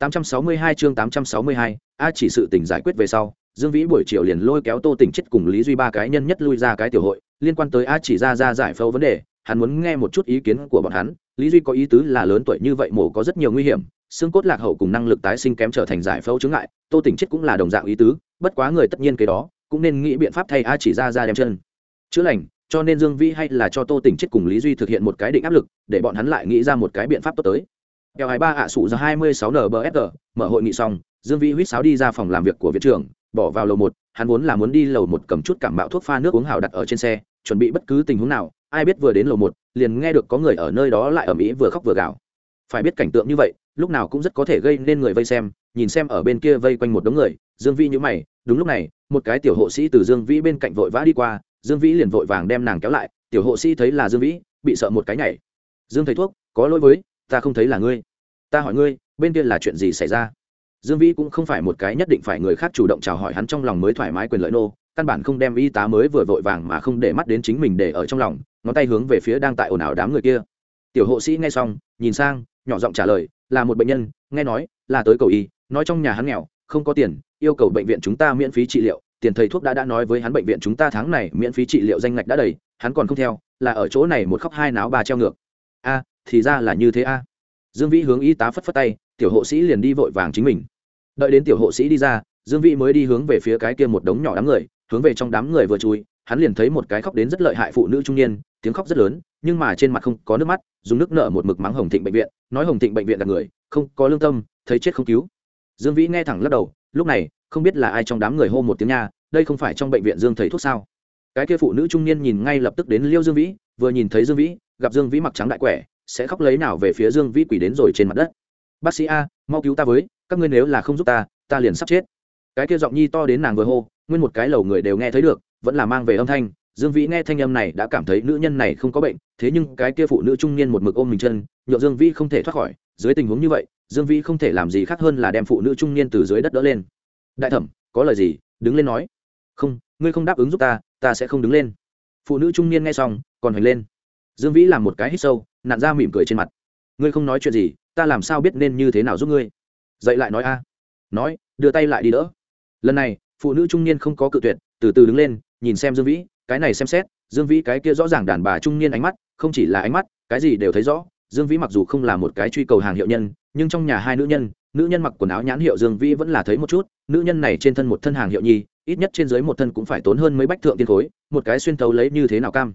862 chương 862, a chỉ sự tình giải quyết về sau, Dương Vĩ buổi chiều liền lôi kéo Tô Tỉnh chết cùng Lý Duy ba cái nhân nhất lui ra cái tiểu hội, liên quan tới a chỉ ra ra giải phẫu vấn đề, hắn muốn nghe một chút ý kiến của bọn hắn. Lý Duy có ý tứ là lớn tuổi như vậy mổ có rất nhiều nguy hiểm, xương cốt lạc hậu cùng năng lực tái sinh kém trở thành giải phẫu chứng ngại, Tô Tỉnh chết cũng là đồng dạng ý tứ, bất quá người tất nhiên cái đó, cũng nên nghĩ biện pháp thay a chỉ ra ra đem chân chữa lành, cho nên Dương Vĩ hay là cho Tô Tỉnh chết cùng Lý Duy thực hiện một cái định áp lực, để bọn hắn lại nghĩ ra một cái biện pháp tốt tới kèo hai ba ạ sụ ra hai mươi sáu nbsg mở hội nghị xong, dương vĩ huýt sáo đi ra phòng làm việc của viện trưởng, bỏ vào lầu một, hắn vốn là muốn đi lầu một cầm chút cảm bạo thuốc pha nước uống hào đặt ở trên xe, chuẩn bị bất cứ tình huống nào, ai biết vừa đến lầu một, liền nghe được có người ở nơi đó lại ở mỹ vừa khóc vừa gào. Phải biết cảnh tượng như vậy, lúc nào cũng rất có thể gây nên người vây xem, nhìn xem ở bên kia vây quanh một đống người, dương vĩ nhữ mày, đúng lúc này, một cái tiểu hộ sĩ từ dương vĩ bên cạnh vội vã đi qua, dương vĩ liền vội vàng đem nàng kéo lại, tiểu hộ sĩ thấy là dương vĩ, bị sợ một cái nhảy. Dương thầy thuốc, có lỗi với ta không thấy là ngươi. Ta hỏi ngươi, bên kia là chuyện gì xảy ra? Dương vĩ cũng không phải một cái nhất định phải người khác chủ động chào hỏi hắn trong lòng mới thoải mái quyền lợi nô, căn bản không đem y tá mới vừa vội vàng mà không để mắt đến chính mình để ở trong lòng, ngón tay hướng về phía đang tại ồn ào đám người kia. Tiểu hộ sĩ nghe xong, nhìn sang, nhỏ giọng trả lời, là một bệnh nhân, nghe nói, là tới cầu y, nói trong nhà hắn nghèo, không có tiền, yêu cầu bệnh viện chúng ta miễn phí trị liệu, tiền thầy thuốc đã đã nói với hắn bệnh viện chúng ta tháng này miễn phí trị liệu danh ngạch đã đầy, hắn còn không theo, là ở chỗ này một khóc hai náo ba treo ngược. A thì ra là như thế a. Dương vĩ hướng y tá phất phất tay, tiểu hộ sĩ liền đi vội vàng chính mình. Đợi đến tiểu hộ sĩ đi ra, dương vĩ mới đi hướng về phía cái kia một đống nhỏ đám người, hướng về trong đám người vừa chui, hắn liền thấy một cái khóc đến rất lợi hại phụ nữ trung niên, tiếng khóc rất lớn, nhưng mà trên mặt không có nước mắt, dùng nước nợ một mực mắng hồng thịnh bệnh viện, nói hồng thịnh bệnh viện là người, không có lương tâm, thấy chết không cứu. Dương vĩ nghe thẳng lắc đầu, lúc này, không biết là ai trong đám người hô một tiếng nha, đây không phải trong bệnh viện dương thầy thuốc sao? Cái kia phụ nữ trung niên nhìn ngay lập tức đến liêu dương vĩ, vừa nhìn thấy dương vĩ, gặp dương vĩ mặc trắng đại quẻ sẽ khóc lấy nào về phía dương vĩ quỷ đến rồi trên mặt đất. Bác sĩ a, mau cứu ta với, các ngươi nếu là không giúp ta ta liền sắp chết. Cái kia giọng nhi to đến nàng vừa hô, nguyên một cái lầu người đều nghe thấy được, vẫn là mang về âm thanh. Dương vĩ nghe thanh âm này đã cảm thấy nữ nhân này không có bệnh, thế nhưng cái kia phụ nữ trung niên một mực ôm mình chân, nhượng dương vĩ không thể thoát khỏi. Dưới tình huống như vậy, dương vĩ không thể làm gì khác hơn là đem phụ nữ trung niên từ dưới đất đỡ lên. Đại thẩm, có lời gì? Đứng lên nói. Không, ngươi không đáp ứng giúp ta ta sẽ không đứng lên. Phụ nữ trung niên nghe xong, còn hành lên. Dương vĩ làm một cái hít sâu nạn ra mỉm cười trên mặt. Ngươi không nói chuyện gì, ta làm sao biết nên như thế nào giúp ngươi? Dậy lại nói a. Nói, đưa tay lại đi đỡ. Lần này, phụ nữ trung niên không có cự tuyệt, từ từ đứng lên, nhìn xem dương vĩ, cái này xem xét, dương vĩ cái kia rõ ràng đàn bà trung niên ánh mắt, không chỉ là ánh mắt, cái gì đều thấy rõ, dương vĩ mặc dù không là một cái truy cầu hàng hiệu nhân, nhưng trong nhà hai nữ nhân nữ nhân mặc quần áo nhãn hiệu dương vĩ vẫn là thấy một chút, nữ nhân này trên thân một thân hàng hiệu nhi, ít nhất trên dưới một thân cũng phải tốn hơn mấy bách thượng tiên khối, một cái xuyên thấu lấy như thế nào cam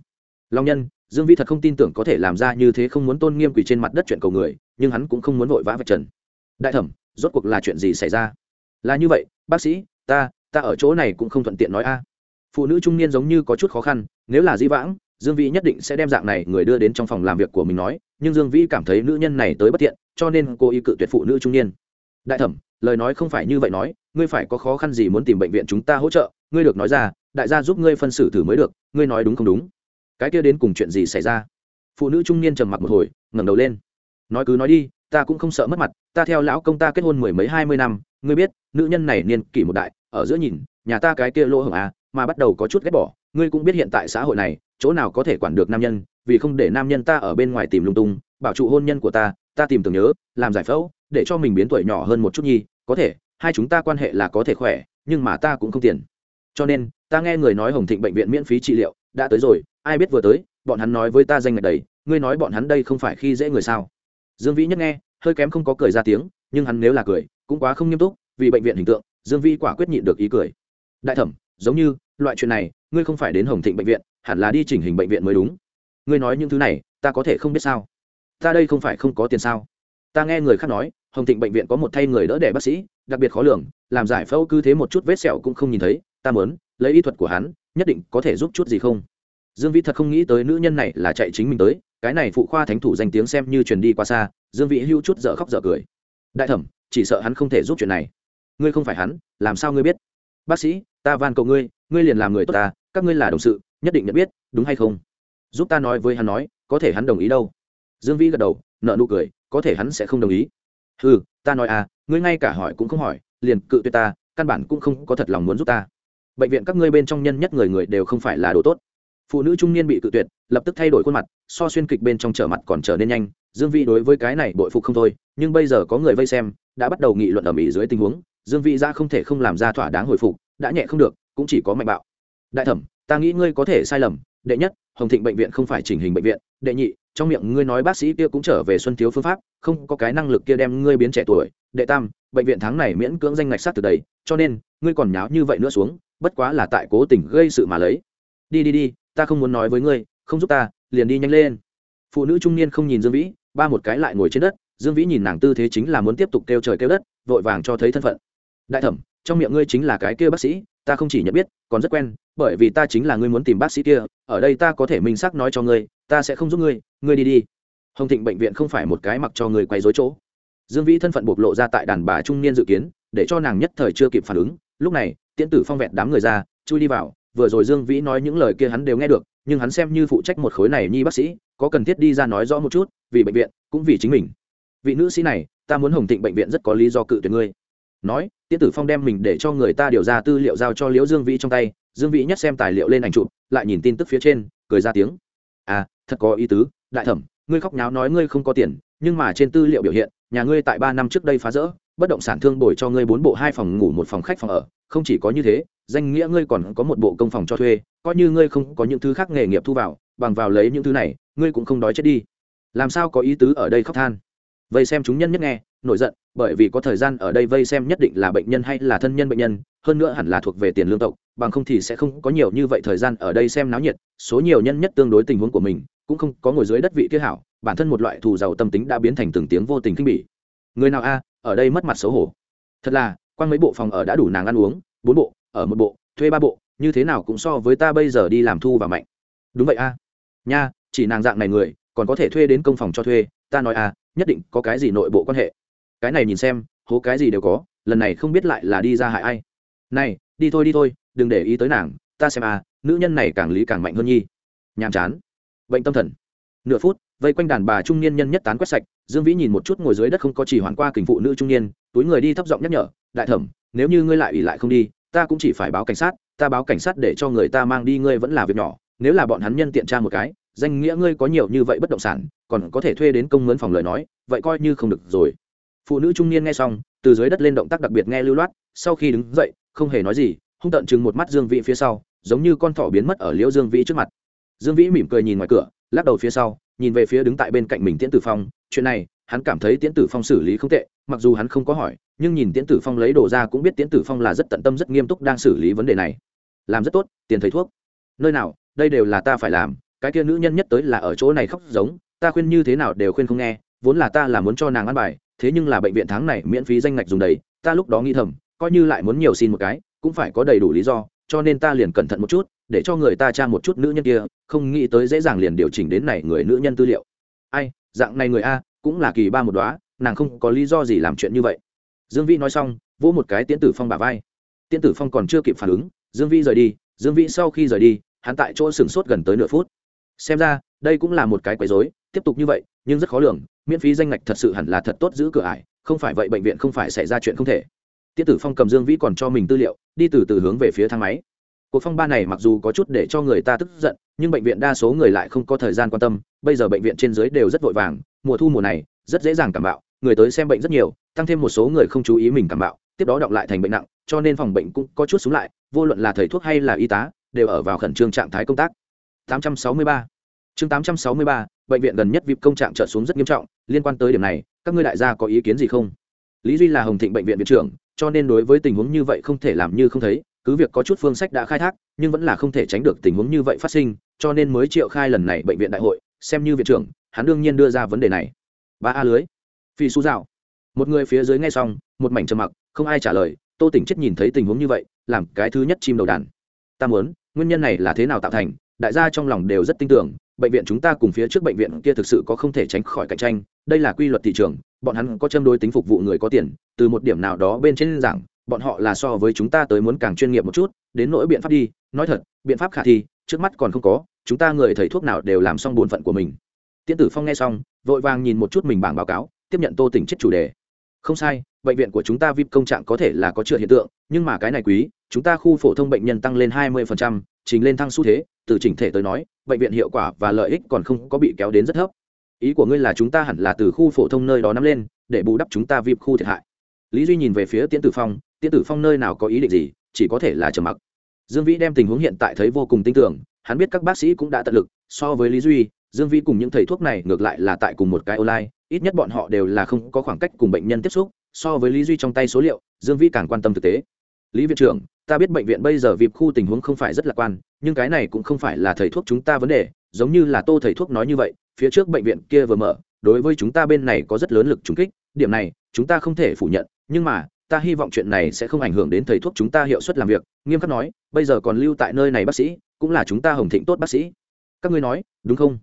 long nhân, dương Vi thật không tin tưởng có thể làm ra như thế không muốn tôn nghiêm quỷ trên mặt đất chuyện cầu người, nhưng hắn cũng không muốn vội vã vạch trần. Đại thẩm, rốt cuộc là chuyện gì xảy ra? Là như vậy, bác sĩ, ta ta ở chỗ này cũng không thuận tiện nói a. Phụ nữ trung niên giống như có chút khó khăn, nếu là di vãng, dương vĩ nhất định sẽ đem dạng này người đưa đến trong phòng làm việc của mình nói, nhưng dương vĩ cảm thấy nữ nhân này tới bất tiện, cho nên cô y cự tuyệt phụ nữ trung niên. Đại thẩm, lời nói không phải như vậy nói, ngươi phải có khó khăn gì muốn tìm bệnh viện chúng ta hỗ trợ, ngươi được nói ra, đại gia giúp ngươi phân xử thử mới được, ngươi nói đúng không đúng? Cái kia đến cùng chuyện gì xảy ra? Phụ nữ trung niên trầm mặc một hồi, ngẩng đầu lên. Nói cứ nói đi, ta cũng không sợ mất mặt, ta theo lão công ta kết hôn mười mấy, hai mươi năm, ngươi biết, nữ nhân này niên kỷ một đại, ở giữa nhìn, nhà ta cái kia lỗ hổng à mà bắt đầu có chút ghét bỏ. Ngươi cũng biết hiện tại xã hội này, chỗ nào có thể quản được nam nhân, vì không để nam nhân ta ở bên ngoài tìm lung tung, bảo trụ hôn nhân của ta ta tìm tưởng nhớ, làm giải phẫu, để cho mình biến tuổi nhỏ hơn một chút nhi, có thể, hai chúng ta quan hệ là có thể khỏe, nhưng mà ta cũng không tiền. Cho nên, ta nghe người nói hồng thịnh bệnh viện miễn phí trị liệu, đã tới rồi ai biết vừa tới, bọn hắn nói với ta danh ngạch đầy ngươi nói bọn hắn đây không phải khi dễ người sao? Dương vĩ nhất nghe, hơi kém không có cười ra tiếng, nhưng hắn nếu là cười, cũng quá không nghiêm túc, vì bệnh viện hình tượng, dương vĩ quả quyết nhịn được ý cười. Đại thẩm, giống như, loại chuyện này, ngươi không phải đến hồng thịnh bệnh viện, hẳn là đi chỉnh hình bệnh viện mới đúng. Ngươi nói những thứ này, ta có thể không biết sao? Ta đây không phải không có tiền sao? Ta nghe người khác nói, hồng thịnh bệnh viện có một thay người đỡ đẻ bác sĩ, đặc biệt khó lường, làm giải phẫu cứ thế một chút vết sẹo cũng không nhìn thấy, ta mớn lấy y thuật của hắn, nhất định có thể giúp chút gì không? Dương vĩ thật không nghĩ tới nữ nhân này là chạy chính mình tới, cái này phụ khoa thánh thủ danh tiếng xem như truyền đi qua xa, dương vĩ hưu chút dở khóc dở cười. Đại thẩm, chỉ sợ hắn không thể giúp chuyện này. Ngươi không phải hắn, làm sao ngươi biết? Bác sĩ, ta van cầu ngươi ngươi liền làm người tốt ta, các ngươi là đồng sự, nhất định nhận biết, đúng hay không? Giúp ta nói với hắn nói, có thể hắn đồng ý đâu? Dương vĩ gật đầu nợ nụ cười, có thể hắn sẽ không đồng ý. Ừ ta nói à ngươi ngay cả hỏi cũng không hỏi, liền cự tuyệt ta, căn bản cũng không có thật lòng muốn giúp ta. Bệnh viện các ngươi bên trong nhân nhất người người đều không phải là đồ tốt phụ nữ trung niên bị cự tuyệt, lập tức thay đổi khuôn mặt, so xuyên kịch bên trong trở mặt còn trở nên nhanh. Dương vi đối với cái này bội phục không thôi, nhưng bây giờ có người vây xem, đã bắt đầu nghị luận ở mỹ dưới tình huống. Dương vĩ ra không thể không làm ra thỏa đáng hồi phục, đã nhẹ không được, cũng chỉ có mạnh bạo. Đại thẩm, ta nghĩ ngươi có thể sai lầm. Đệ nhất, hồng thịnh bệnh viện không phải chỉnh hình bệnh viện. Đệ nhị, trong miệng ngươi nói bác sĩ kia cũng trở về xuân thiếu phương pháp, không có cái năng lực kia đem ngươi biến trẻ tuổi. Đệ tam, bệnh viện tháng này miễn cưỡng danh ngạch sát từ đầy, cho nên, ngươi còn nháo như vậy nữa xuống, bất quá là tại cố tình gây sự mà lấy. Đi đi đi ta không muốn nói với ngươi, không giúp ta, liền đi nhanh lên. Phụ nữ trung niên không nhìn dương vĩ, ba một cái lại ngồi trên đất, dương vĩ nhìn nàng tư thế chính là muốn tiếp tục kêu trời kêu đất, vội vàng cho thấy thân phận. Đại thẩm, trong miệng ngươi chính là cái kia bác sĩ, ta không chỉ nhận biết, còn rất quen, bởi vì ta chính là ngươi muốn tìm bác sĩ kia, ở đây ta có thể minh xác nói cho ngươi, ta sẽ không giúp ngươi ngươi đi đi. Hồng thịnh bệnh viện không phải một cái mặc cho người quay dối chỗ. Dương vĩ thân phận bộc lộ ra tại đàn bà trung niên dự kiến, để cho nàng nhất thời chưa kịp phản ứng, lúc này, tiễn tử phong vẹn đám người ra, chui đi vào vừa rồi dương vĩ nói những lời kia hắn đều nghe được, nhưng hắn xem như phụ trách một khối này nhi bác sĩ, có cần thiết đi ra nói rõ một chút, vì bệnh viện, cũng vì chính mình. Vị nữ sĩ này, ta muốn hồng thịnh bệnh viện rất có lý do cự tuyệt ngươi. Nói, tiễn tử phong đem mình để cho người ta điều ra tư liệu giao cho liễu dương vĩ trong tay, dương vĩ nhất xem tài liệu lên ảnh chụp, lại nhìn tin tức phía trên, cười ra tiếng. À thật có ý tứ, đại thẩm, ngươi khóc nháo nói ngươi không có tiền, nhưng mà trên tư liệu biểu hiện, nhà ngươi tại ba năm trước đây phá rỡ bất động sản thương bồi cho ngươi bốn bộ hai phòng ngủ một phòng khách phòng ở, không chỉ có như thế, danh nghĩa ngươi còn có một bộ công phòng cho thuê, coi như ngươi không có những thứ khác nghề nghiệp thu vào, bằng vào lấy những thứ này, ngươi cũng không đói chết đi. Làm sao có ý tứ ở đây khóc than? Vây xem chúng nhân nhất nghe, nổi giận, bởi vì có thời gian ở đây vây xem nhất định là bệnh nhân hay là thân nhân bệnh nhân, hơn nữa hẳn là thuộc về tiền lương tộc, bằng không thì sẽ không có nhiều như vậy thời gian ở đây xem náo nhiệt, số nhiều nhân nhất tương đối tình huống của mình, cũng không có ngồi dưới đất vị kia hảo, bản thân một loại thù giàu tâm tính đã biến thành từng tiếng vô tình khinh bỉ người nào a, ở đây mất mặt xấu hổ. Thật là quan mấy bộ phòng ở đã đủ nàng ăn uống, bốn bộ, ở một bộ, thuê ba bộ, như thế nào cũng so với ta bây giờ đi làm thu và mạnh. Đúng vậy a. Nha, chỉ nàng dạng này người, còn có thể thuê đến công phòng cho thuê, ta nói a, nhất định có cái gì nội bộ quan hệ. Cái này nhìn xem, hố cái gì đều có, lần này không biết lại là đi ra hại ai. Này, đi thôi đi thôi, đừng để ý tới nàng, ta xem a, nữ nhân này càng lý càng mạnh hơn nhi. Nhàm chán. Bệnh tâm thần. Nửa phút vây quanh đàn bà trung niên nhân nhất tán quét sạch, dương vĩ nhìn một chút ngồi dưới đất không có chỉ hoàn qua kình phụ nữ trung niên, túi người đi thấp giọng nhắc nhở, đại thẩm, nếu như ngươi lại ủy lại không đi, ta cũng chỉ phải báo cảnh sát, ta báo cảnh sát để cho người ta mang đi, ngươi vẫn là việc nhỏ, nếu là bọn hắn nhân tiện tra một cái, danh nghĩa ngươi có nhiều như vậy bất động sản, còn có thể thuê đến công mướn phòng lời nói, vậy coi như không được rồi. Phụ nữ trung niên nghe xong, từ dưới đất lên động tác đặc biệt nghe lưu loát, sau khi đứng dậy, không hề nói gì, hung tận chừng một mắt dương vĩ phía sau, giống như con thỏ biến mất ở liễu dương vĩ trước mặt. Dương vĩ mỉm cười nhìn ngoài cửa, lắc đầu phía sau nhìn về phía đứng tại bên cạnh mình tiễn tử phong, chuyện này, hắn cảm thấy tiễn tử phong xử lý không tệ, mặc dù hắn không có hỏi, nhưng nhìn tiễn tử phong lấy đồ ra cũng biết tiễn tử phong là rất tận tâm rất nghiêm túc đang xử lý vấn đề này. Làm rất tốt, tiền thầy thuốc. Nơi nào, đây đều là ta phải làm, cái kia nữ nhân nhất tới là ở chỗ này khóc giống, ta khuyên như thế nào đều khuyên không nghe, vốn là ta là muốn cho nàng ăn bài, thế nhưng là bệnh viện tháng này miễn phí danh ngạch dùng đấy ta lúc đó nghĩ thầm, coi như lại muốn nhiều xin một cái, cũng phải có đầy đủ lý do, cho nên ta liền cẩn thận một chút, để cho người ta tra một chút nữ nhân kia không nghĩ tới dễ dàng liền điều chỉnh đến này người nữ nhân tư liệu. Ai, dạng này người a, cũng là kỳ ba một đoá nàng không có lý do gì làm chuyện như vậy. Dương vĩ nói xong, vỗ một cái tiễn tử phong bà vai. Tiễn tử phong còn chưa kịp phản ứng, dương vĩ rời đi, dương vĩ sau khi rời đi, hắn tại chỗ sửng sốt gần tới nửa phút. Xem ra, đây cũng là một cái quấy dối tiếp tục như vậy, nhưng rất khó lường, miễn phí danh ngạch thật sự hẳn là thật tốt giữ cửa ải, không phải vậy bệnh viện không phải xảy ra chuyện không thể. Tiễn tử phong cầm dương vĩ còn cho mình tư liệu, đi từ từ hướng về phía thang máy cuộc phong ba này mặc dù có chút để cho người ta tức giận, nhưng bệnh viện đa số người lại không có thời gian quan tâm, bây giờ bệnh viện trên dưới đều rất vội vàng, mùa thu mùa này, rất dễ dàng cảm bạo, người tới xem bệnh rất nhiều, tăng thêm một số người không chú ý mình cảm bạo, tiếp đó đọng lại thành bệnh nặng, cho nên phòng bệnh cũng có chút xuống lại, vô luận là thầy thuốc hay là y tá, đều ở vào khẩn trương trạng thái công tác. 863 chương 863 bệnh viện gần nhất vip công trạng trở xuống rất nghiêm trọng, liên quan tới điểm này, các ngươi đại gia có ý kiến gì không? Lý duy là hồng thịnh bệnh viện viện trưởng, cho nên đối với tình huống như vậy không thể làm như không thấy cứ việc có chút phương sách đã khai thác, nhưng vẫn là không thể tránh được tình huống như vậy phát sinh, cho nên mới triệu khai lần này bệnh viện đại hội, xem như viện trưởng, hắn đương nhiên đưa ra vấn đề này. Ba a lưới, phi su dạo. Một người phía dưới nghe xong, một mảnh trầm mặc, không ai trả lời, tô tỉnh chết nhìn thấy tình huống như vậy, làm cái thứ nhất chim đầu đàn. Ta muốn, nguyên nhân này là thế nào tạo thành, đại gia trong lòng đều rất tin tưởng, bệnh viện chúng ta cùng phía trước bệnh viện kia thực sự có không thể tránh khỏi cạnh tranh, đây là quy luật thị trường, bọn hắn có châm đối tính phục vụ người có tiền, từ một điểm nào đó bên trên giảng bọn họ là so với chúng ta tới muốn càng chuyên nghiệp một chút đến nỗi biện pháp đi nói thật biện pháp khả thi trước mắt còn không có chúng ta người thầy thuốc nào đều làm xong bổn phận của mình. Tiễn tử phong nghe xong vội vàng nhìn một chút mình bảng báo cáo tiếp nhận tô tỉnh chết chủ đề. Không sai bệnh viện của chúng ta vip công trạng có thể là có chữa hiện tượng nhưng mà cái này quý chúng ta khu phổ thông bệnh nhân tăng lên 20%, trình lên thăng xu thế từ chỉnh thể tới nói bệnh viện hiệu quả và lợi ích còn không có bị kéo đến rất thấp. Ý của ngươi là chúng ta hẳn là từ khu phổ thông nơi đó nắm lên để bù đắp chúng ta vip khu thiệt hại. Lý duy nhìn về phía tiễn tử phong tiễn tử phong nơi nào có ý định gì, chỉ có thể là trầm mặc. Dương vĩ đem tình huống hiện tại thấy vô cùng tin tưởng, hắn biết các bác sĩ cũng đã tận lực, so với lý duy, dương vĩ cùng những thầy thuốc này ngược lại là tại cùng một cái online, ít nhất bọn họ đều là không có khoảng cách cùng bệnh nhân tiếp xúc, so với lý duy trong tay số liệu, dương vĩ càng quan tâm thực tế. Lý viện trưởng, ta biết bệnh viện bây giờ vịp khu tình huống không phải rất lạc quan, nhưng cái này cũng không phải là thầy thuốc chúng ta vấn đề, giống như là tô thầy thuốc nói như vậy, phía trước bệnh viện kia vừa mở, đối với chúng ta bên này có rất lớn lực trúng kích, điểm này, chúng ta không thể phủ nhận, nhưng mà ta hy vọng chuyện này sẽ không ảnh hưởng đến thầy thuốc chúng ta hiệu suất làm việc. Nghiêm khắc nói, bây giờ còn lưu tại nơi này bác sĩ, cũng là chúng ta hồng thịnh tốt bác sĩ. Các ngươi nói, đúng không?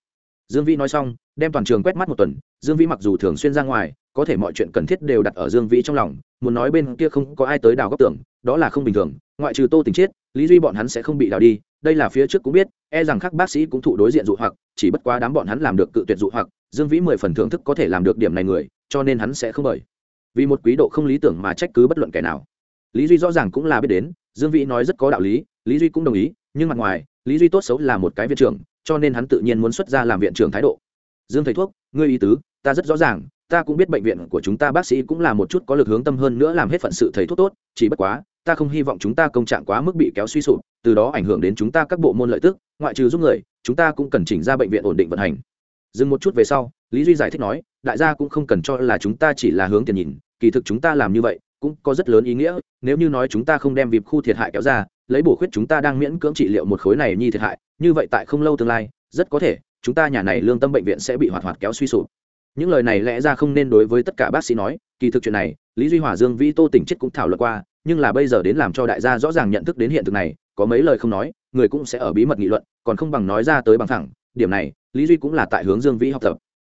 Dương vĩ nói xong, đem toàn trường quét mắt một tuần. Dương vĩ mặc dù thường xuyên ra ngoài, có thể mọi chuyện cần thiết đều đặt ở dương vĩ trong lòng. Muốn nói bên kia không có ai tới đào góc tưởng, đó là không bình thường. Ngoại trừ tô tình chết lý duy bọn hắn sẽ không bị đào đi. Đây là phía trước cũng biết e rằng các bác sĩ cũng thụ đối diện dụ hoặc, chỉ bất quá đám bọn hắn làm được cự tuyệt dụ hoặc. Dương vĩ mười phần thưởng thức có thể làm được điểm này người, cho nên hắn sẽ không bởi vì một quý độ không lý tưởng mà trách cứ bất luận kẻ nào. Lý duy rõ ràng cũng là biết đến, dương vĩ nói rất có đạo lý lý duy cũng đồng ý, nhưng mặt ngoài, lý duy tốt xấu là một cái viện trưởng, cho nên hắn tự nhiên muốn xuất ra làm viện trưởng thái độ. Dương thầy thuốc, ngươi ý tứ, ta rất rõ ràng, ta cũng biết bệnh viện của chúng ta bác sĩ cũng là một chút có lực hướng tâm hơn nữa làm hết phận sự thầy thuốc tốt, chỉ bất quá, ta không hy vọng chúng ta công trạng quá mức bị kéo suy sụp, từ đó ảnh hưởng đến chúng ta các bộ môn lợi tức, ngoại trừ giúp người, chúng ta cũng cần chỉnh ra bệnh viện ổn định vận hành. Dừng một chút về sau, lý duy giải thích nói đại gia cũng không cần cho là chúng ta chỉ là hướng tiền nhìn, kỳ thực chúng ta làm như vậy cũng có rất lớn ý nghĩa, nếu như nói chúng ta không đem vịp khu thiệt hại kéo ra, lấy bổ khuyết chúng ta đang miễn cưỡng trị liệu một khối này nhi thiệt hại, như vậy tại không lâu tương lai, rất có thể, chúng ta nhà này lương tâm bệnh viện sẽ bị hoạt hoạt kéo suy sụp. Những lời này lẽ ra không nên đối với tất cả bác sĩ nói, kỳ thực chuyện này, lý duy hòa, dương vĩ, tô tỉnh chết cũng thảo luận qua, nhưng là bây giờ đến làm cho đại gia rõ ràng nhận thức đến hiện thực này, có mấy lời không nói, người cũng sẽ ở bí mật nghị luận, còn không bằng nói ra tới bằng thẳng, điểm này, lý duy cũng là tại hướng dương vĩ học tập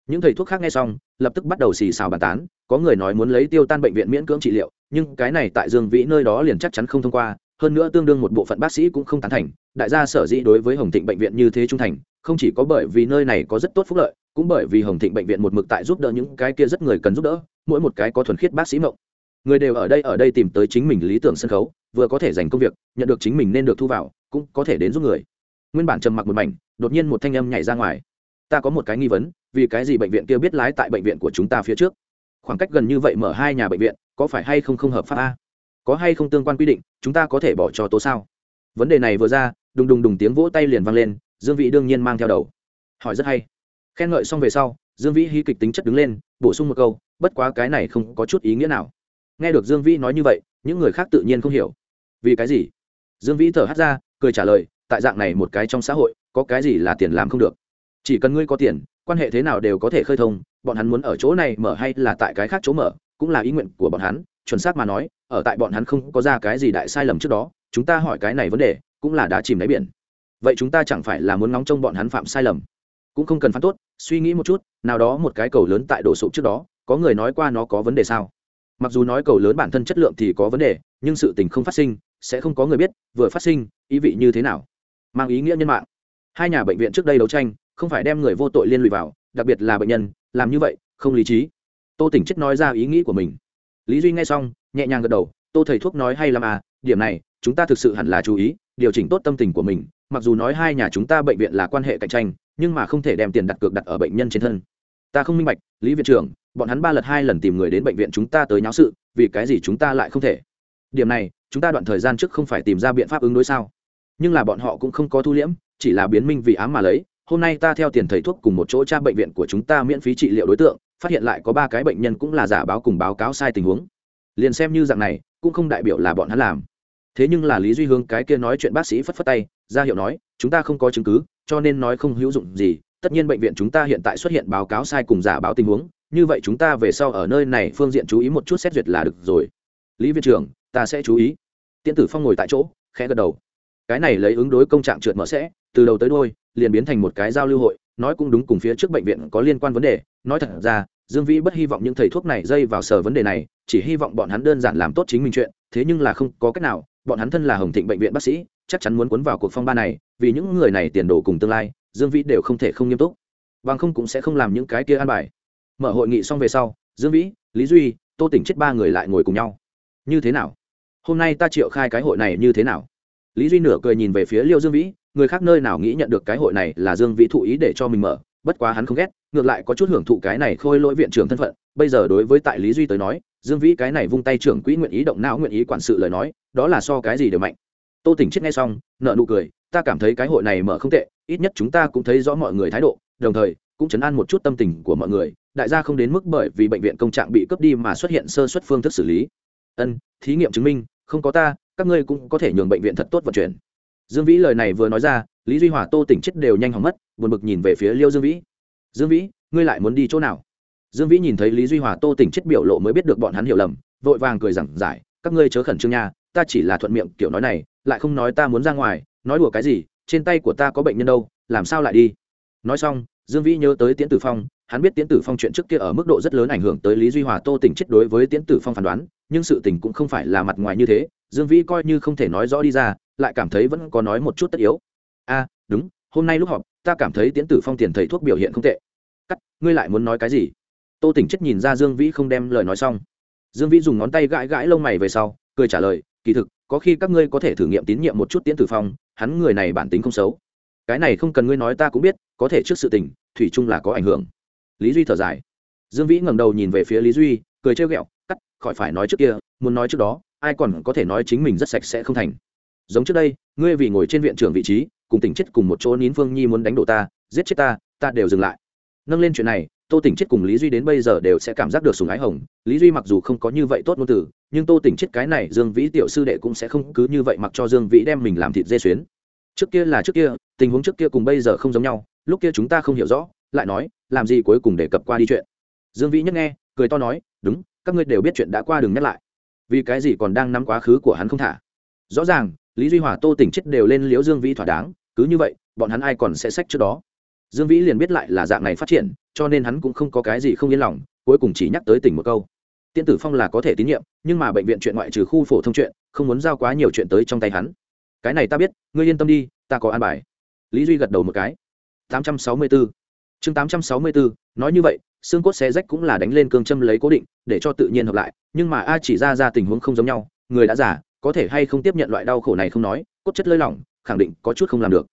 những thầy thuốc khác nghe xong, lập tức bắt đầu xì xào bàn tán, có người nói muốn lấy tiêu tan bệnh viện miễn cưỡng trị liệu, nhưng cái này tại dương vĩ nơi đó liền chắc chắn không thông qua, hơn nữa tương đương một bộ phận bác sĩ cũng không tán thành, đại gia sở dĩ đối với hồng thịnh bệnh viện như thế trung thành, không chỉ có bởi vì nơi này có rất tốt phúc lợi, cũng bởi vì hồng thịnh bệnh viện một mực tại giúp đỡ những cái kia rất người cần giúp đỡ, mỗi một cái có thuần khiết bác sĩ mộng. Người đều ở đây ở đây tìm tới chính mình lý tưởng sân khấu, vừa có thể dành công việc, nhận được chính mình nên được thu vào, cũng có thể đến giúp người. Nguyên bản trầm mặc một mảnh, đột nhiên một thanh âm nhảy ra ngoài ta có một cái nghi vấn, vì cái gì bệnh viện kia biết lái tại bệnh viện của chúng ta phía trước? Khoảng cách gần như vậy mở hai nhà bệnh viện, có phải hay không không hợp pháp a? Có hay không tương quan quy định, chúng ta có thể bỏ cho tố sao? Vấn đề này vừa ra, đùng đùng đùng tiếng vỗ tay liền vang lên, dương vĩ đương nhiên mang theo đầu. Hỏi rất hay. Khen ngợi xong về sau, dương vĩ hí kịch tính chất đứng lên, bổ sung một câu, bất quá cái này không có chút ý nghĩa nào. Nghe được dương vĩ nói như vậy, những người khác tự nhiên không hiểu. Vì cái gì? Dương vĩ thở hắt ra, cười trả lời, tại dạng này một cái trong xã hội, có cái gì là tiền làm không được? Chỉ cần ngươi có tiền, quan hệ thế nào đều có thể khơi thông, bọn hắn muốn ở chỗ này mở hay là tại cái khác chỗ mở, cũng là ý nguyện của bọn hắn. Chuẩn xác mà nói, ở tại bọn hắn không có ra cái gì đại sai lầm trước đó, chúng ta hỏi cái này vấn đề, cũng là đã chìm đáy biển. Vậy chúng ta chẳng phải là muốn ngóng trông bọn hắn phạm sai lầm? Cũng không cần phán tốt, suy nghĩ một chút, nào đó một cái cầu lớn tại đổ sụp trước đó, có người nói qua nó có vấn đề sao? Mặc dù nói cầu lớn bản thân chất lượng thì có vấn đề, nhưng sự tình không phát sinh, sẽ không có người biết, vừa phát sinh, ý vị như thế nào? Mang ý nghĩa nhân mạng. Hai nhà bệnh viện trước đây đấu tranh không phải đem người vô tội liên lụy vào, đặc biệt là bệnh nhân, làm như vậy, không lý trí. Tô tỉnh chết nói ra ý nghĩ của mình. Lý duy nghe xong, nhẹ nhàng gật đầu, tô thầy thuốc nói hay làm à điểm này, chúng ta thực sự hẳn là chú ý, điều chỉnh tốt tâm tình của mình, mặc dù nói hai nhà chúng ta bệnh viện là quan hệ cạnh tranh, nhưng mà không thể đem tiền đặt cược đặt ở bệnh nhân trên thân. Ta không minh bạch, lý viện trưởng, bọn hắn ba lần hai lần tìm người đến bệnh viện chúng ta tới nháo sự, vì cái gì chúng ta lại không thể? Điểm này, chúng ta đoạn thời gian trước không phải tìm ra biện pháp ứng đối sao? Nhưng là bọn họ cũng không có thu liễm, chỉ là biến minh vì ám mà lấy hôm nay ta theo tiền thầy thuốc cùng một chỗ tra bệnh viện của chúng ta miễn phí trị liệu đối tượng, phát hiện lại có ba cái bệnh nhân cũng là giả báo cùng báo cáo sai tình huống. Liền xem như dạng này, cũng không đại biểu là bọn hắn làm. Thế nhưng là lý duy hương cái kia nói chuyện bác sĩ phất phất tay, ra hiệu nói, chúng ta không có chứng cứ, cho nên nói không hữu dụng gì, tất nhiên bệnh viện chúng ta hiện tại xuất hiện báo cáo sai cùng giả báo tình huống, như vậy chúng ta về sau ở nơi này phương diện chú ý một chút xét duyệt là được rồi. Lý viện trưởng, ta sẽ chú ý. Tiễn tử phong ngồi tại chỗ, khẽ gật đầu. Cái này lấy ứng đối công trạng trượt mở sẽ từ đầu tới đôi liền biến thành một cái giao lưu hội, nói cũng đúng cùng phía trước bệnh viện có liên quan vấn đề, nói thật ra, dương vĩ bất hy vọng những thầy thuốc này dây vào sở vấn đề này, chỉ hy vọng bọn hắn đơn giản làm tốt chính mình chuyện, thế nhưng là không có cách nào, bọn hắn thân là hồng thịnh bệnh viện bác sĩ, chắc chắn muốn cuốn vào cuộc phong ba này, vì những người này tiền đồ cùng tương lai, dương vĩ đều không thể không nghiêm túc. Bằng không cũng sẽ không làm những cái kia an bài. Mở hội nghị xong về sau, dương vĩ, lý duy, tô tỉnh chết ba người lại ngồi cùng nhau. Như thế nào? Hôm nay ta triệu khai cái hội này như thế nào? Lý duy nửa cười nhìn về phía liêu dương vĩ người khác nơi nào nghĩ nhận được cái hội này là dương vĩ thụ ý để cho mình mở, bất quá hắn không ghét, ngược lại có chút hưởng thụ cái này khôi lỗi viện trưởng thân phận. Bây giờ đối với tại lý duy tới nói, dương vĩ cái này vung tay trưởng quỹ nguyện ý động não nguyện ý quản sự lời nói, đó là so cái gì đều mạnh. Tô tỉnh chết nghe xong nợ nụ cười, ta cảm thấy cái hội này mở không tệ, ít nhất chúng ta cũng thấy rõ mọi người thái độ, đồng thời cũng chấn an một chút tâm tình của mọi người. Đại gia không đến mức bởi vì bệnh viện công trạng bị cướp đi mà xuất hiện sơ xuất phương thức xử lý. Ân, thí nghiệm chứng minh, không có ta, các ngươi cũng có thể nhường bệnh viện thật tốt vận chuyển dương vĩ lời này vừa nói ra lý duy hòa tô tỉnh chết đều nhanh hỏng mất buồn bực nhìn về phía liêu dương vĩ. Dương vĩ ngươi lại muốn đi chỗ nào? Dương vĩ nhìn thấy lý duy hòa tô tỉnh chết biểu lộ mới biết được bọn hắn hiểu lầm vội vàng cười rằng, giải các ngươi chớ khẩn trương nha ta chỉ là thuận miệng kiểu nói này lại không nói ta muốn ra ngoài nói đùa cái gì trên tay của ta có bệnh nhân đâu làm sao lại đi? Nói xong dương vĩ nhớ tới tiễn tử phong hắn biết tiễn tử phong chuyện trước kia ở mức độ rất lớn ảnh hưởng tới lý duy hòa tô tỉnh chết đối với tiễn tử phong phán đoán nhưng sự tình cũng không phải là mặt ngoài như thế dương vĩ coi như không thể nói rõ đi ra, lại cảm thấy vẫn có nói một chút tất yếu. A, đúng, hôm nay lúc họp, ta cảm thấy tiễn tử phong tiền thầy thuốc biểu hiện không tệ. Cắt, ngươi lại muốn nói cái gì? Tô tỉnh chết nhìn ra dương vĩ không đem lời nói xong. Dương vĩ dùng ngón tay gãi gãi lông mày về sau, cười trả lời, kỳ thực, có khi các ngươi có thể thử nghiệm tín nhiệm một chút tiễn tử phong, hắn người này bản tính không xấu. Cái này không cần ngươi nói ta cũng biết, có thể trước sự tình, thủy chung là có ảnh hưởng. Lý duy thở dài. Dương vĩ ngẩng đầu nhìn về phía lý duy, cười trêu ghẹo, cắt, khỏi phải nói trước kia, muốn nói trước đó ai còn có thể nói chính mình rất sạch sẽ không thành. Giống trước đây, ngươi vì ngồi trên viện trưởng vị trí, cùng tỉnh chết cùng một chỗ nín phương nhi muốn đánh đổ ta, giết chết ta ta đều dừng lại. Nâng lên chuyện này, tô tỉnh chết cùng lý duy đến bây giờ đều sẽ cảm giác được sùng ái hồng. Lý duy mặc dù không có như vậy tốt ngôn từ, nhưng tô tỉnh chết cái này dương vĩ tiểu sư đệ cũng sẽ không cứ như vậy mặc cho dương vĩ đem mình làm thịt dê xuyến. Trước kia là trước kia, tình huống trước kia cùng bây giờ không giống nhau, lúc kia chúng ta không hiểu rõ, lại nói, làm gì cuối cùng để cập qua đi chuyện. Dương vĩ nhắc nghe, cười to nói, đúng, các ngươi đều biết chuyện đã qua đừng nhắc lại vì cái gì còn đang nắm quá khứ của hắn không thả? Rõ ràng, lý duy hòa, tô tỉnh chết đều lên liễu dương vĩ thỏa đáng, cứ như vậy, bọn hắn ai còn sẽ sách trước đó? Dương vĩ liền biết lại là dạng này phát triển, cho nên hắn cũng không có cái gì không yên lòng, cuối cùng chỉ nhắc tới tỉnh một câu. Tiên tử phong là có thể tín nhiệm, nhưng mà bệnh viện chuyện ngoại trừ khu phổ thông chuyện, không muốn giao quá nhiều chuyện tới trong tay hắn. Cái này ta biết, ngươi yên tâm đi, ta có an bài. Lý duy gật đầu một cái. 864 chương 864, nói như vậy xương cốt xé rách cũng là đánh lên cương châm lấy cố định để cho tự nhiên hợp lại nhưng mà a chỉ ra ra tình huống không giống nhau người đã giả có thể hay không tiếp nhận loại đau khổ này không nói cốt chất lơi lỏng khẳng định có chút không làm được.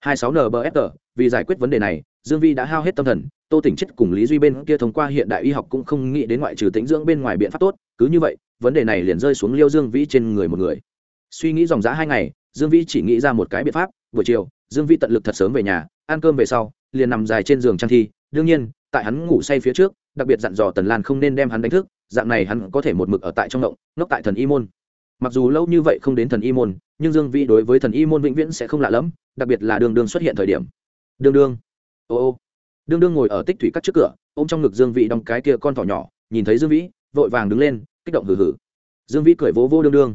26 nbfr vì giải quyết vấn đề này dương vi đã hao hết tâm thần tô tỉnh chết cùng lý duy bên kia thông qua hiện đại y học cũng không nghĩ đến ngoại trừ tính dưỡng bên ngoài biện pháp tốt cứ như vậy vấn đề này liền rơi xuống liêu dương vĩ trên người một người. Suy nghĩ dòng dã hai ngày dương vĩ chỉ nghĩ ra một cái biện pháp buổi chiều dương vĩ tận lực thật sớm về nhà ăn cơm về sau liền nằm dài trên giường trang thi. Đương nhiên, tại hắn ngủ say phía trước, đặc biệt dặn dò tần lan không nên đem hắn đánh thức, dạng này hắn có thể một mực ở tại trong động, ngốc tại thần y môn. Mặc dù lâu như vậy không đến thần y môn, nhưng dương vĩ đối với thần y môn vĩnh viễn sẽ không lạ lẫm, đặc biệt là đường đường xuất hiện thời điểm. Đương đương ô ô. Đương đương ngồi ở tích thủy cắt trước cửa, ôm trong ngực dương vĩ đong cái kia con thỏ nhỏ, nhìn thấy dương vĩ, vội vàng đứng lên, kích động hừ hừ. Dương vĩ cười vỗ vô đương đương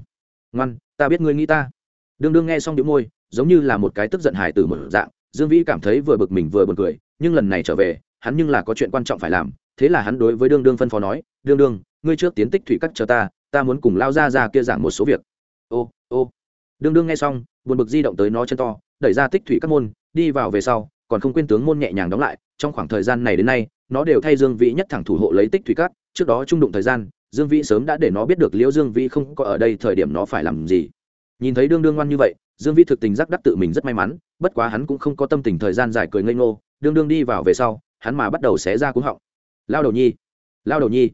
ngoan, ta biết ngươi nghĩ ta. Đương đương nghe xong đĩu môi, giống như là một cái tức giận hài từ một dạng dương vĩ cảm thấy vừa bực mình vừa buồn cười, nhưng lần này trở về, hắn nhưng là có chuyện quan trọng phải làm, thế là hắn đối với đương đương phân phó nói, đương đương, ngươi trước tiến tích thủy cắt chờ ta ta muốn cùng lao ra ra kia giảng một số việc. Ô ô. Đương đương nghe xong, buồn bực di động tới nó chân to, đẩy ra tích thủy các môn, đi vào về sau, còn không quên tướng môn nhẹ nhàng đóng lại, trong khoảng thời gian này đến nay, nó đều thay dương vĩ nhất thẳng thủ hộ lấy tích thủy cát trước đó trung đụng thời gian, dương vĩ sớm đã để nó biết được liễu dương vĩ không có ở đây thời điểm nó phải làm gì. Nhìn thấy đương đương ngoan như vậy dương vĩ thực tình giác đắc tự mình rất may mắn, bất quá hắn cũng không có tâm tình thời gian dài cười ngây ngô, đương đương đi vào về sau, hắn mà bắt đầu xé ra cuống họng. Lao đầu nhi, lao đầu nhi.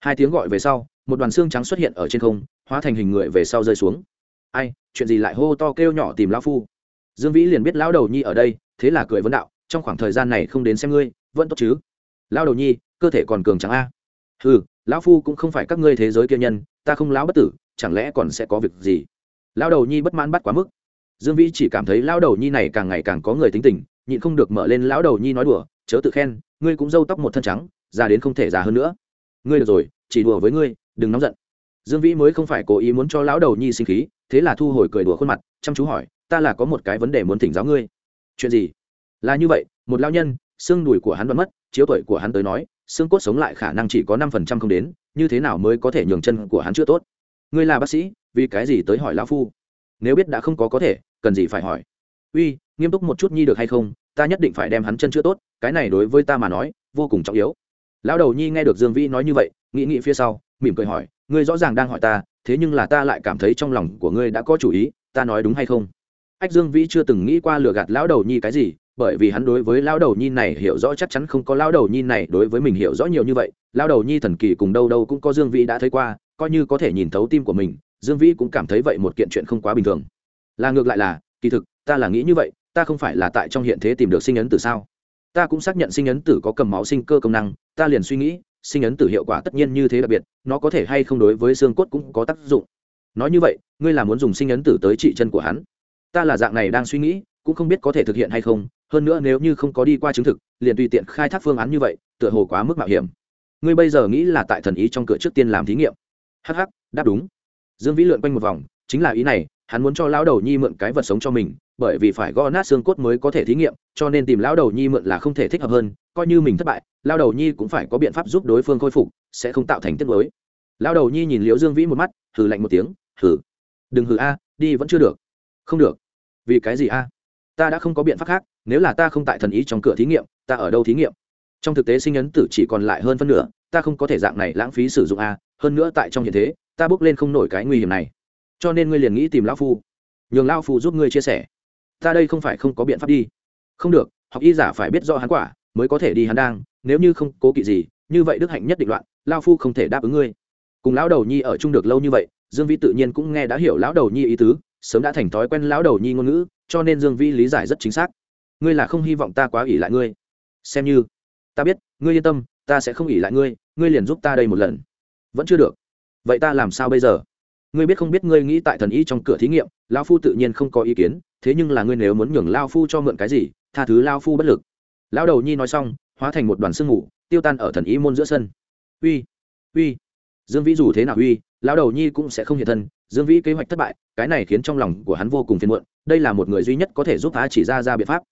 Hai tiếng gọi về sau, một đoàn xương trắng xuất hiện ở trên không, hóa thành hình người về sau rơi xuống. Ai, chuyện gì lại hô to kêu nhỏ tìm lão phu? Dương vĩ liền biết lão đầu nhi ở đây, thế là cười vấn đạo, trong khoảng thời gian này không đến xem ngươi, vẫn tốt chứ? Lao đầu nhi, cơ thể còn cường trắng a. Ừ lão phu cũng không phải các ngươi thế giới kia nhân, ta không lão bất tử, chẳng lẽ còn sẽ có việc gì? Lao đầu nhi bất mãn bắt quá mức dương vĩ chỉ cảm thấy lão đầu nhi này càng ngày càng có người tính tình, nhịn không được mở lên lão đầu nhi nói đùa, chớ tự khen, ngươi cũng râu tóc một thân trắng, già đến không thể già hơn nữa. Ngươi được rồi, chỉ đùa với ngươi, đừng nóng giận. Dương vĩ mới không phải cố ý muốn cho lão đầu nhi sinh khí, thế là thu hồi cười đùa khuôn mặt, chăm chú hỏi, ta là có một cái vấn đề muốn thỉnh giáo ngươi. Chuyện gì? Là như vậy, một lao nhân, xương đùi của hắn vẫn mất, chiếu tuổi của hắn tới nói, xương cốt sống lại khả năng chỉ có năm phần trăm không đến, như thế nào mới có thể nhường chân của hắn chưa tốt? Ngươi là bác sĩ, vì cái gì tới hỏi lão phu? Nếu biết đã không có có thể, cần gì phải hỏi. Uy, nghiêm túc một chút nhi được hay không? Ta nhất định phải đem hắn chân chữa tốt, cái này đối với ta mà nói, vô cùng trọng yếu. Lão đầu nhi nghe được dương vĩ nói như vậy, nghĩ nghĩ phía sau, mỉm cười hỏi, ngươi rõ ràng đang hỏi ta, thế nhưng là ta lại cảm thấy trong lòng của ngươi đã có chủ ý, ta nói đúng hay không? Ách, dương vĩ chưa từng nghĩ qua lừa gạt lão đầu nhi cái gì, bởi vì hắn đối với lão đầu nhi này hiểu rõ chắc chắn không có lão đầu nhi này đối với mình hiểu rõ nhiều như vậy. Lão đầu nhi thần kỳ cùng đâu đâu cũng có dương vĩ đã thấy qua, coi như có thể nhìn thấu tim của mình dương vĩ cũng cảm thấy vậy một kiện chuyện không quá bình thường. Là ngược lại là, kỳ thực, ta là nghĩ như vậy, ta không phải là tại trong hiện thế tìm được sinh ấn tử sao? Ta cũng xác nhận sinh ấn tử có cầm máu sinh cơ công năng, ta liền suy nghĩ, sinh ấn tử hiệu quả tất nhiên như thế đặc biệt, nó có thể hay không đối với xương cốt cũng có tác dụng. Nói như vậy, ngươi là muốn dùng sinh ấn tử tới trị chân của hắn? Ta là dạng này đang suy nghĩ, cũng không biết có thể thực hiện hay không, hơn nữa nếu như không có đi qua chứng thực, liền tùy tiện khai thác phương án như vậy, tựa hồ quá mức mạo hiểm. Ngươi bây giờ nghĩ là tại thần ý trong cửa trước tiên làm thí nghiệm. Hh đáp đúng dương vĩ lượn quanh một vòng, chính là ý này, hắn muốn cho lão đầu nhi mượn cái vật sống cho mình, bởi vì phải gõ nát xương cốt mới có thể thí nghiệm, cho nên tìm lão đầu nhi mượn là không thể thích hợp hơn, coi như mình thất bại, lão đầu nhi cũng phải có biện pháp giúp đối phương khôi phục, sẽ không tạo thành tiết mới lão đầu nhi nhìn liễu dương vĩ một mắt, hừ lạnh một tiếng, hừ, đừng hừ a, đi vẫn chưa được. Không được. Vì cái gì a? Ta đã không có biện pháp khác, nếu là ta không tại thần ý trong cửa thí nghiệm, ta ở đâu thí nghiệm? Trong thực tế sinh ấn tử chỉ còn lại hơn phân nửa, ta không có thể dạng này lãng phí sử dụng a, hơn nữa tại trong hiện thế ta bước lên không nổi cái nguy hiểm này. Cho nên ngươi liền nghĩ tìm lão phu. Nhường lão phu giúp ngươi chia sẻ. Ta đây không phải không có biện pháp đi. Không được, học y giả phải biết do hắn quả, mới có thể đi hắn đang. Nếu như không cố kỵ gì, như vậy đức hạnh nhất định loạn lao phu không thể đáp ứng ngươi. Cùng lão đầu nhi ở chung được lâu như vậy, dương vi tự nhiên cũng nghe đã hiểu lão đầu nhi ý tứ, sớm đã thành thói quen lão đầu nhi ngôn ngữ, cho nên dương vi lý giải rất chính xác. Ngươi là không hy vọng ta quá ỷ lại ngươi. Xem như, ta biết, ngươi yên tâm, ta sẽ không ỷ lại ngươi ngươi liền giúp ta đây một lần. Vẫn chưa được vậy ta làm sao bây giờ? Ngươi biết không biết ngươi nghĩ tại thần y trong cửa thí nghiệm lao phu tự nhiên không có ý kiến, thế nhưng là ngươi nếu muốn nhường lao phu cho mượn cái gì, tha thứ lao phu bất lực. Lão đầu nhi nói xong, hóa thành một đoàn sương mù, tiêu tan ở thần y môn giữa sân. Uy uy, dương vĩ dù thế nào uy, lão đầu nhi cũng sẽ không hiện thân, dương vĩ kế hoạch thất bại, cái này khiến trong lòng của hắn vô cùng phiền muộn, đây là một người duy nhất có thể giúp ta chỉ ra ra biện pháp.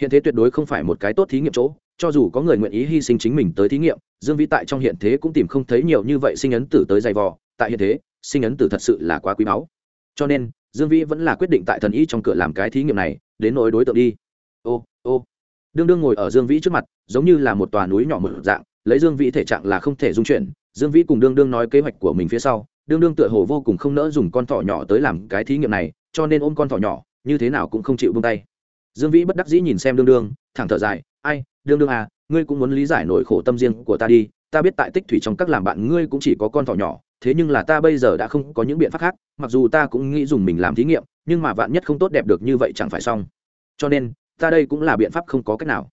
Hiện thế tuyệt đối không phải một cái tốt thí nghiệm chỗ cho dù có người nguyện ý hy sinh chính mình tới thí nghiệm, dương vĩ tại trong hiện thế cũng tìm không thấy nhiều như vậy sinh ấn tử tới dày vò, tại hiện thế, sinh ấn tử thật sự là quá quý báu. Cho nên, dương vĩ vẫn là quyết định tại thần y trong cửa làm cái thí nghiệm này, đến nỗi đối tượng đi. Ô ô. Đương đương ngồi ở dương vĩ trước mặt, giống như là một tòa núi nhỏ mở dạng, lấy dương vĩ thể trạng là không thể dung chuyển, dương vĩ cùng đương đương nói kế hoạch của mình phía sau, đương đương tựa hồ vô cùng không nỡ dùng con thỏ nhỏ tới làm cái thí nghiệm này, cho nên ôm con thỏ nhỏ, như thế nào cũng không chịu buông tay. Dương vĩ bất đắc dĩ nhìn xem đương đương, thẳng thở dài, ai đương đương à ngươi cũng muốn lý giải nỗi khổ tâm riêng của ta đi, ta biết tại tích thủy trong các làm bạn ngươi cũng chỉ có con thỏ nhỏ, thế nhưng là ta bây giờ đã không có những biện pháp khác, mặc dù ta cũng nghĩ dùng mình làm thí nghiệm, nhưng mà vạn nhất không tốt đẹp được như vậy chẳng phải xong. Cho nên, ta đây cũng là biện pháp không có cách nào.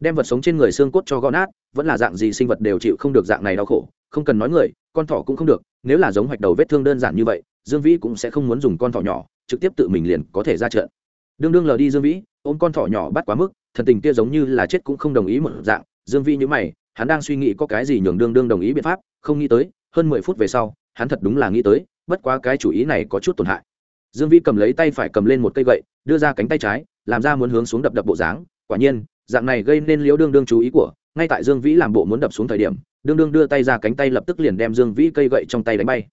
Đem vật sống trên người xương cốt cho gõ nát, vẫn là dạng gì sinh vật đều chịu không được dạng này đau khổ, không cần nói người, con thỏ cũng không được, nếu là giống hoạch đầu vết thương đơn giản như vậy, dương vĩ cũng sẽ không muốn dùng con thỏ nhỏ, trực tiếp tự mình liền có thể ra trận. Đương đương lờ đi dương vĩ, ôm con thỏ nhỏ bắt quá mức thần tình kia giống như là chết cũng không đồng ý một dạng, dương vĩ nhữ mày, hắn đang suy nghĩ có cái gì nhường đương đương đồng ý biện pháp, không nghĩ tới, hơn mười phút về sau, hắn thật đúng là nghĩ tới, bất quá cái chủ ý này có chút tổn hại. Dương vĩ cầm lấy tay phải cầm lên một cây gậy, đưa ra cánh tay trái, làm ra muốn hướng xuống đập đập bộ dáng, quả nhiên, dạng này gây nên liễu đương đương chú ý của, ngay tại dương vĩ làm bộ muốn đập xuống thời điểm, đương đương đưa tay ra cánh tay lập tức liền đem dương vĩ cây gậy trong tay đánh bay.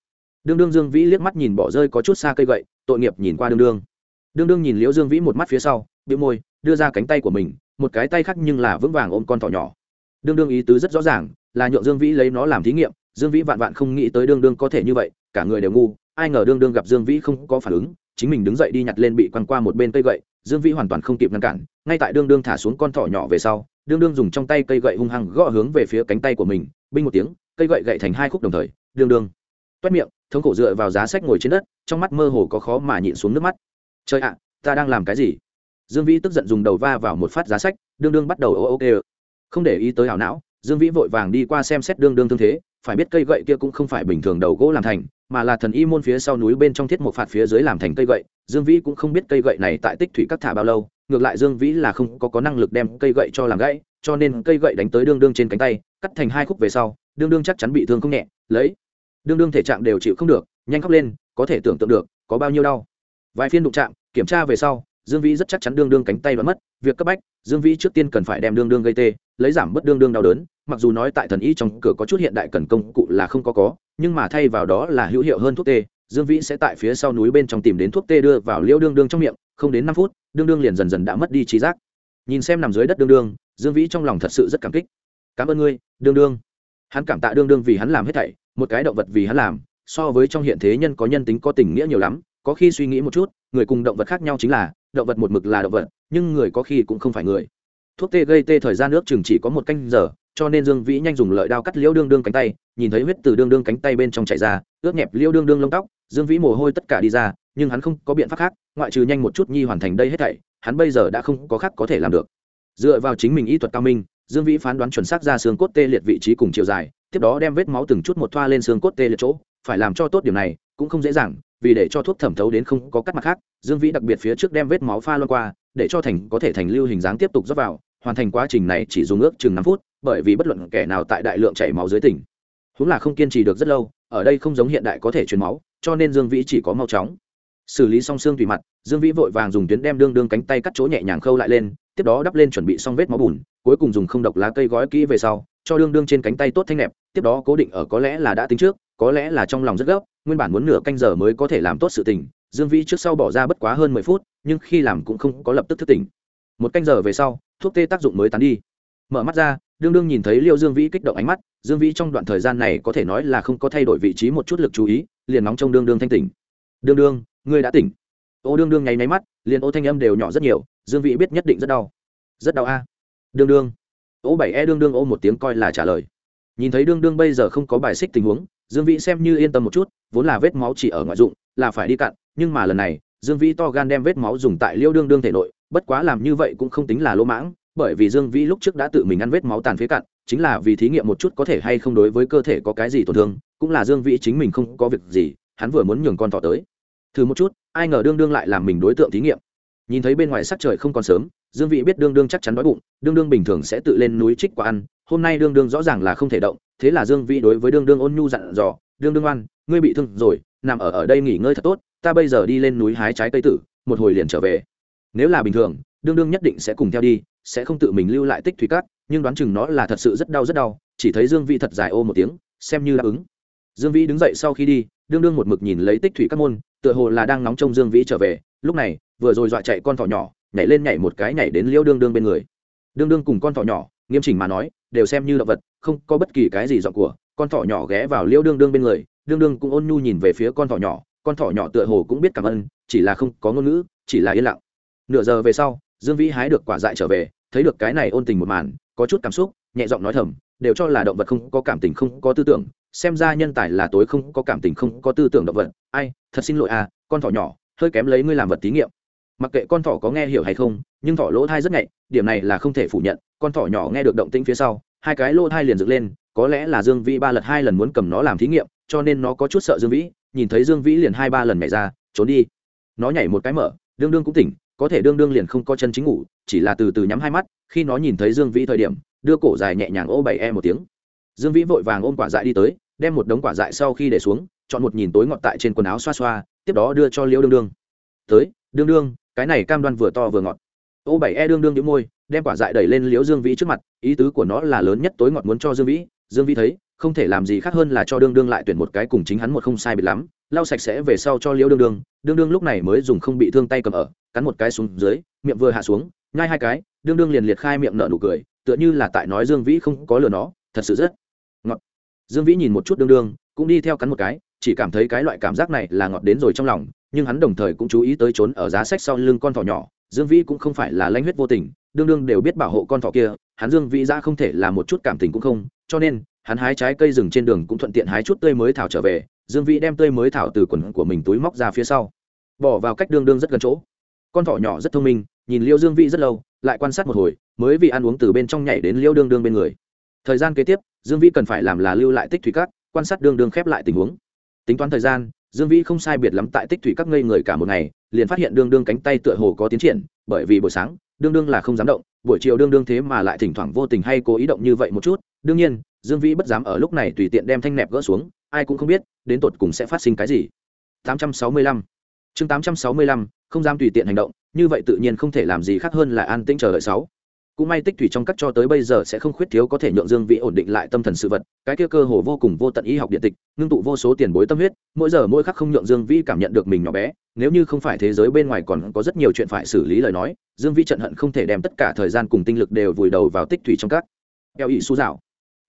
Đương đương dương vĩ liếc mắt nhìn bỏ rơi có chút xa cây gậy, tội nghiệp nhìn qua đương đương. Đương đương nhìn liễu dương vĩ một mắt phía sau bĩu môi, đưa ra cánh tay của mình, một cái tay khác nhưng là vững vàng ôm con thỏ nhỏ. Đương đương ý tứ rất rõ ràng, là nhượng dương vĩ lấy nó làm thí nghiệm, dương vĩ vạn vạn không nghĩ tới đương đương có thể như vậy, cả người đều ngu, ai ngờ đương đương gặp dương vĩ không có phản ứng, chính mình đứng dậy đi nhặt lên bị quăng qua một bên cây gậy, dương vĩ hoàn toàn không kịp ngăn cản, ngay tại đương đương thả xuống con thỏ nhỏ về sau, đương đương dùng trong tay cây gậy hung hăng gõ hướng về phía cánh tay của mình, binh một tiếng, cây gậy gậy thành hai khúc đồng thời, đương đương, toét miệng, thống khổ dựa vào giá sách ngồi trên đất, trong mắt mơ hồ có khó mà nhịn xuống nước mắt. Trời ạ, ta đang làm cái gì? Dương vĩ tức giận dùng đầu va vào một phát giá sách, đương đương bắt đầu ô ô kê không để ý tới hảo não, dương vĩ vội vàng đi qua xem xét đương đương thương thế, phải biết cây gậy kia cũng không phải bình thường đầu gỗ làm thành, mà là thần y môn phía sau núi bên trong thiết một phạt phía dưới làm thành cây gậy. Dương vĩ cũng không biết cây gậy này tại tích thủy các thả bao lâu, ngược lại dương vĩ là không có có năng lực đem cây gậy cho làm gãy, cho nên cây gậy đánh tới đương đương trên cánh tay, cắt thành hai khúc về sau, đương đương chắc chắn bị thương không nhẹ, lấy. Đương đương thể trạng đều chịu không được, nhanh khóc lên, có thể tưởng tượng được, có bao nhiêu đau. Vài phiên đụng chạm, kiểm tra về sau dương vĩ rất chắc chắn đương đương cánh tay vẫn mất, việc cấp bách, dương vĩ trước tiên cần phải đem đương đương gây tê, lấy giảm bớt đương đương đau đớn, mặc dù nói tại thần y trong cửa có chút hiện đại cần công cụ là không có có, nhưng mà thay vào đó là hữu hiệu hơn thuốc tê, dương vĩ sẽ tại phía sau núi bên trong tìm đến thuốc tê đưa vào liêu đương đương trong miệng, không đến năm phút, đương đương liền dần dần đã mất đi trí giác. Nhìn xem nằm dưới đất đương đương, dương vĩ trong lòng thật sự rất cảm kích. Cảm ơn ngươi, đương đương. Hắn cảm tạ đương đương vì hắn làm hết thảy, một cái động vật vì hắn làm, so với trong hiện thế nhân có nhân tính có tình nghĩa nhiều lắm, có khi suy nghĩ một chút, người cùng động vật khác nhau chính là động vật một mực là động vật, nhưng người có khi cũng không phải người. Thuốc tê gây tê thời gian nước chừng chỉ có một canh giờ, cho nên dương vĩ nhanh dùng lợi đao cắt liễu đương đương cánh tay, nhìn thấy huyết từ đương đương cánh tay bên trong chảy ra, ướt nhẹp liễu đương đương lông tóc, dương vĩ mồ hôi tất cả đi ra, nhưng hắn không có biện pháp khác, ngoại trừ nhanh một chút nhi hoàn thành đây hết thảy, hắn bây giờ đã không có khác có thể làm được. Dựa vào chính mình y thuật cao minh, dương vĩ phán đoán chuẩn xác ra xương cốt tê liệt vị trí cùng chiều dài, tiếp đó đem vết máu từng chút một thoa lên xương cốt tê liệt chỗ, phải làm cho tốt điều này, cũng không dễ dàng vì để cho thuốc thẩm thấu đến không có cắt mặt khác, dương vĩ đặc biệt phía trước đem vết máu pha loan qua, để cho thành có thể thành lưu hình dáng tiếp tục dốc vào, hoàn thành quá trình này chỉ dùng ước chừng năm phút, bởi vì bất luận kẻ nào tại đại lượng chảy máu dưới tỉnh, cũng là không kiên trì được rất lâu, ở đây không giống hiện đại có thể truyền máu, cho nên dương vĩ chỉ có mau chóng. Xử lý xong xương tùy mặt, dương vĩ vội vàng dùng tuyến đem đương đương cánh tay cắt chỗ nhẹ nhàng khâu lại lên, tiếp đó đắp lên chuẩn bị xong vết máu bùn, cuối cùng dùng không độc lá cây gói kỹ về sau, cho đương đương trên cánh tay tốt thanh nẹp, tiếp đó cố định ở có lẽ là đã tính trước, có lẽ là trong lòng rất gấp nguyên bản muốn nửa canh giờ mới có thể làm tốt sự tình, dương vĩ trước sau bỏ ra bất quá hơn mười phút, nhưng khi làm cũng không có lập tức thức tỉnh. Một canh giờ về sau, thuốc tê tác dụng mới tán đi. Mở mắt ra, đương đương nhìn thấy liêu dương vĩ kích động ánh mắt, dương vĩ trong đoạn thời gian này có thể nói là không có thay đổi vị trí một chút lực chú ý, liền nóng trong đương đương thanh tỉnh. Đương đương, ngươi đã tỉnh. Ô đương đương nháy máy mắt, liền ô thanh âm đều nhỏ rất nhiều, dương vĩ biết nhất định rất đau. Rất đau a. Đương đương. Ô bảy e đương đương ô một tiếng coi là trả lời. Nhìn thấy đương đương bây giờ không có bài xích tình huống, dương vĩ xem như yên tâm một chút vốn là vết máu chỉ ở ngoại dụng, là phải đi cặn nhưng mà lần này, dương vĩ to gan đem vết máu dùng tại liêu đương đương thể nội, bất quá làm như vậy cũng không tính là lỗ mãng, bởi vì dương vĩ lúc trước đã tự mình ăn vết máu tàn phế cặn chính là vì thí nghiệm một chút có thể hay không đối với cơ thể có cái gì tổn thương, cũng là dương vĩ chính mình không có việc gì, hắn vừa muốn nhường con thỏ tới. Thử một chút, ai ngờ đương đương lại làm mình đối tượng thí nghiệm. Nhìn thấy bên ngoài sắc trời không còn sớm, dương vĩ biết đương đương chắc chắn đói bụng, đương đương bình thường sẽ tự lên núi trích quả ăn, hôm nay đương đương rõ ràng là không thể động, thế là dương vĩ đối với đương đương ôn nhu dặn dò đương đương oan, ngươi bị thương rồi, nằm ở ở đây nghỉ ngơi thật tốt, ta bây giờ đi lên núi hái trái cây tử, một hồi liền trở về. Nếu là bình thường, đương đương nhất định sẽ cùng theo đi, sẽ không tự mình lưu lại tích thủy cát, nhưng đoán chừng nó là thật sự rất đau rất đau, chỉ thấy dương vĩ thật dài ô một tiếng, xem như đáp ứng. Dương vĩ đứng dậy sau khi đi, đương đương một mực nhìn lấy tích thủy các môn, tựa hồ là đang nóng trông dương vĩ trở về, lúc này, vừa rồi dọa chạy con thỏ nhỏ, nhảy lên nhảy một cái nhảy đến liêu đương đương bên người. Đương đương cùng con thỏ nhỏ, nghiêm chỉnh mà nói, đều xem như động vật, không có bất kỳ cái gì dọn của con thỏ nhỏ ghé vào liêu đương đương bên người, đương đương cũng ôn nhu nhìn về phía con thỏ nhỏ, con thỏ nhỏ tựa hồ cũng biết cảm ơn, chỉ là không có ngôn ngữ, chỉ là yên lặng. Nửa giờ về sau, dương vĩ hái được quả dại trở về, thấy được cái này ôn tình một màn, có chút cảm xúc, nhẹ giọng nói thầm, đều cho là động vật không có cảm tình không có tư tưởng, xem ra nhân tài là tối không có cảm tình không có tư tưởng động vật. Ai, thật xin lỗi à con thỏ nhỏ, hơi kém lấy ngươi làm vật thí nghiệm. Mặc kệ con thỏ có nghe hiểu hay không, nhưng thỏ lỗ thai rất nhạy, điểm này là không thể phủ nhận. Con thỏ nhỏ nghe được động tĩnh phía sau, hai cái lỗ thai liền dựng lên có lẽ là dương vĩ ba lật hai lần muốn cầm nó làm thí nghiệm, cho nên nó có chút sợ dương vĩ, nhìn thấy dương vĩ liền hai ba lần nhảy ra, trốn đi. Nó nhảy một cái mở, đương đương cũng tỉnh, có thể đương đương liền không có chân chính ngủ, chỉ là từ từ nhắm hai mắt, khi nó nhìn thấy dương vĩ thời điểm, đưa cổ dài nhẹ nhàng ô bảy e một tiếng. Dương vĩ vội vàng ôm quả dại đi tới, đem một đống quả dại sau khi để xuống, chọn một nhìn tối ngọt tại trên quần áo xoa xoa, tiếp đó đưa cho liễu đương đương. Tới, đương đương, cái này cam đoan vừa to vừa ngọt. Ô bảy e đương đương những môi, đem quả dại đẩy lên liễu dương vĩ trước mặt, ý tứ của nó là lớn nhất tối ngọt muốn cho dương vĩ dương vĩ thấy, không thể làm gì khác hơn là cho đương đương lại tuyển một cái cùng chính hắn một không sai biệt lắm, lau sạch sẽ về sau cho liễu đương đương. Đương đương lúc này mới dùng không bị thương tay cầm ở, cắn một cái xuống dưới, miệng vừa hạ xuống, nhai hai cái, đương đương liền liệt khai miệng nở nụ cười, tựa như là tại nói dương vĩ không có lừa nó, thật sự rất ngọt. Dương vĩ nhìn một chút đương đương, cũng đi theo cắn một cái, chỉ cảm thấy cái loại cảm giác này là ngọt đến rồi trong lòng, nhưng hắn đồng thời cũng chú ý tới trốn ở giá sách sau lưng con thỏ nhỏ, dương vĩ cũng không phải là lãnh huyết vô tình đương đương đều biết bảo hộ con thỏ kia, hắn dương vĩ ra không thể là một chút cảm tình cũng không, cho nên, hắn hái trái cây rừng trên đường cũng thuận tiện hái chút tươi mới thảo trở về, dương vĩ đem tươi mới thảo từ quần của mình túi móc ra phía sau. Bỏ vào cách đương đương rất gần chỗ. Con thỏ nhỏ rất thông minh, nhìn liêu dương vĩ rất lâu, lại quan sát một hồi, mới vì ăn uống từ bên trong nhảy đến liêu đương đương bên người. Thời gian kế tiếp, dương vĩ cần phải làm là lưu lại tích thủy cát, quan sát đương đương khép lại tình huống. Tính toán thời gian, dương vĩ không sai biệt lắm tại tích thủy các ngây người cả một ngày, liền phát hiện đương đương cánh tay tựa hồ có tiến triển, bởi vì buổi sáng đương đương là không dám động, buổi chiều đương đương thế mà lại thỉnh thoảng vô tình hay cố ý động như vậy một chút, đương nhiên, dương vĩ bất dám ở lúc này tùy tiện đem thanh nẹp gỡ xuống, ai cũng không biết, đến tột cùng sẽ phát sinh cái gì. 865 chương 865 không dám tùy tiện hành động, như vậy tự nhiên không thể làm gì khác hơn là an tĩnh chờ đợi sáu cũng may tích thủy trong các cho tới bây giờ sẽ không khuyết thiếu có thể nhượng dương vĩ ổn định lại tâm thần sự vật, cái kia cơ hồ vô cùng vô tận y học điện tịch, ngưng tụ vô số tiền bối tâm huyết, mỗi giờ mỗi khắc không nhượng dương vĩ cảm nhận được mình nhỏ bé, nếu như không phải thế giới bên ngoài còn có rất nhiều chuyện phải xử lý lời nói, dương vĩ trận hận không thể đem tất cả thời gian cùng tinh lực đều vùi đầu vào tích thủy trong các. Eo ị su dạo.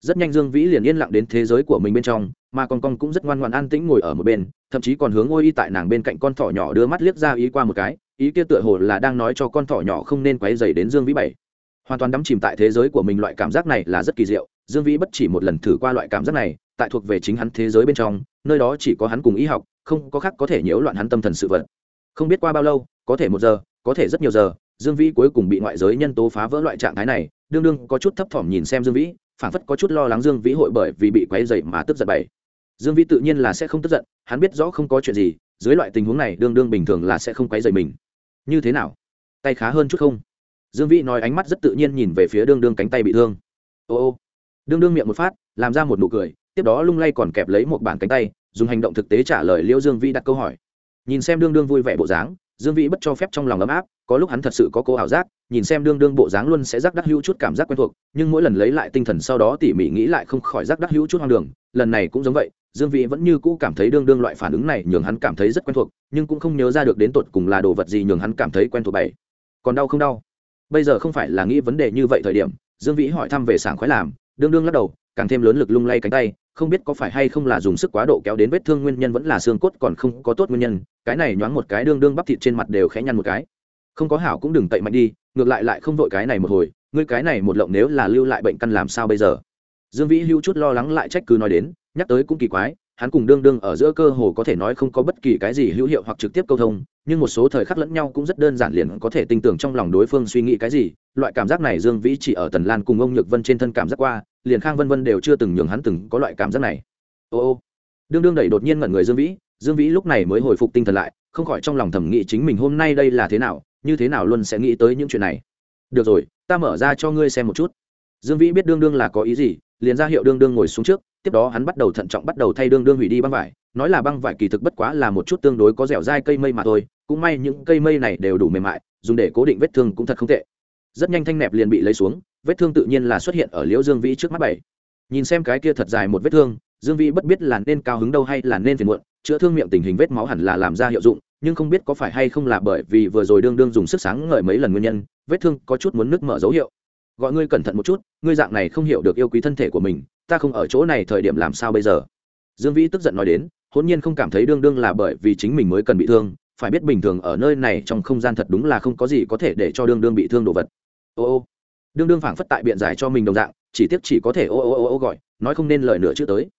Rất nhanh dương vĩ liền yên lặng đến thế giới của mình bên trong, mà con con cũng rất ngoan ngoan an tĩnh ngồi ở một bên, thậm chí còn hướng ngôi y tại nàng bên cạnh con thỏ nhỏ đưa mắt liếc ra ý qua một cái, ý kia tựa hồ là đang nói cho con thỏ nhỏ không nên quấy dày đến dương vĩ bảy hoàn toàn đắm chìm tại thế giới của mình, loại cảm giác này là rất kỳ diệu. Dương vĩ bất chỉ một lần thử qua loại cảm giác này, tại thuộc về chính hắn thế giới bên trong, nơi đó chỉ có hắn cùng y học, không có khác có thể nhiễu loạn hắn tâm thần sự vật. Không biết qua bao lâu, có thể một giờ, có thể rất nhiều giờ, dương vĩ cuối cùng bị ngoại giới nhân tố phá vỡ loại trạng thái này, đương đương có chút thấp thỏm nhìn xem dương vĩ phản phất có chút lo lắng dương vĩ hội bởi vì bị quấy dậy mà tức giận bày dương vĩ tự nhiên là sẽ không tức giận, hắn biết rõ không có chuyện gì, dưới loại tình huống này đương đương bình thường là sẽ không quấy dậy mình. Như thế nào? Tay khá hơn chút không? Dương vĩ nói ánh mắt rất tự nhiên nhìn về phía đương đương cánh tay bị thương. Ô ô. Đương đương miệng một phát, làm ra một nụ cười, tiếp đó lung lay còn kẹp lấy một bản cánh tay, dùng hành động thực tế trả lời liễu dương vĩ đặt câu hỏi. Nhìn xem đương đương vui vẻ bộ dáng, dương vĩ bất cho phép trong lòng ấm áp, có lúc hắn thật sự có cô ảo giác, nhìn xem đương đương bộ dáng luôn sẽ rắc đắc hữu chút cảm giác quen thuộc, nhưng mỗi lần lấy lại tinh thần sau đó tỉ mỉ nghĩ lại không khỏi rắc đắc hữu chút hoang đường, lần này cũng giống vậy, dương vĩ vẫn như cũ cảm thấy đương đương loại phản ứng này nhường hắn cảm thấy rất quen thuộc, nhưng cũng không nhớ ra được đến tột cùng là đồ vật gì nhường hắn cảm thấy quen thuộc bảy. Còn đau không đau? Bây giờ không phải là nghĩ vấn đề như vậy thời điểm, dương vĩ hỏi thăm về sảng khoái làm, đương đương lắc đầu, càng thêm lớn lực lung lay cánh tay, không biết có phải hay không là dùng sức quá độ kéo đến vết thương nguyên nhân vẫn là xương cốt còn không có tốt nguyên nhân, cái này nhoáng một cái đương đương bắp thịt trên mặt đều khẽ nhăn một cái. Không có hảo cũng đừng tậy mạnh đi, ngược lại lại không vội cái này một hồi, ngươi cái này một lộng nếu là lưu lại bệnh căn làm sao bây giờ? Dương vĩ hưu chút lo lắng lại trách cứ nói đến, nhắc tới cũng kỳ quái, hắn cùng đương đương ở giữa cơ hồ có thể nói không có bất kỳ cái gì hữu hiệu hoặc trực tiếp câu thông nhưng một số thời khắc lẫn nhau cũng rất đơn giản liền có thể tin tưởng trong lòng đối phương suy nghĩ cái gì. Loại cảm giác này dương vĩ chỉ ở tần lan cùng ông nhược vân trên thân cảm giác qua, liền khang vân vân đều chưa từng nhường hắn từng có loại cảm giác này. Ô ô. Đương đương đẩy đột nhiên ngẩn người dương vĩ dương vĩ lúc này mới hồi phục tinh thần lại, không khỏi trong lòng thẩm nghĩ chính mình hôm nay đây là thế nào, như thế nào luôn sẽ nghĩ tới những chuyện này. Được rồi, ta mở ra cho ngươi xem một chút. Dương vĩ biết đương đương là có ý gì, liền ra hiệu đương đương ngồi xuống trước, tiếp đó hắn bắt đầu thận trọng bắt đầu thay đương đương hủy đi băng vải, nói là băng vải kỳ thực bất quá là một chút tương đối có dẻo dai cây mây mà thôi cũng may những cây mây này đều đủ mềm mại, dùng để cố định vết thương cũng thật không tệ. Rất nhanh thanh nẹp liền bị lấy xuống, vết thương tự nhiên là xuất hiện ở liễu dương vĩ trước mắt bảy. Nhìn xem cái kia thật dài một vết thương, dương vĩ bất biết là nên cao hứng đâu hay là nên phiền muộn, chữa thương miệng tình hình vết máu hẳn là làm ra hiệu dụng, nhưng không biết có phải hay không là bởi vì vừa rồi đương đương dùng sức sáng ngời mấy lần nguyên nhân, vết thương có chút muốn nước mở dấu hiệu. Gọi ngươi cẩn thận một chút, ngươi dạng này không hiểu được yêu quý thân thể của mình, ta không ở chỗ này thời điểm làm sao bây giờ? Dương vĩ tức giận nói đến hôn nhiên không cảm thấy đương đương là bởi vì chính mình mới cần bị thương phải biết bình thường ở nơi này trong không gian thật đúng là không có gì có thể để cho đương đương bị thương đồ vật. Ô ô. Đương đương phảng phất tại biện giải cho mình đồng dạng, chỉ tiếc chỉ có thể ô ô ô ô gọi, nói không nên lời nữa chưa tới.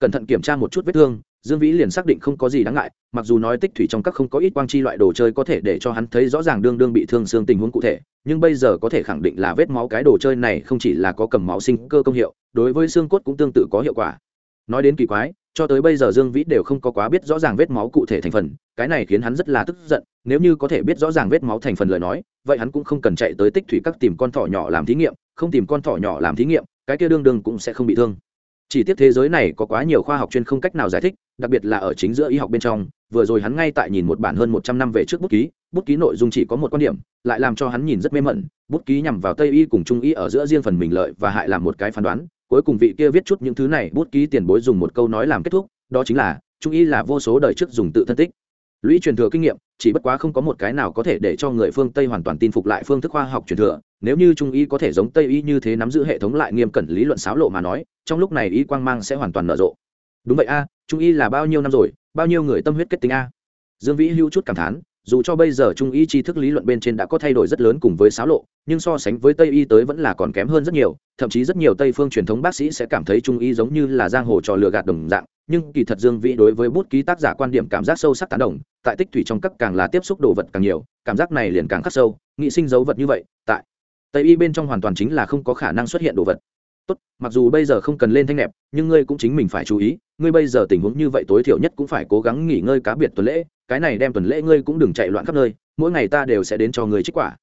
Cẩn thận kiểm tra một chút vết thương, dương vĩ liền xác định không có gì đáng ngại, mặc dù nói tích thủy trong các không có ít quang chi loại đồ chơi có thể để cho hắn thấy rõ ràng đương đương bị thương xương tình huống cụ thể, nhưng bây giờ có thể khẳng định là vết máu cái đồ chơi này không chỉ là có cầm máu sinh cơ công hiệu, đối với xương cốt cũng tương tự có hiệu quả. Nói đến kỳ quái cho tới bây giờ dương vĩ đều không có quá biết rõ ràng vết máu cụ thể thành phần, cái này khiến hắn rất là tức giận, nếu như có thể biết rõ ràng vết máu thành phần lời nói, vậy hắn cũng không cần chạy tới tích thủy các tìm con thỏ nhỏ làm thí nghiệm, không tìm con thỏ nhỏ làm thí nghiệm, cái kia đương đương cũng sẽ không bị thương. Chỉ tiếc thế giới này có quá nhiều khoa học chuyên không cách nào giải thích, đặc biệt là ở chính giữa y học bên trong, vừa rồi hắn ngay tại nhìn một bản hơn một trăm năm về trước bút ký bút ký nội dung chỉ có một quan điểm, lại làm cho hắn nhìn rất mê mẩn, bút ký nhằm vào tây y cùng trung y ở giữa riêng phần mình lợi và hại làm một cái phán đoán cuối cùng vị kia viết chút những thứ này, bút ký tiền bối dùng một câu nói làm kết thúc, đó chính là, trung y là vô số đời trước dùng tự thân tích. Lũy truyền thừa kinh nghiệm, chỉ bất quá không có một cái nào có thể để cho người phương tây hoàn toàn tin phục lại phương thức khoa học truyền thừa. Nếu như trung y có thể giống tây y như thế nắm giữ hệ thống lại nghiêm cẩn lý luận xáo lộ mà nói, trong lúc này y quang mang sẽ hoàn toàn nở rộ. Đúng vậy a, trung y là bao nhiêu năm rồi, bao nhiêu người tâm huyết kết tính a? Dương vĩ hữu chút cảm thán dù cho bây giờ trung y tri thức lý luận bên trên đã có thay đổi rất lớn cùng với xáo lộ, nhưng so sánh với tây y tới vẫn là còn kém hơn rất nhiều, thậm chí rất nhiều tây phương truyền thống bác sĩ sẽ cảm thấy trung y giống như là giang hồ trò lừa gạt đồng dạng, nhưng kỳ thật dương vĩ đối với bút ký tác giả quan điểm cảm giác sâu sắc tán đồng, tại tích thủy trong các càng là tiếp xúc đồ vật càng nhiều, cảm giác này liền càng khắc sâu, nghị sinh dấu vật như vậy, tại tây y bên trong hoàn toàn chính là không có khả năng xuất hiện đồ vật. Tốt, mặc dù bây giờ không cần lên thanh nẹp, nhưng ngươi cũng chính mình phải chú ý, ngươi bây giờ tình huống như vậy tối thiểu nhất cũng phải cố gắng nghỉ ngơi cá biệt tuần lễ cái này đem tuần lễ ngươi cũng đừng chạy loạn khắp nơi, mỗi ngày ta đều sẽ đến cho ngươi trích quả.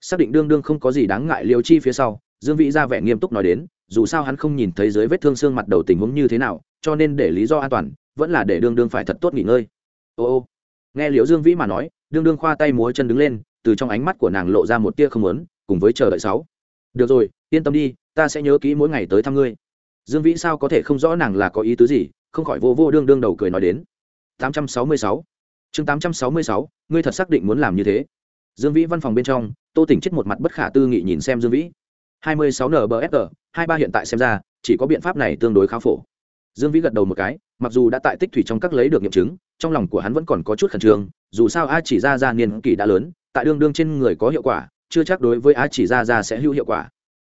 Xác định đương đương không có gì đáng ngại liều chi phía sau, dương vĩ ra vẻ nghiêm túc nói đến, dù sao hắn không nhìn thấy dưới vết thương xương mặt đầu tình huống như thế nào, cho nên để lý do an toàn, vẫn là để đương đương phải thật tốt nghỉ ngơi. Ô ô, nghe liễu dương vĩ mà nói, đương đương khoa tay múa chân đứng lên, từ trong ánh mắt của nàng lộ ra một tia không lớn cùng với chờ đợi sáu. Được rồi, yên tâm đi, ta sẽ nhớ kỹ mỗi ngày tới thăm ngươi. Dương vĩ sao có thể không rõ nàng là có ý tứ gì, không khỏi vô vô đương đương đầu cười nói đến. 866 chương 866 ngươi thật xác định muốn làm như thế. Dương vĩ văn phòng bên trong, tô tỉnh chết một mặt bất khả tư nghị nhìn xem dương vĩ. 26 nbfg hai ba hiện tại xem ra, chỉ có biện pháp này tương đối khá phổ. Dương vĩ gật đầu một cái, mặc dù đã tại tích thủy trong các lấy được nghiệm chứng, trong lòng của hắn vẫn còn có chút khẩn trương, dù sao a chỉ ra ra niên kỳ đã lớn, tại đương đương trên người có hiệu quả, chưa chắc đối với a chỉ ra ra sẽ hữu hiệu quả.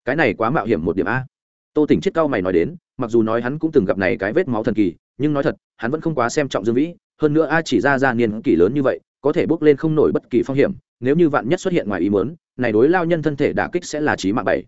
Cái này quá mạo hiểm một điểm a. Tô tỉnh chết cao mày nói đến, mặc dù nói hắn cũng từng gặp này cái vết máu thần kỳ, nhưng nói thật, hắn vẫn không quá xem trọng dương vĩ hơn nữa a chỉ ra ra niên kỷ lớn như vậy, có thể bước lên không nổi bất kỳ phong hiểm, nếu như vạn nhất xuất hiện ngoài ý muốn, này đối lao nhân thân thể đả kích sẽ là trí mạng bảy.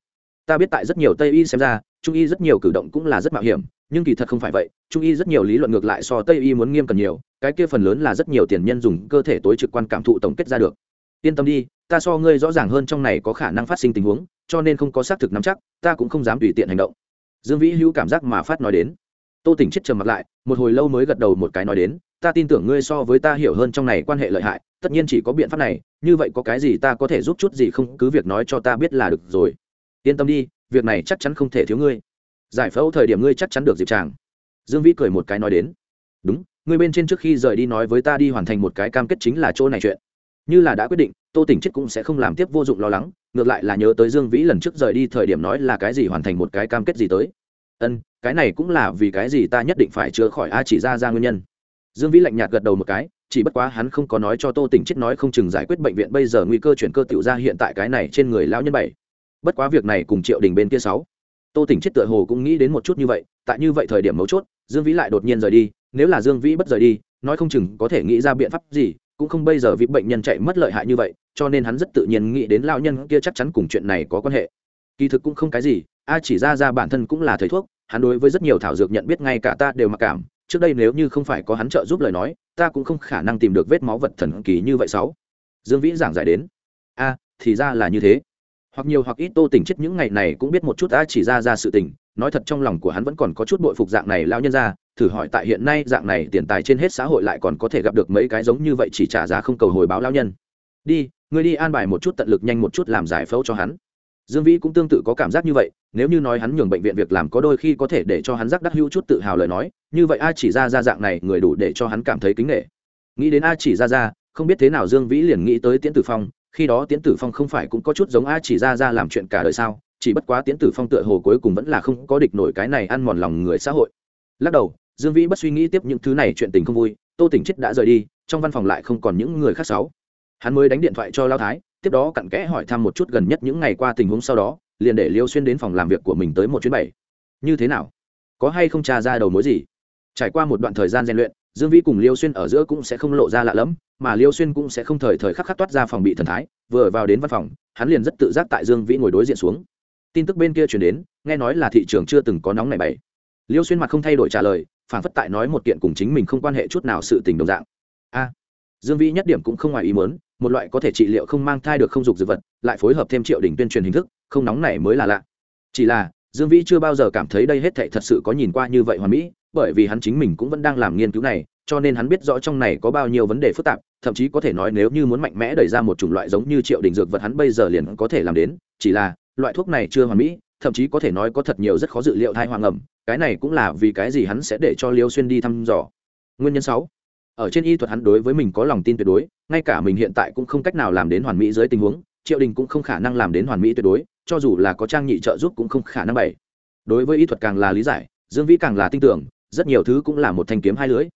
Ta biết tại rất nhiều tây y xem ra, trung y rất nhiều cử động cũng là rất mạo hiểm, nhưng kỳ thật không phải vậy, trung y rất nhiều lý luận ngược lại so tây y muốn nghiêm cần nhiều, cái kia phần lớn là rất nhiều tiền nhân dùng cơ thể tối trực quan cảm thụ tổng kết ra được. Yên tâm đi, ta so ngươi rõ ràng hơn trong này có khả năng phát sinh tình huống, cho nên không có xác thực nắm chắc, ta cũng không dám tùy tiện hành động. Dương vĩ hữu cảm giác mà phát nói đến tô tỉnh chết trầm mặt lại, một hồi lâu mới gật đầu một cái nói đến, ta tin tưởng ngươi so với ta hiểu hơn trong này quan hệ lợi hại, tất nhiên chỉ có biện pháp này, như vậy có cái gì ta có thể giúp chút gì không, cứ việc nói cho ta biết là được rồi. Yên tâm đi, việc này chắc chắn không thể thiếu ngươi. Giải phẫu thời điểm ngươi chắc chắn được dịp tràng. Dương vĩ cười một cái nói đến. Đúng, ngươi bên trên trước khi rời đi nói với ta đi hoàn thành một cái cam kết chính là chỗ này chuyện. Như là đã quyết định, tô tỉnh chết cũng sẽ không làm tiếp vô dụng lo lắng, ngược lại là nhớ tới dương vĩ lần trước rời đi thời điểm nói là cái gì hoàn thành một cái cam kết gì tới ân, cái này cũng là vì cái gì ta nhất định phải chữa khỏi a chỉ ra ra nguyên nhân. Dương vĩ lạnh nhạt gật đầu một cái, chỉ bất quá hắn không có nói cho tô tỉnh chết nói không chừng giải quyết bệnh viện bây giờ nguy cơ chuyển cơ tiểu ra hiện tại cái này trên người lão nhân bảy. Bất quá việc này cùng triệu đình bên kia sáu. Tô tỉnh chết tựa hồ cũng nghĩ đến một chút như vậy, tại như vậy thời điểm mấu chốt, dương vĩ lại đột nhiên rời đi, nếu là dương vĩ bất rời đi, nói không chừng có thể nghĩ ra biện pháp gì, cũng không bây giờ vị bệnh nhân chạy mất lợi hại như vậy, cho nên hắn rất tự nhiên nghĩ đến lao nhân kia chắc chắn cùng chuyện này có quan hệ kỳ thực cũng không cái gì, a chỉ ra ra bản thân cũng là thầy thuốc, hắn đối với rất nhiều thảo dược nhận biết ngay cả ta đều mặc cảm, trước đây nếu như không phải có hắn trợ giúp lời nói, ta cũng không khả năng tìm được vết máu vật thần kỳ như vậy sáu. Dương vĩ giảng giải đến. A, thì ra là như thế. Hoặc nhiều hoặc ít tô tỉnh chết những ngày này cũng biết một chút a chỉ ra ra sự tình, nói thật trong lòng của hắn vẫn còn có chút bội phục dạng này lao nhân ra thử hỏi tại hiện nay dạng này tiền tài trên hết xã hội lại còn có thể gặp được mấy cái giống như vậy chỉ trả giá không cầu hồi báo lao nhân. Đi người đi an bài một chút tận lực nhanh một chút làm giải phẫu cho hắn dương vĩ cũng tương tự có cảm giác như vậy, nếu như nói hắn nhường bệnh viện việc làm có đôi khi có thể để cho hắn giác đắc hữu chút tự hào lời nói, như vậy a chỉ ra ra dạng này người đủ để cho hắn cảm thấy kính nghệ nghĩ đến a chỉ ra ra không biết thế nào dương vĩ liền nghĩ tới tiễn tử phong, khi đó tiễn tử phong không phải cũng có chút giống a chỉ ra ra làm chuyện cả đời sao, chỉ bất quá tiễn tử phong tựa hồ cuối cùng vẫn là không có địch nổi cái này ăn mòn lòng người xã hội. Lắc đầu, dương vĩ bất suy nghĩ tiếp những thứ này chuyện tình không vui, tô tỉnh chết đã rời đi, trong văn phòng lại không còn những người khác sáu. Hắn mới đánh điện thoại cho lao thái tiếp đó cặn kẽ hỏi thăm một chút gần nhất những ngày qua tình huống sau đó, liền để liêu xuyên đến phòng làm việc của mình tới một chuyến bảy. Như thế nào? Có hay không tra ra đầu mối gì? Trải qua một đoạn thời gian rèn luyện, dương vĩ cùng liêu xuyên ở giữa cũng sẽ không lộ ra lạ lẫm, mà liêu xuyên cũng sẽ không thời thời khắc khắc toát ra phòng bị thần thái, vừa vào đến văn phòng, hắn liền rất tự giác tại dương vĩ ngồi đối diện xuống. Tin tức bên kia chuyển đến, nghe nói là thị trường chưa từng có nóng này bảy. Liêu xuyên mặt không thay đổi trả lời, phản phất tại nói một kiện cùng chính mình không quan hệ chút nào sự tình đồng dạng. A, dương vĩ nhất điểm cũng không ngoài ý muốn một loại có thể trị liệu không mang thai được không dục dược vật, lại phối hợp thêm triệu đỉnh tuyên truyền hình thức, không nóng này mới là lạ. Chỉ là, dương vĩ chưa bao giờ cảm thấy đây hết thệ thật sự có nhìn qua như vậy hoàn mỹ, bởi vì hắn chính mình cũng vẫn đang làm nghiên cứu này, cho nên hắn biết rõ trong này có bao nhiêu vấn đề phức tạp, thậm chí có thể nói nếu như muốn mạnh mẽ đẩy ra một chủng loại giống như triệu đỉnh dược vật hắn bây giờ liền có thể làm đến, chỉ là, loại thuốc này chưa hoàn mỹ, thậm chí có thể nói có thật nhiều rất khó dự liệu thai hoàng ẩm, cái này cũng là vì cái gì hắn sẽ để cho liêu xuyên đi thăm dò. Nguyên nhân sáu ở trên y thuật hắn đối với mình có lòng tin tuyệt đối, ngay cả mình hiện tại cũng không cách nào làm đến hoàn mỹ dưới tình huống, triệu đình cũng không khả năng làm đến hoàn mỹ tuyệt đối, cho dù là có trang nhị trợ giúp cũng không khả năng bày. Đối với y thuật càng là lý giải, dương vĩ càng là tin tưởng, rất nhiều thứ cũng là một thanh kiếm hai lưới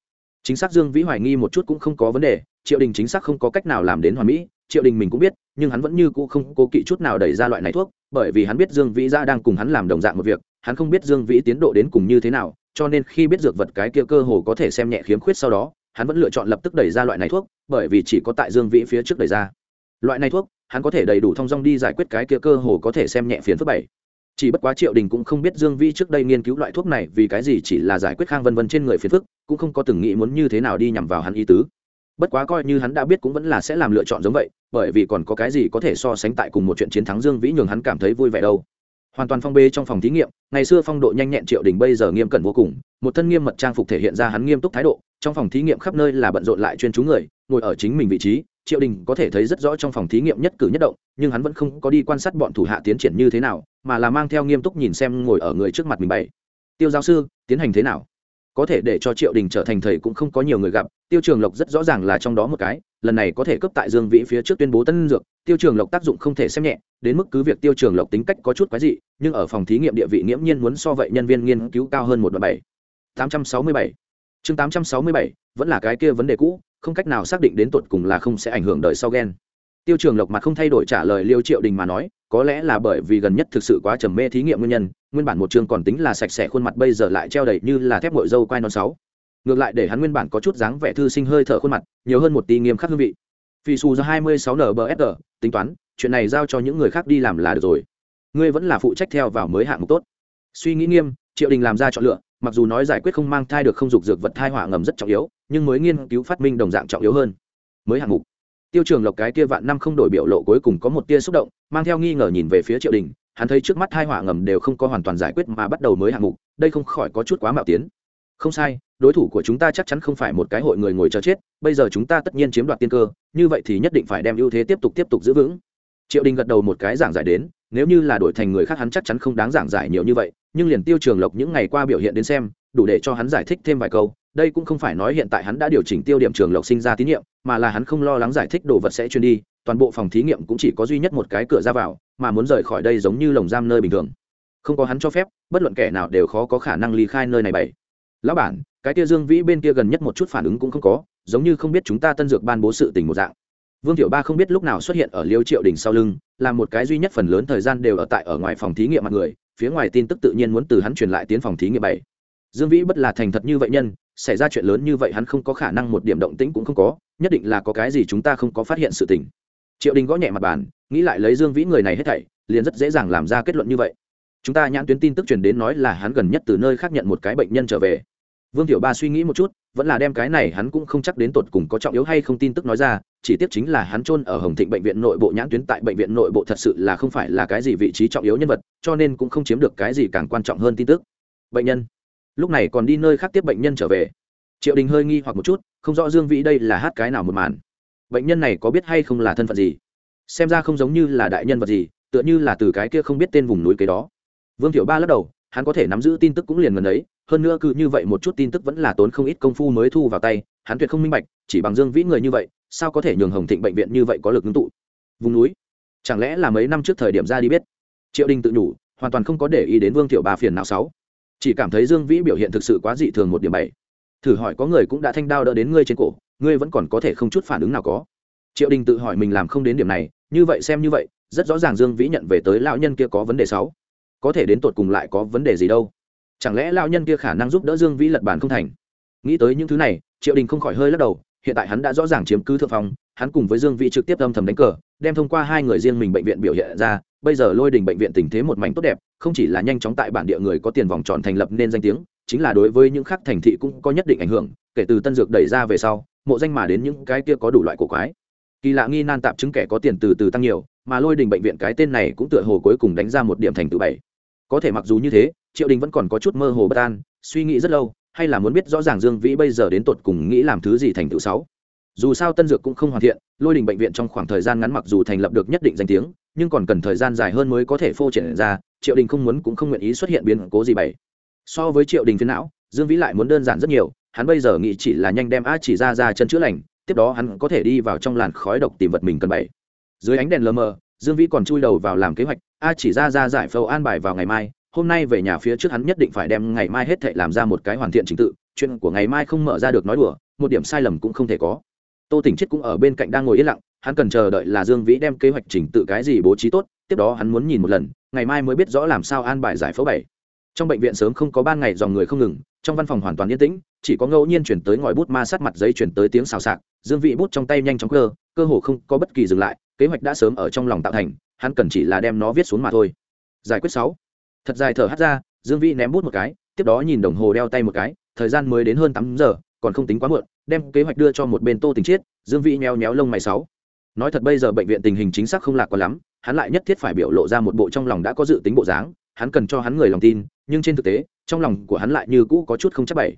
chính xác dương vĩ hoài nghi một chút cũng không có vấn đề, triệu đình chính xác không có cách nào làm đến hoàn mỹ, triệu đình mình cũng biết, nhưng hắn vẫn như cũ không cố kỵ chút nào đẩy ra loại này thuốc, bởi vì hắn biết dương vĩ ra đang cùng hắn làm đồng dạng một việc, hắn không biết dương vĩ tiến độ đến cùng như thế nào, cho nên khi biết dược vật cái kia cơ hồ có thể xem nhẹ khiếm khuyết sau đó hắn vẫn lựa chọn lập tức đẩy ra loại này thuốc, bởi vì chỉ có tại dương vĩ phía trước đẩy ra. Loại này thuốc, hắn có thể đầy đủ thông dong đi giải quyết cái kia cơ hồ có thể xem nhẹ phiền phức bảy. Chỉ bất quá triệu đình cũng không biết dương vĩ trước đây nghiên cứu loại thuốc này vì cái gì chỉ là giải quyết khang vân vân trên người phiền phức, cũng không có từng nghĩ muốn như thế nào đi nhằm vào hắn ý tứ. Bất quá coi như hắn đã biết cũng vẫn là sẽ làm lựa chọn giống vậy, bởi vì còn có cái gì có thể so sánh tại cùng một chuyện chiến thắng dương vĩ nhường hắn cảm thấy vui vẻ đâu hoàn toàn phong bê trong phòng thí nghiệm, ngày xưa phong độ nhanh nhẹn triệu đình bây giờ nghiêm cẩn vô cùng, một thân nghiêm mật trang phục thể hiện ra hắn nghiêm túc thái độ, trong phòng thí nghiệm khắp nơi là bận rộn lại chuyên chú người, ngồi ở chính mình vị trí, triệu đình có thể thấy rất rõ trong phòng thí nghiệm nhất cử nhất động, nhưng hắn vẫn không có đi quan sát bọn thủ hạ tiến triển như thế nào, mà là mang theo nghiêm túc nhìn xem ngồi ở người trước mặt mình bày. Tiêu giáo sư, tiến hành thế nào? Có thể để cho triệu đình trở thành thầy cũng không có nhiều người gặp, tiêu trường lộc rất rõ ràng là trong đó một cái, lần này có thể cấp tại dương vĩ phía trước tuyên bố tân dược, tiêu trường lộc tác dụng không thể xem nhẹ đến mức cứ việc tiêu trường lộc tính cách có chút quái dị, nhưng ở phòng thí nghiệm địa vị nghiễm nhiên muốn so vậy nhân viên nghiên cứu cao hơn một đoạn bảy. Tám trăm sáu mươi bảy. Chương tám trăm sáu mươi bảy, vẫn là cái kia vấn đề cũ, không cách nào xác định đến tột cùng là không sẽ ảnh hưởng đời sau gen. Tiêu trường lộc mặt không thay đổi trả lời liêu triệu đình mà nói, có lẽ là bởi vì gần nhất thực sự quá trầm mê thí nghiệm nguyên nhân, nguyên bản một chương còn tính là sạch sẽ khuôn mặt bây giờ lại treo đầy như là thép ngội dâu quai non sáu. Ngược lại để hắn nguyên bản có chút dáng vẻ thư sinh hơi thở khuôn mặt, nhiều hơn một tí nghiêm khắc hương vị. Phi xù ra hai mươi sáu nbsg tính toán chuyện này giao cho những người khác đi làm là được rồi. Ngươi vẫn là phụ trách theo vào mới hạng mục tốt. Suy nghĩ nghiêm, triệu đình làm ra chọn lựa, mặc dù nói giải quyết không mang thai được không dục dược vật thai hỏa ngầm rất trọng yếu, nhưng mới nghiên cứu phát minh đồng dạng trọng yếu hơn. Mới hạng mục. Tiêu trường lộc cái kia vạn năm không đổi biểu lộ cuối cùng có một tia xúc động, mang theo nghi ngờ nhìn về phía triệu đình, hắn thấy trước mắt thai hỏa ngầm đều không có hoàn toàn giải quyết mà bắt đầu mới hạng mục, đây không khỏi có chút quá mạo tiến. Không sai, đối thủ của chúng ta chắc chắn không phải một cái hội người ngồi chờ chết, bây giờ chúng ta tất nhiên chiếm đoạt tiên cơ, như vậy thì nhất định phải đem ưu thế tiếp tục tiếp tục giữ vững triệu đình gật đầu một cái giảng giải đến, nếu như là đổi thành người khác hắn chắc chắn không đáng giảng giải nhiều như vậy, nhưng liền tiêu trường lộc những ngày qua biểu hiện đến xem, đủ để cho hắn giải thích thêm vài câu, đây cũng không phải nói hiện tại hắn đã điều chỉnh tiêu điểm trường lộc sinh ra tín nhiệm, mà là hắn không lo lắng giải thích đồ vật sẽ truyền đi, toàn bộ phòng thí nghiệm cũng chỉ có duy nhất một cái cửa ra vào, mà muốn rời khỏi đây giống như lồng giam nơi bình thường. Không có hắn cho phép, bất luận kẻ nào đều khó có khả năng ly khai nơi này bảy lão bản, cái kia dương vĩ bên kia gần nhất một chút phản ứng cũng không có, giống như không biết chúng ta tân dược ban bố sự tình một dạng vương tiểu ba không biết lúc nào xuất hiện ở liêu triệu đình sau lưng, là một cái duy nhất phần lớn thời gian đều ở tại ở ngoài phòng thí nghiệm mặt người, phía ngoài tin tức tự nhiên muốn từ hắn truyền lại tiến phòng thí nghiệm bảy. Dương vĩ bất là thành thật như vậy nhân, xảy ra chuyện lớn như vậy hắn không có khả năng một điểm động tĩnh cũng không có, nhất định là có cái gì chúng ta không có phát hiện sự tình. Triệu đình gõ nhẹ mặt bàn, nghĩ lại lấy dương vĩ người này hết thảy, liền rất dễ dàng làm ra kết luận như vậy. Chúng ta nhãn tuyến tin tức truyền đến nói là hắn gần nhất từ nơi khác nhận một cái bệnh nhân trở về vương tiểu ba suy nghĩ một chút, vẫn là đem cái này hắn cũng không chắc đến tột cùng có trọng yếu hay không tin tức nói ra, chỉ tiếc chính là hắn chôn ở hồng thịnh bệnh viện nội bộ nhãn tuyến tại bệnh viện nội bộ thật sự là không phải là cái gì vị trí trọng yếu nhân vật, cho nên cũng không chiếm được cái gì càng quan trọng hơn tin tức. Bệnh nhân. Lúc này còn đi nơi khác tiếp bệnh nhân trở về. Triệu đình hơi nghi hoặc một chút, không rõ dương vĩ đây là hát cái nào một màn. Bệnh nhân này có biết hay không là thân phận gì? Xem ra không giống như là đại nhân vật gì, tựa như là từ cái kia không biết tên vùng núi cái đó. Vương tiểu ba lắc đầu hắn có thể nắm giữ tin tức cũng liền gần ấy, hơn nữa cứ như vậy một chút tin tức vẫn là tốn không ít công phu mới thu vào tay, hắn tuyệt không minh bạch, chỉ bằng dương vĩ người như vậy, sao có thể nhường hồng thịnh bệnh viện như vậy có lực ngưng tụ? Vùng núi, chẳng lẽ là mấy năm trước thời điểm ra đi biết? Triệu đình tự nhủ, hoàn toàn không có để ý đến vương tiểu bà phiền nào sáu. Chỉ cảm thấy dương vĩ biểu hiện thực sự quá dị thường một điểm bảy. Thử hỏi có người cũng đã thanh đao đỡ đến ngươi trên cổ, ngươi vẫn còn có thể không chút phản ứng nào có? Triệu đình tự hỏi mình làm không đến điểm này, như vậy xem như vậy, rất rõ ràng dương vĩ nhận về tới lão nhân kia có vấn đề sáu có thể đến tột cùng lại có vấn đề gì đâu. Chẳng lẽ lão nhân kia khả năng giúp đỡ dương vĩ lật bàn không thành? Nghĩ tới những thứ này, triệu đình không khỏi hơi lắc đầu, hiện tại hắn đã rõ ràng chiếm cứ thượng phong, hắn cùng với dương vĩ trực tiếp âm thầm đánh cờ, đem thông qua hai người riêng mình bệnh viện biểu hiện ra, bây giờ lôi đình bệnh viện tình thế một mảnh tốt đẹp, không chỉ là nhanh chóng tại bản địa người có tiền vòng tròn thành lập nên danh tiếng, chính là đối với những khác thành thị cũng có nhất định ảnh hưởng, kể từ tân dược đẩy ra về sau, mộ danh mà đến những cái kia có đủ loại cổ quái. Kỳ lạ nghi nan tạp chứng kẻ có tiền từ từ tăng nhiều, mà lôi đình bệnh viện cái tên này cũng tựa hồ cuối cùng đánh ra một điểm thành tựu bảy có thể mặc dù như thế, triệu đình vẫn còn có chút mơ hồ bất an, suy nghĩ rất lâu, hay là muốn biết rõ ràng dương vĩ bây giờ đến tột cùng nghĩ làm thứ gì thành tựu sáu. Dù sao tân dược cũng không hoàn thiện, lôi đình bệnh viện trong khoảng thời gian ngắn mặc dù thành lập được nhất định danh tiếng, nhưng còn cần thời gian dài hơn mới có thể phô triển ra, triệu đình không muốn cũng không nguyện ý xuất hiện biến cố gì bảy. So với triệu đình phiến não, dương vĩ lại muốn đơn giản rất nhiều, hắn bây giờ nghĩ chỉ là nhanh đem a chỉ ra ra chân chữa lành, tiếp đó hắn có thể đi vào trong làn khói độc tìm vật mình cần bảy. Dưới ánh đèn lờ mờ, dương vĩ còn chui đầu vào làm kế hoạch a chỉ ra ra giải phẫu an bài vào ngày mai, hôm nay về nhà phía trước hắn nhất định phải đem ngày mai hết thệ làm ra một cái hoàn thiện trình tự, chuyện của ngày mai không mở ra được nói đùa, một điểm sai lầm cũng không thể có. Tô tỉnh chết cũng ở bên cạnh đang ngồi yên lặng, hắn cần chờ đợi là dương vĩ đem kế hoạch trình tự cái gì bố trí tốt, tiếp đó hắn muốn nhìn một lần, ngày mai mới biết rõ làm sao an bài giải phẫu bảy. Trong bệnh viện sớm không có ban ngày dòng người không ngừng, trong văn phòng hoàn toàn yên tĩnh, chỉ có ngẫu nhiên chuyển tới ngòi bút ma sát mặt giấy chuyển tới tiếng xào xạc, dương vị bút trong tay nhanh chóng cơ cơ hồ không có bất kỳ dừng lại kế hoạch đã sớm ở trong lòng tạo thành, hắn cần chỉ là đem nó viết xuống mà thôi. Giải quyết sáu. Thật dài thở hắt ra, dương vĩ ném bút một cái, tiếp đó nhìn đồng hồ đeo tay một cái, thời gian mới đến hơn tám giờ, còn không tính quá muộn, đem kế hoạch đưa cho một bên tô tình chiết, dương vĩ nheo nhéo lông mày sáu. Nói thật bây giờ bệnh viện tình hình chính xác không lạc quá lắm, hắn lại nhất thiết phải biểu lộ ra một bộ trong lòng đã có dự tính bộ dáng, hắn cần cho hắn người lòng tin, nhưng trên thực tế, trong lòng của hắn lại như cũ có chút không chắc bảy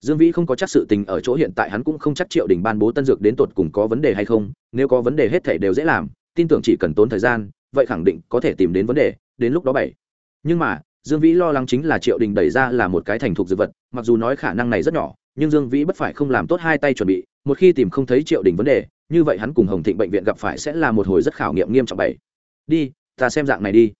dương vĩ không có chắc sự tình ở chỗ hiện tại hắn cũng không chắc triệu đình ban bố tân dược đến tột cùng có vấn đề hay không, nếu có vấn đề hết thể đều dễ làm, tin tưởng chỉ cần tốn thời gian, vậy khẳng định có thể tìm đến vấn đề, đến lúc đó bảy. Nhưng mà, dương vĩ lo lắng chính là triệu đình đẩy ra là một cái thành thục dược vật, mặc dù nói khả năng này rất nhỏ, nhưng dương vĩ bất phải không làm tốt hai tay chuẩn bị, một khi tìm không thấy triệu đình vấn đề, như vậy hắn cùng hồng thịnh bệnh viện gặp phải sẽ là một hồi rất khảo nghiệm nghiêm trọng bảy. Đi, ta xem dạng này đi.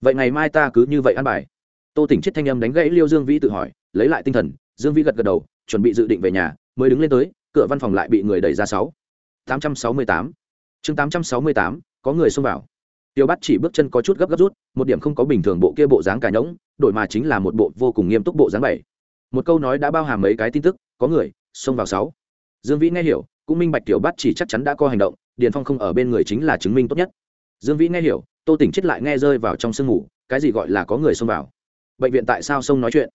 Vậy ngày mai ta cứ như vậy ăn bài. Tô tỉnh chết thanh âm đánh gãy liêu dương vĩ tự hỏi, lấy lại tinh thần dương vĩ gật gật đầu chuẩn bị dự định về nhà mới đứng lên tới cửa văn phòng lại bị người đẩy ra sáu. tám trăm sáu mươi tám. Chương tám trăm sáu mươi tám có người xông vào. Tiêu bắt chỉ bước chân có chút gấp gấp rút một điểm không có bình thường bộ kia bộ dáng cả nhõng, đổi mà chính là một bộ vô cùng nghiêm túc bộ dáng bảy. Một câu nói đã bao hàm mấy cái tin tức có người xông vào sáu. Dương vĩ nghe hiểu cũng minh bạch tiểu bắt chỉ chắc chắn đã có hành động điền phong không ở bên người chính là chứng minh tốt nhất. Dương vĩ nghe hiểu tô tỉnh chết lại nghe rơi vào trong sương ngủ cái gì gọi là có người xông vào? Bệnh viện tại sao xông nói chuyện?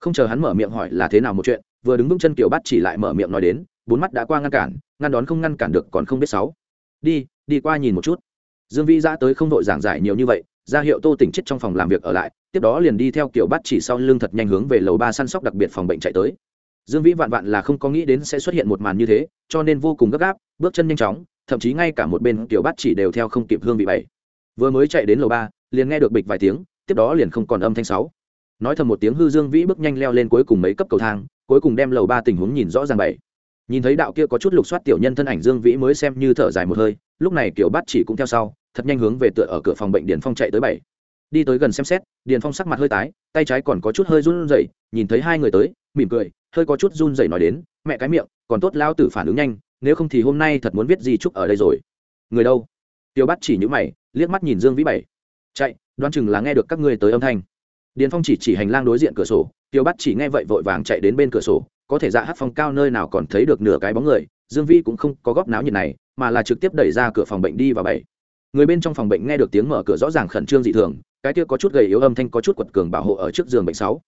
Không chờ hắn mở miệng hỏi là thế nào một chuyện, vừa đứng vững chân kiểu bắt chỉ lại mở miệng nói đến, bốn mắt đã qua ngăn cản, ngăn đón không ngăn cản được còn không biết sáu. Đi đi qua nhìn một chút. Dương vĩ ra tới không đội giảng giải nhiều như vậy, ra hiệu tô tỉnh chết trong phòng làm việc ở lại, tiếp đó liền đi theo kiểu bắt chỉ sau lưng thật nhanh hướng về lầu ba săn sóc đặc biệt phòng bệnh chạy tới. Dương vĩ vạn vạn là không có nghĩ đến sẽ xuất hiện một màn như thế, cho nên vô cùng gấp gáp, bước chân nhanh chóng, thậm chí ngay cả một bên kiểu bắt chỉ đều theo không kịp hương vị bảy. Vừa mới chạy đến lầu ba, liền nghe được bịch vài tiếng, tiếp đó liền không còn âm thanh sáu nói thầm một tiếng hư dương vĩ bước nhanh leo lên cuối cùng mấy cấp cầu thang, cuối cùng đem lầu ba tình huống nhìn rõ ràng bảy. Nhìn thấy đạo kia có chút lục soát tiểu nhân thân ảnh dương vĩ mới xem như thở dài một hơi, lúc này kiểu bắt chỉ cũng theo sau, thật nhanh hướng về tựa ở cửa phòng bệnh điền phong chạy tới bảy. Đi tới gần xem xét, điền phong sắc mặt hơi tái, tay trái còn có chút hơi run rẩy, nhìn thấy hai người tới, mỉm cười, hơi có chút run rẩy nói đến, mẹ cái miệng, còn tốt lao tử phản ứng nhanh, nếu không thì hôm nay thật muốn viết gì chúc ở đây rồi. Người đâu? Tiêu bắt chỉ những mày, liếc mắt nhìn dương vĩ bảy. Chạy, đoán chừng là nghe được các ngươi tới âm thanh điền phong chỉ chỉ hành lang đối diện cửa sổ, tiêu bắt chỉ nghe vậy vội vàng chạy đến bên cửa sổ, có thể dạ hát phong cao nơi nào còn thấy được nửa cái bóng người, dương Vi cũng không có góp náo nhiệt này, mà là trực tiếp đẩy ra cửa phòng bệnh đi vào bảy. Người bên trong phòng bệnh nghe được tiếng mở cửa rõ ràng khẩn trương dị thường, cái kia có chút gầy yếu âm thanh có chút quật cường bảo hộ ở trước giường bệnh sáu.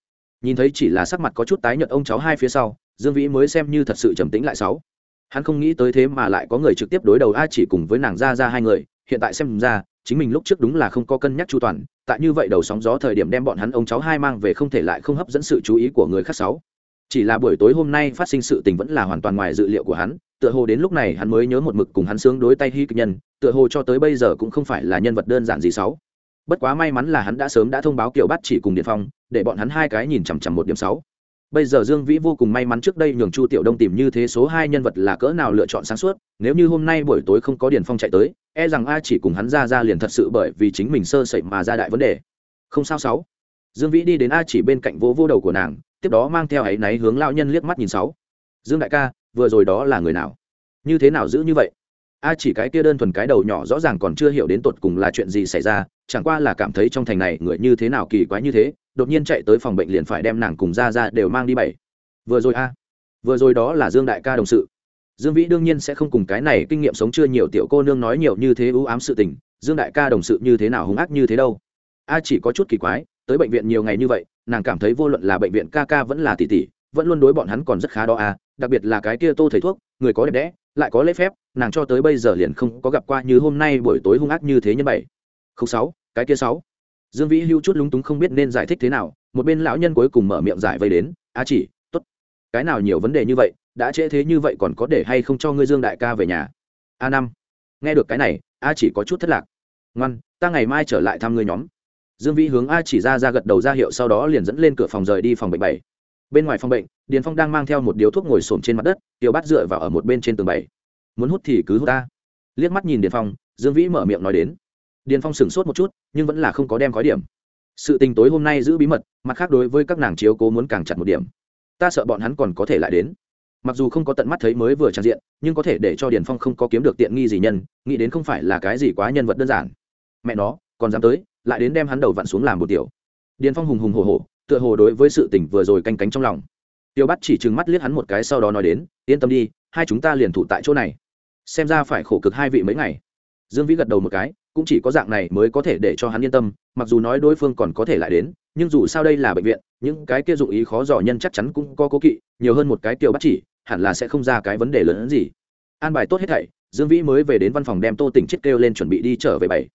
Nhìn thấy chỉ là sắc mặt có chút tái nhợt ông cháu hai phía sau, dương vĩ mới xem như thật sự trầm tĩnh lại sáu. Hắn không nghĩ tới thế mà lại có người trực tiếp đối đầu a chỉ cùng với nàng ra ra hai người, hiện tại xem ra chính mình lúc trước đúng là không có cân nhắc chu toàn, tại như vậy đầu sóng gió thời điểm đem bọn hắn ông cháu hai mang về không thể lại không hấp dẫn sự chú ý của người khác sáu. Chỉ là buổi tối hôm nay phát sinh sự tình vẫn là hoàn toàn ngoài dự liệu của hắn, tựa hồ đến lúc này hắn mới nhớ một mực cùng hắn sướng đối tay hy kịch nhân, tựa hồ cho tới bây giờ cũng không phải là nhân vật đơn giản gì sáu. Bất quá may mắn là hắn đã sớm đã thông báo kiểu bắt chỉ cùng điện phong, để bọn hắn hai cái nhìn chằm chằm một điểm sáu bây giờ dương vĩ vô cùng may mắn trước đây nhường chu tiểu đông tìm như thế số hai nhân vật là cỡ nào lựa chọn sáng suốt, nếu như hôm nay buổi tối không có điền phong chạy tới e rằng a chỉ cùng hắn ra ra liền thật sự bởi vì chính mình sơ sẩy mà ra đại vấn đề. Không sao sáu. Dương vĩ đi đến a chỉ bên cạnh vỗ vô đầu của nàng, tiếp đó mang theo áy náy hướng lao nhân liếc mắt nhìn sáu. Dương đại ca, vừa rồi đó là người nào? Như thế nào giữ như vậy? A chỉ cái kia đơn thuần cái đầu nhỏ rõ ràng còn chưa hiểu đến tột cùng là chuyện gì xảy ra, chẳng qua là cảm thấy trong thành này người như thế nào kỳ quái như thế đột nhiên chạy tới phòng bệnh liền phải đem nàng cùng ra ra đều mang đi bảy. Vừa rồi a, vừa rồi đó là dương đại ca đồng sự. Dương vĩ đương nhiên sẽ không cùng cái này kinh nghiệm sống chưa nhiều tiểu cô nương nói nhiều như thế ưu ám sự tình, dương đại ca đồng sự như thế nào hung ác như thế đâu. A chỉ có chút kỳ quái, tới bệnh viện nhiều ngày như vậy, nàng cảm thấy vô luận là bệnh viện ca ca vẫn là tỷ tỷ, vẫn luôn đối bọn hắn còn rất khá đó a, đặc biệt là cái kia tô thầy thuốc, người có đẹp đẽ, lại có lễ phép, nàng cho tới bây giờ liền không có gặp qua như hôm nay buổi tối hung ác như thế nhân bảy. Không sáu, cái kia sáu dương vĩ hưu chút lúng túng không biết nên giải thích thế nào, một bên lão nhân cuối cùng mở miệng giải vây đến, a chỉ t ố t cái nào nhiều vấn đề như vậy, đã trễ thế như vậy còn có để hay không cho ngươi dương đại ca về nhà? A năm. Nghe được cái này, a chỉ có chút thất lạc. Ngoan, ta ngày mai trở lại thăm ngươi nhóm. Dương vĩ hướng a chỉ ra ra gật đầu ra hiệu sau đó liền dẫn lên cửa phòng rời đi phòng bệnh bảy. Bên ngoài phòng bệnh, điền phong đang mang theo một điếu thuốc ngồi xổm trên mặt đất, tiểu bát dựa vào ở một bên trên tường bảy. Muốn hút thì cứ hút ta. Liếc mắt nhìn điền phong, dương vĩ mở miệng nói đến điền phong sửng sốt một chút, nhưng vẫn là không có đem khói điểm. Sự tình tối hôm nay giữ bí mật, mặt khác đối với các nàng chiếu cố muốn càng chặt một điểm. Ta sợ bọn hắn còn có thể lại đến. Mặc dù không có tận mắt thấy mới vừa trang diện, nhưng có thể để cho điền phong không có kiếm được tiện nghi gì nhân, nghĩ đến không phải là cái gì quá nhân vật đơn giản. Mẹ nó, còn dám tới, lại đến đem hắn đầu vặn xuống làm một tiểu. Điền phong hùng hùng hồ hồ tựa hồ đối với sự tình vừa rồi canh cánh trong lòng. Tiêu bắt chỉ trừng mắt liếc hắn một cái sau đó nói đến, yên tâm đi, hai chúng ta liền thủ tại chỗ này. Xem ra phải khổ cực hai vị mấy ngày. Dương vĩ gật đầu một cái cũng chỉ có dạng này mới có thể để cho hắn yên tâm, mặc dù nói đối phương còn có thể lại đến, nhưng dù sao đây là bệnh viện, những cái kia dụng ý khó dò nhân chắc chắn cũng có cố kỵ, nhiều hơn một cái tiêu bắt chỉ, hẳn là sẽ không ra cái vấn đề lớn hơn gì. An bài tốt hết thảy, dương vĩ mới về đến văn phòng đem tô tỉnh chết kêu lên chuẩn bị đi trở về bảy.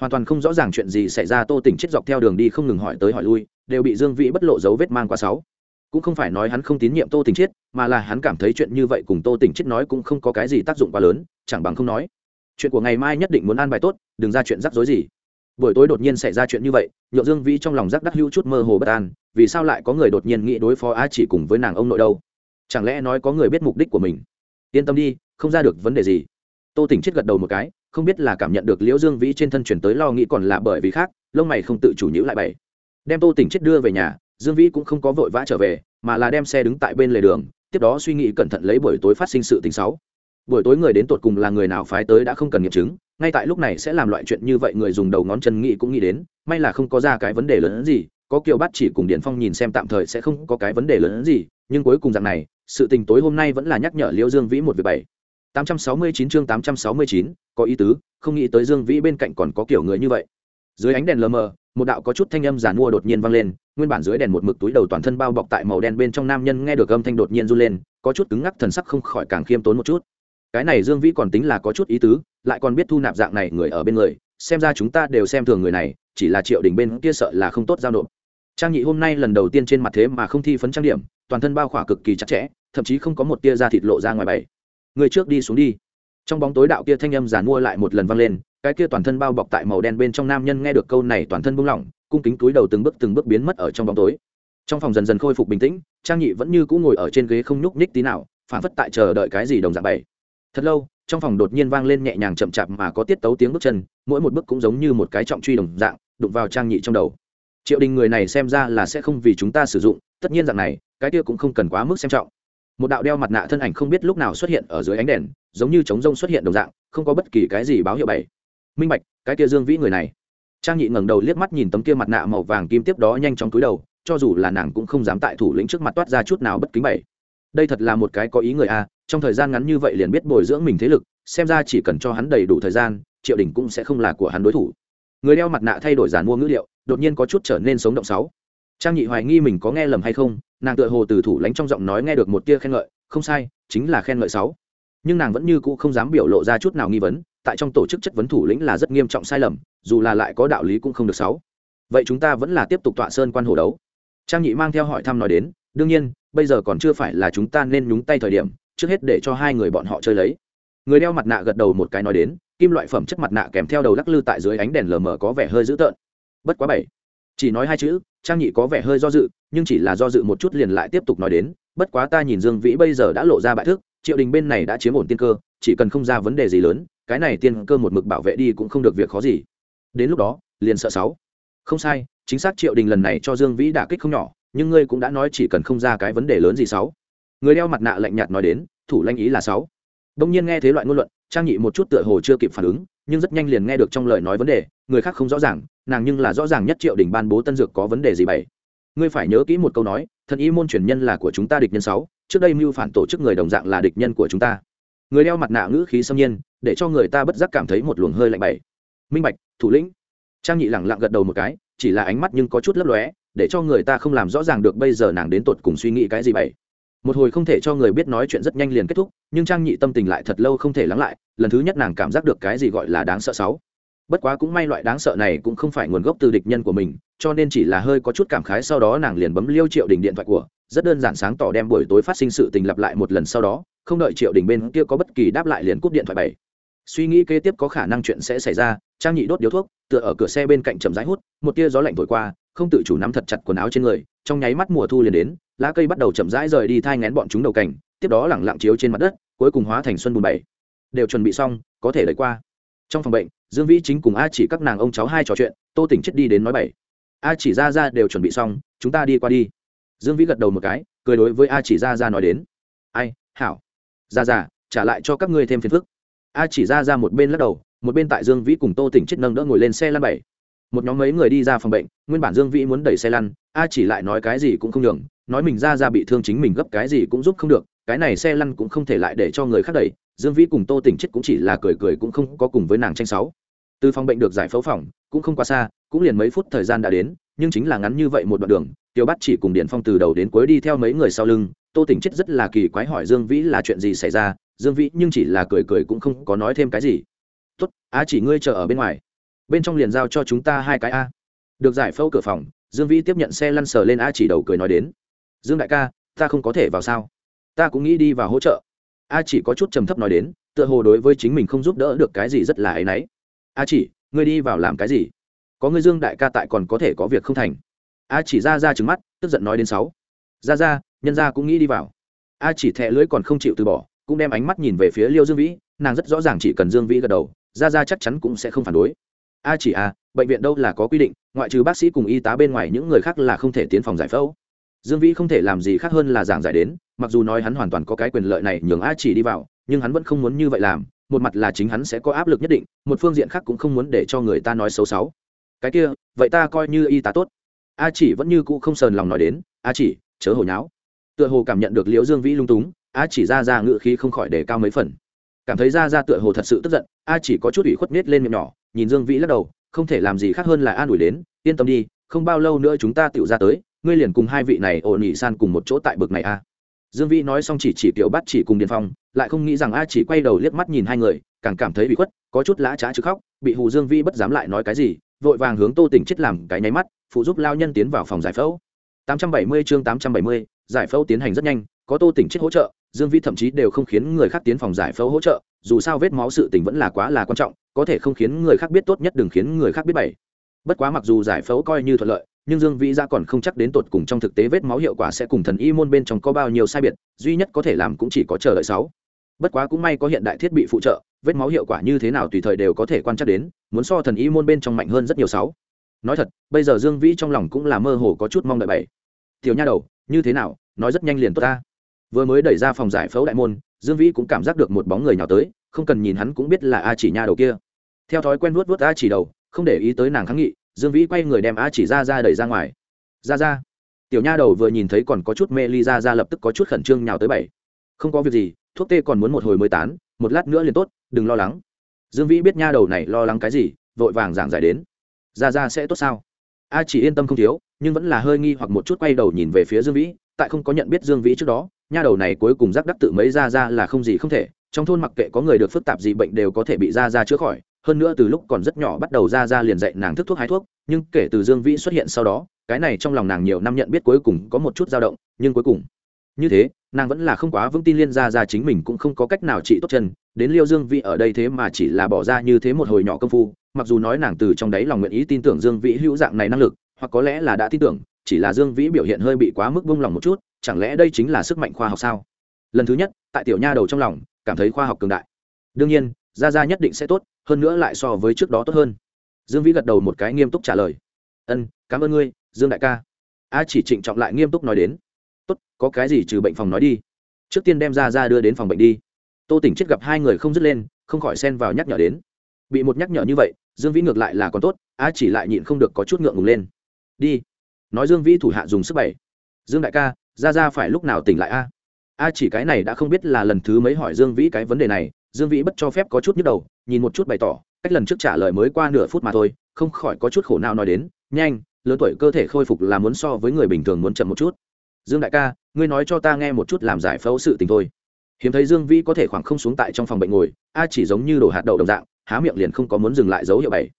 Hoàn toàn không rõ ràng chuyện gì xảy ra, tô tỉnh chết dọc theo đường đi không ngừng hỏi tới hỏi lui, đều bị dương vĩ bất lộ dấu vết mang qua sáu. Cũng không phải nói hắn không tín nhiệm tô tỉnh chết mà là hắn cảm thấy chuyện như vậy cùng tô tỉnh chết nói cũng không có cái gì tác dụng quá lớn, chẳng bằng không nói chuyện của ngày mai nhất định muốn an bài tốt, đừng ra chuyện rắc rối gì. Buổi tối đột nhiên xảy ra chuyện như vậy nhộn dương vĩ trong lòng rắc đắc hữu chút mơ hồ bất an, vì sao lại có người đột nhiên nghĩ đối phó á chỉ cùng với nàng ông nội đâu? Chẳng lẽ nói có người biết mục đích của mình? Yên tâm đi, không ra được vấn đề gì. Tô tỉnh chết gật đầu một cái, không biết là cảm nhận được liễu dương vĩ trên thân chuyển tới lo nghĩ còn là bởi vì khác, lông mày không tự chủ nhữ lại bảy đem tô tỉnh chết đưa về nhà, dương vĩ cũng không có vội vã trở về, mà là đem xe đứng tại bên lề đường, tiếp đó suy nghĩ cẩn thận lấy buổi tối phát sinh sự tình sáu buổi tối người đến tột cùng là người nào phái tới đã không cần nghiệm chứng ngay tại lúc này sẽ làm loại chuyện như vậy người dùng đầu ngón chân nghĩ cũng nghĩ đến may là không có ra cái vấn đề lớn hơn gì có kiều bắt chỉ cùng điển phong nhìn xem tạm thời sẽ không có cái vấn đề lớn hơn gì nhưng cuối cùng rằng này sự tình tối hôm nay vẫn là nhắc nhở liêu dương vĩ một việc bảy 869 chương 869, có ý tứ, không nghĩ tới Dương Vĩ bên cạnh còn có kiểu người như vậy. Dưới ánh đèn lờ mờ, một đạo có chút thanh âm giản mua đột nhiên vang lên, nguyên bản dưới đèn một mực túi đầu toàn thân bao bọc tại màu đen bên trong nam nhân nghe được âm thanh đột nhiên run lên, có chút cứng ngắc thần sắc không khỏi càng khiêm tốn một chút. Cái này Dương Vĩ còn tính là có chút ý tứ, lại còn biết thu nạp dạng này người ở bên người, xem ra chúng ta đều xem thường người này, chỉ là Triệu Đình bên kia sợ là không tốt giao nộp. Trang Nhị hôm nay lần đầu tiên trên mặt thế mà không thi phấn trang điểm, toàn thân bao khỏa cực kỳ chặt chẽ, thậm chí không có một tia da thịt lộ ra ngoài bày người trước đi xuống đi. Trong bóng tối đạo kia thanh âm giàn mua lại một lần vang lên cái kia toàn thân bao bọc tại màu đen bên trong nam nhân nghe được câu này toàn thân buông lỏng cung kính túi đầu từng bước từng bước biến mất ở trong bóng tối. Trong phòng dần dần khôi phục bình tĩnh trang nhị vẫn như cũ ngồi ở trên ghế không nhúc nhích tí nào phản phất tại chờ đợi cái gì đồng dạng bày thật lâu, trong phòng đột nhiên vang lên nhẹ nhàng chậm chạp mà có tiết tấu tiếng bước chân, mỗi một bước cũng giống như một cái trọng truy đồng dạng, đụng vào trang nhị trong đầu. Triệu đình người này xem ra là sẽ không vì chúng ta sử dụng, tất nhiên dạng này, cái kia cũng không cần quá mức xem trọng. Một đạo đeo mặt nạ thân ảnh không biết lúc nào xuất hiện ở dưới ánh đèn, giống như trống rông xuất hiện đồng dạng, không có bất kỳ cái gì báo hiệu bảy minh bạch, cái kia dương vĩ người này. Trang nhị ngẩng đầu liếc mắt nhìn tấm kia mặt nạ màu vàng kim tiếp đó nhanh chóng cúi đầu, cho dù là nàng cũng không dám tại thủ lĩnh trước mặt toát ra chút nào bất kính bảy đây thật là một cái có ý người a, trong thời gian ngắn như vậy liền biết bồi dưỡng mình thế lực, xem ra chỉ cần cho hắn đầy đủ thời gian, triệu đình cũng sẽ không là của hắn đối thủ. Người đeo mặt nạ thay đổi giàn mua ngữ liệu, đột nhiên có chút trở nên sống động sáu. Trang nhị hoài nghi mình có nghe lầm hay không, nàng tựa hồ từ thủ lánh trong giọng nói nghe được một tia khen ngợi, không sai, chính là khen ngợi sáu. Nhưng nàng vẫn như cũ không dám biểu lộ ra chút nào nghi vấn, tại trong tổ chức chất vấn thủ lĩnh là rất nghiêm trọng sai lầm, dù là lại có đạo lý cũng không được sáu. Vậy chúng ta vẫn là tiếp tục tọa sơn quan hồ đấu. Trang nhị mang theo hỏi thăm nói đến, đương nhiên bây giờ còn chưa phải là chúng ta nên nhúng tay thời điểm, trước hết để cho hai người bọn họ chơi lấy. Người đeo mặt nạ gật đầu một cái nói đến, kim loại phẩm chất mặt nạ kèm theo đầu lắc lư tại dưới ánh đèn lờ mờ có vẻ hơi dữ tợn. Bất quá bảy. Chỉ nói hai chữ, trang nhị có vẻ hơi do dự, nhưng chỉ là do dự một chút liền lại tiếp tục nói đến, bất quá ta nhìn dương vĩ bây giờ đã lộ ra bại thức, triệu đình bên này đã chiếm ổn tiên cơ, chỉ cần không ra vấn đề gì lớn, cái này tiên cơ một mực bảo vệ đi cũng không được việc khó gì. Đến lúc đó, liền sợ sáu. Không sai, chính xác triệu đình lần này cho dương vĩ đả kích không nhỏ nhưng ngươi cũng đã nói chỉ cần không ra cái vấn đề lớn gì sáu. Người đeo mặt nạ lạnh nhạt nói đến, thủ lanh ý là sáu. Đông nhiên nghe thế loại ngôn luận, trang nhị một chút tựa hồ chưa kịp phản ứng, nhưng rất nhanh liền nghe được trong lời nói vấn đề, người khác không rõ ràng, nàng nhưng là rõ ràng nhất triệu đỉnh ban bố tân dược có vấn đề gì bảy. Ngươi phải nhớ kỹ một câu nói, thần y môn truyền nhân là của chúng ta địch nhân sáu, trước đây mưu phản tổ chức người đồng dạng là địch nhân của chúng ta. Người đeo mặt nạ ngữ khí xâm nhiên, để cho người ta bất giác cảm thấy một luồng hơi lạnh bảy. Minh bạch, thủ lĩnh. Trang nhị lẳng lặng gật đầu một cái, chỉ là ánh mắt nhưng có chút lấp lóe để cho người ta không làm rõ ràng được bây giờ nàng đến tột cùng suy nghĩ cái gì vậy? một hồi không thể cho người biết nói chuyện rất nhanh liền kết thúc, nhưng trang nhị tâm tình lại thật lâu không thể lắng lại, lần thứ nhất nàng cảm giác được cái gì gọi là đáng sợ sáu bất quá cũng may loại đáng sợ này cũng không phải nguồn gốc từ địch nhân của mình, cho nên chỉ là hơi có chút cảm khái sau đó nàng liền bấm liêu triệu đình điện thoại của, rất đơn giản sáng tỏ đem buổi tối phát sinh sự tình lặp lại một lần sau đó, không đợi triệu đình bên kia có bất kỳ đáp lại liền cúp điện thoại bảy suy nghĩ kế tiếp có khả năng chuyện sẽ xảy ra, trang nhị đốt điếu thuốc, tựa ở cửa xe bên cạnh chậm rãi hút, một tia gió lạnh thổi qua không tự chủ nắm thật chặt quần áo trên người, trong nháy mắt mùa thu liền đến, lá cây bắt đầu chậm rãi rời đi thai ngén bọn chúng đầu cảnh tiếp đó lẳng lặng chiếu trên mặt đất, cuối cùng hóa thành xuân bùn bảy. Đều chuẩn bị xong, có thể đẩy qua. Trong phòng bệnh, dương vĩ chính cùng a chỉ các nàng ông cháu hai trò chuyện, tô tỉnh chết đi đến nói bảy a chỉ ra ra đều chuẩn bị xong, chúng ta đi qua đi. Dương vĩ gật đầu một cái, cười đối với a chỉ ra ra nói đến. Ai, hảo. Ra ra, trả lại cho các ngươi thêm phiền phức. A chỉ ra ra một bên lắc đầu, một bên tại dương vĩ cùng tô tỉnh chết nâng đỡ ngồi lên xe lăn bảy một nhóm mấy người đi ra phòng bệnh, nguyên bản dương vĩ muốn đẩy xe lăn, a chỉ lại nói cái gì cũng không nhường, nói mình ra ra bị thương chính mình gấp cái gì cũng giúp không được, cái này xe lăn cũng không thể lại để cho người khác đẩy, dương vĩ cùng tô tỉnh chết cũng chỉ là cười cười cũng không có cùng với nàng tranh sáu. Từ phòng bệnh được giải phẫu phòng, cũng không quá xa, cũng liền mấy phút thời gian đã đến, nhưng chính là ngắn như vậy một đoạn đường, tiêu bắt chỉ cùng điện phong từ đầu đến cuối đi theo mấy người sau lưng, tô tỉnh chết rất là kỳ quái hỏi dương vĩ là chuyện gì xảy ra, dương vĩ nhưng chỉ là cười cười cũng không có nói thêm cái gì. Tốt á chỉ ngươi chờ ở bên ngoài bên trong liền giao cho chúng ta hai cái a. Được giải phẫu cửa phòng, dương vĩ tiếp nhận xe lăn sờ lên a chỉ đầu cười nói đến. Dương đại ca, ta không có thể vào sao? Ta cũng nghĩ đi vào hỗ trợ. A chỉ có chút trầm thấp nói đến, tựa hồ đối với chính mình không giúp đỡ được cái gì rất là áy náy. A chỉ, ngươi đi vào làm cái gì? Có ngươi dương đại ca tại còn có thể có việc không thành. A chỉ ra ra trừng mắt, tức giận nói đến sáu. Ra ra, nhân ra cũng nghĩ đi vào. A chỉ thẹ lưỡi còn không chịu từ bỏ, cũng đem ánh mắt nhìn về phía liêu dương vĩ, nàng rất rõ ràng chỉ cần dương vĩ gật đầu, ra ra chắc chắn cũng sẽ không phản đối a chỉ a, bệnh viện đâu là có quy định, ngoại trừ bác sĩ cùng y tá bên ngoài những người khác là không thể tiến phòng giải phẫu. Dương vĩ không thể làm gì khác hơn là giảng giải đến, mặc dù nói hắn hoàn toàn có cái quyền lợi này nhường a chỉ đi vào, nhưng hắn vẫn không muốn như vậy làm, một mặt là chính hắn sẽ có áp lực nhất định, một phương diện khác cũng không muốn để cho người ta nói xấu xấu. Cái kia, vậy ta coi như y tá tốt. A chỉ vẫn như cũ không sờn lòng nói đến, a chỉ, chớ hồi nháo. Tựa hồ cảm nhận được liễu dương vĩ lung túng, a chỉ ra ra ngự khí không khỏi để cao mấy phần. Cảm thấy ra ra tựa hồ thật sự tức giận, a chỉ có chút ủy khuất nết lên miệng nhỏ nhìn dương vĩ lắc đầu không thể làm gì khác hơn là an ủi đến yên tâm đi không bao lâu nữa chúng ta tiểu ra tới ngươi liền cùng hai vị này ổn ỉ san cùng một chỗ tại bực này a dương vĩ nói xong chỉ chỉ tiểu bắt chỉ cùng điền phong lại không nghĩ rằng a chỉ quay đầu liếc mắt nhìn hai người càng cảm thấy bị khuất có chút lã trá chứ khóc bị hù dương vĩ bất dám lại nói cái gì vội vàng hướng tô tỉnh chết làm cái nháy mắt phụ giúp lao nhân tiến vào phòng giải phẫu. 870 chương 870, giải phẫu tiến hành rất nhanh có tô tỉnh chết hỗ trợ dương vĩ thậm chí đều không khiến người khác tiến phòng giải phẫu hỗ trợ dù sao vết máu sự tình vẫn là quá là quan trọng có thể không khiến người khác biết tốt nhất đừng khiến người khác biết bảy bất quá mặc dù giải phẫu coi như thuận lợi, nhưng dương vĩ ra còn không chắc đến tột cùng trong thực tế vết máu hiệu quả sẽ cùng thần y môn bên trong có bao nhiêu sai biệt, duy nhất có thể làm cũng chỉ có chờ đợi sáu. Bất quá cũng may có hiện đại thiết bị phụ trợ, vết máu hiệu quả như thế nào tùy thời đều có thể quan trắc đến, muốn so thần y môn bên trong mạnh hơn rất nhiều sáu. Nói thật, bây giờ dương vĩ trong lòng cũng là mơ hồ có chút mong đợi bảy. Tiểu nha đầu, như thế nào, nói rất nhanh liền tốt ta. Vừa mới đẩy ra phòng giải phẫu đại môn, dương vĩ cũng cảm giác được một bóng người nhào tới, không cần nhìn hắn cũng biết là a chỉ nha đầu kia theo thói quen vuốt vuốt a chỉ đầu, không để ý tới nàng kháng nghị, dương vĩ quay người đem a chỉ ra ra đẩy ra ngoài. Ra ra. Tiểu nha đầu vừa nhìn thấy còn có chút mê ly ra ra lập tức có chút khẩn trương nhào tới bảy. Không có việc gì, thuốc tê còn muốn một hồi mới tán, một lát nữa liền tốt, đừng lo lắng. Dương vĩ biết nha đầu này lo lắng cái gì, vội vàng giảng giải đến. Ra ra sẽ tốt sao? A chỉ yên tâm không thiếu, nhưng vẫn là hơi nghi hoặc một chút quay đầu nhìn về phía dương vĩ, tại không có nhận biết dương vĩ trước đó, nha đầu này cuối cùng giác đắc tự mấy ra ra là không gì không thể, trong thôn mặc kệ có người được phức tạp gì bệnh đều có thể bị ra ra chữa khỏi hơn nữa từ lúc còn rất nhỏ bắt đầu ra ra liền dạy nàng thức thuốc hái thuốc, nhưng kể từ dương vĩ xuất hiện sau đó, cái này trong lòng nàng nhiều năm nhận biết cuối cùng có một chút dao động, nhưng cuối cùng, như thế, nàng vẫn là không quá vững tin liên ra ra chính mình cũng không có cách nào trị tốt chân, đến liêu dương vĩ ở đây thế mà chỉ là bỏ ra như thế một hồi nhỏ công phu, mặc dù nói nàng từ trong đáy lòng nguyện ý tin tưởng dương vĩ hữu dạng này năng lực, hoặc có lẽ là đã tin tưởng, chỉ là dương vĩ biểu hiện hơi bị quá mức bông lòng một chút, chẳng lẽ đây chính là sức mạnh khoa học sao? Lần thứ nhất, tại tiểu nha đầu trong lòng, cảm thấy khoa học cường đại. Đương nhiên ra ra nhất định sẽ tốt, hơn nữa lại so với trước đó tốt hơn. Dương vĩ gật đầu một cái nghiêm túc trả lời. Ân, cảm ơn ngươi, dương đại ca. A chỉ trịnh trọng lại nghiêm túc nói đến. Tốt, có cái gì trừ bệnh phòng nói đi. Trước tiên đem ra ra đưa đến phòng bệnh đi. Tô tỉnh chết gặp hai người không dứt lên, không khỏi xen vào nhắc nhở đến. Bị một nhắc nhở như vậy, dương vĩ ngược lại là còn tốt, a chỉ lại nhịn không được có chút ngượng ngùng lên. Đi. Nói dương vĩ thủ hạ dùng sức bảy dương đại ca ra ra phải lúc nào tỉnh lại a? A chỉ cái này đã không biết là lần thứ mấy hỏi dương vĩ cái vấn đề này dương vĩ bất cho phép có chút nhức đầu, nhìn một chút bày tỏ, cách lần trước trả lời mới qua nửa phút mà thôi, không khỏi có chút khổ nào nói đến, nhanh, lớn tuổi cơ thể khôi phục là muốn so với người bình thường muốn chậm một chút. Dương đại ca, ngươi nói cho ta nghe một chút làm giải phẫu sự tình thôi. Hiếm thấy dương vĩ có thể khoảng không xuống tại trong phòng bệnh ngồi, a chỉ giống như đổ hạt đậu đồng dạng, há miệng liền không có muốn dừng lại dấu hiệu bảy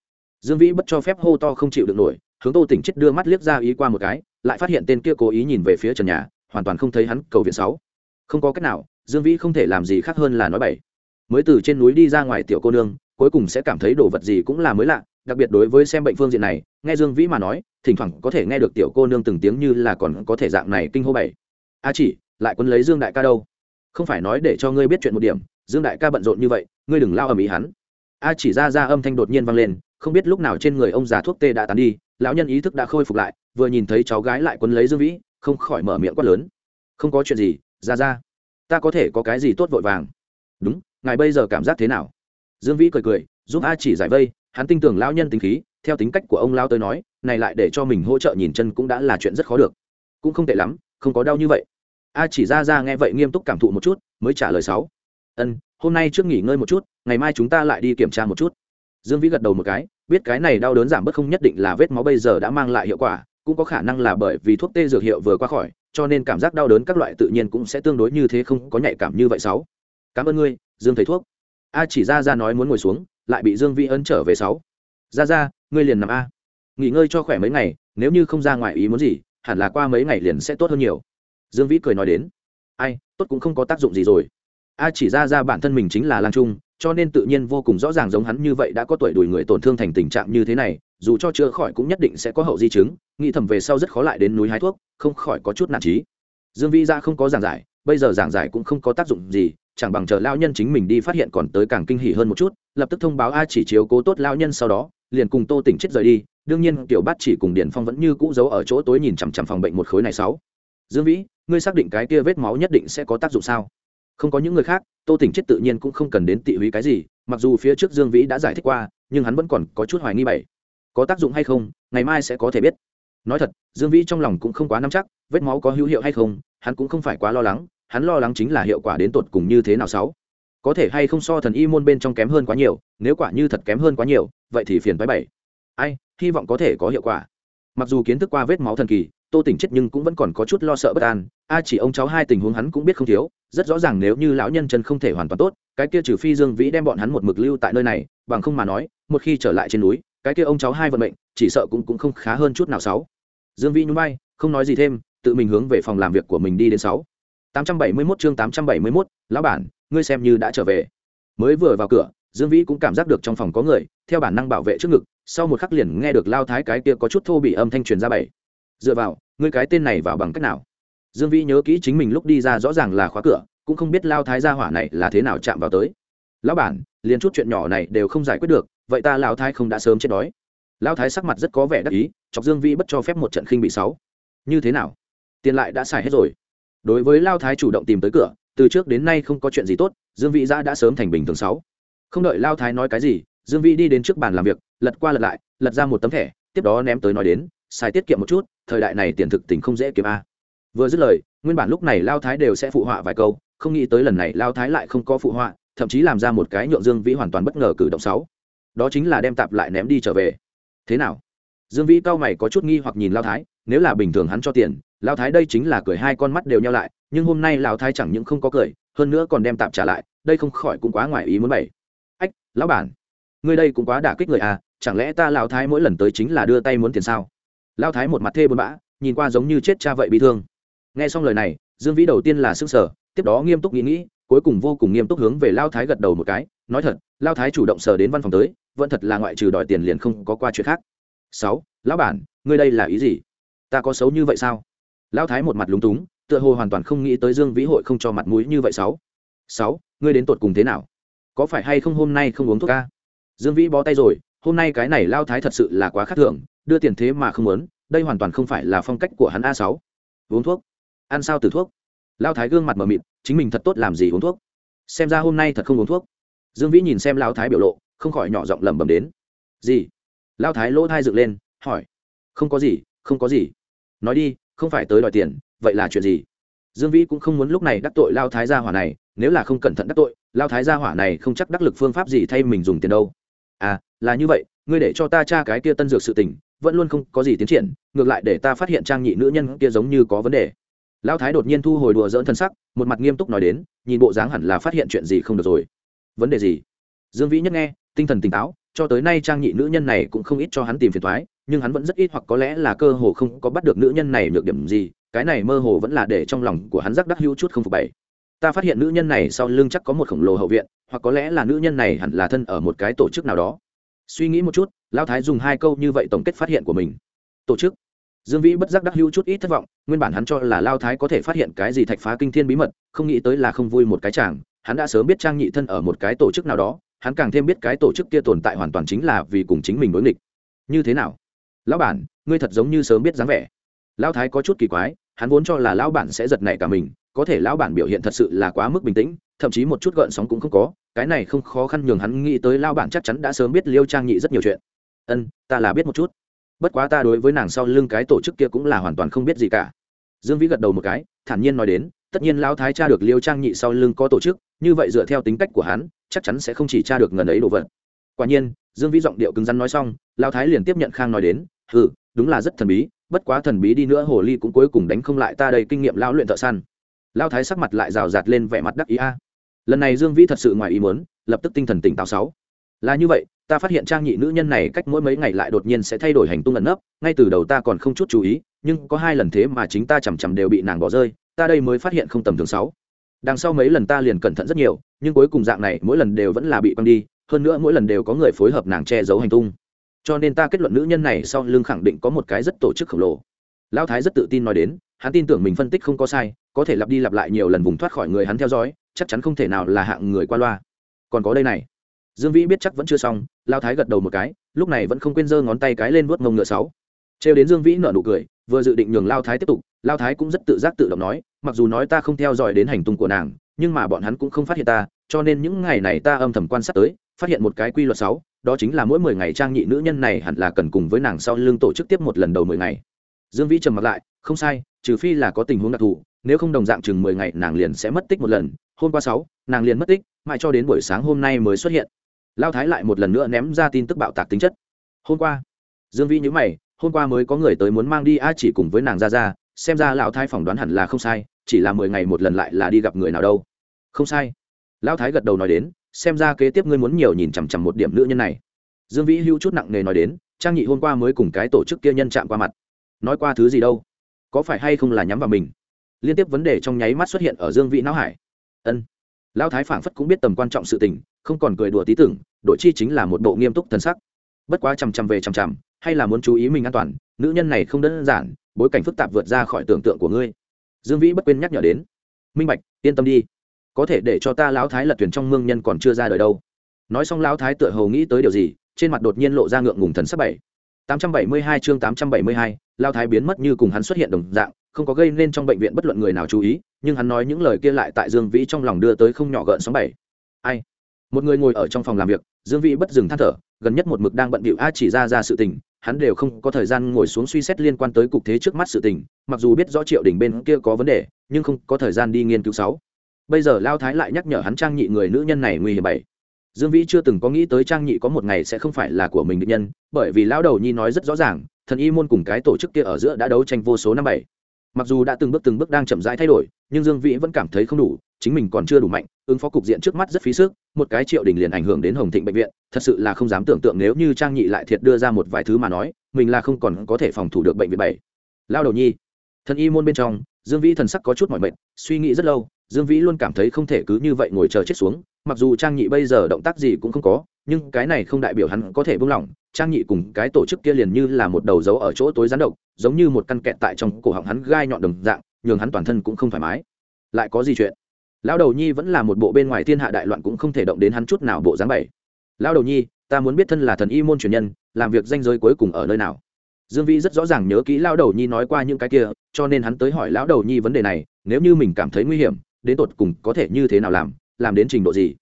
dương vĩ bất cho phép hô to không chịu được nổi, hướng tô tỉnh chết đưa mắt liếc ra ý qua một cái, lại phát hiện tên kia cố ý nhìn về phía trần nhà, hoàn toàn không thấy hắn cầu viện sáu. Không có cách nào, dương vĩ không thể làm gì khác hơn là nói bảy mới từ trên núi đi ra ngoài tiểu cô nương, cuối cùng sẽ cảm thấy đồ vật gì cũng là mới lạ, đặc biệt đối với xem bệnh phương diện này, nghe dương vĩ mà nói, thỉnh thoảng có thể nghe được tiểu cô nương từng tiếng như là còn có thể dạng này kinh hô bảy a chỉ, lại quân lấy dương đại ca đâu? Không phải nói để cho ngươi biết chuyện một điểm, dương đại ca bận rộn như vậy, ngươi đừng lao ầm ĩ hắn. A chỉ ra ra âm thanh đột nhiên vang lên, không biết lúc nào trên người ông già thuốc tê đã tán đi, lão nhân ý thức đã khôi phục lại, vừa nhìn thấy cháu gái lại quân lấy dương vĩ, không khỏi mở miệng quát lớn. Không có chuyện gì, ra ra, ta có thể có cái gì tốt vội vàng. Đúng ngài bây giờ cảm giác thế nào? Dương vĩ cười cười, giúp a chỉ giải vây, hắn tin tưởng lão nhân tính khí, theo tính cách của ông lao tới nói, này lại để cho mình hỗ trợ nhìn chân cũng đã là chuyện rất khó được. Cũng không tệ lắm, không có đau như vậy. A chỉ ra ra nghe vậy nghiêm túc cảm thụ một chút, mới trả lời sáu. Ân, hôm nay trước nghỉ ngơi một chút, ngày mai chúng ta lại đi kiểm tra một chút. Dương vĩ gật đầu một cái, biết cái này đau đớn giảm bớt không nhất định là vết máu bây giờ đã mang lại hiệu quả, cũng có khả năng là bởi vì thuốc tê dược hiệu vừa qua khỏi, cho nên cảm giác đau đớn các loại tự nhiên cũng sẽ tương đối như thế không có nhạy cảm như vậy sáu cảm ơn ngươi, dương thầy thuốc. A chỉ ra ra nói muốn ngồi xuống, lại bị dương vi ân trở về sáu. Ra ra, ngươi liền nằm a. Nghỉ ngơi cho khỏe mấy ngày, nếu như không ra ngoài ý muốn gì, hẳn là qua mấy ngày liền sẽ tốt hơn nhiều. Dương vĩ cười nói đến. Ai, tốt cũng không có tác dụng gì rồi. A chỉ ra ra bản thân mình chính là lang trung, cho nên tự nhiên vô cùng rõ ràng giống hắn như vậy đã có tuổi đùi người tổn thương thành tình trạng như thế này, dù cho chữa khỏi cũng nhất định sẽ có hậu di chứng, nghĩ thầm về sau rất khó lại đến núi hái thuốc, không khỏi có chút nản trí. Dương vĩ ra không có giảng giải, bây giờ giảng giải cũng không có tác dụng gì chẳng bằng chờ lao nhân chính mình đi phát hiện còn tới càng kinh hỉ hơn một chút, lập tức thông báo a chỉ chiếu cố tốt lao nhân sau đó, liền cùng tô tỉnh chết rời đi. Đương nhiên, tiểu bát chỉ cùng điển phong vẫn như cũ giấu ở chỗ tối nhìn chằm chằm phòng bệnh một khối này sáu. Dương vĩ, ngươi xác định cái kia vết máu nhất định sẽ có tác dụng sao? Không có những người khác, tô tỉnh chết tự nhiên cũng không cần đến tị húy cái gì, mặc dù phía trước dương vĩ đã giải thích qua, nhưng hắn vẫn còn có chút hoài nghi bảy. Có tác dụng hay không, ngày mai sẽ có thể biết. Nói thật, dương vĩ trong lòng cũng không quá nắm chắc, vết máu có hữu hiệu hay không, hắn cũng không phải quá lo lắng hắn lo lắng chính là hiệu quả đến tột cùng như thế nào sáu. Có thể hay không so thần y môn bên trong kém hơn quá nhiều, nếu quả như thật kém hơn quá nhiều, vậy thì phiền phái bảy. Ai, hy vọng có thể có hiệu quả. Mặc dù kiến thức qua vết máu thần kỳ, tô tỉnh chết nhưng cũng vẫn còn có chút lo sợ bất an. A chỉ ông cháu hai tình huống hắn cũng biết không thiếu, rất rõ ràng nếu như lão nhân chân không thể hoàn toàn tốt, cái kia trừ phi dương vĩ đem bọn hắn một mực lưu tại nơi này, bằng không mà nói, một khi trở lại trên núi, cái kia ông cháu hai vận mệnh, chỉ sợ cũng cũng không khá hơn chút nào sáu. Dương vĩ nhún vai, không nói gì thêm, tự mình hướng về phòng làm việc của mình đi đến sáu. 871 chương 871, lão bản ngươi xem như đã trở về. Mới vừa vào cửa dương vĩ cũng cảm giác được trong phòng có người theo bản năng bảo vệ trước ngực sau một khắc liền nghe được lao thái cái kia có chút thô bị âm thanh truyền ra bảy. Dựa vào ngươi cái tên này vào bằng cách nào? Dương vĩ nhớ kỹ chính mình lúc đi ra rõ ràng là khóa cửa cũng không biết lao thái gia hỏa này là thế nào chạm vào tới. Lão bản liền chút chuyện nhỏ này đều không giải quyết được vậy ta lão thái không đã sớm chết đói. Lão thái sắc mặt rất có vẻ đắc ý chọc dương vĩ bất cho phép một trận khinh bị sáu. Như thế nào? Tiền lại đã xài hết rồi đối với lao thái chủ động tìm tới cửa, từ trước đến nay không có chuyện gì tốt, dương vĩ giã đã sớm thành bình thường sáu. Không đợi lao thái nói cái gì, dương vĩ đi đến trước bàn làm việc, lật qua lật lại, lật ra một tấm thẻ, tiếp đó ném tới nói đến xài tiết kiệm một chút, thời đại này tiền thực tình không dễ kiếm a. Vừa dứt lời, nguyên bản lúc này lao thái đều sẽ phụ họa vài câu, không nghĩ tới lần này lao thái lại không có phụ họa, thậm chí làm ra một cái nhượng dương vĩ hoàn toàn bất ngờ cử động sáu. Đó chính là đem tạp lại ném đi trở về. Thế nào? Dương vĩ cao mày có chút nghi hoặc nhìn lao thái, nếu là bình thường hắn cho tiền Lão thái đây chính là cười hai con mắt đều nhau lại nhưng hôm nay Lão thái chẳng những không có cười hơn nữa còn đem tạm trả lại đây không khỏi cũng quá ngoài ý muốn bảy ách lão bản ngươi đây cũng quá đả kích người à chẳng lẽ ta Lão thái mỗi lần tới chính là đưa tay muốn tiền sao? Lão thái một mặt thê buồn bã nhìn qua giống như chết cha vậy bị thương. Nghe xong lời này dương vĩ đầu tiên là s sờ, sở tiếp đó nghiêm túc nghĩ nghĩ cuối cùng vô cùng nghiêm túc hướng về lao thái gật đầu một cái nói thật lao thái chủ động sờ đến văn phòng tới vẫn thật là ngoại trừ đòi tiền liền không có qua chuyện khác. Sáu lão bản ngươi đây là ý gì? Ta có xấu như vậy sao? Lão thái một mặt lúng túng, tựa hồ hoàn toàn không nghĩ tới dương vĩ hội không cho mặt mũi như vậy sáu. Sáu, ngươi đến tột cùng thế nào? Có phải hay không hôm nay không uống thuốc ca dương vĩ bó tay rồi, hôm nay cái này lao thái thật sự là quá khắc thường, đưa tiền thế mà không muốn, đây hoàn toàn không phải là phong cách của hắn a sáu. Uống thuốc? Ăn sao từ thuốc? Lao thái gương mặt mờ mịt, chính mình thật tốt làm gì uống thuốc? Xem ra hôm nay thật không uống thuốc. Dương vĩ nhìn xem lao thái biểu lộ, không khỏi nhỏ giọng lẩm bẩm đến. Gì? Lao thái lỗ thai dựng lên, hỏi. Không có gì, không có gì. Nói đi không phải tới đòi tiền, vậy là chuyện gì? Dương vĩ cũng không muốn lúc này đắc tội lao thái gia hỏa này, nếu là không cẩn thận đắc tội, lao thái gia hỏa này không chắc đắc lực phương pháp gì thay mình dùng tiền đâu. À là như vậy, ngươi để cho ta tra cái kia tân dược sự tình, vẫn luôn không có gì tiến triển, ngược lại để ta phát hiện trang nhị nữ nhân kia giống như có vấn đề. Lão thái đột nhiên thu hồi đùa dỡn thân sắc, một mặt nghiêm túc nói đến, nhìn bộ dáng hẳn là phát hiện chuyện gì không được rồi. Vấn đề gì? Dương vĩ nhất nghe, tinh thần tỉnh táo, cho tới nay trang nhị nữ nhân này cũng không ít cho hắn tìm phiền thoái nhưng hắn vẫn rất ít hoặc có lẽ là cơ hồ không có bắt được nữ nhân này được điểm gì, cái này mơ hồ vẫn là để trong lòng của hắn rắc đắc hữu chút không phục bày ta phát hiện nữ nhân này sau lưng chắc có một khổng lồ hậu viện, hoặc có lẽ là nữ nhân này hẳn là thân ở một cái tổ chức nào đó. Suy nghĩ một chút, lão thái dùng hai câu như vậy tổng kết phát hiện của mình. Tổ chức. Dương vĩ bất giác đắc hữu chút ít thất vọng, nguyên bản hắn cho là lao thái có thể phát hiện cái gì thạch phá kinh thiên bí mật, không nghĩ tới là không vui một cái chàng, hắn đã sớm biết trang nhị thân ở một cái tổ chức nào đó, hắn càng thêm biết cái tổ chức kia tồn tại hoàn toàn chính là vì cùng chính mình đối nghịch. Như thế nào? Lão bản, ngươi thật giống như sớm biết dáng vẻ. Lão thái có chút kỳ quái, hắn vốn cho là lão bản sẽ giật nảy cả mình, có thể lão bản biểu hiện thật sự là quá mức bình tĩnh, thậm chí một chút gợn sóng cũng không có, cái này không khó khăn nhường hắn nghĩ tới lão bản chắc chắn đã sớm biết liêu trang nhị rất nhiều chuyện. Ân, ta là biết một chút. Bất quá ta đối với nàng sau lưng cái tổ chức kia cũng là hoàn toàn không biết gì cả. Dương vĩ gật đầu một cái, thản nhiên nói đến, tất nhiên lão thái cha được liêu trang nhị sau lưng có tổ chức, như vậy dựa theo tính cách của hắn, chắc chắn sẽ không chỉ tra được ngần ấy đồ vật. Quả nhiên, dương vĩ giọng điệu cứng rắn nói xong, lão thái liền tiếp nhận khang nói đến ừ đúng là rất thần bí, bất quá thần bí đi nữa hồ ly cũng cuối cùng đánh không lại ta đây kinh nghiệm lão luyện thợ săn. Lão thái sắc mặt lại rào rạt lên vẻ mặt đắc ý a. Lần này dương vĩ thật sự ngoài ý muốn, lập tức tinh thần tỉnh táo sáu. Là như vậy, ta phát hiện trang nhị nữ nhân này cách mỗi mấy ngày lại đột nhiên sẽ thay đổi hành tung ẩn nấp, ngay từ đầu ta còn không chút chú ý, nhưng có hai lần thế mà chính ta chằm chằm đều bị nàng bỏ rơi, ta đây mới phát hiện không tầm thường sáu. Đằng sau mấy lần ta liền cẩn thận rất nhiều, nhưng cuối cùng dạng này mỗi lần đều vẫn là bị băng đi, hơn nữa mỗi lần đều có người phối hợp nàng che giấu hành tung cho nên ta kết luận nữ nhân này sau lưng khẳng định có một cái rất tổ chức khổng lồ. Lão thái rất tự tin nói đến, hắn tin tưởng mình phân tích không có sai, có thể lặp đi lặp lại nhiều lần vùng thoát khỏi người hắn theo dõi, chắc chắn không thể nào là hạng người qua loa. Còn có đây này. Dương vĩ biết chắc vẫn chưa xong lao thái gật đầu một cái, lúc này vẫn không quên giơ ngón tay cái lên vuốt ngông ngựa sáu. Trêu đến dương vĩ nở nụ cười, vừa dự định nhường lao thái tiếp tục lao thái cũng rất tự giác tự động nói, mặc dù nói ta không theo dõi đến hành tung của nàng, nhưng mà bọn hắn cũng không phát hiện ta, cho nên những ngày này ta âm thầm quan sát tới, phát hiện một cái quy luật sáu đó chính là mỗi mười ngày trang nhị nữ nhân này hẳn là cần cùng với nàng sau lưng tổ chức tiếp một lần đầu mười ngày. Dương vĩ trầm mặc lại, không sai, trừ phi là có tình huống đặc thù, nếu không đồng dạng chừng mười ngày nàng liền sẽ mất tích một lần, hôm qua sáu, nàng liền mất tích, mãi cho đến buổi sáng hôm nay mới xuất hiện. Lao thái lại một lần nữa ném ra tin tức bạo tạc tính chất. Hôm qua, dương vĩ nhữ mày, hôm qua mới có người tới muốn mang đi, a, chỉ cùng với nàng ra ra, xem ra lão thái phỏng đoán hẳn là không sai, chỉ là mười ngày một lần lại là đi gặp người nào đâu. Không sai. Lão thái gật đầu nói đến xem ra kế tiếp ngươi muốn nhiều nhìn chằm chằm một điểm nữ nhân này. Dương vĩ hữu chút nặng nề nói đến, trang nhị hôm qua mới cùng cái tổ chức kia nhân chạm qua mặt. Nói qua thứ gì đâu? Có phải hay không là nhắm vào mình? Liên tiếp vấn đề trong nháy mắt xuất hiện ở dương vĩ não hải. Ân. Lão thái phảng phất cũng biết tầm quan trọng sự tình, không còn cười đùa tí tưởng, đội chi chính là một bộ nghiêm túc thân sắc. Bất quá chằm chằm về chằm chằm, hay là muốn chú ý mình an toàn, nữ nhân này không đơn giản, bối cảnh phức tạp vượt ra khỏi tưởng tượng của ngươi. Dương vĩ bất quên nhắc nhở đến. Minh bạch, yên tâm đi có thể để cho ta lão thái lật thuyền trong mương nhân còn chưa ra đời đâu. Nói xong lão thái tựa hầu nghĩ tới điều gì trên mặt đột nhiên lộ ra ngượng ngùng thần sắc bảy. 872 chương 872, Lão thái biến mất như cùng hắn xuất hiện đồng dạng không có gây nên trong bệnh viện bất luận người nào chú ý nhưng hắn nói những lời kia lại tại dương vĩ trong lòng đưa tới không nhỏ gợn sóng bảy. Ai? Một người ngồi ở trong phòng làm việc dương vĩ bất dừng than thở gần nhất một mực đang bận bịu a chỉ ra ra sự tình hắn đều không có thời gian ngồi xuống suy xét liên quan tới cục thế trước mắt sự tình mặc dù biết rõ triệu đình bên kia có vấn đề nhưng không có thời gian đi nghiên cứu sáu bây giờ lao thái lại nhắc nhở hắn trang nhị người nữ nhân này nguy hiểm bảy. Dương vĩ chưa từng có nghĩ tới trang nhị có một ngày sẽ không phải là của mình định nhân, bởi vì lão đầu nhi nói rất rõ ràng, thần y môn cùng cái tổ chức kia ở giữa đã đấu tranh vô số năm bảy. Mặc dù đã từng bước từng bước đang chậm rãi thay đổi, nhưng dương vĩ vẫn cảm thấy không đủ, chính mình còn chưa đủ mạnh, ứng phó cục diện trước mắt rất phí sức, một cái triệu đình liền ảnh hưởng đến hồng thịnh bệnh viện, thật sự là không dám tưởng tượng nếu như trang nhị lại thiệt đưa ra một vài thứ mà nói, mình là không còn có thể phòng thủ được bệnh viện bảy. Lao đầu nhi, thần y môn bên trong, dương vĩ thần sắc có chút mỏi mệt, suy nghĩ rất lâu dương vĩ luôn cảm thấy không thể cứ như vậy ngồi chờ chết xuống, mặc dù trang nhị bây giờ động tác gì cũng không có, nhưng cái này không đại biểu hắn có thể buông lỏng. Trang nhị cùng cái tổ chức kia liền như là một đầu dấu ở chỗ tối rán độc, giống như một căn kẹt tại trong cổ họng hắn gai nhọn đồng dạng, nhường hắn toàn thân cũng không thoải mái. Lại có gì chuyện? Lão đầu nhi vẫn là một bộ bên ngoài thiên hạ đại loạn cũng không thể động đến hắn chút nào bộ dáng bảy. Lão đầu nhi, ta muốn biết thân là thần y môn truyền nhân, làm việc danh giới cuối cùng ở nơi nào? Dương vĩ rất rõ ràng nhớ kỹ lão đầu nhi nói qua những cái kia, cho nên hắn tới hỏi lão đầu nhi vấn đề này, nếu như mình cảm thấy nguy hiểm đến tột cùng có thể như thế nào làm làm đến trình độ gì.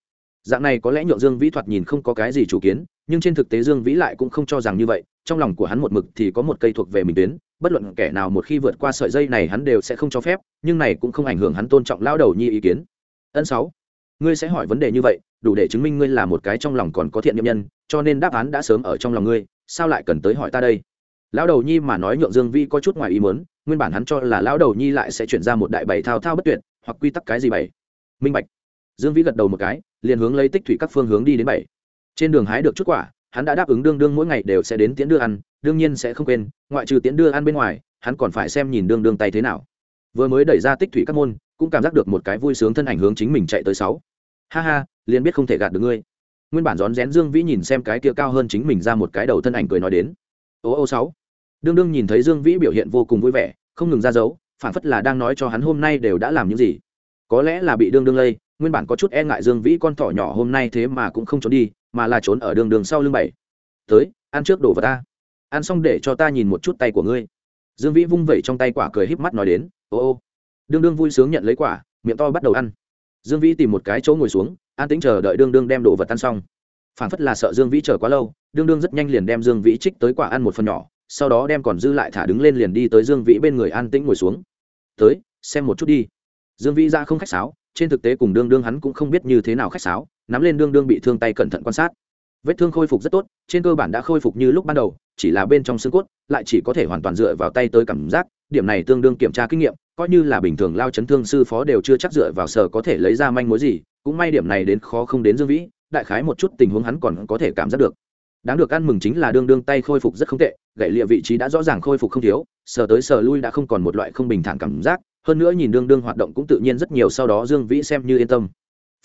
Dạng này có lẽ nhượng dương vĩ thoạt nhìn không có cái gì chủ kiến, nhưng trên thực tế dương vĩ lại cũng không cho rằng như vậy, trong lòng của hắn một mực thì có một cây thuộc về mình tuyến, bất luận kẻ nào một khi vượt qua sợi dây này hắn đều sẽ không cho phép, nhưng này cũng không ảnh hưởng hắn tôn trọng lao đầu nhi ý kiến. Ân sáu, ngươi sẽ hỏi vấn đề như vậy, đủ để chứng minh ngươi là một cái trong lòng còn có thiện nhiệm nhân, cho nên đáp án đã sớm ở trong lòng ngươi, sao lại cần tới hỏi ta đây? Lão đầu nhi mà nói nhượng dương vi có chút ngoài ý muốn, nguyên bản hắn cho là lão đầu nhi lại sẽ chuyển ra một đại bảy thao thao bất tuyệt hoặc quy tắc cái gì bảy? Minh bạch. Dương vĩ gật đầu một cái, liền hướng lấy tích thủy các phương hướng đi đến bảy. Trên đường hái được chút quả, hắn đã đáp ứng đương đương mỗi ngày đều sẽ đến tiễn đưa ăn, đương nhiên sẽ không quên, ngoại trừ tiễn đưa ăn bên ngoài, hắn còn phải xem nhìn đương đương tay thế nào. Vừa mới đẩy ra tích thủy các môn, cũng cảm giác được một cái vui sướng thân ảnh hướng chính mình chạy tới sáu. Ha ha, liền biết không thể gạt được ngươi. Nguyên bản rón rén dương vĩ nhìn xem cái kia cao hơn chính mình ra một cái đầu thân ảnh cười nói đến. Ô ô sáu. Đương đương nhìn thấy dương vĩ biểu hiện vô cùng vui vẻ, không ngừng ra dấu phản phất là đang nói cho hắn hôm nay đều đã làm những gì. Có lẽ là bị đương đương lây, nguyên bản có chút e ngại dương vĩ con thỏ nhỏ hôm nay thế mà cũng không trốn đi, mà là trốn ở đường đường sau lưng bảy. Tới, ăn trước đổ vào ta. Ăn xong để cho ta nhìn một chút tay của ngươi. Dương vĩ vung vẩy trong tay quả cười híp mắt nói đến, ô ô. Đương đương vui sướng nhận lấy quả, miệng to bắt đầu ăn. Dương vĩ tìm một cái chỗ ngồi xuống, an tính chờ đợi đương đương đem đồ vật ăn xong. Phản phất là sợ dương vĩ chờ quá lâu, đương đương rất nhanh liền đem dương vĩ trích tới quả ăn một phần nhỏ sau đó đem còn dư lại thả đứng lên liền đi tới dương vĩ bên người an tĩnh ngồi xuống. Tới, xem một chút đi. Dương vĩ ra không khách sáo, trên thực tế cùng đương đương hắn cũng không biết như thế nào khách sáo, nắm lên đương đương bị thương tay cẩn thận quan sát. Vết thương khôi phục rất tốt, trên cơ bản đã khôi phục như lúc ban đầu, chỉ là bên trong xương cốt lại chỉ có thể hoàn toàn dựa vào tay tới cảm giác, điểm này tương đương kiểm tra kinh nghiệm, coi như là bình thường lao chấn thương sư phó đều chưa chắc dựa vào sở có thể lấy ra manh mối gì, cũng may điểm này đến khó không đến dương vĩ, đại khái một chút tình huống hắn còn có thể cảm giác được đáng được ăn mừng chính là đương đương tay khôi phục rất không tệ, gậy lịa vị trí đã rõ ràng khôi phục không thiếu, sờ tới sờ lui đã không còn một loại không bình thản cảm giác, hơn nữa nhìn đương đương hoạt động cũng tự nhiên rất nhiều, sau đó dương vĩ xem như yên tâm.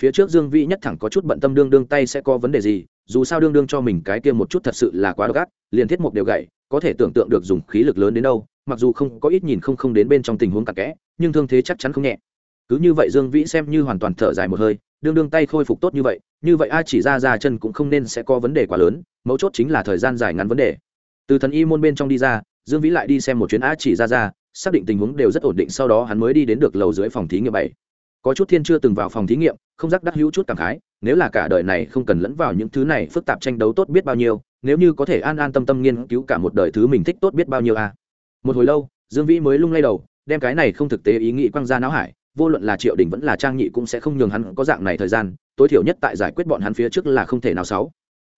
Phía trước dương vĩ nhất thẳng có chút bận tâm đương đương tay sẽ có vấn đề gì, dù sao đương đương cho mình cái kia một chút thật sự là quá độc ác, liền thiết mục đều gậy, có thể tưởng tượng được dùng khí lực lớn đến đâu, mặc dù không, có ít nhìn không không đến bên trong tình huống cặn kẽ, nhưng thương thế chắc chắn không nhẹ. Cứ như vậy dương vĩ xem như hoàn toàn thở dài một hơi đương đương tay khôi phục tốt như vậy như vậy ai chỉ ra ra chân cũng không nên sẽ có vấn đề quá lớn, mấu chốt chính là thời gian dài ngắn vấn đề. Từ thần y môn bên trong đi ra, dương vĩ lại đi xem một chuyến a chỉ ra ra, xác định tình huống đều rất ổn định, sau đó hắn mới đi đến được lầu dưới phòng thí nghiệm bảy. Có chút thiên chưa từng vào phòng thí nghiệm, không giác đắc hữu chút cảm khái, nếu là cả đời này không cần lẫn vào những thứ này phức tạp tranh đấu tốt biết bao nhiêu, nếu như có thể an an tâm tâm nghiên cứu cả một đời thứ mình thích tốt biết bao nhiêu a một hồi lâu, dương vĩ mới lung lay đầu, đem cái này không thực tế ý nghĩ quăng ra não hải vô luận là triệu đình vẫn là trang nhị cũng sẽ không nhường hắn có dạng này thời gian, tối thiểu nhất tại giải quyết bọn hắn phía trước là không thể nào sáu.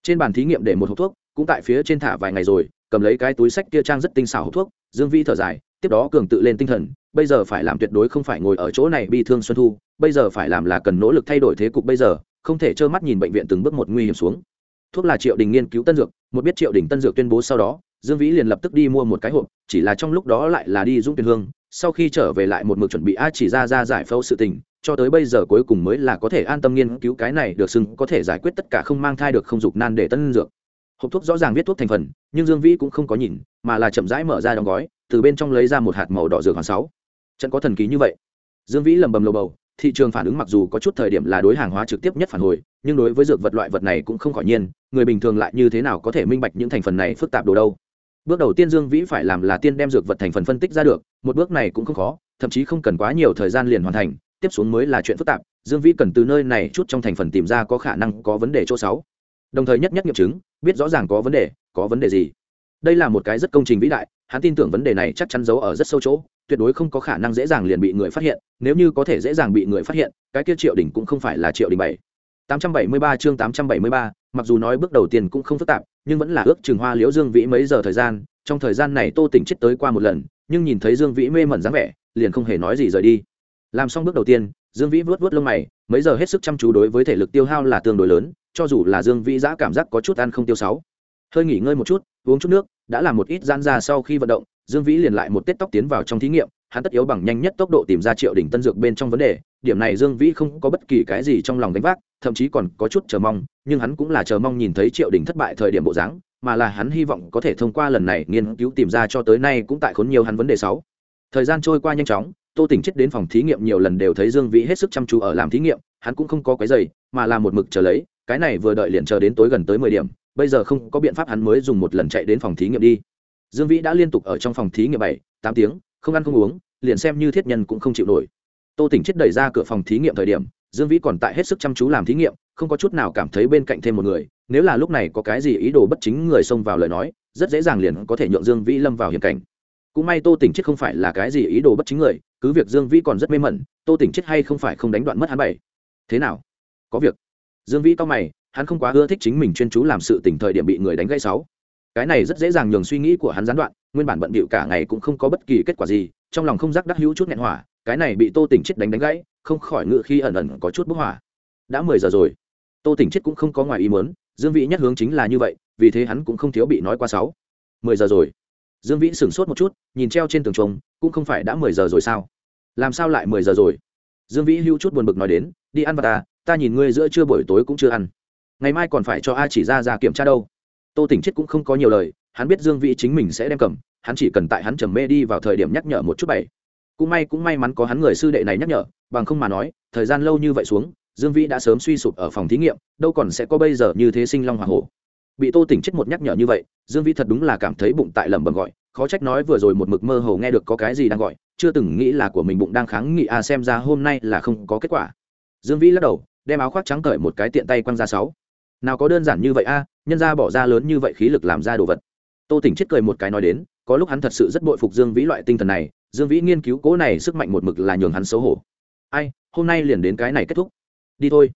Trên bàn thí nghiệm để một hộp thuốc, cũng tại phía trên thả vài ngày rồi, cầm lấy cái túi sách kia trang rất tinh xảo hộp thuốc, dương vi thở dài, tiếp đó cường tự lên tinh thần, bây giờ phải làm tuyệt đối không phải ngồi ở chỗ này bi thương xuân thu, bây giờ phải làm là cần nỗ lực thay đổi thế cục bây giờ, không thể trơ mắt nhìn bệnh viện từng bước một nguy hiểm xuống. Thuốc là triệu đình nghiên cứu tân dược, một biết triệu đình tân dược tuyên bố sau đó, dương vĩ liền lập tức đi mua một cái hộp, chỉ là trong lúc đó lại là đi dũng tuyên hương sau khi trở về lại một mực chuẩn bị a chỉ ra ra giải phẫu sự tình, cho tới bây giờ cuối cùng mới là có thể an tâm nghiên cứu cái này được xưng có thể giải quyết tất cả không mang thai được không dục nan để tân dược. Hộp thuốc rõ ràng viết thuốc thành phần, nhưng dương vĩ cũng không có nhìn, mà là chậm rãi mở ra đóng gói, từ bên trong lấy ra một hạt màu đỏ dược hoàng sáu. Trận có thần ký như vậy. Dương vĩ lầm bầm lầu bầu, thị trường phản ứng mặc dù có chút thời điểm là đối hàng hóa trực tiếp nhất phản hồi, nhưng đối với dược vật loại vật này cũng không khỏi nhiên, người bình thường lại như thế nào có thể minh bạch những thành phần này phức tạp đồ đâu bước đầu tiên dương vĩ phải làm là tiên đem dược vật thành phần phân tích ra được một bước này cũng không khó thậm chí không cần quá nhiều thời gian liền hoàn thành tiếp xuống mới là chuyện phức tạp dương vĩ cần từ nơi này chút trong thành phần tìm ra có khả năng có vấn đề chỗ sáu. Đồng thời nhất nhất nghiệm chứng biết rõ ràng có vấn đề có vấn đề gì. Đây là một cái rất công trình vĩ đại hắn tin tưởng vấn đề này chắc chắn giấu ở rất sâu chỗ tuyệt đối không có khả năng dễ dàng liền bị người phát hiện nếu như có thể dễ dàng bị người phát hiện cái kia triệu đỉnh cũng không phải là triệu đỉnh bảy. 873 chương 873, mặc dù nói bước đầu tiên cũng không phức tạp nhưng vẫn là ước chừng hoa liễu dương vĩ mấy giờ thời gian, trong thời gian này tô tỉnh chết tới qua một lần, nhưng nhìn thấy dương vĩ mê mẩn dáng vẻ, liền không hề nói gì rời đi. Làm xong bước đầu tiên, dương vĩ vuốt vuốt lông mày, mấy giờ hết sức chăm chú đối với thể lực tiêu hao là tương đối lớn, cho dù là dương vĩ giã cảm giác có chút ăn không tiêu sáu. Hơi nghỉ ngơi một chút, uống chút nước, đã làm một ít gian ra sau khi vận động dương vĩ liền lại một tết tóc tiến vào trong thí nghiệm, hắn tất yếu bằng nhanh nhất tốc độ tìm ra triệu đỉnh tân dược bên trong vấn đề, điểm này dương vĩ không có bất kỳ cái gì trong lòng đánh vác, thậm chí còn có chút chờ mong, nhưng hắn cũng là chờ mong nhìn thấy triệu đỉnh thất bại thời điểm bộ dáng, mà là hắn hy vọng có thể thông qua lần này nghiên cứu tìm ra cho tới nay cũng tại khốn nhiều hắn vấn đề sáu. Thời gian trôi qua nhanh chóng, tô tỉnh chết đến phòng thí nghiệm nhiều lần đều thấy dương vĩ hết sức chăm chú ở làm thí nghiệm, hắn cũng không có cái giày mà là một mực chờ lấy, cái này vừa đợi liền chờ đến tối gần tới mười điểm, bây giờ không có biện pháp hắn mới dùng một lần chạy đến phòng thí nghiệm đi dương vĩ đã liên tục ở trong phòng thí nghiệm bảy, tám tiếng, không ăn không uống, liền xem như thiết nhân cũng không chịu nổi. Tô tỉnh chết đẩy ra cửa phòng thí nghiệm thời điểm, dương vĩ còn tại hết sức chăm chú làm thí nghiệm, không có chút nào cảm thấy bên cạnh thêm một người. Nếu là lúc này có cái gì ý đồ bất chính người xông vào lời nói, rất dễ dàng liền có thể nhượng dương vĩ lâm vào hiểm cảnh. Cũng may tô tỉnh chết không phải là cái gì ý đồ bất chính người, cứ việc dương vĩ còn rất mê mẩn, tô tỉnh chết hay không phải không đánh đoạn mất hắn bảy. Thế nào? Có việc. Dương vĩ to mày, hắn không quá ưa thích chính mình chuyên chú làm sự tỉnh thời điểm bị người đánh gãy sáu cái này rất dễ dàng nhường suy nghĩ của hắn gián đoạn, nguyên bản bận bịu cả ngày cũng không có bất kỳ kết quả gì, trong lòng không giác đắc hữu chút nghẹn hỏa, cái này bị tô tỉnh chết đánh đánh gãy, không khỏi ngự khi ẩn ẩn có chút bức hỏa đã mười giờ rồi. Tô tỉnh chết cũng không có ngoài ý muốn, dương vĩ nhất hướng chính là như vậy, vì thế hắn cũng không thiếu bị nói qua sáu. Mười giờ rồi. Dương vĩ sửng sốt một chút, nhìn treo trên tường trống cũng không phải đã mười giờ rồi sao? Làm sao lại mười giờ rồi? Dương vĩ hưu chút buồn bực nói đến, đi ăn vào ta ta nhìn ngươi giữa trưa buổi tối cũng chưa ăn. Ngày mai còn phải cho a chỉ ra ra kiểm tra đâu tô tỉnh chết cũng không có nhiều lời, hắn biết dương vĩ chính mình sẽ đem cầm, hắn chỉ cần tại hắn trầm mê đi vào thời điểm nhắc nhở một chút bảy cũng may cũng may mắn có hắn người sư đệ này nhắc nhở, bằng không mà nói, thời gian lâu như vậy xuống, dương vĩ đã sớm suy sụp ở phòng thí nghiệm, đâu còn sẽ có bây giờ như thế sinh long hoa hổ. Bị tô tỉnh chết một nhắc nhở như vậy, dương vĩ thật đúng là cảm thấy bụng tại lẩm bẩm gọi, khó trách nói vừa rồi một mực mơ hồ nghe được có cái gì đang gọi, chưa từng nghĩ là của mình bụng đang kháng nghị a à xem ra hôm nay là không có kết quả. Dương vĩ lắc đầu, đem áo khoác trắng cởi một cái tiện tay quăng ra sáu nào có đơn giản như vậy a, nhân ra bỏ ra lớn như vậy khí lực làm ra đồ vật. Tô tỉnh chết cười một cái nói đến, có lúc hắn thật sự rất bội phục dương vĩ loại tinh thần này, dương vĩ nghiên cứu cố này sức mạnh một mực là nhường hắn xấu hổ. Ai, hôm nay liền đến cái này kết thúc. Đi thôi.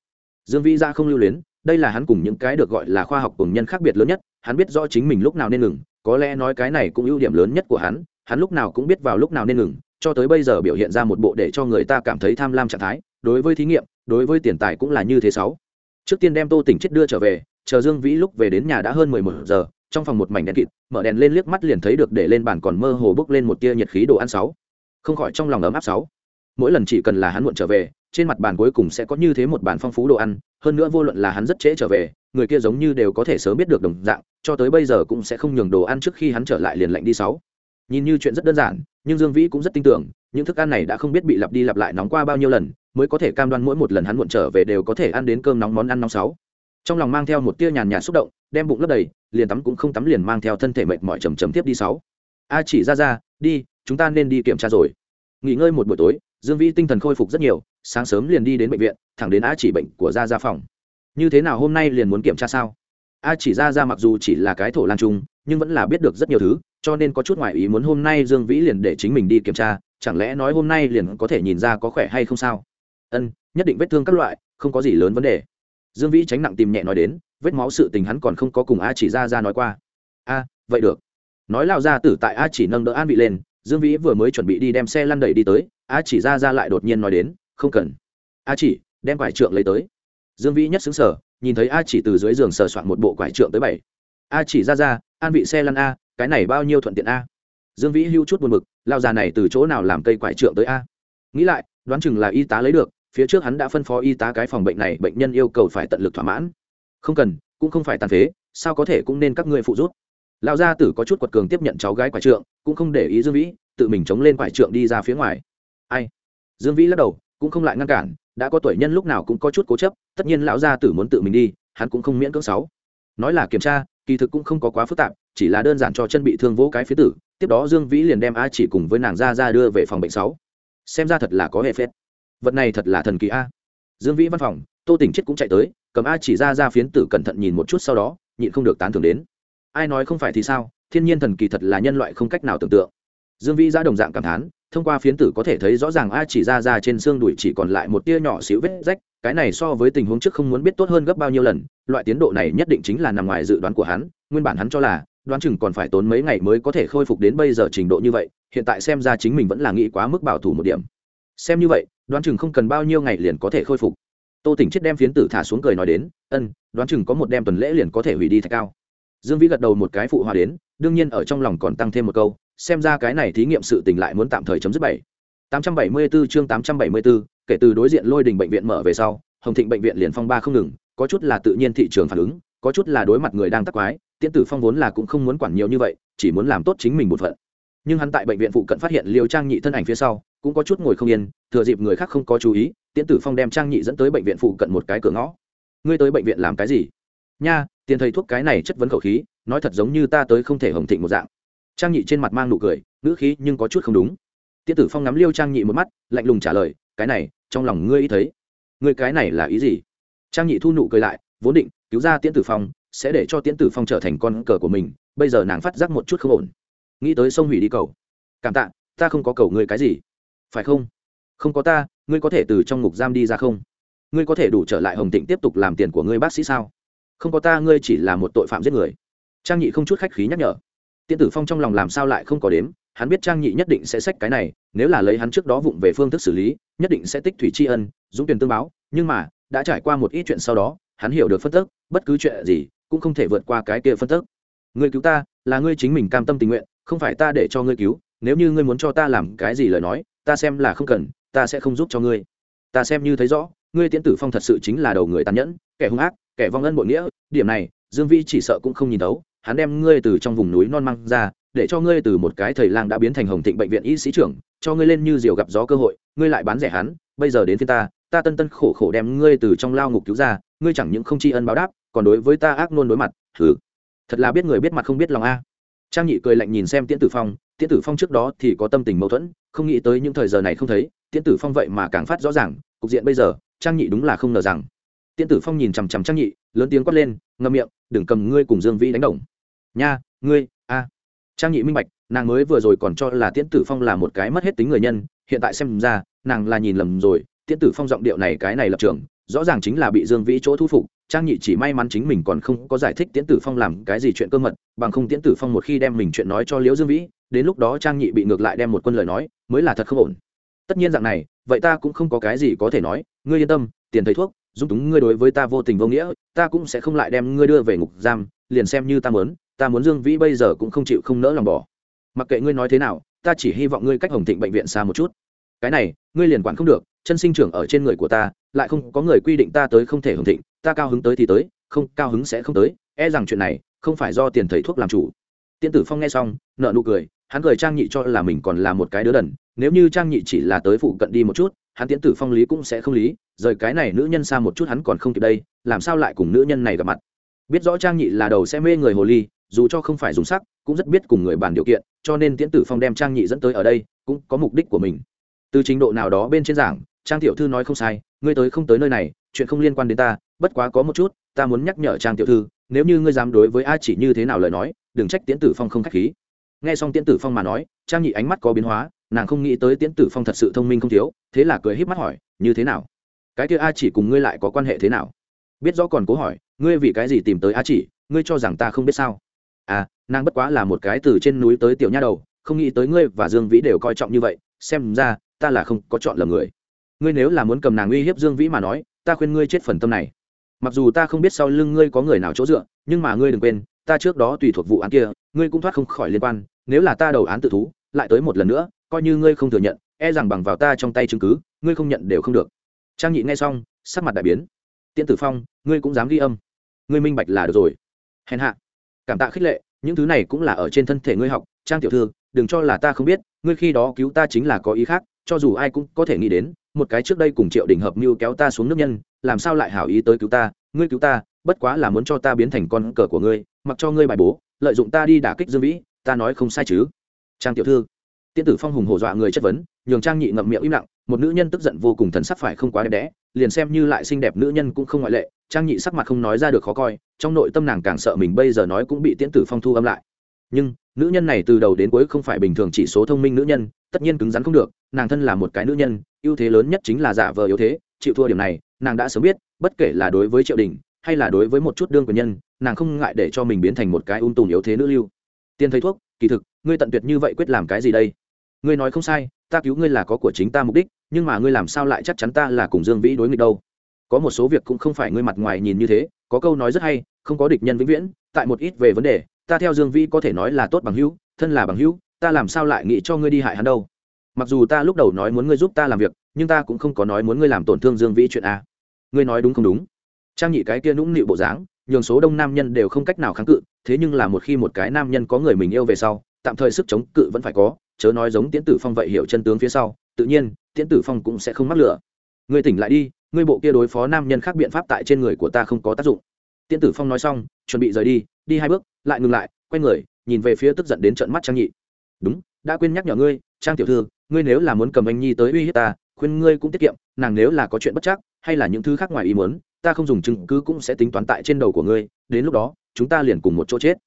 Dương vĩ ra không lưu luyến, đây là hắn cùng những cái được gọi là khoa học cùng nhân khác biệt lớn nhất, hắn biết rõ chính mình lúc nào nên ngừng, có lẽ nói cái này cũng ưu điểm lớn nhất của hắn hắn lúc nào cũng biết vào lúc nào nên ngừng, cho tới bây giờ biểu hiện ra một bộ để cho người ta cảm thấy tham lam trạng thái, đối với thí nghiệm, đối với tiền tài cũng là như thế sáu trước tiên đem tô tỉnh chết đưa trở về, chờ dương vĩ lúc về đến nhà đã hơn mười một giờ, trong phòng một mảnh đèn kịt, mở đèn lên liếc mắt liền thấy được để lên bàn còn mơ hồ bốc lên một tia nhiệt khí đồ ăn sáu. Không khỏi trong lòng ấm áp sáu. Mỗi lần chỉ cần là hắn muộn trở về, trên mặt bàn cuối cùng sẽ có như thế một bàn phong phú đồ ăn, hơn nữa vô luận là hắn rất trễ trở về, người kia giống như đều có thể sớm biết được đồng dạng, cho tới bây giờ cũng sẽ không nhường đồ ăn trước khi hắn trở lại liền lạnh đi sáu. Nhìn như chuyện rất đơn giản, nhưng dương vĩ cũng rất tin tưởng, những thức ăn này đã không biết bị lặp đi lặp lại nóng qua bao nhiêu lần mới có thể cam đoan mỗi một lần hắn muộn trở về đều có thể ăn đến cơm nóng món ăn nóng sáu. Trong lòng mang theo một tia nhàn nhạt xúc động, đem bụng lấp đầy, liền tắm cũng không tắm liền mang theo thân thể mệt mỏi chầm chầm tiếp đi sáu. A chỉ ra ra, đi, chúng ta nên đi kiểm tra rồi. Nghỉ ngơi một buổi tối, dương vĩ tinh thần khôi phục rất nhiều, sáng sớm liền đi đến bệnh viện, thẳng đến a chỉ bệnh của gia gia phòng. Như thế nào hôm nay liền muốn kiểm tra sao? A chỉ ra ra mặc dù chỉ là cái thổ lan trung, nhưng vẫn là biết được rất nhiều thứ, cho nên có chút ngoại ý muốn hôm nay dương vĩ liền để chính mình đi kiểm tra, chẳng lẽ nói hôm nay liền có thể nhìn ra có khỏe hay không sao? Ân, nhất định vết thương các loại, không có gì lớn vấn đề. Dương vĩ tránh nặng tìm nhẹ nói đến, vết máu sự tình hắn còn không có cùng a chỉ ra ra nói qua. A, vậy được. Nói lao ra tử tại a chỉ nâng đỡ an vị lên, dương vĩ vừa mới chuẩn bị đi đem xe lăn đẩy đi tới, a chỉ ra ra lại đột nhiên nói đến, không cần. A chỉ, đem quải trượng lấy tới. Dương vĩ nhất xứng sở nhìn thấy a chỉ từ dưới giường sờ soạn một bộ quải trượng tới bảy. A chỉ ra ra an vị xe lăn a, cái này bao nhiêu thuận tiện a? Dương vĩ hưu chút buồn mực lao già này từ chỗ nào làm cây quải trượng tới a? Nghĩ lại, đoán chừng là y tá lấy được phía trước hắn đã phân phó y tá cái phòng bệnh này, bệnh nhân yêu cầu phải tận lực thỏa mãn. Không cần, cũng không phải tàn phế, sao có thể cũng nên các ngươi phụ giúp. Lão gia tử có chút quật cường tiếp nhận cháu gái quải trượng, cũng không để ý dương vĩ, tự mình chống lên quải trượng đi ra phía ngoài. Ai? Dương vĩ lắc đầu, cũng không lại ngăn cản, đã có tuổi nhân lúc nào cũng có chút cố chấp, tất nhiên lão gia tử muốn tự mình đi, hắn cũng không miễn cưỡng sáu. Nói là kiểm tra, kỳ thực cũng không có quá phức tạp, chỉ là đơn giản cho chân bị thương vỗ cái phía tử, tiếp đó dương vĩ liền đem a chỉ cùng với nàng ra ra đưa về phòng bệnh sáu. Xem ra thật là có hệ phết vật này thật là thần kỳ a. À. Dương vĩ văn phòng, tô tỉnh chết cũng chạy tới, cầm a chỉ ra ra phiến tử cẩn thận nhìn một chút sau đó, nhịn không được tán thưởng đến. Ai nói không phải thì sao, thiên nhiên thần kỳ thật là nhân loại không cách nào tưởng tượng. Dương vĩ ra đồng dạng cảm thán, thông qua phiến tử có thể thấy rõ ràng a chỉ ra ra trên xương đùi chỉ còn lại một tia nhỏ xíu vết rách, cái này so với tình huống trước không muốn biết tốt hơn gấp bao nhiêu lần, loại tiến độ này nhất định chính là nằm ngoài dự đoán của hắn, nguyên bản hắn cho là, đoán chừng còn phải tốn mấy ngày mới có thể khôi phục đến bây giờ trình độ như vậy, hiện tại xem ra chính mình vẫn là nghĩ quá mức bảo thủ một điểm. Xem như vậy đoán chừng không cần bao nhiêu ngày liền có thể khôi phục. Tô tỉnh chết đem phiến tử thả xuống cười nói đến ân đoán chừng có một đem tuần lễ liền có thể hủy đi thạch cao. Dương vĩ gật đầu một cái phụ hòa đến đương nhiên ở trong lòng còn tăng thêm một câu xem ra cái này thí nghiệm sự tình lại muốn tạm thời chấm dứt bảy. 874 chương 874, kể từ đối diện lôi đình bệnh viện mở về sau hồng thịnh bệnh viện liền phong ba không ngừng có chút là tự nhiên thị trường phản ứng có chút là đối mặt người đang tắc quái tiễn tử phong vốn là cũng không muốn quản nhiều như vậy chỉ muốn làm tốt chính mình một phận. Nhưng hắn tại bệnh viện phụ cận phát hiện liều trang nhị thân ảnh phía sau cũng có chút ngồi không yên, thừa dịp người khác không có chú ý, tiễn tử phong đem trang nhị dẫn tới bệnh viện phụ cận một cái cửa ngõ. Ngươi tới bệnh viện làm cái gì? Nha, tiền thầy thuốc cái này chất vấn khẩu khí, nói thật giống như ta tới không thể hồng thịnh một dạng. Trang nhị trên mặt mang nụ cười, ngữ khí nhưng có chút không đúng. Tiễn tử phong ngắm liêu trang nhị một mắt, lạnh lùng trả lời, cái này, trong lòng ngươi ý thấy. Ngươi cái này là ý gì? Trang nhị thu nụ cười lại, vốn định, cứu ra tiễn tử phong, sẽ để cho tiễn tử phong trở thành con cờ của mình, bây giờ nàng phát giác một chút không ổn. Nghĩ tới sông hủy đi cầu. Cảm tạ, ta không có cầu ngươi cái gì phải không? Không có ta, ngươi có thể từ trong ngục giam đi ra không? Ngươi có thể đủ trở lại hồng tịnh tiếp tục làm tiền của ngươi bác sĩ sao? Không có ta, ngươi chỉ là một tội phạm giết người. Trang nhị không chút khách khí nhắc nhở. Tiễn tử phong trong lòng làm sao lại không có đếm, hắn biết trang nhị nhất định sẽ xách cái này, nếu là lấy hắn trước đó vụng về phương thức xử lý, nhất định sẽ tích thủy tri ân, dũng tuyển tương báo, nhưng mà, đã trải qua một ít chuyện sau đó, hắn hiểu được phân tức, bất cứ chuyện gì, cũng không thể vượt qua cái kia phân tức. Ngươi cứu ta, là ngươi chính mình cam tâm tình nguyện, không phải ta để cho ngươi cứu, nếu như ngươi muốn cho ta làm cái gì lời nói ta xem là không cần, ta sẽ không giúp cho ngươi. Ta xem như thấy rõ, ngươi tiễn tử phong thật sự chính là đầu người tàn nhẫn, kẻ hung ác, kẻ vong ân bội nghĩa, điểm này, dương vi chỉ sợ cũng không nhìn thấu, hắn đem ngươi từ trong vùng núi non măng ra, để cho ngươi từ một cái thầy lang đã biến thành hồng thịnh bệnh viện y sĩ trưởng, cho ngươi lên như diều gặp gió cơ hội, ngươi lại bán rẻ hắn, bây giờ đến phía ta ta tân tân khổ khổ đem ngươi từ trong lao ngục cứu ra, ngươi chẳng những không tri ân báo đáp, còn đối với ta ác nôn đối mặt thử thật là biết người biết mặt không biết lòng a trang nhị cười lạnh nhìn xem tiễn tử phong, tiễn tử phong trước đó thì có tâm tình mâu thuẫn, không nghĩ tới những thời giờ này không thấy, tiễn tử phong vậy mà càng phát rõ ràng, cục diện bây giờ, trang nhị đúng là không ngờ rằng. Tiễn tử phong nhìn chằm chằm trang nhị, lớn tiếng quát lên, ngậm miệng, đừng cầm ngươi cùng dương vĩ đánh đồng. Nha, ngươi, a. Trang nhị minh bạch, nàng mới vừa rồi còn cho là tiễn tử phong là một cái mất hết tính người nhân, hiện tại xem ra, nàng là nhìn lầm rồi, tiễn tử phong giọng điệu này cái này lập trường, rõ ràng chính là bị dương vĩ chỗ thu phục trang nhị chỉ may mắn chính mình còn không có giải thích tiễn tử phong làm cái gì chuyện cơ mật, bằng không tiễn tử phong một khi đem mình chuyện nói cho liễu dương vĩ, đến lúc đó trang nhị bị ngược lại đem một quân lời nói, mới là thật không ổn. Tất nhiên dạng này, vậy ta cũng không có cái gì có thể nói, ngươi yên tâm, tiền thầy thuốc dung túng ngươi đối với ta vô tình vô nghĩa, ta cũng sẽ không lại đem ngươi đưa về ngục giam, liền xem như ta muốn ta muốn dương vĩ bây giờ cũng không chịu không nỡ lòng bỏ. Mặc kệ ngươi nói thế nào, ta chỉ hy vọng ngươi cách hồng thịnh bệnh viện xa một chút. Cái này, ngươi liền quản không được, chân sinh trưởng ở trên người của ta, lại không có người quy định ta tới không thể hồng thịnh ta cao hứng tới thì tới, không, cao hứng sẽ không tới e rằng chuyện này không phải do tiền thầy thuốc làm chủ. Tiên tử phong nghe xong nợ nụ cười, hắn cười trang nhị cho là mình còn là một cái đứa đần, nếu như trang nhị chỉ là tới phụ cận đi một chút, hắn tiến tử phong lý cũng sẽ không lý, rời cái này nữ nhân xa một chút hắn còn không kịp đây, làm sao lại cùng nữ nhân này gặp mặt? Biết rõ trang nhị là đầu sẽ mê người hồ ly, dù cho không phải dùng sắc, cũng rất biết cùng người bàn điều kiện, cho nên tiễn tử phong đem trang nhị dẫn tới ở đây, cũng có mục đích của mình. Từ trình độ nào đó bên trên giảng, trang tiểu thư nói không sai, ngươi tới không tới nơi này chuyện không liên quan đến ta, bất quá có một chút, ta muốn nhắc nhở trang tiểu thư, nếu như ngươi dám đối với a chỉ như thế nào lời nói, đừng trách tiễn tử phong không k h á c h khí. Nghe xong tiễn tử phong mà nói, trang nhị ánh mắt có biến hóa, nàng không nghĩ tới tiễn tử phong thật sự thông minh không thiếu, thế là cười h í p mắt hỏi, như thế nào? Cái kia a chỉ cùng ngươi lại có quan hệ thế nào? Biết rõ còn cố hỏi, ngươi vì cái gì tìm tới a chỉ? Ngươi cho rằng ta không biết sao? À nàng bất quá là một cái từ trên núi tới tiểu nha đầu, không nghĩ tới ngươi và dương vĩ đều coi trọng như vậy, xem ra, ta là không có chọn lầm người. Ngươi nếu là muốn cầm nàng uy hiếp dương vĩ mà nói ta khuyên ngươi chết phần tâm này. Mặc dù ta không biết sau lưng ngươi có người nào chỗ dựa, nhưng mà ngươi đừng quên, ta trước đó tùy thuộc vụ án kia, ngươi cũng thoát không khỏi liên quan, nếu là ta đầu án tự thú, lại tới một lần nữa, coi như ngươi không thừa nhận e rằng bằng vào ta trong tay chứng cứ, ngươi không nhận đều không được. Trang nhị nghe xong, sắc mặt đại biến. Tiễn tử phong, ngươi cũng dám ghi âm. Ngươi minh bạch là được rồi. Hèn hạ. Cảm tạ khích lệ, những thứ này cũng là ở trên thân thể ngươi học. Trang tiểu thư, đừng cho là ta không biết, ngươi khi đó cứu ta chính là có ý khác cho dù ai cũng có thể nghĩ đến, một cái trước đây cùng triệu đình hợp mưu kéo ta xuống nước nhân, làm sao lại hảo ý tới cứu ta, ngươi cứu ta, bất quá là muốn cho ta biến thành con cờ của ngươi, mặc cho ngươi bài bố, lợi dụng ta đi đả kích dương vĩ, ta nói không sai chứ. Trang tiểu thư. Tiên tử phong hùng hổ dọa người chất vấn, nhường trang nhị ngậm miệng im lặng, một nữ nhân tức giận vô cùng thần sắc phải không quá đẹp đẽ, liền xem như lại xinh đẹp nữ nhân cũng không ngoại lệ, trang nhị sắc mặt không nói ra được khó coi, trong nội tâm nàng càng sợ mình bây giờ nói cũng bị tiễn tử phong thu âm lại. Nhưng nữ nhân này từ đầu đến cuối không phải bình thường chỉ số thông minh nữ nhân, tất nhiên cứng rắn không được, nàng thân là một cái nữ nhân, ưu thế lớn nhất chính là giả vờ yếu thế, chịu thua điểm này, nàng đã sớm biết, bất kể là đối với triệu đình, hay là đối với một chút đương của nhân, nàng không ngại để cho mình biến thành một cái ung tùn yếu thế nữ lưu. Tiền thầy thuốc, kỳ thực, ngươi tận tuyệt như vậy quyết làm cái gì đây? Ngươi nói không sai, ta cứu ngươi là có của chính ta mục đích, nhưng mà ngươi làm sao lại chắc chắn ta là cùng dương vĩ đối nghịch đâu? Có một số việc cũng không phải ngươi mặt ngoài nhìn như thế, có câu nói rất hay, không có địch nhân vĩnh viễn, tại một ít về vấn đề ta theo dương vĩ có thể nói là tốt bằng hữu, thân là bằng hữu, ta làm sao lại nghĩ cho ngươi đi hại hắn đâu? Mặc dù ta lúc đầu nói muốn ngươi giúp ta làm việc, nhưng ta cũng không có nói muốn ngươi làm tổn thương dương vĩ chuyện a. Ngươi nói đúng không đúng? Trang nhị cái kia nũng nịu bộ dáng, nhường số đông nam nhân đều không cách nào kháng cự, thế nhưng là một khi một cái nam nhân có người mình yêu về sau, tạm thời sức chống cự vẫn phải có, chớ nói giống tiễn tử phong vậy hiểu chân tướng phía sau, tự nhiên, tiễn tử phong cũng sẽ không mắc lửa. Ngươi tỉnh lại đi, ngươi bộ kia đối phó nam nhân khác biện pháp tại trên người của ta không có tác dụng. Tiễn tử phong nói xong, chuẩn bị rời đi đi hai bước lại ngừng lại quay người nhìn về phía tức giận đến trận mắt trang nhị. Đúng đã quên nhắc nhở ngươi trang tiểu thư ngươi nếu là muốn cầm anh nhi tới uy hiếp ta khuyên ngươi cũng tiết kiệm nàng nếu là có chuyện bất chắc hay là những thứ khác ngoài ý muốn ta không dùng chứng cứ cũng sẽ tính toán tại trên đầu của ngươi đến lúc đó chúng ta liền cùng một chỗ chết.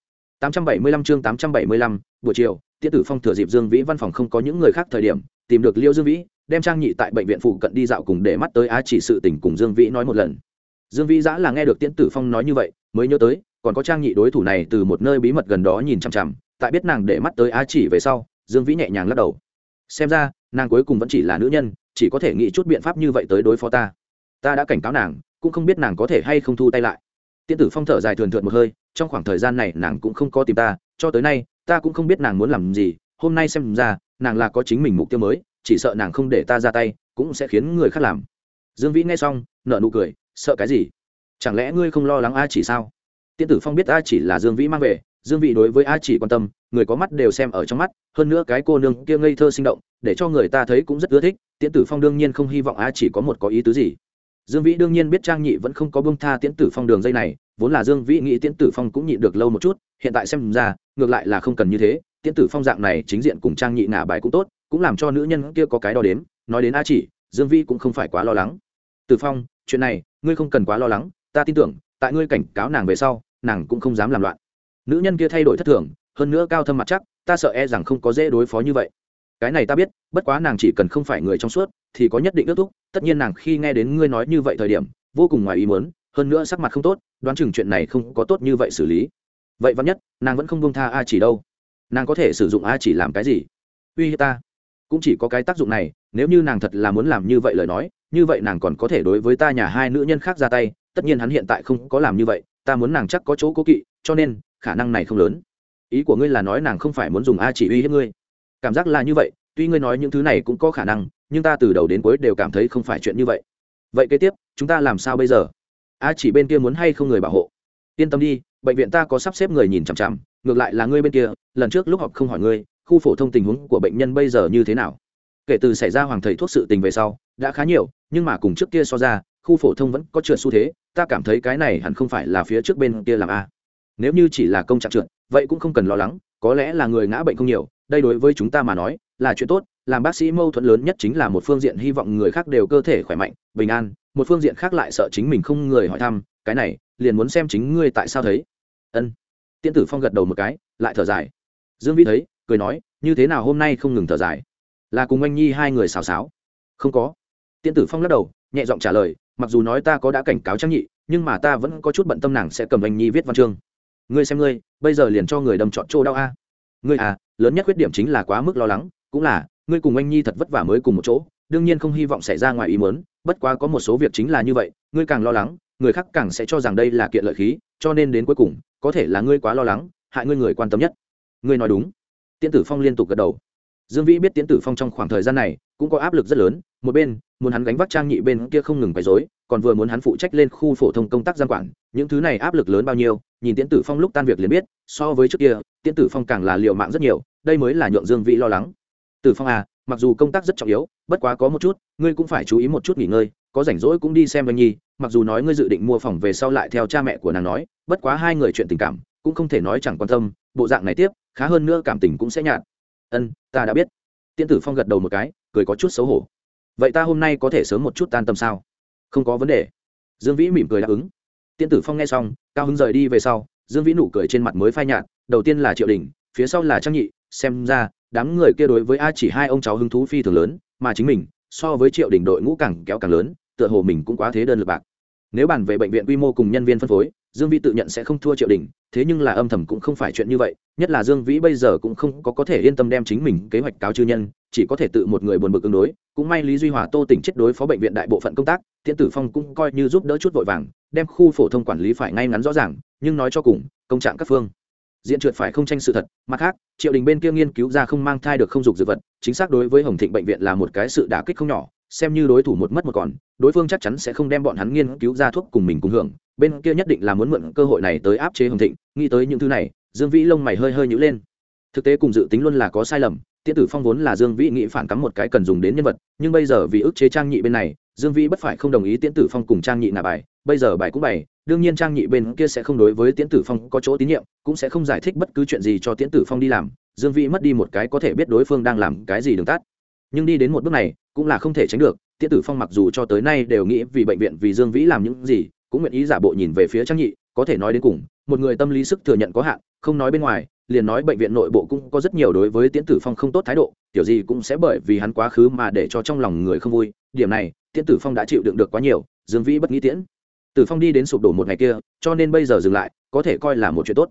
875 chương 875, buổi chiều tiết tử phong thừa dịp dương vĩ văn phòng không có những người khác thời điểm tìm được liêu dương vĩ đem trang nhị tại bệnh viện phụ cận đi dạo cùng để mắt tới á chỉ sự tình cùng dương vĩ nói một lần. Dương vĩ giã là nghe được tiễn tử phong nói như vậy mới nhớ tới còn có trang nhị đối thủ này từ một nơi bí mật gần đó nhìn chằm chằm, tại biết nàng để mắt tới á chỉ về sau, dương vĩ nhẹ nhàng lắc đầu. Xem ra, nàng cuối cùng vẫn chỉ là nữ nhân, chỉ có thể nghĩ chút biện pháp như vậy tới đối phó ta. Ta đã cảnh cáo nàng, cũng không biết nàng có thể hay không thu tay lại. Tiên tử phong thở dài thường thượt một hơi, trong khoảng thời gian này nàng cũng không có tìm ta, cho tới nay, ta cũng không biết nàng muốn làm gì, hôm nay xem ra, nàng là có chính mình mục tiêu mới, chỉ sợ nàng không để ta ra tay, cũng sẽ khiến người khác làm. Dương vĩ nghe xong nợ nụ cười, sợ cái gì? Chẳng lẽ ngươi không lo lắng a chỉ sao? Tiễn tử phong biết a chỉ là dương vĩ mang về, dương Vĩ đối với a chỉ quan tâm, người có mắt đều xem ở trong mắt, hơn nữa cái cô nương kia ngây thơ sinh động, để cho người ta thấy cũng rất ưa thích, tiễn tử phong đương nhiên không hy vọng a chỉ có một có ý tứ gì. Dương vĩ đương nhiên biết trang nhị vẫn không có bông tha tiễn tử phong đường dây này, vốn là dương vĩ nghĩ tiễn tử phong cũng nhịn được lâu một chút, hiện tại xem ra, ngược lại là không cần như thế, tiễn tử phong dạng này chính diện cùng trang nhị ngả bài cũng tốt, cũng làm cho nữ nhân kia có cái đo đếm, nói đến a chỉ, dương vĩ cũng không phải quá lo lắng. Tử phong, chuyện này, ngươi không cần quá lo lắng, ta tin tưởng tại ngươi cảnh cáo nàng về sau, nàng cũng không dám làm loạn. Nữ nhân kia thay đổi thất thường, hơn nữa cao thâm mặt chắc, ta sợ e rằng không có dễ đối phó như vậy. Cái này ta biết, bất quá nàng chỉ cần không phải người trong suốt, thì có nhất định ước thúc, tất nhiên nàng khi nghe đến ngươi nói như vậy thời điểm, vô cùng ngoài ý muốn, hơn nữa sắc mặt không tốt, đoán chừng chuyện này không có tốt như vậy xử lý. Vậy vẫn nhất, nàng vẫn không bông tha a chỉ đâu? Nàng có thể sử dụng a chỉ làm cái gì? Uy hiếp ta. Cũng chỉ có cái tác dụng này, nếu như nàng thật là muốn làm như vậy lời nói, như vậy nàng còn có thể đối với ta nhà hai nữ nhân khác ra tay tất nhiên hắn hiện tại không có làm như vậy, ta muốn nàng chắc có chỗ cố kỵ, cho nên, khả năng này không lớn. Ý của ngươi là nói nàng không phải muốn dùng a chỉ uy hiếp ngươi. Cảm giác là như vậy, tuy ngươi nói những thứ này cũng có khả năng, nhưng ta từ đầu đến cuối đều cảm thấy không phải chuyện như vậy. Vậy kế tiếp, chúng ta làm sao bây giờ? A chỉ bên kia muốn hay không người bảo hộ? Yên tâm đi, bệnh viện ta có sắp xếp người nhìn chằm chằm, ngược lại là ngươi bên kia, lần trước lúc họp không hỏi ngươi, khu phổ thông tình huống của bệnh nhân bây giờ như thế nào? Kể từ xảy ra hoàng thầy thuốc sự tình về sau, đã khá nhiều, nhưng mà cùng trước kia so ra khu phổ thông vẫn có trượt xu thế, ta cảm thấy cái này hẳn không phải là phía trước bên kia làm a. Nếu như chỉ là công trạng trượt, vậy cũng không cần lo lắng, có lẽ là người ngã bệnh không nhiều, đây đối với chúng ta mà nói, là chuyện tốt, làm bác sĩ mâu thuẫn lớn nhất chính là một phương diện hy vọng người khác đều cơ thể khỏe mạnh, bình an, một phương diện khác lại sợ chính mình không người hỏi thăm, cái này, liền muốn xem chính ngươi tại sao thấy. Ân. Tiên tử phong gật đầu một cái, lại thở dài. Dương vĩ thấy, cười nói, như thế nào hôm nay không ngừng thở dài? Là cùng anh nhi hai người xào xáo? Không có. Tiên tử phong lắc đầu, nhẹ giọng trả lời mặc dù nói ta có đã cảnh cáo trang nhị, nhưng mà ta vẫn có chút bận tâm nàng sẽ cầm anh nhi viết văn chương. Ngươi xem ngươi, bây giờ liền cho người đâm trọn chỗ đau a. Ngươi à lớn nhất khuyết điểm chính là quá mức lo lắng, cũng là, ngươi cùng anh nhi thật vất vả mới cùng một chỗ, đương nhiên không hy vọng xảy ra ngoài ý muốn, bất quá có một số việc chính là như vậy, ngươi càng lo lắng, người khác càng sẽ cho rằng đây là kiện lợi khí, cho nên đến cuối cùng, có thể là ngươi quá lo lắng, hại ngươi người quan tâm nhất. Ngươi nói đúng. Tiễn tử phong liên tục gật đầu. Dương vĩ biết tiễn tử phong trong khoảng thời gian này cũng có áp lực rất lớn một bên muốn hắn gánh vác trang nhị bên kia không ngừng bày rối, còn vừa muốn hắn phụ trách lên khu phổ thông công tác giam quản những thứ này áp lực lớn bao nhiêu nhìn tiễn tử phong lúc tan việc liền biết so với trước kia tiễn tử phong càng là liệu mạng rất nhiều đây mới là nhượng dương vĩ lo lắng. Tử phong à mặc dù công tác rất trọng yếu bất quá có một chút ngươi cũng phải chú ý một chút nghỉ ngơi có rảnh rỗi cũng đi xem anh nhi mặc dù nói ngươi dự định mua phòng về sau lại theo cha mẹ của nàng nói bất quá hai người chuyện tình cảm cũng không thể nói chẳng quan tâm bộ dạng này tiếp khá hơn nữa cảm tình cũng sẽ nhạt. Ân ta đã biết. Tiên tử phong gật đầu một cái cười có chút xấu hổ vậy ta hôm nay có thể sớm một chút tan tâm sao? Không có vấn đề. Dương vĩ mỉm cười đáp ứng. Tiên tử phong nghe xong, cao hứng rời đi về sau, dương vĩ nụ cười trên mặt mới phai nhạt, đầu tiên là triệu đình, phía sau là trang nhị, xem ra, đám người kia đối với a chỉ hai ông cháu hứng thú phi thường lớn, mà chính mình, so với triệu đình đội ngũ càng kéo càng lớn, tựa hồ mình cũng quá thế đơn lực bạc. Nếu bàn về bệnh viện quy mô cùng nhân viên phân phối, dương vĩ tự nhận sẽ không thua triệu đình, thế nhưng là âm thầm cũng không phải chuyện như vậy, nhất là dương vĩ bây giờ cũng không có có thể yên tâm đem chính mình kế hoạch cáo chư nhân chỉ có thể tự một người buồn bực ứng đối, cũng may lý duy hòa tô tỉnh chết đối phó bệnh viện đại bộ phận công tác Thiên tử phong cũng coi như giúp đỡ chút vội vàng, đem khu phổ thông quản lý phải ngay ngắn rõ ràng, nhưng nói cho cùng, công trạng các phương. Diện trượt phải không tranh sự thật, mặt khác, triệu đình bên kia nghiên cứu ra không mang thai được không dục dược vật, chính xác đối với hồng thịnh bệnh viện là một cái sự đả kích không nhỏ, xem như đối thủ một mất một còn, đối phương chắc chắn sẽ không đem bọn hắn nghiên cứu ra thuốc cùng mình cùng hưởng, bên kia nhất định là muốn mượn cơ hội này tới áp chế hồng thịnh, nghĩ tới những thứ này, dương vĩ lông mày hơi hơi nhữ lên. Thực tế cùng dự tính luôn là có sai lầm tiễn tử phong vốn là dương vĩ nghĩ phản cắm một cái cần dùng đến nhân vật, nhưng bây giờ vì ức chế trang nhị bên này, dương vĩ bất phải không đồng ý tiễn tử phong cùng trang nhị nạ bài, bây giờ bài cũng bày, đương nhiên trang nhị bên kia sẽ không đối với tiễn tử phong có chỗ tín nhiệm, cũng sẽ không giải thích bất cứ chuyện gì cho tiễn tử phong đi làm, dương vĩ mất đi một cái có thể biết đối phương đang làm cái gì đường tắt. Nhưng đi đến một bước này, cũng là không thể tránh được, tiễn tử phong mặc dù cho tới nay đều nghĩ vì bệnh viện, vì dương vĩ làm những gì, cũng nguyện ý giả bộ nhìn về phía trang nhị, có thể nói đến cùng, một người tâm lý sức thừa nhận có hạn, không nói bên ngoài liền nói bệnh viện nội bộ cũng có rất nhiều đối với tiễn tử phong không tốt thái độ kiểu gì cũng sẽ bởi vì hắn quá khứ mà để cho trong lòng người không vui. Điểm này tiễn tử phong đã chịu đựng được quá nhiều dương vĩ bất nghĩ tiễn. Tử phong đi đến sụp đổ một ngày kia cho nên bây giờ dừng lại có thể coi là một chuyện tốt.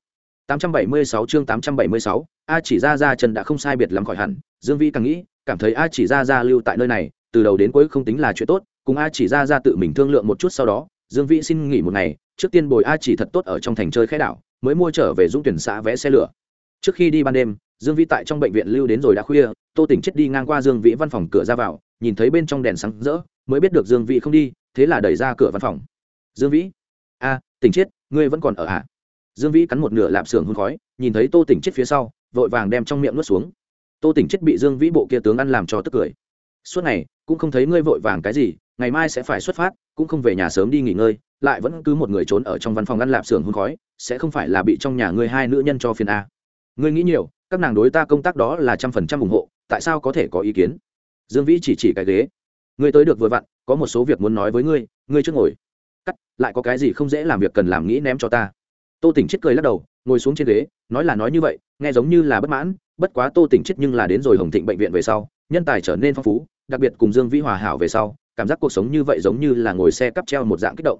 876 chương 876, a chỉ ra ra chân đã không sai biệt lắm khỏi hẳn. Dương vĩ càng nghĩ cảm thấy a chỉ ra ra lưu tại nơi này từ đầu đến cuối không tính là chuyện tốt cùng a chỉ ra ra tự mình thương lượng một chút sau đó dương vĩ xin nghỉ một ngày trước tiên bồi a chỉ thật tốt ở trong thành chơi khai đảo mới mua trở về dũng tuyển xã vẽ xe lửa trước khi đi ban đêm, dương vĩ tại trong bệnh viện lưu đến rồi đã khuya, tô tỉnh chết đi ngang qua dương vĩ văn phòng cửa ra vào, nhìn thấy bên trong đèn sáng rỡ, mới biết được dương vĩ không đi, thế là đẩy ra cửa văn phòng. Dương vĩ, a, tỉnh chết, ngươi vẫn còn ở ạ à? dương vĩ cắn một nửa lạp xưởng hôn khói, nhìn thấy tô tỉnh chết phía sau, vội vàng đem trong miệng nuốt xuống. Tô tỉnh chết bị dương vĩ bộ kia tướng ăn làm cho tức cười. Suốt ngày, cũng không thấy ngươi vội vàng cái gì, ngày mai sẽ phải xuất phát, cũng không về nhà sớm đi nghỉ ngơi, lại vẫn cứ một người trốn ở trong văn phòng ăn lạp xưởng hôn khói, sẽ không phải là bị trong nhà ngươi hai nữ nhân cho phiền a ngươi nghĩ nhiều, các nàng đối ta công tác đó là trăm phần trăm ủng hộ, tại sao có thể có ý kiến? Dương vĩ chỉ chỉ cái ghế. Ngươi tới được vừa vặn, có một số việc muốn nói với ngươi ngươi trước ngồi. Cắt, lại có cái gì không dễ làm việc cần làm nghĩ ném cho ta. Tô tỉnh chết cười lắc đầu, ngồi xuống trên ghế, nói là nói như vậy, nghe giống như là bất mãn, bất quá tô tỉnh chết nhưng là đến rồi hồng thịnh bệnh viện về sau, nhân tài trở nên phong phú, đặc biệt cùng dương vĩ hòa hảo về sau, cảm giác cuộc sống như vậy giống như là ngồi xe cắp treo một dạng kích động.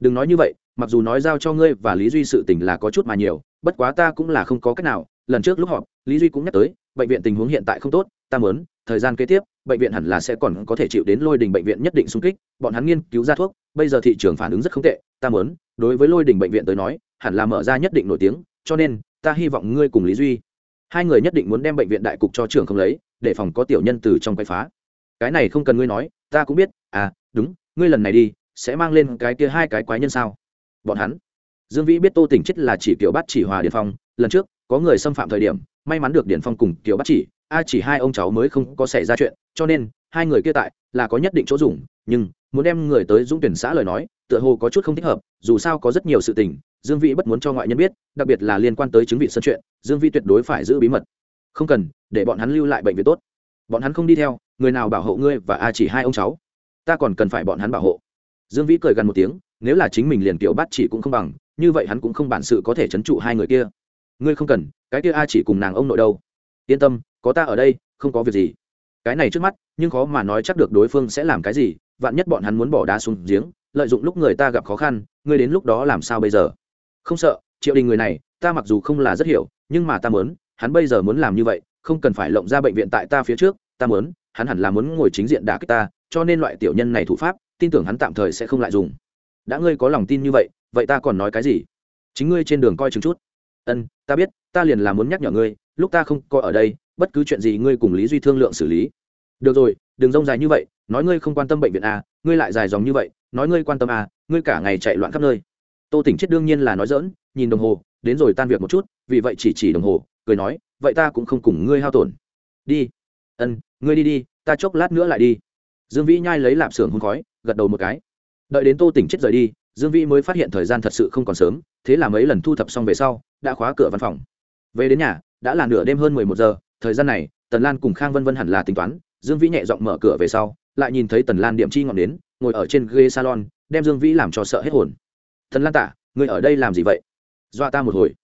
Đừng nói như vậy, mặc dù nói giao cho ngươi và lý duy sự tình là có chút mà nhiều, bất quá ta cũng là không có cách nào lần trước lúc họp, lý duy cũng nhắc tới, bệnh viện tình huống hiện tại không tốt, ta mớn thời gian kế tiếp, bệnh viện hẳn là sẽ còn có thể chịu đến lôi đình bệnh viện nhất định xung kích, bọn hắn nghiên cứu ra thuốc, bây giờ thị trường phản ứng rất không tệ, ta mớn đối với lôi đình bệnh viện tới nói, hẳn là mở ra nhất định nổi tiếng, cho nên, ta hy vọng ngươi cùng lý duy, hai người nhất định muốn đem bệnh viện đại cục cho trường không lấy, để phòng có tiểu nhân từ trong quay phá. Cái này không cần ngươi nói, ta cũng biết à đúng, ngươi lần này đi, sẽ mang lên cái kia hai cái quái nhân sao? Bọn hắn, dương vĩ biết tô tỉnh chết là chỉ kiểu bắt chỉ hòa điền phong, lần trước có người xâm phạm thời điểm, may mắn được điển phong cùng kiều bắt chỉ, a chỉ hai ông cháu mới không có xảy ra chuyện, cho nên, hai người kia tại là có nhất định chỗ dùng, nhưng, muốn đem người tới dũng tuyển xã lời nói, tựa hồ có chút không thích hợp, dù sao có rất nhiều sự tình, dương vĩ bất muốn cho ngoại nhân biết, đặc biệt là liên quan tới chứng vị sân chuyện, dương vĩ tuyệt đối phải giữ bí mật. Không cần, để bọn hắn lưu lại bệnh viện tốt. Bọn hắn không đi theo, người nào bảo hộ ngươi và a chỉ hai ông cháu? Ta còn cần phải bọn hắn bảo hộ. Dương vĩ cười gần một tiếng, nếu là chính mình liền tiểu bắt chỉ cũng không bằng, như vậy hắn cũng không bản sự có thể chấn trụ hai người kia ngươi không cần, cái kia a chỉ cùng nàng ông nội đâu. Yên tâm, có ta ở đây, không có việc gì. Cái này trước mắt, nhưng khó mà nói chắc được đối phương sẽ làm cái gì, vạn nhất bọn hắn muốn bỏ đá xuống giếng, lợi dụng lúc người ta gặp khó khăn, ngươi đến lúc đó làm sao bây giờ? Không sợ, triệu đình người này, ta mặc dù không là rất hiểu, nhưng mà ta muốn, hắn bây giờ muốn làm như vậy, không cần phải lộng ra bệnh viện tại ta phía trước, ta muốn, hắn hẳn là muốn ngồi chính diện đả kích ta, cho nên loại tiểu nhân này thủ pháp, tin tưởng hắn tạm thời sẽ không lại dùng. Đã ngươi có lòng tin như vậy vậy ta còn nói cái gì? Chính ngươi trên đường coi chừng chút ân ta biết ta liền là muốn nhắc nhở ngươi lúc ta không có ở đây bất cứ chuyện gì ngươi cùng lý duy thương lượng xử lý. Được rồi đừng rông dài như vậy nói ngươi không quan tâm bệnh viện à, ngươi lại dài dòng như vậy nói ngươi quan tâm à, ngươi cả ngày chạy loạn khắp nơi. Tô tỉnh chết đương nhiên là nói dỡn nhìn đồng hồ đến rồi tan việc một chút vì vậy chỉ chỉ đồng hồ cười nói vậy ta cũng không cùng ngươi hao tổn. Đi. Ân ngươi đi đi ta chốc lát nữa lại đi. Dương vĩ nhai lấy lạp xưởng hôn khói gật đầu một cái. Đợi đến tô tỉnh chết rời đi dương vĩ mới phát hiện thời gian thật sự không còn sớm, thế là mấy lần thu thập xong về sau, đã khóa cửa văn phòng. Về đến nhà, đã là nửa đêm hơn mười một giờ, thời gian này, tần lan cùng khang vân vân hẳn là tính toán, dương vĩ nhẹ giọng mở cửa về sau, lại nhìn thấy tần lan điểm chi ngọn đến ngồi ở trên ghế salon, đem dương vĩ làm cho sợ hết hồn. Tần lan tả người ở đây làm gì vậy? Dọa ta một hồi.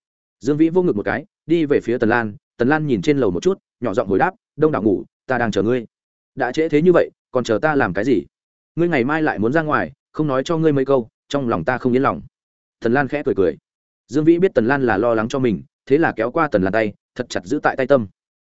Dương vĩ vô ngực một cái, đi về phía tần lan tần lan nhìn trên lầu một chút, nhỏ giọng hồi đáp, đông đảo ngủ, ta đang chờ ngươi. Đã trễ thế như vậy, còn chờ ta làm cái gì? Ngươi ngày mai lại muốn ra ngoài, không nói cho ngươi mấy câu trong lòng ta không yên lòng. Tần lan khẽ cười cười. Dương vĩ biết tần lan là lo lắng cho mình, thế là kéo qua tần lan tay, thật chặt giữ tại tay tâm.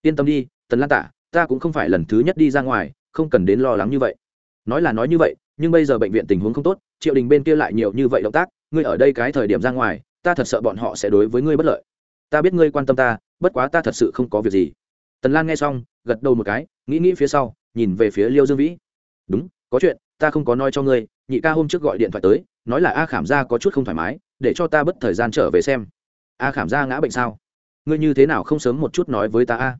Yên tâm đi, tần lan tả, ta cũng không phải lần thứ nhất đi ra ngoài, không cần đến lo lắng như vậy. Nói là nói như vậy, nhưng bây giờ bệnh viện tình huống không tốt, triệu đình bên kia lại nhiều như vậy động tác, ngươi ở đây cái thời điểm ra ngoài, ta thật sợ bọn họ sẽ đối với ngươi bất lợi. Ta biết ngươi quan tâm ta, bất quá ta thật sự không có việc gì. Tần lan nghe xong, gật đầu một cái, nghĩ nghĩ phía sau, nhìn về phía liêu dương vĩ. Đúng, có chuyện ta không có nói cho ngươi, nhị ca hôm trước gọi điện thoại tới, nói là a khảm gia có chút không thoải mái, để cho ta bất thời gian trở về xem. A khảm gia ngã bệnh sao? Ngươi như thế nào không sớm một chút nói với ta a?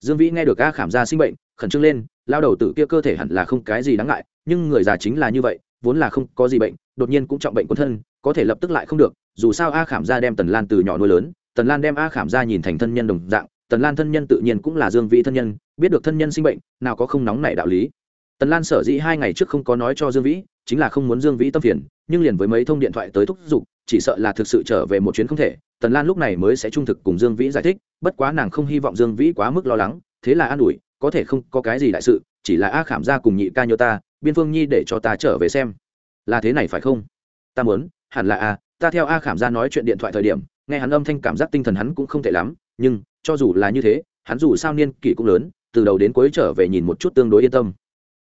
Dương vĩ nghe được a khảm gia sinh bệnh, khẩn trương lên, lao đầu tử kia cơ thể hẳn là không cái gì đáng ngại, nhưng người già chính là như vậy, vốn là không có gì bệnh, đột nhiên cũng trọng bệnh quân thân, có thể lập tức lại không được, dù sao a khảm gia đem tần lan từ nhỏ nuôi lớn, tần lan đem a khảm gia nhìn thành thân nhân đồng dạng, tần lan thân nhân tự nhiên cũng là dương vĩ thân nhân, biết được thân nhân sinh bệnh, nào có không nóng nảy đạo lý tần lan sở dĩ hai ngày trước không có nói cho dương vĩ, chính là không muốn dương vĩ tâm phiền, nhưng liền với mấy thông điện thoại tới thúc giục, chỉ sợ là thực sự trở về một chuyến không thể, tần lan lúc này mới sẽ trung thực cùng dương vĩ giải thích, bất quá nàng không hy vọng dương vĩ quá mức lo lắng, thế là an ủi, có thể không có cái gì đại sự, chỉ là a khảm gia cùng nhị ca nhô ta, biên phương nhi để cho ta trở về xem. Là thế này phải không? Ta muốn, hẳn là a, ta theo a khảm gia nói chuyện điện thoại thời điểm, nghe hắn âm thanh cảm giác tinh thần hắn cũng không tệ lắm, nhưng, cho dù là như thế, hắn dù sao niên kỷ cũng lớn, từ đầu đến cuối trở về nhìn một chút tương đối yên tâm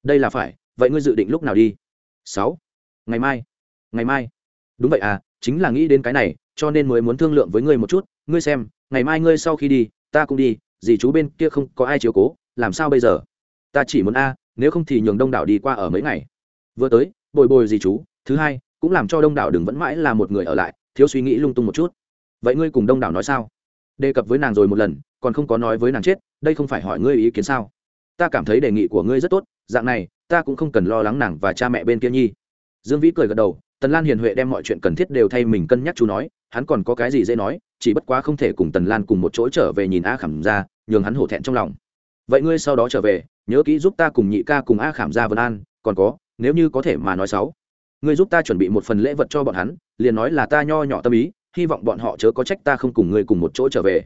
đây là phải, vậy ngươi dự định lúc nào đi? Sáu. Ngày mai. Ngày mai. Đúng vậy à chính là nghĩ đến cái này, cho nên mới muốn thương lượng với ngươi một chút. Ngươi xem, ngày mai ngươi sau khi đi, ta cũng đi, dì chú bên kia không có ai chiếu cố, làm sao bây giờ? Ta chỉ muốn a, nếu không thì nhường đông đảo đi qua ở mấy ngày. Vừa tới, bồi bồi dì chú, thứ hai, cũng làm cho đông đảo đừng vẫn mãi là một người ở lại, thiếu suy nghĩ lung tung một chút. Vậy ngươi cùng đông đảo nói sao? Đề cập với nàng rồi một lần, còn không có nói với nàng chết, đây không phải hỏi ngươi ý kiến sao? Ta cảm thấy đề nghị của ngươi rất tốt, dạng này, ta cũng không cần lo lắng nàng và cha mẹ bên kia nhi. Dương vĩ cười gật đầu, tần lan hiền huệ đem mọi chuyện cần thiết đều thay mình cân nhắc chú nói, hắn còn có cái gì dễ nói, chỉ bất quá không thể cùng tần lan cùng một chỗ trở về nhìn a khảm ra nhường hắn hổ thẹn trong lòng. Vậy ngươi sau đó trở về, nhớ kỹ giúp ta cùng nhị ca cùng a khảm ra vân an, còn có, nếu như có thể mà nói xấu, ngươi giúp ta chuẩn bị một phần lễ vật cho bọn hắn, liền nói là ta nho nhỏ tâm ý, hy vọng bọn họ chớ có trách ta không cùng ngươi cùng một chỗ trở về.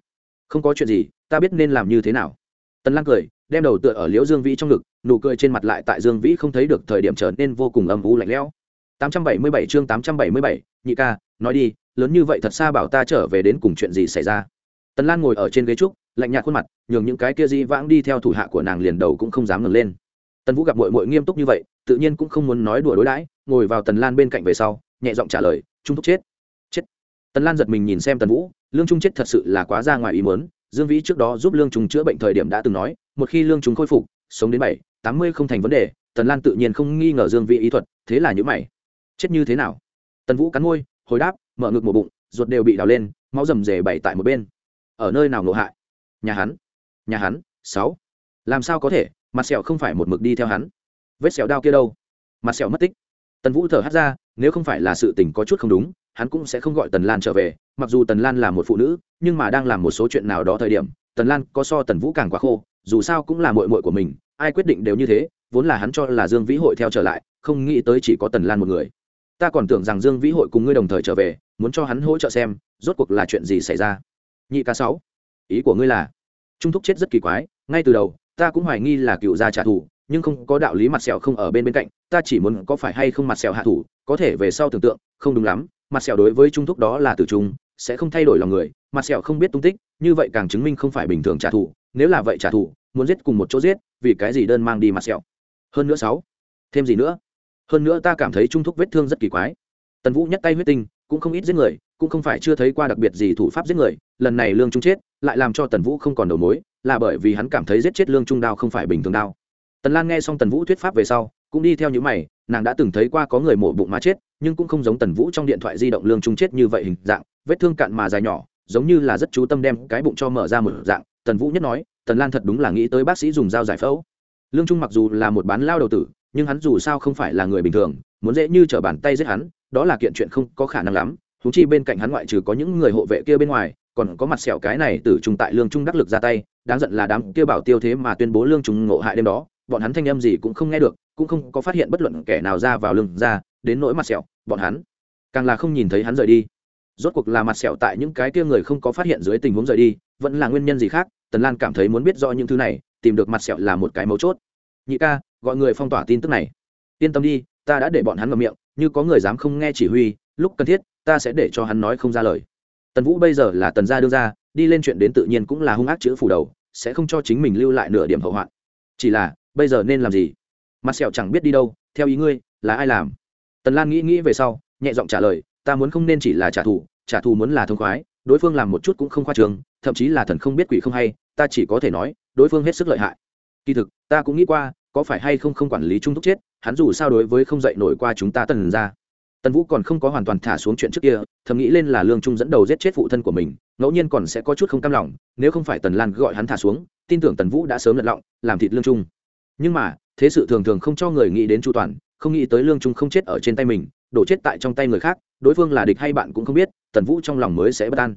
Không có chuyện gì, ta biết nên làm như thế nào. Tần lan cười đem đầu tựa ở liễu dương vĩ trong ngực nụ cười trên mặt lại tại dương vĩ không thấy được thời điểm trở nên vô cùng âm u lạnh lẽo. 877 chương 877, nhị ca nói đi lớn như vậy thật xa bảo ta trở về đến cùng chuyện gì xảy ra? Tần lan ngồi ở trên ghế trúc lạnh nhạt khuôn mặt nhường những cái kia di vãng đi theo thủ hạ của nàng liền đầu cũng không dám ngẩng lên. Tần vũ gặp mội mội nghiêm túc như vậy tự nhiên cũng không muốn nói đùa đối đãi ngồi vào tần lan bên cạnh về sau nhẹ giọng trả lời trung thúc chết chết. Tần lan giật mình nhìn xem tần vũ lương trung chết thật sự là quá ra ngoài ý muốn dương vĩ trước đó giúp lương trung chữa bệnh thời điểm đã từng nói một khi lương chúng khôi phục, sống đến bảy, tám mươi không thành vấn đề, tần lan tự nhiên không nghi ngờ dương vị ý thuật, thế là nhữ mày. Chết như thế nào? Tần vũ cắn môi, hồi đáp, mở ngực một bụng, ruột đều bị đào lên, máu rầm rề bày tại một bên. Ở nơi nào nộ hại? Nhà hắn. Nhà hắn, sáu. Làm sao có thể? Mặt sẹo không phải một mực đi theo hắn. Vết sẹo đao kia đâu? Mặt sẹo mất tích. Tần vũ thở hắt ra, nếu không phải là sự tình có chút không đúng, hắn cũng sẽ không gọi tần lan trở về, mặc dù tần lan là một phụ nữ, nhưng mà đang làm một số chuyện nào đó thời điểm, tần lan có so tần vũ càng quá khô dù sao cũng là mội mội của mình, ai quyết định đều như thế, vốn là hắn cho là dương vĩ hội theo trở lại, không nghĩ tới chỉ có tần lan một người. Ta còn tưởng rằng dương vĩ hội cùng ngươi đồng thời trở về, muốn cho hắn hỗ trợ xem, rốt cuộc là chuyện gì xảy ra. Nhị ca sáu, ý của ngươi là, trung thúc chết rất kỳ quái, ngay từ đầu, ta cũng hoài nghi là cựu gia trả thù, nhưng không có đạo lý mặt sẹo không ở bên bên cạnh, ta chỉ muốn có phải hay không mặt sẹo hạ thủ, có thể về sau tưởng tượng, không đúng lắm, mặt sẹo đối với trung thúc đó là tử trung, sẽ không thay đổi lòng người, mặt sẹo không biết tung tích như vậy càng chứng minh không phải bình thường trả thù, nếu là vậy trả thù, muốn giết cùng một chỗ giết, vì cái gì đơn mang đi mặt sẹo? Hơn nữa sáu, thêm gì nữa? Hơn nữa ta cảm thấy trung thúc vết thương rất kỳ quái. Tần vũ nhắc tay huyết tinh, cũng không ít giết người, cũng không phải chưa thấy qua đặc biệt gì thủ pháp giết người, lần này lương trung chết, lại làm cho tần vũ không còn đầu mối, là bởi vì hắn cảm thấy giết chết lương trung đao không phải bình thường đao. Tần lan nghe xong tần vũ thuyết pháp về sau, cũng đi theo những mày, nàng đã từng thấy qua có người mổ bụng mà chết, nhưng cũng không giống tần vũ trong điện thoại di động lương trung chết như vậy hình dạng, vết thương cạn mà dài nhỏ giống như là rất chú tâm đem cái bụng cho mở ra một dạng, tần vũ nhất nói, tần lan thật đúng là nghĩ tới bác sĩ dùng dao giải phẫu. Lương trung mặc dù là một bán lao đầu tử, nhưng hắn dù sao không phải là người bình thường, muốn dễ như t r ở bàn tay giết hắn, đó là kiện chuyện không có khả năng lắm. Thú chi bên cạnh hắn ngoại trừ có những người hộ vệ kia bên ngoài, còn có mặt sẹo cái này từ trung tại lương trung đắc lực ra tay, đáng giận là đám kia bảo tiêu thế mà tuyên bố lương trung ngộ hại đêm đó, bọn hắn thanh âm gì cũng không nghe được, cũng không có phát hiện bất luận kẻ nào ra vào lưng ra, đến nỗi mặt sẹo, bọn hắn. Càng là không nhìn thấy hắn rời đi rốt cuộc là mặt sẹo tại những cái kia người không có phát hiện dưới tình huống rời đi, vẫn là nguyên nhân gì khác? Tần lan cảm thấy muốn biết rõ những thứ này, tìm được mặt sẹo là một cái mấu chốt. Nhị ca, gọi người phong tỏa tin tức này. Yên tâm đi, ta đã để bọn hắn ngậm miệng, như có người dám không nghe chỉ huy, lúc cần thiết, ta sẽ để cho hắn nói không ra lời. Tần vũ bây giờ là tần gia đương gia, đi lên chuyện đến tự nhiên cũng là hung ác chữ phủ đầu, sẽ không cho chính mình lưu lại nửa điểm hậu hoạn. Chỉ là, bây giờ nên làm gì? Mặt sẹo chẳng biết đi đâu, theo ý ngươi, là ai làm? Tần lan nghĩ nghĩ về sau, nhẹ giọng trả lời ta muốn không nên chỉ là trả thù trả thù muốn là thông khoái, đối phương làm một chút cũng không khoa trường thậm chí là thần không biết quỷ không hay, ta chỉ có thể nói, đối phương hết sức lợi hại. Kỳ thực, ta cũng nghĩ qua, có phải hay không không quản lý trung thúc chết, hắn dù sao đối với không dạy nổi qua chúng ta tần ra. Tần vũ còn không có hoàn toàn thả xuống chuyện trước kia, thầm nghĩ lên là lương trung dẫn đầu giết chết phụ thân của mình, ngẫu nhiên còn sẽ có chút không cam lòng, nếu không phải tần lan gọi hắn thả xuống, tin tưởng tần vũ đã sớm lật lọng, làm thịt lương trung. Nhưng mà, thế sự thường thường không cho người nghĩ đến chu toàn, không nghĩ tới lương trung không chết ở trên tay mình đổ chết tại trong tay người khác, đối phương là địch hay bạn cũng không biết, tần vũ trong lòng mới sẽ bất an.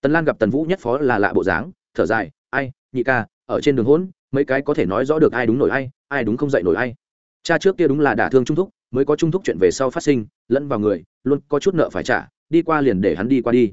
Tần lan gặp tần vũ nhất phó là lạ bộ dáng, thở dài, ai, nhị ca, ở trên đường hỗn, mấy cái có thể nói rõ được ai đúng nổi ai ai đúng không dạy nổi ai. Cha trước kia đúng là đả thương trung thúc, mới có trung thúc chuyện về sau phát sinh, lẫn vào người, luôn có chút nợ phải trả, đi qua liền để hắn đi qua đi.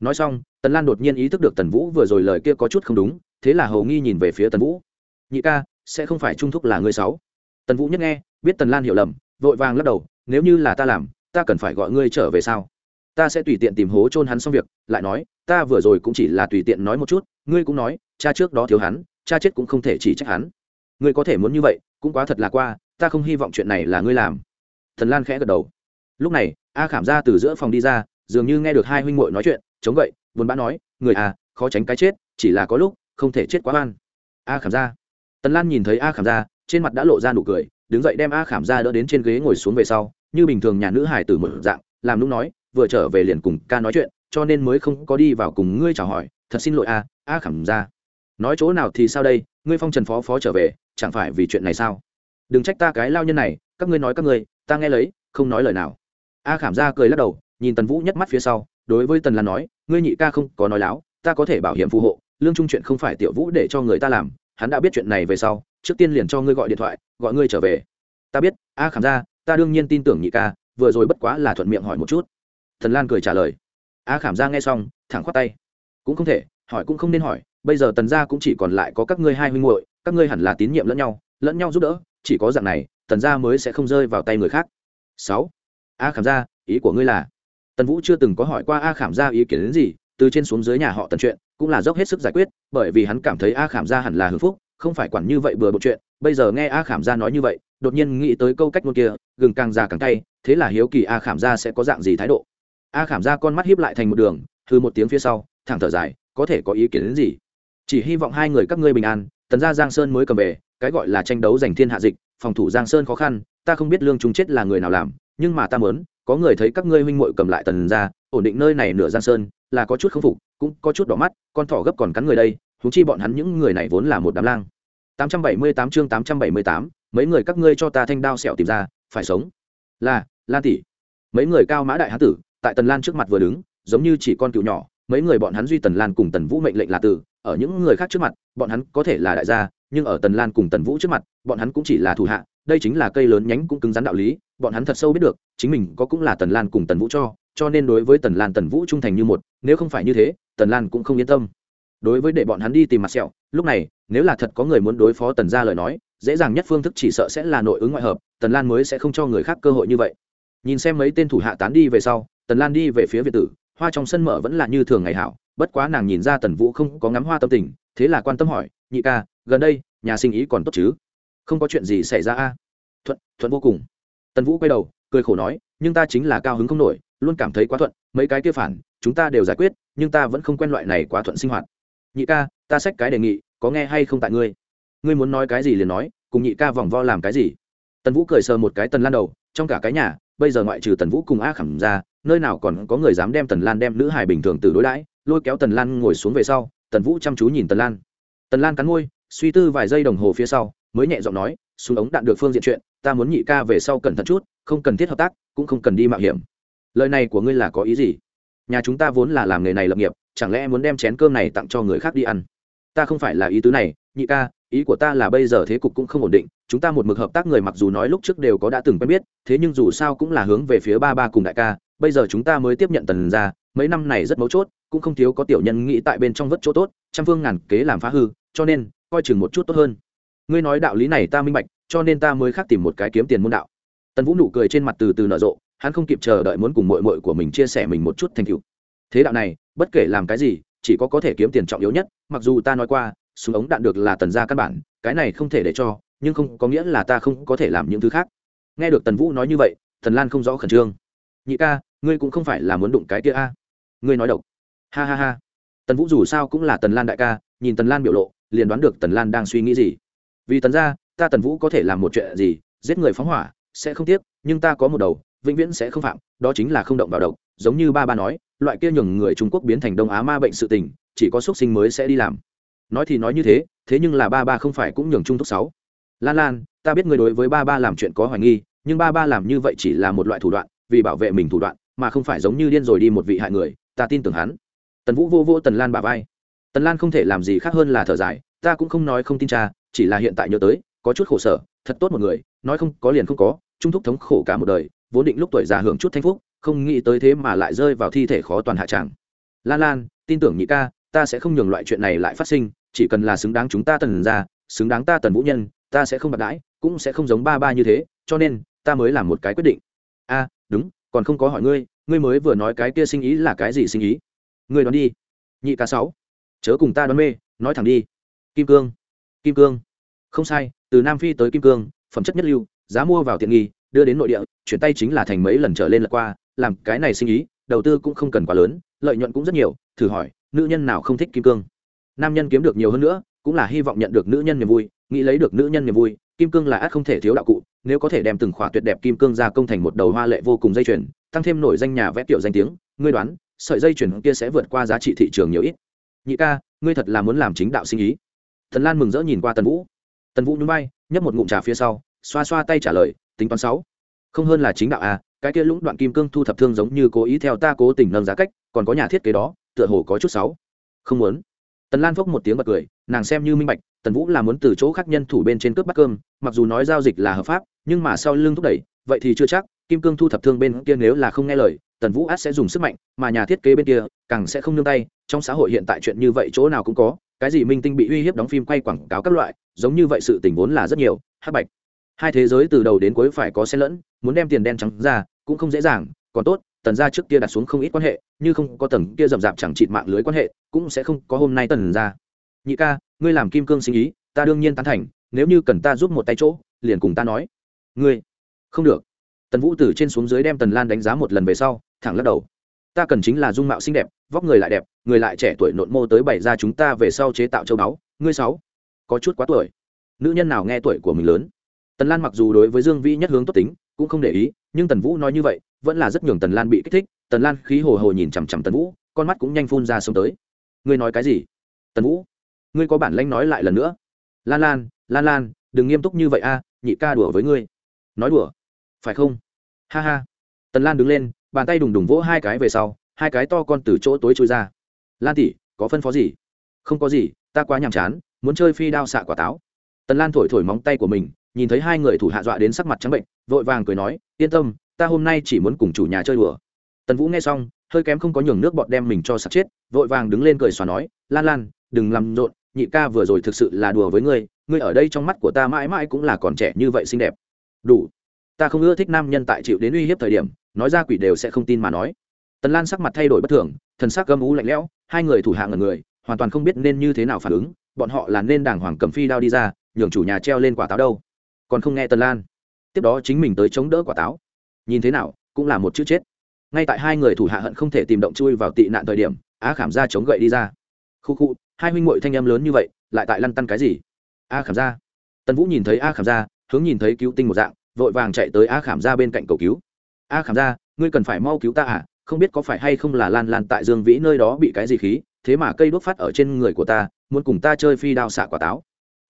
Nói xong, tần lan đột nhiên ý thức được tần vũ vừa rồi lời kia có chút không đúng, thế là hầu nghi nhìn về phía tần vũ. Nhị ca, sẽ không phải trung thúc là người sáu tần vũ nhất nghe, biết tần lan hiểu lầm, vội vàng lắc đầu nếu như là ta làm, ta cần phải gọi ngươi trở về sao? Ta sẽ tùy tiện tìm hố chôn hắn xong việc, lại nói, ta vừa rồi cũng chỉ là tùy tiện nói một chút, ngươi cũng nói, cha trước đó thiếu hắn, cha chết cũng không thể chỉ trách hắn. Ngươi có thể muốn như vậy, cũng quá thật là qua, ta không hy vọng chuyện này là ngươi làm. Thần lan khẽ gật đầu. Lúc này, a khảm ra từ giữa phòng đi ra, dường như nghe được hai huynh muội nói chuyện, chống vậy buồn bã nói, người à khó tránh cái chết, chỉ là có lúc, không thể chết quá oan. A khảm ra. Tần lan nhìn thấy a khảm ra, trên mặt đã lộ ra nụ cười đứng dậy đem a khảm ra đỡ đến trên ghế ngồi xuống về sau, như bình thường nhà nữ hải tử một dạng, làm lúc nói, vừa trở về liền cùng ca nói chuyện, cho nên mới không có đi vào cùng ngươi chào hỏi, thật xin lỗi a a khảm ra. Nói chỗ nào thì sao đây, ngươi phong trần phó phó trở về, chẳng phải vì chuyện này sao? Đừng trách ta cái lao nhân này, các ngươi nói các ngươi, ta nghe lấy, không nói lời nào. A khảm ra cười lắc đầu, nhìn tần vũ nhắc mắt phía sau, đối với tần lan nói, ngươi nhị ca không có nói láo, ta có thể bảo hiểm phù hộ, lương trung chuyện không phải tiểu vũ để cho người ta làm, hắn đã biết chuyện này về sau trước tiên liền cho ngươi gọi điện thoại, gọi ngươi trở về. Ta biết, a khảm ra ta đương nhiên tin tưởng nhị ca, vừa rồi bất quá là thuận miệng hỏi một chút. Thần lan cười trả lời. A khảm ra nghe xong, thẳng khoát tay. Cũng không thể, hỏi cũng không nên hỏi, bây giờ tần gia cũng chỉ còn lại có các ngươi hai huynh muội, các ngươi hẳn là tín nhiệm lẫn nhau lẫn nhau giúp đỡ, chỉ có dạng này, tần gia mới sẽ không rơi vào tay người khác. Sáu. A khảm gia, ý của ngươi là? Tần vũ chưa từng có hỏi qua a khảm gia ý kiến đến gì, từ trên xuống dưới nhà họ tần chuyện, cũng là dốc hết sức giải quyết, bởi vì hắn cảm thấy a khảm gia hẳn là hưng phúc không phải quản như vậy bừa bộn chuyện, bây giờ nghe a khảm gia nói như vậy, đột nhiên nghĩ tới câu cách ngôn kia, gừng càng già càng tay thế là hiếu kỳ a khảm gia sẽ có dạng gì thái độ. A khảm gia con mắt hiếp lại thành một đường thư một tiếng phía sau, thẳng thở dài, có thể có ý kiến đến gì? Chỉ hy vọng hai người các ngươi bình an, tần gia giang sơn mới cầm về, cái gọi là tranh đấu giành thiên hạ dịch, phòng thủ giang sơn khó khăn, ta không biết lương chúng chết là người nào làm, nhưng mà ta mớn có người thấy các ngươi huynh muội cầm lại tần gia, ổn định nơi này nửa giang sơn, là có chút không phục, cũng có chút đỏ mắt, con thỏ gấp còn cắn người đây huống chi bọn hắn những người này vốn là một đám lang. 878 chương 878, mấy người các ngươi cho ta thanh đao sẹo tìm ra phải sống. Là lan tỷ. Mấy người cao mã đại hán tử tại tần lan trước mặt vừa đứng giống như chỉ con cựu nhỏ mấy người bọn hắn duy tần lan cùng tần vũ mệnh lệnh là tử ở những người khác trước mặt bọn hắn có thể là đại gia nhưng ở tần lan cùng tần vũ trước mặt bọn hắn cũng chỉ là thủ hạ đây chính là cây lớn nhánh cũng cứng rắn đạo lý bọn hắn thật sâu biết được chính mình có cũng là tần lan cùng tần vũ cho cho nên đối với tần lan tần vũ trung thành như một nếu không phải như thế tần lan cũng không yên tâm đối với để bọn hắn đi tìm mặt sẹo, lúc này, nếu là thật có người muốn đối phó tần ra lời nói, dễ dàng nhất phương thức chỉ sợ sẽ là nội ứng ngoại hợp, tần lan mới sẽ không cho người khác cơ hội như vậy. Nhìn xem mấy tên thủ hạ tán đi về sau, tần lan đi về phía việt tử, hoa trong sân mở vẫn là như thường ngày hảo, bất quá nàng nhìn ra tần vũ không có ngắm hoa tâm tình, thế là quan tâm hỏi, nhị ca, gần đây, nhà sinh ý còn tốt chứ? Không có chuyện gì xảy ra a? Thuận thuận vô cùng. Tần vũ quay đầu, cười khổ nói, nhưng ta chính là cao hứng không nổi, luôn cảm thấy quá thuận, mấy cái kia phản, chúng ta đều giải quyết, nhưng ta vẫn không quen loại này quá thuận sinh hoạt nhị ca, ta xách cái đề nghị, có nghe hay không tại ngươi? Ngươi muốn nói cái gì liền nói, cùng nhị ca vòng vo làm cái gì? Tần vũ cười sờ một cái tần lan đầu, trong cả cái nhà, bây giờ ngoại trừ tần vũ cùng a khẩm ra, nơi nào còn có người dám đem tần lan đem nữ hài bình thường từ đối đãi, lôi kéo tần lan ngồi xuống về sau, tần vũ chăm chú nhìn tần lan. Tần lan cắn môi, suy tư vài giây đồng hồ phía sau, mới nhẹ giọng nói, súng ống đạn được phương diện chuyện, ta muốn nhị ca về sau cẩn thận chút, không cần thiết hợp tác, cũng không cần đi mạo hiểm. Lời này của ngươi là có ý gì? Nhà chúng ta vốn là làm nghề này lập nghiệp, chẳng lẽ muốn đem chén cơm này tặng cho người khác đi ăn? Ta không phải là ý tứ này, nhị ca, ý của ta là bây giờ thế cục cũng không ổn định, chúng ta một mực hợp tác người mặc dù nói lúc trước đều có đã từng quen biết, thế nhưng dù sao cũng là hướng về phía ba ba cùng đại ca, bây giờ chúng ta mới tiếp nhận tần ra mấy năm này rất mấu chốt, cũng không thiếu có tiểu nhân nghĩ tại bên trong vất chỗ tốt, trăm phương ngàn kế làm phá hư, cho nên, coi chừng một chút tốt hơn. Ngươi nói đạo lý này ta minh bạch, cho nên ta mới khác tìm một cái kiếm tiền môn đạo. Tần vũ nụ cười trên mặt từ từ nở rộ hắn không kịp chờ đợi muốn cùng mội mội của mình chia sẻ mình một chút thành tựu. Thế đạo này, bất kể làm cái gì, chỉ có có thể kiếm tiền trọng yếu nhất, mặc dù ta nói qua, súng ống đạn được là tần gia căn bản, cái này không thể để cho, nhưng không có nghĩa là ta không có thể làm những thứ khác. Nghe được tần vũ nói như vậy thần lan không rõ khẩn trương. Nhị ca, ngươi cũng không phải là muốn đụng cái kia a. Ngươi nói độc. Ha ha ha. Tần vũ dù sao cũng là tần lan đại ca, nhìn tần lan biểu lộ, liền đoán được tần lan đang suy nghĩ gì. Vì tần ra ta tần vũ có thể làm một chuyện gì, giết người phóng hỏa, sẽ không tiếc, nhưng ta có một đầu vĩnh viễn sẽ không phạm, đó chính là không động vào độc. Giống như ba ba nói, loại kia nhường người trung quốc biến thành đông á ma bệnh sự tình, chỉ có x sinh mới sẽ đi làm. Nói thì nói như thế thế nhưng là ba ba không phải cũng nhường trung thúc sáu. Lan lan, ta biết người đối với ba ba làm chuyện có hoài nghi, nhưng ba ba làm như vậy chỉ là một loại thủ đoạn, vì bảo vệ mình thủ đoạn, mà không phải giống như điên rồi đi một vị hại người, ta tin tưởng hắn. Tần vũ vô vô tần lan bà vai. Tần lan không thể làm gì khác hơn là thở dài, ta cũng không nói không tin cha, chỉ là hiện tại nhớ tới, có chút khổ sở, thật tốt một người, nói không có liền không có, trung thúc thống khổ cả một đời vốn định lúc tuổi già hưởng chút thanh phúc, không nghĩ tới thế mà lại rơi vào thi thể khó toàn hạ tràng lan lan, tin tưởng nhị ca, ta sẽ không nhường loại chuyện này lại phát sinh, chỉ cần là xứng đáng chúng ta tần ra xứng đáng ta tần vũ nhân, ta sẽ không bạc đãi, cũng sẽ không giống ba ba như thế, cho nên, ta mới làm một cái quyết định. A, đúng, còn không có hỏi ngươi ngươi mới vừa nói cái kia sinh ý là cái gì sinh ý? Ngươi đoán đi. Nhị ca sáu, chớ cùng ta đoán mê, nói thẳng đi. Kim cương kim cương. Không sai, từ nam phi tới kim cương, phẩm chất nhất lưu, giá mua vào tiện nghi đưa đến nội địa, chuyển tay chính là thành mấy lần trở lên lật qua, làm cái này sinh ý, đầu tư cũng không cần quá lớn, lợi nhuận cũng rất nhiều, thử hỏi, nữ nhân nào không thích kim cương? Nam nhân kiếm được nhiều hơn nữa, cũng là hy vọng nhận được nữ nhân niềm vui, nghĩ lấy được nữ nhân niềm vui, kim cương là át không thể thiếu đạo cụ, nếu có thể đem từng khỏa tuyệt đẹp kim cương ra công thành một đầu hoa lệ vô cùng dây chuyền, tăng thêm nổi danh nhà vẽ tiểu danh tiếng, ngươi đoán, sợi dây chuyền kia sẽ vượt qua giá trị thị trường nhiều ít? Nhị ca, ngươi thật là muốn làm chính đạo sinh ý. Thần lan mừng rỡ nhìn qua tần vũ. Tần vũ nhún bay nhấp một ngụm trà phía sau xoa xoa tay trả lời, tính toán sáu. Không hơn là chính đạo à cái kia lũng đoạn kim cương thu thập thương giống như cố ý theo ta cố tình nâng giá cách, còn có nhà thiết kế đó, tựa hồ có chút sáu. Không muốn. Tần lan phốc một tiếng bật cười, nàng xem như minh bạch, tần vũ là muốn từ chỗ khác nhân thủ bên trên cướp bắt cơm, mặc dù nói giao dịch là hợp pháp, nhưng mà sau lưng thúc đẩy, vậy thì chưa chắc, kim cương thu thập thương bên kia nếu là không nghe lời, tần vũ át sẽ dùng sức mạnh, mà nhà thiết kế bên kia, càng sẽ không nương tay, trong xã hội hiện tại chuyện như vậy chỗ nào cũng có, cái gì minh tinh bị uy hiếp đóng phim quay quảng cáo các loại, giống như vậy sự tình vốn là rất nhiều, hắc bạch hai thế giới từ đầu đến cuối phải có xen lẫn, muốn đem tiền đen trắng ra cũng không dễ dàng, còn tốt, tần ra trước kia đặt xuống không ít quan hệ, như không có tầng kia rậm rạp chẳng trịt mạng lưới quan hệ, cũng sẽ không có hôm nay tần ra nhị ca, ngươi làm kim cương sinh ý, ta đương nhiên tán thành, nếu như cần ta giúp một tay chỗ, liền cùng ta nói. Ngươi, không được. Tần vũ từ trên xuống dưới đem tần lan đánh giá một lần về sau, thẳng lắc đầu. Ta cần chính là dung mạo xinh đẹp, vóc người lại đẹp, người lại trẻ tuổi nộn mô tới bày ra chúng ta về sau chế tạo châu báu. Ngươi sáu, có chút quá tuổi. Nữ nhân nào nghe tuổi của mình lớn? Tần lan mặc dù đối với dương vĩ nhất hướng tốt tính, cũng không để ý, nhưng tần vũ nói như vậy, vẫn là rất nhường tần lan bị kích thích. Tần lan khí hồ hồ nhìn chằm chằm tần vũ, con mắt cũng nhanh phun ra sông tới. Ngươi nói cái gì? Tần vũ, ngươi có bản lanh nói lại lần nữa. Lan lan lan lan, đừng nghiêm túc như vậy a, nhị ca đùa với ngươi. Nói đùa. Phải không? Ha ha. Tần lan đứng lên, bàn tay đùng đùng vỗ hai cái về sau, hai cái to con từ chỗ tối trôi ra. Lan tỉ có phân phó gì? Không có gì, ta quá nhàm chán, muốn chơi phi đao xạ quả táo. Tần lan thổi thổi móng tay của mình nhìn thấy hai người thủ hạ dọa đến sắc mặt trắng bệnh, vội vàng cười nói, yên tâm, ta hôm nay chỉ muốn cùng chủ nhà chơi đùa. Tần vũ nghe xong, hơi kém không có nhường nước bọt đem mình cho sặc chết, vội vàng đứng lên cười xòa nói, lan lan, đừng làm rộn, nhị ca vừa rồi thực sự là đùa với ngươi ngươi ở đây trong mắt của ta mãi mãi cũng là còn trẻ như vậy xinh đẹp. Đủ, ta không ưa thích nam nhân tại chịu đến uy hiếp thời điểm, nói ra quỷ đều sẽ không tin mà nói. Tần lan sắc mặt thay đổi bất thường, thần sắc gâm ú lạnh lẽo, hai người thủ hạ ngần người, hoàn toàn không biết nên như thế nào phản ứng, bọn họ là nên đàng hoàng cầm phi đao đi ra, nhường chủ nhà treo lên quả táo đâu còn không nghe tần lan. Tiếp đó chính mình tới chống đỡ quả táo. Nhìn thế nào, cũng là một chữ chết. Ngay tại hai người thủ hạ hận không thể tìm động chui vào tị nạn thời điểm, A khảm ra chống gậy đi ra. Khu khu, hai huynh muội thanh em lớn như vậy, lại tại lăn tăn cái gì? A khảm ra tần vũ nhìn thấy a khảm ra hướng nhìn thấy cứu tinh một dạng, vội vàng chạy tới a khảm ra bên cạnh cầu cứu. A khảm ra ngươi cần phải mau cứu ta à? Không biết có phải hay không là lan lan tại dương vĩ nơi đó bị cái gì khí, thế mà cây đốt phát ở trên người của ta, muốn cùng ta chơi phi đao xạ quả táo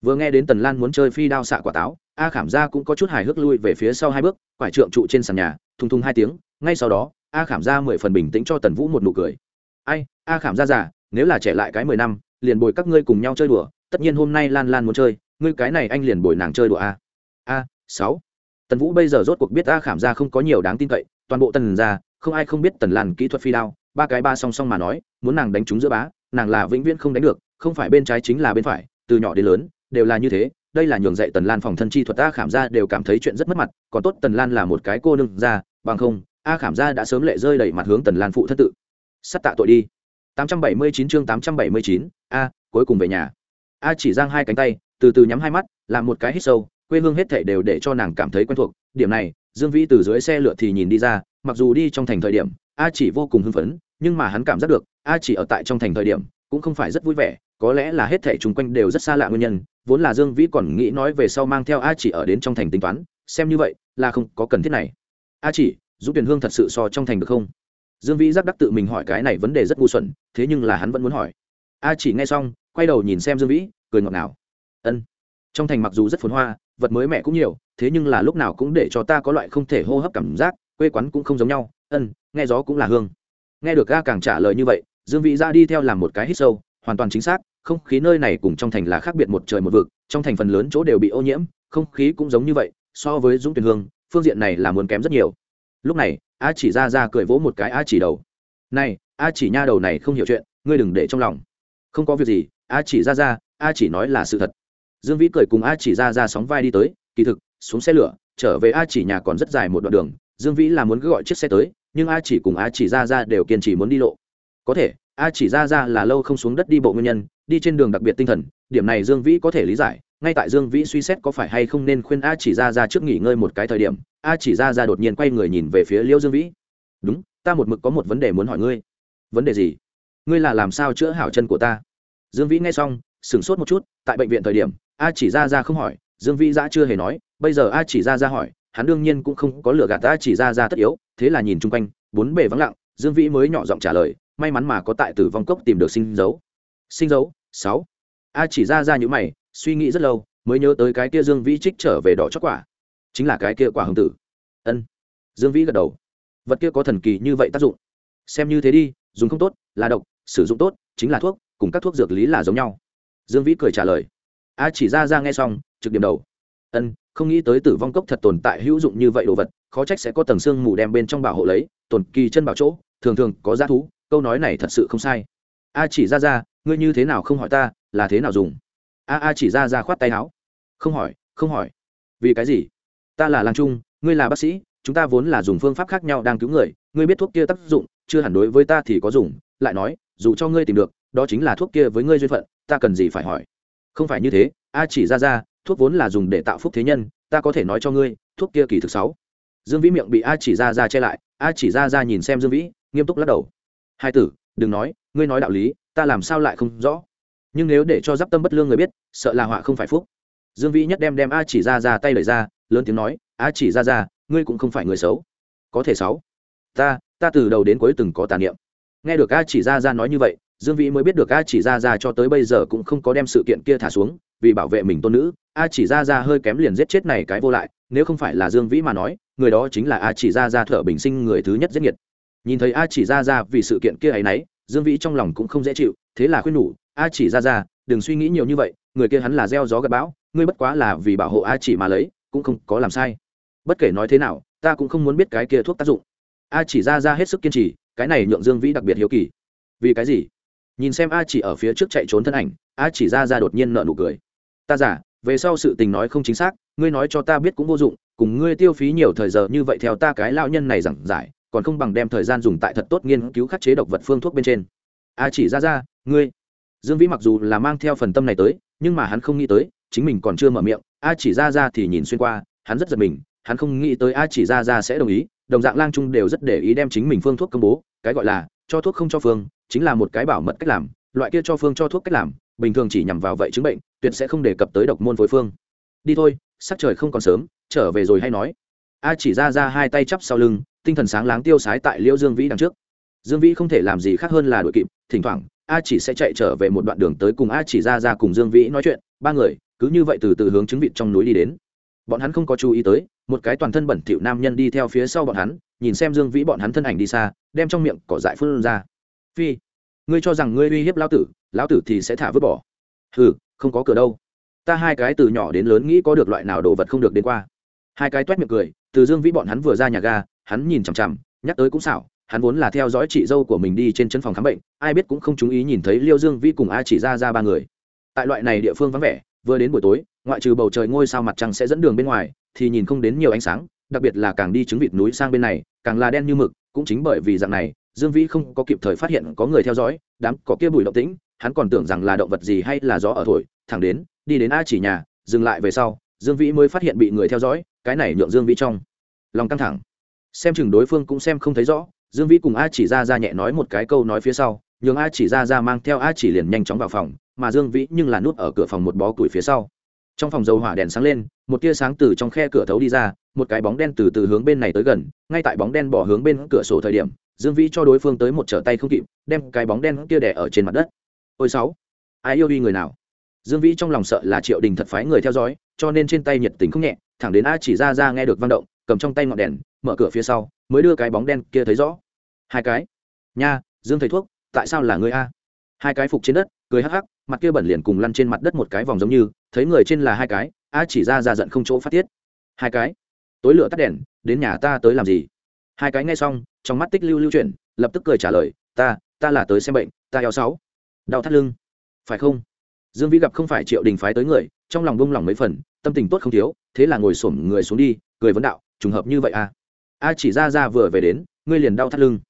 vừa nghe đến tần lan muốn chơi phi đao xạ quả táo, a khảm Gia cũng có chút hài hước lui về phía sau hai bước, quải trượng trụ trên sàn nhà, thùng thùng hai tiếng, ngay sau đó, a khảm Gia mười phần bình tĩnh cho tần vũ một nụ cười. Ai, a khảm Gia già, nếu là trẻ lại cái mười năm, liền bồi các ngươi cùng nhau chơi đùa, tất nhiên hôm nay lan lan muốn chơi, ngươi cái này anh liền bồi nàng chơi đùa a. A, sáu. Tần vũ bây giờ rốt cuộc biết a khảm Gia không có nhiều đáng tin cậy, toàn bộ tần gia không ai không biết tần lan kỹ thuật phi đao, ba cái ba song song mà nói, muốn nàng đánh trúng giữa bá, nàng là vĩnh viễn không đánh được, không phải bên trái chính là bên phải, từ nhỏ đến lớn đều là như thế đây là nhường dạy tần lan phòng thân chi thuật a khảm ra đều cảm thấy chuyện rất mất mặt còn tốt tần lan là một cái cô nương ra bằng không a khảm Gia đã sớm lệ rơi đẩy mặt hướng tần lan phụ thất tự. Sắt tạ tội đi. 879 chương 879, a cuối cùng về nhà. A chỉ giang hai cánh tay từ từ nhắm hai mắt làm một cái hít sâu quê hương hết thảy đều để cho nàng cảm thấy quen thuộc. Điểm này dương vĩ từ dưới xe lượt thì nhìn đi ra mặc dù đi trong thành thời điểm a chỉ vô cùng hưng phấn nhưng mà hắn cảm giác được a chỉ ở tại trong thành thời điểm cũng không phải rất vui vẻ, có lẽ là hết thảy chung quanh đều rất xa lạ nguyên nhân, vốn là dương vĩ còn nghĩ nói về sau mang theo a chỉ ở đến trong thành tính toán, xem như vậy, là không có cần thiết này. A chỉ, giúp tuyển hương thật sự so trong thành được không? Dương vĩ giác đắc tự mình hỏi cái này vấn đề rất ngu xuẩn, thế nhưng là hắn vẫn muốn hỏi. A chỉ nghe xong, quay đầu nhìn xem dương vĩ, cười ngọt ngào. Ân, trong thành mặc dù rất phồn hoa, vật mới mẹ cũng nhiều, thế nhưng là lúc nào cũng để cho ta có loại không thể hô hấp cảm giác, quê quán cũng không giống nhau. Ân, nghe gió cũng là hương. Nghe được ga càng trả lời như vậy dương vĩ ra đi theo làm một cái hít sâu, hoàn toàn chính xác, không khí nơi này cùng trong thành là khác biệt một trời một vực, trong thành phần lớn chỗ đều bị ô nhiễm, không khí cũng giống như vậy, so với dũng tuyển hương, phương diện này là muốn kém rất nhiều. Lúc này, a chỉ ra ra cười vỗ một cái a chỉ đầu. Này, a chỉ nha đầu này không hiểu chuyện, ngươi đừng để trong lòng. Không có việc gì, a chỉ ra ra, a chỉ nói là sự thật. Dương vĩ cười cùng a chỉ ra ra sóng vai đi tới, kỳ thực, xuống xe lửa, trở về a chỉ nhà còn rất dài một đoạn đường, dương vĩ là muốn cứ gọi chiếc xe tới, nhưng a chỉ cùng a chỉ ra ra đều kiên trì muốn đi lộ có thể, a chỉ ra ra là lâu không xuống đất đi bộ nguyên nhân, đi trên đường đặc biệt tinh thần, điểm này dương vĩ có thể lý giải, ngay tại dương vĩ suy xét có phải hay không nên khuyên a chỉ ra ra trước nghỉ ngơi một cái thời điểm, a chỉ ra ra đột nhiên quay người nhìn về phía liêu dương vĩ. Đúng, ta một mực có một vấn đề muốn hỏi ngươi. Vấn đề gì? Ngươi là làm sao chữa hảo chân của ta? Dương vĩ nghe xong, sửng sốt một chút, tại bệnh viện thời điểm, a chỉ ra ra không hỏi, dương vĩ giã chưa hề nói, bây giờ a chỉ ra ra hỏi, hắn đương nhiên cũng không có lừa gạt a chỉ ra ra tất yếu, thế là nhìn chung quanh, bốn bề vắng lặng, dương vĩ mới nhỏ giọng trả lời may mắn mà có tại tử vong cốc tìm được sinh dấu. Sinh dấu, sáu. A chỉ ra ra những mày, suy nghĩ rất lâu, mới nhớ tới cái kia dương vĩ trích trở về đỏ chót quả. Chính là cái kia quả hồng tử. Ân. Dương vĩ gật đầu. Vật kia có thần kỳ như vậy tác dụng. Xem như thế đi, dùng không tốt, là độc, sử dụng tốt, chính là thuốc, cùng các thuốc dược lý là giống nhau. Dương vĩ cười trả lời. A chỉ ra ra nghe xong, trực điểm đầu. Ân, không nghĩ tới tử vong cốc thật tồn tại hữu dụng như vậy đồ vật, khó trách sẽ có tầng xương mù đem bên trong bảo hộ lấy, tồn kỳ chân bảo chỗ, thường thường có giá thú câu nói này thật sự không sai. A chỉ ra ra, ngươi như thế nào không hỏi ta, là thế nào dùng? A a chỉ ra ra khoát tay áo. Không hỏi không hỏi. Vì cái gì? Ta là lang trung, ngươi là bác sĩ, chúng ta vốn là dùng phương pháp khác nhau đang cứu người, ngươi biết thuốc kia tác dụng, chưa hẳn đối với ta thì có dùng, lại nói, dù cho ngươi tìm được, đó chính là thuốc kia với ngươi duyên phận, ta cần gì phải hỏi? Không phải như thế, a chỉ ra ra, thuốc vốn là dùng để tạo phúc thế nhân, ta có thể nói cho ngươi, thuốc kia kỳ thực sáu. Dương vĩ miệng bị a chỉ ra ra che lại, a chỉ ra ra nhìn xem dương vĩ, nghiêm túc lắc đầu hai tử, đừng nói, ngươi nói đạo lý, ta làm sao lại không rõ? Nhưng nếu để cho giáp tâm bất lương người biết, sợ là họa không phải phúc. Dương vĩ nhất đem đem a chỉ ra ra tay lời ra, lớn tiếng nói, a chỉ ra ra ngươi cũng không phải người xấu. Có thể xấu. Ta ta từ đầu đến cuối từng có tà niệm. Nghe được a chỉ ra ra nói như vậy, dương vĩ mới biết được a chỉ ra ra cho tới bây giờ cũng không có đem sự kiện kia thả xuống, vì bảo vệ mình tôn nữ, a chỉ ra ra hơi kém liền giết chết này cái vô lại, nếu không phải là dương vĩ mà nói, người đó chính là a chỉ ra ra thợ bình sinh người thứ nhất giết nhiệt nhìn thấy a chỉ ra ra vì sự kiện kia ấy nấy, dương vĩ trong lòng cũng không dễ chịu, thế là khuyên nhủ, a chỉ ra ra đừng suy nghĩ nhiều như vậy, người kia hắn là gieo gió gặp bão, ngươi bất quá là vì bảo hộ a chỉ mà lấy, cũng không có làm sai. Bất kể nói thế nào, ta cũng không muốn biết cái kia thuốc tác dụng. A chỉ ra ra hết sức kiên trì, cái này nhượng dương vĩ đặc biệt hiếu kỳ. Vì cái gì? Nhìn xem a chỉ ở phía trước chạy trốn thân ảnh, a chỉ ra ra đột nhiên nợ nụ cười. Ta giả, về sau sự tình nói không chính xác, ngươi nói cho ta biết cũng vô dụng, cùng ngươi tiêu phí nhiều thời giờ như vậy theo ta cái lao nhân này giảng giải còn không bằng đem thời gian dùng tại thật tốt nghiên cứu khắc chế độc vật phương thuốc bên trên. A chỉ ra ra, ngươi. Dương vĩ mặc dù là mang theo phần tâm này tới, nhưng mà hắn không nghĩ tới, chính mình còn chưa mở miệng, a chỉ ra ra thì nhìn xuyên qua, hắn rất giật mình, hắn không nghĩ tới a chỉ ra ra sẽ đồng ý, đồng dạng lang trung đều rất để ý đem chính mình phương thuốc công bố, cái gọi là, cho thuốc không cho phương, chính là một cái bảo mật cách làm, loại kia cho phương cho thuốc cách làm, bình thường chỉ nhằm vào vậy chứng bệnh, tuyệt sẽ không đề cập tới độc môn phối phương. Đi thôi, sắc trời không còn sớm, trở về rồi hay nói. A chỉ ra ra hai tay chắp sau lưng tinh thần sáng láng tiêu sái tại liễu dương vĩ đằng trước. Dương vĩ không thể làm gì khác hơn là đội kịp, thỉnh thoảng, a chỉ sẽ chạy trở về một đoạn đường tới cùng a chỉ ra ra cùng dương vĩ nói chuyện, ba người, cứ như vậy từ từ hướng chứng vịt trong núi đi đến. Bọn hắn không có chú ý tới, một cái toàn thân bẩn thỉu nam nhân đi theo phía sau bọn hắn, nhìn xem dương vĩ bọn hắn thân ảnh đi xa, đem trong miệng cỏ dại phun ra. Phi, ngươi cho rằng ngươi uy hiếp lão tử lão tử thì sẽ thả vứt bỏ. Hừ, không có cửa đâu. Ta hai cái từ nhỏ đến lớn nghĩ có được loại nào đồ vật không được đến qua. Hai cái toét miệng cười, từ dương vĩ bọn hắn vừa ra nhà ga hắn nhìn chằm chằm, nhắc tới cũng xảo, hắn vốn là theo dõi chị dâu của mình đi trên chân phòng khám bệnh, ai biết cũng không chú ý nhìn thấy liêu dương vĩ cùng a chỉ ra ra ba người. Tại loại này địa phương vắng vẻ, vừa đến buổi tối, ngoại trừ bầu trời ngôi sao mặt trăng sẽ dẫn đường bên ngoài, thì nhìn không đến nhiều ánh sáng, đặc biệt là càng đi trứng vịt núi sang bên này, càng là đen như mực, cũng chính bởi vì dạng này, dương vĩ không có kịp thời phát hiện có người theo dõi, đám có kia bụi động tĩnh, hắn còn tưởng rằng là động vật gì hay là gió ở thổi, thẳng đến, đi đến a chỉ nhà, dừng lại về sau, dương vĩ mới phát hiện bị người theo dõi, cái này nhượng dương vĩ trong lòng căng thẳng xem chừng đối phương cũng xem không thấy rõ, dương vĩ cùng a chỉ ra ra nhẹ nói một cái câu nói phía sau, nhường a chỉ ra ra mang theo a chỉ liền nhanh chóng vào phòng, mà dương vĩ nhưng là nút ở cửa phòng một bó củi phía sau. Trong phòng dầu hỏa đèn sáng lên, một tia sáng từ trong khe cửa thấu đi ra, một cái bóng đen từ từ hướng bên này tới gần, ngay tại bóng đen bỏ hướng bên cửa sổ thời điểm, dương vĩ cho đối phương tới một trở tay không kịp, đem cái bóng đen kia đẻ ở trên mặt đất. Ôi sáu, ai yêu đi người nào? Dương vĩ trong lòng sợ là triệu đình thật phái người theo dõi, cho nên trên tay nhiệt tình không nhẹ, thẳng đến a chỉ ra ra nghe được vang động cầm trong tay ngọn đèn, mở cửa phía sau, mới đưa cái bóng đen kia thấy rõ. Hai cái. Nha, dương thầy thuốc, tại sao là người a? Hai cái phục trên đất, cười hắc hắc, mặt kia bẩn liền cùng lăn trên mặt đất một cái vòng giống như, thấy người trên là hai cái, a chỉ ra ra giận không chỗ phát tiết. Hai cái. Tối lửa tắt đèn, đến nhà ta tới làm gì? Hai cái nghe xong, trong mắt tích lưu lưu chuyển, lập tức cười trả lời, ta ta là tới xem bệnh, ta eo sáu. Đau thắt lưng. Phải không? Dương vĩ gặp không phải triệu đình phái tới người, trong lòng bông lòng mấy phần, tâm tình tốt không thiếu, thế là ngồi xổm người xuống đi, cười vấn đạo trùng hợp như vậy à? A chỉ ra ra vừa về đến ngươi liền đau thắt lưng.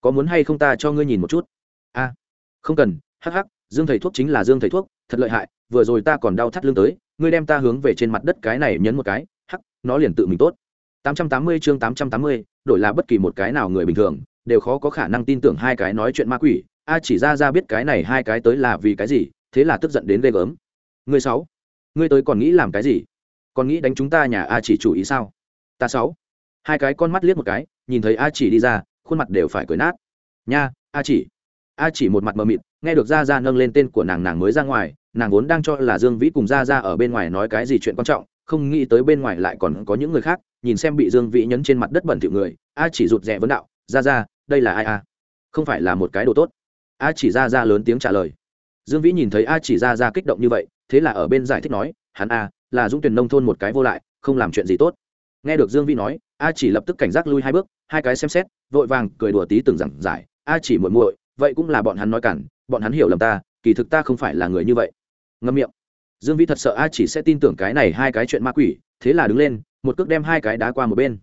Có muốn hay không ta cho ngươi nhìn một chút? A. Không cần hắc hắc dương thầy thuốc chính là dương thầy thuốc thật lợi hại vừa rồi ta còn đau thắt lưng tới ngươi đem ta hướng về trên mặt đất cái này nhấn một cái hắc nó liền tự mình tốt. 880 chương 880, đổi là bất kỳ một cái nào người bình thường đều khó có khả năng tin tưởng hai cái nói chuyện ma quỷ. A chỉ ra ra biết cái này hai cái tới là vì cái gì thế là tức giận đến ghê gớm. Ngươi sáu ngươi tới còn nghĩ làm cái gì? Còn nghĩ đánh chúng ta nhà a chỉ chủ ý sao? Ta sáu. Hai cái con mắt liếc một cái, nhìn thấy a chỉ đi ra, khuôn mặt đều phải cười nát. Nha, a chỉ. A chỉ một mặt mờ mịt, nghe được ra ra nâng lên tên của nàng nàng mới ra ngoài, nàng vốn đang cho là dương vĩ cùng ra ra ở bên ngoài nói cái gì chuyện quan trọng, không nghĩ tới bên ngoài lại còn có những người khác, nhìn xem bị dương vĩ nhấn trên mặt đất bẩn thỉu người, a chỉ rụt rè vấn đạo ra ra đây là ai a không phải là một cái đồ tốt. A chỉ ra ra lớn tiếng trả lời. Dương vĩ nhìn thấy a chỉ ra ra kích động như vậy, thế là ở bên giải thích nói, hắn a là dũng tuyển nông thôn một cái vô lại, không làm chuyện gì tốt nghe được dương Vi nói, a chỉ lập tức cảnh giác lui hai bước, hai cái xem xét, vội vàng cười đùa tí từng giảng giải, a chỉ muội muội, vậy cũng là bọn hắn nói cản, bọn hắn hiểu lầm ta, kỳ thực ta không phải là người như vậy. Ngâm miệng. Dương Vi thật sợ a chỉ sẽ tin tưởng cái này hai cái chuyện ma quỷ, thế là đứng lên, một cước đem hai cái đá qua một bên.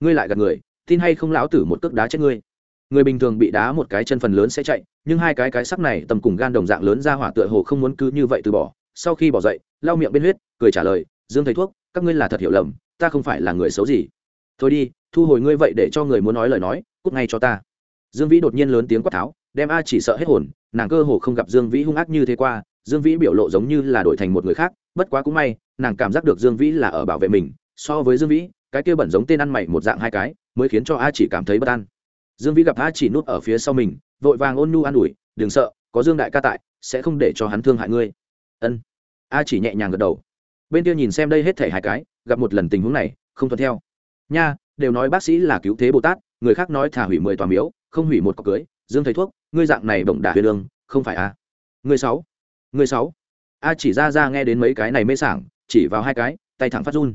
Ngươi lại gạt người, tin hay không lão tử một cước đá chết ngươi. Người bình thường bị đá một cái chân phần lớn sẽ chạy, nhưng hai cái cái sắc này tầm cùng gan đồng dạng lớn ra hỏa tựa hồ không muốn cứ như vậy từ bỏ. Sau khi bỏ dậy, lau miệng bên huyết, cười trả lời, dương thầy thuốc, các ngươi là thật hiểu lầm ta không phải là người xấu gì. Thôi đi, thu hồi ngươi vậy để cho người muốn nói lời nói, cút ngay cho ta. Dương vĩ đột nhiên lớn tiếng quát tháo, đem a chỉ sợ hết hồn, nàng cơ hồ không gặp dương vĩ hung ác như thế qua, dương vĩ biểu lộ giống như là đổi thành một người khác, bất quá cũng may, nàng cảm giác được dương vĩ là ở bảo vệ mình, so với dương vĩ, cái kia bẩn giống tên ăn mày một dạng hai cái, mới khiến cho a chỉ cảm thấy bất an. Dương vĩ gặp a chỉ núp ở phía sau mình, vội vàng ôn nhu an ủi, đừng sợ, có dương đại ca tại, sẽ không để cho hắn thương hại ngươi. Ân. A chỉ nhẹ nhàng gật đầu. Bên kia nhìn xem đây hết thể hai cái gặp một lần tình huống này, không thuận theo. Nha, đều nói bác sĩ là cứu thế bồ tát, người khác nói thả hủy mười tòa miếu, không hủy một cọc cưới, dương thầy thuốc, ngươi dạng này bổng đả huyền lương, không phải à? Người sáu người sáu. A chỉ ra ra nghe đến mấy cái này mê sảng, chỉ vào hai cái, tay thẳng phát run.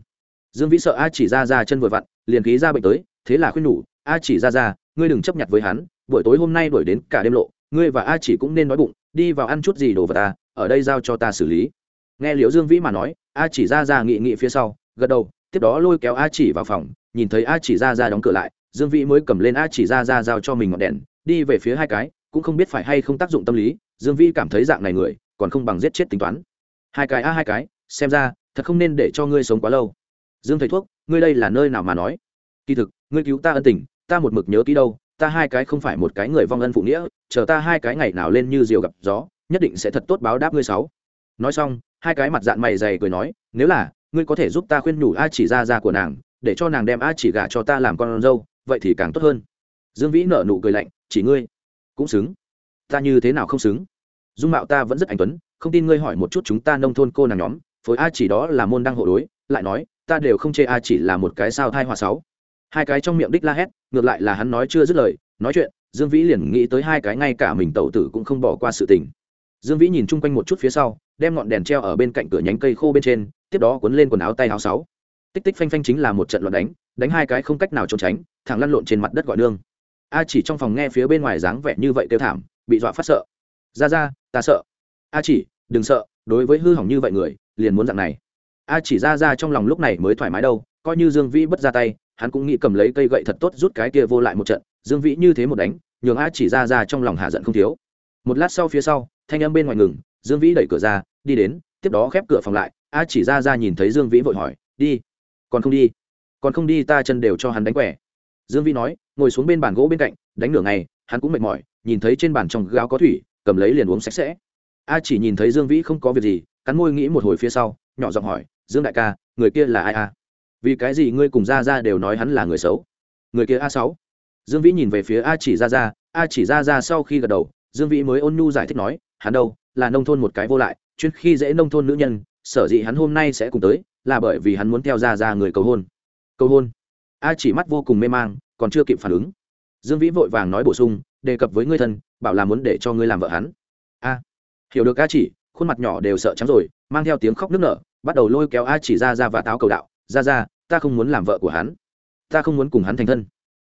Dương vĩ sợ a chỉ ra ra chân vừa vặn, liền khí ra bệnh tới, thế là khuyên nhủ, a chỉ ra ra, ngươi đừng chấp nhận với hắn, buổi tối hôm nay đuổi đến cả đêm lộ, ngươi và a chỉ cũng nên nói bụng, đi vào ăn chút gì đồ vật ta, ở đây giao cho ta xử lý. Nghe liễu dương vĩ mà nói, a chỉ ra ra nghị nghị phía sau gật đầu, tiếp đó lôi kéo a chỉ vào phòng, nhìn thấy a chỉ ra ra đóng cửa lại, dương vĩ mới cầm lên a chỉ ra ra giao cho mình ngọn đèn, đi về phía hai cái, cũng không biết phải hay không tác dụng tâm lý, dương vĩ cảm thấy dạng này người, còn không bằng giết chết tính toán. Hai cái a hai cái, xem ra, thật không nên để cho ngươi sống quá lâu. Dương thầy thuốc, ngươi đây là nơi nào mà nói? Kỳ thực, ngươi cứu ta ân tình, ta một mực nhớ kỹ đâu, ta hai cái không phải một cái người vong ân phụ nghĩa, chờ ta hai cái ngày nào lên như diều gặp gió, nhất định sẽ thật tốt báo đáp ngươi sáu. Nói xong, hai cái mặt dạng mày dày cười nói, nếu là ngươi có thể giúp ta khuyên nhủ a chỉ ra ra của nàng, để cho nàng đem a chỉ gả cho ta làm con dâu, vậy thì càng tốt hơn. Dương vĩ nở nụ cười lạnh, chỉ ngươi cũng xứng. Ta như thế nào không xứng? Dung mạo ta vẫn rất anh tuấn, không tin ngươi hỏi một chút chúng ta nông thôn cô nàng nhóm, phối a chỉ đó là môn đăng hộ đối, lại nói, ta đều không chê a chỉ là một cái sao thai hòa sáu. Hai cái trong miệng đích la hét, ngược lại là hắn nói chưa dứt lời, nói chuyện, dương vĩ liền nghĩ tới hai cái ngay cả mình tẩu tử cũng không bỏ qua sự tình dương vĩ nhìn chung quanh một chút phía sau, đem ngọn đèn treo ở bên cạnh cửa nhánh cây khô bên trên, tiếp đó cuốn lên quần áo tay áo sáu. Tích tích phanh phanh chính là một trận loạn đánh đánh hai cái không cách nào trốn tránh, thẳng lăn lộn trên mặt đất gọi nương. A chỉ trong phòng nghe phía bên ngoài dáng vẻ như vậy kêu thảm, bị dọa phát sợ. Ra ra, ta sợ. A chỉ, đừng sợ, đối với hư hỏng như vậy người, liền muốn dạng này. A chỉ ra ra trong lòng lúc này mới thoải mái đâu, coi như dương vĩ bất ra tay, hắn cũng nghĩ cầm lấy cây gậy thật tốt rút cái kia vô lại một trận. Dương vĩ như thế một đánh, nhường a chỉ ra ra trong lòng hạ giận không thiếu một lát sau phía sau, thanh âm bên ngoài ngừng, dương vĩ đẩy cửa ra, đi đến, tiếp đó khép cửa phòng lại, a chỉ ra ra nhìn thấy dương vĩ vội hỏi, đi, còn không đi? Còn không đi ta chân đều cho hắn đánh quẻ. Dương vĩ nói, ngồi xuống bên bàn gỗ bên cạnh, đánh nửa ngày, hắn cũng mệt mỏi, nhìn thấy trên bàn trong gáo có thủy, cầm lấy liền uống sạch sẽ. A chỉ nhìn thấy dương vĩ không có việc gì, cắn môi nghĩ một hồi phía sau, nhỏ giọng hỏi, dương đại ca, người kia là ai a vì cái gì ngươi cùng ra ra đều nói hắn là người xấu? Người kia a sáu. Dương vĩ nhìn về phía a chỉ ra ra, a chỉ ra ra sau khi gật đầu dương vĩ mới ôn nhu giải thích nói, hắn đâu, là nông thôn một cái vô lại, chuyên khi dễ nông thôn nữ nhân, sở dĩ hắn hôm nay sẽ cùng tới, là bởi vì hắn muốn theo ra ra người cầu hôn. Cầu hôn? A chỉ mắt vô cùng mê mang, còn chưa kịp phản ứng. Dương vĩ vội vàng nói bổ sung, đề cập với ngươi thân, bảo là muốn để cho ngươi làm vợ hắn. A. Hiểu được a chỉ, khuôn mặt nhỏ đều sợ trắng rồi, mang theo tiếng khóc nức nở, bắt đầu lôi kéo a chỉ ra ra và táo cầu đạo, ra ra, ta không muốn làm vợ của hắn. Ta không muốn cùng hắn thành thân.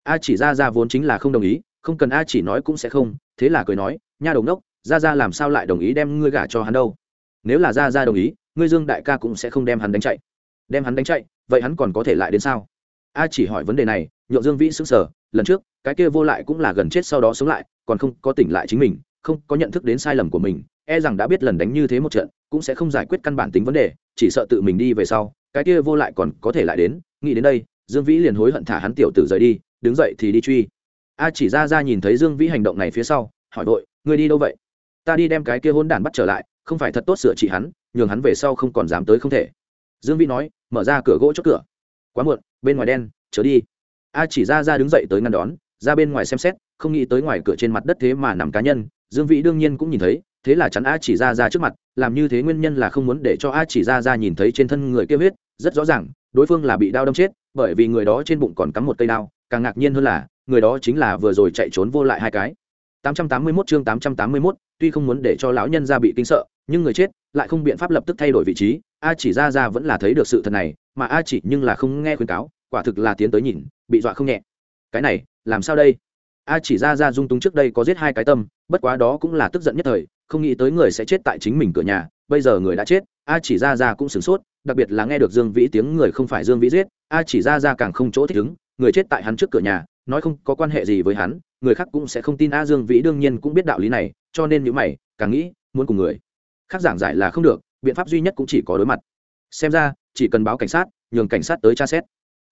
A chỉ ra ra vốn chính là không đồng ý không cần a chỉ nói cũng sẽ không, thế là cười nói, nha đồng đốc ra ra làm sao lại đồng ý đem ngươi gả cho hắn đâu? Nếu là ra ra đồng ý, ngươi dương đại ca cũng sẽ không đem hắn đánh chạy. Đem hắn đánh chạy? Vậy hắn còn có thể lại đến sao? A chỉ hỏi vấn đề này, nhượng dương vĩ sững sờ, lần trước, cái kia vô lại cũng là gần chết sau đó sống lại, còn không có tỉnh lại chính mình, không có nhận thức đến sai lầm của mình e rằng đã biết lần đánh như thế một trận, cũng sẽ không giải quyết căn bản tính vấn đề, chỉ sợ tự mình đi về sau, cái kia vô lại còn có thể lại đến. Nghĩ đến đây, dương vĩ liền hối hận thả hắn tiểu tử rời đi, đứng dậy thì đi truy a chỉ ra ra nhìn thấy dương vĩ hành động này phía sau, hỏi vội, ngươi đi đâu vậy? Ta đi đem cái kia hôn đản bắt trở lại, không phải thật tốt sửa trị hắn, nhường hắn về sau không còn dám tới không thể. Dương vĩ nói, mở ra cửa gỗ chốt cửa. Quá muộn, bên ngoài đen, chớ đi. A chỉ ra ra đứng dậy tới ngăn đón, ra bên ngoài xem xét, không nghĩ tới ngoài cửa trên mặt đất thế mà nằm cá nhân. Dương vĩ đương nhiên cũng nhìn thấy, thế là chắn a chỉ ra ra trước mặt, làm như thế nguyên nhân là không muốn để cho a chỉ ra ra nhìn thấy trên thân người kia huyết, rất rõ ràng, đối phương là bị đau đâm chết, bởi vì người đó trên bụng còn cắm một cây đao, càng ngạc nhiên hơn là người đó chính là vừa rồi chạy trốn vô lại hai cái. 881 chương 881, tuy không muốn để cho lão nhân ra bị kinh sợ nhưng người chết lại không biện pháp lập tức thay đổi vị trí. A chỉ ra ra vẫn là thấy được sự thật này mà a chỉ nhưng là không nghe khuyên cáo quả thực là tiến tới nhìn bị dọa không nhẹ. Cái này làm sao đây? A chỉ ra ra dung túng trước đây có giết hai cái tâm bất quá đó cũng là tức giận nhất thời không nghĩ tới người sẽ chết tại chính mình cửa nhà bây giờ người đã chết a chỉ ra ra cũng sửng sốt đặc biệt là nghe được dương vĩ tiếng người không phải dương vĩ giết a chỉ ra ra càng không chỗ thích đứng, người chết tại hắn trước cửa nhà nói không có quan hệ gì với hắn, người khác cũng sẽ không tin a dương vĩ đương nhiên cũng biết đạo lý này, cho nên những mày, càng nghĩ, muốn cùng người. Khác giảng giải là không được, biện pháp duy nhất cũng chỉ có đối mặt. Xem ra, chỉ cần báo cảnh sát, nhường cảnh sát tới tra xét.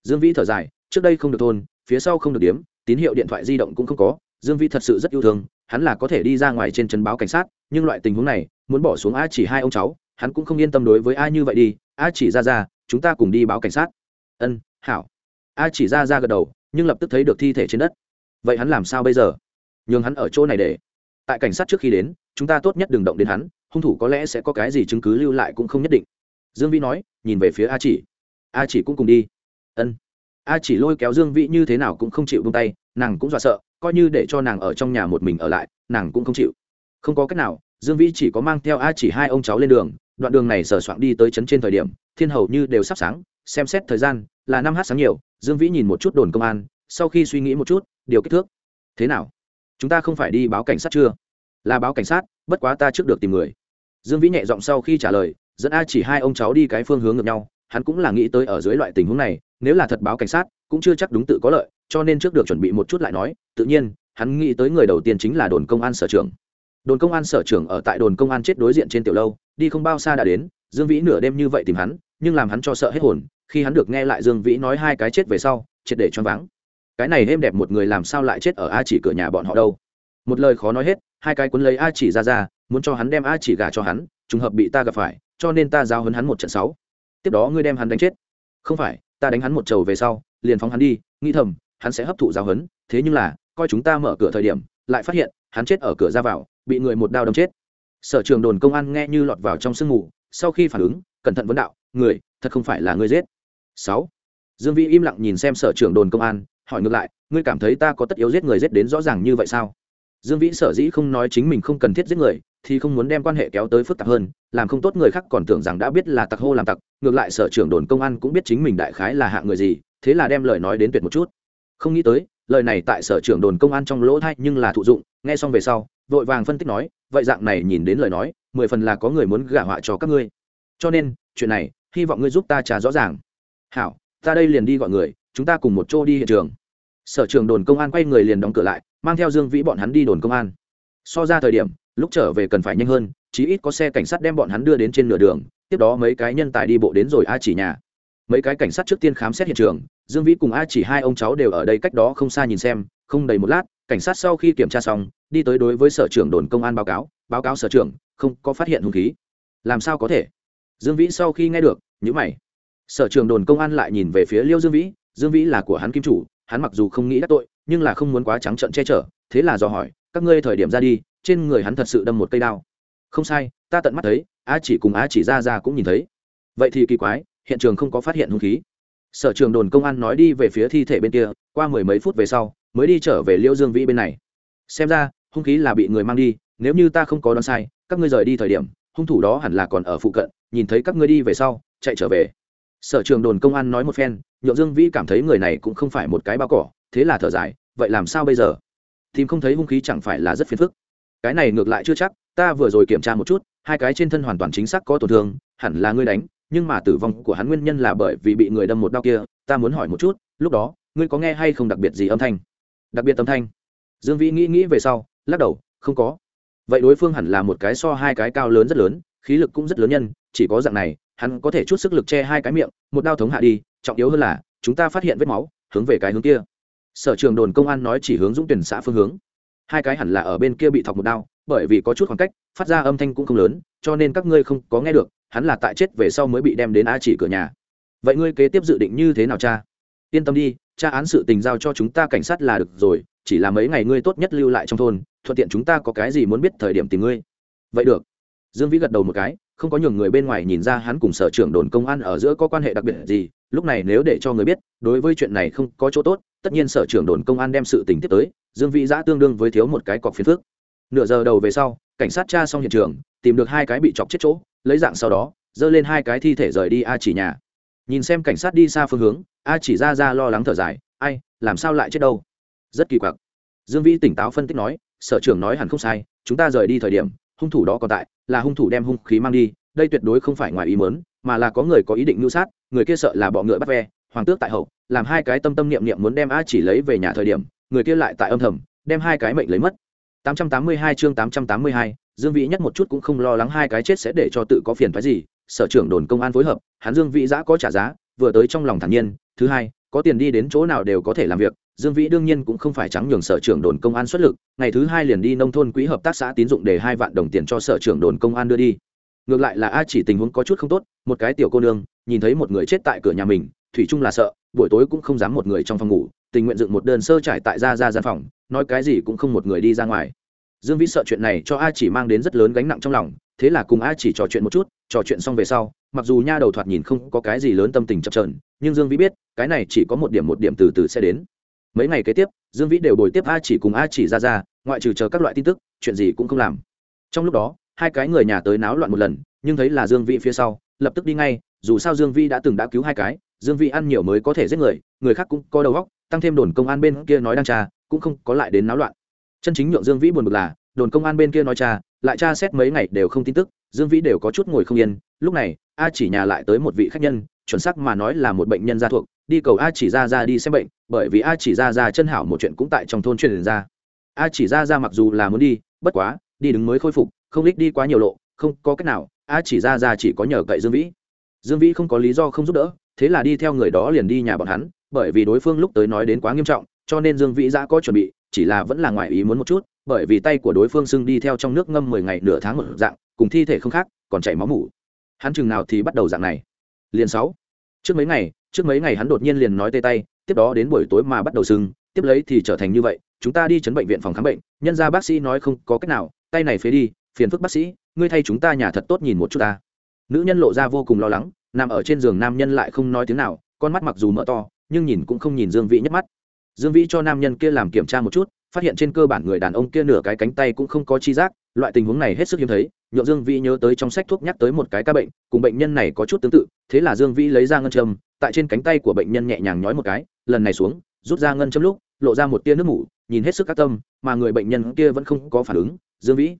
Dương vĩ thở dài, trước đây không được thôn, phía sau không được điếm, tín hiệu điện thoại di động cũng không có. Dương vĩ thật sự rất yêu thương, hắn là có thể đi ra ngoài trên trấn báo cảnh sát, nhưng loại tình huống này, muốn bỏ xuống a chỉ hai ông cháu, hắn cũng không yên tâm đối với ai như vậy đi. A chỉ ra ra, chúng ta cùng đi báo cảnh sát. Ân, hảo. A chỉ ra ra gật đầu nhưng lập tức thấy được thi thể trên đất. Vậy hắn làm sao bây giờ? Nhường hắn ở chỗ này để. Tại cảnh sát trước khi đến, chúng ta tốt nhất đừng động đến hắn, hung thủ có lẽ sẽ có cái gì chứng cứ lưu lại cũng không nhất định. Dương vĩ nói, nhìn về phía a chỉ. A chỉ cũng cùng đi. Ân. A chỉ lôi kéo dương vĩ như thế nào cũng không chịu buông tay, nàng cũng dọa sợ, coi như để cho nàng ở trong nhà một mình ở lại, nàng cũng không chịu. Không có cách nào, dương vĩ chỉ có mang theo a chỉ hai ông cháu lên đường, đoạn đường này sờ soạn đi tới trấn trên thời điểm, thiên hầu như đều sắp sáng xem xét thời gian, là năm h sáng nhiều, dương vĩ nhìn một chút đồn công an, sau khi suy nghĩ một chút, điều kích thước. Thế nào? Chúng ta không phải đi báo cảnh sát chưa? Là báo cảnh sát, bất quá ta trước được tìm người. Dương vĩ nhẹ giọng sau khi trả lời, dẫn a chỉ hai ông cháu đi cái phương hướng ngược nhau. Hắn cũng là nghĩ tới ở dưới loại tình huống này, nếu là thật báo cảnh sát, cũng chưa chắc đúng tự có lợi, cho nên trước được chuẩn bị một chút lại nói. Tự nhiên, hắn nghĩ tới người đầu tiên chính là đồn công an sở trưởng. Đồn công an sở trưởng ở tại đồn công an chết đối diện trên tiểu lâu, đi không bao xa đã đến. Dương vĩ nửa đêm như vậy tìm hắn nhưng làm hắn cho sợ hết hồn, khi hắn được nghe lại dương vĩ nói hai cái chết về sau, triệt để choáng váng. Cái này êm đẹp một người làm sao lại chết ở a chỉ cửa nhà bọn họ đâu? Một lời khó nói hết, hai cái cuốn lấy a chỉ ra ra, muốn cho hắn đem a chỉ gả cho hắn, trùng hợp bị ta gặp phải, cho nên ta giao hấn hắn một trận sáu. Tiếp đó ngươi đem hắn đánh chết. Không phải, ta đánh hắn một trầu về sau, liền phóng hắn đi, nghĩ thầm, hắn sẽ hấp thụ giao hấn, thế nhưng là, coi chúng ta mở cửa thời điểm, lại phát hiện, hắn chết ở cửa ra vào, bị người một đao đâm chết. Sở trường đồn công an nghe như lọt vào trong sương mù, sau khi phản ứng, cẩn thận vấn đạo người, thật không phải là người giết. Sáu. Dương vĩ im lặng nhìn xem sở trưởng đồn công an, hỏi ngược lại, ngươi cảm thấy ta có tất yếu giết người giết đến rõ ràng như vậy sao? Dương vĩ sở dĩ không nói chính mình không cần thiết giết người, thì không muốn đem quan hệ kéo tới phức tạp hơn, làm không tốt người khác còn tưởng rằng đã biết là tặc hô làm tặc, ngược lại sở trưởng đồn công an cũng biết chính mình đại khái là hạng người gì, thế là đem lời nói đến tuyệt một chút. Không nghĩ tới, lời này tại sở trưởng đồn công an trong lỗ thay nhưng là thụ dụng, nghe xong về sau, vội vàng phân tích nói, vậy dạng này nhìn đến lời nói, mười phần là có người muốn gả họa cho các ngươi. Cho nên, chuyện này hy vọng ngươi giúp ta trả rõ ràng. Hảo, ta đây liền đi gọi người, chúng ta cùng một chỗ đi hiện trường. Sở trường đồn công an quay người liền đóng cửa lại, mang theo dương vĩ bọn hắn đi đồn công an. So ra thời điểm, lúc trở về cần phải nhanh hơn, chí ít có xe cảnh sát đem bọn hắn đưa đến trên nửa đường, tiếp đó mấy cái nhân tài đi bộ đến rồi a chỉ nhà. Mấy cái cảnh sát trước tiên khám xét hiện trường, dương vĩ cùng a chỉ hai ông cháu đều ở đây cách đó không xa nhìn xem, không đầy một lát, cảnh sát sau khi kiểm tra xong, đi tới đối với sở trưởng đồn công an báo cáo báo cáo sở trưởng không có phát hiện hung khí. Làm sao có thể? Dương vĩ sau khi nghe được nhữ mày. Sở trưởng đồn công an lại nhìn về phía liêu dương vĩ dương vĩ là của hắn kim chủ, hắn mặc dù không nghĩ đắc tội, nhưng là không muốn quá trắng trợn che chở, thế là dò hỏi, các ngươi thời điểm ra đi, trên người hắn thật sự đâm một cây đao. Không sai, ta tận mắt thấy, a chỉ cùng a chỉ ra ra cũng nhìn thấy. Vậy thì kỳ quái, hiện trường không có phát hiện hung khí. Sở trường đồn công an nói đi về phía thi thể bên kia, qua mười mấy phút về sau, mới đi trở về liêu dương vĩ bên này. Xem ra, hung khí là bị người mang đi, nếu như ta không có đoán sai, các ngươi rời đi thời điểm, hung thủ đó hẳn là còn ở phụ cận nhìn thấy các ngươi đi về sau, chạy trở về. Sở trường đồn công an nói một phen, nhượng dương vĩ cảm thấy người này cũng không phải một cái bao cỏ, thế là thở dài, vậy làm sao bây giờ? Tìm không thấy hung khí chẳng phải là rất phiền phức. Cái này ngược lại chưa chắc, ta vừa rồi kiểm tra một chút, hai cái trên thân hoàn toàn chính xác có tổn thương, hẳn là ngươi đánh, nhưng mà tử vong của hắn nguyên nhân là bởi vì bị người đâm một đau kia, ta muốn hỏi một chút, lúc đó, ngươi có nghe hay không đặc biệt gì âm thanh? Đặc biệt âm thanh. Dương vĩ nghĩ nghĩ về sau, lắc đầu, không có. Vậy đối phương hẳn là một cái so hai cái cao lớn rất lớn, khí lực cũng rất lớn nhân chỉ có dạng này, hắn có thể chút sức lực che hai cái miệng, một đao thống hạ đi, trọng yếu hơn là, chúng ta phát hiện vết máu, hướng về cái hướng kia. Sở trường đồn công an nói chỉ hướng dũng tuyển xã phương hướng. Hai cái hẳn là ở bên kia bị thọc một đao, bởi vì có chút khoảng cách, phát ra âm thanh cũng không lớn, cho nên các ngươi không có nghe được, hắn là tại chết về sau mới bị đem đến a chỉ cửa nhà. Vậy ngươi kế tiếp dự định như thế nào cha? Yên tâm đi cha án sự tình giao cho chúng ta cảnh sát là được rồi, chỉ là mấy ngày ngươi tốt nhất lưu lại trong thôn, thuận tiện chúng ta có cái gì muốn biết thời điểm tìm ngươi. Vậy được. Dương vĩ gật đầu một cái không có nhường người bên ngoài nhìn ra hắn cùng sở trưởng đồn công an ở giữa có quan hệ đặc biệt gì, lúc này nếu để cho người biết, đối với chuyện này không có chỗ tốt, tất nhiên sở trưởng đồn công an đem sự tình tiếp tới, dương vị giã tương đương với thiếu một cái cọc phiền phước nửa giờ đầu về sau, cảnh sát tra xong hiện trường, tìm được hai cái bị chọc chết chỗ, lấy dạng sau đó, dơ lên hai cái thi thể rời đi a chỉ nhà. Nhìn xem cảnh sát đi xa phương hướng, a chỉ ra ra lo lắng thở dài, ai, làm sao lại chết đâu? Rất kỳ quặc. Dương vĩ tỉnh táo phân tích nói, sở trưởng nói hẳn không sai, chúng ta rời đi thời điểm, hung thủ đó còn tại là hung thủ đem hung khí mang đi đây tuyệt đối không phải ngoài ý mớn mà là có người có ý định mưu sát người kia sợ là bọ ngựa bắt ve hoàng tước tại hậu làm hai cái tâm tâm niệm niệm muốn đem a chỉ lấy về nhà thời điểm người kia lại tại âm thầm đem hai cái mệnh lấy mất. 882 chương 882, Dương Vĩ nhất một chút cũng không lo lắng hai cái chết sẽ để cho tự có phiền phức gì, sở trưởng đồn công an phối hợp, hắn Dương Vĩ giã có trả giá, vừa tới trong lòng thản nhiên, thứ hai, có tiền đi đến chỗ nào đều có thể làm việc, Dương Vĩ đương nhiên cũng không phải trắng nhường sở trưởng đồn công an xuất lực, ngày thứ hai liền đi nông thôn quỹ hợp tác xã tín dụng để hai vạn đồng tiền cho sở trưởng đồn công an đưa đi. Ngược lại là A chỉ tình huống có chút không tốt, một cái tiểu cô nương, nhìn thấy một người chết tại cửa nhà mình, thủy chung là sợ, buổi tối cũng không dám một người trong phòng ngủ, tình nguyện dựng một đơn sơ trải tại ra ra gian phòng, nói cái gì cũng không một người đi ra ngoài dương vĩ sợ chuyện này cho a chỉ mang đến rất lớn gánh nặng trong lòng thế là cùng a chỉ trò chuyện một chút trò chuyện xong về sau mặc dù nha đầu thoạt nhìn không có cái gì lớn tâm tình chập trờn nhưng dương vĩ biết cái này chỉ có một điểm một điểm từ từ sẽ đến mấy ngày kế tiếp, dương vĩ đều đổi tiếp a chỉ cùng a chỉ ra ra ngoại trừ chờ các loại tin tức, chuyện gì cũng không làm. Trong lúc đó, hai cái người nhà tới náo loạn một lần, nhưng thấy là dương vĩ phía sau, lập tức đi ngay, dù sao dương vĩ đã từng đã cứu hai cái, dương vĩ ăn nhiều mới có thể giết người người khác cũng có đầu góc tăng thêm đồn công an bên kia nói đang tra, cũng không có lại đến náo loạn. Chân chính nhượng dương vĩ buồn bực là, đồn công an bên kia nói cha lại tra xét mấy ngày đều không tin tức dương vĩ đều có chút ngồi không yên, lúc này, a chỉ nhà lại tới một vị khách nhân, chuẩn xác mà nói là một bệnh nhân gia thuộc, đi cầu a chỉ ra ra đi xem bệnh, bởi vì a chỉ ra ra chân hảo một chuyện cũng tại trong thôn truyền ra. A chỉ ra ra mặc dù là muốn đi, bất quá, đi đứng mới khôi phục, không lích đi quá nhiều lộ, không có cách nào, a chỉ ra ra chỉ có nhờ cậy dương vĩ. Dương vĩ không có lý do không giúp đỡ, thế là đi theo người đó liền đi nhà bọn hắn, bởi vì đối phương lúc tới nói đến quá nghiêm trọng, cho nên dương vĩ đã có chuẩn bị, chỉ là vẫn là ngoài ý muốn một chút, bởi vì tay của đối phương sưng đi theo trong nước ngâm mười ngày nửa tháng một dạng cùng thi thể không khác, còn chảy máu mủ. Hắn chừng nào thì bắt đầu dạng này. Liền sáu. Trước mấy ngày, trước mấy ngày hắn đột nhiên liền nói tê tay, tiếp đó đến buổi tối mà bắt đầu sưng, tiếp lấy thì trở thành như vậy, chúng ta đi chấn bệnh viện phòng khám bệnh, nhân ra bác sĩ nói không có cách nào, tay này phế đi, phiền phức bác sĩ, ngươi thay chúng ta nhà thật tốt nhìn một chút ta. Nữ nhân lộ ra vô cùng lo lắng, nằm ở trên giường nam nhân lại không nói tiếng nào, con mắt mặc dù mở to, nhưng nhìn cũng không nhìn dương vĩ nhất mắt. Dương vĩ cho nam nhân kia làm kiểm tra một chút phát hiện trên cơ bản người đàn ông kia nửa cái cánh tay cũng không có chi giác, loại tình huống này hết sức hiếm thấy, nhượng dương vĩ nhớ tới trong sách thuốc nhắc tới một cái ca bệnh, cùng bệnh nhân này có chút tương tự, thế là dương vĩ lấy ra ngân châm, tại trên cánh tay của bệnh nhân nhẹ nhàng nhói một cái, lần này xuống, rút ra ngân châm lúc, lộ ra một tia nước mủ, nhìn hết sức các tâm, mà người bệnh nhân kia vẫn không có phản ứng, dương vĩ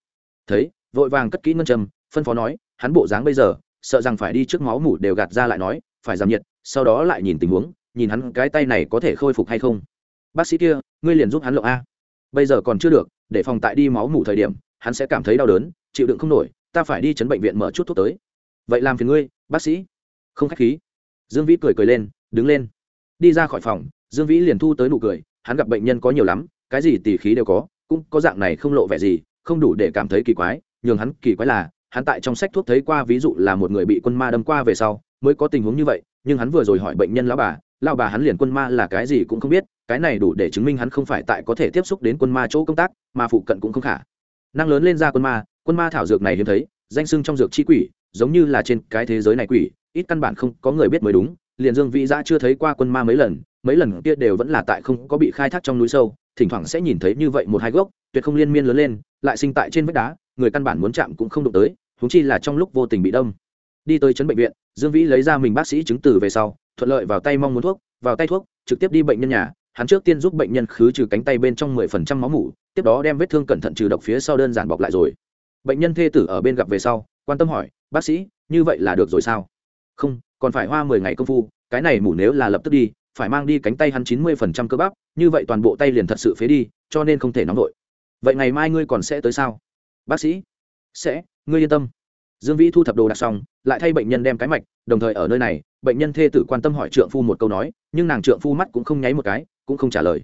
thấy, vội vàng cất kỹ ngân châm, phân phó nói, hắn bộ dáng bây giờ, sợ rằng phải đi trước máu mủ đều gạt ra lại nói, phải giảm nhiệt, sau đó lại nhìn tình huống, nhìn hắn cái tay này có thể khôi phục hay không. Bác sĩ kia, ngươi liền giúp hắn lộng a bây giờ còn chưa được, để phòng tại đi máu mủ thời điểm, hắn sẽ cảm thấy đau đớn, chịu đựng không nổi, ta phải đi chấn bệnh viện mở chút thuốc tới. Vậy làm phiền ngươi, bác sĩ. Không khách khí. Dương vĩ cười cười lên, đứng lên. Đi ra khỏi phòng, dương vĩ liền thu tới nụ cười, hắn gặp bệnh nhân có nhiều lắm, cái gì tỉ khí đều có, cũng có dạng này không lộ vẻ gì, không đủ để cảm thấy kỳ quái, nhường hắn kỳ quái là, hắn tại trong sách thuốc thấy qua ví dụ là một người bị quân ma đâm qua về sau, mới có tình huống như vậy, nhưng hắn vừa rồi hỏi bệnh nhân lão bà lão bà hắn liền quân ma là cái gì cũng không biết cái này đủ để chứng minh hắn không phải tại có thể tiếp xúc đến quân ma chỗ công tác, mà phụ cận cũng không khả. Năng lớn lên ra quân ma quân ma thảo dược này hiếm thấy, danh sưng trong dược chi quỷ, giống như là trên cái thế giới này quỷ, ít căn bản không có người biết mới đúng, liền dương vĩ giã chưa thấy qua quân ma mấy lần mấy lần kia đều vẫn là tại không có bị khai thác trong núi sâu, thỉnh thoảng sẽ nhìn thấy như vậy một hai gốc, tuyệt không liên miên lớn lên, lại sinh tại trên vách đá, người căn bản muốn chạm cũng không đụng tới húng chi là trong lúc vô tình bị đông đi tới chấn bệnh viện, dương vĩ lấy ra mình bác sĩ chứng từ về sau, thuận lợi vào tay mong muốn thuốc, vào tay thuốc, trực tiếp đi bệnh nhân nhà hắn trước tiên giúp bệnh nhân khứ trừ cánh tay bên trong mười phần trăm máu mủ, tiếp đó đem vết thương cẩn thận trừ độc phía sau đơn giản bọc lại rồi. Bệnh nhân thê tử ở bên gặp về sau, quan tâm hỏi, bác sĩ, như vậy là được rồi sao? Không, còn phải hoa mười ngày công phu, cái này mủ nếu là lập tức đi, phải mang đi cánh tay hắn chín mươi phần trăm cơ bắp, như vậy toàn bộ tay liền thật sự phế đi, cho nên không thể nóng vội. Vậy ngày mai ngươi còn sẽ tới sao? Bác sĩ. Sẽ, ngươi yên tâm. Dương vĩ thu thập đồ đạc xong, lại thay bệnh nhân đem cái mạch, đồng thời ở nơi này bệnh nhân thê tử quan tâm hỏi trượng phu một câu nói, nhưng nàng trượng phu mắt cũng không nháy một cái, cũng không trả lời.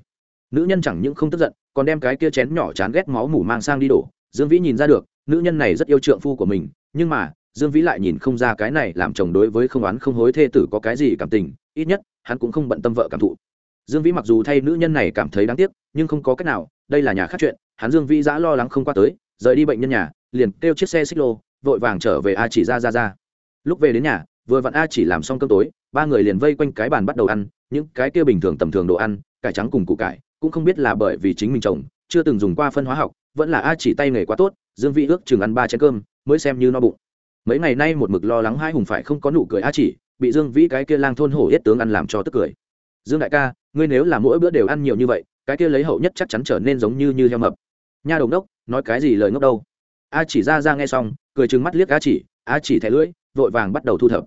Nữ nhân chẳng những không tức giận, còn đem cái kia chén nhỏ chán ghét máu mủ mang sang đi đổ. Dương vĩ nhìn ra được, nữ nhân này rất yêu trượng phu của mình, nhưng mà, dương vĩ lại nhìn không ra cái này làm chồng đối với không oán không hối thê tử có cái gì cảm tình, ít nhất, hắn cũng không bận tâm vợ cảm thụ. Dương vĩ mặc dù thay nữ nhân này cảm thấy đáng tiếc, nhưng không có cách nào, đây là nhà khác chuyện, hắn dương vĩ giã lo lắng không qua tới, rời đi bệnh nhân nhà, liền kêu chiếc xe xích lô, vội vàng trở về a chỉ ra ra ra. Lúc về đến nhà vừa vặn a chỉ làm xong cơm tối, ba người liền vây quanh cái bàn bắt đầu ăn, những cái kia bình thường tầm thường đồ ăn, cải trắng cùng củ cải, cũng không biết là bởi vì chính mình trồng, chưa từng dùng qua phân hóa học, vẫn là a chỉ tay nghề quá tốt, dương vĩ ước chừng ăn ba chén cơm, mới xem như no bụng. Mấy ngày nay một mực lo lắng hai hùng phải không có nụ cười a chỉ, bị dương vĩ cái kia lang thôn hổ yết tướng ăn làm cho tức cười. Dương đại ca, ngươi nếu là mỗi bữa đều ăn nhiều như vậy, cái kia lấy hậu nhất chắc chắn trở nên giống như như heo mập. Nha đồng đốc, nói cái gì lời ngốc đâu? A chỉ ra ra nghe xong, cười trừng mắt liếc a chỉ a chỉ thẻ lưỡi, vội vàng bắt đầu thu thập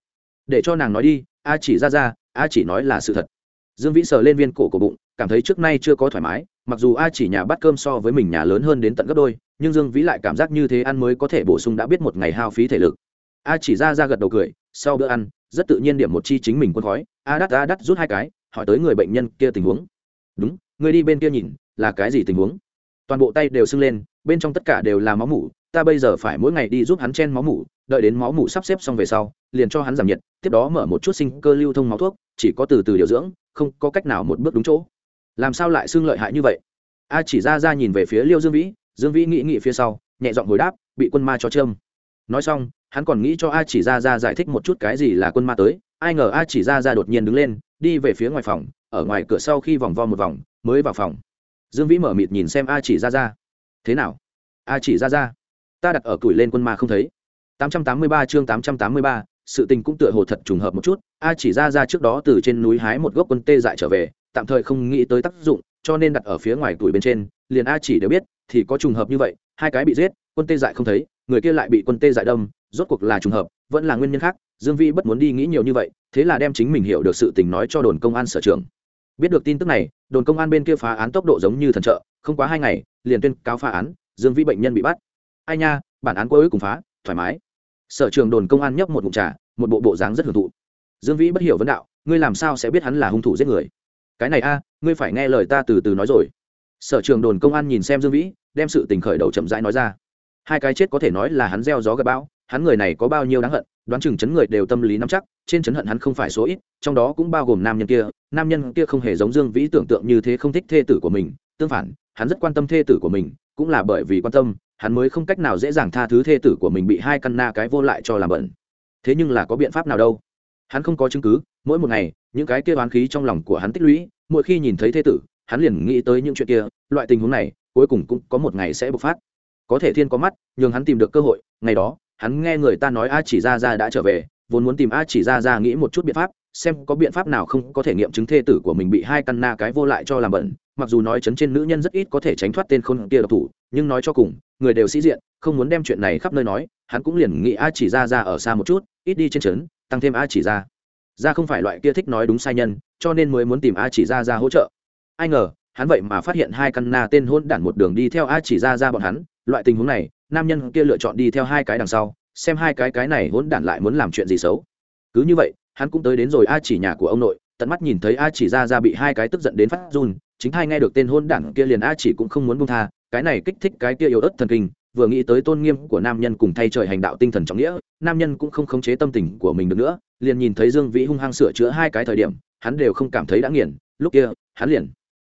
để cho nàng nói đi, a chỉ ra ra, a chỉ nói là sự thật. Dương vĩ sờ lên viên cổ của bụng, cảm thấy trước nay chưa có thoải mái, mặc dù a chỉ nhà bắt cơm so với mình nhà lớn hơn đến tận gấp đôi, nhưng dương vĩ lại cảm giác như thế ăn mới có thể bổ sung đã biết một ngày hao phí thể lực. A chỉ ra ra gật đầu cười, sau bữa ăn, rất tự nhiên điểm một chi chính mình quân khói, a đắt a đắt rút hai cái, hỏi tới người bệnh nhân kia tình huống. Đúng, người đi bên kia nhìn, là cái gì tình huống? Toàn bộ tay đều sưng lên, bên trong tất cả đều là máu mủ ta bây giờ phải mỗi ngày đi giúp hắn chen máu mủ, đợi đến máu mủ sắp xếp xong về sau, liền cho hắn giảm nhiệt, tiếp đó mở một chút sinh cơ lưu thông máu thuốc, chỉ có từ từ điều dưỡng, không có cách nào một bước đúng chỗ. Làm sao lại xương lợi hại như vậy? A chỉ ra ra nhìn về phía liêu dương vĩ dương vĩ nghĩ nghĩ phía sau, nhẹ giọng hồi đáp, bị quân ma cho trơm. nói xong, hắn còn nghĩ cho a chỉ ra ra giải thích một chút cái gì là quân ma tới, ai ngờ a chỉ ra ra đột nhiên đứng lên, đi về phía ngoài phòng, ở ngoài cửa sau khi vòng vo một vòng, mới vào phòng. Dương vĩ mở mịt nhìn xem a chỉ ra ra. Thế nào? A chỉ ra ra ta đặt ở tuổi lên quân ma không thấy. 883 chương 883, sự tình cũng tựa hồ thật trùng hợp một chút. A chỉ ra ra trước đó từ trên núi hái một gốc quân tê dại trở về tạm thời không nghĩ tới tác dụng cho nên đặt ở phía ngoài tuổi bên trên liền a chỉ đều biết thì có trùng hợp như vậy hai cái bị giết quân tê dại không thấy người kia lại bị quân tê dại đâm rốt cuộc là trùng hợp vẫn là nguyên nhân khác dương vĩ bất muốn đi nghĩ nhiều như vậy thế là đem chính mình hiểu được sự tình nói cho đồn công an sở trưởng. Biết được tin tức này đồn công an bên kia phá án tốc độ giống như thần trợ không quá hai ngày liền tuyên cáo phá án dương vĩ bệnh nhân bị bắt ai nha, bản án cuối cùng phá, thoải mái. Sở trường đồn công an nhấp một mụn trà, một bộ bộ dáng rất hưởng thụ. Dương vĩ bất hiểu vấn đạo, ngươi làm sao sẽ biết hắn là hung thủ giết người? Cái này a, ngươi phải nghe lời ta từ từ nói rồi. Sở trường đồn công an nhìn xem dương vĩ, đem sự tình khởi đầu chậm rãi nói ra. Hai cái chết có thể nói là hắn gieo gió gặp bão, hắn người này có bao nhiêu đáng hận, đoán chừng chấn người đều tâm lý nắm chắc, trên chấn hận hắn không phải số ít, trong đó cũng bao gồm nam nhân kia. Nam nhân kia không hề giống dương vĩ tưởng tượng như thế không thích thê tử của mình, tương phản, hắn rất quan tâm thê tử của mình, cũng là bởi vì quan tâm hắn mới không cách nào dễ dàng tha thứ thê tử của mình bị hai căn na cái vô lại cho làm bẩn. Thế nhưng là có biện pháp nào đâu? Hắn không có chứng cứ, mỗi một ngày, những cái kia oán khí trong lòng của hắn tích lũy, mỗi khi nhìn thấy thê tử, hắn liền nghĩ tới những chuyện kia, loại tình huống này, cuối cùng cũng có một ngày sẽ bộc phát. Có thể thiên có mắt, nhường hắn tìm được cơ hội, ngày đó, hắn nghe người ta nói a chỉ ra ra đã trở về, vốn muốn tìm a chỉ ra ra nghĩ một chút biện pháp, xem có biện pháp nào không có thể nghiệm chứng thê tử của mình bị hai căn na cái vô lại cho làm bẩn mặc dù nói chấn trên nữ nhân rất ít có thể tránh thoát tên khôn kia độc thủ, nhưng nói cho cùng, người đều sĩ diện, không muốn đem chuyện này khắp nơi nói, hắn cũng liền nghĩ a chỉ ra ra ở xa một chút, ít đi trên trấn tăng thêm a chỉ ra. Ra không phải loại kia thích nói đúng sai nhân, cho nên mới muốn tìm a chỉ ra ra hỗ trợ. Ai ngờ, hắn vậy mà phát hiện hai căn na tên hôn đản một đường đi theo a chỉ ra ra bọn hắn, loại tình huống này, nam nhân kia lựa chọn đi theo hai cái đằng sau, xem hai cái cái này hôn đản lại muốn làm chuyện gì xấu. Cứ như vậy, hắn cũng tới đến rồi a chỉ nhà của ông nội, tận mắt nhìn thấy a chỉ ra ra bị hai cái tức giận đến phát run chính hai nghe được tên hôn đảng kia liền a chỉ cũng không muốn buông tha, cái này kích thích cái kia yếu ớt thần kinh, vừa nghĩ tới tôn nghiêm của nam nhân cùng thay trời hành đạo tinh thần trọng nghĩa, nam nhân cũng không khống chế tâm tình của mình được nữa, liền nhìn thấy dương vĩ hung hăng sửa chữa hai cái thời điểm, hắn đều không cảm thấy đã nghiền, lúc kia, hắn liền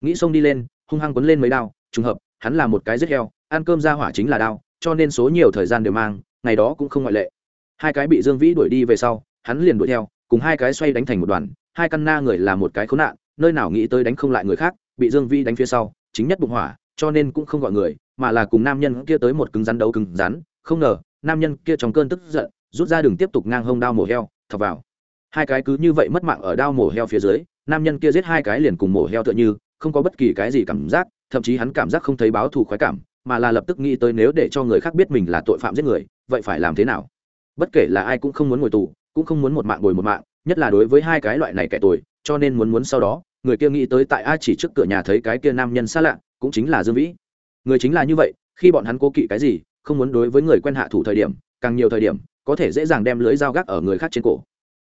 nghĩ xông đi lên, hung hăng quấn lên mấy đao, trùng hợp, hắn là một cái giết heo, ăn cơm ra hỏa chính là đao, cho nên số nhiều thời gian đều mang, ngày đó cũng không ngoại lệ. Hai cái bị dương vĩ đuổi đi về sau, hắn liền đuổi theo, cùng hai cái xoay đánh thành một đoàn, hai căn na người là một cái khốn nạn, nơi nào nghĩ tới đánh không lại người khác bị dương vĩ đánh phía sau, chính nhất bụng hỏa, cho nên cũng không gọi người, mà là cùng nam nhân kia tới một cứng rắn đấu cứng rắn. Không ngờ, nam nhân kia trong cơn tức giận, rút ra đường tiếp tục ngang hông đao mổ heo, thọc vào. Hai cái cứ như vậy mất mạng ở đao mổ heo phía dưới, nam nhân kia giết hai cái liền cùng mổ heo tựa như, không có bất kỳ cái gì cảm giác, thậm chí hắn cảm giác không thấy báo thù khoái cảm, mà là lập tức nghĩ tới nếu để cho người khác biết mình là tội phạm giết người, vậy phải làm thế nào? Bất kể là ai cũng không muốn ngồi tù, cũng không muốn một mạng bồi một mạng, nhất là đối với hai cái loại này kẻ tội cho nên muốn muốn sau đó người kia nghĩ tới tại a chỉ trước cửa nhà thấy cái kia nam nhân xa lạ, cũng chính là dương vĩ. Người chính là như vậy, khi bọn hắn cố kỵ cái gì, không muốn đối với người quen hạ thủ thời điểm, càng nhiều thời điểm, có thể dễ dàng đem lưới dao gác ở người khác trên cổ.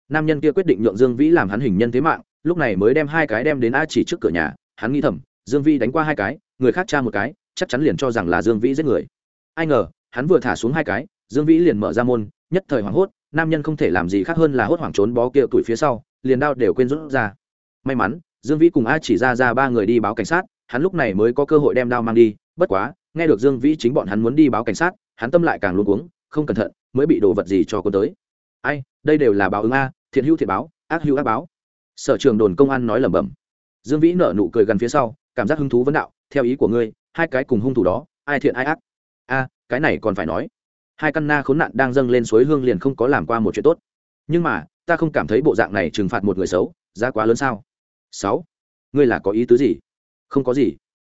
Nam nhân kia quyết định nhượng dương vĩ làm hắn hình nhân thế mạng, lúc này mới đem hai cái đem đến a chỉ trước cửa nhà, hắn nghĩ thầm, dương vĩ đánh qua hai cái, người khác tra một cái, chắc chắn liền cho rằng là dương vĩ giết người. Ai ngờ, hắn vừa thả xuống hai cái, dương vĩ liền mở ra môn, nhất thời hoảng hốt, nam nhân không thể làm gì khác hơn là hốt hoảng trốn bó kia tuổi phía sau, liền đao đều quên rút ra. May mắn dương vĩ cùng a chỉ ra ra ba người đi báo cảnh sát, hắn lúc này mới có cơ hội đem đao mang đi, bất quá, nghe được dương vĩ chính bọn hắn muốn đi báo cảnh sát, hắn tâm lại càng luôn cuống, không cẩn thận, mới bị đồ vật gì cho cô tới. Ai, đây đều là báo ứng a, thiện hữu thiện báo, ác hữu ác báo. Sở trường đồn công an nói lẩm bẩm. Dương vĩ nở nụ cười gần phía sau, cảm giác hứng thú vấn đạo, theo ý của ngươi, hai cái cùng hung thủ đó, ai thiện ai ác? A, cái này còn phải nói. Hai căn na khốn nạn đang dâng lên suối hương liền không có làm qua một chuyện tốt. Nhưng mà, ta không cảm thấy bộ dạng này trừng phạt một người xấu, giá quá lớn sao? Sáu. Ngươi là có ý tứ gì? Không có gì.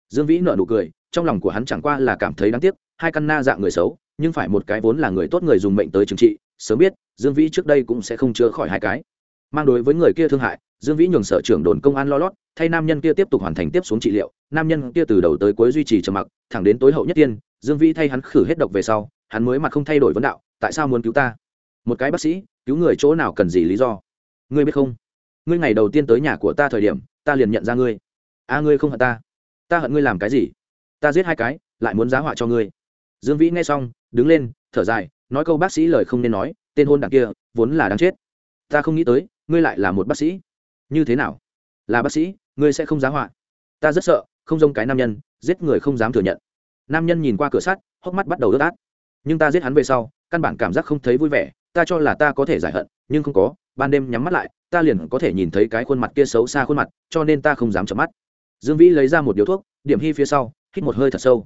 Dương vĩ nợ nụ cười, trong lòng của hắn chẳng qua là cảm thấy đáng tiếc, hai căn na dạng người xấu, nhưng phải một cái vốn là người tốt người dùng mệnh tới trừng trị, sớm biết, dương vĩ trước đây cũng sẽ không chữa khỏi hai cái. Mang đối với người kia thương hại, dương vĩ nhường sở trưởng đồn công an lo lót, thay nam nhân kia tiếp tục hoàn thành tiếp xuống trị liệu, nam nhân kia từ đầu tới cuối duy trì trầm mặc, thẳng đến tối hậu nhất tiên, dương vĩ thay hắn khử hết độc về sau, hắn mới mặt không thay đổi vấn đạo, tại sao muốn cứu ta? Một cái bác sĩ, cứu người chỗ nào cần gì lý do? Ngươi biết không? Ngươi ngày đầu tiên tới nhà của ta thời điểm, ta liền nhận ra ngươi. A, ngươi không hận ta? Ta hận ngươi làm cái gì? Ta giết hai cái, lại muốn giá họa cho ngươi. Dương vĩ nghe xong, đứng lên, thở dài, nói câu bác sĩ lời không nên nói, tên hôn đảng kia, vốn là đáng chết. Ta không nghĩ tới, ngươi lại là một bác sĩ. Như thế nào? Là bác sĩ, ngươi sẽ không giá họa. Ta rất sợ, không giống cái nam nhân, giết người không dám thừa nhận. Nam nhân nhìn qua cửa sắt, hốc mắt bắt đầu ướt át. Nhưng ta giết hắn về sau, căn bản cảm giác không thấy vui vẻ, ta cho là ta có thể giải hận, nhưng không có ban đêm nhắm mắt lại, ta liền có thể nhìn thấy cái khuôn mặt kia xấu xa khuôn mặt, cho nên ta không dám chợp mắt. Dương vĩ lấy ra một điếu thuốc, điểm hy phía sau, hít một hơi thật sâu.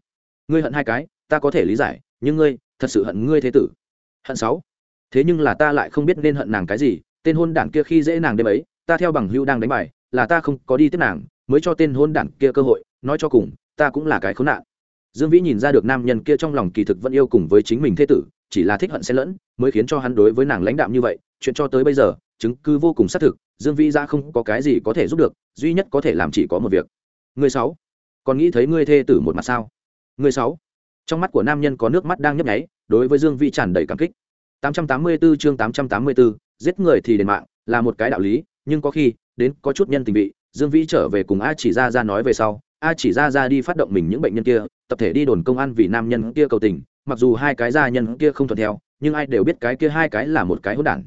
Ngươi hận hai cái, ta có thể lý giải, nhưng ngươi, thật sự hận ngươi thế tử. Hận sáu. Thế nhưng là ta lại không biết nên hận nàng cái gì, tên hôn đản kia khi dễ nàng đêm ấy, ta theo bằng hưu đang đánh bài, là ta không có đi tiếp nàng, mới cho tên hôn đản kia cơ hội, nói cho cùng, ta cũng là cái khốn nạn. Dương vĩ nhìn ra được nam nhân kia trong lòng kỳ thực vẫn yêu cùng với chính mình thế tử chỉ là thích hận xen lẫn mới khiến cho hắn đối với nàng lãnh đạm như vậy chuyện cho tới bây giờ chứng cứ vô cùng xác thực dương vĩ ra không có cái gì có thể giúp được duy nhất có thể làm chỉ có một việc. Người sáu còn nghĩ thấy ngươi thê tử một mặt sao? Người sáu trong mắt của nam nhân có nước mắt đang nhấp nháy đối với dương vĩ tràn đầy cảm kích. 884 chương 884, giết người thì đền mạng là một cái đạo lý nhưng có khi đến có chút nhân tình vị dương vĩ trở về cùng a chỉ ra ra nói về sau a chỉ ra ra đi phát động mình những bệnh nhân kia tập thể đi đồn công an vì nam nhân kia cầu tình mặc dù hai cái gia nhân kia không thuận theo, nhưng ai đều biết cái kia hai cái là một cái hỗn đản.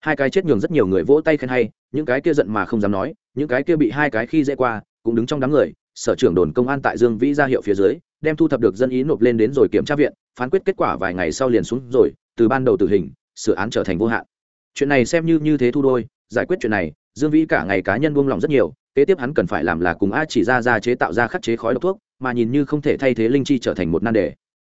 Hai cái chết nhường rất nhiều người vỗ tay khen hay, những cái kia giận mà không dám nói, những cái kia bị hai cái khi dễ qua, cũng đứng trong đám người, sở trưởng đồn công an tại dương vĩ ra hiệu phía dưới, đem thu thập được dân ý nộp lên đến rồi kiểm tra viện, phán quyết kết quả vài ngày sau liền xuống rồi, từ ban đầu tử hình xử án trở thành vô hạn. Chuyện này xem như như thế thu đôi, giải quyết chuyện này, dương vĩ cả ngày cá nhân buông lòng rất nhiều, kế tiếp hắn cần phải làm là cùng a chỉ ra ra chế tạo ra khắc chế khói độc thuốc, mà nhìn như không thể thay thế linh chi trở thành một nan đề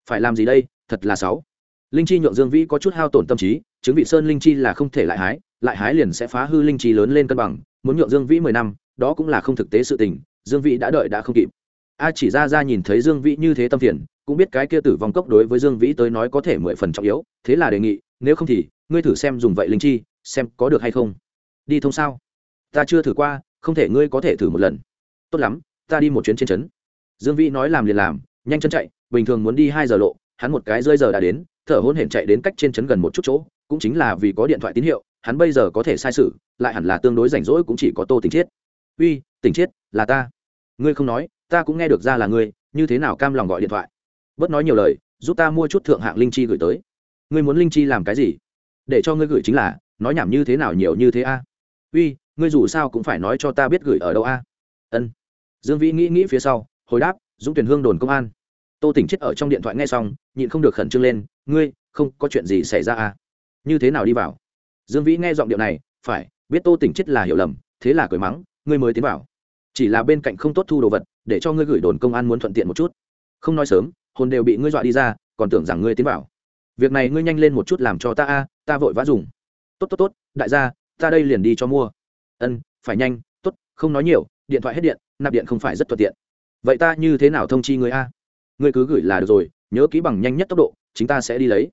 phải làm gì đây, thật là sáu linh chi nhượng dương vĩ có chút hao tổn tâm trí, chứng vị sơn linh chi là không thể lại hái lại hái liền sẽ phá hư linh chi lớn lên cân bằng, muốn nhượng dương vĩ mười năm, đó cũng là không thực tế sự tình, dương vĩ đã đợi đã không kịp. A chỉ ra ra nhìn thấy dương vĩ như thế tâm phiền, cũng biết cái kia tử vong cốc đối với dương vĩ tới nói có thể mười phần trọng yếu, thế là đề nghị, nếu không thì, ngươi thử xem dùng vậy linh chi, xem có được hay không. Đi thông sao? Ta chưa thử qua, không thể, ngươi có thể thử một lần. Tốt lắm, ta đi một chuyến trên trấn. Dương vĩ nói làm liền làm, nhanh chân chạy bình thường muốn đi hai giờ lộ, hắn một cái rơi giờ đã đến, thở hôn hển chạy đến cách trên trấn gần một chút chỗ, cũng chính là vì có điện thoại tín hiệu, hắn bây giờ có thể sai sự, lại hẳn là tương đối rảnh rỗi cũng chỉ có tô tình chiết. Uy, tình chiết, là ta. Ngươi không nói, ta cũng nghe được ra là ngươi, như thế nào cam lòng gọi điện thoại? Bớt nói nhiều lời, giúp ta mua chút thượng hạng linh chi gửi tới. Ngươi muốn linh chi làm cái gì? Để cho ngươi gửi chính là, nói nhảm như thế nào nhiều như thế a? Uy, ngươi dù sao cũng phải nói cho ta biết gửi ở đâu a? Ân. Dương vĩ nghĩ nghĩ phía sau, hồi đáp, dũng tuyển hương đồn công an tô tỉnh chết ở trong điện thoại nghe xong, nhịn không được khẩn trương lên, ngươi, không có chuyện gì xảy ra à? Như thế nào đi vào? Dương vĩ nghe giọng điệu này, phải, biết tô tỉnh chết là hiểu lầm, thế là cười mắng, ngươi mới tiến vào. Chỉ là bên cạnh không tốt thu đồ vật, để cho ngươi gửi đồn công an muốn thuận tiện một chút. Không nói sớm, hồn đều bị ngươi dọa đi ra, còn tưởng rằng ngươi tiến vào. Việc này ngươi nhanh lên một chút làm cho ta a, ta vội vã dùng. Tốt tốt tốt, đại gia, ta đây liền đi cho mua. Ân, phải nhanh, tốt, không nói nhiều, điện thoại hết điện, nạp điện không phải rất thuận tiện. Vậy ta như thế nào thông chi người a? Ngươi cứ gửi là được rồi, nhớ ký bằng nhanh nhất tốc độ chúng ta sẽ đi lấy.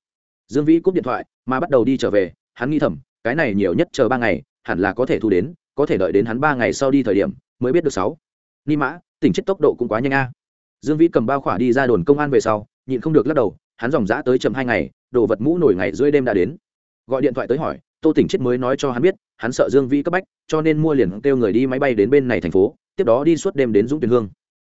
Dương vĩ cúp điện thoại, mà bắt đầu đi trở về, hắn nghi thầm, cái này nhiều nhất chờ ba ngày, hẳn là có thể thu đến, có thể đợi đến hắn ba ngày sau đi thời điểm, mới biết được sáu. Ni mã, tỉnh chết tốc độ cũng quá nhanh a. Dương vĩ cầm bao khỏa đi ra đồn công an về sau, nhịn không được lắc đầu, hắn dòng dã tới chậm hai ngày, đồ vật mũ nổi ngày rưỡi đêm đã đến. Gọi điện thoại tới hỏi, tô tỉnh chết mới nói cho hắn biết, hắn sợ dương vĩ cấp bách, cho nên mua liền kêu người đi máy bay đến bên này thành phố, tiếp đó đi suốt đêm đến dũng tuyền hương.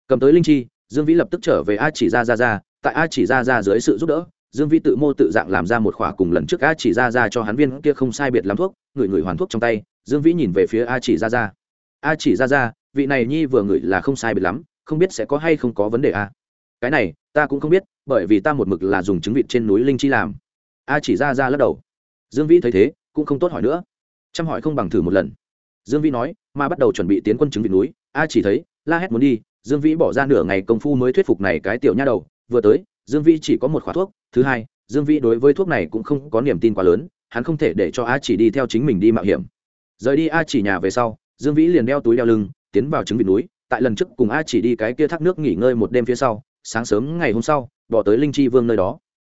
Cầm tới linh chi dương vĩ lập tức trở về a chỉ ra ra ra tại a chỉ ra ra dưới sự giúp đỡ, dương vĩ tự mô tự dạng làm ra một khỏa cùng lần trước a chỉ ra ra cho hắn viên kia không sai biệt làm thuốc ngửi ngửi hoàn thuốc trong tay, dương vĩ nhìn về phía a chỉ ra ra a chỉ ra ra vị này nhi vừa ngửi là không sai biệt lắm, không biết sẽ có hay không có vấn đề a. Cái này, ta cũng không biết, bởi vì ta một mực là dùng trứng vịt trên núi linh chi làm. A chỉ ra ra lắc đầu. Dương vĩ thấy thế, cũng không tốt hỏi nữa. Chăm hỏi không bằng thử một lần. Dương vĩ nói, mà bắt đầu chuẩn bị tiến quân trứng vịt núi. A chỉ thấy, la hét muốn đi dương vĩ bỏ ra nửa ngày công phu mới thuyết phục này cái tiểu nha đầu, vừa tới, dương vĩ chỉ có một khóa thuốc, thứ hai, dương vĩ đối với thuốc này cũng không có niềm tin quá lớn, hắn không thể để cho a chỉ đi theo chính mình đi mạo hiểm. Rời đi a chỉ nhà về sau, dương vĩ liền đeo túi đeo lưng, tiến vào trứng vịt núi, tại lần trước cùng a chỉ đi cái kia thác nước nghỉ ngơi một đêm phía sau, sáng sớm ngày hôm sau, bỏ tới linh chi vương nơi đó.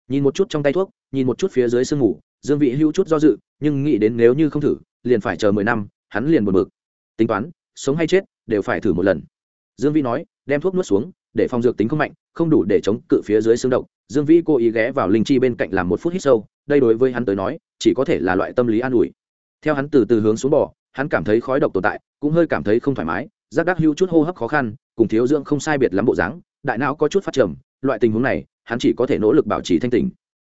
Nhìn một chút trong tay thuốc, nhìn một chút phía dưới sương ngủ, dương vĩ hữu chút do dự, nhưng nghĩ đến nếu như không thử, liền phải chờ mười năm, hắn liền buồn bực. Tính toán, sống hay chết, đều phải thử một lần dương vĩ nói, đem thuốc nuốt xuống, để phòng dược tính không mạnh, không đủ để chống cự phía dưới xương độc. Dương vĩ cố ý ghé vào linh chi bên cạnh làm một phút hít sâu, đây đối với hắn tới nói, chỉ có thể là loại tâm lý an ủi. Theo hắn từ từ hướng xuống bỏ hắn cảm thấy khói độc tồn tại, cũng hơi cảm thấy không thoải mái, giác đắc hưu chút hô hấp khó khăn, cùng thiếu dưỡng không sai biệt lắm bộ dáng, đại não có chút phát trầm, loại tình huống này, hắn chỉ có thể nỗ lực bảo trì thanh tình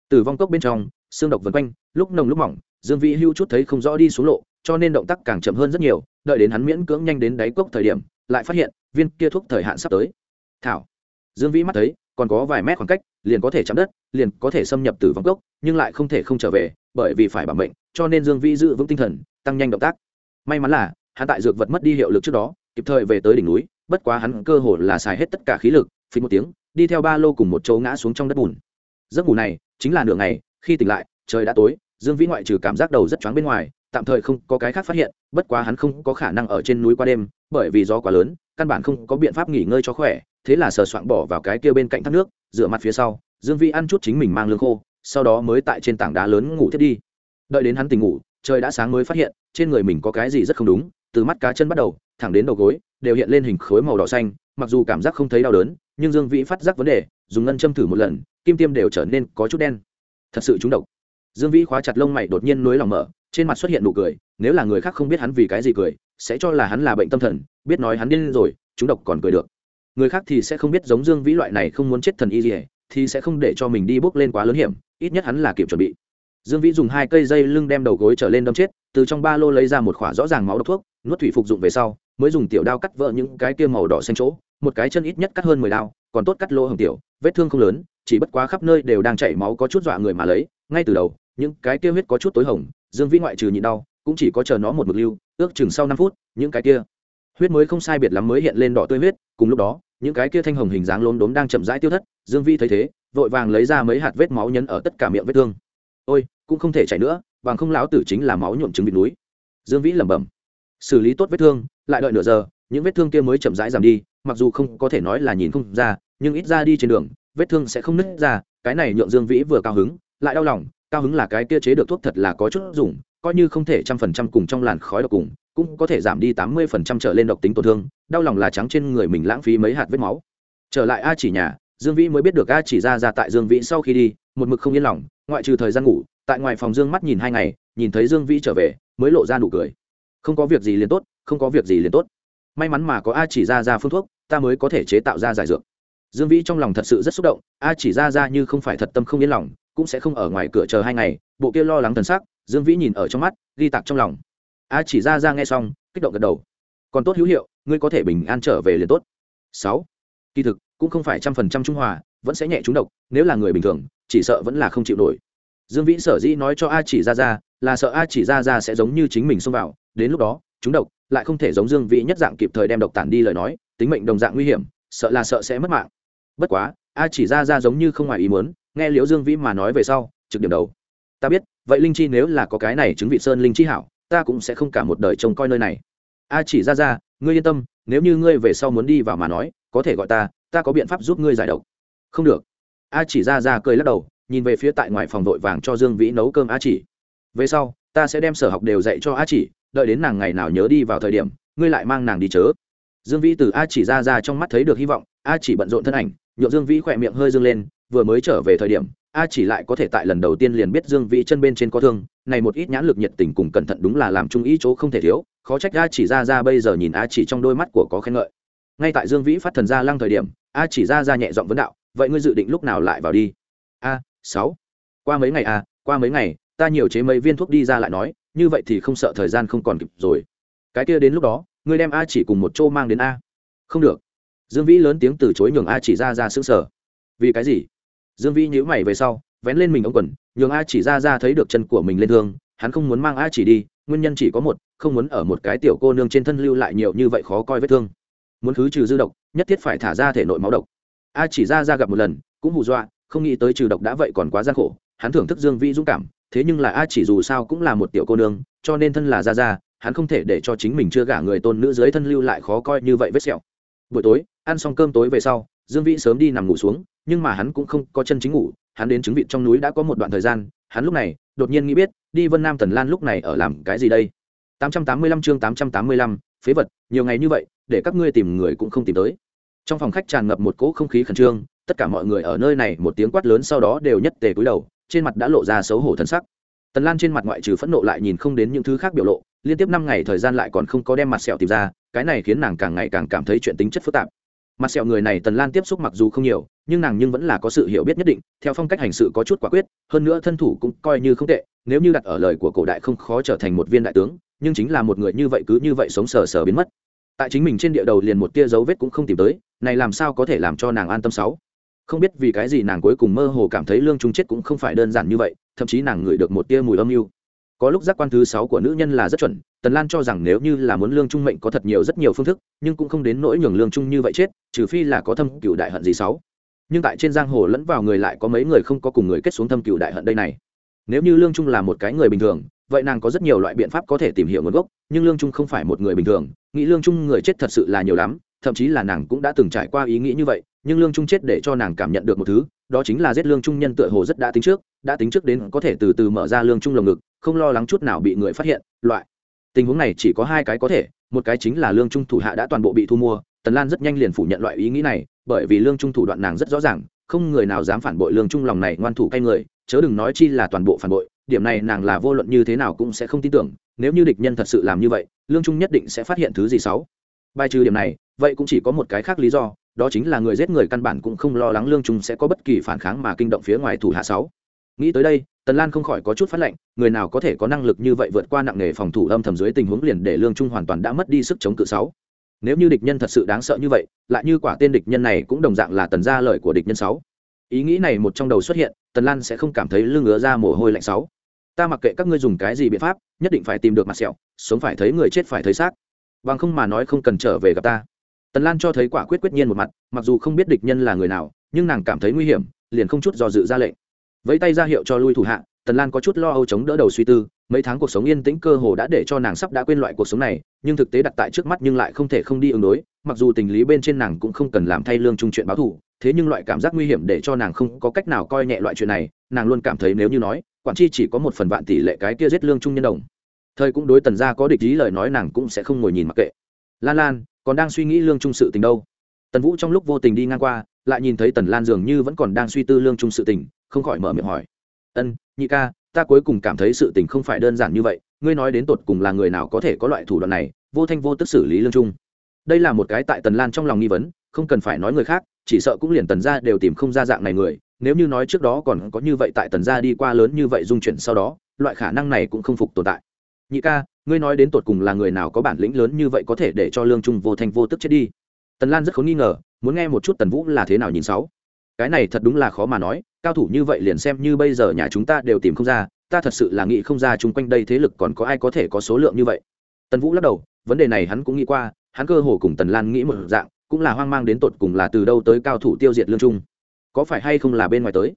từ vong cốc bên trong, xương độc vần quanh, lúc nồng lúc mỏng, dương vĩ hưu chút thấy không rõ đi xuống lộ, cho nên động tác càng chậm hơn rất nhiều, đợi đến hắn miễn cưỡng nhanh đến đáy cốc thời điểm, lại phát hiện viên kia thuốc thời hạn sắp tới. Thảo. Dương vĩ mắt thấy, còn có vài mét khoảng cách, liền có thể chạm đất, liền có thể xâm nhập từ vòng cốc, nhưng lại không thể không trở về, bởi vì phải bảo mệnh, cho nên dương vĩ giữ vững tinh thần, tăng nhanh động tác. May mắn là, hắn tại dược vật mất đi hiệu lực trước đó, kịp thời về tới đỉnh núi, bất quá hắn cơ hồ là xài hết tất cả khí lực, phí một tiếng, đi theo ba lô cùng một chỗ ngã xuống trong đất bùn. Giấc ngủ này, chính là nửa ngày, khi tỉnh lại, trời đã tối, dương vĩ ngoại trừ cảm giác đầu rất choáng bên ngoài, tạm thời không có cái khác phát hiện, bất quá hắn không có khả năng ở trên núi qua đêm bởi vì gió quá lớn, căn bản không có biện pháp nghỉ ngơi cho khỏe, thế là sờ soạn bỏ vào cái kia bên cạnh thác nước dựa mặt phía sau, dương Vi ăn chút chính mình mang lương khô, sau đó mới tại trên tảng đá lớn ngủ thiết đi. Đợi đến hắn tỉnh ngủ, trời đã sáng mới phát hiện, trên người mình có cái gì rất không đúng, từ mắt cá chân bắt đầu, thẳng đến đầu gối, đều hiện lên hình khối màu đỏ xanh, mặc dù cảm giác không thấy đau đớn, nhưng dương vĩ phát giác vấn đề, dùng ngân châm thử một lần, kim tiêm đều trở nên có chút đen. Thật sự trúng độc. Dương vĩ khóa chặt lông mày đột nhiên nối lòng mở trên mặt xuất hiện nụ cười, nếu là người khác không biết hắn vì cái gì cười, sẽ cho là hắn là bệnh tâm thần, biết nói hắn điên rồi, chúng độc còn cười được. Người khác thì sẽ không biết giống dương vĩ loại này không muốn chết thần y gì thì sẽ không để cho mình đi bước lên quá lớn hiểm, ít nhất hắn là kịp chuẩn bị. Dương vĩ dùng hai cây dây lưng đem đầu gối trở lên đâm chết, từ trong ba lô lấy ra một khỏa rõ ràng máu độc thuốc, nuốt thủy phục dụng về sau, mới dùng tiểu đao cắt vỡ những cái kia màu đỏ xanh chỗ, một cái chân ít nhất cắt hơn mười đao, còn tốt cắt lỗ hồng tiểu, vết thương không lớn, chỉ bất quá khắp nơi đều đang chảy máu có chút dọa người mà lấy, ngay từ đầu, những cái kia huyết có chút tối hồng dương vĩ ngoại trừ nhịn đau, cũng chỉ có chờ nó một mực lưu, ước chừng sau năm phút, những cái kia huyết mới không sai biệt lắm mới hiện lên đỏ tươi huyết, cùng lúc đó, những cái kia thanh hồng hình dáng lốm đốm đang chậm rãi tiêu thất, dương vĩ thấy thế, vội vàng lấy ra mấy hạt vết máu nhấn ở tất cả miệng vết thương. Ôi, cũng không thể chảy nữa, bằng không lão tử chính là máu nhuộm trứng vịt núi. Dương vĩ lẩm bẩm. Xử lý tốt vết thương, lại đợi nửa giờ, những vết thương kia mới chậm rãi giảm đi, mặc dù không có thể nói là nhìn không ra, nhưng ít ra đi trên đường, vết thương sẽ không nứt ra, cái này nhượng dương vĩ vừa cao hứng, lại đau lòng cao hứng là cái kia chế được thuốc thật là có chút dùng, coi như không thể trăm phần trăm cùng trong làn khói độc cùng, cũng có thể giảm đi tám mươi phần trăm trở lên độc tính tổn thương, đau lòng là trắng trên người mình lãng phí mấy hạt vết máu. Trở lại a chỉ nhà, dương vĩ mới biết được a chỉ ra ra tại dương vĩ sau khi đi, một mực không yên lòng, ngoại trừ thời gian ngủ, tại ngoài phòng dương mắt nhìn hai ngày, nhìn thấy dương vĩ trở về, mới lộ ra nụ cười. Không có việc gì liền tốt, không có việc gì liền tốt. May mắn mà có a chỉ ra ra phương thuốc, ta mới có thể chế tạo ra giải dược. Dương vĩ trong lòng thật sự rất xúc động, a chỉ ra ra như không phải thật tâm không yên lòng cũng sẽ không ở ngoài cửa chờ hai ngày, bộ kia lo lắng thần sắc, dương vĩ nhìn ở trong mắt, ghi tạc trong lòng. A chỉ ra ra nghe xong, kích động gật đầu. Còn tốt hữu hiệu, ngươi có thể bình an trở về liền tốt. Sáu. Kỳ thực, cũng không phải trăm phần trăm trung hòa, vẫn sẽ nhẹ trúng độc, nếu là người bình thường, chỉ sợ vẫn là không chịu nổi. Dương vĩ sở dĩ nói cho a chỉ ra ra, là sợ a chỉ ra ra sẽ giống như chính mình xông vào, đến lúc đó, trúng độc, lại không thể giống dương vĩ nhất dạng kịp thời đem độc tản đi lời nói, tính mệnh đồng dạng nguy hiểm, sợ là sợ sẽ mất mạng. Bất quá, a chỉ ra ra giống như không ngoài ý muốn nghe liễu dương vĩ mà nói về sau, trực điểm đầu. Ta biết, vậy linh chi nếu là có cái này chứng vị sơn linh chi hảo, ta cũng sẽ không cả một đời trông coi nơi này. A chỉ ra ra, ngươi yên tâm, nếu như ngươi về sau muốn đi vào mà nói, có thể gọi ta ta có biện pháp giúp ngươi giải độc. Không được. A chỉ ra ra cười lắc đầu, nhìn về phía tại ngoài phòng vội vàng cho dương vĩ nấu cơm a chỉ. Về sau, ta sẽ đem sở học đều dạy cho a chỉ, đợi đến nàng ngày nào nhớ đi vào thời điểm, ngươi lại mang nàng đi chớ. Dương vĩ từ a chỉ ra ra trong mắt thấy được hy vọng, a chỉ bận rộn thân ảnh nhộn dương vĩ khỏe miệng hơi dương lên vừa mới trở về thời điểm, a chỉ lại có thể tại lần đầu tiên liền biết dương vĩ chân bên trên có thương, này một ít nhãn lực nhiệt tình cùng cẩn thận đúng là làm trung ý chỗ không thể thiếu, khó trách a chỉ ra ra bây giờ nhìn a chỉ trong đôi mắt của có khen ngợi. Ngay tại dương vĩ phát thần ra lăng thời điểm, a chỉ ra ra nhẹ giọng vấn đạo, vậy ngươi dự định lúc nào lại vào đi? A, sáu. Qua mấy ngày a qua mấy ngày, ta nhiều chế mấy viên thuốc đi ra lại nói, như vậy thì không sợ thời gian không còn kịp rồi. Cái kia đến lúc đó, ngươi đem a chỉ cùng một chỗ mang đến a. Không được. Dương vĩ lớn tiếng từ chối nhường a chỉ ra ra xứng sở vì cái gì? Dương vĩ nhíu mày về sau, vén lên mình ống quần, nhường a chỉ ra ra thấy được chân của mình lên thương, hắn không muốn mang a chỉ đi, nguyên nhân chỉ có một, không muốn ở một cái tiểu cô nương trên thân lưu lại nhiều như vậy khó coi vết thương. Muốn khứ trừ dư độc, nhất thiết phải thả ra thể nội máu độc. A chỉ ra ra gặp một lần, cũng hù dọa, không nghĩ tới trừ độc đã vậy còn quá gian khổ, hắn thưởng thức dương vĩ dũng cảm, thế nhưng là a chỉ dù sao cũng là một tiểu cô nương, cho nên thân là ra ra hắn không thể để cho chính mình chưa gả người tôn nữ dưới thân lưu lại khó coi như vậy vết sẹo. Buổi tối, ăn xong cơm tối về sau dương vĩ sớm đi nằm ngủ xuống nhưng mà hắn cũng không có chân chính ngủ hắn đến chứng vịt trong núi đã có một đoạn thời gian hắn lúc này đột nhiên nghĩ biết đi vân nam tần lan lúc này ở làm cái gì đây? 885 chương 885, phế vật nhiều ngày như vậy để các ngươi tìm người cũng không tìm tới. Trong phòng khách tràn ngập một cỗ không khí khẩn trương tất cả mọi người ở nơi này một tiếng quát lớn sau đó đều nhất tề cúi đầu trên mặt đã lộ ra xấu hổ thân sắc. Tần lan trên mặt ngoại trừ phẫn nộ lại nhìn không đến những thứ khác biểu lộ liên tiếp năm ngày thời gian lại còn không có đem mặt sẹo tìm ra cái này khiến nàng càng ngày càng cảm thấy chuyện tính chất phức tạp mặt sẹo người này tần lan tiếp xúc mặc dù không nhiều, nhưng nàng nhưng vẫn là có sự hiểu biết nhất định, theo phong cách hành sự có chút quả quyết, hơn nữa thân thủ cũng coi như không tệ, nếu như đặt ở lời của cổ đại không khó trở thành một viên đại tướng, nhưng chính là một người như vậy cứ như vậy sống sờ sờ biến mất. Tại chính mình trên địa đầu liền một tia dấu vết cũng không tìm tới, này làm sao có thể làm cho nàng an tâm sáu? Không biết vì cái gì nàng cuối cùng mơ hồ cảm thấy lương trung chết cũng không phải đơn giản như vậy, thậm chí nàng ngửi được một tia mùi âm mưu có lúc giác quan thứ sáu của nữ nhân là rất chuẩn, tần lan cho rằng nếu như là muốn lương trung mệnh có thật nhiều rất nhiều phương thức, nhưng cũng không đến nỗi nhường lương trung như vậy chết, trừ phi là có thâm cựu đại hận gì sáu. Nhưng tại trên giang hồ lẫn vào người lại có mấy người không có cùng người kết xuống thâm cựu đại hận đây này. Nếu như lương trung là một cái người bình thường, vậy nàng có rất nhiều loại biện pháp có thể tìm hiểu nguồn gốc, nhưng lương trung không phải một người bình thường, nghĩ lương trung người chết thật sự là nhiều lắm, thậm chí là nàng cũng đã từng trải qua ý nghĩ như vậy nhưng lương trung chết để cho nàng cảm nhận được một thứ, đó chính là giết lương trung nhân tựa hồ rất đã tính trước, đã tính trước đến có thể từ từ mở ra lương trung lồng ngực, không lo lắng chút nào bị người phát hiện, loại. Tình huống này chỉ có hai cái có thể, một cái chính là lương trung thủ hạ đã toàn bộ bị thu mua, tần lan rất nhanh liền phủ nhận loại ý nghĩ này, bởi vì lương trung thủ đoạn nàng rất rõ ràng, không người nào dám phản bội lương trung lòng này ngoan thủ cay người, chớ đừng nói chi là toàn bộ phản bội, điểm này nàng là vô luận như thế nào cũng sẽ không tin tưởng, nếu như địch nhân thật sự làm như vậy, lương trung nhất định sẽ phát hiện thứ gì xấu. Bài trừ điểm này, vậy cũng chỉ có một cái khác lý do đó chính là người giết người căn bản cũng không lo lắng lương trung sẽ có bất kỳ phản kháng mà kinh động phía ngoài thủ hạ sáu. Nghĩ tới đây, tần lan không khỏi có chút phát lệnh, người nào có thể có năng lực như vậy vượt qua nặng nề phòng thủ âm thầm dưới tình huống liền để lương trung hoàn toàn đã mất đi sức chống cự sáu. Nếu như địch nhân thật sự đáng sợ như vậy, lại như quả tên địch nhân này cũng đồng dạng là tần gia lợi của địch nhân sáu. Ý nghĩ này một trong đầu xuất hiện, tần lan sẽ không cảm thấy lưng ngứa ra mồ hôi lạnh sáu. Ta mặc kệ các ngươi dùng cái gì biện pháp, nhất định phải tìm được mặt sẹo, sống phải thấy người chết phải thấy xác. Bằng không mà nói không cần trở về gặp ta tần lan cho thấy quả quyết quyết nhiên một mặt, mặc dù không biết địch nhân là người nào, nhưng nàng cảm thấy nguy hiểm, liền không chút do dự ra lệnh. Vẫy tay ra hiệu cho lui thủ hạ, tần lan có chút lo âu chống đỡ đầu suy tư, mấy tháng cuộc sống yên tĩnh cơ hồ đã để cho nàng sắp đã quên loại cuộc sống này, nhưng thực tế đặt tại trước mắt nhưng lại không thể không đi ứng đối, mặc dù tình lý bên trên nàng cũng không cần làm thay lương chung chuyện báo thù, thế nhưng loại cảm giác nguy hiểm để cho nàng không có cách nào coi nhẹ loại chuyện này, nàng luôn cảm thấy nếu như nói, quản chi chỉ có một phần vạn tỷ lệ cái kia giết lương trung nhân đồng. Thời cũng đối tần gia có địch ý lời nói nàng cũng sẽ không ngồi nhìn mặc kệ. Lan lan còn đang suy nghĩ lương trung sự tình đâu. Tần vũ trong lúc vô tình đi ngang qua, lại nhìn thấy tần lan dường như vẫn còn đang suy tư lương trung sự tình, không khỏi mở miệng hỏi. Ân, nhị ca, ta cuối cùng cảm thấy sự tình không phải đơn giản như vậy, ngươi nói đến tột cùng là người nào có thể có loại thủ đoạn này, vô thanh vô tức xử lý lương trung. Đây là một cái tại tần lan trong lòng nghi vấn, không cần phải nói người khác, chỉ sợ cũng liền tần gia đều tìm không ra dạng này người, nếu như nói trước đó còn có như vậy tại tần gia đi qua lớn như vậy dung chuyển sau đó, loại khả năng này cũng không phục tồn tại nhị ca, ngươi nói đến tột cùng là người nào có bản lĩnh lớn như vậy có thể để cho lương trung vô thanh vô tức chết đi? Tần lan rất khó nghi ngờ, muốn nghe một chút tần vũ là thế nào nhìn sáu. Cái này thật đúng là khó mà nói, cao thủ như vậy liền xem như bây giờ nhà chúng ta đều tìm không ra, ta thật sự là nghĩ không ra chung quanh đây thế lực còn có ai có thể có số lượng như vậy. Tần vũ lắc đầu, vấn đề này hắn cũng nghĩ qua, hắn cơ hồ cùng tần lan nghĩ một dạng, cũng là hoang mang đến tột cùng là từ đâu tới cao thủ tiêu diệt lương trung. Có phải hay không là bên ngoài tới?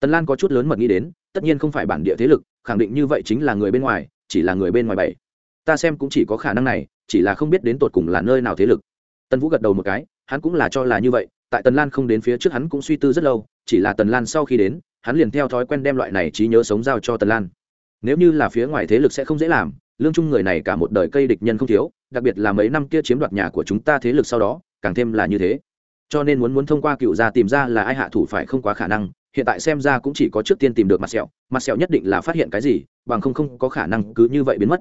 Tần lan có chút lớn mật nghĩ đến, tất nhiên không phải bản địa thế lực, khẳng định như vậy chính là người bên ngoài chỉ là người bên ngoài bảy. Ta xem cũng chỉ có khả năng này, chỉ là không biết đến tột cùng là nơi nào thế lực. Tần vũ gật đầu một cái, hắn cũng là cho là như vậy, tại tần lan không đến phía trước hắn cũng suy tư rất lâu, chỉ là tần lan sau khi đến, hắn liền theo thói quen đem loại này trí nhớ sống giao cho tần lan. Nếu như là phía ngoài thế lực sẽ không dễ làm, lương trung người này cả một đời cây địch nhân không thiếu, đặc biệt là mấy năm kia chiếm đoạt nhà của chúng ta thế lực sau đó, càng thêm là như thế. Cho nên muốn muốn thông qua cựu gia tìm ra là ai hạ thủ phải không quá khả năng hiện tại xem ra cũng chỉ có trước tiên tìm được mặt sẹo mặt sẹo nhất định là phát hiện cái gì, bằng không không có khả năng cứ như vậy biến mất.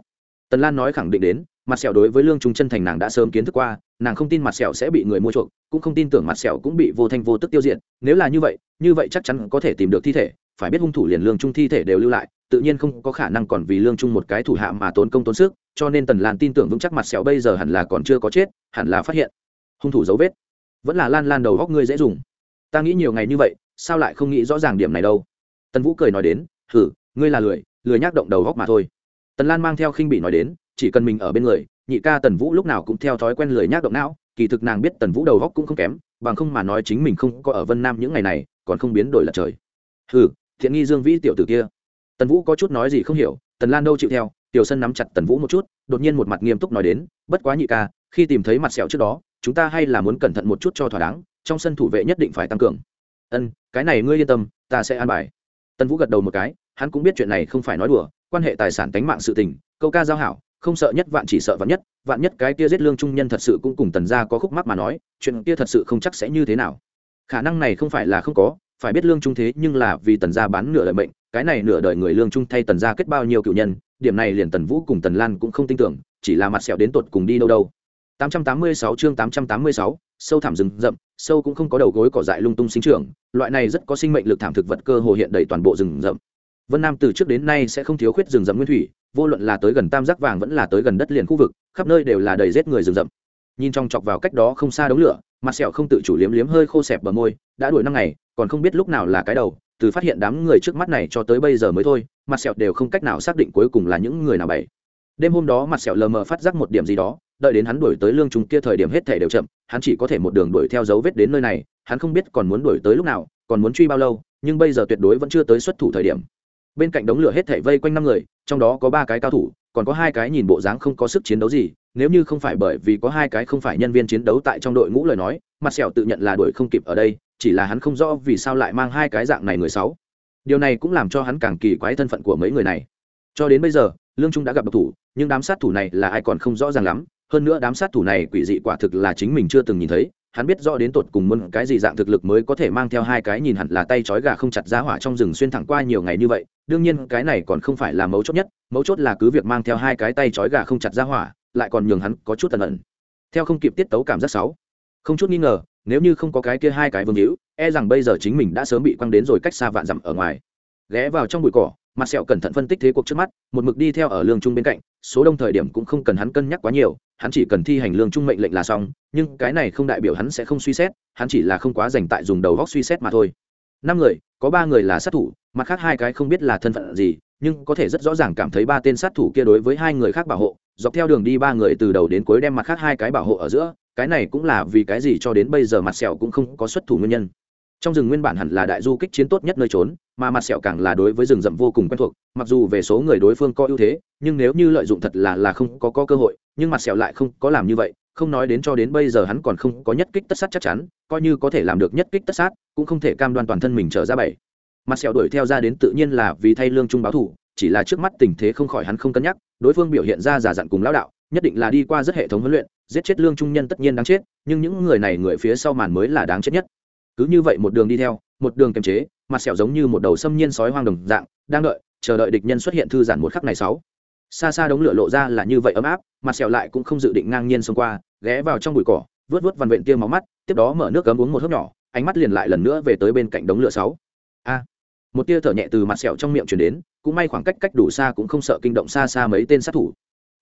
Tần lan nói khẳng định đến, mặt sẹo đối với lương trung chân thành nàng đã sớm kiến thức qua, nàng không tin mặt sẹo sẽ bị người mua chuộc, cũng không tin tưởng mặt sẹo cũng bị vô thanh vô tức tiêu diệt, nếu là như vậy như vậy chắc chắn có thể tìm được thi thể, phải biết hung thủ liền lương trung thi thể đều lưu lại, tự nhiên không có khả năng còn vì lương trung một cái thủ hạ mà tốn công tốn sức, cho nên tần lan tin tưởng vững chắc mặt sẹo bây giờ hẳn là còn chưa có chết, hẳn là phát hiện. Hung thủ dấu vết. Vẫn là lan lan đầu góc ngươi dễ dùng. Ta nghĩ nhiều ngày như vậy sao lại không nghĩ rõ ràng điểm này đâu? Tần vũ cười nói đến, hử, ngươi là lười lười nhác động đầu góc mà thôi. Tần lan mang theo khinh bị nói đến, chỉ cần mình ở bên người, nhị ca tần vũ lúc nào cũng theo thói quen lười nhác động não, kỳ thực nàng biết tần vũ đầu góc cũng không kém, bằng không mà nói chính mình không có ở vân nam những ngày này, còn không biến đổi là trời. Hừ thiện nghi dương vĩ tiểu tử kia. Tần vũ có chút nói gì không hiểu, tần lan đâu chịu theo, tiểu sân nắm chặt tần vũ một chút, đột nhiên một mặt nghiêm túc nói đến, bất quá nhị ca, khi tìm thấy mặt sẹo trước đó, chúng ta hay là muốn cẩn thận một chút cho thỏa đáng, trong sân thủ vệ nhất định phải tăng cường ân cái này ngươi yên tâm ta sẽ an bài. Tân vũ gật đầu một cái hắn cũng biết chuyện này không phải nói đùa quan hệ tài sản tánh mạng sự tình câu ca giao hảo không sợ nhất vạn chỉ sợ vạn nhất vạn nhất cái kia giết lương trung nhân thật sự cũng cùng tần gia có khúc mắc mà nói chuyện kia thật sự không chắc sẽ như thế nào. Khả năng này không phải là không có phải biết lương trung thế nhưng là vì tần gia bán nửa đời mệnh cái này nửa đời người lương trung thay tần gia kết bao nhiêu cựu nhân điểm này liền tần vũ cùng tần lan cũng không tin tưởng chỉ là mặt sẹo đến tột cùng đi đâu đâu. 886 chương 886, sâu thảm rừng rậm, sâu cũng không có đầu gối cỏ dại lung tung sinh trưởng, loại này rất có sinh mệnh lực thảm thực vật cơ hồ hiện đầy toàn bộ rừng rậm. Vân Nam từ trước đến nay sẽ không thiếu khuyết rừng rậm nguyên thủy, vô luận là tới gần Tam Giác Vàng vẫn là tới gần đất liền khu vực, khắp nơi đều là đầy rết người rừng rậm. Nhìn trong chọc vào cách đó không xa đống lửa, mặt sẹo không tự chủ liếm liếm hơi khô sẹp bờ môi, đã đuổi năm ngày, còn không biết lúc nào là cái đầu, từ phát hiện đám người trước mắt này cho tới bây giờ mới thôi, mặt sẹo đều không cách nào xác định cuối cùng là những người nào bày. Đêm hôm đó mặt sẹo lờ mờ phát giác một điểm gì đó, đợi đến hắn đuổi tới lương trung kia thời điểm hết thể đều chậm, hắn chỉ có thể một đường đuổi theo dấu vết đến nơi này, hắn không biết còn muốn đuổi tới lúc nào, còn muốn truy bao lâu, nhưng bây giờ tuyệt đối vẫn chưa tới xuất thủ thời điểm. Bên cạnh đống lửa hết thể vây quanh năm người, trong đó có ba cái cao thủ, còn có hai cái nhìn bộ dáng không có sức chiến đấu gì, nếu như không phải bởi vì có hai cái không phải nhân viên chiến đấu tại trong đội ngũ lời nói, mặt sẹo tự nhận là đuổi không kịp ở đây, chỉ là hắn không rõ vì sao lại mang hai cái dạng này người sáu. Điều này cũng làm cho hắn càng kỳ quái thân phận của mấy người này. Cho đến bây giờ, lương trung đã gặp độc thủ, nhưng đám sát thủ này là ai còn không rõ ràng lắm hơn nữa đám sát thủ này quỷ dị quả thực là chính mình chưa từng nhìn thấy, hắn biết rõ đến tột cùng muốn cái gì dạng thực lực mới có thể mang theo hai cái nhìn hẳn là tay trói gà không chặt giá hỏa trong rừng xuyên thẳng qua nhiều ngày như vậy, đương nhiên cái này còn không phải là mấu chốt nhất, mấu chốt là cứ việc mang theo hai cái tay trói gà không chặt giá hỏa, lại còn nhường hắn có chút tần ẩn. Theo không kịp tiết tấu cảm giác sáu, không chút nghi ngờ, nếu như không có cái kia hai cái vương hữu e rằng bây giờ chính mình đã sớm bị quăng đến rồi cách xa vạn dặm ở ngoài. Ghé vào trong bụi cỏ mặt sẹo cẩn thận phân tích thế cuộc trước mắt, một mực đi theo ở lương trung bên cạnh, số đông thời điểm cũng không cần hắn cân nhắc quá nhiều, hắn chỉ cần thi hành lương trung mệnh lệnh là xong, nhưng cái này không đại biểu hắn sẽ không suy xét, hắn chỉ là không quá dành tại dùng đầu góc suy xét mà thôi. Năm người, có ba người là sát thủ, mặt khác hai cái không biết là thân phận gì, nhưng có thể rất rõ ràng cảm thấy ba tên sát thủ kia đối với hai người khác bảo hộ, dọc theo đường đi ba người từ đầu đến cuối đem mặt khác hai cái bảo hộ ở giữa, cái này cũng là vì cái gì cho đến bây giờ mặt sẹo cũng không có xuất thủ nguyên nhân. Trong rừng nguyên bản hẳn là đại du kích chiến tốt nhất nơi trốn mà mặt sẹo càng là đối với rừng rậm vô cùng quen thuộc mặc dù về số người đối phương có ưu thế nhưng nếu như lợi dụng thật là là không có, có cơ hội nhưng mặt sẹo lại không có làm như vậy không nói đến cho đến bây giờ hắn còn không có nhất kích tất sát chắc chắn coi như có thể làm được nhất kích tất sát cũng không thể cam đoan toàn thân mình trở ra bảy. Mặt sẹo đuổi theo ra đến tự nhiên là vì thay lương trung báo thủ chỉ là trước mắt tình thế không khỏi hắn không cân nhắc đối phương biểu hiện ra giả dặn cùng lão đạo nhất định là đi qua rất hệ thống huấn luyện giết chết lương trung nhân tất nhiên đáng chết nhưng những người này người phía sau màn mới là đáng chết nhất. Cứ như vậy một đường đi theo một đường kiềm chế mặt sẹo giống như một đầu xâm nhiên sói hoang đồng dạng, đang đợi, chờ đợi địch nhân xuất hiện thư giãn một khắc này sáu. Xa xa đống lửa lộ ra là như vậy ấm áp, mặt sẹo lại cũng không dự định ngang nhiên xông qua, ghé vào trong bụi cỏ, vớt vớt vằn vện tiêu máu mắt, tiếp đó mở nước cấm uống một hớp nhỏ, ánh mắt liền lại lần nữa về tới bên cạnh đống lửa sáu. A, một tia thở nhẹ từ mặt sẹo trong miệng truyền đến, cũng may khoảng cách cách đủ xa cũng không sợ kinh động xa xa mấy tên sát thủ.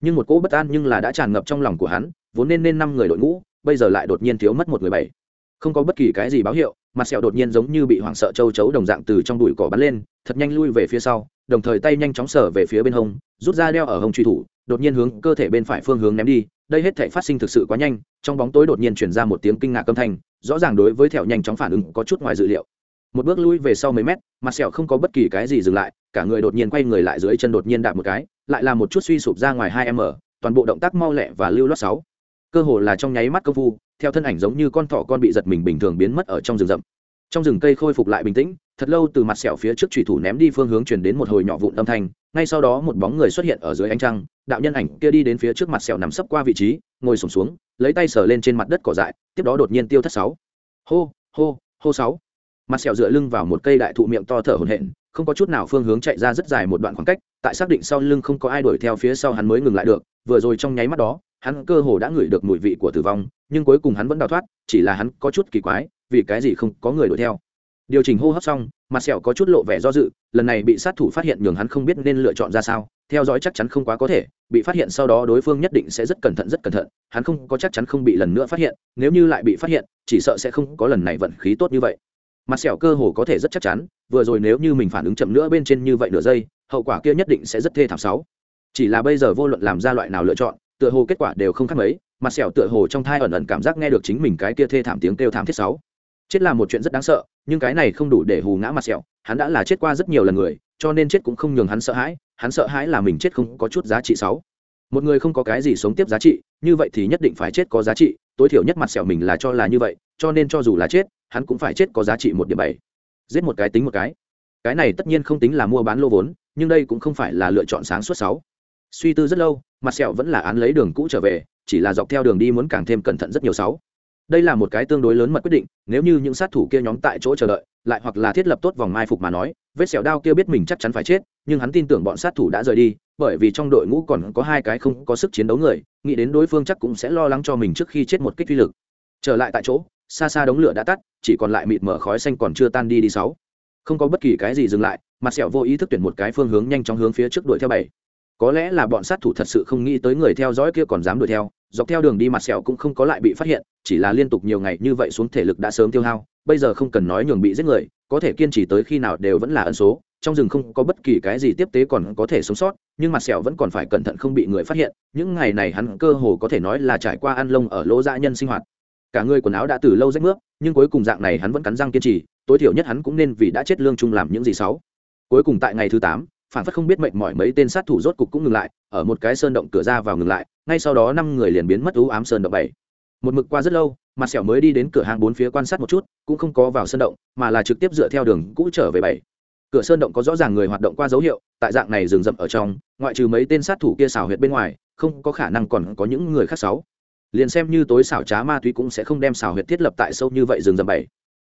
Nhưng một cỗ bất an nhưng là đã tràn ngập trong lòng của hắn, vốn nên nên năm người đội ngũ, bây giờ lại đột nhiên thiếu mất một người bảy. Không có bất kỳ cái gì báo hiệu mặt sẹo đột nhiên giống như bị hoảng sợ châu chấu đồng dạng từ trong đùi cỏ bắn lên, thật nhanh lui về phía sau, đồng thời tay nhanh chóng sở về phía bên hông, rút ra đeo ở hông truy thủ, đột nhiên hướng cơ thể bên phải phương hướng ném đi, đây hết thể phát sinh thực sự quá nhanh, trong bóng tối đột nhiên chuyển ra một tiếng kinh ngạc âm thanh, rõ ràng đối với thẹo nhanh chóng phản ứng có chút ngoài dự liệu. Một bước lui về sau mấy mét, mặt sẹo không có bất kỳ cái gì dừng lại, cả người đột nhiên quay người lại dưới chân đột nhiên đạp một cái, lại là một chút suy sụp ra ngoài hai m, toàn bộ động tác mau lẹ và lưu loát sáu. Cơ hồ là trong nháy mắt công phu theo thân ảnh giống như con thỏ con bị giật mình bình thường biến mất ở trong rừng rậm. Trong rừng cây khôi phục lại bình tĩnh, thật lâu từ mặt sẹo phía trước thủy thủ ném đi phương hướng chuyển đến một hồi nhỏ vụn âm thanh, ngay sau đó một bóng người xuất hiện ở dưới ánh trăng, đạo nhân ảnh kia đi đến phía trước mặt sẹo nằm sấp qua vị trí, ngồi sổm xuống, lấy tay sờ lên trên mặt đất cỏ dại, tiếp đó đột nhiên tiêu thất sáu. Hô hô hô sáu. Mặt sẹo dựa lưng vào một cây đại thụ miệng to thở hổn hển không có chút nào phương hướng chạy ra rất dài một đoạn khoảng cách, tại xác định sau lưng không có ai đuổi theo phía sau hắn mới ngừng lại được, vừa rồi trong nháy mắt đó, hắn cơ hồ đã ngửi được mùi vị của tử vong, nhưng cuối cùng hắn vẫn đào thoát, chỉ là hắn có chút kỳ quái, vì cái gì không có người đuổi theo. Điều chỉnh hô hấp xong, mặt sẹo có chút lộ vẻ do dự, lần này bị sát thủ phát hiện nhường hắn không biết nên lựa chọn ra sao, theo dõi chắc chắn không quá có thể, bị phát hiện sau đó đối phương nhất định sẽ rất cẩn thận, rất cẩn thận, hắn không có chắc chắn không bị lần nữa phát hiện, nếu như lại bị phát hiện, chỉ sợ sẽ không có lần này vận khí tốt như vậy mặt sẹo cơ hồ có thể rất chắc chắn, vừa rồi nếu như mình phản ứng chậm nữa bên trên như vậy nửa giây, hậu quả kia nhất định sẽ rất thê thảm sáu. Chỉ là bây giờ vô luận làm ra loại nào lựa chọn, tựa hồ kết quả đều không khác mấy, mặt sẹo tựa hồ trong thai ẩn ẩn cảm giác nghe được chính mình cái kia thê thảm tiếng kêu thảm thiết sáu. Chết là một chuyện rất đáng sợ, nhưng cái này không đủ để hù ngã mặt sẹo, hắn đã là chết qua rất nhiều lần người, cho nên chết cũng không nhường hắn sợ hãi, hắn sợ hãi là mình chết không có chút giá trị sáu. Một người không có cái gì sống tiếp giá trị, như vậy thì nhất định phải chết có giá trị tối thiểu nhất mặt sẹo mình là cho là như vậy, cho nên cho dù là chết, hắn cũng phải chết có giá trị một điểm bảy. Giết một cái tính một cái. Cái này tất nhiên không tính là mua bán lô vốn, nhưng đây cũng không phải là lựa chọn sáng suốt sáu. Suy tư rất lâu, mặt sẹo vẫn là án lấy đường cũ trở về, chỉ là dọc theo đường đi muốn càng thêm cẩn thận rất nhiều sáu. Đây là một cái tương đối lớn mật quyết định, nếu như những sát thủ kia nhóm tại chỗ chờ đợi, lại hoặc là thiết lập tốt vòng mai phục mà nói, vết sẹo đao kia biết mình chắc chắn phải chết, nhưng hắn tin tưởng bọn sát thủ đã rời đi bởi vì trong đội ngũ còn có hai cái không có sức chiến đấu người, nghĩ đến đối phương chắc cũng sẽ lo lắng cho mình trước khi chết một kích uy lực. Trở lại tại chỗ, xa xa đống lửa đã tắt, chỉ còn lại mịt mở khói xanh còn chưa tan đi đi sáu. Không có bất kỳ cái gì dừng lại, mặt sẹo vô ý thức tuyển một cái phương hướng nhanh chóng hướng phía trước đuổi theo bảy. Có lẽ là bọn sát thủ thật sự không nghĩ tới người theo dõi kia còn dám đuổi theo, dọc theo đường đi mặt sẹo cũng không có lại bị phát hiện, chỉ là liên tục nhiều ngày như vậy xuống thể lực đã sớm tiêu hao, bây giờ không cần nói nhường bị giết người, có thể kiên trì tới khi nào đều vẫn là ẩn số trong rừng không có bất kỳ cái gì tiếp tế còn có thể sống sót, nhưng mặt sẹo vẫn còn phải cẩn thận không bị người phát hiện. Những ngày này hắn cơ hồ có thể nói là trải qua ăn lông ở lỗ dã nhân sinh hoạt. Cả người quần áo đã từ lâu rách nước nhưng cuối cùng dạng này hắn vẫn cắn răng kiên trì, tối thiểu nhất hắn cũng nên vì đã chết lương chung làm những gì xấu. Cuối cùng tại ngày thứ tám, phản phất không biết mệnh mỏi mấy tên sát thủ rốt cục cũng ngừng lại, ở một cái sơn động cửa ra vào ngừng lại, ngay sau đó năm người liền biến mất ú ám sơn động bảy. Một mực qua rất lâu, mặt sẹo mới đi đến cửa hàng bốn phía quan sát một chút, cũng không có vào sơn động, mà là trực tiếp dựa theo đường cũ trở về bảy cửa sơn động có rõ ràng người hoạt động qua dấu hiệu, tại dạng này rừng rậm ở trong, ngoại trừ mấy tên sát thủ kia xào huyệt bên ngoài, không có khả năng còn có những người khác sáu. Liền xem như tối xảo trá ma túy cũng sẽ không đem xảo huyệt thiết lập tại sâu như vậy rừng rậm bảy.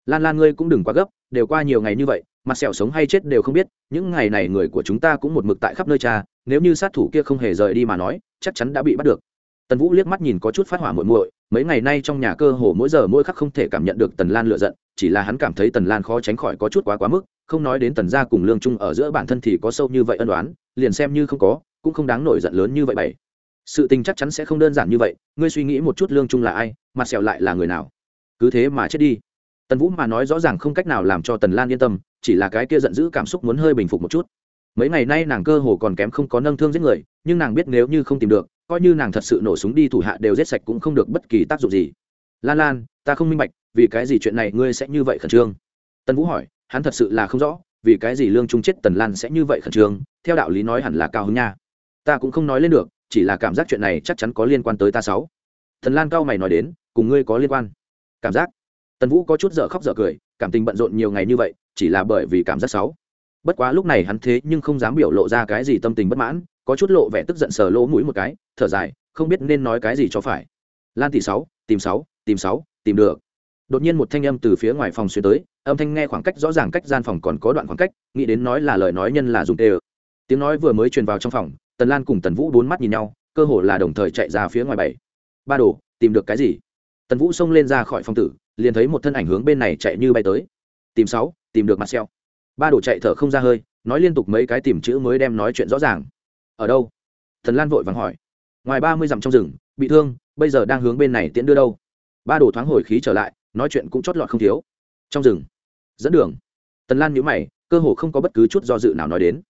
Lan lan ngươi cũng đừng quá gấp, đều qua nhiều ngày như vậy, mặt sẹo sống hay chết đều không biết, những ngày này người của chúng ta cũng một mực tại khắp nơi cha nếu như sát thủ kia không hề rời đi mà nói, chắc chắn đã bị bắt được. Tần vũ liếc mắt nhìn có chút phát hỏa muội muội, mấy ngày nay trong nhà cơ hồ mỗi giờ mỗi khắc không thể cảm nhận được tần lan lựa giận, chỉ là hắn cảm thấy tần lan khó tránh khỏi có chút quá quá mức không nói đến tần gia cùng lương trung ở giữa bản thân thì có sâu như vậy ân đoán liền xem như không có, cũng không đáng nổi giận lớn như vậy bảy. Sự tình chắc chắn sẽ không đơn giản như vậy, ngươi suy nghĩ một chút lương trung là ai, mặt sẹo lại là người nào. Cứ thế mà chết đi. Tần vũ mà nói rõ ràng không cách nào làm cho tần lan yên tâm, chỉ là cái kia giận dữ cảm xúc muốn hơi bình phục một chút. Mấy ngày nay nàng cơ hồ còn kém không có nâng thương giết người, nhưng nàng biết nếu như không tìm được, coi như nàng thật sự nổ súng đi thủ hạ đều giết sạch cũng không được bất kỳ tác dụng gì. Lan lan, ta không minh bạch, vì cái gì chuyện này ngươi sẽ như vậy khẩn trương? Tần vũ hỏi hắn thật sự là không rõ, vì cái gì lương trung chết tần lan sẽ như vậy khẩn trương, theo đạo lý nói hẳn là cao hứng nha. Ta cũng không nói lên được, chỉ là cảm giác chuyện này chắc chắn có liên quan tới ta sáu. Thần lan cao mày nói đến, cùng ngươi có liên quan. Cảm giác. Tần vũ có chút dở khóc dở cười, cảm tình bận rộn nhiều ngày như vậy, chỉ là bởi vì cảm giác xấu bất quá lúc này hắn thế nhưng không dám biểu lộ ra cái gì tâm tình bất mãn, có chút lộ vẻ tức giận sờ lỗ mũi một cái, thở dài, không biết nên nói cái gì cho phải. Lan tỷ sáu, tìm sáu tìm sáu, tìm được đột nhiên một thanh âm từ phía ngoài phòng xuyên tới, âm thanh nghe khoảng cách rõ ràng cách gian phòng còn có đoạn khoảng cách, nghĩ đến nói là lời nói nhân là dùng tê ơ. Tiếng nói vừa mới truyền vào trong phòng, tần lan cùng tần vũ bốn mắt nhìn nhau, cơ hồ là đồng thời chạy ra phía ngoài bảy. Ba đồ, tìm được cái gì? Tần vũ xông lên ra khỏi phòng tử, liền thấy một thân ảnh hướng bên này chạy như bay tới. Tìm sáu, tìm được mặt xeo ba đồ chạy thở không ra hơi, nói liên tục mấy cái tìm chữ mới đem nói chuyện rõ ràng. Ở đâu? Tần lan vội vàng hỏi. Ngoài ba mươi dặm trong rừng, bị thương, bây giờ đang hướng bên này tiễn đưa đâu? Ba đồ thoáng hồi khí trở lại nói chuyện cũng chót lọt không thiếu. Trong rừng, dẫn đường. Tần lan nhíu mày, cơ hồ không có bất cứ chút do dự nào nói đến.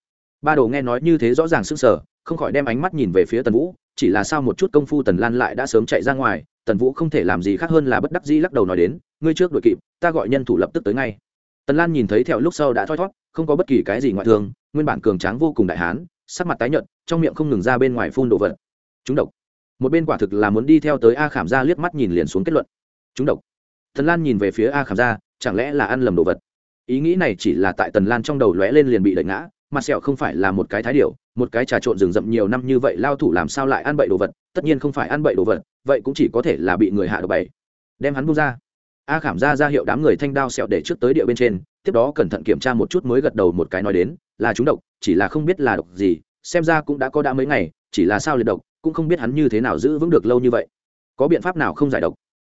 Ba đồ nghe nói như thế rõ ràng sững sờ, không khỏi đem ánh mắt nhìn về phía tần vũ, chỉ là sao một chút công phu tần lan lại đã sớm chạy ra ngoài, tần vũ không thể làm gì khác hơn là bất đắc dĩ lắc đầu nói đến, ngươi trước đội kịp, ta gọi nhân thủ lập tức tới ngay. Tần lan nhìn thấy theo lúc sau đã thoi thót, không có bất kỳ cái gì ngoại thương, nguyên bản cường tráng vô cùng đại hán, sắc mặt tái nhợt, trong miệng không ngừng ra bên ngoài phun đồ vật. Chúng độc. Một bên quả thực là muốn đi theo tới a khảm ra liếc mắt nhìn liền xuống kết luận. Chúng độc tần lan nhìn về phía a khảm ra chẳng lẽ là ăn lầm đồ vật? Ý nghĩ này chỉ là tại tần lan trong đầu lóe lên liền bị đẩy ngã, mà sẹo không phải là một cái thái điệu một cái trà trộn rừng rậm nhiều năm như vậy lao thủ làm sao lại ăn bậy đồ vật, tất nhiên không phải ăn bậy đồ vật, vậy cũng chỉ có thể là bị người hạ độc bậy. Đem hắn buông ra. A khảm ra ra hiệu đám người thanh đao sẹo để trước tới địa bên trên, tiếp đó cẩn thận kiểm tra một chút mới gật đầu một cái nói đến, là chúng độc, chỉ là không biết là độc gì, xem ra cũng đã có đã mấy ngày, chỉ là sao liệt độc, cũng không biết hắn như thế nào giữ vững được lâu như vậy. Có biện pháp nào không giải độc?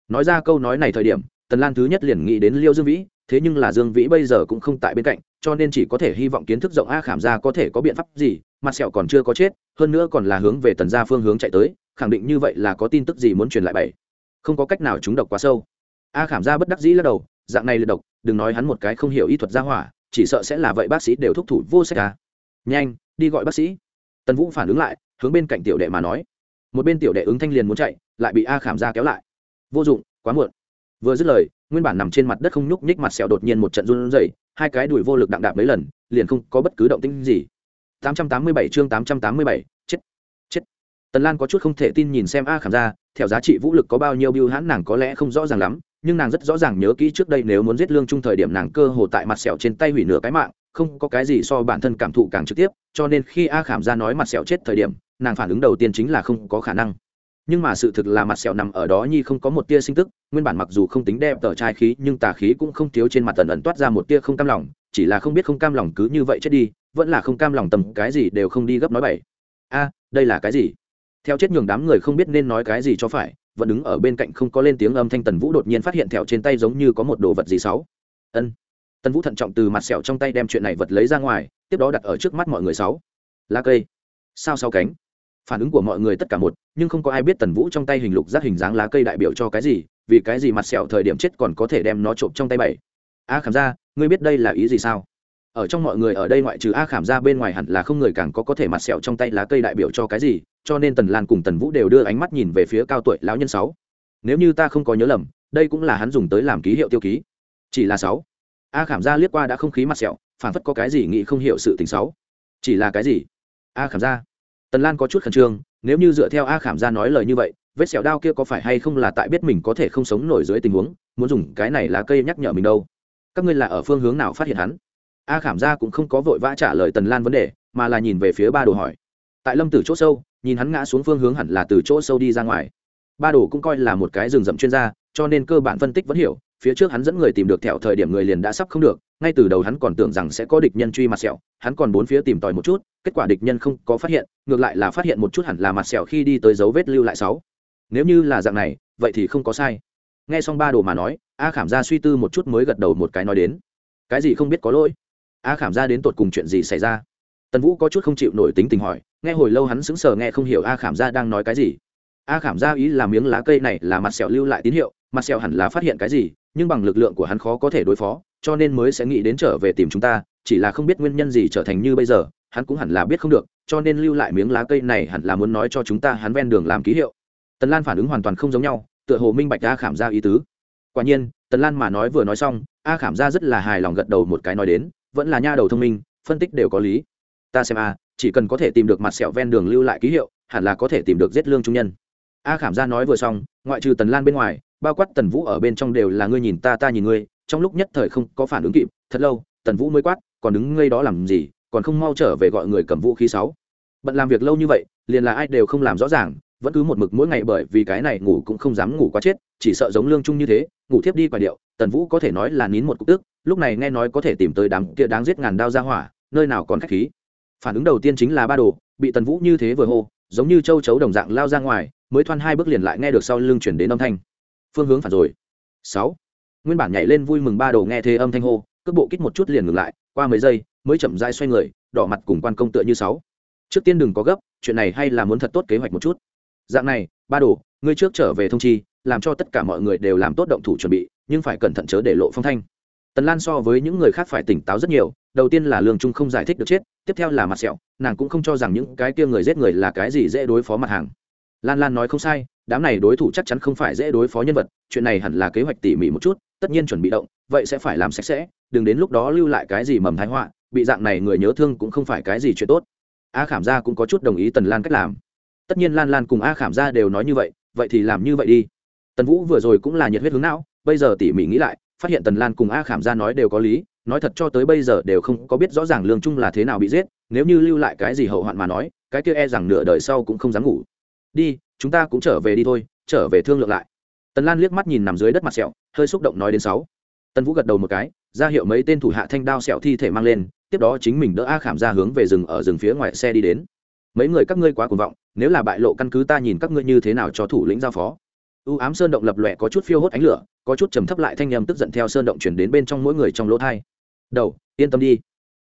Nói ra câu nói này thời điểm, tần lan thứ nhất liền nghĩ đến liêu dương vĩ, thế nhưng là dương vĩ bây giờ cũng không tại bên cạnh, cho nên chỉ có thể hy vọng kiến thức rộng a khảm ra có thể có biện pháp gì, mặt sẹo còn chưa có chết, hơn nữa còn là hướng về tần gia phương hướng chạy tới, khẳng định như vậy là có tin tức gì muốn truyền lại bảy không có cách nào chúng độc quá sâu. A khảm ra bất đắc dĩ lắc đầu, dạng này là độc, đừng nói hắn một cái không hiểu y thuật gia hỏa, chỉ sợ sẽ là vậy bác sĩ đều thúc thủ vô sách à. nhanh, đi gọi bác sĩ. Tần vũ phản ứng lại, hướng bên cạnh tiểu đệ mà nói. Một bên tiểu đệ ứng thanh liền muốn chạy, lại bị a khảm ra kéo lại vô dụng quá muộn. Vừa dứt lời nguyên bản nằm trên mặt đất không nhúc nhích mặt sẹo đột nhiên một trận run rẩy hai cái đùi vô lực đạm đạp mấy lần liền không có bất cứ động tĩnh gì. 887 chương 887, chết chết. Tần lan có chút không thể tin nhìn xem a khảm ra theo giá trị vũ lực có bao nhiêu biêu hãn nàng có lẽ không rõ ràng lắm nhưng nàng rất rõ ràng nhớ kỹ trước đây nếu muốn giết lương trung thời điểm nàng cơ hồ tại mặt sẹo trên tay hủy nửa cái mạng không có cái gì so bản thân cảm thụ càng trực tiếp cho nên khi a khảm ra nói mặt sẹo chết thời điểm nàng phản ứng đầu tiên chính là không có khả năng nhưng mà sự thực là mặt sẹo nằm ở đó nhi không có một tia sinh tức, nguyên bản mặc dù không tính đẹp tờ trai khí, nhưng tà khí cũng không thiếu trên mặt tần ẩn toát ra một tia không cam lòng, chỉ là không biết không cam lòng cứ như vậy chết đi, vẫn là không cam lòng tầm cái gì đều không đi gấp nói bảy a, đây là cái gì? Theo chết nhường đám người không biết nên nói cái gì cho phải, vẫn đứng ở bên cạnh không có lên tiếng âm thanh tần vũ đột nhiên phát hiện thẹo trên tay giống như có một đồ vật gì sáu ân. Tần vũ thận trọng từ mặt sẹo trong tay đem chuyện này vật lấy ra ngoài, tiếp đó đặt ở trước mắt mọi người sáu. Lá cây. Sao sau cánh? Phản ứng của mọi người tất cả một nhưng không có ai biết tần vũ trong tay hình lục giác hình dáng lá cây đại biểu cho cái gì vì cái gì mặt sẹo thời điểm chết còn có thể đem nó trộm trong tay bảy. A à, khảm ra ngươi biết đây là ý gì sao? Ở trong mọi người ở đây ngoại trừ a khảm ra bên ngoài hẳn là không người càng có có thể mặt sẹo trong tay lá cây đại biểu cho cái gì cho nên tần lan cùng tần vũ đều đưa ánh mắt nhìn về phía cao tuổi lão nhân sáu. Nếu như ta không có nhớ lầm đây cũng là hắn dùng tới làm ký hiệu tiêu ký. Chỉ là sáu. A khảm ra liếc qua đã không khí mặt sẹo phản phất có cái gì nghĩ không hiểu sự tình sáu. Chỉ là cái gì? A khảm ra tần lan có chút khẩn trương, nếu như dựa theo a khảm ra nói lời như vậy, vết sẹo đao kia có phải hay không là tại biết mình có thể không sống nổi dưới tình huống, muốn dùng cái này là cây nhắc nhở mình đâu? Các ngươi là ở phương hướng nào phát hiện hắn? A khảm ra cũng không có vội vã trả lời tần lan vấn đề, mà là nhìn về phía ba đồ hỏi. Tại lâm tử chỗ sâu, nhìn hắn ngã xuống phương hướng hẳn là từ chỗ sâu đi ra ngoài. Ba đồ cũng coi là một cái rừng rậm chuyên gia, cho nên cơ bản phân tích vẫn hiểu phía trước hắn dẫn người tìm được thẹo thời điểm người liền đã sắp không được, ngay từ đầu hắn còn tưởng rằng sẽ có địch nhân truy mặt sẹo, hắn còn bốn phía tìm tòi một chút, kết quả địch nhân không có phát hiện, ngược lại là phát hiện một chút hẳn là mặt sẹo khi đi tới dấu vết lưu lại sáu. Nếu như là dạng này, vậy thì không có sai. Nghe xong ba đồ mà nói, a khảm ra suy tư một chút mới gật đầu một cái nói đến. Cái gì không biết có lỗi? A khảm ra đến tột cùng chuyện gì xảy ra? Tần vũ có chút không chịu nổi tính tình hỏi, nghe hồi lâu hắn sững sờ nghe không hiểu a khảm ra đang nói cái gì. A khảm ra ý là miếng lá cây này là mặt sẹo lưu lại tín hiệu, mặt sẹo hẳn là phát hiện cái gì nhưng bằng lực lượng của hắn khó có thể đối phó, cho nên mới sẽ nghĩ đến trở về tìm chúng ta, chỉ là không biết nguyên nhân gì trở thành như bây giờ, hắn cũng hẳn là biết không được, cho nên lưu lại miếng lá cây này hẳn là muốn nói cho chúng ta hắn ven đường làm ký hiệu. Tần lan phản ứng hoàn toàn không giống nhau, tựa hồ minh bạch a khảm ra ý tứ. Quả nhiên, tần lan mà nói vừa nói xong, a khảm ra rất là hài lòng gật đầu một cái nói đến, vẫn là nha đầu thông minh, phân tích đều có lý. Ta xem a, chỉ cần có thể tìm được mặt sẹo ven đường lưu lại ký hiệu, hẳn là có thể tìm được giết lương trung nhân. A khảm ra nói vừa xong, ngoại trừ tần lan bên ngoài bao quát tần vũ ở bên trong đều là ngươi nhìn ta ta nhìn ngươi, trong lúc nhất thời không có phản ứng kịp, thật lâu, tần vũ mới quát, còn đứng ngây đó làm gì, còn không mau trở về gọi người cầm vũ khí sáu. Bận làm việc lâu như vậy, liền là ai đều không làm rõ ràng, vẫn cứ một mực mỗi ngày bởi vì cái này ngủ cũng không dám ngủ quá chết, chỉ sợ giống lương trung như thế, ngủ thiếp đi quả điệu, tần vũ có thể nói là nín một cục tức, lúc này nghe nói có thể tìm tới đám kia đáng giết ngàn đao ra hỏa, nơi nào còn khách khí. Phản ứng đầu tiên chính là ba đồ, bị tần vũ như thế vừa hô, giống như châu chấu đồng dạng lao ra ngoài, mới thoăn hai bước liền lại nghe được sau lưng chuyển đến âm thanh phương hướng phản rồi. Sáu. Nguyên bản nhảy lên vui mừng ba đồ nghe thế âm thanh hô, cước bộ kích một chút liền ngừng lại, qua mấy giây, mới chậm dai xoay người, đỏ mặt cùng quan công tựa như sáu. Trước tiên đừng có gấp, chuyện này hay là muốn thật tốt kế hoạch một chút. Dạng này, ba đồ, ngươi trước trở về thông chi, làm cho tất cả mọi người đều làm tốt động thủ chuẩn bị, nhưng phải cẩn thận chớ để lộ phong thanh. Tần lan so với những người khác phải tỉnh táo rất nhiều, đầu tiên là lương trung không giải thích được chết, tiếp theo là mặt sẹo, nàng cũng không cho rằng những cái kia người giết người là cái gì dễ đối phó mặt hàng lan lan nói không sai, đám này đối thủ chắc chắn không phải dễ đối phó nhân vật, chuyện này hẳn là kế hoạch tỉ mỉ một chút, tất nhiên chuẩn bị động, vậy sẽ phải làm sạch sẽ, đừng đến lúc đó lưu lại cái gì mầm thái họa, bị dạng này người nhớ thương cũng không phải cái gì chuyện tốt. A khảm gia cũng có chút đồng ý tần lan cách làm. Tất nhiên lan lan cùng a khảm gia đều nói như vậy vậy thì làm như vậy đi. Tần vũ vừa rồi cũng là nhiệt huyết hướng não, bây giờ tỉ mỉ nghĩ lại, phát hiện tần lan cùng a khảm gia nói đều có lý, nói thật cho tới bây giờ đều không có biết rõ ràng lương trung là thế nào bị giết, nếu như lưu lại cái gì hậu hoạn mà nói, cái kia e rằng nửa đời sau cũng không dám ngủ đi, chúng ta cũng trở về đi thôi, trở về thương lượng lại. Tần lan liếc mắt nhìn nằm dưới đất mặt sẹo, hơi xúc động nói đến sáu. Tần vũ gật đầu một cái, ra hiệu mấy tên thủ hạ thanh đao sẹo thi thể mang lên, tiếp đó chính mình đỡ a khảm ra hướng về rừng ở rừng phía ngoài xe đi đến. Mấy người các ngươi quá cuồng vọng, nếu là bại lộ căn cứ ta nhìn các ngươi như thế nào cho thủ lĩnh giao phó. U ám sơn động lập lòe có chút phiêu hốt ánh lửa, có chút trầm thấp lại thanh nhầm tức giận theo sơn động chuyển đến bên trong mỗi người trong lỗ thai. Đầu, yên tâm đi.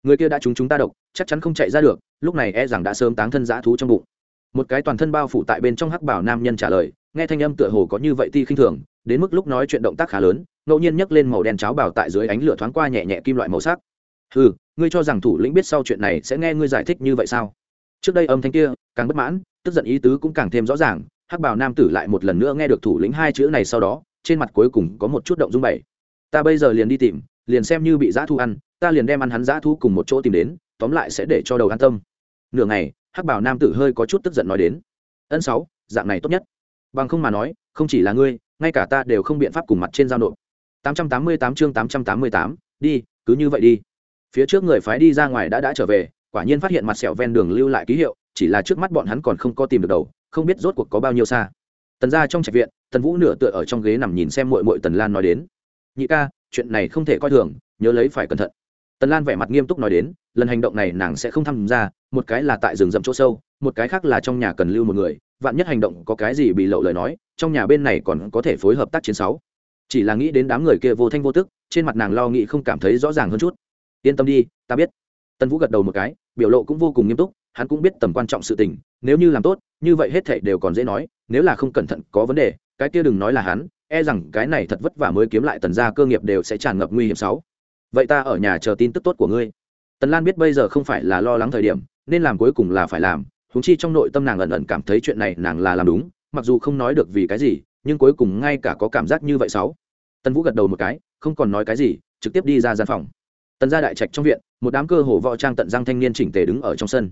Người kia đã trúng chúng ta độc, chắc chắn không chạy ra được, lúc này e rằng đã sớm táng thân dã thú trong bụng một cái toàn thân bao phủ tại bên trong hắc bảo nam nhân trả lời, nghe thanh âm tựa hồ có như vậy ti khinh thường, đến mức lúc nói chuyện động tác khá lớn, ngẫu nhiên nhấc lên màu đen cháo bảo tại dưới ánh lửa thoáng qua nhẹ nhẹ kim loại màu sắc. Ừ ngươi cho rằng thủ lĩnh biết sau chuyện này sẽ nghe ngươi giải thích như vậy sao? Trước đây âm thanh kia, càng bất mãn, tức giận ý tứ cũng càng thêm rõ ràng, hắc bảo nam tử lại một lần nữa nghe được thủ lĩnh hai chữ này sau đó, trên mặt cuối cùng có một chút động dung bảy ta bây giờ liền đi tìm, liền xem như bị giã thu ăn, ta liền đem ăn hắn giã thu cùng một chỗ tìm đến, tóm lại sẽ để cho đầu an tâm. Nửa ngày hắc bảo nam tử hơi có chút tức giận nói đến. Ân sáu dạng này tốt nhất. Bằng không mà nói không chỉ là ngươi ngay cả ta đều không biện pháp cùng mặt trên giao nộp. 888 chương 888, đi cứ như vậy đi. Phía trước người phái đi ra ngoài đã đã trở về quả nhiên phát hiện mặt sẹo ven đường lưu lại ký hiệu chỉ là trước mắt bọn hắn còn không có tìm được đầu không biết rốt cuộc có bao nhiêu xa. Tần ra trong trạch viện tần vũ nửa tựa ở trong ghế nằm nhìn xem mội mội tần lan nói đến. Nhị ca chuyện này không thể coi thường nhớ lấy phải cẩn thận tần lan vẻ mặt nghiêm túc nói đến, lần hành động này nàng sẽ không tham gia, một cái là tại rừng rậm chỗ sâu, một cái khác là trong nhà cần lưu một người, vạn nhất hành động có cái gì bị lậu lời nói, trong nhà bên này còn có thể phối hợp tác chiến sáu. Chỉ là nghĩ đến đám người kia vô thanh vô tức, trên mặt nàng lo nghĩ không cảm thấy rõ ràng hơn chút. Yên tâm đi, ta biết. Tần vũ gật đầu một cái, biểu lộ cũng vô cùng nghiêm túc, hắn cũng biết tầm quan trọng sự tình, nếu như làm tốt, như vậy hết thảy đều còn dễ nói, nếu là không cẩn thận có vấn đề, cái kia đừng nói là hắn e rằng cái này thật vất vả mới kiếm lại tần gia cơ nghiệp đều sẽ tràn ngập nguy hiểm sáu vậy ta ở nhà chờ tin tức tốt của ngươi. Tần lan biết bây giờ không phải là lo lắng thời điểm, nên làm cuối cùng là phải làm. Húng chi trong nội tâm nàng ẩn ẩn cảm thấy chuyện này nàng là làm đúng, mặc dù không nói được vì cái gì, nhưng cuối cùng ngay cả có cảm giác như vậy sáu. Tần vũ gật đầu một cái, không còn nói cái gì, trực tiếp đi ra gian phòng. Tần gia đại trạch trong viện, một đám cơ hồ võ trang tận răng thanh niên chỉnh tề đứng ở trong sân.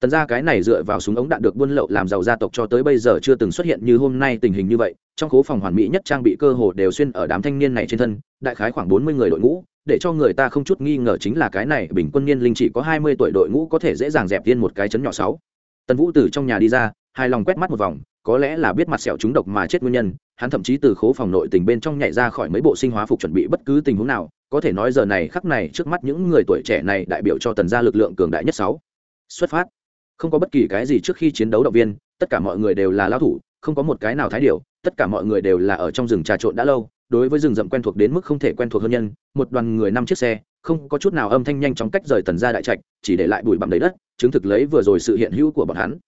Tần gia cái này dựa vào súng ống đạn được buôn lậu làm giàu gia tộc cho tới bây giờ chưa từng xuất hiện như hôm nay tình hình như vậy, trong khố phòng hoàn mỹ nhất trang bị cơ hồ đều xuyên ở đám thanh niên này trên thân, đại khái khoảng bốn mươi người đội ngũ để cho người ta không chút nghi ngờ chính là cái này, bình quân niên linh chỉ có hai mươi tuổi đội ngũ có thể dễ dàng dẹp tiên một cái chấn nhỏ sáu. Tần vũ từ trong nhà đi ra hai lòng quét mắt một vòng, có lẽ là biết mặt sẹo trúng độc mà chết nguyên nhân, hắn thậm chí từ khố phòng nội tình bên trong nhảy ra khỏi mấy bộ sinh hóa phục chuẩn bị bất cứ tình huống nào, có thể nói giờ này khắc này trước mắt những người tuổi trẻ này đại biểu cho tần gia lực lượng cường đại nhất sáu. Xuất phát. Không có bất kỳ cái gì trước khi chiến đấu động viên, tất cả mọi người đều là lao thủ, không có một cái nào thái điều tất cả mọi người đều là ở trong rừng trà trộn đã lâu đối với rừng rậm quen thuộc đến mức không thể quen thuộc hơn nhân, một đoàn người năm chiếc xe, không có chút nào âm thanh nhanh chóng cách rời tần gia đại trạch, chỉ để lại bụi bặm đầy đất, chứng thực lấy vừa rồi sự hiện hữu của bọn hắn.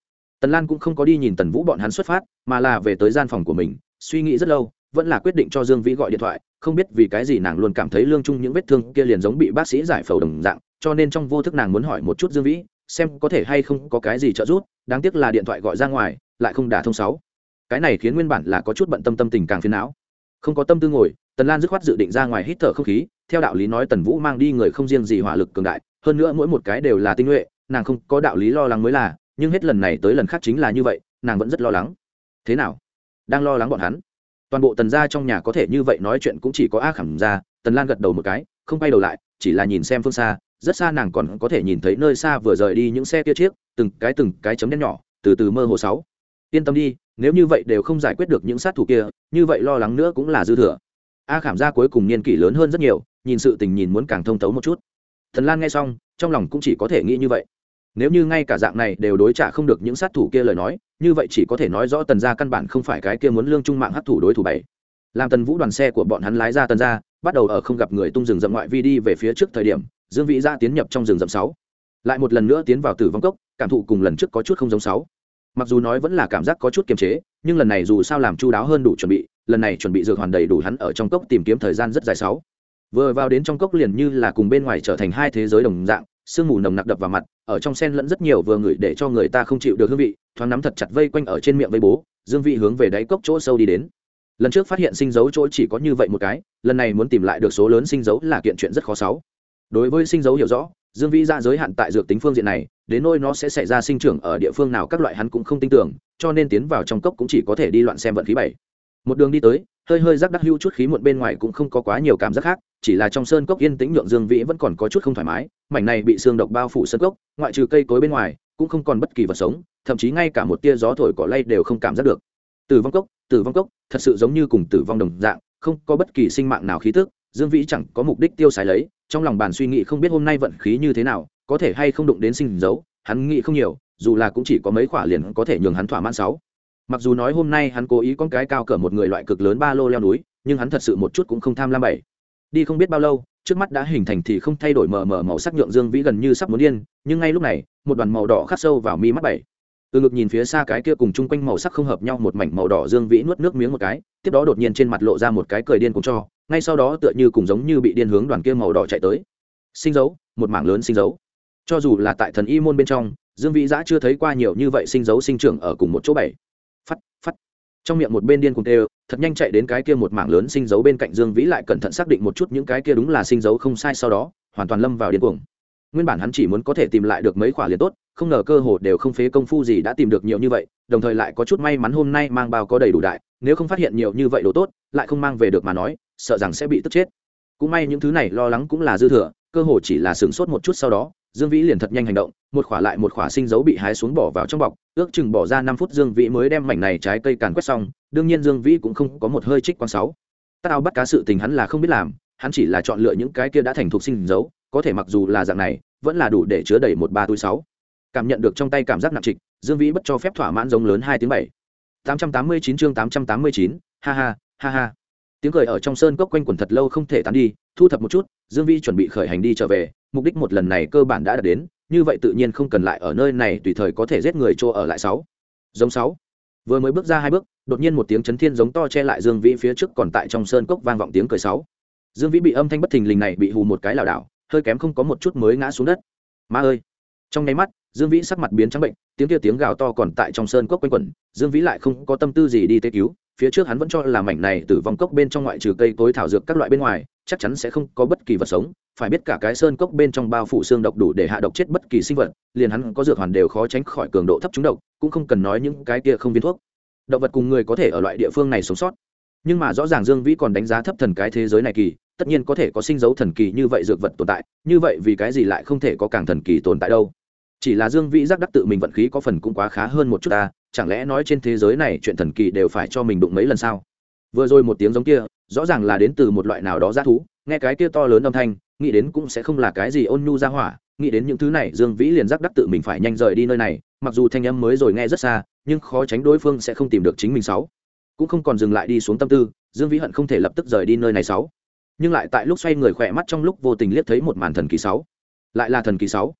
Tần lan cũng không có đi nhìn tần vũ bọn hắn xuất phát, mà là về tới gian phòng của mình, suy nghĩ rất lâu, vẫn là quyết định cho dương vĩ gọi điện thoại, không biết vì cái gì nàng luôn cảm thấy lương chung những vết thương kia liền giống bị bác sĩ giải phẫu đồng dạng, cho nên trong vô thức nàng muốn hỏi một chút dương vĩ, xem có thể hay không có cái gì trợ giúp, đáng tiếc là điện thoại gọi ra ngoài, lại không đả thông sáu. Cái này khiến nguyên bản là có chút bận tâm tâm tình càng phiền não không có tâm tư ngồi, tần lan dứt khoát dự định ra ngoài hít thở không khí, theo đạo lý nói tần vũ mang đi người không riêng gì hỏa lực cường đại, hơn nữa mỗi một cái đều là tinh nhuệ, nàng không có đạo lý lo lắng mới là, nhưng hết lần này tới lần khác chính là như vậy, nàng vẫn rất lo lắng. Thế nào? Đang lo lắng bọn hắn. Toàn bộ tần gia trong nhà có thể như vậy nói chuyện cũng chỉ có a khảm ra tần lan gật đầu một cái, không quay đầu lại, chỉ là nhìn xem phương xa, rất xa nàng còn có thể nhìn thấy nơi xa vừa rời đi những xe kia chiếc, từng cái từng cái chấm đen nhỏ, từ từ mơ hồ sáu. Yên tâm đi, nếu như vậy đều không giải quyết được những sát thủ kia như vậy lo lắng nữa cũng là dư thừa. A khảm gia cuối cùng niên kỷ lớn hơn rất nhiều, nhìn sự tình nhìn muốn càng thông thấu một chút. Thần lan nghe xong, trong lòng cũng chỉ có thể nghĩ như vậy. Nếu như ngay cả dạng này đều đối trả không được những sát thủ kia lời nói, như vậy chỉ có thể nói rõ tần gia căn bản không phải cái kia muốn lương trung mạng hấp thủ đối thủ bảy. Làm tần vũ đoàn xe của bọn hắn lái ra tần gia, bắt đầu ở không gặp người tung rừng rậm ngoại vi đi về phía trước thời điểm, dương vĩ gia tiến nhập trong rừng rậm sáu. Lại một lần nữa tiến vào tử vong cốc, cảm thụ cùng lần trước có chút không giống sáu mặc dù nói vẫn là cảm giác có chút kiềm chế, nhưng lần này dù sao làm chu đáo hơn đủ chuẩn bị, lần này chuẩn bị dược hoàn đầy đủ hắn ở trong cốc tìm kiếm thời gian rất dài sáu. Vừa vào đến trong cốc liền như là cùng bên ngoài trở thành hai thế giới đồng dạng, sương mù nồng nặc đập vào mặt, ở trong sen lẫn rất nhiều vừa ngửi để cho người ta không chịu được hương vị, thoáng nắm thật chặt vây quanh ở trên miệng vây bố, dương vị hướng về đáy cốc chỗ sâu đi đến. Lần trước phát hiện sinh dấu chỗ chỉ có như vậy một cái, lần này muốn tìm lại được số lớn sinh dấu là kiện chuyện rất khó sáu. Đối với sinh dấu hiểu rõ dương vĩ ra giới hạn tại dược tính phương diện này, đến nơi nó sẽ xảy ra sinh trưởng ở địa phương nào các loại hắn cũng không tin tưởng, cho nên tiến vào trong cốc cũng chỉ có thể đi loạn xem vận khí bảy. Một đường đi tới, hơi hơi rắc đắc hữu chút khí muộn bên ngoài cũng không có quá nhiều cảm giác khác, chỉ là trong sơn cốc yên tĩnh nhượng dương vĩ vẫn còn có chút không thoải mái, mảnh này bị xương độc bao phủ sơn cốc, ngoại trừ cây cối bên ngoài, cũng không còn bất kỳ vật sống, thậm chí ngay cả một tia gió thổi cỏ lay đều không cảm giác được. Tử vong cốc, tử vong cốc, thật sự giống như cùng tử vong đồng dạng, không có bất kỳ sinh mạng nào khí tức, dương vĩ chẳng có mục đích tiêu xài lấy trong lòng bàn suy nghĩ không biết hôm nay vận khí như thế nào, có thể hay không đụng đến sinh dấu, hắn nghĩ không nhiều, dù là cũng chỉ có mấy khoả liền có thể nhường hắn thỏa mãn sáu. Mặc dù nói hôm nay hắn cố ý con cái cao cỡ một người loại cực lớn ba lô leo núi, nhưng hắn thật sự một chút cũng không tham lam bảy. Đi không biết bao lâu, trước mắt đã hình thành thì không thay đổi mờ mờ màu sắc nhượng dương vĩ gần như sắp muốn điên, nhưng ngay lúc này, một đoàn màu đỏ khắc sâu vào mi mắt bảy. Từ ngực nhìn phía xa cái kia cùng chung quanh màu sắc không hợp nhau một mảnh màu đỏ dương vĩ nuốt nước miếng một cái, tiếp đó đột nhiên trên mặt lộ ra một cái cười điên cùng cho ngay sau đó tựa như cùng giống như bị điên hướng đoàn kia màu đỏ chạy tới. Sinh dấu, một mảng lớn sinh dấu. Cho dù là tại thần y môn bên trong, dương vĩ giã chưa thấy qua nhiều như vậy sinh dấu sinh trưởng ở cùng một chỗ bảy. Phắt phắt. Trong miệng một bên điên cùng tê thật nhanh chạy đến cái kia một mảng lớn sinh dấu bên cạnh dương vĩ lại cẩn thận xác định một chút những cái kia đúng là sinh dấu không sai sau đó, hoàn toàn lâm vào điên cuồng. Nguyên bản hắn chỉ muốn có thể tìm lại được mấy khoả liền tốt, không ngờ cơ hồ đều không phế công phu gì đã tìm được nhiều như vậy, đồng thời lại có chút may mắn hôm nay mang bao có đầy đủ đại, nếu không phát hiện nhiều như vậy đồ tốt, lại không mang về được mà nói sợ rằng sẽ bị tức chết. Cũng may những thứ này lo lắng cũng là dư thừa, cơ hồ chỉ là sửng sốt một chút sau đó, dương vĩ liền thật nhanh hành động, một khỏa lại một khỏa sinh dấu bị hái xuống bỏ vào trong bọc, ước chừng bỏ ra năm phút dương vĩ mới đem mảnh này trái cây càn quét xong, đương nhiên dương vĩ cũng không có một hơi trích quang sáu. Tắc ao bắt cá sự tình hắn là không biết làm, hắn chỉ là chọn lựa những cái kia đã thành thục sinh dấu, có thể mặc dù là dạng này, vẫn là đủ để chứa đầy một ba túi sáu. Cảm nhận được trong tay cảm giác nặng trịch, dương vĩ bất cho phép thỏa mãn giống lớn hai tiếng bảy. Tám trăm tám mươi chín chương tám trăm tám mươi chín, ha ha ha ha tiếng cười ở trong sơn cốc quanh quẩn thật lâu không thể tán đi, thu thập một chút, dương vi chuẩn bị khởi hành đi trở về, mục đích một lần này cơ bản đã đạt đến, như vậy tự nhiên không cần lại ở nơi này tùy thời có thể giết người chỗ ở lại sáu. Giống sáu. Vừa mới bước ra hai bước, đột nhiên một tiếng chấn thiên giống to che lại dương vĩ phía trước còn tại trong sơn cốc vang vọng tiếng cười sáu. Dương vĩ bị âm thanh bất thình lình này bị hù một cái lảo đảo, hơi kém không có một chút mới ngã xuống đất. Ma ơi! Trong nháy mắt, dương vĩ sắc mặt biến trắng bệnh, tiếng kia tiếng gào to còn tại trong sơn cốc quanh quẩn, dương vĩ lại không có tâm tư gì đi tê cứu phía trước hắn vẫn cho là mảnh này từ vong cốc bên trong ngoại trừ cây cối thảo dược các loại bên ngoài, chắc chắn sẽ không có bất kỳ vật sống. Phải biết cả cái sơn cốc bên trong bao phủ xương độc đủ để hạ độc chết bất kỳ sinh vật, liền hắn có dược hoàn đều khó tránh khỏi cường độ thấp trúng độc, cũng không cần nói những cái kia không viên thuốc. Động vật cùng người có thể ở loại địa phương này sống sót. Nhưng mà rõ ràng dương vĩ còn đánh giá thấp thần cái thế giới này kỳ, tất nhiên có thể có sinh dấu thần kỳ như vậy dược vật tồn tại, như vậy vì cái gì lại không thể có càng thần kỳ tồn tại đâu? Chỉ là dương vĩ giác đắc tự mình vận khí có phần cũng quá khá hơn một chút ta chẳng lẽ nói trên thế giới này chuyện thần kỳ đều phải cho mình đụng mấy lần sao? Vừa rồi một tiếng giống kia, rõ ràng là đến từ một loại nào đó g thú, nghe cái kia to lớn âm thanh, nghĩ đến cũng sẽ không là cái gì ôn nhu ra hỏa, nghĩ đến những thứ này, dương vĩ liền giác đắc tự mình phải nhanh rời đi nơi này, mặc dù thanh âm mới rồi nghe rất xa, nhưng khó tránh đối phương sẽ không tìm được chính mình sáu. Cũng không còn dừng lại đi xuống tâm tư, dương vĩ hận không thể lập tức rời đi nơi này sáu. Nhưng lại tại lúc xoay người khỏe mắt trong lúc vô tình liếc thấy một màn thần kỳ sáu. Lại là thần kỳ sáu.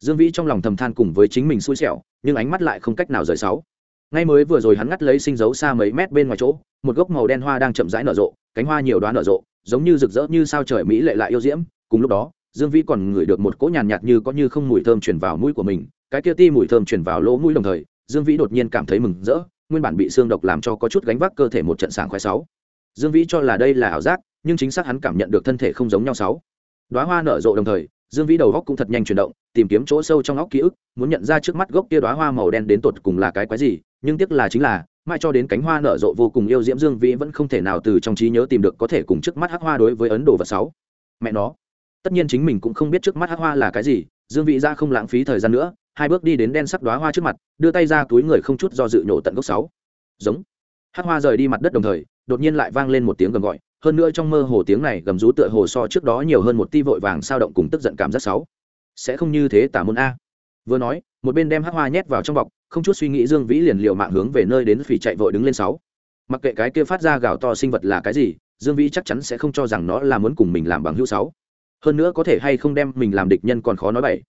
Dương vĩ trong lòng thầm than cùng với chính mình xui xẻo, nhưng ánh mắt lại không cách nào rời sáu ngay mới vừa rồi hắn ngắt lấy sinh dấu xa mấy mét bên ngoài chỗ một gốc màu đen hoa đang chậm rãi nở rộ cánh hoa nhiều đoán nở rộ giống như rực rỡ như sao trời mỹ lệ lại yêu diễm. Cùng lúc đó dương vĩ còn ngửi được một cỗ nhàn nhạt, như có như không mùi thơm chuyển vào mũi của mình cái kia ti mùi thơm chuyển vào lỗ mũi đồng thời dương vĩ đột nhiên cảm thấy mừng rỡ nguyên bản bị xương độc làm cho có chút gánh vác cơ thể một trận sảng khoái sáu. Dương vĩ cho là đây là ảo giác nhưng chính xác hắn cảm nhận được thân thể không giống nhau sáu. Đoá hoa nở rộ đồng thời dương vĩ đầu góc cũng thật nhanh chuyển động tìm kiếm chỗ sâu trong óc ký ức muốn nhận ra trước mắt gốc kia đoá hoa màu đen đến tột cùng là cái quái gì nhưng tiếc là chính là, mãi cho đến cánh hoa nở rộ vô cùng yêu diễm dương vĩ vẫn không thể nào từ trong trí nhớ tìm được có thể cùng trước mắt hắc hoa đối với ấn độ vật sáu. Mẹ nó. Tất nhiên chính mình cũng không biết trước mắt hắc hoa là cái gì, dương vĩ ra không lãng phí thời gian nữa, hai bước đi đến đen sắc đoá hoa trước mặt, đưa tay ra túi người không chút do dự nhổ tận gốc sáu. Giống. Hắc hoa rời đi mặt đất đồng thời, đột nhiên lại vang lên một tiếng gầm gọi, hơn nữa trong mơ hồ tiếng này gầm rú tựa hồ so trước đó nhiều hơn một ti vội vàng sao động cùng tức giận cảm giác sáu. Sẽ không như thế tả môn a vừa nói, một bên đem hắc hoa nhét vào trong bọc, không chút suy nghĩ dương vĩ liền liều mạng hướng về nơi đến phỉ chạy vội đứng lên sáu. Mặc kệ cái kia phát ra gào to sinh vật là cái gì, dương vĩ chắc chắn sẽ không cho rằng nó là muốn cùng mình làm bằng hữu sáu. Hơn nữa có thể hay không đem mình làm địch nhân còn khó nói bậy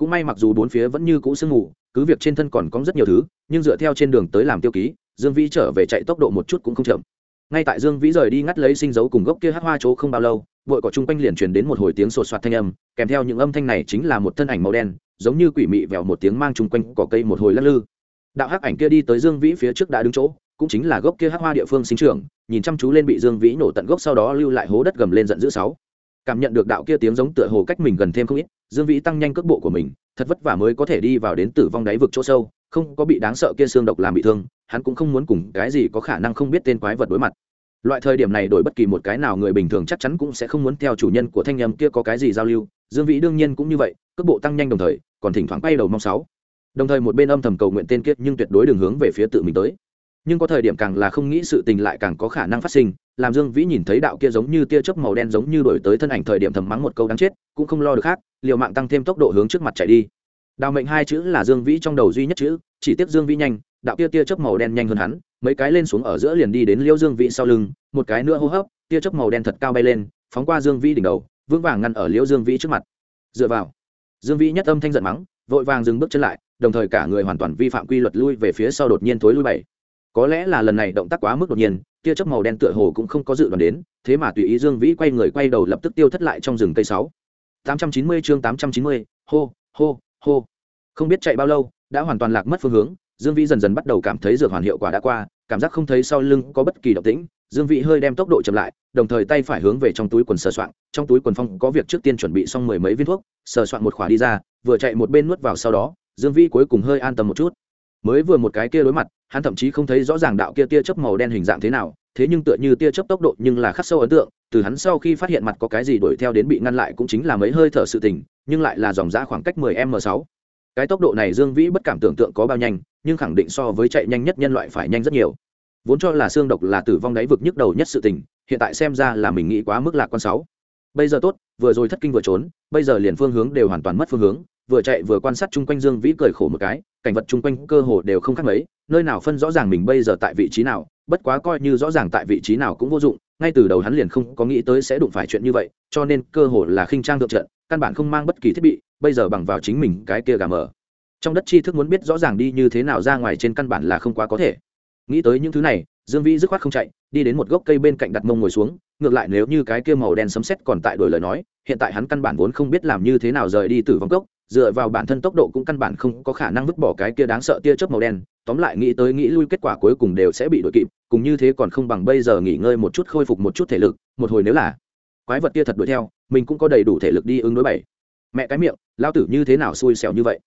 cũng may mặc dù bốn phía vẫn như cũ sương mù, cứ việc trên thân còn có rất nhiều thứ, nhưng dựa theo trên đường tới làm tiêu ký, dương vĩ trở về chạy tốc độ một chút cũng không chậm. Ngay tại dương vĩ rời đi ngắt lấy sinh dấu cùng gốc kia hát hoa chỗ không bao lâu, vội cỏ chung quanh liền truyền đến một hồi tiếng sột soạt thanh âm, kèm theo những âm thanh này chính là một thân ảnh màu đen giống như quỷ mị vèo một tiếng mang chung quanh cỏ cây một hồi lắc lư. Đạo hắc ảnh kia đi tới dương vĩ phía trước đã đứng chỗ, cũng chính là gốc kia hắc hoa địa phương sinh trưởng, nhìn chăm chú lên bị dương vĩ nổ tận gốc sau đó lưu lại hố đất gầm lên giận dữ sáu. Cảm nhận được đạo kia tiếng giống tựa hồ cách mình gần thêm không ít, dương vĩ tăng nhanh cước bộ của mình, thật vất vả mới có thể đi vào đến tử vong đáy vực chỗ sâu, không có bị đáng sợ kia xương độc làm bị thương, hắn cũng không muốn cùng cái gì có khả năng không biết tên quái vật đối mặt. Loại thời điểm này đổi bất kỳ một cái nào người bình thường chắc chắn cũng sẽ không muốn theo chủ nhân của thanh nhầm kia có cái gì giao lưu, dương vĩ đương nhiên cũng như vậy, cước bộ tăng nhanh đồng thời còn thỉnh thoảng bay đầu mong sáu. Đồng thời một bên âm thầm cầu nguyện tên kiết nhưng tuyệt đối đường hướng về phía tự mình tới. Nhưng có thời điểm càng là không nghĩ sự tình lại càng có khả năng phát sinh, làm dương vĩ nhìn thấy đạo kia giống như tia chớp màu đen giống như đổi tới thân ảnh thời điểm thầm mắng một câu đáng chết, cũng không lo được khác, liều mạng tăng thêm tốc độ hướng trước mặt chạy đi. Đào mệnh hai chữ là dương vĩ trong đầu duy nhất chữ, chỉ tiếp dương vĩ nhanh, đạo kia tia chớp màu đen nhanh hơn hắn, mấy cái lên xuống ở giữa liền đi đến liêu dương vĩ sau lưng, một cái nữa hô hấp, tia chớp màu đen thật cao bay lên, phóng qua dương vĩ đỉnh đầu, vững vàng ngăn ở liêu dương vĩ trước mặt. Dựa vào dương vĩ nhất âm thanh giận mắng, vội vàng dừng bước chân lại, đồng thời cả người hoàn toàn vi phạm quy luật lui về phía sau đột nhiên thối lui bảy. Có lẽ là lần này động tác quá mức đột nhiên, tia chớp màu đen tựa hồ cũng không có dự đoán đến, thế mà tùy ý dương vĩ quay người quay đầu lập tức tiêu thất lại trong rừng cây sáu. Tám trăm chín mươi chương tám trăm chín mươi, hô hô hô. Không biết chạy bao lâu, đã hoàn toàn lạc mất phương hướng, dương vĩ dần dần bắt đầu cảm thấy dược hoàn hiệu quả đã qua, cảm giác không thấy sau lưng có bất kỳ động tĩnh dương vĩ hơi đem tốc độ chậm lại, đồng thời tay phải hướng về trong túi quần sờ soạn trong túi quần phong có việc trước tiên chuẩn bị xong mười mấy viên thuốc, sờ soạn một khỏa đi ra, vừa chạy một bên nuốt vào sau đó, dương vĩ cuối cùng hơi an tâm một chút. Mới vừa một cái kia đối mặt, hắn thậm chí không thấy rõ ràng đạo kia tia chớp màu đen hình dạng thế nào, thế nhưng tựa như tia chớp tốc độ nhưng là khắc sâu ấn tượng, từ hắn sau khi phát hiện mặt có cái gì đuổi theo đến bị ngăn lại cũng chính là mấy hơi thở sự tình, nhưng lại là dòng ra khoảng cách 10 m 6 cái tốc độ này dương vĩ bất cảm tưởng tượng có bao nhanh, nhưng khẳng định so với chạy nhanh nhất nhân loại phải nhanh rất nhiều vốn cho là xương độc là tử vong đáy vực nhức đầu nhất sự tình, hiện tại xem ra là mình nghĩ quá mức lạc quan sáu. Bây giờ tốt, vừa rồi thất kinh vừa trốn, bây giờ liền phương hướng đều hoàn toàn mất phương hướng, vừa chạy vừa quan sát chung quanh dương vĩ cười khổ một cái, cảnh vật chung quanh cơ hồ đều không khác mấy, nơi nào phân rõ ràng mình bây giờ tại vị trí nào, bất quá coi như rõ ràng tại vị trí nào cũng vô dụng, ngay từ đầu hắn liền không có nghĩ tới sẽ đụng phải chuyện như vậy, cho nên cơ hồ là khinh trang thượng trận, căn bản không mang bất kỳ thiết bị, bây giờ bằng vào chính mình cái kia gà mờ. Trong đất tri thức muốn biết rõ ràng đi như thế nào ra ngoài trên căn bản là không quá có thể nghĩ tới những thứ này, dương vĩ dứt khoát không chạy, đi đến một gốc cây bên cạnh đặt mông ngồi xuống, ngược lại nếu như cái kia màu đen sấm sét còn tại đổi lời nói, hiện tại hắn căn bản vốn không biết làm như thế nào rời đi từ vong gốc dựa vào bản thân tốc độ cũng căn bản không có khả năng vứt bỏ cái kia đáng sợ tia chớp màu đen, tóm lại nghĩ tới nghĩ lui kết quả cuối cùng đều sẽ bị đội kịp, cùng như thế còn không bằng bây giờ nghỉ ngơi một chút khôi phục một chút thể lực, một hồi nếu là quái vật kia thật đuổi theo, mình cũng có đầy đủ thể lực đi ứng đối bảy. Mẹ cái miệng lao tử như thế nào xui xẻo như vậy?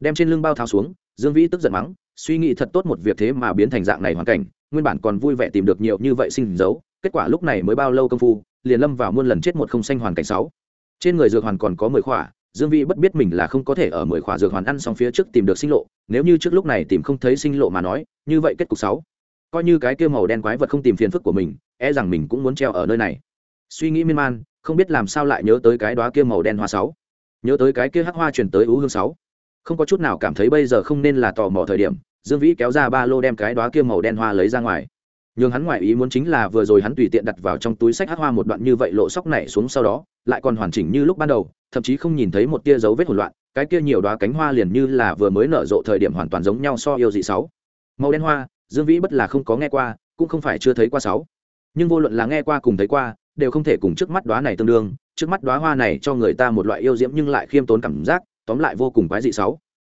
Đem trên lưng bao tháo xuống dương vĩ tức giận mắng, suy nghĩ thật tốt một việc thế mà biến thành dạng này hoàn cảnh, nguyên bản còn vui vẻ tìm được nhiều như vậy sinh dấu, kết quả lúc này mới bao lâu công phu, liền lâm vào muôn lần chết một không xanh hoàn cảnh sáu. Trên người dược hoàn còn có mười khỏa, dương vĩ bất biết mình là không có thể ở mười khỏa dược hoàn ăn xong phía trước tìm được sinh lộ, nếu như trước lúc này tìm không thấy sinh lộ mà nói, như vậy kết cục sáu. Coi như cái kia màu đen quái vật không tìm phiền phức của mình e rằng mình cũng muốn treo ở nơi này. Suy nghĩ miên man, không biết làm sao lại nhớ tới cái đóa kia màu đen hoa sáu. Nhớ tới cái kia hắc hoa truyền tới ú hương sáu không có chút nào cảm thấy bây giờ không nên là tò mò thời điểm, dương vĩ kéo ra ba lô đem cái đó kia màu đen hoa lấy ra ngoài. Nhưng hắn ngoại ý muốn chính là vừa rồi hắn tùy tiện đặt vào trong túi sách hát hoa một đoạn như vậy lộ sóc này xuống sau đó, lại còn hoàn chỉnh như lúc ban đầu, thậm chí không nhìn thấy một tia dấu vết hỗn loạn, cái kia nhiều đoá cánh hoa liền như là vừa mới nở rộ thời điểm hoàn toàn giống nhau so yêu dị sáu. Màu đen hoa, dương vĩ bất là không có nghe qua, cũng không phải chưa thấy qua sáu. Nhưng vô luận là nghe qua cùng thấy qua, đều không thể cùng trước mắt đoá này tương đương, trước mắt đoá hoa này cho người ta một loại yêu diễm nhưng lại khiêm tốn cảm giác tóm lại vô cùng quái dị sáu.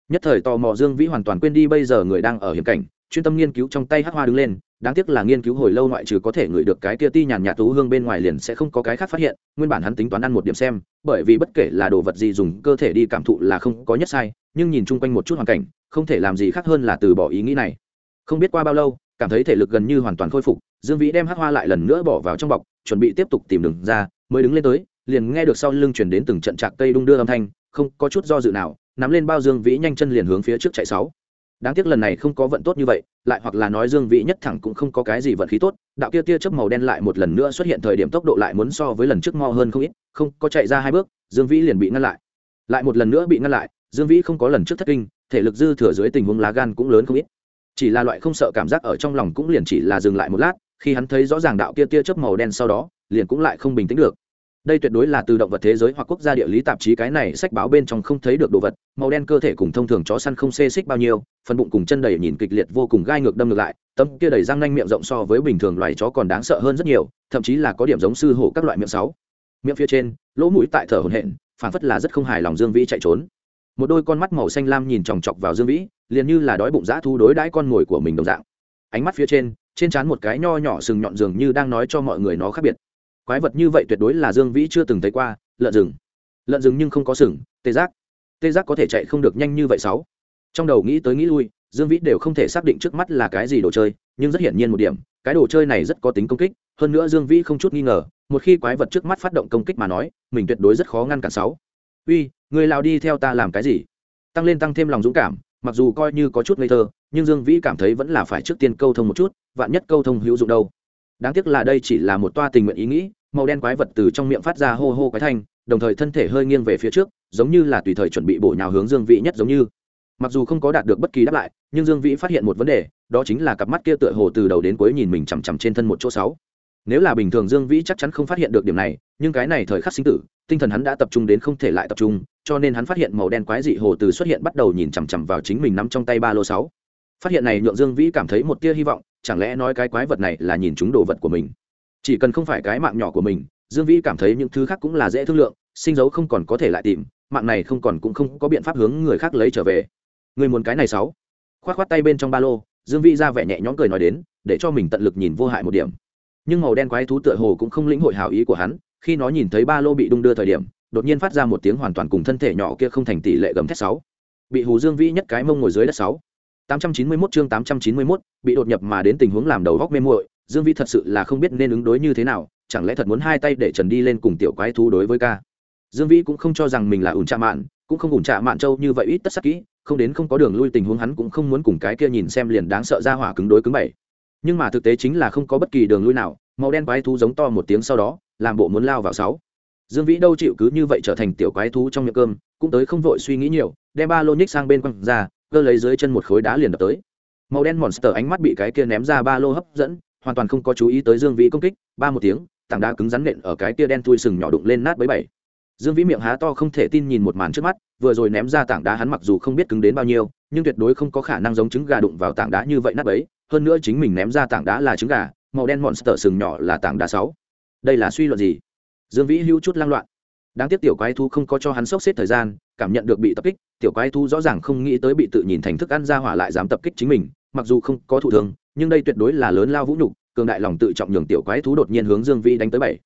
Nhất thời tò mò dương vĩ hoàn toàn quên đi bây giờ người đang ở hiểm cảnh, chuyên tâm nghiên cứu trong tay hắc hoa đứng lên, đáng tiếc là nghiên cứu hồi lâu ngoại trừ có thể ngửi được cái tia ti nhàn nhạt tú hương bên ngoài liền sẽ không có cái khác phát hiện, nguyên bản hắn tính toán ăn một điểm xem, bởi vì bất kể là đồ vật gì dùng, cơ thể đi cảm thụ là không có nhất sai, nhưng nhìn chung quanh một chút hoàn cảnh, không thể làm gì khác hơn là từ bỏ ý nghĩ này. Không biết qua bao lâu, cảm thấy thể lực gần như hoàn toàn khôi phục, dương vĩ đem hắc hoa lại lần nữa bỏ vào trong bọc, chuẩn bị tiếp tục tìm đường ra, mới đứng lên tới, liền nghe được sau lưng chuyển đến từng trận trạc cây đung đưa âm thanh không có chút do dự nào, nắm lên bao dương vĩ nhanh chân liền hướng phía trước chạy sáu. Đáng tiếc lần này không có vận tốt như vậy, lại hoặc là nói dương vĩ nhất thẳng cũng không có cái gì vận khí tốt, đạo kia tia chớp màu đen lại một lần nữa xuất hiện thời điểm tốc độ lại muốn so với lần trước mo hơn không ít, không, có chạy ra hai bước, dương vĩ liền bị ngăn lại. Lại một lần nữa bị ngăn lại, dương vĩ không có lần trước thất kinh, thể lực dư thừa dưới tình huống lá gan cũng lớn không ít. Chỉ là loại không sợ cảm giác ở trong lòng cũng liền chỉ là dừng lại một lát, khi hắn thấy rõ ràng đạo kia tia chớp màu đen sau đó, liền cũng lại không bình tĩnh được đây tuyệt đối là từ động vật thế giới hoặc quốc gia địa lý tạp chí cái này sách báo bên trong không thấy được đồ vật, màu đen cơ thể cùng thông thường chó săn không xê xích bao nhiêu, phần bụng cùng chân đầy nhìn kịch liệt vô cùng gai ngược đâm ngược lại, tấm kia đầy răng nanh miệng rộng so với bình thường loài chó còn đáng sợ hơn rất nhiều, thậm chí là có điểm giống sư hổ các loại miệng sáu. Miệng phía trên, lỗ mũi tại thở hổn hển phản phất là rất không hài lòng dương vĩ chạy trốn. Một đôi con mắt màu xanh lam nhìn chòng chọc vào dương vĩ, liền như là đói bụng dã thu đối đãi con mồi của mình đồng dạng. Ánh mắt phía trên trên trán một cái nho nhỏ sừng nhọn dường như đang nói cho mọi người nó khác biệt quái vật như vậy tuyệt đối là dương vĩ chưa từng thấy qua, lợn rừng. Lợn rừng nhưng không có sừng, tê giác. Tê giác có thể chạy không được nhanh như vậy sáu. Trong đầu nghĩ tới nghĩ lui, dương vĩ đều không thể xác định trước mắt là cái gì đồ chơi, nhưng rất hiển nhiên một điểm, cái đồ chơi này rất có tính công kích, hơn nữa dương vĩ không chút nghi ngờ, một khi quái vật trước mắt phát động công kích mà nói, mình tuyệt đối rất khó ngăn cản sáu. Uy, người lao đi theo ta làm cái gì? Tăng lên tăng thêm lòng dũng cảm, mặc dù coi như có chút ngây thơ, nhưng dương vĩ cảm thấy vẫn là phải trước tiên câu thông một chút, vạn nhất câu thông hữu dụng đâu đáng tiếc là đây chỉ là một toa tình nguyện ý nghĩ, màu đen quái vật từ trong miệng phát ra hô hô quái thanh, đồng thời thân thể hơi nghiêng về phía trước, giống như là tùy thời chuẩn bị bổ nhào hướng dương vĩ nhất giống như. Mặc dù không có đạt được bất kỳ đáp lại, nhưng dương vĩ phát hiện một vấn đề, đó chính là cặp mắt kia tựa hồ từ đầu đến cuối nhìn mình chằm chằm trên thân một chỗ sáu. Nếu là bình thường dương vĩ chắc chắn không phát hiện được điểm này, nhưng cái này thời khắc sinh tử, tinh thần hắn đã tập trung đến không thể lại tập trung, cho nên hắn phát hiện màu đen quái dị hồ từ xuất hiện bắt đầu nhìn chằm chằm vào chính mình nắm trong tay ba lô sáu. Phát hiện này nhượng dương vĩ cảm thấy một tia hy vọng chẳng lẽ nói cái quái vật này là nhìn chúng đồ vật của mình? Chỉ cần không phải cái mạng nhỏ của mình, dương vĩ cảm thấy những thứ khác cũng là dễ thương lượng, sinh dấu không còn có thể lại tìm, mạng này không còn cũng không có biện pháp hướng người khác lấy trở về. Người muốn cái này sáu. Khoát khoát tay bên trong ba lô, dương vĩ ra vẻ nhẹ nhõm cười nói đến, để cho mình tận lực nhìn vô hại một điểm. Nhưng màu đen quái thú tựa hồ cũng không lĩnh hội hào ý của hắn, khi nó nhìn thấy ba lô bị đung đưa thời điểm, đột nhiên phát ra một tiếng hoàn toàn cùng thân thể nhỏ kia không thành tỷ lệ gầm thét sáu. Bị hù dương vĩ nhất cái mông ngồi dưới đất sáu. 891 chương 891, bị đột nhập mà đến tình huống làm đầu góc mê muội, Dương Vĩ thật sự là không biết nên ứng đối như thế nào, chẳng lẽ thật muốn hai tay để Trần đi lên cùng tiểu quái thú đối với ca. Dương Vĩ cũng không cho rằng mình là ủn trạ mạn, cũng không ủn trạ mạn châu như vậy ít tất sắc kỹ, không đến không có đường lui tình huống hắn cũng không muốn cùng cái kia nhìn xem liền đáng sợ ra hỏa cứng đối cứng bảy. Nhưng mà thực tế chính là không có bất kỳ đường lui nào, màu đen quái thú giống to một tiếng sau đó, làm bộ muốn lao vào sáu. Dương Vĩ đâu chịu cứ như vậy trở thành tiểu quái thú trong miệng cơm, cũng tới không vội suy nghĩ nhiều, đem ba lô nhích sang bên quăng ra, cơ lấy dưới chân một khối đá liền đập tới. Màu đen monster ánh mắt bị cái kia ném ra ba lô hấp dẫn, hoàn toàn không có chú ý tới dương vĩ công kích, ba một tiếng, tảng đá cứng rắn nện ở cái kia đen thui sừng nhỏ đụng lên nát bấy bảy. Dương vĩ miệng há to không thể tin nhìn một màn trước mắt, vừa rồi ném ra tảng đá hắn mặc dù không biết cứng đến bao nhiêu, nhưng tuyệt đối không có khả năng giống trứng gà đụng vào tảng đá như vậy nát bấy, hơn nữa chính mình ném ra tảng đá là trứng gà, màu đen monster sừng nhỏ là tảng đá sáu. Đây là suy luận gì? Dương vĩ hữu chút lang loạn đáng tiếc tiểu quái thú không có cho hắn sốc xếp thời gian, cảm nhận được bị tập kích, tiểu quái thú rõ ràng không nghĩ tới bị tự nhìn thành thức ăn ra hỏa lại dám tập kích chính mình, mặc dù không có thụ thương, nhưng đây tuyệt đối là lớn lao vũ nhục, cường đại lòng tự trọng nhường tiểu quái thú đột nhiên hướng dương vĩ đánh tới bảy.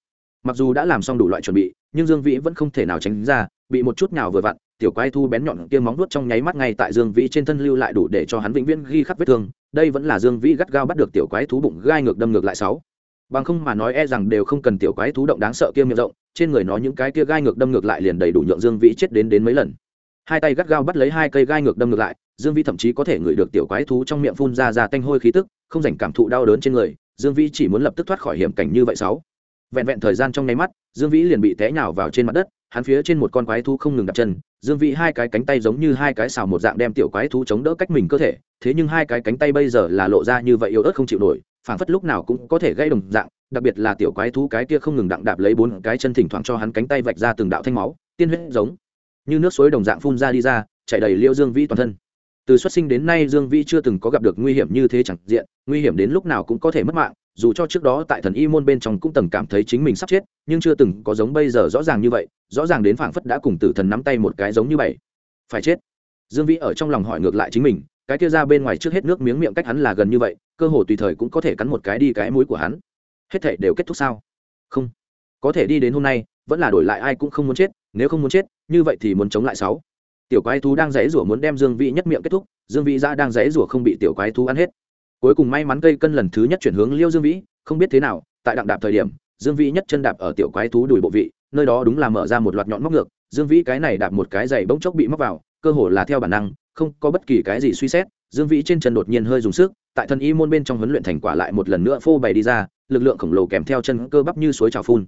Mặc dù đã làm xong đủ loại chuẩn bị, nhưng dương vĩ vẫn không thể nào tránh ra, bị một chút nào vừa vặn, tiểu quái thu bén nhọn kia móng vuốt trong nháy mắt ngay tại dương vĩ trên thân lưu lại đủ để cho hắn vĩnh viễn ghi khắc vết thương, đây vẫn là dương vĩ gắt gao bắt được tiểu quái thú bụng gai ngược đâm ngược lại sáu. Bằng không mà nói e rằng đều không cần tiểu quái thú động đáng sợ kia miệng rộng trên người nó những cái kia gai ngược đâm ngược lại liền đầy đủ nhượng dương vĩ chết đến đến mấy lần. Hai tay gắt gao bắt lấy hai cây gai ngược đâm ngược lại, dương vĩ thậm chí có thể ngửi được tiểu quái thú trong miệng phun ra ra tanh hôi khí tức, không dành cảm thụ đau đớn trên người, dương vĩ chỉ muốn lập tức thoát khỏi hiểm cảnh như vậy sáu. Vẹn vẹn thời gian trong nháy mắt, dương vĩ liền bị té nhào vào trên mặt đất, hắn phía trên một con quái thú không ngừng đặt chân, dương vĩ hai cái cánh tay giống như hai cái xào một dạng đem tiểu quái thú chống đỡ cách mình cơ thể, thế nhưng hai cái cánh tay bây giờ là lộ ra như vậy yếu ớt không chịu nổi, phảng phất lúc nào cũng có thể gây đồng dạng đặc biệt là tiểu quái thú cái kia không ngừng đặng đạp lấy bốn cái chân thỉnh thoảng cho hắn cánh tay vạch ra từng đạo thanh máu, tiên huyết giống như nước suối đồng dạng phun ra đi ra chạy đầy liêu dương vĩ toàn thân. Từ xuất sinh đến nay dương vĩ chưa từng có gặp được nguy hiểm như thế chẳng diện, nguy hiểm đến lúc nào cũng có thể mất mạng, dù cho trước đó tại thần y môn bên trong cũng từng cảm thấy chính mình sắp chết, nhưng chưa từng có giống bây giờ rõ ràng như vậy, rõ ràng đến phảng phất đã cùng tử thần nắm tay một cái giống như vậy. Phải chết. Dương vĩ ở trong lòng hỏi ngược lại chính mình, cái kia ra bên ngoài trước hết nước miếng miệng cách hắn là gần như vậy, cơ hồ tùy thời cũng có thể cắn một cái đi cái mũi của hắn hết thể đều kết thúc sao? Không. Có thể đi đến hôm nay, vẫn là đổi lại ai cũng không muốn chết, nếu không muốn chết, như vậy thì muốn chống lại sáu. Tiểu quái thú đang dãy rủa muốn đem dương vĩ nhất miệng kết thúc, dương vĩ ra đang dãy rủa không bị tiểu quái thú ăn hết. Cuối cùng may mắn cây cân lần thứ nhất chuyển hướng liêu dương vĩ, không biết thế nào, tại đặng đạp thời điểm, dương vĩ nhất chân đạp ở tiểu quái thú đùi bộ vị, nơi đó đúng là mở ra một loạt nhọn móc ngược, dương vĩ cái này đạp một cái giày bỗng chốc bị móc vào, cơ hồ là theo bản năng, không có bất kỳ cái gì suy xét, dương vĩ trên chân đột nhiên hơi dùng sức, tại thân y môn bên trong huấn luyện thành quả lại một lần nữa phô bày đi ra lực lượng khổng lồ kèm theo chân cơ bắp như suối trào phun.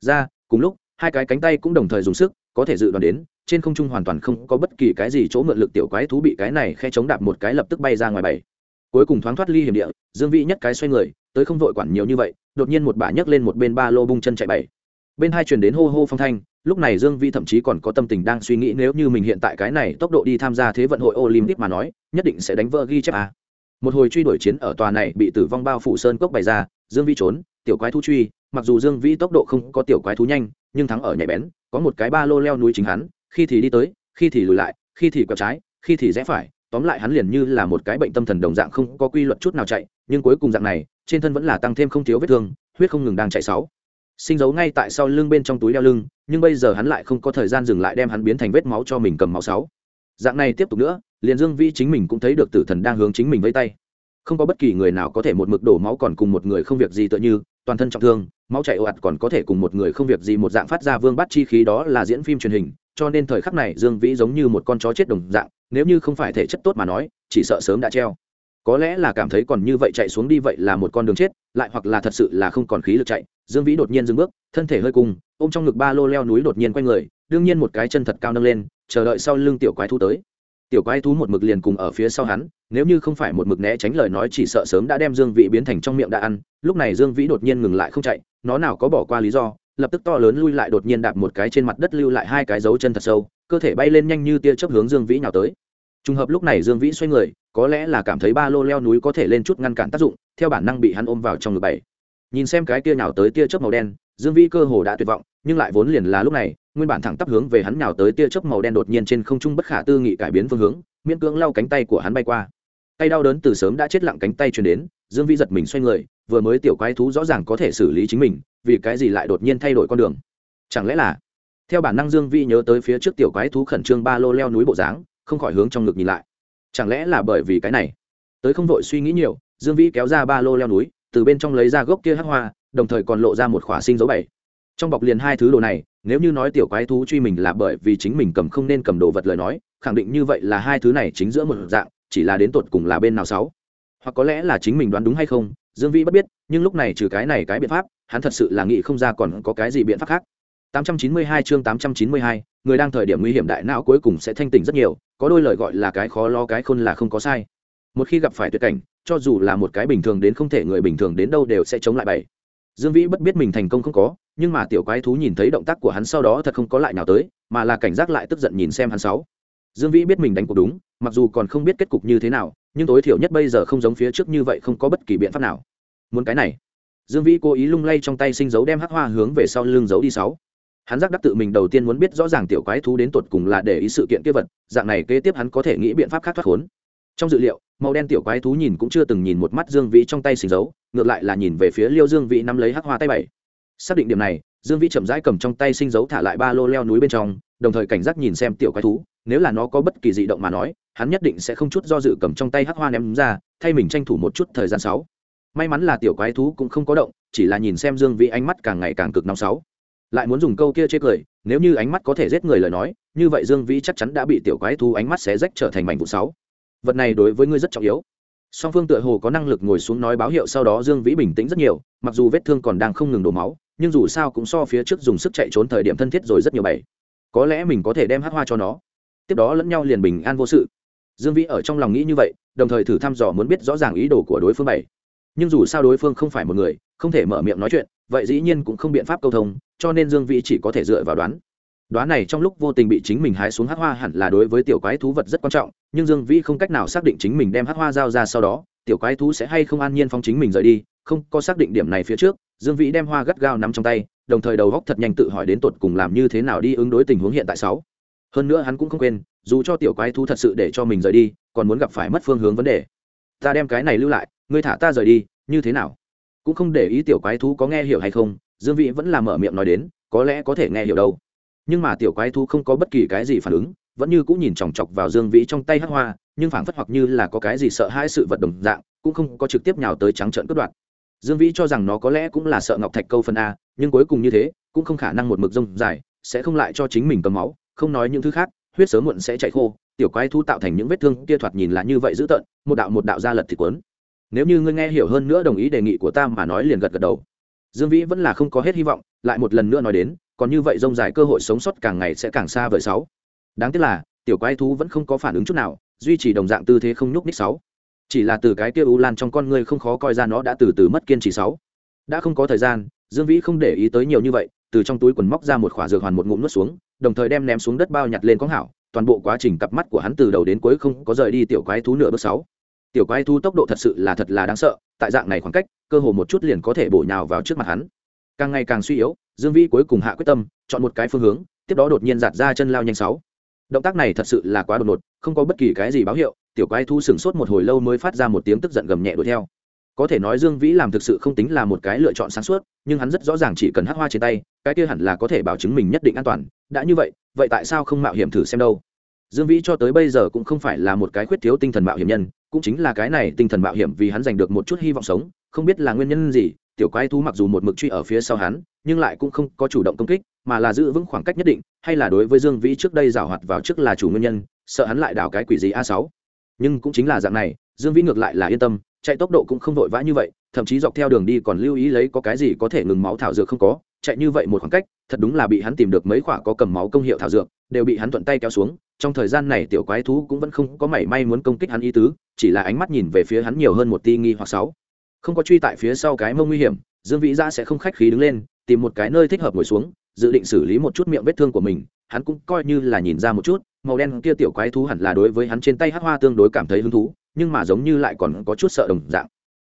Ra, cùng lúc, hai cái cánh tay cũng đồng thời dùng sức, có thể dự đoán đến, trên không trung hoàn toàn không có bất kỳ cái gì chỗ mượn lực tiểu quái thú bị cái này khe chống đạp một cái lập tức bay ra ngoài bảy. Cuối cùng thoáng thoát ly hiểm địa, dương vĩ nhất cái xoay người, tới không vội quản nhiều như vậy, đột nhiên một bà nhấc lên một bên ba lô bung chân chạy bảy. Bên hai truyền đến hô hô phong thanh, lúc này dương vị thậm chí còn có tâm tình đang suy nghĩ nếu như mình hiện tại cái này tốc độ đi tham gia thế vận hội olympic mà nói, nhất định sẽ đánh vỡ ghi chép a. Một hồi truy đuổi chiến ở tòa này bị tử vong bao phủ sơn cốc bày ra dương vĩ trốn, tiểu quái thú truy, mặc dù dương vĩ tốc độ không có tiểu quái thú nhanh, nhưng thắng ở nhảy bén, có một cái ba lô leo núi chính hắn, khi thì đi tới, khi thì lùi lại, khi thì quẹo trái, khi thì rẽ phải, tóm lại hắn liền như là một cái bệnh tâm thần đồng dạng không có quy luật chút nào chạy, nhưng cuối cùng dạng này, trên thân vẫn là tăng thêm không thiếu vết thương, huyết không ngừng đang chạy sáu. Sinh dấu ngay tại sau lưng bên trong túi đeo lưng, nhưng bây giờ hắn lại không có thời gian dừng lại đem hắn biến thành vết máu cho mình cầm máu sáu. Dạng này tiếp tục nữa, liền dương vi chính mình cũng thấy được tử thần đang hướng chính mình vây tay không có bất kỳ người nào có thể một mực đổ máu còn cùng một người không việc gì tựa như, toàn thân trọng thương, máu chảy ồ ạt còn có thể cùng một người không việc gì một dạng phát ra vương bắt chi khí đó là diễn phim truyền hình, cho nên thời khắc này dương vĩ giống như một con chó chết đồng dạng, nếu như không phải thể chất tốt mà nói, chỉ sợ sớm đã treo. Có lẽ là cảm thấy còn như vậy chạy xuống đi vậy là một con đường chết, lại hoặc là thật sự là không còn khí lực chạy. Dương vĩ đột nhiên dừng bước, thân thể hơi cung, ôm trong ngực ba lô leo núi đột nhiên quay người, đương nhiên một cái chân thật cao nâng lên, chờ đợi sau lưng tiểu quái thu tới tiểu quái thú một mực liền cùng ở phía sau hắn, nếu như không phải một mực né tránh lời nói chỉ sợ sớm đã đem dương vĩ biến thành trong miệng đã ăn, lúc này dương vĩ đột nhiên ngừng lại không chạy, nó nào có bỏ qua lý do, lập tức to lớn lui lại đột nhiên đạp một cái trên mặt đất lưu lại hai cái dấu chân thật sâu, cơ thể bay lên nhanh như tia chớp hướng dương vĩ nhào tới. Trùng hợp lúc này dương vĩ xoay người, có lẽ là cảm thấy ba lô leo núi có thể lên chút ngăn cản tác dụng, theo bản năng bị hắn ôm vào trong ngực bảy. Nhìn xem cái tia nhào tới tia chớp màu đen, dương vĩ cơ hồ đã tuyệt vọng, nhưng lại vốn liền là lúc này nguyên bản thẳng tắp hướng về hắn nhào tới tia chớp màu đen đột nhiên trên không trung bất khả tư nghị cải biến phương hướng, miễn cưỡng lau cánh tay của hắn bay qua. Tay đau đớn từ sớm đã chết lặng cánh tay truyền đến, dương vĩ giật mình xoay người, vừa mới tiểu quái thú rõ ràng có thể xử lý chính mình, vì cái gì lại đột nhiên thay đổi con đường? Chẳng lẽ là, theo bản năng dương vĩ nhớ tới phía trước tiểu quái thú khẩn trương ba lô leo núi bộ dáng, không khỏi hướng trong ngực nhìn lại. Chẳng lẽ là bởi vì cái này? Tới không vội suy nghĩ nhiều, dương vĩ kéo ra ba lô leo núi, từ bên trong lấy ra gốc kia hắc hoa, đồng thời còn lộ ra một khỏa sinh dấu bảy trong bọc liền hai thứ đồ này nếu như nói tiểu quái thú truy mình là bởi vì chính mình cầm không nên cầm đồ vật lời nói khẳng định như vậy là hai thứ này chính giữa một dạng chỉ là đến tột cùng là bên nào sáu hoặc có lẽ là chính mình đoán đúng hay không dương vĩ bất biết nhưng lúc này trừ cái này cái biện pháp hắn thật sự là nghĩ không ra còn có cái gì biện pháp khác 892 chương 892, người đang thời điểm nguy hiểm đại não cuối cùng sẽ thanh tỉnh rất nhiều, có đôi lời gọi là cái khó lo cái khôn là không có sai. Một khi gặp phải tuyệt cảnh, cho dù là một cái bình thường đến không thể người bình thường đến đâu đều sẽ chống lại bảy. Dương Vĩ bất biết mình thành công không có, nhưng mà tiểu quái thú nhìn thấy động tác của hắn sau đó thật không có lại nào tới, mà là cảnh giác lại tức giận nhìn xem hắn sáu. Dương Vĩ biết mình đánh cuộc đúng, mặc dù còn không biết kết cục như thế nào, nhưng tối thiểu nhất bây giờ không giống phía trước như vậy không có bất kỳ biện pháp nào. Muốn cái này. Dương Vĩ cố ý lung lay trong tay sinh dấu đem hắc hoa hướng về sau lưng giấu đi sáu hắn giác đắc tự mình đầu tiên muốn biết rõ ràng tiểu quái thú đến tột cùng là để ý sự kiện kia vật dạng này kế tiếp hắn có thể nghĩ biện pháp khác thoát khốn trong dự liệu, màu đen tiểu quái thú nhìn cũng chưa từng nhìn một mắt dương vĩ trong tay xình dấu, ngược lại là nhìn về phía liêu dương vĩ nắm lấy hắc hoa tay bảy. Xác định điểm này, dương vĩ chậm rãi cầm trong tay sinh dấu thả lại ba lô leo núi bên trong, đồng thời cảnh giác nhìn xem tiểu quái thú, nếu là nó có bất kỳ dị động mà nói, hắn nhất định sẽ không chút do dự cầm trong tay hắc hoa ném ra, thay mình tranh thủ một chút thời gian sáu. May mắn là tiểu quái thú cũng không có động, chỉ là nhìn xem dương vĩ ánh mắt càng ngày càng cực nóng sáu. Lại muốn dùng câu kia chê cười, nếu như ánh mắt có thể giết người lời nói, như vậy dương vĩ chắc chắn đã bị tiểu quái thú ánh mắt xé rách trở thành mảnh vụ sáu vật này đối với ngươi rất trọng yếu. Song phương tựa hồ có năng lực ngồi xuống nói báo hiệu sau đó dương vĩ bình tĩnh rất nhiều, mặc dù vết thương còn đang không ngừng đổ máu, nhưng dù sao cũng so phía trước dùng sức chạy trốn thời điểm thân thiết rồi rất nhiều bảy có lẽ mình có thể đem hát hoa cho nó. Tiếp đó lẫn nhau liền bình an vô sự. Dương vĩ ở trong lòng nghĩ như vậy, đồng thời thử thăm dò muốn biết rõ ràng ý đồ của đối phương bảy nhưng dù sao đối phương không phải một người, không thể mở miệng nói chuyện, vậy dĩ nhiên cũng không biện pháp câu thông, cho nên dương vĩ chỉ có thể dựa vào đoán đoán này trong lúc vô tình bị chính mình hái xuống hát hoa hẳn là đối với tiểu quái thú vật rất quan trọng, nhưng dương vĩ không cách nào xác định chính mình đem hát hoa giao ra sau đó, tiểu quái thú sẽ hay không an nhiên phong chính mình rời đi, không có xác định điểm này phía trước, dương vĩ đem hoa gắt gao nắm trong tay, đồng thời đầu góc thật nhanh tự hỏi đến tột cùng làm như thế nào đi ứng đối tình huống hiện tại sáu. Hơn nữa hắn cũng không quên, dù cho tiểu quái thú thật sự để cho mình rời đi, còn muốn gặp phải mất phương hướng vấn đề. Ta đem cái này lưu lại, ngươi thả ta rời đi, như thế nào? Cũng không để ý tiểu quái thú có nghe hiểu hay không, dương vĩ vẫn là mở miệng nói đến, có lẽ có thể nghe hiểu đâu nhưng mà tiểu quái thú không có bất kỳ cái gì phản ứng, vẫn như cũng nhìn chòng chọc vào dương vĩ trong tay hắc hoa, nhưng phảng phất hoặc như là có cái gì sợ hãi sự vật đồng dạng, cũng không có trực tiếp nhào tới trắng trợn cướp đoạt. Dương vĩ cho rằng nó có lẽ cũng là sợ ngọc thạch câu phân a, nhưng cuối cùng như thế, cũng không khả năng một mực rông dài, sẽ không lại cho chính mình cầm máu, không nói những thứ khác, huyết sớm muộn sẽ chạy khô, tiểu quái thú tạo thành những vết thương kia thoạt nhìn là như vậy dữ tợn, một đạo một đạo ra lật thì quấn nếu như ngươi nghe hiểu hơn nữa đồng ý đề nghị của ta mà nói liền gật gật đầu. Dương vĩ vẫn là không có hết hy vọng, lại một lần nữa nói đến còn như vậy rông dài cơ hội sống sót càng ngày sẽ càng xa vời sáu. Đáng tiếc là, tiểu quái thú vẫn không có phản ứng chút nào, duy trì đồng dạng tư thế không nhúc ních sáu. Chỉ là từ cái kia u lan trong con người không khó coi ra nó đã từ từ mất kiên trì sáu. Đã không có thời gian, dương vĩ không để ý tới nhiều như vậy, từ trong túi quần móc ra một khỏa dược hoàn một ngụm nuốt xuống, đồng thời đem ném xuống đất bao nhặt lên con hảo, toàn bộ quá trình cặp mắt của hắn từ đầu đến cuối không có rời đi tiểu quái thú nửa bước sáu. Tiểu quái thú tốc độ thật sự là thật là đáng sợ, tại dạng này khoảng cách, cơ hồ một chút liền có thể bổ nhào vào trước mặt hắn. Càng ngày càng suy yếu dương vĩ cuối cùng hạ quyết tâm, chọn một cái phương hướng, tiếp đó đột nhiên giạt ra chân lao nhanh sáu. Động tác này thật sự là quá đột ngột, không có bất kỳ cái gì báo hiệu, tiểu quái thu sửng sốt một hồi lâu mới phát ra một tiếng tức giận gầm nhẹ đuổi theo. Có thể nói dương vĩ làm thực sự không tính là một cái lựa chọn sáng suốt, nhưng hắn rất rõ ràng chỉ cần hát hoa trên tay, cái kia hẳn là có thể bảo chứng mình nhất định an toàn. Đã như vậy vậy tại sao không mạo hiểm thử xem đâu? Dương vĩ cho tới bây giờ cũng không phải là một cái khuyết thiếu tinh thần mạo hiểm nhân, cũng chính là cái này tinh thần mạo hiểm vì hắn giành được một chút hy vọng sống, không biết là nguyên nhân gì tiểu quái thú mặc dù một mực truy ở phía sau hắn, nhưng lại cũng không có chủ động công kích, mà là giữ vững khoảng cách nhất định, hay là đối với dương vĩ trước đây giảo hoạt vào trước là chủ nguyên nhân, sợ hắn lại đảo cái quỷ gì a sáu. Nhưng cũng chính là dạng này, dương vĩ ngược lại là yên tâm, chạy tốc độ cũng không vội vã như vậy, thậm chí dọc theo đường đi còn lưu ý lấy có cái gì có thể ngừng máu thảo dược không có, chạy như vậy một khoảng cách, thật đúng là bị hắn tìm được mấy khoả có cầm máu công hiệu thảo dược, đều bị hắn thuận tay kéo xuống, trong thời gian này tiểu quái thú cũng vẫn không có mảy may muốn công kích hắn ý tứ, chỉ là ánh mắt nhìn về phía hắn nhiều hơn một ti nghi hoặc sáu không có truy tại phía sau cái mông nguy hiểm, dương vĩ giã sẽ không khách khí đứng lên, tìm một cái nơi thích hợp ngồi xuống, dự định xử lý một chút miệng vết thương của mình. Hắn cũng coi như là nhìn ra một chút, màu đen kia tiểu quái thú hẳn là đối với hắn trên tay hát hoa tương đối cảm thấy hứng thú, nhưng mà giống như lại còn có chút sợ đồng dạng.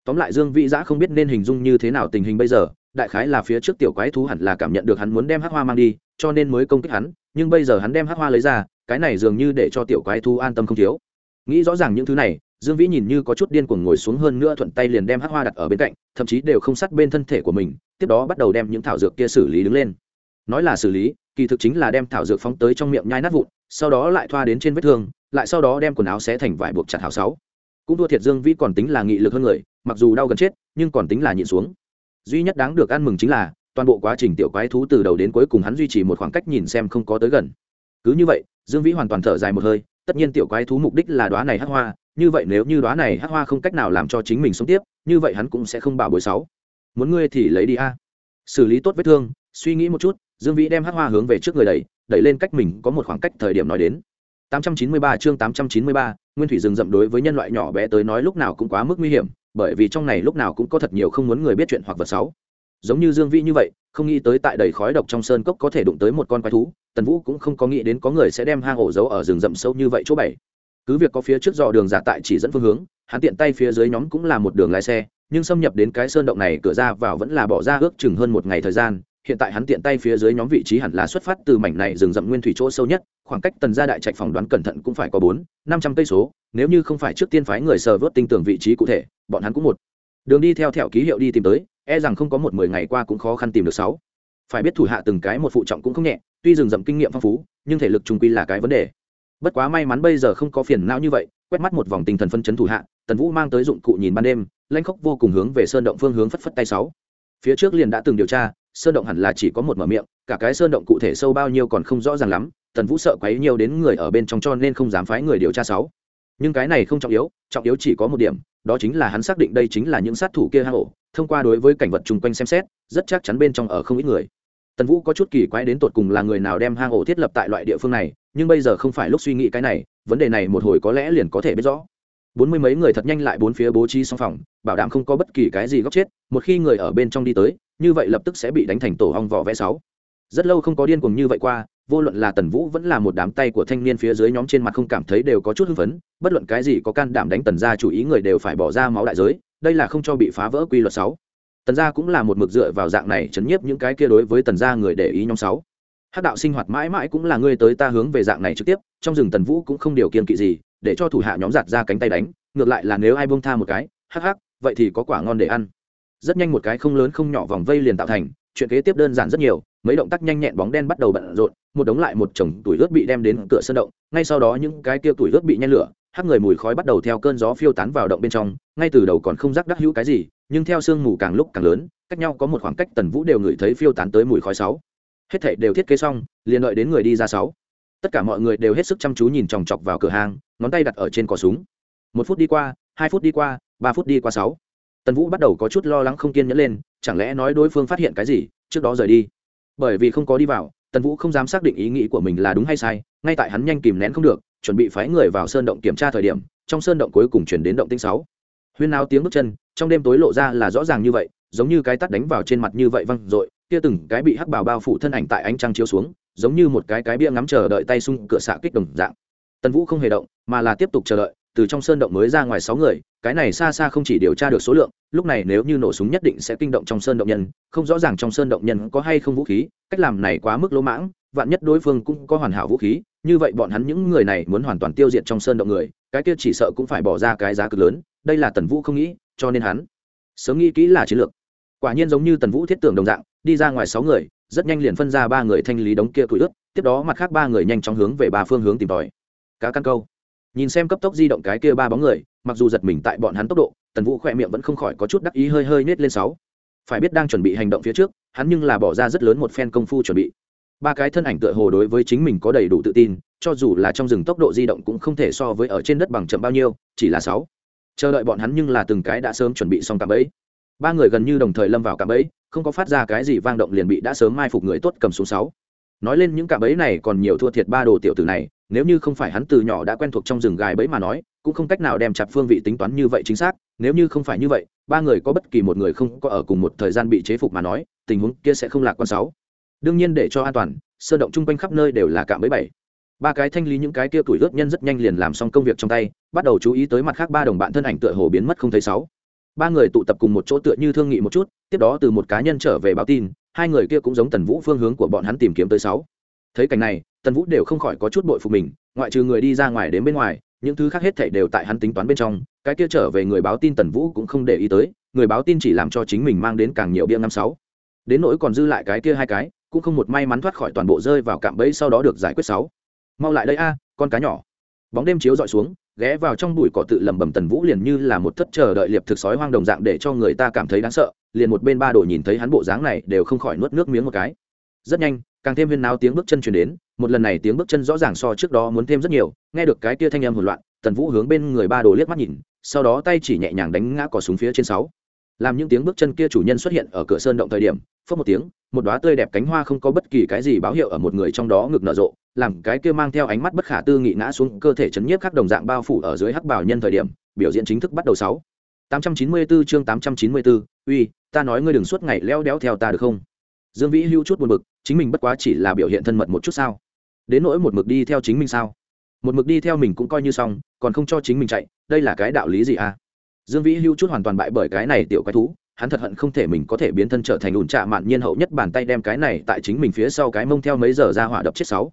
Tóm lại dương vĩ giã không biết nên hình dung như thế nào tình hình bây giờ, đại khái là phía trước tiểu quái thú hẳn là cảm nhận được hắn muốn đem hát hoa mang đi, cho nên mới công kích hắn, nhưng bây giờ hắn đem hát hoa lấy ra, cái này dường như để cho tiểu quái thú an tâm không thiếu. Nghĩ rõ ràng những thứ này dương vĩ nhìn như có chút điên cuồng ngồi xuống hơn nữa thuận tay liền đem hắc hoa đặt ở bên cạnh, thậm chí đều không sát bên thân thể của mình, tiếp đó bắt đầu đem những thảo dược kia xử lý đứng lên. Nói là xử lý, kỳ thực chính là đem thảo dược phóng tới trong miệng nhai nát vụn, sau đó lại thoa đến trên vết thương, lại sau đó đem quần áo xé thành vải buộc chặt hảo sáu. Cũng thua thiệt dương vĩ còn tính là nghị lực hơn người, mặc dù đau gần chết, nhưng còn tính là nhịn xuống. Duy nhất đáng được ăn mừng chính là, toàn bộ quá trình tiểu quái thú từ đầu đến cuối cùng hắn duy trì một khoảng cách nhìn xem không có tới gần. Cứ như vậy, dương vĩ hoàn toàn thở dài một hơi tất nhiên tiểu quái thú mục đích là đoá này hắc hoa như vậy nếu như đoá này hắc hoa không cách nào làm cho chính mình sống tiếp như vậy hắn cũng sẽ không bảo bối sáu. Muốn ngươi thì lấy đi a. Xử lý tốt vết thương suy nghĩ một chút dương vĩ đem hắc hoa hướng về trước người đẩy đẩy lên cách mình có một khoảng cách thời điểm nói đến. 893 chương 893, nguyên thủy rừng rậm đối với nhân loại nhỏ bé tới nói lúc nào cũng quá mức nguy hiểm, bởi vì trong này lúc nào cũng có thật nhiều không muốn người biết chuyện hoặc vật xấu. Giống như Dương Vĩ như vậy, không nghĩ tới tại đầy khói độc trong sơn cốc có thể đụng tới một con quái thú, Tần Vũ cũng không có nghĩ đến có người sẽ đem hang ổ giấu ở rừng rậm sâu như vậy chỗ bảy. Cứ việc có phía trước dò đường giả tại chỉ dẫn phương hướng, hắn tiện tay phía dưới nhóm cũng là một đường lái xe, nhưng xâm nhập đến cái sơn động này cửa ra vào vẫn là bỏ ra ước chừng hơn một ngày thời gian, hiện tại hắn tiện tay phía dưới nhóm vị trí hẳn là xuất phát từ mảnh này rừng rậm nguyên thủy chỗ sâu nhất khoảng cách tần gia đại trạch phỏng đoán cẩn thận cũng phải có bốn năm trăm cây số nếu như không phải trước tiên phái người sờ vớt tinh tường vị trí cụ thể bọn hắn cũng một đường đi theo thẹo ký hiệu đi tìm tới e rằng không có một mười ngày qua cũng khó khăn tìm được sáu. Phải biết thủ hạ từng cái một phụ trọng cũng không nhẹ, tuy rừng rậm kinh nghiệm phong phú, nhưng thể lực trung quy là cái vấn đề. Bất quá may mắn bây giờ không có phiền não như vậy, quét mắt một vòng tinh thần phân chấn thủ hạ, tần vũ mang tới dụng cụ nhìn ban đêm lanh khóc vô cùng hướng về sơn động phương hướng phất phất tay sáu. Phía trước liền đã từng điều tra, sơn động hẳn là chỉ có một mở miệng, cả cái sơn động cụ thể sâu bao nhiêu còn không rõ ràng lắm, tần vũ sợ quấy nhiều đến người ở bên trong cho nên không dám phái người điều tra sáu nhưng cái này không trọng yếu trọng yếu chỉ có một điểm, đó chính là hắn xác định đây chính là những sát thủ kia hang ổ, thông qua đối với cảnh vật chung quanh xem xét, rất chắc chắn bên trong ở không ít người. Tần vũ có chút kỳ quái đến tột cùng là người nào đem hang ổ thiết lập tại loại địa phương này, nhưng bây giờ không phải lúc suy nghĩ cái này, vấn đề này một hồi có lẽ liền có thể biết rõ. Bốn mươi mấy người thật nhanh lại bốn phía bố trí xong phòng, bảo đảm không có bất kỳ cái gì góc chết, một khi người ở bên trong đi tới, như vậy lập tức sẽ bị đánh thành tổ hong vỏ vẽ sáu. Rất lâu không có điên cuồng như vậy qua vô luận là tần vũ vẫn là một đám tay của thanh niên phía dưới nhóm trên mặt không cảm thấy đều có chút hưng phấn, bất luận cái gì có can đảm đánh tần gia chủ ý người đều phải bỏ ra máu đại giới, đây là không cho bị phá vỡ quy luật sáu. Tần gia cũng là một mực dựa vào dạng này chấn nhiếp những cái kia đối với tần gia người để ý nhóm sáu. Hắc đạo sinh hoạt mãi mãi cũng là ngươi tới ta hướng về dạng này trực tiếp, trong rừng tần vũ cũng không điều kiên kỵ gì, để cho thủ hạ nhóm giặt ra cánh tay đánh, ngược lại là nếu ai bông tha một cái, hắc hắc, vậy thì có quả ngon để ăn. Rất nhanh một cái không lớn không nhỏ vòng vây liền tạo thành chuyện kế tiếp đơn giản rất nhiều, mấy động tác nhanh nhẹn bóng đen bắt đầu bận rộn, một đống lại một chồng tuổi ướt bị đem đến cửa sân động, ngay sau đó những cái kia tuổi ướt bị nhen lửa, hắc người mùi khói bắt đầu theo cơn gió phiêu tán vào động bên trong, ngay từ đầu còn không rắc đắc hữu cái gì, nhưng theo sương mù càng lúc càng lớn, cách nhau có một khoảng cách tần vũ đều ngửi thấy phiêu tán tới mùi khói sáu. Hết thảy đều thiết kế xong, liền đợi đến người đi ra sáu. Tất cả mọi người đều hết sức chăm chú nhìn chòng chọc vào cửa hàng ngón tay đặt ở trên cò súng. Một phút đi qua, hai phút đi qua, ba phút đi qua sáu. Tần vũ bắt đầu có chút lo lắng không kiên nhẫn lên chẳng lẽ nói đối phương phát hiện cái gì, trước đó rời đi. Bởi vì không có đi vào, tần vũ không dám xác định ý nghĩ của mình là đúng hay sai, ngay tại hắn nhanh kìm nén không được, chuẩn bị phái người vào sơn động kiểm tra thời điểm, trong sơn động cuối cùng chuyển đến động tinh sáu. Huyên náo tiếng bước chân, trong đêm tối lộ ra là rõ ràng như vậy, giống như cái tắt đánh vào trên mặt như vậy văng r kia từng cái bị hắc bào bao phủ thân ảnh tại ánh trăng chiếu xuống, giống như một cái cái bia ngắm chờ đợi tay sung cửa xạ kích đồng dạng. Tần vũ không hề động, mà là tiếp tục chờ đợi, từ trong sơn động mới ra ngoài sáu người cái này xa xa không chỉ điều tra được số lượng, lúc này nếu như nổ súng nhất định sẽ kinh động trong sơn động nhân, không rõ ràng trong sơn động nhân có hay không vũ khí, cách làm này quá mức lỗ mãng, vạn nhất đối phương cũng có hoàn hảo vũ khí, như vậy bọn hắn những người này muốn hoàn toàn tiêu diệt trong sơn động người, cái kia chỉ sợ cũng phải bỏ ra cái giá cực lớn, đây là tần vũ không nghĩ, cho nên hắn sớm nghĩ kỹ là chiến lược. Quả nhiên giống như tần vũ thiết tưởng đồng dạng, đi ra ngoài sáu người, rất nhanh liền phân ra ba người thanh lý đống kia tủi ướt, tiếp đó mặt khác ba người nhanh chóng hướng về ba phương hướng tìm tòi. Cá căn câu. Nhìn xem cấp tốc di động cái kia ba bóng người mặc dù giật mình tại bọn hắn tốc độ, tần vũ khỏe miệng vẫn không khỏi có chút đắc ý hơi hơi nết lên sáu. Phải biết đang chuẩn bị hành động phía trước, hắn nhưng là bỏ ra rất lớn một phen công phu chuẩn bị. Ba cái thân ảnh tựa hồ đối với chính mình có đầy đủ tự tin, cho dù là trong rừng tốc độ di động cũng không thể so với ở trên đất bằng chậm bao nhiêu, chỉ là sáu. Chờ đợi bọn hắn nhưng là từng cái đã sớm chuẩn bị xong cạm bẫy. Ba người gần như đồng thời lâm vào cạm bẫy, không có phát ra cái gì vang động liền bị đã sớm mai phục người tốt cầm xuống sáu. Nói lên những cạm bẫy này còn nhiều thua thiệt ba đồ tiểu tử này, nếu như không phải hắn từ nhỏ đã quen thuộc trong rừng gài bẫy mà nói cũng không cách nào đem chặt phương vị tính toán như vậy chính xác, nếu như không phải như vậy, ba người có bất kỳ một người không có ở cùng một thời gian bị chế phục mà nói, tình huống kia sẽ không lạc quan sáu. Đương nhiên để cho an toàn, sơ động chung quanh khắp nơi đều là cạm bẫy bảy. Ba cái thanh lý những cái kia tuổi ướt nhân rất nhanh liền làm xong công việc trong tay, bắt đầu chú ý tới mặt khác ba đồng bạn thân ảnh tựa hồ biến mất không thấy sáu. Ba người tụ tập cùng một chỗ tựa như thương nghị một chút, tiếp đó từ một cá nhân trở về báo tin, hai người kia cũng giống tần vũ phương hướng của bọn hắn tìm kiếm tới sáu. Thấy cảnh này, tần vũ đều không khỏi có chút bội phục mình, ngoại trừ người đi ra ngoài đến bên ngoài những thứ khác hết thảy đều tại hắn tính toán bên trong, cái kia trở về người báo tin tần vũ cũng không để ý tới, người báo tin chỉ làm cho chính mình mang đến càng nhiều bia năm sáu. Đến nỗi còn dư lại cái kia hai cái, cũng không một may mắn thoát khỏi toàn bộ rơi vào cạm bẫy sau đó được giải quyết sáu. Mau lại đây a, con cá nhỏ. Bóng đêm chiếu dọi xuống, ghé vào trong bụi cỏ tự lẩm bẩm tần vũ liền như là một thất chờ đợi liệp thực sói hoang đồng dạng để cho người ta cảm thấy đáng sợ, liền một bên ba đồ nhìn thấy hắn bộ dáng này đều không khỏi nuốt nước miếng một cái. Rất nhanh, càng thêm viên náo tiếng bước chân chuyển đến một lần này tiếng bước chân rõ ràng so trước đó muốn thêm rất nhiều nghe được cái kia thanh âm hỗn loạn tần vũ hướng bên người ba đồ liếc mắt nhìn sau đó tay chỉ nhẹ nhàng đánh ngã cỏ súng phía trên sáu làm những tiếng bước chân kia chủ nhân xuất hiện ở cửa sơn động thời điểm phớt một tiếng một đóa tươi đẹp cánh hoa không có bất kỳ cái gì báo hiệu ở một người trong đó ngực nở rộ làm cái kia mang theo ánh mắt bất khả tư nghị ngã xuống cơ thể chấn nhiếp các đồng dạng bao phủ ở dưới hắc bảo nhân thời điểm biểu diễn chính thức bắt đầu sáu 894 chương 894, uy, ta nói ngươi đừng suốt ngày leo đéo theo ta được không? Dương Vĩ hưu chút buồn bực, chính mình bất quá chỉ là biểu hiện thân mật một chút sao? Đến nỗi một mực đi theo chính mình sao? Một mực đi theo mình cũng coi như xong, còn không cho chính mình chạy, đây là cái đạo lý gì à? Dương Vĩ hưu chút hoàn toàn bại bởi cái này tiểu quái thú, hắn thật hận không thể mình có thể biến thân trở thành ủn trạ mạn nhiên hậu nhất bàn tay đem cái này tại chính mình phía sau cái mông theo mấy giờ ra hỏa đập chết sáu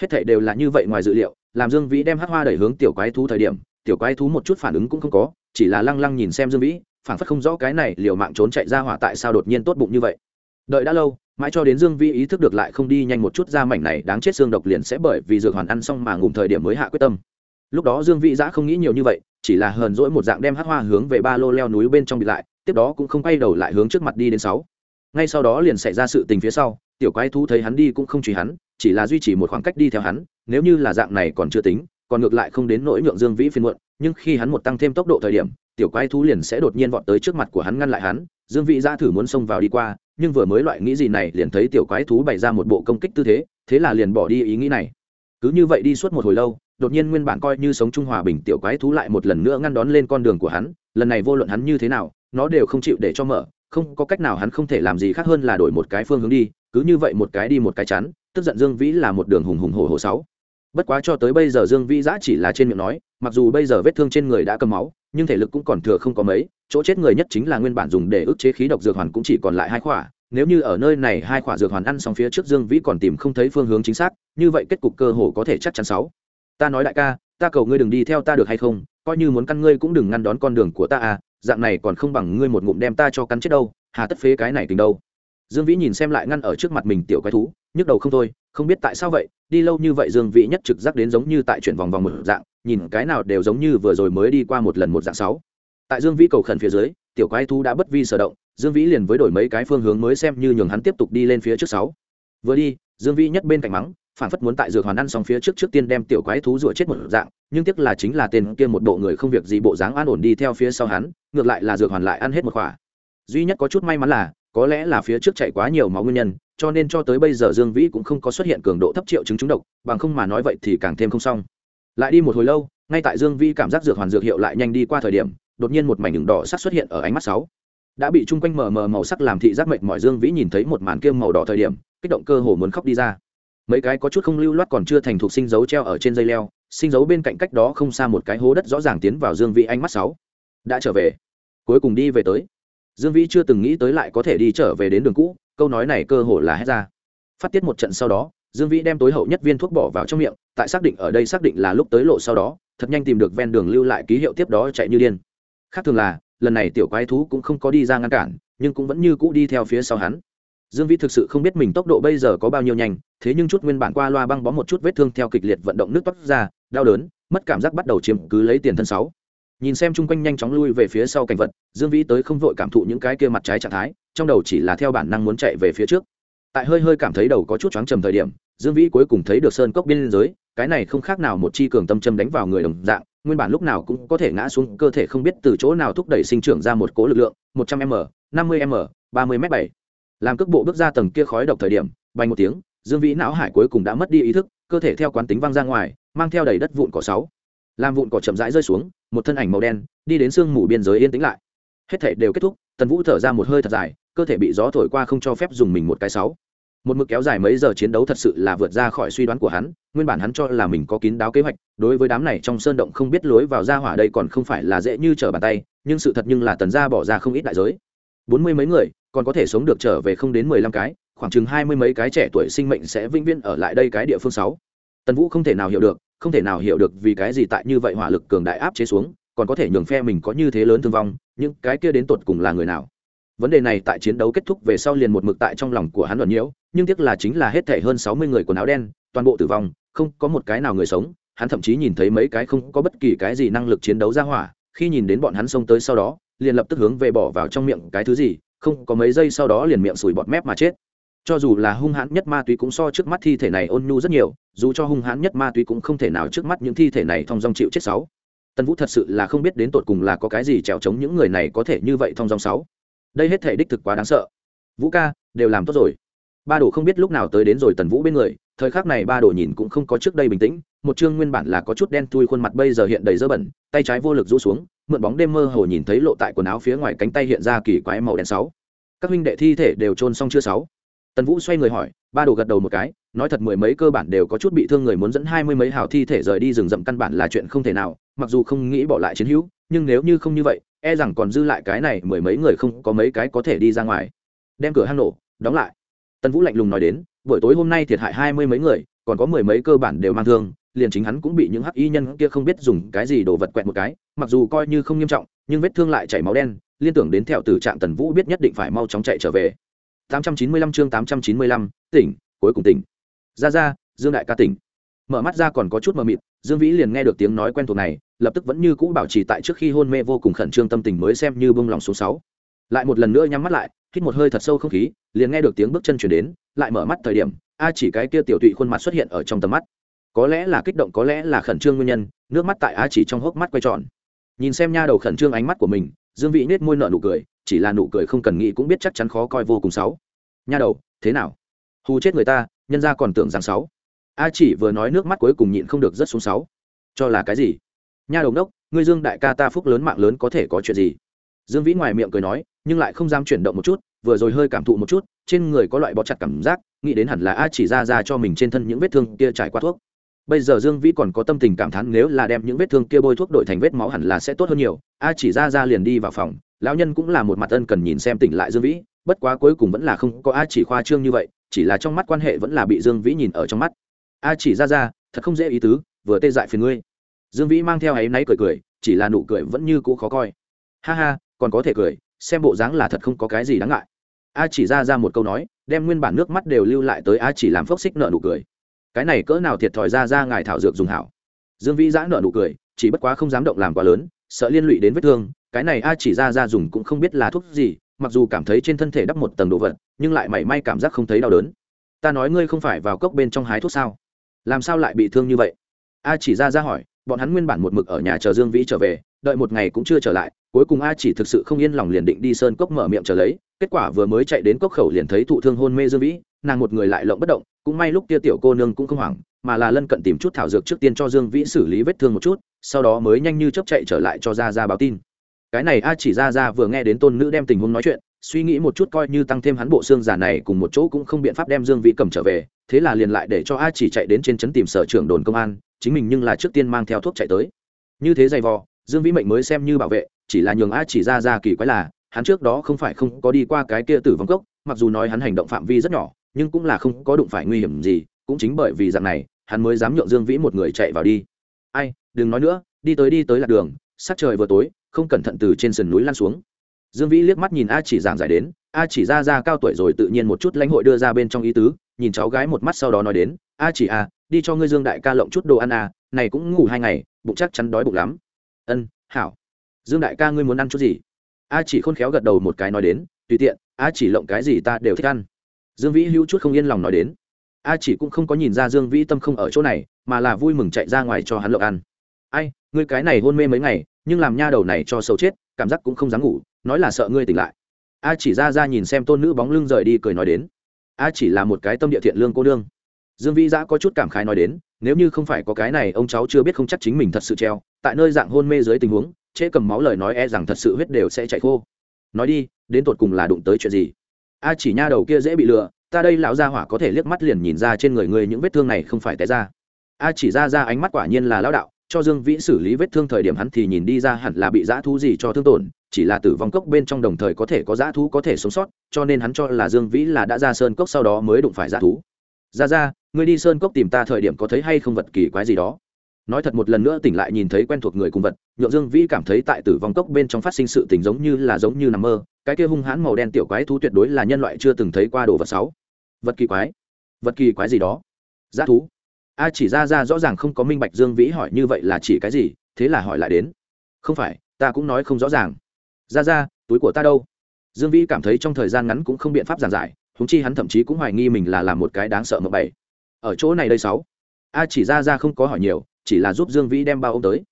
hết thảy đều là như vậy ngoài dự liệu làm dương vĩ đem hát hoa đẩy hướng tiểu quái thú thời điểm tiểu quái thú một chút phản ứng cũng không có chỉ là lăng lăng nhìn xem dương vĩ phản phất không rõ cái này liệu mạng trốn chạy ra hỏa tại sao đột nhiên tốt bụng như vậy đợi đã lâu, mãi cho đến dương vĩ ý thức được lại không đi nhanh một chút ra mảnh này đáng chết xương độc liền sẽ bởi vì dược hoàn ăn xong mà ngủm thời điểm mới hạ quyết tâm. Lúc đó dương vĩ giã không nghĩ nhiều như vậy, chỉ là hờn dỗi một dạng đem hát hoa hướng về ba lô leo núi bên trong bị lại, tiếp đó cũng không quay đầu lại hướng trước mặt đi đến sáu. Ngay sau đó liền xảy ra sự tình phía sau, tiểu quái thú thấy hắn đi cũng không truy hắn, chỉ là duy trì một khoảng cách đi theo hắn, nếu như là dạng này còn chưa tính, còn ngược lại không đến nỗi nhượng dương vĩ phiên muộn, nhưng khi hắn một tăng thêm tốc độ thời điểm, tiểu quái thú liền sẽ đột nhiên vọt tới trước mặt của hắn ngăn lại hắn dương vĩ ra thử muốn xông vào đi qua, nhưng vừa mới loại nghĩ gì này liền thấy tiểu quái thú bày ra một bộ công kích tư thế thế là liền bỏ đi ý nghĩ này. Cứ như vậy đi suốt một hồi lâu, đột nhiên nguyên bản coi như sống trung hòa bình tiểu quái thú lại một lần nữa ngăn đón lên con đường của hắn, lần này vô luận hắn như thế nào, nó đều không chịu để cho mở, không có cách nào hắn không thể làm gì khác hơn là đổi một cái phương hướng đi, cứ như vậy một cái đi một cái chắn, tức giận dương vĩ là một đường hùng hùng hổ hổ sáu. Bất quá cho tới bây giờ dương vĩ giã chỉ là trên miệng nói, mặc dù bây giờ vết thương trên người đã cầm máu nhưng thể lực cũng còn thừa không có mấy, chỗ chết người nhất chính là nguyên bản dùng để ức chế khí độc dược hoàn cũng chỉ còn lại hai khỏa. Nếu như ở nơi này hai khỏa dược hoàn ăn xong phía trước dương vĩ còn tìm không thấy phương hướng chính xác, như vậy kết cục cơ hồ có thể chắc chắn sáu. Ta nói đại ca, ta cầu ngươi đừng đi theo ta được hay không, coi như muốn căn ngươi cũng đừng ngăn đón con đường của ta à dạng này còn không bằng ngươi một ngụm đem ta cho cắn chết đâu, hà tất phế cái này tình đâu. Dương vĩ nhìn xem lại ngăn ở trước mặt mình tiểu quái thú, nhức đầu không thôi, không biết tại sao vậy, đi lâu như vậy dương vĩ nhất trực giác đến giống như tại chuyển vòng vòng một dạng nhìn cái nào đều giống như vừa rồi mới đi qua một lần một dạng sáu. Tại dương vĩ cầu khẩn phía dưới, tiểu quái thú đã bất vi sở động, dương vĩ liền với đổi mấy cái phương hướng mới xem như nhường hắn tiếp tục đi lên phía trước sáu. Vừa đi, dương vĩ nhất bên cạnh mắng, phản phất muốn tại dược hoàn ăn xong phía trước trước tiên đem tiểu quái thú rủa chết một dạng, nhưng tiếc là chính là tên kia một bộ người không việc gì bộ dáng an ổn đi theo phía sau hắn, ngược lại là dược hoàn lại ăn hết một khỏa duy nhất có chút may mắn là, có lẽ là phía trước chạy quá nhiều máu nguyên nhân, cho nên cho tới bây giờ dương vĩ cũng không có xuất hiện cường độ thấp triệu chứng trúng độc, bằng không mà nói vậy thì càng thêm không xong lại đi một hồi lâu, ngay tại dương Vi cảm giác dược hoàn dược hiệu lại nhanh đi qua thời điểm, đột nhiên một mảnh đường đỏ sắc xuất hiện ở ánh mắt sáu. Đã bị chung quanh mờ mờ màu sắc làm thị giác mệnh mọi dương vĩ nhìn thấy một màn kiêm màu đỏ thời điểm, kích động cơ hồ muốn khóc đi ra. Mấy cái có chút không lưu loát còn chưa thành thục sinh dấu treo ở trên dây leo, sinh dấu bên cạnh cách đó không xa một cái hố đất rõ ràng tiến vào dương vĩ ánh mắt sáu. Đã trở về. Cuối cùng đi về tới. Dương vĩ chưa từng nghĩ tới lại có thể đi trở về đến đường cũ, câu nói này cơ hồ là hết ra. Phát tiết một trận sau đó, dương vĩ đem tối hậu nhất viên thuốc bỏ vào trong miệng tại xác định ở đây xác định là lúc tới lộ sau đó, thật nhanh tìm được ven đường lưu lại ký hiệu tiếp đó chạy như điên. Khác thường là, lần này tiểu quái thú cũng không có đi ra ngăn cản, nhưng cũng vẫn như cũ đi theo phía sau hắn. Dương vĩ thực sự không biết mình tốc độ bây giờ có bao nhiêu nhanh, thế nhưng chút nguyên bản qua loa băng bó một chút vết thương theo kịch liệt vận động nước toát ra, đau đớn, mất cảm giác bắt đầu chiếm cứ lấy tiền thân sáu. Nhìn xem chung quanh nhanh chóng lui về phía sau cảnh vật, dương vĩ tới không vội cảm thụ những cái kia mặt trái trạng thái, trong đầu chỉ là theo bản năng muốn chạy về phía trước. Tại hơi hơi cảm thấy đầu có chút choáng trầm thời điểm, dương vĩ cuối cùng thấy được sơn cốc biên giới cái này không khác nào một chi cường tâm châm đánh vào người đồng dạng, nguyên bản lúc nào cũng có thể ngã xuống, cơ thể không biết từ chỗ nào thúc đẩy sinh trưởng ra một cố lực lượng, một trăm m, năm mươi m, ba mươi m bảy. Làm cước bộ bước ra tầng kia khói độc thời điểm, bay một tiếng, dương vĩ não hải cuối cùng đã mất đi ý thức, cơ thể theo quán tính văng ra ngoài, mang theo đầy đất vụn cỏ sáu. Làm vụn cỏ chậm rãi rơi xuống, một thân ảnh màu đen, đi đến sương mù biên giới yên tĩnh lại. Hết thể đều kết thúc, tần vũ thở ra một hơi thật dài, cơ thể bị gió thổi qua không cho phép dùng mình một cái sáu một mực kéo dài mấy giờ chiến đấu thật sự là vượt ra khỏi suy đoán của hắn, nguyên bản hắn cho là mình có kín đáo kế hoạch, đối với đám này trong sơn động không biết lối vào ra hỏa đây còn không phải là dễ như trở bàn tay, nhưng sự thật nhưng là tần gia bỏ ra không ít đại giới. Bốn mươi mấy người, còn có thể sống được trở về không đến mười lăm cái, khoảng chừng hai mươi mấy cái trẻ tuổi sinh mệnh sẽ vĩnh viễn ở lại đây cái địa phương sáu. Tần vũ không thể nào hiểu được, không thể nào hiểu được vì cái gì tại như vậy hỏa lực cường đại áp chế xuống, còn có thể nhường phe mình có như thế lớn thương vong nhưng cái kia đến tột cùng là người nào? Vấn đề này tại chiến đấu kết thúc về sau liền một mực tại trong lòng của hắn luận nhiễu, nhưng tiếc là chính là hết thể hơn sáu mươi người quần áo đen, toàn bộ tử vong, không có một cái nào người sống. Hắn thậm chí nhìn thấy mấy cái không có bất kỳ cái gì năng lực chiến đấu ra hỏa, khi nhìn đến bọn hắn xông tới sau đó, liền lập tức hướng về bỏ vào trong miệng cái thứ gì, không có mấy giây sau đó liền miệng sùi bọt mép mà chết. Cho dù là hung hãn nhất ma túy cũng so trước mắt thi thể này ôn nhu rất nhiều, dù cho hung hãn nhất ma túy cũng không thể nào trước mắt những thi thể này thong dong chịu chết sáu. Tần vũ thật sự là không biết đến tột cùng là có cái gì trèo chống những người này có thể như vậy thong dong sáu đây hết thể đích thực quá đáng sợ. Vũ ca, đều làm tốt rồi. Ba đồ không biết lúc nào tới đến rồi tần vũ bên người, thời khắc này ba đồ nhìn cũng không có trước đây bình tĩnh, một chương nguyên bản là có chút đen thui khuôn mặt bây giờ hiện đầy dơ bẩn, tay trái vô lực rũ xuống, mượn bóng đêm mơ hồ nhìn thấy lộ tại quần áo phía ngoài cánh tay hiện ra kỳ quái màu đen sáu. Các huynh đệ thi thể đều trôn xong chưa sáu? Tần vũ xoay người hỏi, ba đồ gật đầu một cái, nói thật mười mấy cơ bản đều có chút bị thương người muốn dẫn hai mươi mấy hào thi thể rời đi rừng rậm căn bản là chuyện không thể nào, mặc dù không nghĩ bỏ lại chiến hữu, nhưng nếu như không như vậy e rằng còn dư lại cái này mười mấy người không có mấy cái có thể đi ra ngoài. Đem cửa hang nổ đóng lại. Tần vũ lạnh lùng nói đến buổi tối hôm nay thiệt hại hai mươi mấy người còn có mười mấy cơ bản đều mang thương liền chính hắn cũng bị những hắc y nhân kia không biết dùng cái gì đổ vật quẹt một cái mặc dù coi như không nghiêm trọng nhưng vết thương lại chảy máu đen liên tưởng đến theo từ trạng tần vũ biết nhất định phải mau chóng chạy trở về. 895 chương 895, tỉnh cuối cùng tỉnh. Ra ra dương đại ca tỉnh. Mở mắt ra còn có chút mờ mịt dương vĩ liền nghe được tiếng nói quen thuộc này lập tức vẫn như cũ bảo trì tại trước khi hôn mê vô cùng khẩn trương tâm tình mới xem như bông lòng số sáu. Lại một lần nữa nhắm mắt lại, hít một hơi thật sâu không khí, liền nghe được tiếng bước chân chuyển đến, lại mở mắt thời điểm, a chỉ cái kia tiểu tụy khuôn mặt xuất hiện ở trong tầm mắt. Có lẽ là kích động, có lẽ là khẩn trương nguyên nhân, nước mắt tại a chỉ trong hốc mắt quay tròn. Nhìn xem nha đầu khẩn trương ánh mắt của mình, dương vị nết môi nợ nụ cười, chỉ là nụ cười không cần nghĩ cũng biết chắc chắn khó coi vô cùng sáu. Nha đầu, thế nào? Hù chết người ta, nhân ra còn tưởng rằng sáu. A chỉ vừa nói nước mắt cuối cùng nhịn không được rất xuống sáu. Cho là cái gì? Nha đầu đốc, ngươi dương đại ca ta phúc lớn mạng lớn có thể có chuyện gì? Dương vĩ ngoài miệng cười nói, nhưng lại không dám chuyển động một chút, vừa rồi hơi cảm thụ một chút, trên người có loại bọt chặt cảm giác, nghĩ đến hẳn là a chỉ ra ra cho mình trên thân những vết thương kia trải qua thuốc. Bây giờ dương vĩ còn có tâm tình cảm thán nếu là đem những vết thương kia bôi thuốc đổi thành vết máu hẳn là sẽ tốt hơn nhiều. A chỉ ra ra liền đi vào phòng, lão nhân cũng là một mặt ân cần nhìn xem tỉnh lại dương vĩ, bất quá cuối cùng vẫn là không có a chỉ khoa trương như vậy, chỉ là trong mắt quan hệ vẫn là bị dương vĩ nhìn ở trong mắt. A chỉ ra ra, thật không dễ ý tứ, vừa tê dại phiền ngươi dương vĩ mang theo áy náy cười cười, chỉ là nụ cười vẫn như cũ khó coi. Ha ha, còn có thể cười, xem bộ dáng là thật không có cái gì đáng ngại. A chỉ ra ra một câu nói, đem nguyên bản nước mắt đều lưu lại tới a chỉ làm phốc xích nợ nụ cười. Cái này cỡ nào thiệt thòi ra ra ngài thảo dược dùng hảo. Dương vĩ giã nợ nụ cười, chỉ bất quá không dám động làm quá lớn, sợ liên lụy đến vết thương, cái này a chỉ ra ra dùng cũng không biết là thuốc gì, mặc dù cảm thấy trên thân thể đắp một tầng đồ vật, nhưng lại mảy may cảm giác không thấy đau đớn. Ta nói ngươi không phải vào cốc bên trong hái thuốc sao? Làm sao lại bị thương như vậy? A chỉ ra ra hỏi bọn hắn nguyên bản một mực ở nhà chờ dương vĩ trở về, đợi một ngày cũng chưa trở lại, cuối cùng a chỉ thực sự không yên lòng liền định đi sơn cốc mở miệng trở lấy, kết quả vừa mới chạy đến cốc khẩu liền thấy thụ thương hôn mê dương vĩ, nàng một người lại lộng bất động, cũng may lúc kia tiểu cô nương cũng không hoảng, mà là lân cận tìm chút thảo dược trước tiên cho dương vĩ xử lý vết thương một chút, sau đó mới nhanh như chấp chạy trở lại cho ra ra báo tin. Cái này a chỉ ra ra vừa nghe đến tôn nữ đem tình huống nói chuyện, suy nghĩ một chút coi như tăng thêm hắn bộ xương giả này cùng một chỗ cũng không biện pháp đem dương vĩ cầm trở về, thế là liền lại để cho a chỉ chạy đến trên trấn tìm sở trưởng đồn công an chính mình nhưng là trước tiên mang theo thuốc chạy tới. Như thế dày vò, dương vĩ mệnh mới xem như bảo vệ, chỉ là nhường a chỉ ra ra kỳ quái là, hắn trước đó không phải không có đi qua cái kia tử vong cốc, mặc dù nói hắn hành động phạm vi rất nhỏ, nhưng cũng là không có đụng phải nguy hiểm gì, cũng chính bởi vì dạng này, hắn mới dám nhượng dương vĩ một người chạy vào đi. Ai, đừng nói nữa, đi tới đi tới lạc đường, sắc trời vừa tối, không cẩn thận từ trên sườn núi lăn xuống. Dương vĩ liếc mắt nhìn a chỉ giảng giải đến, a chỉ ra ra cao tuổi rồi tự nhiên một chút lãnh hội đưa ra bên trong ý tứ, nhìn cháu gái một mắt sau đó nói đến a chỉ a à, đi cho ngươi dương đại ca lộng chút đồ ăn à này cũng ngủ hai ngày bụng chắc chắn đói bụng lắm. Ân hảo. Dương đại ca ngươi muốn ăn chút gì? A chỉ khôn khéo gật đầu một cái nói đến tùy tiện a chỉ lộng cái gì ta đều thích ăn. Dương vĩ hữu chút không yên lòng nói đến. A chỉ cũng không có nhìn ra dương vĩ tâm không ở chỗ này mà là vui mừng chạy ra ngoài cho hắn lộng ăn. Ai ngươi cái này hôn mê mấy ngày nhưng làm nha đầu này cho sâu chết cảm giác cũng không dám ngủ nói là sợ ngươi tỉnh lại. A chỉ ra ra nhìn xem tôn nữ bóng lưng rời đi cười nói đến. A chỉ là một cái tâm địa thiện lương cô nương dương vĩ giã có chút cảm khái nói đến, nếu như không phải có cái này, ông cháu chưa biết không chắc chính mình thật sự treo, tại nơi dạng hôn mê dưới tình huống, trễ cầm máu lời nói e rằng thật sự huyết đều sẽ chạy khô. Nói đi, đến tột cùng là đụng tới chuyện gì? A chỉ nha đầu kia dễ bị lừa, ta đây lão gia hỏa có thể liếc mắt liền nhìn ra trên người ngươi những vết thương này không phải té ra. A chỉ ra ra ánh mắt quả nhiên là lão đạo, cho dương vĩ xử lý vết thương thời điểm hắn thì nhìn đi ra hẳn là bị dã thú gì cho thương tổn, chỉ là tử vong cốc bên trong đồng thời có thể có dã thú có thể sống sót, cho nên hắn cho là dương vĩ là đã ra sơn cốc sau đó mới đụng phải dã thú. Ra ra ngươi đi sơn cốc tìm ta thời điểm có thấy hay không vật kỳ quái gì đó? Nói thật một lần nữa tỉnh lại nhìn thấy quen thuộc người cùng vật nhượng dương vĩ cảm thấy tại tử vong cốc bên trong phát sinh sự tình giống như là giống như nằm mơ, cái kia hung hãn màu đen tiểu quái thú tuyệt đối là nhân loại chưa từng thấy qua đồ vật sáu vật kỳ quái? Vật kỳ quái gì đó? Giá thú? A chỉ ra ra rõ ràng không có minh bạch dương vĩ hỏi như vậy là chỉ cái gì, thế là hỏi lại đến. Không phải, ta cũng nói không rõ ràng. Ra ra, túi của ta đâu? Dương vĩ cảm thấy trong thời gian ngắn cũng không biện pháp giảng giải húng chi hắn thậm chí cũng hoài nghi mình là làm một cái đáng sợ mộng bảy ở chỗ này đây sáu. A chỉ ra ra không có hỏi nhiều, chỉ là giúp dương vĩ đem bao ông tới.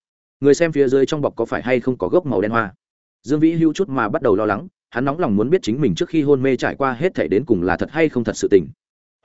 Người xem phía dưới trong bọc có phải hay không có gốc màu đen hoa? Dương vĩ hưu chút mà bắt đầu lo lắng, hắn nóng lòng muốn biết chính mình trước khi hôn mê trải qua hết thể đến cùng là thật hay không thật sự tình.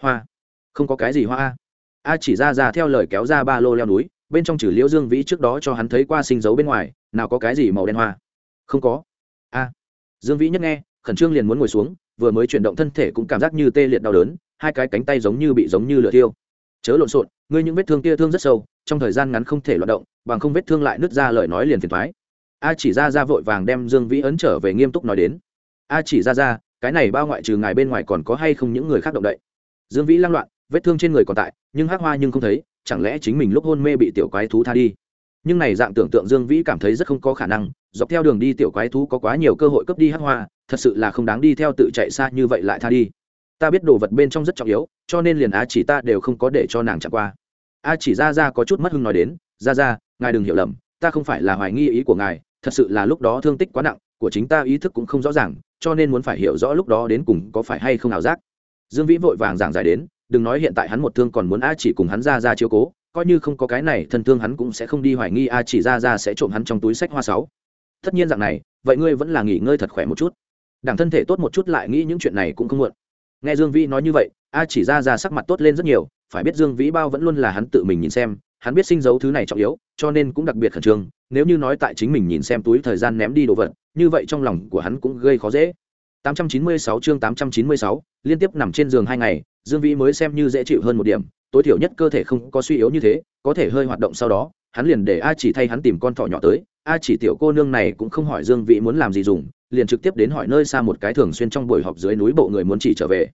Hoa, không có cái gì hoa a. Chỉ ra ra theo lời kéo ra ba lô leo núi, bên trong trừ liễu dương vĩ trước đó cho hắn thấy qua sinh dấu bên ngoài, nào có cái gì màu đen hoa? Không có. A, dương vĩ nhất nghe, khẩn trương liền muốn ngồi xuống, vừa mới chuyển động thân thể cũng cảm giác như tê liệt đau đớn hai cái cánh tay giống như bị giống như lửa thiêu. Chớ lộn xộn, ngươi những vết thương kia thương rất sâu, trong thời gian ngắn không thể loạt động, bằng không vết thương lại nứt ra lời nói liền phiền thoái a chỉ ra ra vội vàng đem dương vĩ ấn trở về nghiêm túc nói đến. A chỉ ra ra cái này bao ngoại trừ ngài bên ngoài còn có hay không những người khác động đậy? Dương vĩ lăng loạn, vết thương trên người còn tại, nhưng hắc hoa nhưng không thấy, chẳng lẽ chính mình lúc hôn mê bị tiểu quái thú tha đi? Nhưng này dạng tưởng tượng dương vĩ cảm thấy rất không có khả năng, dọc theo đường đi tiểu quái thú có quá nhiều cơ hội cướp đi hắc hoa, thật sự là không đáng đi theo tự chạy xa như vậy lại tha đi ta biết đồ vật bên trong rất trọng yếu, cho nên liền a chỉ ta đều không có để cho nàng chạm qua. A chỉ ra ra có chút mất hưng nói đến, ra ra, ngài đừng hiểu lầm, ta không phải là hoài nghi ý của ngài, thật sự là lúc đó thương tích quá nặng, của chính ta ý thức cũng không rõ ràng, cho nên muốn phải hiểu rõ lúc đó đến cùng có phải hay không nào giác. Dương vĩ vội vàng giảng giải đến, đừng nói hiện tại hắn một thương còn muốn a chỉ cùng hắn ra ra chiếu cố, coi như không có cái này thân thương hắn cũng sẽ không đi hoài nghi a chỉ ra ra sẽ trộm hắn trong túi sách hoa sáu. Tất nhiên dạng này, vậy ngươi vẫn là nghỉ ngơi thật khỏe một chút. Đảng thân thể tốt một chút lại nghĩ những chuyện này cũng không muộn nghe dương vĩ nói như vậy a chỉ ra ra sắc mặt tốt lên rất nhiều phải biết dương vĩ bao vẫn luôn là hắn tự mình nhìn xem hắn biết sinh dấu thứ này trọng yếu cho nên cũng đặc biệt khẩn trương nếu như nói tại chính mình nhìn xem túi thời gian ném đi đồ vật như vậy trong lòng của hắn cũng gây khó dễ. 896 chương 896, liên tiếp nằm trên giường hai ngày dương vĩ mới xem như dễ chịu hơn một điểm tối thiểu nhất cơ thể không có suy yếu như thế có thể hơi hoạt động sau đó hắn liền để a chỉ thay hắn tìm con thỏ nhỏ tới a chỉ tiểu cô nương này cũng không hỏi dương vĩ muốn làm gì dùng, liền trực tiếp đến hỏi nơi xa một cái thường xuyên trong buổi họp dưới núi bộ người muốn chỉ trở về.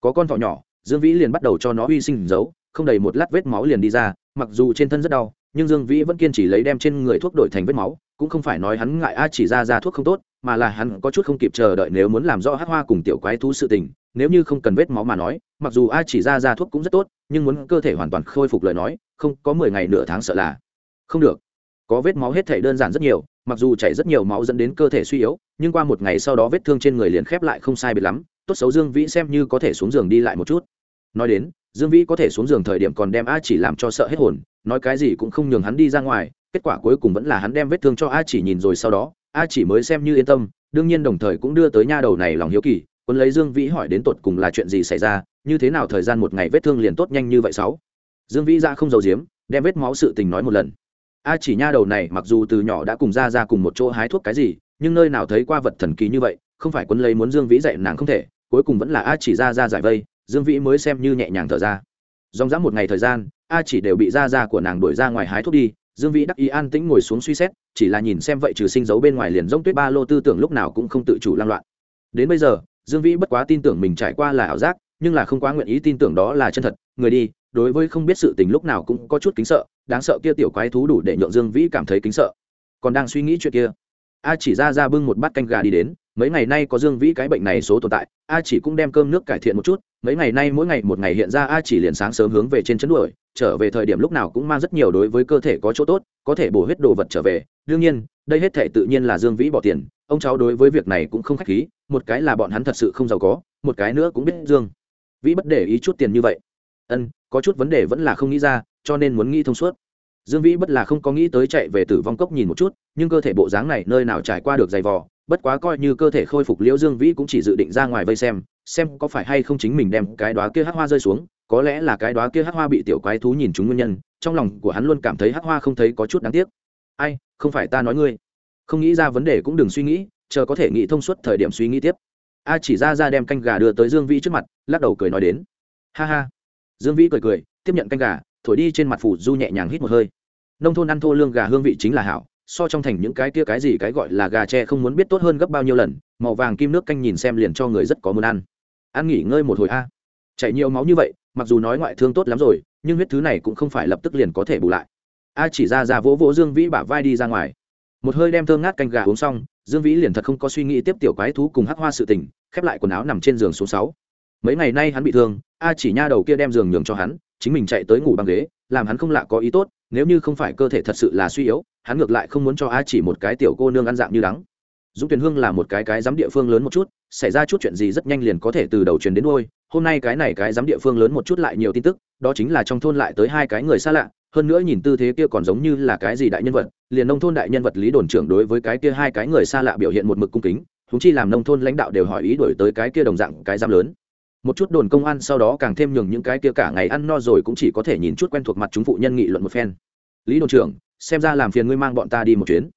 Có con thỏ nhỏ, dương vĩ liền bắt đầu cho nó uy sinh giấu, không đầy một lát vết máu liền đi ra, mặc dù trên thân rất đau, nhưng dương vĩ vẫn kiên trì lấy đem trên người thuốc đổi thành vết máu, cũng không phải nói hắn ngại a chỉ ra ra thuốc không tốt, mà là hắn có chút không kịp chờ đợi nếu muốn làm rõ hát hoa cùng tiểu quái thú sự tình, nếu như không cần vết máu mà nói, mặc dù a chỉ ra ra thuốc cũng rất tốt, nhưng muốn cơ thể hoàn toàn khôi phục lời nói, không có mười ngày nửa tháng sợ là. Không được có vết máu hết thể đơn giản rất nhiều, mặc dù chảy rất nhiều máu dẫn đến cơ thể suy yếu, nhưng qua một ngày sau đó vết thương trên người liền khép lại không sai biệt lắm, tốt xấu dương vĩ xem như có thể xuống giường đi lại một chút. Nói đến, dương vĩ có thể xuống giường thời điểm còn đem a chỉ làm cho sợ hết hồn, nói cái gì cũng không nhường hắn đi ra ngoài, kết quả cuối cùng vẫn là hắn đem vết thương cho a chỉ nhìn rồi sau đó, a chỉ mới xem như yên tâm, đương nhiên đồng thời cũng đưa tới nha đầu này lòng hiếu kỳ quân lấy dương vĩ hỏi đến tột cùng là chuyện gì xảy ra, như thế nào thời gian một ngày vết thương liền tốt nhanh như vậy sáu? Dương vĩ ra không giàu giếm, đem vết máu sự tình nói một lần a chỉ nha đầu này mặc dù từ nhỏ đã cùng ra ra cùng một chỗ hái thuốc cái gì, nhưng nơi nào thấy qua vật thần kỳ như vậy, không phải quân lấy muốn dương vĩ dạy nàng không thể, cuối cùng vẫn là a chỉ ra ra giải vây, dương vĩ mới xem như nhẹ nhàng thở ra. Dòng dã một ngày thời gian, a chỉ đều bị ra ra của nàng đuổi ra ngoài hái thuốc đi, dương vĩ đắc ý an tĩnh ngồi xuống suy xét, chỉ là nhìn xem vậy trừ sinh dấu bên ngoài liền giống tuyết ba lô tư tưởng lúc nào cũng không tự chủ lan loạn. Đến bây giờ, dương vĩ bất quá tin tưởng mình trải qua là ảo giác, nhưng là không quá nguyện ý tin tưởng đó là chân thật. Người đi, đối với không biết sự tình lúc nào cũng có chút kính sợ đáng sợ kia tiểu quái thú đủ để nhượng dương vĩ cảm thấy kính sợ. Còn đang suy nghĩ chuyện kia, a chỉ ra ra bưng một bát canh gà đi đến, mấy ngày nay có dương vĩ cái bệnh này số tồn tại, a chỉ cũng đem cơm nước cải thiện một chút, mấy ngày nay mỗi ngày một ngày hiện ra a chỉ liền sáng sớm hướng về trên chấn đuổi, trở về thời điểm lúc nào cũng mang rất nhiều đối với cơ thể có chỗ tốt, có thể bổ huyết đồ vật trở về, đương nhiên, đây hết thể tự nhiên là dương vĩ bỏ tiền, ông cháu đối với việc này cũng không khách khí, một cái là bọn hắn thật sự không giàu có, một cái nữa cũng biết dương vĩ bất để ý chút tiền như vậy. Ân có chút vấn đề vẫn là không nghĩ ra, cho nên muốn nghĩ thông suốt. Dương vĩ bất là không có nghĩ tới chạy về tử vong cốc nhìn một chút, nhưng cơ thể bộ dáng này nơi nào trải qua được giày vò, bất quá coi như cơ thể khôi phục liễu dương vĩ cũng chỉ dự định ra ngoài vây xem xem có phải hay không chính mình đem cái đoá kia hắc hoa rơi xuống, có lẽ là cái đoá kia hắc hoa bị tiểu quái thú nhìn chúng nguyên nhân, trong lòng của hắn luôn cảm thấy hắc hoa không thấy có chút đáng tiếc. Ai, không phải ta nói ngươi. Không nghĩ ra vấn đề cũng đừng suy nghĩ, chờ có thể nghĩ thông suốt thời điểm suy nghĩ tiếp. A chỉ ra ra đem canh gà đưa tới dương vĩ trước mặt, lắc đầu cười nói đến. Ha ha dương vĩ cười cười, tiếp nhận canh gà, thổi đi trên mặt phủ du nhẹ nhàng hít một hơi. Nông thôn ăn thô lương gà hương vị chính là hảo, so trong thành những cái kia cái gì cái gọi là gà tre không muốn biết tốt hơn gấp bao nhiêu lần, màu vàng kim nước canh nhìn xem liền cho người rất có muốn ăn. Ăn nghỉ ngơi một hồi a. Chảy nhiều máu như vậy, mặc dù nói ngoại thương tốt lắm rồi, nhưng huyết thứ này cũng không phải lập tức liền có thể bù lại. A chỉ ra ra vỗ vỗ dương vĩ bả vai đi ra ngoài. Một hơi đem thơm ngát canh gà uống xong, dương vĩ liền thật không có suy nghĩ tiếp tiểu quái thú cùng hắc hoa sự tình, khép lại quần áo nằm trên giường số sáu mấy ngày nay hắn bị thương, a chỉ nha đầu kia đem giường nhường cho hắn, chính mình chạy tới ngủ bằng ghế, làm hắn không lạ có ý tốt, nếu như không phải cơ thể thật sự là suy yếu, hắn ngược lại không muốn cho a chỉ một cái tiểu cô nương ăn dạng như đắng. Dũng tuyền hương là một cái cái giám địa phương lớn một chút, xảy ra chút chuyện gì rất nhanh liền có thể từ đầu truyền đến đôi hôm nay cái này cái giám địa phương lớn một chút lại nhiều tin tức, đó chính là trong thôn lại tới hai cái người xa lạ, hơn nữa nhìn tư thế kia còn giống như là cái gì đại nhân vật, liền nông thôn đại nhân vật lý đồn trưởng đối với cái kia hai cái người xa lạ biểu hiện một mực cung kính thúng chi làm nông thôn lãnh đạo đều hỏi ý đổi tới cái kia đồng dạng cái giám lớn một chút đồn công an sau đó càng thêm nhường những cái kia cả ngày ăn no rồi cũng chỉ có thể nhìn chút quen thuộc mặt chúng phụ nhân nghị luận một phen. Lý đồn trưởng, xem ra làm phiền ngươi mang bọn ta đi một chuyến.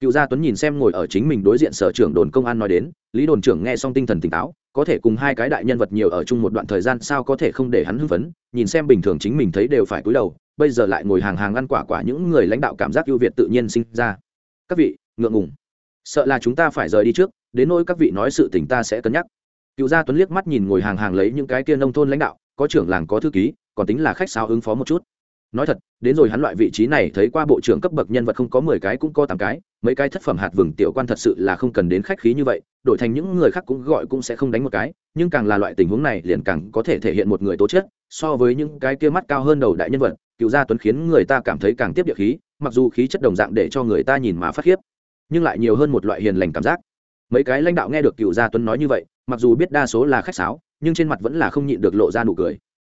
Cựu gia tuấn nhìn xem ngồi ở chính mình đối diện sở trưởng đồn công an nói đến, lý đồn trưởng nghe xong tinh thần tỉnh táo, có thể cùng hai cái đại nhân vật nhiều ở chung một đoạn thời gian sao có thể không để hắn hưng phấn, nhìn xem bình thường chính mình thấy đều phải cúi đầu, bây giờ lại ngồi hàng hàng ăn quả quả những người lãnh đạo cảm giác ưu việt tự nhiên sinh ra. Các vị, ngượng ngùng. Sợ là chúng ta phải rời đi trước, đến nỗi các vị nói sự tình ta sẽ cân nhắc cựu gia tuấn liếc mắt nhìn ngồi hàng hàng lấy những cái kia nông thôn lãnh đạo, có trưởng làng có thư ký, còn tính là khách sao ứng phó một chút. Nói thật, đến rồi hắn loại vị trí này, thấy qua bộ trưởng cấp bậc nhân vật không có mười cái cũng có tám cái, mấy cái thất phẩm hạt vừng tiểu quan thật sự là không cần đến khách khí như vậy, đổi thành những người khác cũng gọi cũng sẽ không đánh một cái, nhưng càng là loại tình huống này liền càng có thể thể hiện một người tố chất, so với những cái kia mắt cao hơn đầu đại nhân vật, cựu gia tuấn khiến người ta cảm thấy càng tiếp địa khí, mặc dù khí chất đồng dạng để cho người ta nhìn mà phát khiếp, nhưng lại nhiều hơn một loại hiền lành cảm giác mấy cái lãnh đạo nghe được cựu gia tuấn nói như vậy, mặc dù biết đa số là khách sáo, nhưng trên mặt vẫn là không nhịn được lộ ra nụ cười.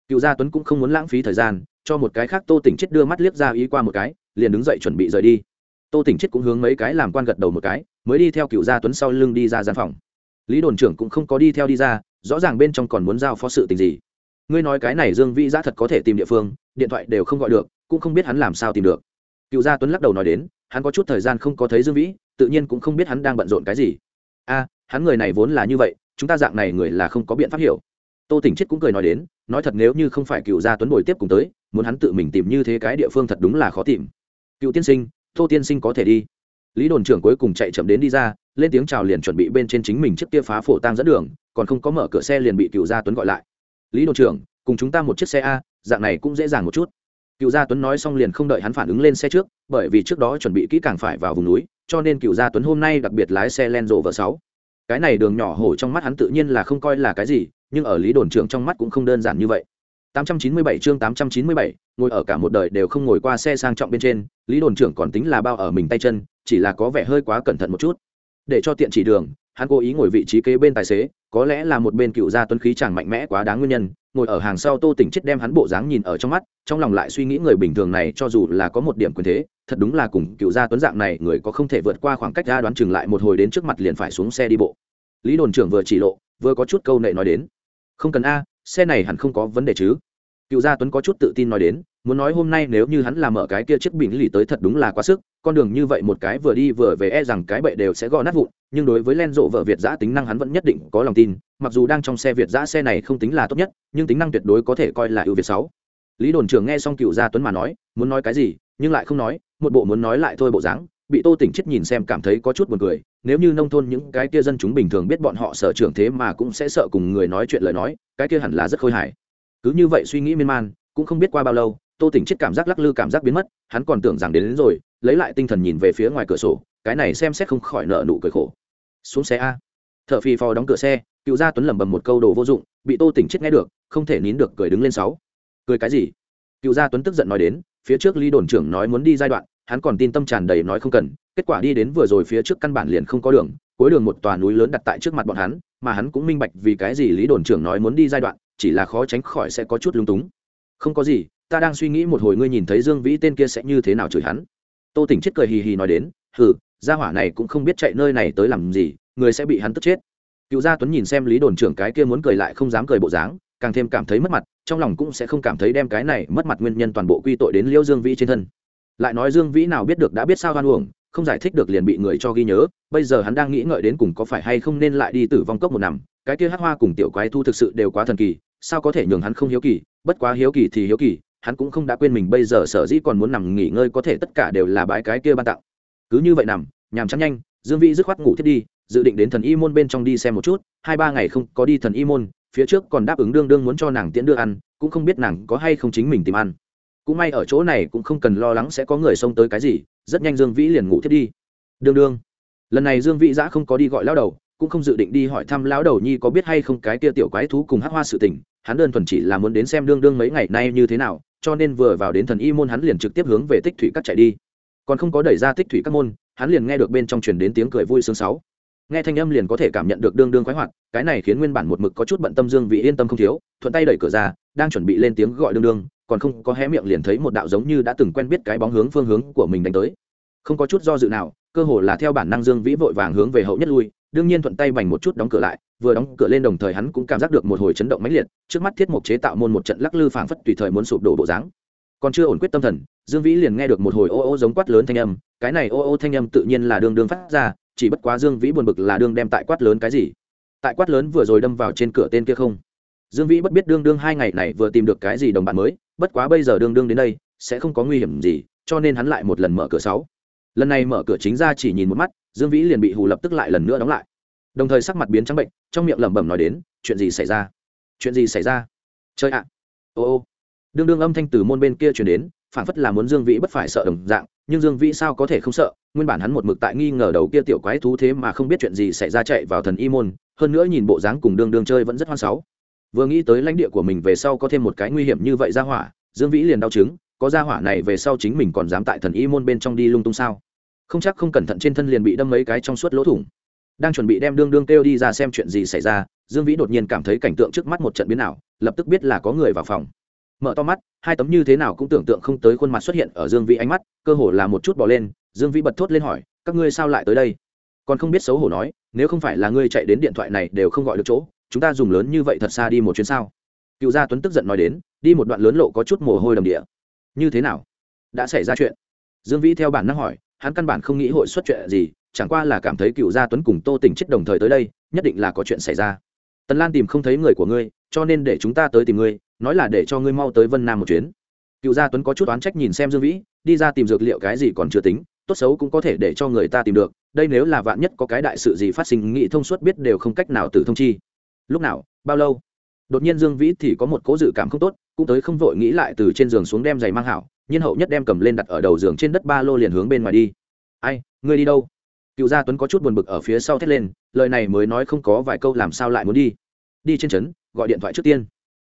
Cựu gia tuấn cũng không muốn lãng phí thời gian, cho một cái khác tô tỉnh chết đưa mắt liếc ra ý qua một cái, liền đứng dậy chuẩn bị rời đi. Tô tỉnh chết cũng hướng mấy cái làm quan gật đầu một cái, mới đi theo cựu gia tuấn sau lưng đi ra gian phòng. Lý đồn trưởng cũng không có đi theo đi ra, rõ ràng bên trong còn muốn giao phó sự tình gì. Ngươi nói cái này dương vĩ giã thật có thể tìm địa phương, điện thoại đều không gọi được, cũng không biết hắn làm sao tìm được. Cựu gia tuấn lắc đầu nói đến, hắn có chút thời gian không có thấy dương vĩ, tự nhiên cũng không biết hắn đang bận rộn cái gì a, hắn người này vốn là như vậy, chúng ta dạng này người là không có biện pháp hiểu. Tô tỉnh chết cũng cười nói đến, nói thật nếu như không phải cựu gia tuấn bồi tiếp cùng tới, muốn hắn tự mình tìm như thế cái địa phương thật đúng là khó tìm. Cựu tiên sinh, tô tiên sinh có thể đi. Lý đồn trưởng cuối cùng chạy chậm đến đi ra, lên tiếng chào liền chuẩn bị bên trên chính mình chiếc kia phá phổ tang dẫn đường, còn không có mở cửa xe liền bị cựu gia tuấn gọi lại. Lý đồn trưởng, cùng chúng ta một chiếc xe a, dạng này cũng dễ dàng một chút cựu gia tuấn nói xong liền không đợi hắn phản ứng lên xe trước bởi vì trước đó chuẩn bị kỹ càng phải vào vùng núi cho nên cựu gia tuấn hôm nay đặc biệt lái xe len rộ vợ sáu cái này đường nhỏ hổ trong mắt hắn tự nhiên là không coi là cái gì nhưng ở lý đồn trưởng trong mắt cũng không đơn giản như vậy 897 chương 897, ngồi ở cả một đời đều không ngồi qua xe sang trọng bên trên, Lý đồn trưởng còn tính là bao ở mình tay chân, chỉ là có vẻ hơi quá cẩn thận một chút. Để cho tiện chỉ đường, hắn cố ý ngồi vị trí kế bên tài xế, có lẽ là một bên cựu gia tuấn khí chẳng mạnh mẽ quá đáng nguyên nhân, ngồi ở hàng sau Tô Tỉnh chết đem hắn bộ dáng nhìn ở trong mắt, trong lòng lại suy nghĩ người bình thường này cho dù là có một điểm quyền thế, thật đúng là cùng cựu gia tuấn dạng này, người có không thể vượt qua khoảng cách ra đoán chừng lại một hồi đến trước mặt liền phải xuống xe đi bộ. Lý đồn trưởng vừa chỉ lộ, vừa có chút câu nệ nói đến, không cần a, xe này hẳn không có vấn đề chứ cựu gia tuấn có chút tự tin nói đến muốn nói hôm nay nếu như hắn làm mở cái kia chiếc bình lì tới thật đúng là quá sức con đường như vậy một cái vừa đi vừa về e rằng cái bệ đều sẽ gõ nát vụn nhưng đối với len rộ vợ việt giã tính năng hắn vẫn nhất định có lòng tin mặc dù đang trong xe việt giã xe này không tính là tốt nhất nhưng tính năng tuyệt đối có thể coi là ưu việt sáu. Lý đồn trưởng nghe xong cựu gia tuấn mà nói muốn nói cái gì nhưng lại không nói một bộ muốn nói lại thôi bộ dáng bị tô tỉnh chết nhìn xem cảm thấy có chút buồn cười nếu như nông thôn những cái kia dân chúng bình thường biết bọn họ sở trưởng thế mà cũng sẽ sợ cùng người nói chuyện lời nói cái kia hẳn là rất khôi hài. Cứ như vậy suy nghĩ miên man cũng không biết qua bao lâu tô tỉnh chết cảm giác lắc lư cảm giác biến mất hắn còn tưởng rằng đến, đến rồi lấy lại tinh thần nhìn về phía ngoài cửa sổ cái này xem xét không khỏi nợ nụ cười khổ. Xuống xe a. T h ở phì phò đóng cửa xe, cựu gia tuấn lẩm bẩm một câu đồ vô dụng, bị tô tỉnh chết nghe được, không thể nín được cười đứng lên sáu. Cười cái gì? Cựu gia tuấn tức giận nói đến, phía trước lý đồn trưởng nói muốn đi giai đoạn, hắn còn tin tâm tràn đầy nói không cần, kết quả đi đến vừa rồi phía trước căn bản liền không có đường, cuối đường một tòa núi lớn đặt tại trước mặt bọn hắn, mà hắn cũng minh bạch vì cái gì lý đồn trưởng nói muốn đi giai đoạn, chỉ là khó tránh khỏi sẽ có chút lung túng. Không có gì, ta đang suy nghĩ một hồi ngươi nhìn thấy dương vĩ tên kia sẽ như thế nào chửi hắn. Tô tỉnh chết cười hì hì nói đến, hừ gia hỏa này cũng không biết chạy nơi này tới làm gì, người sẽ bị hắn tức chết. Cựu gia tuấn nhìn xem lý đồn trưởng cái kia muốn cười lại không dám cười bộ dáng, càng thêm cảm thấy mất mặt, trong lòng cũng sẽ không cảm thấy đem cái này mất mặt nguyên nhân toàn bộ quy tội đến liễu dương vĩ trên thân. Lại nói dương vĩ nào biết được đã biết sao hoan uổng, không giải thích được liền bị người cho ghi nhớ, bây giờ hắn đang nghĩ ngợi đến cùng có phải hay không nên lại đi tử vong cốc một nằm, cái kia hát hoa cùng tiểu quái thu thực sự đều quá thần kỳ, sao có thể nhường hắn không hiếu kỳ, bất quá hiếu kỳ thì hiếu kỳ, hắn cũng không đã quên mình bây giờ sở dĩ còn muốn nằm nghỉ ngơi có thể tất cả đều là bãi cái kia ban tặng. Cứ như vậy nằm nhàm chán nhanh, dương vĩ dứt khoát ngủ thiết đi, dự định đến thần y môn bên trong đi xem một chút, hai ba ngày không có đi thần y môn, phía trước còn đáp ứng đương đương muốn cho nàng tiễn đưa ăn, cũng không biết nàng có hay không chính mình tìm ăn. Cũng may ở chỗ này cũng không cần lo lắng sẽ có người xông tới cái gì, rất nhanh dương vĩ liền ngủ thiết đi. Đương đương. Lần này dương vĩ giã không có đi gọi lao đầu, cũng không dự định đi hỏi thăm lão đầu nhi có biết hay không cái kia tiểu quái thú cùng hát hoa sự tình, hắn đơn thuần chỉ là muốn đến xem đương đương mấy ngày nay như thế nào, cho nên vừa vào đến thần y môn hắn liền trực tiếp hướng về tích thủy các chạy đi. Còn không có đẩy ra tích thủy các môn hắn liền nghe được bên trong truyền đến tiếng cười vui sướng sáu. Nghe thanh âm liền có thể cảm nhận được đương đương khoái hoạt, cái này khiến nguyên bản một mực có chút bận tâm dương vị yên tâm không thiếu, thuận tay đẩy cửa ra, đang chuẩn bị lên tiếng gọi đương đương, còn không có hé miệng liền thấy một đạo giống như đã từng quen biết cái bóng hướng phương hướng của mình đánh tới. Không có chút do dự nào, cơ hồ là theo bản năng dương vĩ vội vàng hướng về hậu nhất lui, đương nhiên thuận tay bành một chút đóng cửa lại, vừa đóng cửa lên đồng thời hắn cũng cảm giác được một hồi chấn động mãnh liệt, trước mắt thiết mục chế tạo môn một trận lắc lư phảng phất tùy thời muốn sụp đổ bộ dáng. Còn chưa ổn quyết tâm thần, dương vĩ liền nghe được một hồi ô ô giống quát lớn thanh âm cái này ô ô thanh âm tự nhiên là đương đương phát ra, chỉ bất quá dương vĩ buồn bực là đương đem tại quát lớn cái gì? Tại quát lớn vừa rồi đâm vào trên cửa tên kia không? Dương vĩ bất biết đương đương hai ngày này vừa tìm được cái gì đồng bạn mới, bất quá bây giờ đương đương đến đây, sẽ không có nguy hiểm gì, cho nên hắn lại một lần mở cửa sáu. Lần này mở cửa chính ra chỉ nhìn một mắt, dương vĩ liền bị hù lập tức lại lần nữa đóng lại. Đồng thời sắc mặt biến trắng bệnh, trong miệng lẩm bẩm nói đến, chuyện gì xảy ra? Chuyện gì xảy ra? Chơi ạ. Ô ô. Đương đương âm thanh từ môn bên kia chuyển đến phản phất là muốn dương vĩ bất phải sợ đồng dạng nhưng dương vĩ sao có thể không sợ? Nguyên bản hắn một mực tại nghi ngờ đầu kia tiểu quái thú thế mà không biết chuyện gì xảy ra chạy vào thần y môn, hơn nữa nhìn bộ dáng cùng đương đương chơi vẫn rất hoan sáu. Vừa nghĩ tới lãnh địa của mình về sau có thêm một cái nguy hiểm như vậy ra hỏa, dương vĩ liền đau chứng, có ra hỏa này về sau chính mình còn dám tại thần y môn bên trong đi lung tung sao? Không chắc không cẩn thận trên thân liền bị đâm mấy cái trong suốt lỗ thủng. Đang chuẩn bị đem đương đương kêu đi ra xem chuyện gì xảy ra, dương vĩ đột nhiên cảm thấy cảnh tượng trước mắt một trận biến ảo, lập tức biết là có người vào phòng mở to mắt, hai tấm như thế nào cũng tưởng tượng không tới khuôn mặt xuất hiện ở dương vĩ ánh mắt, cơ hồ là một chút bỏ lên, dương vĩ bật thốt lên hỏi, các ngươi sao lại tới đây? Còn không biết xấu hổ nói, nếu không phải là ngươi chạy đến điện thoại này đều không gọi được chỗ, chúng ta dùng lớn như vậy thật xa đi một chuyến sao? Cựu gia tuấn tức giận nói đến, đi một đoạn lớn lộ có chút mồ hôi đầm địa. Như thế nào? Đã xảy ra chuyện? Dương vĩ theo bản năng hỏi, hắn căn bản không nghĩ hội xuất chuyện gì, chẳng qua là cảm thấy cựu gia tuấn cùng tô tỉnh chết đồng thời tới đây, nhất định là có chuyện xảy ra. Tần lan tìm không thấy người của ngươi, cho nên để chúng ta tới tìm ngươi nói là để cho ngươi mau tới vân nam một chuyến. Cựu gia tuấn có chút oán trách nhìn xem dương vĩ, đi ra tìm dược liệu cái gì còn chưa tính, tốt xấu cũng có thể để cho người ta tìm được, đây nếu là vạn nhất có cái đại sự gì phát sinh, nghị thông suốt biết đều không cách nào từ thông chi. Lúc nào, bao lâu? Đột nhiên dương vĩ thì có một cố dự cảm không tốt, cũng tới không vội nghĩ lại từ trên giường xuống đem giày mang hảo, nhiên hậu nhất đem cầm lên đặt ở đầu giường trên đất ba lô liền hướng bên ngoài đi. Ai, ngươi đi đâu? Cựu gia tuấn có chút buồn bực ở phía sau thét lên, lời này mới nói không có vài câu làm sao lại muốn đi. Đi trên trấn, gọi điện thoại trước tiên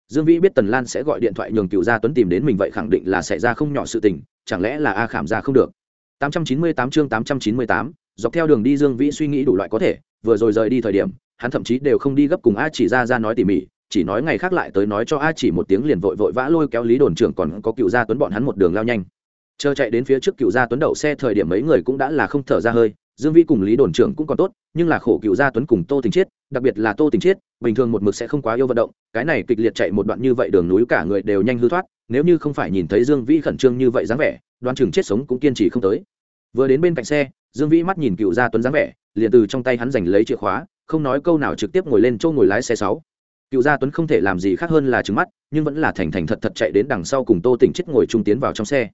dương vĩ biết tần lan sẽ gọi điện thoại nhường cựu gia tuấn tìm đến mình vậy khẳng định là sẽ ra không nhỏ sự tình chẳng lẽ là a khảm ra không được? 898 chương 898, dọc theo đường đi dương vĩ suy nghĩ đủ loại có thể vừa rồi rời đi thời điểm hắn thậm chí đều không đi gấp cùng a chỉ ra ra nói tỉ mỉ chỉ nói ngày khác lại tới nói cho a chỉ một tiếng liền vội vội vã lôi kéo lý đồn trưởng còn có cựu gia tuấn bọn hắn một đường lao nhanh. Chờ chạy đến phía trước cựu gia tuấn đậu xe thời điểm mấy người cũng đã là không thở ra hơi dương vĩ cùng lý đồn trưởng cũng còn tốt, nhưng là khổ cựu gia tuấn cùng tô tình chiết, đặc biệt là tô tình chiết, bình thường một mực sẽ không quá yêu vận động, cái này kịch liệt chạy một đoạn như vậy đường núi cả người đều nhanh hư thoát, nếu như không phải nhìn thấy dương vĩ khẩn trương như vậy dáng vẻ đoan chừng chết sống cũng kiên trì không tới. Vừa đến bên cạnh xe, dương vĩ mắt nhìn cựu gia tuấn dáng vẻ, liền từ trong tay hắn giành lấy chìa khóa, không nói câu nào trực tiếp ngồi lên chỗ ngồi lái xe sáu. Cựu gia tuấn không thể làm gì khác hơn là trứng mắt, nhưng vẫn là thành thành thật thật chạy đến đằng sau cùng tô tỉnh chết ngồi trung tiến vào trong xe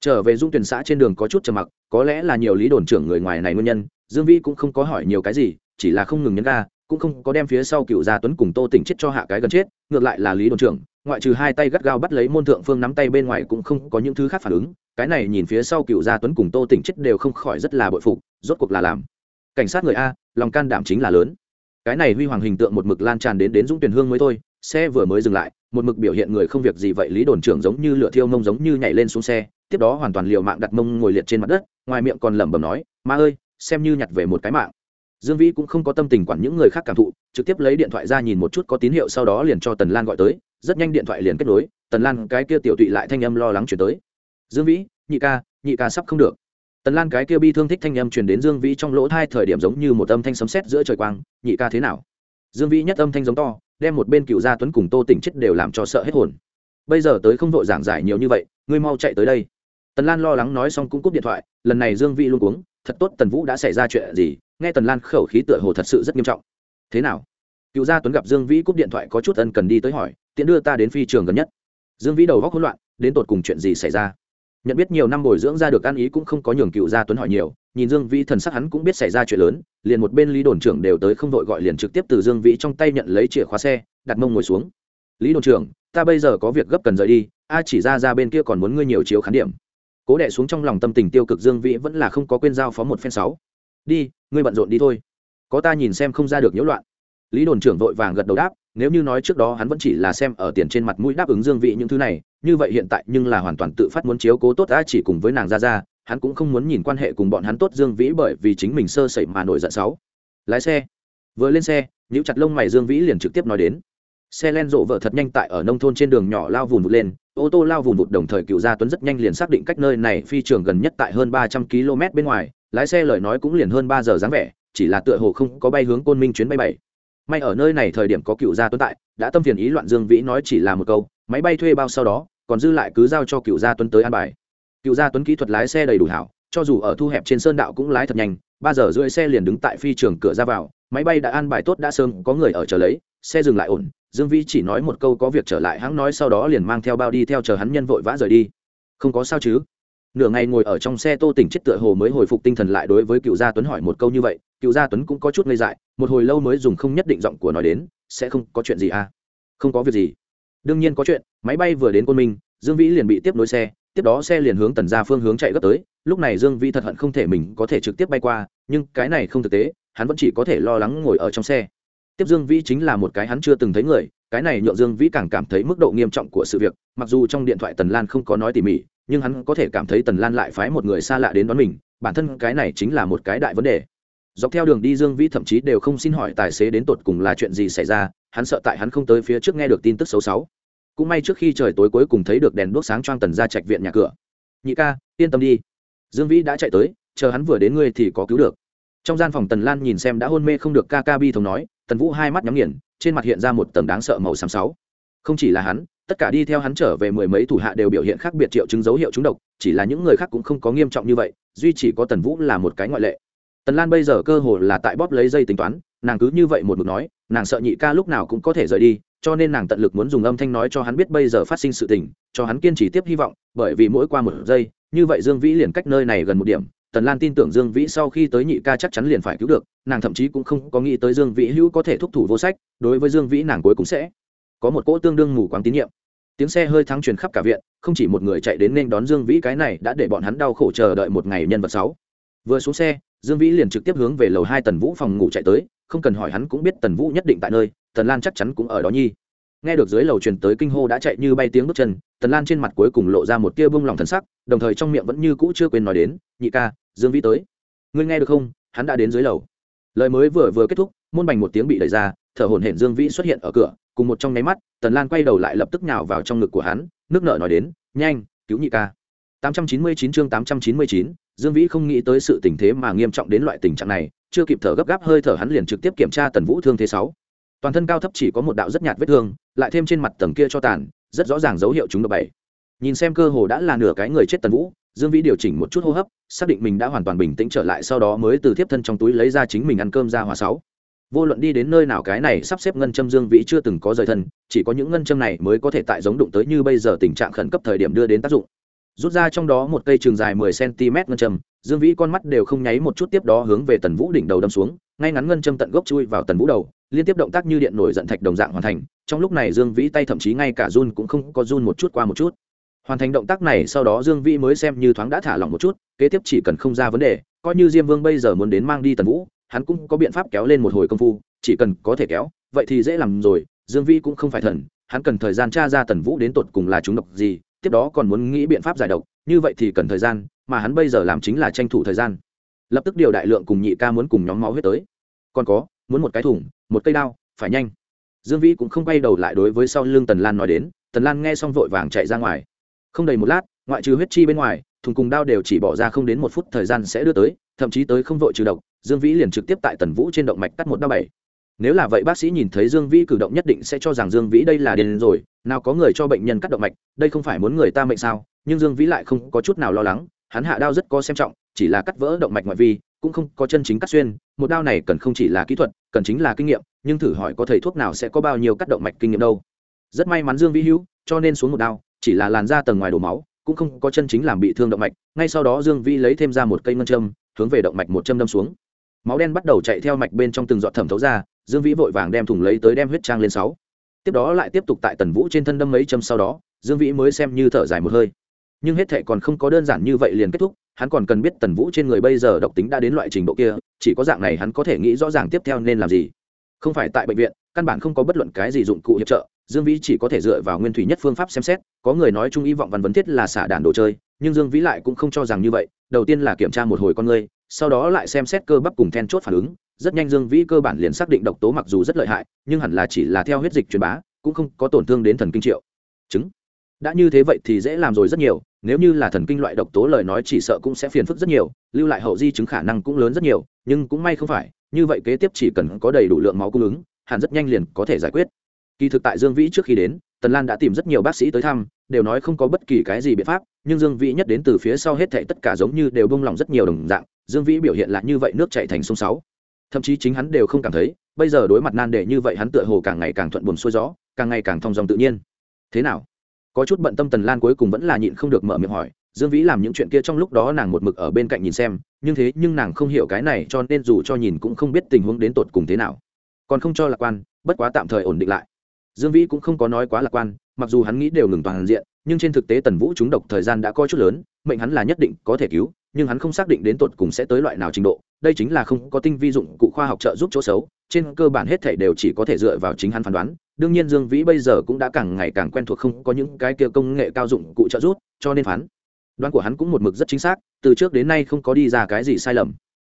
trở về dung tuyển xã trên đường có chút trầm mặc, có lẽ là nhiều lý đồn trưởng người ngoài này nguyên nhân, dương vĩ cũng không có hỏi nhiều cái gì, chỉ là không ngừng nhấn ga, cũng không có đem phía sau cựu gia tuấn cùng tô tỉnh chết cho hạ cái gần chết, ngược lại là lý đồn trưởng, ngoại trừ hai tay gắt gao bắt lấy môn thượng phương nắm tay bên ngoài cũng không có những thứ khác phản ứng, cái này nhìn phía sau cựu gia tuấn cùng tô tỉnh chết đều không khỏi rất là bội phục, rốt cuộc là làm. Cảnh sát người a, lòng can đảm chính là lớn. Cái này huy hoàng hình tượng một mực lan tràn đến đến dũng tuyển hương mới thôi xe vừa mới dừng lại, một mực biểu hiện người không việc gì vậy, lý đồn trưởng giống như lửa thiêu mông giống như nhảy lên xuống xe, tiếp đó hoàn toàn liều mạng đặt mông ngồi liệt trên mặt đất, ngoài miệng còn lẩm bẩm nói, ma ơi, xem như nhặt về một cái mạng. Dương vĩ cũng không có tâm tình quản những người khác cảm thụ, trực tiếp lấy điện thoại ra nhìn một chút có tín hiệu sau đó liền cho tần lan gọi tới, rất nhanh điện thoại liền kết nối, tần lan cái kia tiểu tụy lại thanh âm lo lắng chuyển tới. Dương vĩ, nhị ca nhị ca sắp không được. Tần lan cái kia bi thương thích thanh âm truyền đến dương vĩ trong lỗ thai thời điểm giống như một âm thanh sấm sét giữa trời quang, nhị ca thế nào? Dương vĩ nhất âm thanh giống to đem một bên cựu gia tuấn cùng tô tỉnh chết đều làm cho sợ hết hồn. Bây giờ tới không vội giảng giải nhiều như vậy, ngươi mau chạy tới đây. Tần lan lo lắng nói xong cũng cúp điện thoại, lần này dương Vi luôn cuống, thật tốt tần vũ đã xảy ra chuyện gì, nghe tần lan khẩu khí tựa hồ thật sự rất nghiêm trọng. Thế nào? Cựu gia tuấn gặp dương vĩ cúp điện thoại có chút ân cần đi tới hỏi, tiện đưa ta đến phi trường gần nhất. Dương vĩ đầu góc hỗn loạn, đến tột cùng chuyện gì xảy ra? Nhận biết nhiều năm bồi dưỡng ra được ăn ý cũng không có nhường cựu gia tuấn hỏi nhiều nhìn dương vĩ thần sắc hắn cũng biết xảy ra chuyện lớn, liền một bên lý đồn trưởng đều tới không đội gọi liền trực tiếp từ dương vĩ trong tay nhận lấy chìa khóa xe, đặt mông ngồi xuống. Lý đồn trưởng, ta bây giờ có việc gấp cần rời đi, a chỉ ra ra bên kia còn muốn ngươi nhiều chiếu khán điểm. Cố đệ xuống trong lòng tâm tình tiêu cực dương vĩ vẫn là không có quên giao phó một phen sáu. Đi, ngươi bận rộn đi thôi. Có ta nhìn xem không ra được nhiễu loạn. Lý đồn trưởng vội vàng gật đầu đáp, nếu như nói trước đó hắn vẫn chỉ là xem ở tiền trên mặt mũi đáp ứng dương vị những thứ này, như vậy hiện tại nhưng là hoàn toàn tự phát muốn chiếu cố tốt a chỉ cùng với nàng ra ra hắn cũng không muốn nhìn quan hệ cùng bọn hắn tốt dương vĩ bởi vì chính mình sơ sẩy mà nổi giận sáu lái xe. Vừa lên xe, nhíu chặt lông mày dương vĩ liền trực tiếp nói đến. Xe len rộ vợ thật nhanh tại ở nông thôn trên đường nhỏ lao vùn vụt lên, ô tô lao vùn vụt đồng thời cựu gia tuấn rất nhanh liền xác định cách nơi này phi trường gần nhất tại hơn ba trăm km bên ngoài, lái xe lời nói cũng liền hơn ba giờ dáng vẻ, chỉ là tựa hồ không có bay hướng côn minh chuyến bay bảy. May ở nơi này thời điểm có cựu gia tuấn tại, đã tâm phiền ý loạn dương vĩ nói chỉ là một câu, máy bay thuê bao sau đó, còn dư lại cứ giao cho cựu gia tuấn tới an bài cựu gia tuấn kỹ thuật lái xe đầy đủ hảo, cho dù ở thu hẹp trên sơn đạo cũng lái thật nhanh, ba giờ rưỡi xe liền đứng tại phi trường cửa ra vào, máy bay đã an bài tốt đã sớm, có người ở chờ lấy, xe dừng lại ổn, dương vĩ chỉ nói một câu có việc trở lại, hắn nói sau đó liền mang theo bao đi theo chờ hắn nhân vội vã rời đi. Không có sao chứ? Nửa ngày ngồi ở trong xe tô tỉnh chết tựa hồ mới hồi phục tinh thần lại đối với cựu gia tuấn hỏi một câu như vậy, cựu gia tuấn cũng có chút ngây dại, một hồi lâu mới dùng không nhất định giọng của nói đến, sẽ không có chuyện gì à? Không có việc gì. Đương nhiên có chuyện, máy bay vừa đến côn minh, dương vĩ liền bị tiếp nối xe tiếp đó xe liền hướng tần ra phương hướng chạy gấp tới, lúc này dương vi thật hận không thể mình có thể trực tiếp bay qua, nhưng cái này không thực tế, hắn vẫn chỉ có thể lo lắng ngồi ở trong xe. Tiếp dương vi chính là một cái hắn chưa từng thấy người, cái này nhượng dương vĩ càng cảm thấy mức độ nghiêm trọng của sự việc, mặc dù trong điện thoại tần lan không có nói tỉ mỉ, nhưng hắn có thể cảm thấy tần lan lại phái một người xa lạ đến đón mình, bản thân cái này chính là một cái đại vấn đề. Dọc theo đường đi dương vĩ thậm chí đều không xin hỏi tài xế đến tột cùng là chuyện gì xảy ra, hắn sợ tại hắn không tới phía trước nghe được tin tức xấu xấu cũng may trước khi trời tối cuối cùng thấy được đèn đuốc sáng choang tần ra trạch viện nhà cửa. Nhị ca, yên tâm đi. Dương vĩ đã chạy tới, chờ hắn vừa đến ngươi thì có cứu được. Trong gian phòng tần lan nhìn xem đã hôn mê không được ca ca bi thống nói, tần vũ hai mắt nhắm nghiền, trên mặt hiện ra một tầng đáng sợ màu xám sáu. Không chỉ là hắn, tất cả đi theo hắn trở về mười mấy thủ hạ đều biểu hiện khác biệt triệu chứng dấu hiệu trúng độc, chỉ là những người khác cũng không có nghiêm trọng như vậy, duy chỉ có tần vũ là một cái ngoại lệ. Tần lan bây giờ cơ hồ là tại bóp lấy dây tính toán, nàng cứ như vậy một mực nói, nàng sợ nhị ca lúc nào cũng có thể rời đi cho nên nàng tận lực muốn dùng âm thanh nói cho hắn biết bây giờ phát sinh sự tình, cho hắn kiên trì tiếp hy vọng, bởi vì mỗi qua một giây, như vậy dương vĩ liền cách nơi này gần một điểm. Tần lan tin tưởng dương vĩ sau khi tới nhị ca chắc chắn liền phải cứu được, nàng thậm chí cũng không có nghĩ tới dương vĩ hữu có thể thúc thủ vô sách, đối với dương vĩ nàng cuối cũng sẽ có một cỗ tương đương mù quáng tín nhiệm. Tiếng xe hơi thắng truyền khắp cả viện, không chỉ một người chạy đến nên đón dương vĩ cái này đã để bọn hắn đau khổ chờ đợi một ngày nhân vật sáu. Vừa xuống xe dương vĩ liền trực tiếp hướng về lầu hai tần vũ phòng ngủ chạy tới không cần hỏi hắn cũng biết tần vũ nhất định tại nơi tần lan chắc chắn cũng ở đó nhi. Nghe được dưới lầu truyền tới kinh hô đã chạy như bay tiếng bước chân tần lan trên mặt cuối cùng lộ ra một tia bông lòng thân sắc đồng thời trong miệng vẫn như cũ chưa quên nói đến nhị ca dương vĩ tới. Ngươi nghe được không? Hắn đã đến dưới lầu. Lời mới vừa vừa kết thúc môn bành một tiếng bị đẩy ra thở hổn hển dương vĩ xuất hiện ở cửa cùng một trong nháy mắt tần lan quay đầu lại lập tức nhào vào trong ngực của hắn nước nợ nói đến nhanh cứu nhị ca. 899 chương 899, Dương Vĩ không nghĩ tới sự tình thế mà nghiêm trọng đến loại tình trạng này, chưa kịp thở gấp gáp hơi thở hắn liền trực tiếp kiểm tra Tần Vũ thương thế sáu. Toàn thân cao thấp chỉ có một đạo rất nhạt vết thương, lại thêm trên mặt tầng kia cho tàn, rất rõ ràng dấu hiệu chúng độc bảy. Nhìn xem cơ hồ đã là nửa cái người chết Tần Vũ, Dương Vĩ điều chỉnh một chút hô hấp, xác định mình đã hoàn toàn bình tĩnh trở lại sau đó mới từ tiếp thân trong túi lấy ra chính mình ăn cơm ra hòa sáu vô luận đi đến nơi nào cái này sắp xếp ngân châm dương vĩ chưa từng có rời thân chỉ có những ngân châm này mới có thể tại giống đụng tới như bây giờ tình trạng khẩn cấp thời điểm đưa đến tác dụng rút ra trong đó một cây trường dài mười cm ngân châm, dương vĩ con mắt đều không nháy một chút tiếp đó hướng về tần vũ đỉnh đầu đâm xuống, ngay ngắn ngân châm tận gốc chui vào tần vũ đầu, liên tiếp động tác như điện nổi giận thạch đồng dạng hoàn thành, trong lúc này dương vĩ tay thậm chí ngay cả run cũng không có run một chút qua một chút. Hoàn thành động tác này sau đó dương vĩ mới xem như thoáng đã thả lỏng một chút, kế tiếp chỉ cần không ra vấn đề, coi như diêm vương bây giờ muốn đến mang đi tần vũ, hắn cũng có biện pháp kéo lên một hồi công phu, chỉ cần có thể kéo, vậy thì dễ làm rồi, dương vĩ cũng không phải thần, hắn cần thời gian tra ra tần vũ đến tột cùng là chúng độc gì tiếp đó còn muốn nghĩ biện pháp giải độc, như vậy thì cần thời gian, mà hắn bây giờ làm chính là tranh thủ thời gian. Lập tức điều đại lượng cùng nhị ca muốn cùng nhóm máu huyết tới. Còn có, muốn một cái thủng một cây đao, phải nhanh. Dương vĩ cũng không quay đầu lại đối với sau lưng tần lan nói đến, tần lan nghe xong vội vàng chạy ra ngoài. Không đầy một lát, ngoại trừ huyết chi bên ngoài, thùng cùng đao đều chỉ bỏ ra không đến một phút thời gian sẽ đưa tới, thậm chí tới không vội trừ độc, dương vĩ liền trực tiếp tại tần vũ trên động mạch cắt một đao bảy nếu là vậy bác sĩ nhìn thấy dương vĩ cử động nhất định sẽ cho rằng dương vĩ đây là điên rồi, nào có người cho bệnh nhân cắt động mạch, đây không phải muốn người ta mệnh sao? Nhưng dương vĩ lại không có chút nào lo lắng, hắn hạ đao rất có xem trọng, chỉ là cắt vỡ động mạch ngoại vi, cũng không có chân chính cắt xuyên, một đao này cần không chỉ là kỹ thuật, cần chính là kinh nghiệm, nhưng thử hỏi có thầy thuốc nào sẽ có bao nhiêu cắt động mạch kinh nghiệm đâu? Rất may mắn dương vĩ hữu, cho nên xuống một đao, chỉ là làn da tầng ngoài đổ máu, cũng không có chân chính làm bị thương động mạch, ngay sau đó dương vĩ lấy thêm ra một cây ngân châm, hướng về động mạch một châm đâm xuống. Máu đen bắt đầu chạy theo mạch bên trong từng giọt thẩm thấu ra dương vĩ vội vàng đem thùng lấy tới đem huyết trang lên sáu. Tiếp đó lại tiếp tục tại tần vũ trên thân đâm mấy châm sau đó, dương vĩ mới xem như thở dài một hơi. Nhưng hết thệ còn không có đơn giản như vậy liền kết thúc, hắn còn cần biết tần vũ trên người bây giờ độc tính đã đến loại trình độ kia, chỉ có dạng này hắn có thể nghĩ rõ ràng tiếp theo nên làm gì. Không phải tại bệnh viện, căn bản không có bất luận cái gì dụng cụ hiệp trợ, dương vĩ chỉ có thể dựa vào nguyên thủy nhất phương pháp xem xét, có người nói trung y vọng văn vấn thiết là xả đàn đồ chơi, nhưng dương vĩ lại cũng không cho rằng như vậy, đầu tiên là kiểm tra một hồi con người, sau đó lại xem xét cơ bắp cùng then chốt phản ứng rất nhanh dương vĩ cơ bản liền xác định độc tố mặc dù rất lợi hại, nhưng hẳn là chỉ là theo huyết dịch truyền bá, cũng không có tổn thương đến thần kinh triệu. Chứng. Đã như thế vậy thì dễ làm rồi rất nhiều, nếu như là thần kinh loại độc tố lời nói chỉ sợ cũng sẽ phiền phức rất nhiều, lưu lại hậu di chứng khả năng cũng lớn rất nhiều, nhưng cũng may không phải, như vậy kế tiếp chỉ cần có đầy đủ lượng máu cung ứng, hẳn rất nhanh liền có thể giải quyết. Kỳ thực tại dương vĩ trước khi đến, tần lan đã tìm rất nhiều bác sĩ tới thăm, đều nói không có bất kỳ cái gì biện pháp, nhưng dương vĩ nhất đến từ phía sau hết thệ tất cả giống như đều bông lòng rất nhiều đồng dạng, dương vĩ biểu hiện là như vậy nước chạy thành sông sáu thậm chí chính hắn đều không cảm thấy, bây giờ đối mặt nan đề như vậy hắn tựa hồ càng ngày càng thuận buồn xuôi gió, càng ngày càng thong dòng tự nhiên. Thế nào? Có chút bận tâm tần lan cuối cùng vẫn là nhịn không được mở miệng hỏi, dương vĩ làm những chuyện kia trong lúc đó nàng một mực ở bên cạnh nhìn xem, nhưng thế nhưng nàng không hiểu cái này cho nên dù cho nhìn cũng không biết tình huống đến tột cùng thế nào. Còn không cho lạc quan, bất quá tạm thời ổn định lại. Dương vĩ cũng không có nói quá lạc quan, mặc dù hắn nghĩ đều ngừng toàn diện, nhưng trên thực tế tần vũ trúng độc thời gian đã coi chút lớn, mệnh hắn là nhất định có thể cứu nhưng hắn không xác định đến tột cùng sẽ tới loại nào trình độ, đây chính là không có tinh vi dụng cụ khoa học trợ giúp chỗ xấu, trên cơ bản hết thể đều chỉ có thể dựa vào chính hắn phán đoán. Đương nhiên dương vĩ bây giờ cũng đã càng ngày càng quen thuộc không có những cái kia công nghệ cao dụng cụ trợ giúp, cho nên phán đoán của hắn cũng một mực rất chính xác, từ trước đến nay không có đi ra cái gì sai lầm.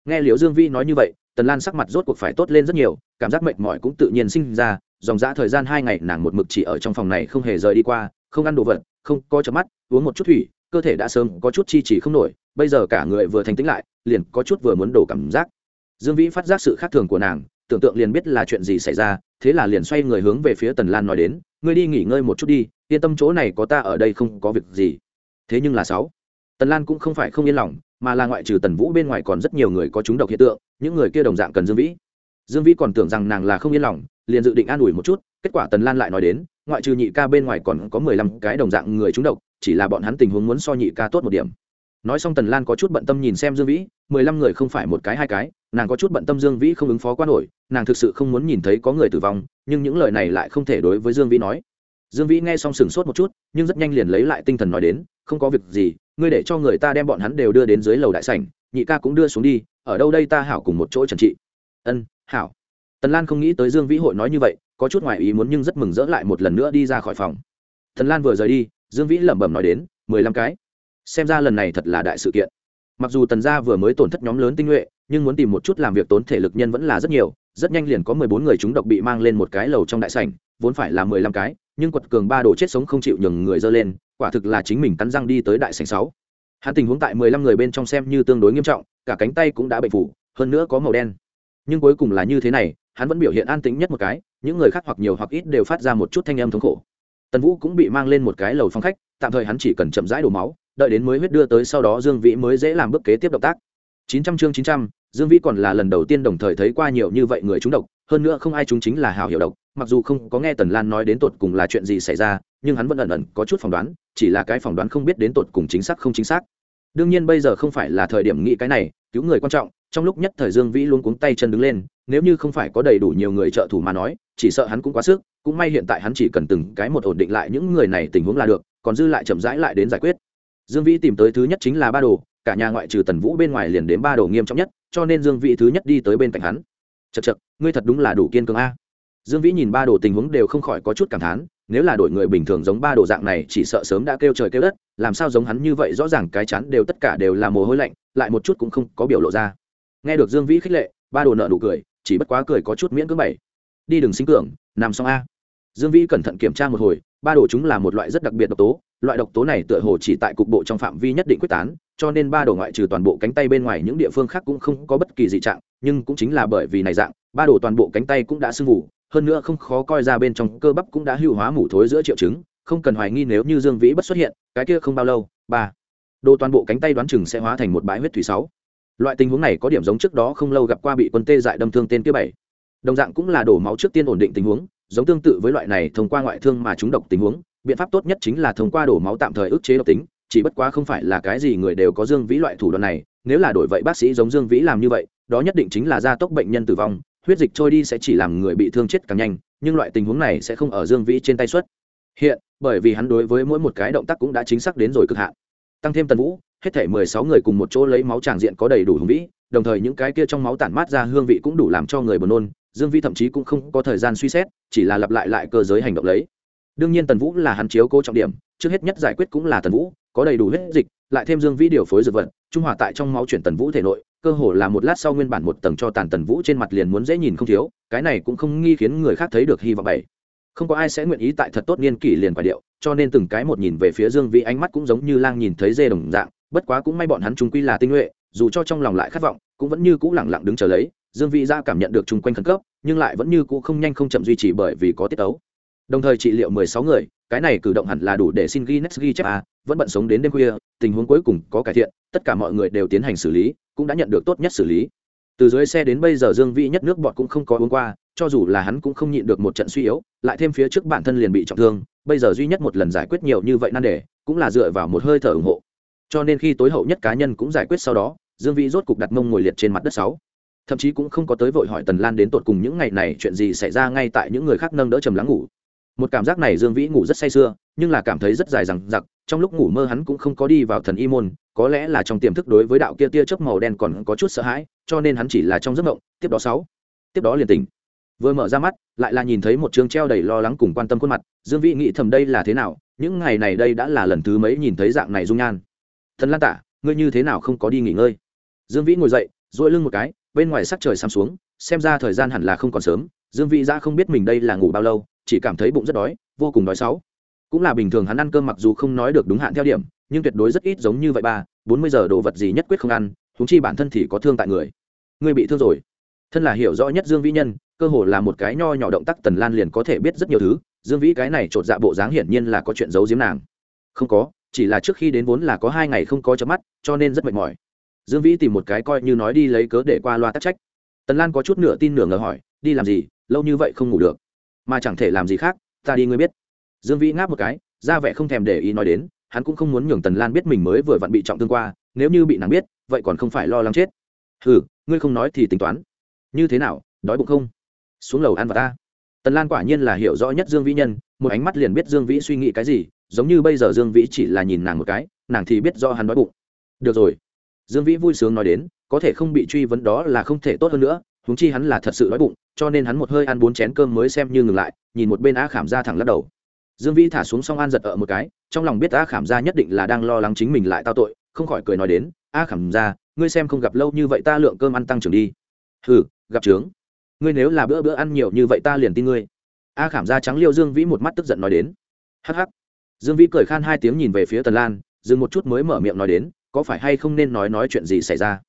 Nghe liễu dương vĩ nói như vậy, tần lan sắc mặt rốt cuộc phải tốt lên rất nhiều, cảm giác mệt mỏi cũng tự nhiên sinh ra, dòng dã thời gian hai ngày nàng một mực chỉ ở trong phòng này không hề rời đi qua, không ăn đồ vật, không có chớp mắt, uống một chút thủy cơ thể đã sớm có chút chi chỉ không nổi, bây giờ cả người vừa thành tĩnh lại, liền có chút vừa muốn đổ cảm giác. Dương vĩ phát giác sự khác thường của nàng, tưởng tượng liền biết là chuyện gì xảy ra, thế là liền xoay người hướng về phía tần lan nói đến, ngươi đi nghỉ ngơi một chút đi, yên tâm chỗ này có ta ở đây không có việc gì. Thế nhưng là sáu, tần lan cũng không phải không yên lòng, mà là ngoại trừ tần vũ bên ngoài còn rất nhiều người có chúng độc hiện tượng, những người kia đồng dạng cần dương vĩ. Dương vĩ còn tưởng rằng nàng là không yên lòng, liền dự định an ủi một chút, kết quả tần lan lại nói đến, ngoại trừ nhị ca bên ngoài còn có mười lăm cái đồng dạng người trúng độc chỉ là bọn hắn tình huống muốn so nhị ca tốt một điểm. Nói xong tần lan có chút bận tâm nhìn xem dương vĩ, mười lăm người không phải một cái hai cái, nàng có chút bận tâm dương vĩ không ứng phó quá nổi, nàng thực sự không muốn nhìn thấy có người tử vong, nhưng những lời này lại không thể đối với dương vĩ nói. Dương vĩ nghe xong sừng sốt một chút, nhưng rất nhanh liền lấy lại tinh thần nói đến, không có việc gì, ngươi để cho người ta đem bọn hắn đều đưa đến dưới lầu đại sảnh, nhị ca cũng đưa xuống đi, ở đâu đây ta hảo cùng một chỗ trần trị. Ân, hảo. Tần lan không nghĩ tới dương vĩ hội nói như vậy, có chút ngoài ý muốn nhưng rất mừng rỡ lại một lần nữa đi ra khỏi phòng. Tần lan vừa rời đi dương vĩ lẩm bẩm nói đến, mười lăm cái. Xem ra lần này thật là đại sự kiện. Mặc dù tần gia vừa mới tổn thất nhóm lớn tinh nhuệ, nhưng muốn tìm một chút làm việc tốn thể lực nhân vẫn là rất nhiều, rất nhanh liền có mười bốn người chúng độc bị mang lên một cái lầu trong đại sảnh, vốn phải là mười lăm cái, nhưng quật cường ba đồ chết sống không chịu nhường người dơ lên, quả thực là chính mình cắn răng đi tới đại sảnh sáu. Hắn tình huống tại mười lăm người bên trong xem như tương đối nghiêm trọng, cả cánh tay cũng đã bệnh phủ, hơn nữa có màu đen. Nhưng cuối cùng là như thế này, hắn vẫn biểu hiện an tĩnh nhất một cái, những người khác hoặc nhiều hoặc ít đều phát ra một chút thanh âm thống khổ tần vũ cũng bị mang lên một cái lầu phong khách, tạm thời hắn chỉ cần chậm rãi đổ máu, đợi đến mới huyết đưa tới sau đó dương vĩ mới dễ làm bước kế tiếp động tác. Chín trăm chương chín trăm, dương vĩ còn là lần đầu tiên đồng thời thấy qua nhiều như vậy người trúng độc, hơn nữa không ai chúng chính là hào hiểu độc, mặc dù không có nghe tần lan nói đến tột cùng là chuyện gì xảy ra, nhưng hắn vẫn ẩn ẩn có chút phỏng đoán, chỉ là cái phỏng đoán không biết đến tột cùng chính xác không chính xác. Đương nhiên bây giờ không phải là thời điểm nghĩ cái này, cứu người quan trọng, trong lúc nhất thời dương vĩ luôn cuống tay chân đứng lên, nếu như không phải có đầy đủ nhiều người trợ thủ mà nói, chỉ sợ hắn cũng quá sức cũng may hiện tại hắn chỉ cần từng cái một ổn định lại những người này tình huống là được, còn dư lại chậm rãi lại đến giải quyết. Dương vĩ tìm tới thứ nhất chính là ba đồ, cả nhà ngoại trừ tần vũ bên ngoài liền đến ba đồ nghiêm trọng nhất, cho nên dương vĩ thứ nhất đi tới bên cạnh hắn. Chật chật ngươi thật đúng là đủ kiên cường a. Dương vĩ nhìn ba đồ tình huống đều không khỏi có chút cảm thán, nếu là đội người bình thường giống ba đồ dạng này, chỉ sợ sớm đã kêu trời kêu đất, làm sao giống hắn như vậy, rõ ràng cái chắn đều tất cả đều là mồ hôi lạnh, lại một chút cũng không có biểu lộ ra. Nghe được dương vĩ khích lệ, ba đồ nợ nụ cười, chỉ bất quá cười có chút miễn cưỡng bảy đi đừng sinh cường, nằm xong a dương vĩ cẩn thận kiểm tra một hồi ba đồ chúng là một loại rất đặc biệt độc tố loại độc tố này tựa hồ chỉ tại cục bộ trong phạm vi nhất định quyết tán cho nên ba đồ ngoại trừ toàn bộ cánh tay bên ngoài những địa phương khác cũng không có bất kỳ dị trạng nhưng cũng chính là bởi vì này dạng ba đồ toàn bộ cánh tay cũng đã sưng phù, hơn nữa không khó coi ra bên trong cơ bắp cũng đã hữu hóa mủ thối giữa triệu chứng không cần hoài nghi nếu như dương vĩ bất xuất hiện cái kia không bao lâu ba đồ toàn bộ cánh tay đoán chừng sẽ hóa thành một bãi huyết thủy sáu. Loại tình huống này có điểm giống trước đó không lâu gặp qua bị quân tê dại đâm thương tên kia bảy. Đồng dạng cũng là đổ máu trước tiên ổn định tình huống giống tương tự với loại này thông qua ngoại thương mà chúng độc tình huống, biện pháp tốt nhất chính là thông qua đổ máu tạm thời ức chế độc tính, chỉ bất quá không phải là cái gì người đều có dương vĩ loại thủ đoạn này, nếu là đổi vậy bác sĩ giống dương vĩ làm như vậy, đó nhất định chính là gia tốc bệnh nhân tử vong, huyết dịch trôi đi sẽ chỉ làm người bị thương chết càng nhanh, nhưng loại tình huống này sẽ không ở dương vĩ trên tay xuất. Hiện, bởi vì hắn đối với mỗi một cái động tác cũng đã chính xác đến rồi cực hạn. Tăng thêm tần vũ, hết thể mười sáu người cùng một chỗ lấy máu tràng diện có đầy đủ hùng vĩ, đồng thời những cái kia trong máu tản mát ra hương vị cũng đủ làm cho người buồn nôn dương Vi thậm chí cũng không có thời gian suy xét chỉ là lặp lại lại cơ giới hành động lấy. Đương nhiên tần vũ là hắn chiếu cố trọng điểm trước hết nhất giải quyết cũng là tần vũ có đầy đủ huyết dịch lại thêm dương Vi điều phối dược vật trung hòa tại trong máu chuyển tần vũ thể nội cơ hồ là một lát sau nguyên bản một tầng cho tàn tần vũ trên mặt liền muốn dễ nhìn không thiếu cái này cũng không nghi khiến người khác thấy được hy vọng bảy không có ai sẽ nguyện ý tại thật tốt niên kỷ liền quả điệu cho nên từng cái một nhìn về phía dương Vi, ánh mắt cũng giống như lang nhìn thấy dê đồng dạng bất quá cũng may bọn hắn trung quy là tinh nhuệ dù cho trong lòng lại khát vọng cũng vẫn như cũ lẳng lặng đứng chờ lấy dương vĩ gia cảm nhận được chung quanh khẩn cấp nhưng lại vẫn như cũ không nhanh không chậm duy trì bởi vì có tiết tấu. đồng thời trị liệu mười sáu người cái này cử động hẳn là đủ để xin Guinness ghi chép a, vẫn bận sống đến đêm khuya, tình huống cuối cùng có cải thiện, tất cả mọi người đều tiến hành xử lý, cũng đã nhận được tốt nhất xử lý. Từ dưới xe đến bây giờ Dương Vĩ nhất nước bọt cũng không có uống qua, cho dù là hắn cũng không nhịn được một trận suy yếu, lại thêm phía trước bản thân liền bị trọng thương, bây giờ duy nhất một lần giải quyết nhiều như vậy nan đề, cũng là dựa vào một hơi thở ủng hộ. cho nên khi tối hậu nhất cá nhân cũng giải quyết sau đó dương vĩ rốt cục đặt mông ngồi liệt trên mặt đất sáu thậm chí cũng không có tới vội hỏi tần lan đến tột cùng những ngày này chuyện gì xảy ra ngay tại những người khác nâng đỡ trầm lắng ngủ. Một cảm giác này dương vĩ ngủ rất say sưa, nhưng là cảm thấy rất dài rằng giặc trong lúc ngủ mơ hắn cũng không có đi vào thần y môn, có lẽ là trong tiềm thức đối với đạo kia tia chớp màu đen còn có chút sợ hãi, cho nên hắn chỉ là trong giấc mộng, tiếp đó sáu, tiếp đó liền tỉnh. Vừa mở ra mắt, lại là nhìn thấy một chương treo đầy lo lắng cùng quan tâm khuôn mặt, dương vĩ nghĩ thầm đây là thế nào, những ngày này đây đã là lần thứ mấy nhìn thấy dạng này dung nhan. Thần lan tả, ngươi như thế nào không có đi nghỉ ngơi? Dương vĩ ngồi dậy dội lưng một cái bên ngoài sắc trời sắm xuống, xem ra thời gian hẳn là không còn sớm, dương vị giã không biết mình đây là ngủ bao lâu, chỉ cảm thấy bụng rất đói, vô cùng đói sáu cũng là bình thường hắn ăn cơm mặc dù không nói được đúng hạn theo điểm, nhưng tuyệt đối rất ít giống như vậy ba, bốn mươi giờ đồ vật gì nhất quyết không ăn húng chi bản thân thì có thương tại người. Người bị thương rồi. Thân là hiểu rõ nhất dương vĩ nhân, cơ hồ là một cái nho nhỏ động tác tần lan liền có thể biết rất nhiều thứ, dương vĩ cái này chột dạ bộ dáng hiển nhiên là có chuyện giấu giếm nàng. Không có, chỉ là trước khi đến vốn là có hai ngày không có chớp mắt, cho nên rất mệt mỏi dương vĩ tìm một cái coi như nói đi lấy cớ để qua loa tắc trách. Tần lan có chút nửa tin nửa ngờ hỏi, đi làm gì? Lâu như vậy không ngủ được. Mà chẳng thể làm gì khác, ta đi ngươi biết. Dương vĩ ngáp một cái, ra vẻ không thèm để ý nói đến, hắn cũng không muốn nhường tần lan biết mình mới vừa vặn bị trọng thương qua, nếu như bị nàng biết, vậy còn không phải lo lắng chết. Ừ ngươi không nói thì tính toán. Như thế nào, đói bụng không? Xuống lầu ăn vào ta. Tần lan quả nhiên là hiểu rõ nhất dương vĩ nhân, một ánh mắt liền biết dương vĩ suy nghĩ cái gì, giống như bây giờ dương vĩ chỉ là nhìn nàng một cái, nàng thì biết do hắn đói bụng. Được rồi dương vĩ vui sướng nói đến, có thể không bị truy vấn đó là không thể tốt hơn nữa, huống chi hắn là thật sự đói bụng, cho nên hắn một hơi ăn bốn chén cơm mới xem như ngừng lại, nhìn một bên á khảm ra thẳng lắc đầu. Dương vĩ thả xuống xong an giật ở một cái, trong lòng biết á khảm ra nhất định là đang lo lắng chính mình lại tao tội, không khỏi cười nói đến, á khảm ra ngươi xem không gặp lâu như vậy ta lượng cơm ăn tăng trưởng đi. Hừ, gặp trướng. Ngươi nếu là bữa bữa ăn nhiều như vậy ta liền tin ngươi. A khảm ra trắng liêu dương vĩ một mắt tức giận nói đến. Hh dương vĩ cười khan hai tiếng nhìn về phía tần lan, dừng một chút mới mở miệng nói đến có phải hay không nên nói nói chuyện gì xảy ra?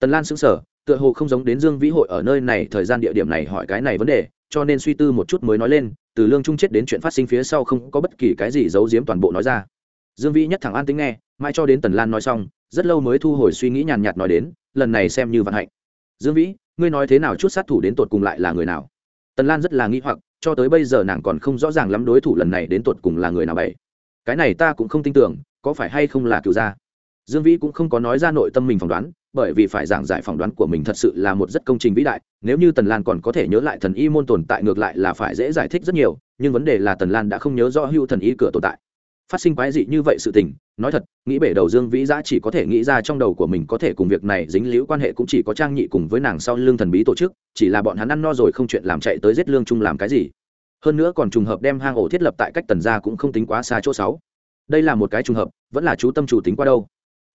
Tần lan xứng sở tựa hồ không giống đến dương vĩ hội ở nơi này thời gian địa điểm này hỏi cái này vấn đề, cho nên suy tư một chút mới nói lên, từ lương trung chết đến chuyện phát sinh phía sau không có bất kỳ cái gì giấu giếm toàn bộ nói ra. Dương vĩ nhất thẳng an tính nghe, mãi cho đến tần lan nói xong, rất lâu mới thu hồi suy nghĩ nhàn nhạt nói đến, lần này xem như vận hạnh. Dương vĩ, ngươi nói thế nào chút sát thủ đến tột cùng lại là người nào? Tần lan rất là nghi hoặc, cho tới bây giờ nàng còn không rõ ràng lắm đối thủ lần này đến tột cùng là người nào vậy cái này ta cũng không tin tưởng, có phải hay không là cựu gia? Dương vĩ cũng không có nói ra nội tâm mình phỏng đoán, bởi vì phải giảng giải phỏng đoán của mình thật sự là một rất công trình vĩ đại, nếu như tần lan còn có thể nhớ lại thần y môn tồn tại ngược lại là phải dễ giải thích rất nhiều, nhưng vấn đề là tần lan đã không nhớ rõ hưu thần y cửa tồn tại. Phát sinh quái dị như vậy sự tình, nói thật, nghĩ bể đầu dương vĩ giã chỉ có thể nghĩ ra trong đầu của mình có thể cùng việc này dính liễu quan hệ cũng chỉ có trang nhị cùng với nàng sau lương thần bí tổ chức, chỉ là bọn hắn ăn no rồi không chuyện làm chạy tới giết lương trung làm cái gì. Hơn nữa còn trùng hợp đem hang ổ thiết lập tại cách tần gia cũng không tính quá xa chỗ sáu. Đây là một cái trùng hợp, vẫn là chú tâm chủ tính qua đâu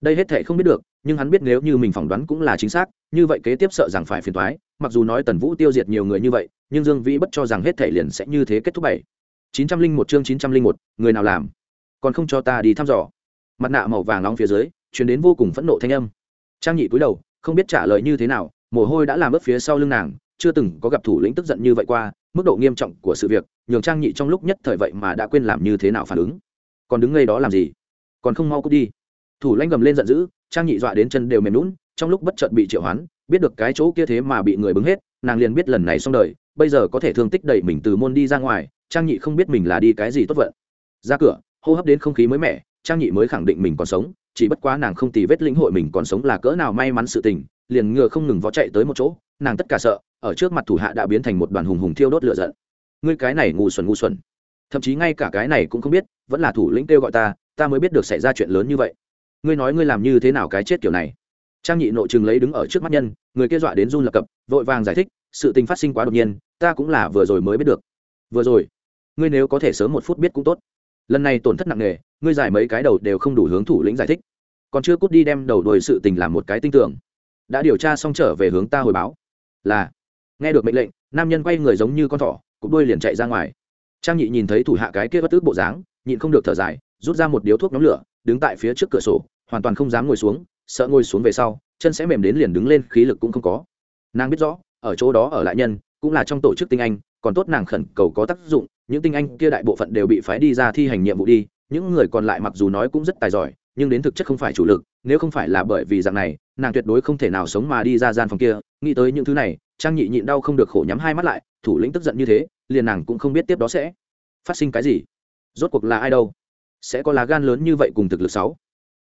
đây hết thệ không biết được, nhưng hắn biết nếu như mình phỏng đoán cũng là chính xác, như vậy kế tiếp sợ rằng phải phiền thoái mặc dù nói tần vũ tiêu diệt nhiều người như vậy, nhưng dương vĩ bất cho rằng hết thệ liền sẽ như thế kết thúc bảy. chín trăm linh một chương chín trăm linh một, người nào làm? Còn không cho ta đi thăm dò. Mặt nạ màu vàng nóng phía dưới chuyển đến vô cùng phẫn nộ thanh âm. Trang nhị cúi đầu, không biết trả lời như thế nào, mồ hôi đã làm ướp phía sau lưng nàng, chưa từng có gặp thủ lĩnh tức giận như vậy qua, mức độ nghiêm trọng của sự việc, nhường trang nhị trong lúc nhất thời vậy mà đã quên làm như thế nào phản ứng. Còn đứng ngay đó làm gì? Còn không mau cút đi thủ lãnh gầm lên giận dữ, trang nhị dọa đến chân đều mềm lún trong lúc bất chợt bị triệu hoán, biết được cái chỗ kia thế mà bị người bứng hết, nàng liền biết lần này xong đời, bây giờ có thể thương tích đẩy mình từ môn đi ra ngoài, trang nhị không biết mình là đi cái gì tốt vận. Ra cửa, hô hấp đến không khí mới mẻ, trang nhị mới khẳng định mình còn sống, chỉ bất quá nàng không tì vết lĩnh hội mình còn sống là cỡ nào may mắn sự tình, liền ngựa không ngừng vó chạy tới một chỗ, nàng tất cả sợ, ở trước mặt thủ hạ đã biến thành một đoàn hùng hùng thiêu đốt lửa giận. Ngươi cái này ngu xuẩn ngu xuẩn. Thậm chí ngay cả cái này cũng không biết, vẫn là thủ lĩnh kêu gọi ta ta mới biết được xảy ra chuyện lớn như vậy ngươi nói ngươi làm như thế nào cái chết kiểu này? Trang nhị nội chừng lấy đứng ở trước mắt nhân, người kia dọa đến run lập cập, vội vàng giải thích, sự tình phát sinh quá đột nhiên, ta cũng là vừa rồi mới biết được. Vừa rồi, ngươi nếu có thể sớm một phút biết cũng tốt. Lần này tổn thất nặng nề, ngươi giải mấy cái đầu đều không đủ hướng thủ lĩnh giải thích. Còn chưa cút đi đem đầu đuổi sự tình làm một cái tinh tưởng. Đã điều tra xong trở về hướng ta hồi báo. Là, nghe được mệnh lệnh, nam nhân quay người giống như con thỏ cục đuôi liền chạy ra ngoài. Trang nhị nhìn thấy thủ hạ cái kia bất tức bộ dáng, nhịn không được thở dài, rút ra một điếu thuốc nhóm lửa đứng tại phía trước cửa sổ, hoàn toàn không dám ngồi xuống, sợ ngồi xuống về sau, chân sẽ mềm đến liền đứng lên, khí lực cũng không có. Nàng biết rõ, ở chỗ đó ở lại nhân, cũng là trong tổ chức tinh anh, còn tốt nàng khẩn cầu có tác dụng, những tinh anh kia đại bộ phận đều bị phái đi ra thi hành nhiệm vụ đi, những người còn lại mặc dù nói cũng rất tài giỏi, nhưng đến thực chất không phải chủ lực, nếu không phải là bởi vì dạng này, nàng tuyệt đối không thể nào sống mà đi ra gian phòng kia, nghĩ tới những thứ này, trang nhị nhịn đau không được khổ nhắm hai mắt lại, thủ lĩnh tức giận như thế, liền nàng cũng không biết tiếp đó sẽ phát sinh cái gì. Rốt cuộc là ai đâu? Sẽ có lá gan lớn như vậy cùng thực lực sáu.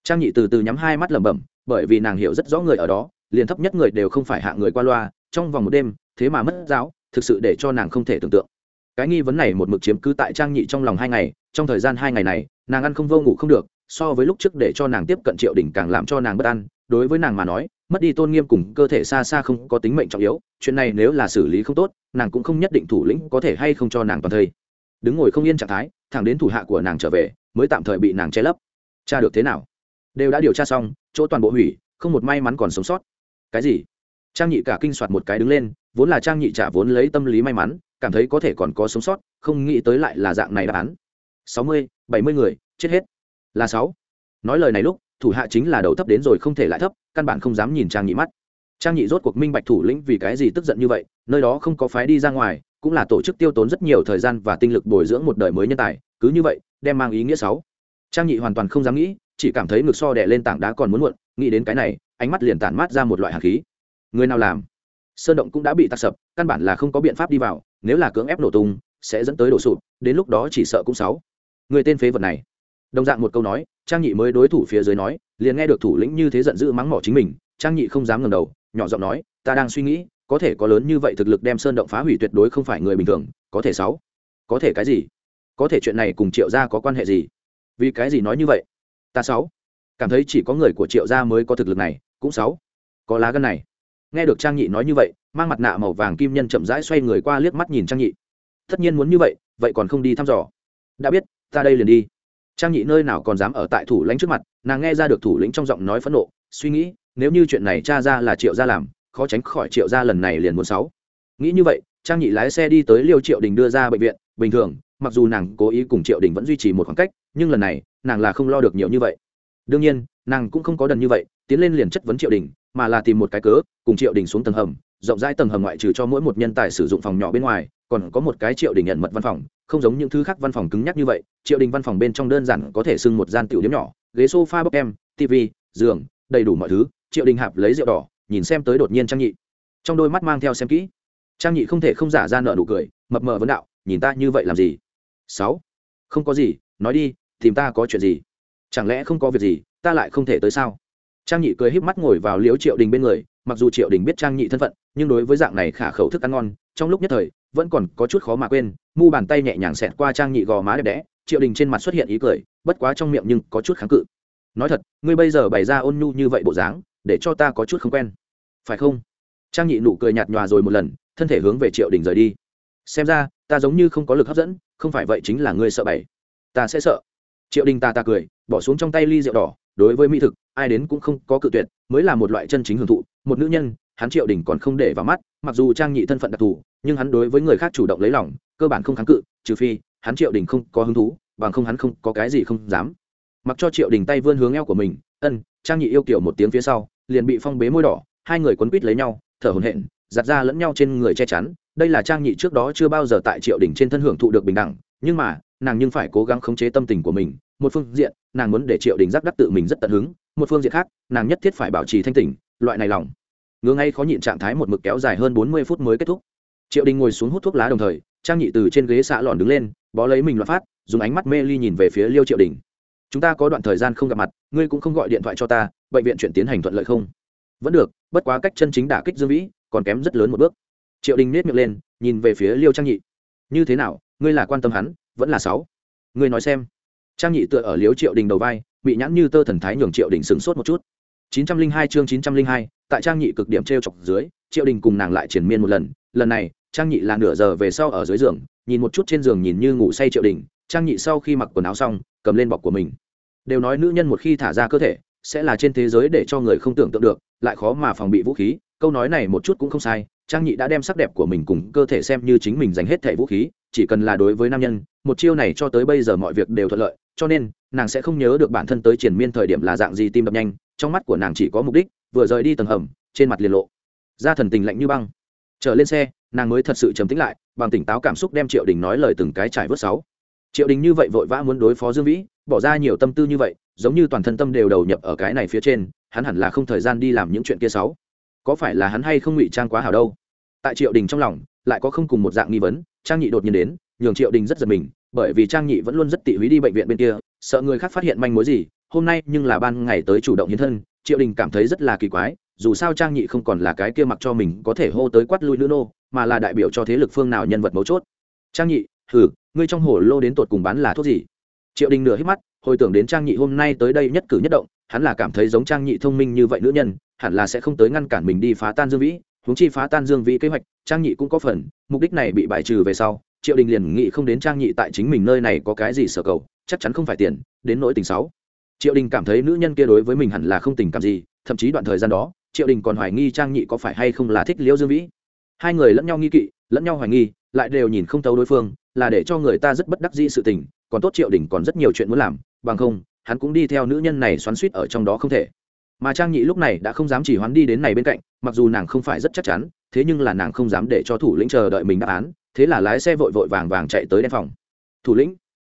Trang nhị từ từ nhắm hai mắt lẩm bẩm, bởi vì nàng hiểu rất rõ người ở đó, liền thấp nhất người đều không phải hạ người qua loa, trong vòng một đêm, thế mà mất giáo, thực sự để cho nàng không thể tưởng tượng. Cái nghi vấn này một mực chiếm cứ tại trang nhị trong lòng hai ngày, trong thời gian hai ngày này, nàng ăn không vô ngủ không được, so với lúc trước để cho nàng tiếp cận triệu đỉnh càng làm cho nàng bất an, đối với nàng mà nói, mất đi tôn nghiêm cùng cơ thể xa xa không có tính mệnh trọng yếu, chuyện này nếu là xử lý không tốt, nàng cũng không nhất định thủ lĩnh có thể hay không cho nàng toàn thây. Đứng ngồi không yên trạng thái, thẳng đến thủ hạ của nàng trở về mới tạm thời bị nàng che lấp. Cha được thế nào? Đều đã điều tra xong, chỗ toàn bộ hủy, không một may mắn còn sống sót. Cái gì? Trang nhị cả kinh soạt một cái đứng lên, vốn là trang nhị trả vốn lấy tâm lý may mắn, cảm thấy có thể còn có sống sót, không nghĩ tới lại là dạng này đáp án. Sáu mươi, bảy mươi người, chết hết. Là sáu. Nói lời này lúc, thủ hạ chính là đầu thấp đến rồi không thể lại thấp, căn bản không dám nhìn trang nhị mắt. Trang nhị rốt cuộc minh bạch thủ lĩnh vì cái gì tức giận như vậy, nơi đó không có phái đi ra ngoài, cũng là tổ chức tiêu tốn rất nhiều thời gian và tinh lực bồi dưỡng một đời mới nhân tài, cứ như vậy đem mang ý nghĩa sáu. Trang nhị hoàn toàn không dám nghĩ, chỉ cảm thấy ngực so đè lên tảng đá còn muốn muộn, nghĩ đến cái này, ánh mắt liền tản mát ra một loại hạt khí. Người nào làm? Sơn động cũng đã bị tạc sập, căn bản là không có biện pháp đi vào, nếu là cưỡng ép nổ tung, sẽ dẫn tới đổ sụp, đến lúc đó chỉ sợ cũng sáu. Người tên phế vật này. Đồng dạng một câu nói, trang nhị mới đối thủ phía dưới nói, liền nghe được thủ lĩnh như thế giận dữ mắng mỏ chính mình, trang nhị không dám ngẩng đầu, nhỏ giọng nói, ta đang suy nghĩ, có thể có lớn như vậy thực lực đem sơn động phá hủy tuyệt đối không phải người bình thường, có thể sáu? Có thể cái gì? Có thể chuyện này cùng triệu gia có quan hệ gì? Vì cái gì nói như vậy? Ta sáu. Cảm thấy chỉ có người của triệu gia mới có thực lực này, cũng sáu. Có lá gân này. Nghe được trang nhị nói như vậy, mang mặt nạ màu vàng kim nhân chậm rãi xoay người qua liếc mắt nhìn trang nhị. Tất nhiên muốn như vậy vậy còn không đi thăm dò. Đã biết, ta đây liền đi. Trang nhị nơi nào còn dám ở tại thủ lĩnh trước mặt, nàng nghe ra được thủ lĩnh trong giọng nói phẫn nộ, suy nghĩ, nếu như chuyện này cha ra là triệu gia làm, khó tránh khỏi triệu gia lần này liền muốn sáu. Nghĩ như vậy, trang nhị lái xe đi tới liêu triệu đình đưa ra bệnh viện, bình thường mặc dù nàng cố ý cùng triệu đình vẫn duy trì một khoảng cách, nhưng lần này, nàng là không lo được nhiều như vậy. Đương nhiên, nàng cũng không có đần như vậy, tiến lên liền chất vấn triệu đình, mà là tìm một cái cớ, cùng triệu đình xuống tầng hầm, rộng rãi tầng hầm ngoại trừ cho mỗi một nhân tài sử dụng phòng nhỏ bên ngoài, còn có một cái triệu đình nhận mật văn phòng, không giống những thứ khác văn phòng cứng nhắc như vậy, triệu đình văn phòng bên trong đơn giản có thể xưng một gian tiểu điểm nhỏ, ghế sofa, bốc em tv giường, đầy đủ mọi thứ, triệu đình hạp lấy rượu đỏ, nhìn xem tới đột nhiên trang nhị. Trong đôi mắt mang theo xem kỹ. Trang nhị không thể không giả ra nợ nụ cười, mập mờ vấn đạo, nhìn ta như vậy làm gì? Sáu. Không có gì, nói đi, tìm ta có chuyện gì? Chẳng lẽ không có việc gì, ta lại không thể tới sao? Trang nhị cười híp mắt ngồi vào liếu triệu đình bên người, mặc dù triệu đình biết trang nhị thân phận, nhưng đối với dạng này khả khẩu thức ăn ngon, trong lúc nhất thời, vẫn còn có chút khó mà quên, mu bàn tay nhẹ nhàng xẹt qua trang nhị gò má đẹp đẽ, triệu đình trên mặt xuất hiện ý cười, bất quá trong miệng nhưng có chút kháng cự. Nói thật, ngươi bây giờ bày ra ôn nhu như vậy bộ dáng, để cho ta có chút không quen. Phải không? Trang nhị nụ cười nhạt nhòa rồi một lần, thân thể hướng về triệu đình rời đi. Xem ra, ta giống như không có lực hấp dẫn không phải vậy chính là ngươi sợ bảy. Ta sẽ sợ. Triệu đình ta ta cười, bỏ xuống trong tay ly rượu đỏ, đối với mỹ thực, ai đến cũng không có cự tuyệt, mới là một loại chân chính hưởng thụ. Một nữ nhân, hắn triệu đình còn không để vào mắt, mặc dù trang nhị thân phận đặc thù, nhưng hắn đối với người khác chủ động lấy lòng, cơ bản không kháng cự, trừ phi, hắn triệu đình không có hứng thú, bằng không hắn không có cái gì không dám. Mặc cho triệu đình tay vươn hướng eo của mình, ân, trang nhị yêu kiểu một tiếng phía sau, liền bị phong bế môi đỏ, hai người quấn quýt lấy nhau, thở hồn hện giặt ra lẫn nhau trên người che chắn đây là trang nhị trước đó chưa bao giờ tại triệu đình trên thân hưởng thụ được bình đẳng, nhưng mà, nàng nhưng phải cố gắng khống chế tâm tình của mình. Một phương diện, nàng muốn để triệu đình giác đắc tự mình rất tận hứng, một phương diện khác, nàng nhất thiết phải bảo trì thanh tỉnh, loại này lòng. Ngứa ngay khó nhịn trạng thái một mực kéo dài hơn bốn mươi phút mới kết thúc. Triệu đình ngồi xuống hút thuốc lá đồng thời, trang nhị từ trên ghế xạ lòn đứng lên, bó lấy mình loạt phát, dùng ánh mắt mê ly nhìn về phía liêu triệu đình. Chúng ta có đoạn thời gian không gặp mặt, ngươi cũng không gọi điện thoại cho ta, bệnh viện chuyển tiến hành thuận lợi không? Vẫn được, bất quá cách chân chính đả kích dương vĩ, còn kém rất lớn một bước triệu đình nết miệng lên, nhìn về phía liêu trang nhị. Như thế nào, ngươi là quan tâm hắn, vẫn là sáu? Ngươi nói xem. Trang nhị tựa ở liếu triệu đình đầu vai, bị nhãn như tơ thần thái nhường triệu đình sửng sốt một chút. Chín trăm linh hai chương chín trăm linh hai, tại trang nhị cực điểm treo chọc dưới, triệu đình cùng nàng lại triển miên một lần. Lần này, trang nhị là nửa giờ về sau ở dưới giường, nhìn một chút trên giường nhìn như ngủ say triệu đình. Trang nhị sau khi mặc quần áo xong, cầm lên bọc của mình. Đều nói nữ nhân một khi thả ra cơ thể, sẽ là trên thế giới để cho người không tưởng tượng được, lại khó mà phòng bị vũ khí. Câu nói này một chút cũng không sai trang nhị đã đem sắc đẹp của mình cùng cơ thể xem như chính mình dành hết thẻ vũ khí, chỉ cần là đối với nam nhân, một chiêu này cho tới bây giờ mọi việc đều thuận lợi, cho nên, nàng sẽ không nhớ được bản thân tới triển miên thời điểm là dạng gì tim đập nhanh, trong mắt của nàng chỉ có mục đích, vừa rời đi tầng hầm, trên mặt liền lộ ra thần tình lạnh như băng. Trở lên xe, nàng mới thật sự trầm tĩnh lại, bằng tỉnh táo cảm xúc đem triệu đình nói lời từng cái trải vớt sáu. Triệu đình như vậy vội vã muốn đối phó dương vĩ, bỏ ra nhiều tâm tư như vậy, giống như toàn thân tâm đều đầu nhập ở cái này phía trên, hắn hẳn là không thời gian đi làm những chuyện kia sáu. Có phải là hắn hay không ngụy trang quá hảo đâu? Tại triệu đình trong lòng, lại có không cùng một dạng nghi vấn, trang nhị đột nhiên đến, nhường triệu đình rất giật mình, bởi vì trang nhị vẫn luôn rất tị húy đi bệnh viện bên kia, sợ người khác phát hiện manh mối gì, hôm nay nhưng là ban ngày tới chủ động hiến thân, triệu đình cảm thấy rất là kỳ quái, dù sao trang nhị không còn là cái kia mặc cho mình có thể hô tới quát lui nữ nô, mà là đại biểu cho thế lực phương nào nhân vật mấu chốt. Trang nhị, hừ, ngươi trong hồ lô đến tột cùng bán là thuốc gì? Triệu đình nửa hít mắt, hồi tưởng đến trang nhị hôm nay tới đây nhất cử nhất động, hắn là cảm thấy giống trang nhị thông minh như vậy nữ nhân, hẳn là sẽ không tới ngăn cản mình đi phá tan dương vĩ huống chi phá tan dương vĩ kế hoạch, trang nhị cũng có phần, mục đích này bị bại trừ về sau, triệu đình liền nghĩ không đến trang nhị tại chính mình nơi này có cái gì sở cầu, chắc chắn không phải tiền, đến nỗi tình sáu triệu đình cảm thấy nữ nhân kia đối với mình hẳn là không tình cảm gì, thậm chí đoạn thời gian đó, triệu đình còn hoài nghi trang nhị có phải hay không là thích liễu dương vĩ. Hai người lẫn nhau nghi kỵ, lẫn nhau hoài nghi, lại đều nhìn không thấu đối phương, là để cho người ta rất bất đắc dĩ sự tình, còn tốt triệu đình còn rất nhiều chuyện muốn làm, bằng không, hắn cũng đi theo nữ nhân này xoắn suýt ở trong đó không thể mà trang nhị lúc này đã không dám chỉ hoán đi đến này bên cạnh, mặc dù nàng không phải rất chắc chắn, thế nhưng là nàng không dám để cho thủ lĩnh chờ đợi mình đáp án, thế là lái xe vội vội vàng vàng chạy tới đen phòng. Thủ lĩnh.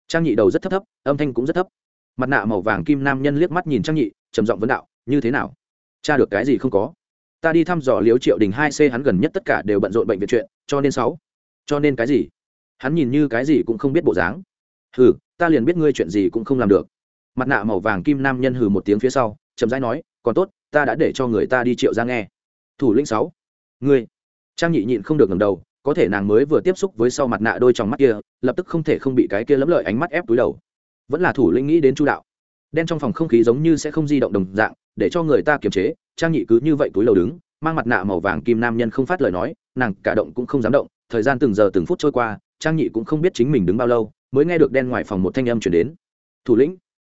Trang nhị đầu rất thấp thấp, âm thanh cũng rất thấp. Mặt nạ màu vàng kim nam nhân liếc mắt nhìn trang nhị, trầm giọng vấn đạo, như thế nào? Cha được cái gì không có? Ta đi thăm dò liếu triệu đình hai c hắn gần nhất tất cả đều bận rộn bệnh viện chuyện, cho nên sáu. Cho nên cái gì? Hắn nhìn như cái gì cũng không biết bộ dáng. Hừ, ta liền biết ngươi chuyện gì cũng không làm được. Mặt nạ màu vàng kim nam nhân hừ một tiếng phía sau, chậm rãi nói còn tốt, ta đã để cho người ta đi triệu ra nghe. Thủ lĩnh sáu, ngươi. Trang nhị nhịn không được ngầm đầu, có thể nàng mới vừa tiếp xúc với sau mặt nạ đôi trong mắt kia, lập tức không thể không bị cái kia lấm lợi ánh mắt ép túi đầu. Vẫn là thủ lĩnh nghĩ đến chu đạo. Đen trong phòng không khí giống như sẽ không di động đồng dạng, để cho người ta kiềm chế, trang nhị cứ như vậy túi đầu đứng, mang mặt nạ màu vàng kim nam nhân không phát lời nói, nàng cả động cũng không dám động, thời gian từng giờ từng phút trôi qua, trang nhị cũng không biết chính mình đứng bao lâu, mới nghe được đen ngoài phòng một thanh âm chuyển đến. Thủ lĩnh.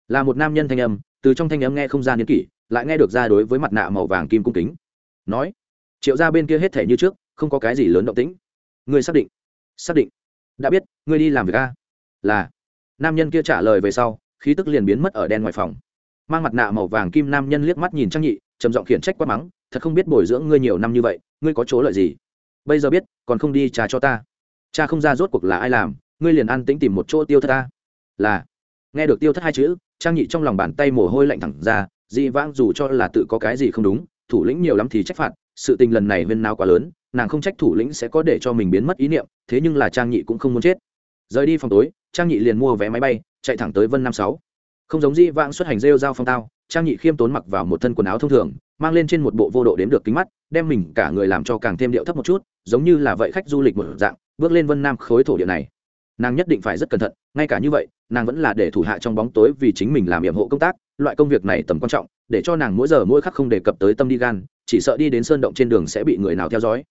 Là một nam nhân thanh âm, từ trong thanh âm nghe không gian n kỷ lại nghe được ra đối với mặt nạ màu vàng kim cung kính. Nói, triệu ra bên kia hết thể như trước, không có cái gì lớn động tĩnh. Ngươi xác định xác định. Đã biết, ngươi đi làm việc a. Là, nam nhân kia trả lời về sau, khí tức liền biến mất ở đen ngoài phòng. Mang mặt nạ màu vàng kim nam nhân liếc mắt nhìn trang nhị, trầm giọng khiển trách quát mắng, thật không biết bồi dưỡng ngươi nhiều năm như vậy, ngươi có chỗ lợi gì? Bây giờ biết, còn không đi trà cho ta. Cha không ra rốt cuộc là ai làm, ngươi liền ăn tĩnh tìm một chỗ tiêu thất ta. Là, nghe được tiêu thất hai chữ, trang nhị trong lòng bàn tay mồ hôi lạnh thẳng ra dị vãng dù cho là tự có cái gì không đúng, thủ lĩnh nhiều lắm thì trách phạt, sự tình lần này viên nào quá lớn, nàng không trách thủ lĩnh sẽ có để cho mình biến mất ý niệm, thế nhưng là trang nhị cũng không muốn chết. Rời đi phòng tối, trang nhị liền mua vé máy bay, chạy thẳng tới vân năm sáu. Không giống di vãng xuất hành rêu dao phong tao, trang nhị khiêm tốn mặc vào một thân quần áo thông thường, mang lên trên một bộ vô độ đếm được kính mắt, đem mình cả người làm cho càng thêm điệu thấp một chút, giống như là vậy khách du lịch một dạng, bước lên vân nam khối thổ địa này. Nàng nhất định phải rất cẩn thận, ngay cả như vậy, nàng vẫn là để thủ hạ trong bóng tối vì chính mình làm nhiệm hộ công tác loại công việc này tầm quan trọng, để cho nàng mỗi giờ mỗi khắc không đề cập tới tâm đi gan, chỉ sợ đi đến sơn động trên đường sẽ bị người nào theo dõi.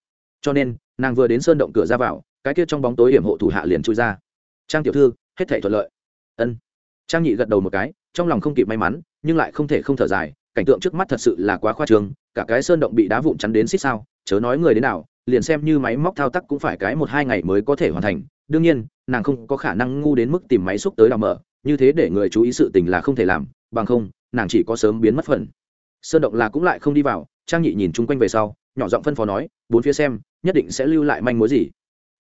Cho nên, nàng vừa đến sơn động cửa ra vào, cái kia trong bóng tối hiểm hộ thủ hạ liền chui ra. Trang tiểu thư, hết thể thuận lợi. Ân. Trang nhị gật đầu một cái, trong lòng không kịp may mắn, nhưng lại không thể không thở dài, cảnh tượng trước mắt thật sự là quá khoa trương, cả cái sơn động bị đá vụn chắn đến xích sao, chớ nói người đến nào, liền xem như máy móc thao tác cũng phải cái một hai ngày mới có thể hoàn thành. Đương nhiên, nàng không có khả năng ngu đến mức tìm máy xúc tới đào mở, như thế để người chú ý sự tình là không thể làm bằng không, nàng chỉ có sớm biến mất phần. Sơn động là cũng lại không đi vào, trang nhị nhìn chung quanh về sau, nhỏ giọng phân phó nói, bốn phía xem, nhất định sẽ lưu lại manh mối gì.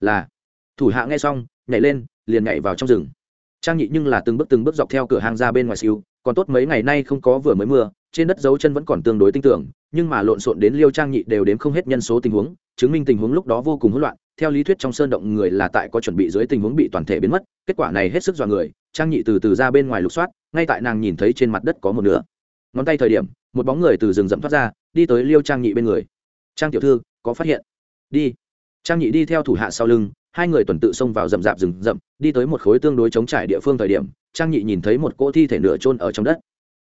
Là. Thủ hạ nghe xong, nhảy lên, liền nhảy vào trong rừng. Trang nhị nhưng là từng bước từng bước dọc theo cửa hàng ra bên ngoài siêu, còn tốt mấy ngày nay không có vừa mới mưa, trên đất dấu chân vẫn còn tương đối tinh tưởng nhưng mà lộn xộn đến liêu trang nhị đều đếm không hết nhân số tình huống, chứng minh tình huống lúc đó vô cùng hỗn loạn, theo lý thuyết trong sơn động người là tại có chuẩn bị dưới tình huống bị toàn thể biến mất, kết quả này hết sức dọa người trang nhị từ từ ra bên ngoài lục soát ngay tại nàng nhìn thấy trên mặt đất có một nửa. Ngón tay thời điểm một bóng người từ rừng rậm thoát ra đi tới liêu trang nhị bên người. Trang tiểu thư có phát hiện? Đi. Trang nhị đi theo thủ hạ sau lưng hai người tuần tự xông vào rậm rạp rừng rậm đi tới một khối tương đối chống trải địa phương thời điểm trang nhị nhìn thấy một cỗ thi thể nửa trôn ở trong đất.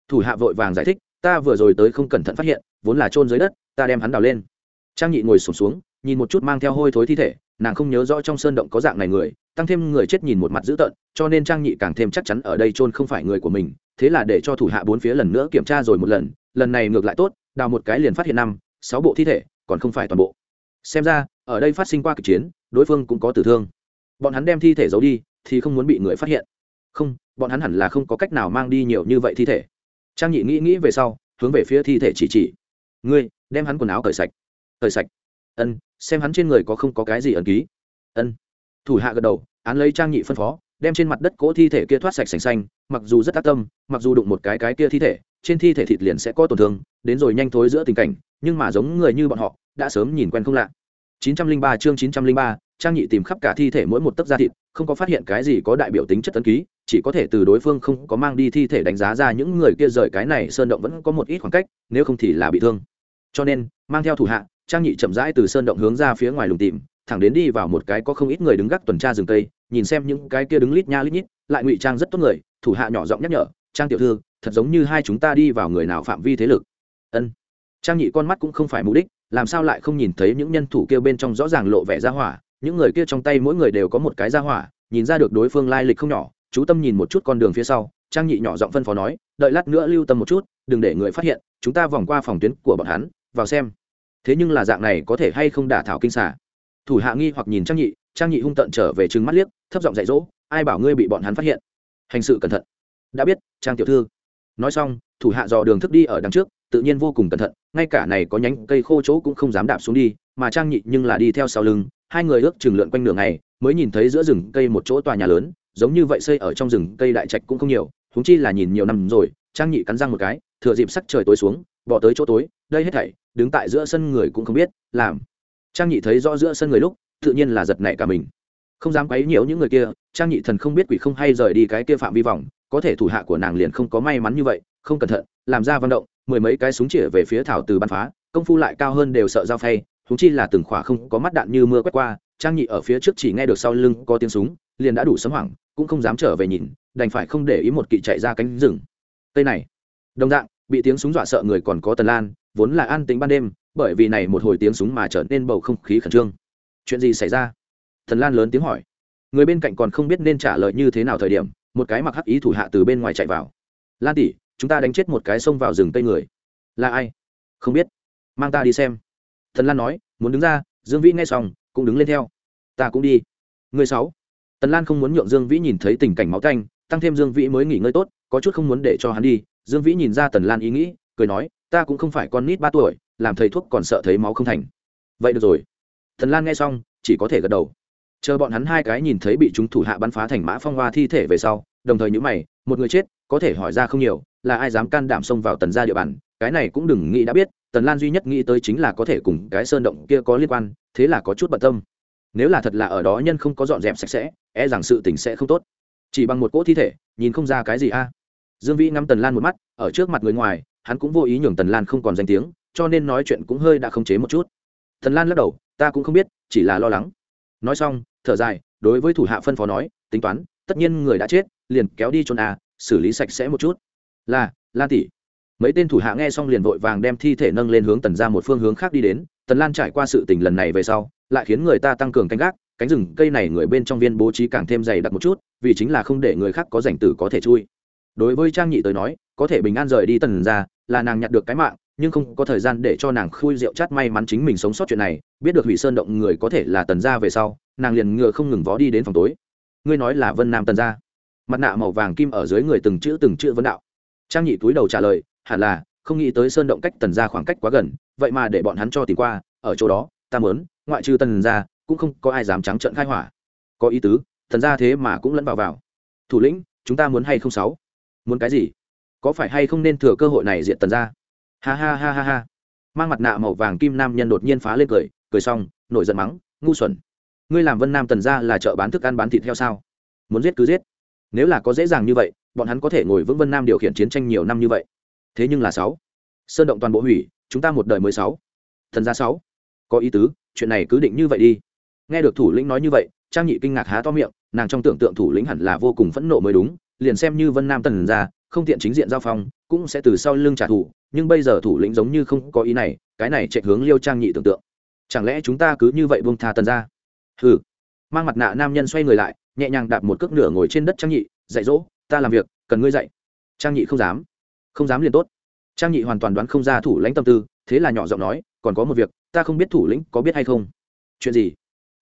Thủ hạ vội vàng giải thích ta vừa rồi tới không cẩn thận phát hiện vốn là trôn dưới đất ta đem hắn đào lên. Trang nhị ngồi sụp xuống, xuống nhìn một chút mang theo hôi thối thi thể nàng không nhớ rõ trong sơn động có dạng này người, tăng thêm người chết nhìn một mặt dữ tợn, cho nên trang nhị càng thêm chắc chắn ở đây trôn không phải người của mình, thế là để cho thủ hạ bốn phía lần nữa kiểm tra rồi một lần lần này ngược lại tốt, đào một cái liền phát hiện năm, sáu bộ thi thể, còn không phải toàn bộ. Xem ra, ở đây phát sinh qua kịch chiến, đối phương cũng có tử thương. Bọn hắn đem thi thể giấu đi, thì không muốn bị người phát hiện. Không, bọn hắn hẳn là không có cách nào mang đi nhiều như vậy thi thể. Trang nhị nghĩ nghĩ về sau, hướng về phía thi thể chỉ chỉ. Ngươi, đem hắn quần áo cởi sạch. Cởi sạch? Ân xem hắn trên người có không có cái gì ẩn ký. Ân. Thủ hạ gật đầu án lấy trang nhị phân phó đem trên mặt đất cỗ thi thể kia thoát sạch sành xanh mặc dù rất tác tâm mặc dù đụng một cái cái kia thi thể trên thi thể thịt liền sẽ có tổn thương đến rồi nhanh thối giữa tình cảnh nhưng mà giống người như bọn họ đã sớm nhìn quen không lạ. 903 chương 903, trang nhị tìm khắp cả thi thể mỗi một tấc da thịt không có phát hiện cái gì có đại biểu tính chất tấn ký chỉ có thể từ đối phương không có mang đi thi thể đánh giá ra những người kia rời cái này sơn động vẫn có một ít khoảng cách nếu không thì là bị thương. Cho nên mang theo thủ hạ trang nhị chậm rãi từ sơn động hướng ra phía ngoài lùng tìm, thẳng đến đi vào một cái có không ít người đứng gác tuần tra rừng tây nhìn xem những cái kia đứng lít nha lít nhít, lại ngụy trang rất tốt người, thủ hạ nhỏ giọng nhắc nhở, trang tiểu thư, thật giống như hai chúng ta đi vào người nào phạm vi thế lực. Ân. Trang nhị con mắt cũng không phải mục đích, làm sao lại không nhìn thấy những nhân thủ kia bên trong rõ ràng lộ vẻ ra hỏa, những người kia trong tay mỗi người đều có một cái ra hỏa, nhìn ra được đối phương lai lịch không nhỏ, chú tâm nhìn một chút con đường phía sau, trang nhị nhỏ giọng phân phó nói, đợi lát nữa lưu tâm một chút, đừng để người phát hiện, chúng ta vòng qua phòng tuyến của bọn hắn, vào xem thế nhưng là dạng này có thể hay không đả thảo kinh xả thủ hạ nghi hoặc nhìn trang nhị trang nhị hung tận trở về trừng mắt liếc, thấp giọng dạy dỗ, ai bảo ngươi bị bọn hắn phát hiện? Hành sự cẩn thận. Đã biết, trang tiểu thư. Nói xong, thủ hạ dò đường thức đi ở đằng trước, tự nhiên vô cùng cẩn thận, ngay cả này có nhánh cây khô chỗ cũng không dám đạp xuống đi, mà trang nhị nhưng là đi theo sau lưng, hai người ước chừng lượn quanh đường này mới nhìn thấy giữa rừng cây một chỗ tòa nhà lớn, giống như vậy xây ở trong rừng cây đại trạch cũng không nhiều húng chi là nhìn nhiều năm rồi, trang nhị cắn răng một cái, thừa dịp sắc trời tối xuống, bỏ tới chỗ tối đây hết thảy, đứng tại giữa sân người cũng không biết, làm. Trang nhị thấy rõ giữa sân người lúc, tự nhiên là giật nảy cả mình. Không dám quấy nhiễu những người kia, trang nhị thần không biết quỷ không hay rời đi cái kia phạm vi vòng, có thể thủ hạ của nàng liền không có may mắn như vậy, không cẩn thận, làm ra vận động, mười mấy cái súng chĩa về phía thảo từ bắn phá, công phu lại cao hơn đều sợ dao phay húng chi là từng khỏa không có mắt đạn như mưa quét qua, trang nhị ở phía trước chỉ nghe được sau lưng có tiếng súng, liền đã đủ sấm hoảng, cũng không dám trở về nhìn, đành phải không để ý một kỵ chạy ra cánh rừng. Cây này, đồng dạng, bị tiếng súng dọa sợ người còn có tần lan vốn là an tính ban đêm, bởi vì này một hồi tiếng súng mà trở nên bầu không khí khẩn trương. Chuyện gì xảy ra? Thần lan lớn tiếng hỏi. Người bên cạnh còn không biết nên trả lời như thế nào thời điểm, một cái mặc hắc ý thủ hạ từ bên ngoài chạy vào. Lan tỷ, chúng ta đánh chết một cái xông vào rừng tây người. Là ai? Không biết. Mang ta đi xem. Thần lan nói, muốn đứng ra, dương vĩ nghe xong, cũng đứng lên theo. Ta cũng đi. Người sáu. Tần lan không muốn nhượng dương vĩ nhìn thấy tình cảnh máu canh, tăng thêm dương vĩ mới nghỉ ngơi tốt, có chút không muốn để cho hắn đi. Dương vĩ nhìn ra tần lan ý nghĩ, cười nói ta cũng không phải con nít ba tuổi, làm thầy thuốc còn sợ thấy máu không thành. Vậy được rồi. Thần lan nghe xong, chỉ có thể gật đầu. Chờ bọn hắn hai cái nhìn thấy bị chúng thủ hạ bắn phá thành mã phong hoa thi thể về sau, đồng thời nhữ mày, một người chết, có thể hỏi ra không nhiều, là ai dám can đảm xông vào tần gia địa bàn, cái này cũng đừng nghĩ đã biết, tần lan duy nhất nghĩ tới chính là có thể cùng cái sơn động kia có liên quan, thế là có chút bận tâm. Nếu là thật là ở đó nhân không có dọn dẹp sạch sẽ e rằng sự tình sẽ không tốt. Chỉ bằng một cỗ thi thể, nhìn không ra cái gì a. Dương vĩ ngắm tần lan một mắt, ở trước mặt người ngoài hắn cũng vô ý nhường tần lan không còn danh tiếng cho nên nói chuyện cũng hơi đã không chế một chút. Tần lan lắc đầu ta cũng không biết chỉ là lo lắng. Nói xong thở dài đối với thủ hạ phân phó nói tính toán tất nhiên người đã chết liền kéo đi trốn à, xử lý sạch sẽ một chút. Là lan tỷ. Mấy tên thủ hạ nghe xong liền vội vàng đem thi thể nâng lên hướng tần ra một phương hướng khác đi đến. Tần lan trải qua sự tình lần này về sau lại khiến người ta tăng cường canh gác cánh rừng cây này người bên trong viên bố trí càng thêm dày đặc một chút vì chính là không để người khác có rảnh tử có thể chui đối với trang nhị tới nói, có thể bình an rời đi tần ra là nàng nhặt được cái mạng, nhưng không có thời gian để cho nàng khui rượu chát may mắn chính mình sống sót chuyện này, biết được hủy sơn động người có thể là tần gia về sau, nàng liền ngựa không ngừng vó đi đến phòng tối. Ngươi nói là vân nam tần gia? Mặt nạ màu vàng kim ở dưới người từng chữ từng chữ vân đạo. Trang nhị túi đầu trả lời, hẳn là, không nghĩ tới sơn động cách tần gia khoảng cách quá gần, vậy mà để bọn hắn cho tìm qua, ở chỗ đó, ta mớn ngoại trừ tần gia, cũng không có ai dám trắng trợn khai hỏa. Có ý tứ, tần gia thế mà cũng lẫn vào vào. Thủ lĩnh, chúng ta muốn hay không sáu? Muốn cái gì? Có phải hay không nên thừa cơ hội này diện tần gia ha ha ha ha ha. Mang mặt nạ màu vàng kim nam nhân đột nhiên phá lên cười cười xong, nổi giận mắng, ngu xuẩn. Ngươi làm vân nam tần gia là chợ bán thức ăn bán thịt theo sao? Muốn giết cứ giết. Nếu là có dễ dàng như vậy, bọn hắn có thể ngồi vững vân nam điều khiển chiến tranh nhiều năm như vậy. Thế nhưng là sáu. Sơn động toàn bộ hủy, chúng ta một đời mới sáu. Thần gia sáu. Có ý tứ, chuyện này cứ định như vậy đi. Nghe được thủ lĩnh nói như vậy, trang nhị kinh ngạc há to miệng, nàng trong tưởng tượng thủ lĩnh hẳn là vô cùng phẫn nộ mới đúng liền xem như vân nam tần ra, không tiện chính diện giao phong, cũng sẽ từ sau lưng trả thù, nhưng bây giờ thủ lĩnh giống như không có ý này, cái này chạy hướng liêu trang nhị tưởng tượng. Chẳng lẽ chúng ta cứ như vậy buông tha tần ra? Hừ. Mang mặt nạ nam nhân xoay người lại, nhẹ nhàng đạp một cước nửa ngồi trên đất trang nhị, dạy dỗ, ta làm việc, cần ngươi dạy. Trang nhị không dám. Không dám liền tốt. Trang nhị hoàn toàn đoán không ra thủ lãnh tâm tư, thế là nhỏ giọng nói, còn có một việc, ta không biết thủ lĩnh có biết hay không. Chuyện gì?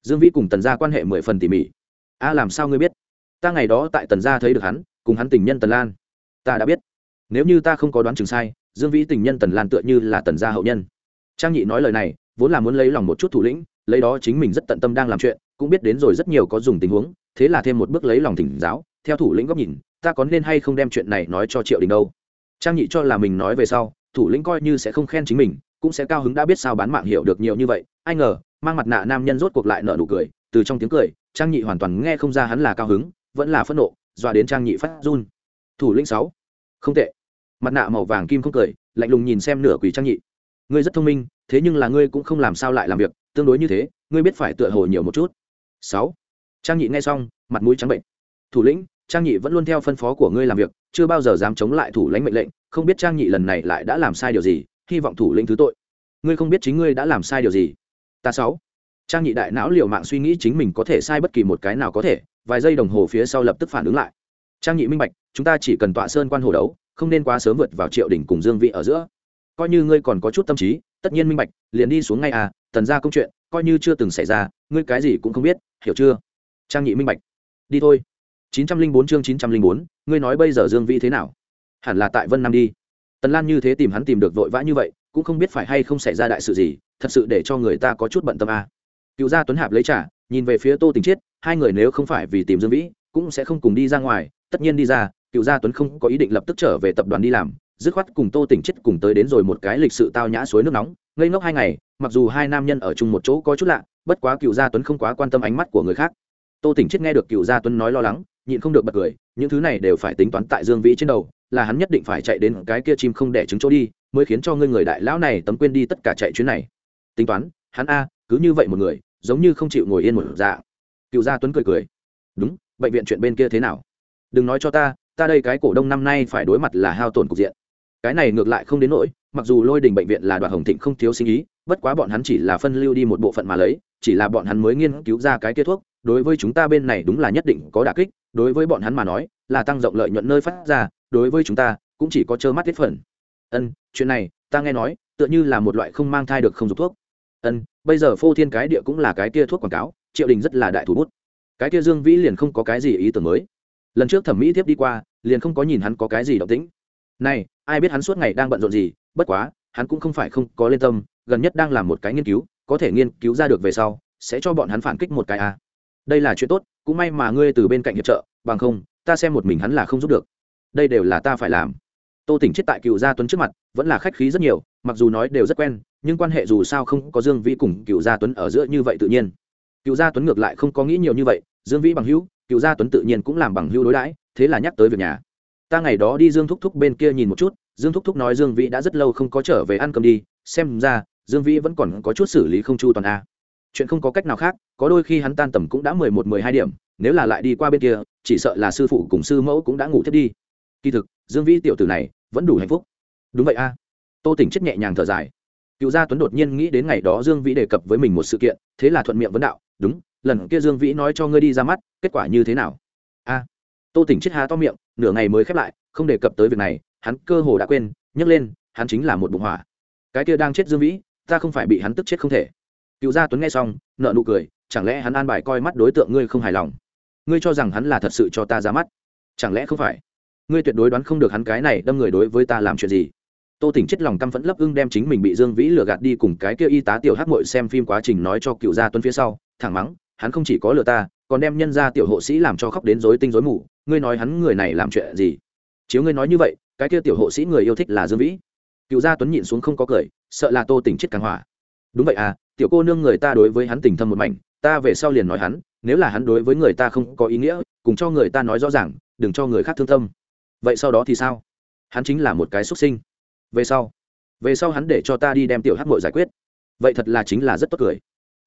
Dương vĩ cùng tần gia quan hệ mười phần tỉ mỉ. A, làm sao ngươi biết? Ta ngày đó tại tần gia thấy được hắn, cùng hắn tình nhân tần lan. Ta đã biết. Nếu như ta không có đoán chừng sai, dương vĩ tình nhân tần lan tựa như là tần gia hậu nhân. Trang nhị nói lời này, vốn là muốn lấy lòng một chút thủ lĩnh, lấy đó chính mình rất tận tâm đang làm chuyện, cũng biết đến rồi rất nhiều có dùng tình huống, thế là thêm một bước lấy lòng thỉnh giáo, theo thủ lĩnh góc nhìn, ta có nên hay không đem chuyện này nói cho triệu đình đâu? Trang nhị cho là mình nói về sau, thủ lĩnh coi như sẽ không khen chính mình, cũng sẽ cao hứng đã biết sao bán mạng hiểu được nhiều như vậy. Ai ngờ, mang mặt nạ nam nhân rốt cuộc lại nợ nụ cười, từ trong tiếng cười, trang nhị hoàn toàn nghe không ra hắn là cao hứng vẫn là phẫn nộ, dọa đến trang nhị phát run. Thủ lĩnh sáu, không tệ. Mặt nạ màu vàng kim không cười, lạnh lùng nhìn xem nửa quỷ trang nhị. Ngươi rất thông minh, thế nhưng là ngươi cũng không làm sao lại làm việc, tương đối như thế, ngươi biết phải tựa hồ nhiều một chút. Sáu, trang nhị nghe xong, mặt mũi trắng bệnh. Thủ lĩnh, trang nhị vẫn luôn theo phân phó của ngươi làm việc, chưa bao giờ dám chống lại thủ lãnh mệnh lệnh, không biết trang nhị lần này lại đã làm sai điều gì, hy vọng thủ lĩnh thứ tội. Ngươi không biết chính ngươi đã làm sai điều gì. Ta sáu trang nhị đại não liều mạng suy nghĩ chính mình có thể sai bất kỳ một cái nào có thể, vài giây đồng hồ phía sau lập tức phản ứng lại. Trang nhị minh bạch, chúng ta chỉ cần tọa sơn quan hồ đấu, không nên quá sớm vượt vào triệu đỉnh cùng dương vị ở giữa. Coi như ngươi còn có chút tâm trí, tất nhiên minh bạch, liền đi xuống ngay à tần ra công chuyện, coi như chưa từng xảy ra, ngươi cái gì cũng không biết, hiểu chưa? Trang nhị minh bạch. Đi thôi. chín trăm linh bốn chương chín trăm linh bốn, ngươi nói bây giờ dương Vị thế nào? Hẳn là tại vân nam đi. Tần lan như thế tìm hắn tìm được vội vã như vậy, cũng không biết phải hay không xảy ra đại sự gì, thật sự để cho người ta có chút bận tâm à cựu gia tuấn hạp lấy trả nhìn về phía tô tình chiết, hai người nếu không phải vì tìm dương vĩ, cũng sẽ không cùng đi ra ngoài, tất nhiên đi ra, cựu gia tuấn không có ý định lập tức trở về tập đoàn đi làm, dứt khoát cùng tô tỉnh chết cùng tới đến rồi một cái lịch sự tao nhã suối nước nóng, ngây ngốc hai ngày, mặc dù hai nam nhân ở chung một chỗ có chút lạ, bất quá cựu gia tuấn không quá quan tâm ánh mắt của người khác. Tô tỉnh chết nghe được cựu gia tuấn nói lo lắng, nhịn không được bật cười, những thứ này đều phải tính toán tại dương vĩ trên đầu, là hắn nhất định phải chạy đến cái kia chim không đẻ trứng chỗ đi, mới khiến cho ngươi người đại lão này tấm quên đi tất cả chạy chuyến này. Tính toán, hắn a, cứ như vậy một người giống như không chịu ngồi yên một dạng. Cựu gia tuấn cười cười. Đúng, bệnh viện chuyện bên kia thế nào? Đừng nói cho ta ta đây cái cổ đông năm nay phải đối mặt là hao tổn cục diện. Cái này ngược lại không đến nỗi, mặc dù lôi đình bệnh viện là đoạt hồng thịnh không thiếu sinh ý, bất quá bọn hắn chỉ là phân lưu đi một bộ phận mà lấy, chỉ là bọn hắn mới nghiên cứu ra cái kia thuốc, đối với chúng ta bên này đúng là nhất định có đả kích, đối với bọn hắn mà nói, là tăng rộng lợi nhuận nơi phát ra, đối với chúng ta, cũng chỉ có trơ mắt tiết phần. Ân, chuyện này, ta nghe nói, tựa như là một loại không mang thai được không dùng thuốc ân, bây giờ phô thiên cái địa cũng là cái kia thuốc quảng cáo, triệu đình rất là đại thủ bút. Cái kia dương vĩ liền không có cái gì ý tưởng mới. Lần trước thẩm mỹ tiếp đi qua, liền không có nhìn hắn có cái gì động tĩnh. Này, ai biết hắn suốt ngày đang bận rộn gì, bất quá, hắn cũng không phải không có lên tâm, gần nhất đang làm một cái nghiên cứu, có thể nghiên cứu ra được về sau, sẽ cho bọn hắn phản kích một cái a à. đây là chuyện tốt, cũng may mà ngươi từ bên cạnh hiệp trợ, bằng không, ta xem một mình hắn là không giúp được. Đây đều là ta phải làm. Tô tỉnh chết tại cựu gia tuấn trước mặt, vẫn là khách khí rất nhiều, mặc dù nói đều rất quen nhưng quan hệ dù sao không có dương vĩ cùng cựu gia tuấn ở giữa như vậy tự nhiên. Cựu gia tuấn ngược lại không có nghĩ nhiều như vậy, dương vĩ bằng hữu, cựu gia tuấn tự nhiên cũng làm bằng hữu đối đãi, thế là nhắc tới việc nhà. Ta ngày đó đi dương thúc thúc bên kia nhìn một chút, dương thúc thúc nói dương vĩ đã rất lâu không có trở về ăn cơm đi, xem ra, dương vĩ vẫn còn có chút xử lý không chu toàn a. Chuyện không có cách nào khác, có đôi khi hắn tan tầm cũng đã mười một, mười hai điểm, nếu là lại đi qua bên kia, chỉ sợ là sư phụ cùng sư mẫu cũng đã ngủ thiết đi. Kỳ thực, dương vĩ tiểu tử này vẫn đủ hạnh phúc. Đúng vậy a. Tô tỉnh chết nhẹ nhàng thở dài cựu gia tuấn đột nhiên nghĩ đến ngày đó dương vĩ đề cập với mình một sự kiện, thế là thuận miệng vấn đạo, đúng, lần kia dương vĩ nói cho ngươi đi ra mắt, kết quả như thế nào? A. Tô tỉnh chết há to miệng, nửa ngày mới khép lại, không đề cập tới việc này, hắn cơ hồ đã quên nhấc lên, hắn chính là một bụng hỏa. Cái kia đang chết dương vĩ, ta không phải bị hắn tức chết không thể. Cựu gia tuấn nghe xong nợ nụ cười, chẳng lẽ hắn an bài coi mắt đối tượng ngươi không hài lòng? Ngươi cho rằng hắn là thật sự cho ta ra mắt? Chẳng lẽ không phải? Ngươi tuyệt đối đoán không được hắn cái này đâm người đối với ta làm chuyện gì tô tỉnh chết lòng căm phẫn lấp ưng đem chính mình bị dương vĩ lừa gạt đi cùng cái kia y tá tiểu hát mội xem phim quá trình nói cho cựu gia tuấn phía sau, thẳng mắng, hắn không chỉ có lừa ta, còn đem nhân ra tiểu hộ sĩ làm cho khóc đến rối tinh rối mù, ngươi nói hắn người này làm chuyện gì? Chiếu ngươi nói như vậy, cái kia tiểu hộ sĩ người yêu thích là dương vĩ. Cựu gia tuấn nhịn xuống không có cười, sợ là tô tỉnh chết càng hỏa. Đúng vậy à tiểu cô nương người ta đối với hắn tình thâm một mảnh, ta về sau liền nói hắn, nếu là hắn đối với người ta không có ý nghĩa, cùng cho người ta nói rõ ràng, đừng cho người khác thương tâm. Vậy sau đó thì sao? Hắn chính là một cái xuất sinh về sau về sau hắn để cho ta đi đem tiểu hát mội giải quyết. Vậy thật là chính là rất tốt cười.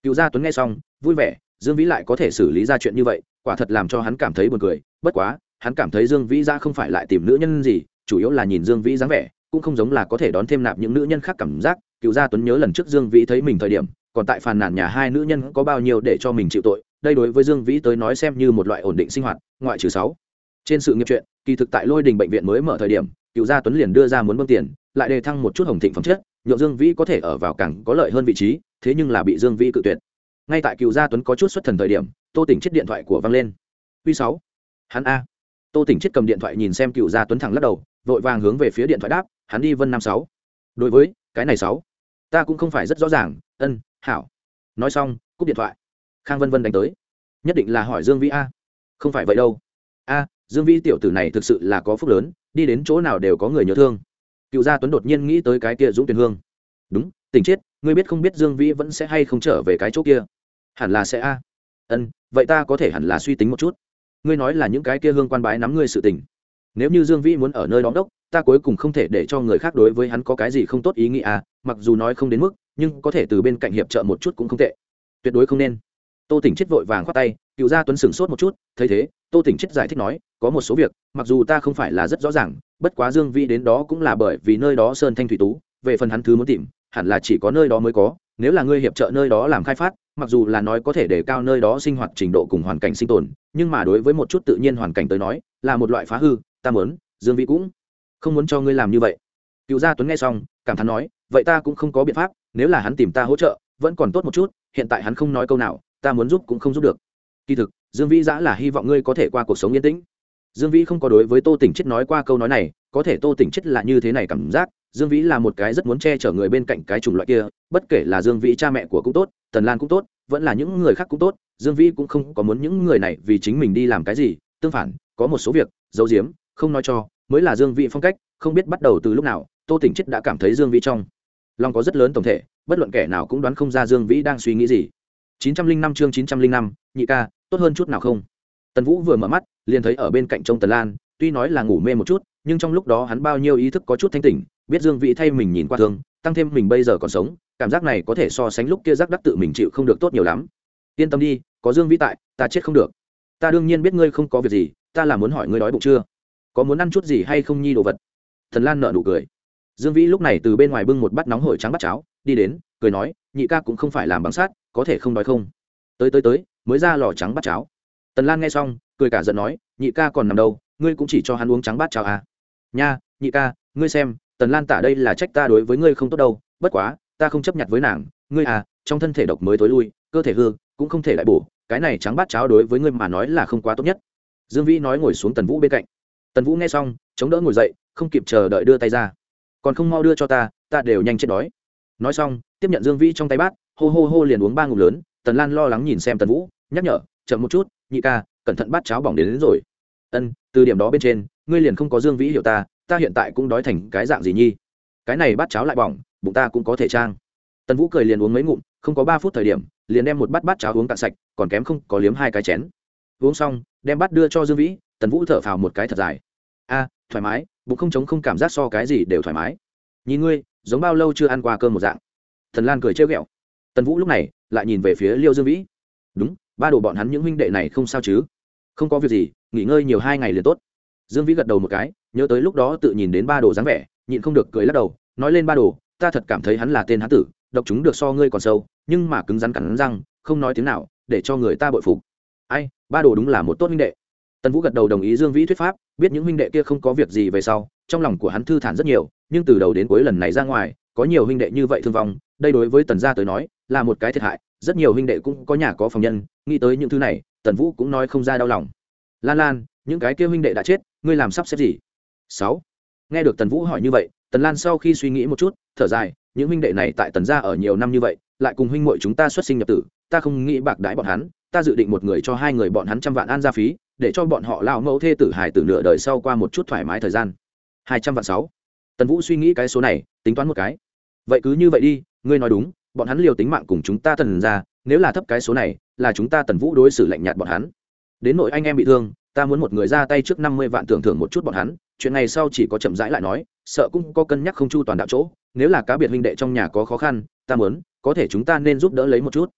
Cựu gia tuấn nghe xong, vui vẻ, dương vĩ lại có thể xử lý ra chuyện như vậy, quả thật làm cho hắn cảm thấy buồn cười. Bất quá, hắn cảm thấy dương vĩ ra không phải lại tìm nữ nhân gì, chủ yếu là nhìn dương vĩ dáng vẻ, cũng không giống là có thể đón thêm nạp những nữ nhân khác cảm giác. Cựu gia tuấn nhớ lần trước dương vĩ thấy mình thời điểm, còn tại phàn nàn nhà hai nữ nhân có bao nhiêu để cho mình chịu tội, đây đối với dương vĩ tới nói xem như một loại ổn định sinh hoạt, ngoại trừ sáu. Trên sự nghiệp chuyện, kỳ thực tại lôi đình bệnh viện mới mở thời điểm, cựu gia tuấn liền đưa ra muốn bơm tiền lại đề thăng một chút hồng thịnh phẩm chất, nhượng dương vĩ có thể ở vào càng có lợi hơn vị trí, thế nhưng là bị dương vĩ cự tuyệt. Ngay tại cựu gia tuấn có chút xuất thần thời điểm, tô tỉnh chết điện thoại của văng lên. Uy sáu, hắn a. Tô tỉnh chết cầm điện thoại nhìn xem cựu gia tuấn thẳng lắc đầu, vội vàng hướng về phía điện thoại đáp, hắn đi vân năm sáu. Đối với, cái này sáu, ta cũng không phải rất rõ ràng, ân, hảo. Nói xong, cúp điện thoại. Khang vân vân đánh tới. Nhất định là hỏi dương vĩ a. Không phải vậy đâu. A, dương vĩ tiểu tử này thực sự là có phúc lớn, đi đến chỗ nào đều có người nhớ thương cựu gia tuấn đột nhiên nghĩ tới cái kia dũng tuyền hương. Đúng tình chết, ngươi biết không biết dương vĩ vẫn sẽ hay không trở về cái chỗ kia? Hẳn là sẽ a. Ân, vậy ta có thể hẳn là suy tính một chút. Ngươi nói là những cái kia hương quan bái nắm ngươi sự tình. Nếu như dương vĩ muốn ở nơi đóng đốc, ta cuối cùng không thể để cho người khác đối với hắn có cái gì không tốt ý nghĩ à mặc dù nói không đến mức, nhưng có thể từ bên cạnh hiệp trợ một chút cũng không tệ. Tuyệt đối không nên. Tô tỉnh chết vội vàng khoát tay, cựu gia tuấn sửng sốt một chút, thấy thế, tô tỉnh chết giải thích nói, có một số việc, mặc dù ta không phải là rất rõ ràng bất quá dương vĩ đến đó cũng là bởi vì nơi đó sơn thanh thủy tú, về phần hắn thứ muốn tìm, hẳn là chỉ có nơi đó mới có, nếu là ngươi hiệp trợ nơi đó làm khai phát, mặc dù là nói có thể để cao nơi đó sinh hoạt trình độ cùng hoàn cảnh sinh tồn, nhưng mà đối với một chút tự nhiên hoàn cảnh tới nói, là một loại phá hư, ta muốn, dương vĩ cũng không muốn cho ngươi làm như vậy. Cựu gia tuấn nghe xong, cảm thán nói, vậy ta cũng không có biện pháp, nếu là hắn tìm ta hỗ trợ, vẫn còn tốt một chút, hiện tại hắn không nói câu nào, ta muốn giúp cũng không giúp được. Kỳ thực, dương vĩ giã là hy vọng ngươi có thể qua cuộc sống yên tĩnh dương vĩ không có đối với tô tỉnh chết nói qua câu nói này có thể tô tỉnh chết là như thế này cảm giác dương vĩ là một cái rất muốn che chở người bên cạnh cái chủng loại kia bất kể là dương vĩ cha mẹ của cũng tốt tần lan cũng tốt vẫn là những người khác cũng tốt dương vĩ cũng không có muốn những người này vì chính mình đi làm cái gì tương phản có một số việc giấu giếm không nói cho mới là dương vĩ phong cách không biết bắt đầu từ lúc nào tô tỉnh chết đã cảm thấy dương vĩ trong lòng có rất lớn tổng thể bất luận kẻ nào cũng đoán không ra dương vĩ đang suy nghĩ gì. 905 chương 905, nhị ca tốt hơn chút nào không? Tần vũ vừa mở mắt liền thấy ở bên cạnh trông tần lan, tuy nói là ngủ mê một chút, nhưng trong lúc đó hắn bao nhiêu ý thức có chút thanh tỉnh, biết dương vị thay mình nhìn qua thương, tăng thêm mình bây giờ còn sống, cảm giác này có thể so sánh lúc kia giác đắc tự mình chịu không được tốt nhiều lắm. Yên tâm đi, có dương vĩ tại, ta chết không được. Ta đương nhiên biết ngươi không có việc gì, ta là muốn hỏi ngươi đói bụng chưa? Có muốn ăn chút gì hay không nhi đồ vật? Thần lan nợ nụ cười. Dương vĩ lúc này từ bên ngoài bưng một bát nóng hổi trắng bát cháo, đi đến, cười nói, nhị ca cũng không phải làm bằng sát có thể không đói không? Tới tới tới, mới ra lò trắng bát cháo tần lan nghe xong, cười cả giận nói, nhị ca còn nằm đâu, ngươi cũng chỉ cho hắn uống trắng bát cháo à. nha, nhị ca, ngươi xem, tần lan tả đây là trách ta đối với ngươi không tốt đâu, bất quá, ta không chấp nhận với nàng, ngươi à trong thân thể độc mới tối lui, cơ thể hư, cũng không thể lại bổ, cái này trắng bát cháo đối với ngươi mà nói là không quá tốt nhất. Dương vĩ nói ngồi xuống tần vũ bên cạnh. Tần vũ nghe xong, chống đỡ ngồi dậy, không kịp chờ đợi đưa tay ra. Còn không mau đưa cho ta ta đều nhanh chết đói. Nói xong, tiếp nhận dương vĩ trong tay bát, hô hô hô liền uống ba ngụm lớn, tần lan lo lắng nhìn xem tần vũ, nhắc nhở, chậm một chút nhị ca cẩn thận bát cháo bỏng đến, đến rồi. Ân từ điểm đó bên trên ngươi liền không có dương vĩ hiểu ta ta hiện tại cũng đói thành cái dạng gì nhi? Cái này bát cháo lại bỏng bụng ta cũng có thể trang. Tần vũ cười liền uống mấy ngụm không có ba phút thời điểm liền đem một bát bát cháo uống cạn sạch còn kém không có liếm hai cái chén. Uống xong đem bát đưa cho dương vĩ tần vũ thở phào một cái thật dài. A thoải mái bụng không chống không cảm giác so cái gì đều thoải mái. Nhìn ngươi giống bao lâu chưa ăn qua cơm một dạng. Thần lan cười trêu ghẹo. Tần vũ lúc này lại nhìn về phía liêu dương vĩ. Đúng ba đồ bọn hắn những huynh đệ này không sao chứ? Không có việc gì, nghỉ ngơi nhiều hai ngày liền tốt. Dương vĩ gật đầu một cái, nhớ tới lúc đó tự nhìn đến ba đồ dáng vẻ, nhịn không được cười lắc đầu, nói lên ba đồ, ta thật cảm thấy hắn là tên hán tử, độc chúng được so ngươi còn sâu, nhưng mà cứng rắn cắn răng, không nói tiếng nào, để cho người ta bội phục. Ai, ba đồ đúng là một tốt huynh đệ. Tần vũ gật đầu đồng ý dương vĩ thuyết pháp, biết những huynh đệ kia không có việc gì về sau, trong lòng của hắn thư thản rất nhiều, nhưng từ đầu đến cuối lần này ra ngoài, có nhiều huynh đệ như vậy thương vong, đây đối với tần gia tới nói, là một cái thiệt hại rất nhiều huynh đệ cũng có nhà có phòng nhân, nghĩ tới những thứ này, tần vũ cũng nói không ra đau lòng. Lan lan, những cái kia huynh đệ đã chết, ngươi làm sắp xếp gì? Sáu. Nghe được tần vũ hỏi như vậy, tần lan sau khi suy nghĩ một chút, thở dài, những huynh đệ này tại tần gia ở nhiều năm như vậy, lại cùng huynh muội chúng ta xuất sinh nhập tử, ta không nghĩ bạc đãi bọn hắn, ta dự định một người cho hai người bọn hắn trăm vạn an gia phí, để cho bọn họ lao mẫu thê tử hài tử nửa đời sau qua một chút thoải mái thời gian. Hai trăm vạn sáu. Tần vũ suy nghĩ cái số này, tính toán một cái. Vậy cứ như vậy đi, ngươi nói đúng bọn hắn liều tính mạng cùng chúng ta tần ra nếu là thấp cái số này là chúng ta tần vũ đối xử lạnh nhạt bọn hắn. Đến nội anh em bị thương ta muốn một người ra tay trước năm mươi vạn tưởng thưởng một chút bọn hắn chuyện này sau chỉ có chậm rãi lại nói sợ cũng có cân nhắc không chu toàn đạo chỗ nếu là cá biệt huynh đệ trong nhà có khó khăn ta muốn có thể chúng ta nên giúp đỡ lấy một chút.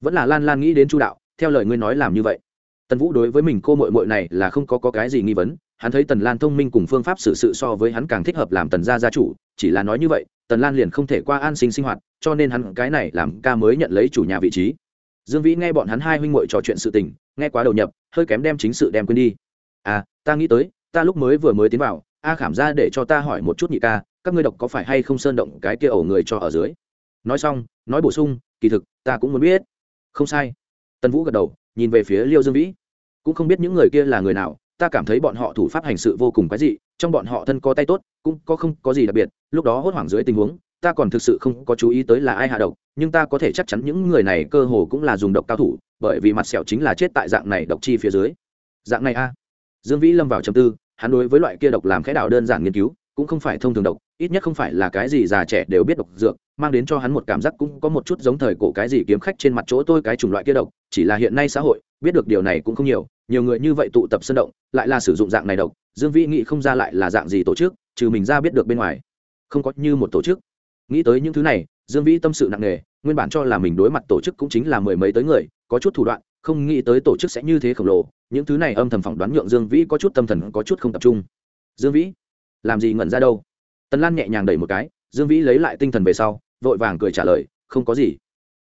Vẫn là lan lan nghĩ đến chu đạo theo lời ngươi nói làm như vậy. Tần vũ đối với mình cô mội mội này là không có, có cái gì nghi vấn hắn thấy tần lan thông minh cùng phương pháp xử sự so với hắn càng thích hợp làm tần gia gia chủ chỉ là nói như vậy tần lan liền không thể qua an sinh sinh hoạt cho nên hắn cái này làm ca mới nhận lấy chủ nhà vị trí. Dương vĩ nghe bọn hắn hai huynh m trò chuyện sự tình, nghe quá đầu nhập, hơi kém đem chính sự đem quên đi. À ta nghĩ tới, ta lúc mới vừa mới tiến vào, a khảm ra để cho ta hỏi một chút nhị ca, các ngươi độc có phải hay không sơn động cái kia ổ người cho ở dưới? Nói xong, nói bổ sung, kỳ thực, ta cũng muốn biết. Không sai. Tần vũ gật đầu, nhìn về phía liêu dương vĩ. Cũng không biết những người kia là người nào, ta cảm thấy bọn họ thủ pháp hành sự vô cùng quái dị, trong bọn họ thân có tay tốt, cũng có không có gì đặc biệt, lúc đó hốt hoảng dưới tình huống ta còn thực sự không có chú ý tới là ai hạ độc, nhưng ta có thể chắc chắn những người này cơ hồ cũng là dùng độc cao thủ, bởi vì mặt sẹo chính là chết tại dạng này độc chi phía dưới. Dạng này a. Dương vĩ lâm vào chầm tư, hắn đối với loại kia độc làm khẽ đạo đơn giản nghiên cứu, cũng không phải thông thường độc, ít nhất không phải là cái gì già trẻ đều biết độc dược, mang đến cho hắn một cảm giác cũng có một chút giống thời cổ cái gì kiếm khách trên mặt chỗ tôi cái chủng loại kia độc, chỉ là hiện nay xã hội, biết được điều này cũng không nhiều nhiều người như vậy tụ tập sân động, lại là sử dụng dạng này độc, dương vĩ nghĩ không ra lại là dạng gì tổ chức, trừ mình ra biết được bên ngoài. Không có như một tổ chức nghĩ tới những thứ này, dương vĩ tâm sự nặng nề, nguyên bản cho là mình đối mặt tổ chức cũng chính là mười mấy tới người, có chút thủ đoạn, không nghĩ tới tổ chức sẽ như thế khổng lồ, những thứ này âm thầm phỏng đoán nhượng dương vĩ có chút tâm thần có chút không tập trung. Dương vĩ, làm gì ngẩn ra đâu? Tần lan nhẹ nhàng đẩy một cái, dương vĩ lấy lại tinh thần về sau, vội vàng cười trả lời, không có gì.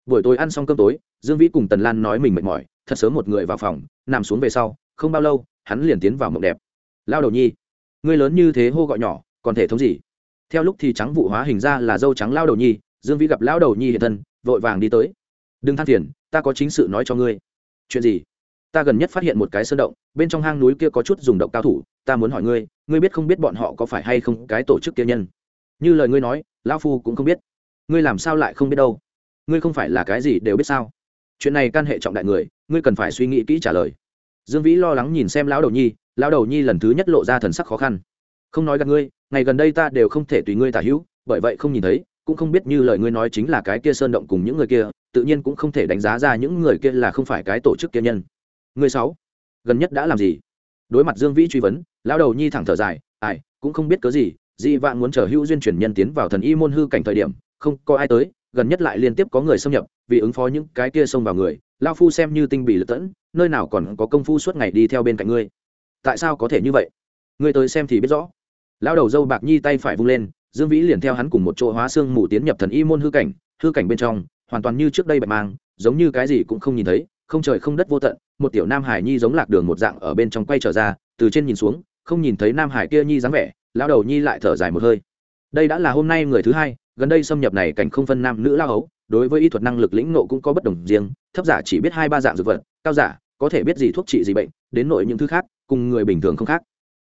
Buổi tối ăn xong cơm tối, dương vĩ cùng tần lan nói mình mệt mỏi, thật sớm một người vào phòng, nằm xuống về sau, không bao lâu, hắn liền tiến vào mộng đẹp. Lao đầu nhi, ngươi lớn như thế hô gọi nhỏ, còn thể thống gì? Theo lúc thì trắng vụ hóa hình ra là dâu trắng lao đầu nhi, dương vĩ gặp lao đầu nhi hiện thân, vội vàng đi tới. Đừng than phiền, ta có chính sự nói cho ngươi. Chuyện gì? Ta gần nhất phát hiện một cái sơn động, bên trong hang núi kia có chút dùng động cao thủ, ta muốn hỏi ngươi ngươi biết không biết bọn họ có phải hay không cái tổ chức kia nhân? Như lời ngươi nói, lão phu cũng không biết. Ngươi làm sao lại không biết đâu? Ngươi không phải là cái gì đều biết sao? Chuyện này can hệ trọng đại người, ngươi cần phải suy nghĩ kỹ trả lời. Dương vĩ lo lắng nhìn xem lão đầu nhi, lão đầu nhi lần thứ nhất lộ ra thần sắc khó khăn không nói gặp ngươi, ngày gần đây ta đều không thể tùy ngươi tả hữu, bởi vậy không nhìn thấy, cũng không biết như lời ngươi nói chính là cái kia sơn động cùng những người kia, tự nhiên cũng không thể đánh giá ra những người kia là không phải cái tổ chức kia nhân. Ngươi sáu, gần nhất đã làm gì? Đối mặt dương vĩ truy vấn, lão đầu nhi thẳng thở dài, ai, cũng không biết cớ gì, dị vạn muốn chờ hữu duyên chuyển nhân tiến vào thần y môn hư cảnh thời điểm, không có ai tới, gần nhất lại liên tiếp có người xâm nhập, vì ứng phó những cái kia xông vào người lao phu xem như tinh bị lật tẫn, nơi nào còn có công phu suốt ngày đi theo bên cạnh ngươi. Tại sao có thể như vậy? Ngươi tới xem thì biết rõ lão đầu dâu bạc nhi tay phải vung lên, dương vĩ liền theo hắn cùng một chỗ hóa xương mù tiến nhập thần y môn hư cảnh hư cảnh bên trong, hoàn toàn như trước đây bạch mang, giống như cái gì cũng không nhìn thấy, không trời không đất vô tận, một tiểu nam hải nhi giống lạc đường một dạng ở bên trong quay trở ra, từ trên nhìn xuống, không nhìn thấy nam hải kia nhi dáng vẻ, lão đầu nhi lại thở dài một hơi. Đây đã là hôm nay người thứ hai, gần đây xâm nhập này cảnh không phân nam nữ lao ấu đối với y thuật năng lực lĩnh nộ cũng có bất đồng riêng, thấp giả chỉ biết hai ba dạng dược vật, cao giả có thể biết gì thuốc trị gì bệnh, đến nội những thứ khác, cùng người bình thường không khác.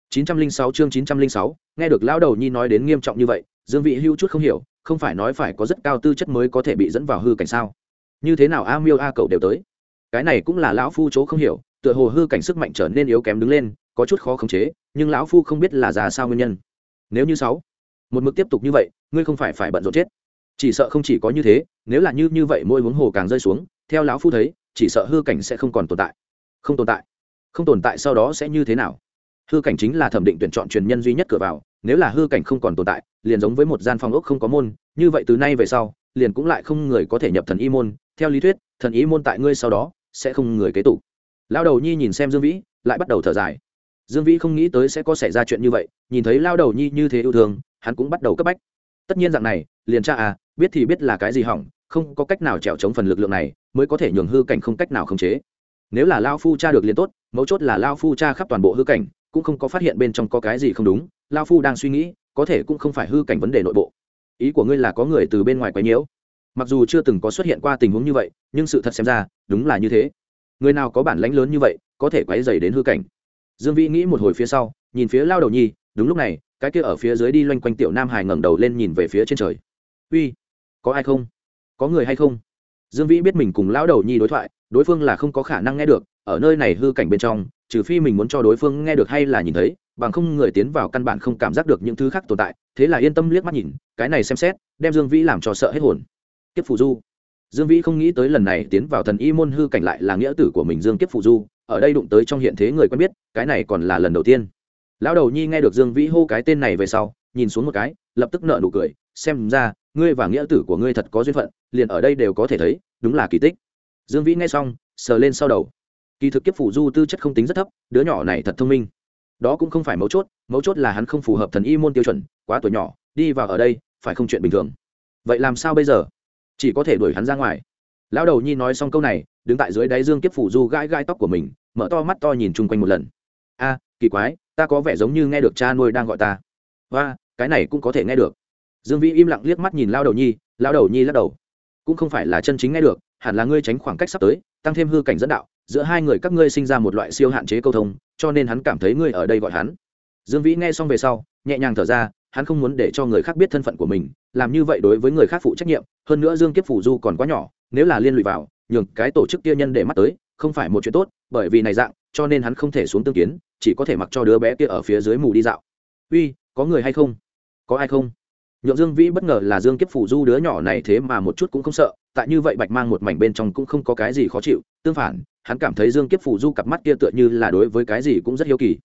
906 chương 906, nghe được lão đầu nhi nói đến nghiêm trọng như vậy dương vị hưu chút không hiểu không phải nói phải có rất cao tư chất mới có thể bị dẫn vào hư cảnh sao? Như thế nào a miêu a cậu đều tới? Cái này cũng là lão phu chỗ không hiểu tựa hồ hư cảnh sức mạnh trở nên yếu kém đứng lên có chút khó khống chế nhưng lão phu không biết là già sao nguyên nhân. Nếu như sáu một mực tiếp tục như vậy ngươi không phải phải bận rộn chết. Chỉ sợ không chỉ có như thế nếu là như như vậy môi huống hồ càng rơi xuống theo lão phu thấy chỉ sợ hư cảnh sẽ không còn tồn tại. Không tồn tại. Không tồn tại sau đó sẽ như thế nào? Hư cảnh chính là thẩm định tuyển chọn truyền nhân duy nhất cửa vào, nếu là hư cảnh không còn tồn tại, liền giống với một gian phòng ốc không có môn, như vậy từ nay về sau, liền cũng lại không người có thể nhập thần y môn. Theo lý thuyết, thần y môn tại ngươi sau đó, sẽ không người kế tụ lao đầu nhi nhìn xem dương vĩ, lại bắt đầu thở dài. Dương vĩ không nghĩ tới sẽ có xảy ra chuyện như vậy, nhìn thấy lao đầu nhi như thế yêu thương, hắn cũng bắt đầu cấp bách. Tất nhiên dạng này, liền cha à biết thì biết là cái gì hỏng, không có cách nào trèo chống phần lực lượng này, mới có thể nhường hư cảnh không cách nào khống chế. Nếu là lao phu cha được liền tốt, mấu chốt là lao phu cha khắp toàn bộ hư cảnh cũng không có phát hiện bên trong có cái gì không đúng, lao phu đang suy nghĩ, có thể cũng không phải hư cảnh vấn đề nội bộ. Ý của ngươi là có người từ bên ngoài quấy nhiễu. Mặc dù chưa từng có xuất hiện qua tình huống như vậy, nhưng sự thật xem ra, đúng là như thế. Người nào có bản lãnh lớn như vậy, có thể quấy dày đến hư cảnh. Dương vĩ nghĩ một hồi phía sau, nhìn phía lao đầu nhi, đúng lúc này, cái kia ở phía dưới đi loanh quanh tiểu nam hải ngẩng đầu lên nhìn về phía trên trời. Uy, có ai không? Có người hay không? Dương vĩ biết mình cùng lão đầu nhi đối thoại, đối phương là không có khả năng nghe được, ở nơi này hư cảnh bên trong trừ phi mình muốn cho đối phương nghe được hay là nhìn thấy, bằng không người tiến vào căn bản không cảm giác được những thứ khác tồn tại, thế là yên tâm liếc mắt nhìn, cái này xem xét, đem dương vĩ làm cho sợ hết hồn. Kiếp phù du. Dương vĩ không nghĩ tới lần này tiến vào thần y môn hư cảnh lại là nghĩa tử của mình dương kiếp phù du, ở đây đụng tới trong hiện thế người quen biết, cái này còn là lần đầu tiên. Lão đầu nhi nghe được dương vĩ hô cái tên này về sau, nhìn xuống một cái, lập tức nợ nụ cười, xem ra, ngươi và nghĩa tử của ngươi thật có duyên phận, liền ở đây đều có thể thấy, đúng là kỳ tích. Dương vĩ nghe xong, sờ lên sau đầu kỳ thực kiếp phủ du tư chất không tính rất thấp, đứa nhỏ này thật thông minh. Đó cũng không phải mấu chốt mấu chốt là hắn không phù hợp thần y môn tiêu chuẩn, quá tuổi nhỏ, đi vào ở đây, phải không chuyện bình thường. Vậy làm sao bây giờ? Chỉ có thể đuổi hắn ra ngoài. Lão đầu nhi nói xong câu này, đứng tại dưới đáy dương kiếp phủ du gãi gai tóc của mình, mở to mắt to nhìn chung quanh một lần. A, kỳ quái, ta có vẻ giống như nghe được cha nuôi đang gọi ta. Và cái này cũng có thể nghe được. Dương vĩ im lặng liếc mắt nhìn lao đầu nhi lao đầu nhi lắc đầu. Cũng không phải là chân chính nghe được, hẳn là ngươi tránh khoảng cách sắp tới, tăng thêm hư cảnh dẫn đạo giữa hai người các ngươi sinh ra một loại siêu hạn chế câu thông, cho nên hắn cảm thấy ngươi ở đây gọi hắn. Dương vĩ nghe xong về sau, nhẹ nhàng thở ra, hắn không muốn để cho người khác biết thân phận của mình, làm như vậy đối với người khác phụ trách nhiệm, hơn nữa dương kiếp phủ du còn quá nhỏ, nếu là liên lụy vào, nhường cái tổ chức kia nhân để mắt tới, không phải một chuyện tốt, bởi vì này dạng, cho nên hắn không thể xuống tương kiến, chỉ có thể mặc cho đứa bé kia ở phía dưới mù đi dạo. Uy, có người hay không? Có ai không? Nhượng dương vĩ bất ngờ là dương kiếp phủ du đứa nhỏ này thế mà một chút cũng không sợ, tại như vậy bạch mang một mảnh bên trong cũng không có cái gì khó chịu, tương phản hắn cảm thấy dương kiếp phủ du cặp mắt kia tựa như là đối với cái gì cũng rất hiếu kỳ.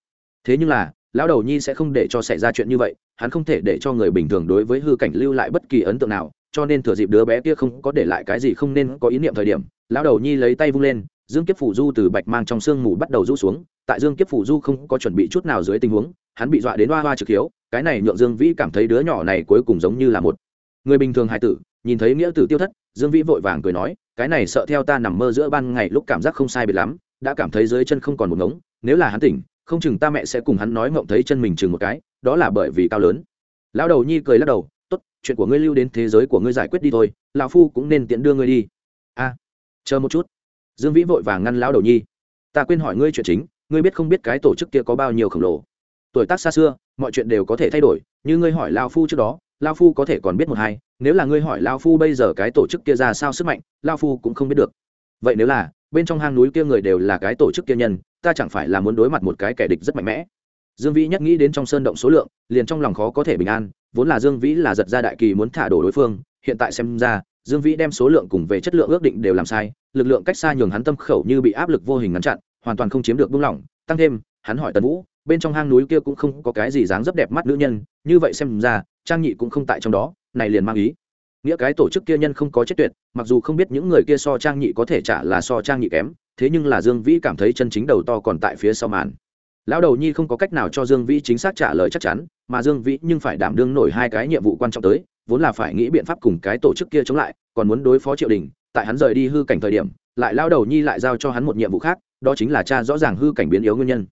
Thế nhưng là, lão đầu nhi sẽ không để cho xảy ra chuyện như vậy, hắn không thể để cho người bình thường đối với hư cảnh lưu lại bất kỳ ấn tượng nào, cho nên thừa dịp đứa bé kia không có để lại cái gì không nên có ý niệm thời điểm, lão đầu nhi lấy tay vung lên, dương kiếp phủ du từ bạch mang trong sương mù bắt đầu rũ xuống, tại dương kiếp phủ du không có chuẩn bị chút nào dưới tình huống, hắn bị dọa đến hoa hoa trực hiếu, cái này nhượng dương vĩ cảm thấy đứa nhỏ này cuối cùng giống như là một người bình thường hài tử, nhìn thấy nghĩa tử tiêu thất dương vĩ vội vàng cười nói, cái này sợ theo ta nằm mơ giữa ban ngày lúc cảm giác không sai biệt lắm, đã cảm thấy dưới chân không còn một ngống, nếu là hắn tỉnh, không chừng ta mẹ sẽ cùng hắn nói ngộng thấy chân mình chừng một cái, đó là bởi vì cao lớn. Lão đầu nhi cười lắc đầu, tốt, chuyện của ngươi lưu đến thế giới của ngươi giải quyết đi thôi, lão phu cũng nên tiện đưa ngươi đi. A, chờ một chút. Dương vĩ vội vàng ngăn lão đầu nhi, ta quên hỏi ngươi chuyện chính, ngươi biết không biết cái tổ chức kia có bao nhiêu khổng lồ? Tuổi tác xa xưa, mọi chuyện đều có thể thay đổi, như ngươi hỏi lao phu trước đó lao phu có thể còn biết một hai nếu là ngươi hỏi lao phu bây giờ cái tổ chức kia ra sao sức mạnh, lao phu cũng không biết được. Vậy nếu là, bên trong hang núi kia người đều là cái tổ chức kia nhân, ta chẳng phải là muốn đối mặt một cái kẻ địch rất mạnh mẽ. Dương vĩ nhắc nghĩ đến trong sơn động số lượng, liền trong lòng khó có thể bình an, vốn là dương vĩ là giật ra đại kỳ muốn thả đổ đối phương, hiện tại xem ra, dương vĩ đem số lượng cùng về chất lượng ước định đều làm sai, lực lượng cách xa nhường hắn tâm khẩu như bị áp lực vô hình ngăn chặn, hoàn toàn không chiếm được buông lỏng, tăng thêm, hắn hỏi tần vũ, bên trong hang núi kia cũng không có cái gì dáng rất đẹp mắt nữ nhân, như vậy xem ra, trang nhị cũng không tại trong đó này liền mang ý. Nghĩa cái tổ chức kia nhân không có chết tuyệt, mặc dù không biết những người kia so trang nhị có thể trả là so trang nhị kém, thế nhưng là dương vĩ cảm thấy chân chính đầu to còn tại phía sau màn. Lão đầu nhi không có cách nào cho dương vĩ chính xác trả lời chắc chắn, mà dương vĩ nhưng phải đảm đương nổi hai cái nhiệm vụ quan trọng tới, vốn là phải nghĩ biện pháp cùng cái tổ chức kia chống lại, còn muốn đối phó triệu đình, tại hắn rời đi hư cảnh thời điểm, lại lao đầu nhi lại giao cho hắn một nhiệm vụ khác, đó chính là cha rõ ràng hư cảnh biến yếu nguyên nhân.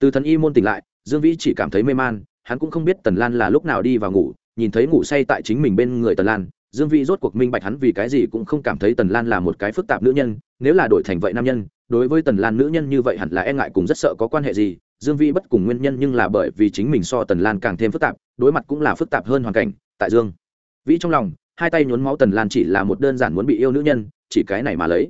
Từ thần y môn tỉnh lại, dương vĩ chỉ cảm thấy mê man, hắn cũng không biết tần lan là lúc nào đi vào ngủ nhìn thấy ngủ say tại chính mình bên người tần lan, dương vĩ rốt cuộc minh bạch hắn vì cái gì cũng không cảm thấy tần lan là một cái phức tạp nữ nhân, nếu là đổi thành vậy nam nhân, đối với tần lan nữ nhân như vậy hẳn là e ngại cùng rất sợ có quan hệ gì. Dương vĩ bất cùng nguyên nhân nhưng là bởi vì chính mình so tần lan càng thêm phức tạp, đối mặt cũng là phức tạp hơn hoàn cảnh, tại dương vĩ trong lòng, hai tay nhốn máu tần lan chỉ là một đơn giản muốn bị yêu nữ nhân, chỉ cái này mà lấy.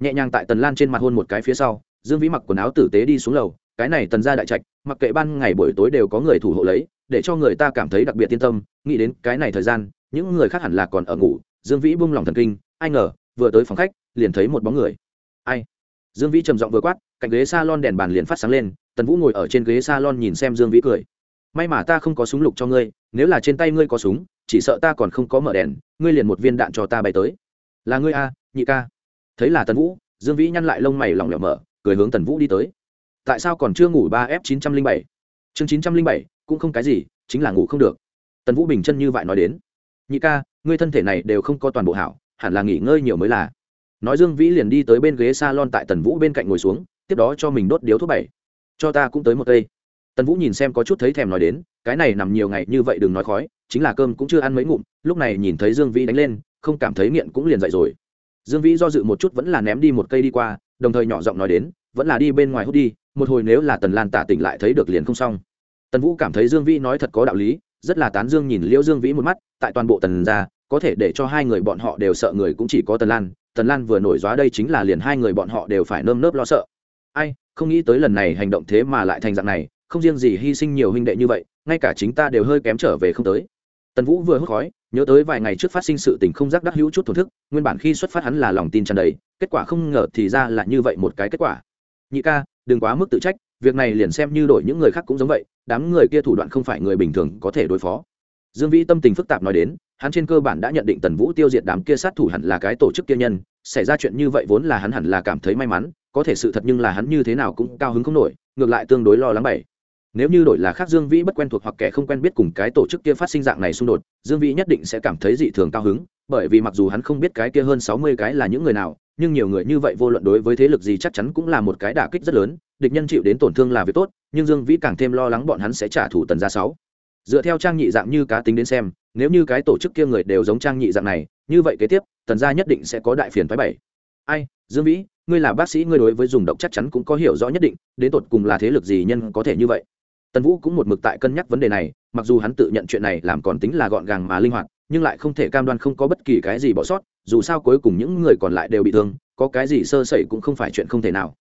Nhẹ nhàng tại tần lan trên mặt hôn một cái phía sau, dương vĩ mặc quần áo tử tế đi xuống lầu, cái này tần ra đại trạch, mặc kệ ban ngày buổi tối đều có người thủ hộ lấy để cho người ta cảm thấy đặc biệt yên tâm, nghĩ đến cái này thời gian, những người khác hẳn là còn ở ngủ, dương vĩ buông lòng thần kinh, ai ngờ, vừa tới phòng khách, liền thấy một bóng người. Ai? Dương vĩ trầm giọng vừa quát, cạnh ghế s a lon đèn bàn liền phát sáng lên, tần vũ ngồi ở trên ghế s a lon nhìn xem dương vĩ cười. May mà ta không có súng lục cho ngươi, nếu là trên tay ngươi có súng, chỉ sợ ta còn không có mở đèn, ngươi liền một viên đạn cho ta bay tới. Là ngươi a, nhị ca. Thấy là tần vũ, dương vĩ nhăn lại lông mày lỏng lẻo mở, cười hướng tần vũ đi tới. Tại sao còn chưa ngủ ba f chín trăm linh bảy? Chương chín trăm linh bảy, cũng không cái gì, chính là ngủ không được. Tần vũ bình chân như vậy nói đến. Nhị ca, ngươi thân thể này đều không có toàn bộ hảo, hẳn là nghỉ ngơi nhiều mới là. Nói dương vĩ liền đi tới bên ghế s a lon tại tần vũ bên cạnh ngồi xuống, tiếp đó cho mình đốt điếu thuốc bảy. Cho ta cũng tới một cây. Tần vũ nhìn xem có chút thấy thèm nói đến, cái này nằm nhiều ngày như vậy đừng nói khói, chính là cơm cũng chưa ăn mấy ngụm, lúc này nhìn thấy dương vĩ đánh lên, không cảm thấy nghiện cũng liền dậy rồi. Dương vĩ do dự một chút vẫn là ném đi một cây đi qua, đồng thời nhỏ giọng nói đến, vẫn là đi bên ngoài hút đi một hồi nếu là tần lan tả tỉnh lại thấy được liền không xong. Tần vũ cảm thấy dương vĩ nói thật có đạo lý, rất là tán dương nhìn liễu dương vĩ một mắt, tại toàn bộ tần gia, có thể để cho hai người bọn họ đều sợ người cũng chỉ có tần lan tần lan vừa nổi gió đây chính là liền hai người bọn họ đều phải nơm nớp lo sợ. Ai, không nghĩ tới lần này hành động thế mà lại thành dạng này, không riêng gì hy sinh nhiều huynh đệ như vậy, ngay cả chính ta đều hơi kém trở về không tới. Tần vũ vừa hốt khói, nhớ tới vài ngày trước phát sinh sự tình không giác đắc hữu chút thổn thức, nguyên bản khi xuất phát hắn là lòng tin tràn đầy, kết quả không ngờ thì ra là như vậy một cái kết quả. Nhị ca đừng quá mức tự trách, việc này liền xem như đổi những người khác cũng giống vậy, đám người kia thủ đoạn không phải người bình thường có thể đối phó. Dương vĩ tâm tình phức tạp nói đến, hắn trên cơ bản đã nhận định tần vũ tiêu diệt đám kia sát thủ hẳn là cái tổ chức kia nhân, xảy ra chuyện như vậy vốn là hắn hẳn là cảm thấy may mắn, có thể sự thật nhưng là hắn như thế nào cũng cao hứng không nổi, ngược lại tương đối lo lắng bảy. Nếu như đổi là khác dương vĩ bất quen thuộc hoặc kẻ không quen biết cùng cái tổ chức kia phát sinh dạng này xung đột, dương vĩ nhất định sẽ cảm thấy dị thường cao hứng bởi vì mặc dù hắn không biết cái kia hơn sáu mươi cái là những người nào, nhưng nhiều người như vậy vô luận đối với thế lực gì chắc chắn cũng là một cái đả kích rất lớn, địch nhân chịu đến tổn thương là việc tốt, nhưng dương vĩ càng thêm lo lắng bọn hắn sẽ trả thù tần gia sáu. Dựa theo trang nhị dạng như cá tính đến xem, nếu như cái tổ chức kia người đều giống trang nhị dạng này, như vậy kế tiếp, tần gia nhất định sẽ có đại phiền phái bảy. Ai, dương vĩ, ngươi là bác sĩ, ngươi đối với dùng độc chắc chắn cũng có hiểu rõ nhất định, đến tột cùng là thế lực gì nhân có thể như vậy? Tần vũ cũng một mực tại cân nhắc vấn đề này, mặc dù hắn tự nhận chuyện này làm còn tính là gọn gàng mà linh hoạt nhưng lại không thể cam đoan không có bất kỳ cái gì bỏ sót, dù sao cuối cùng những người còn lại đều bị thương, có cái gì sơ sẩy cũng không phải chuyện không thể nào.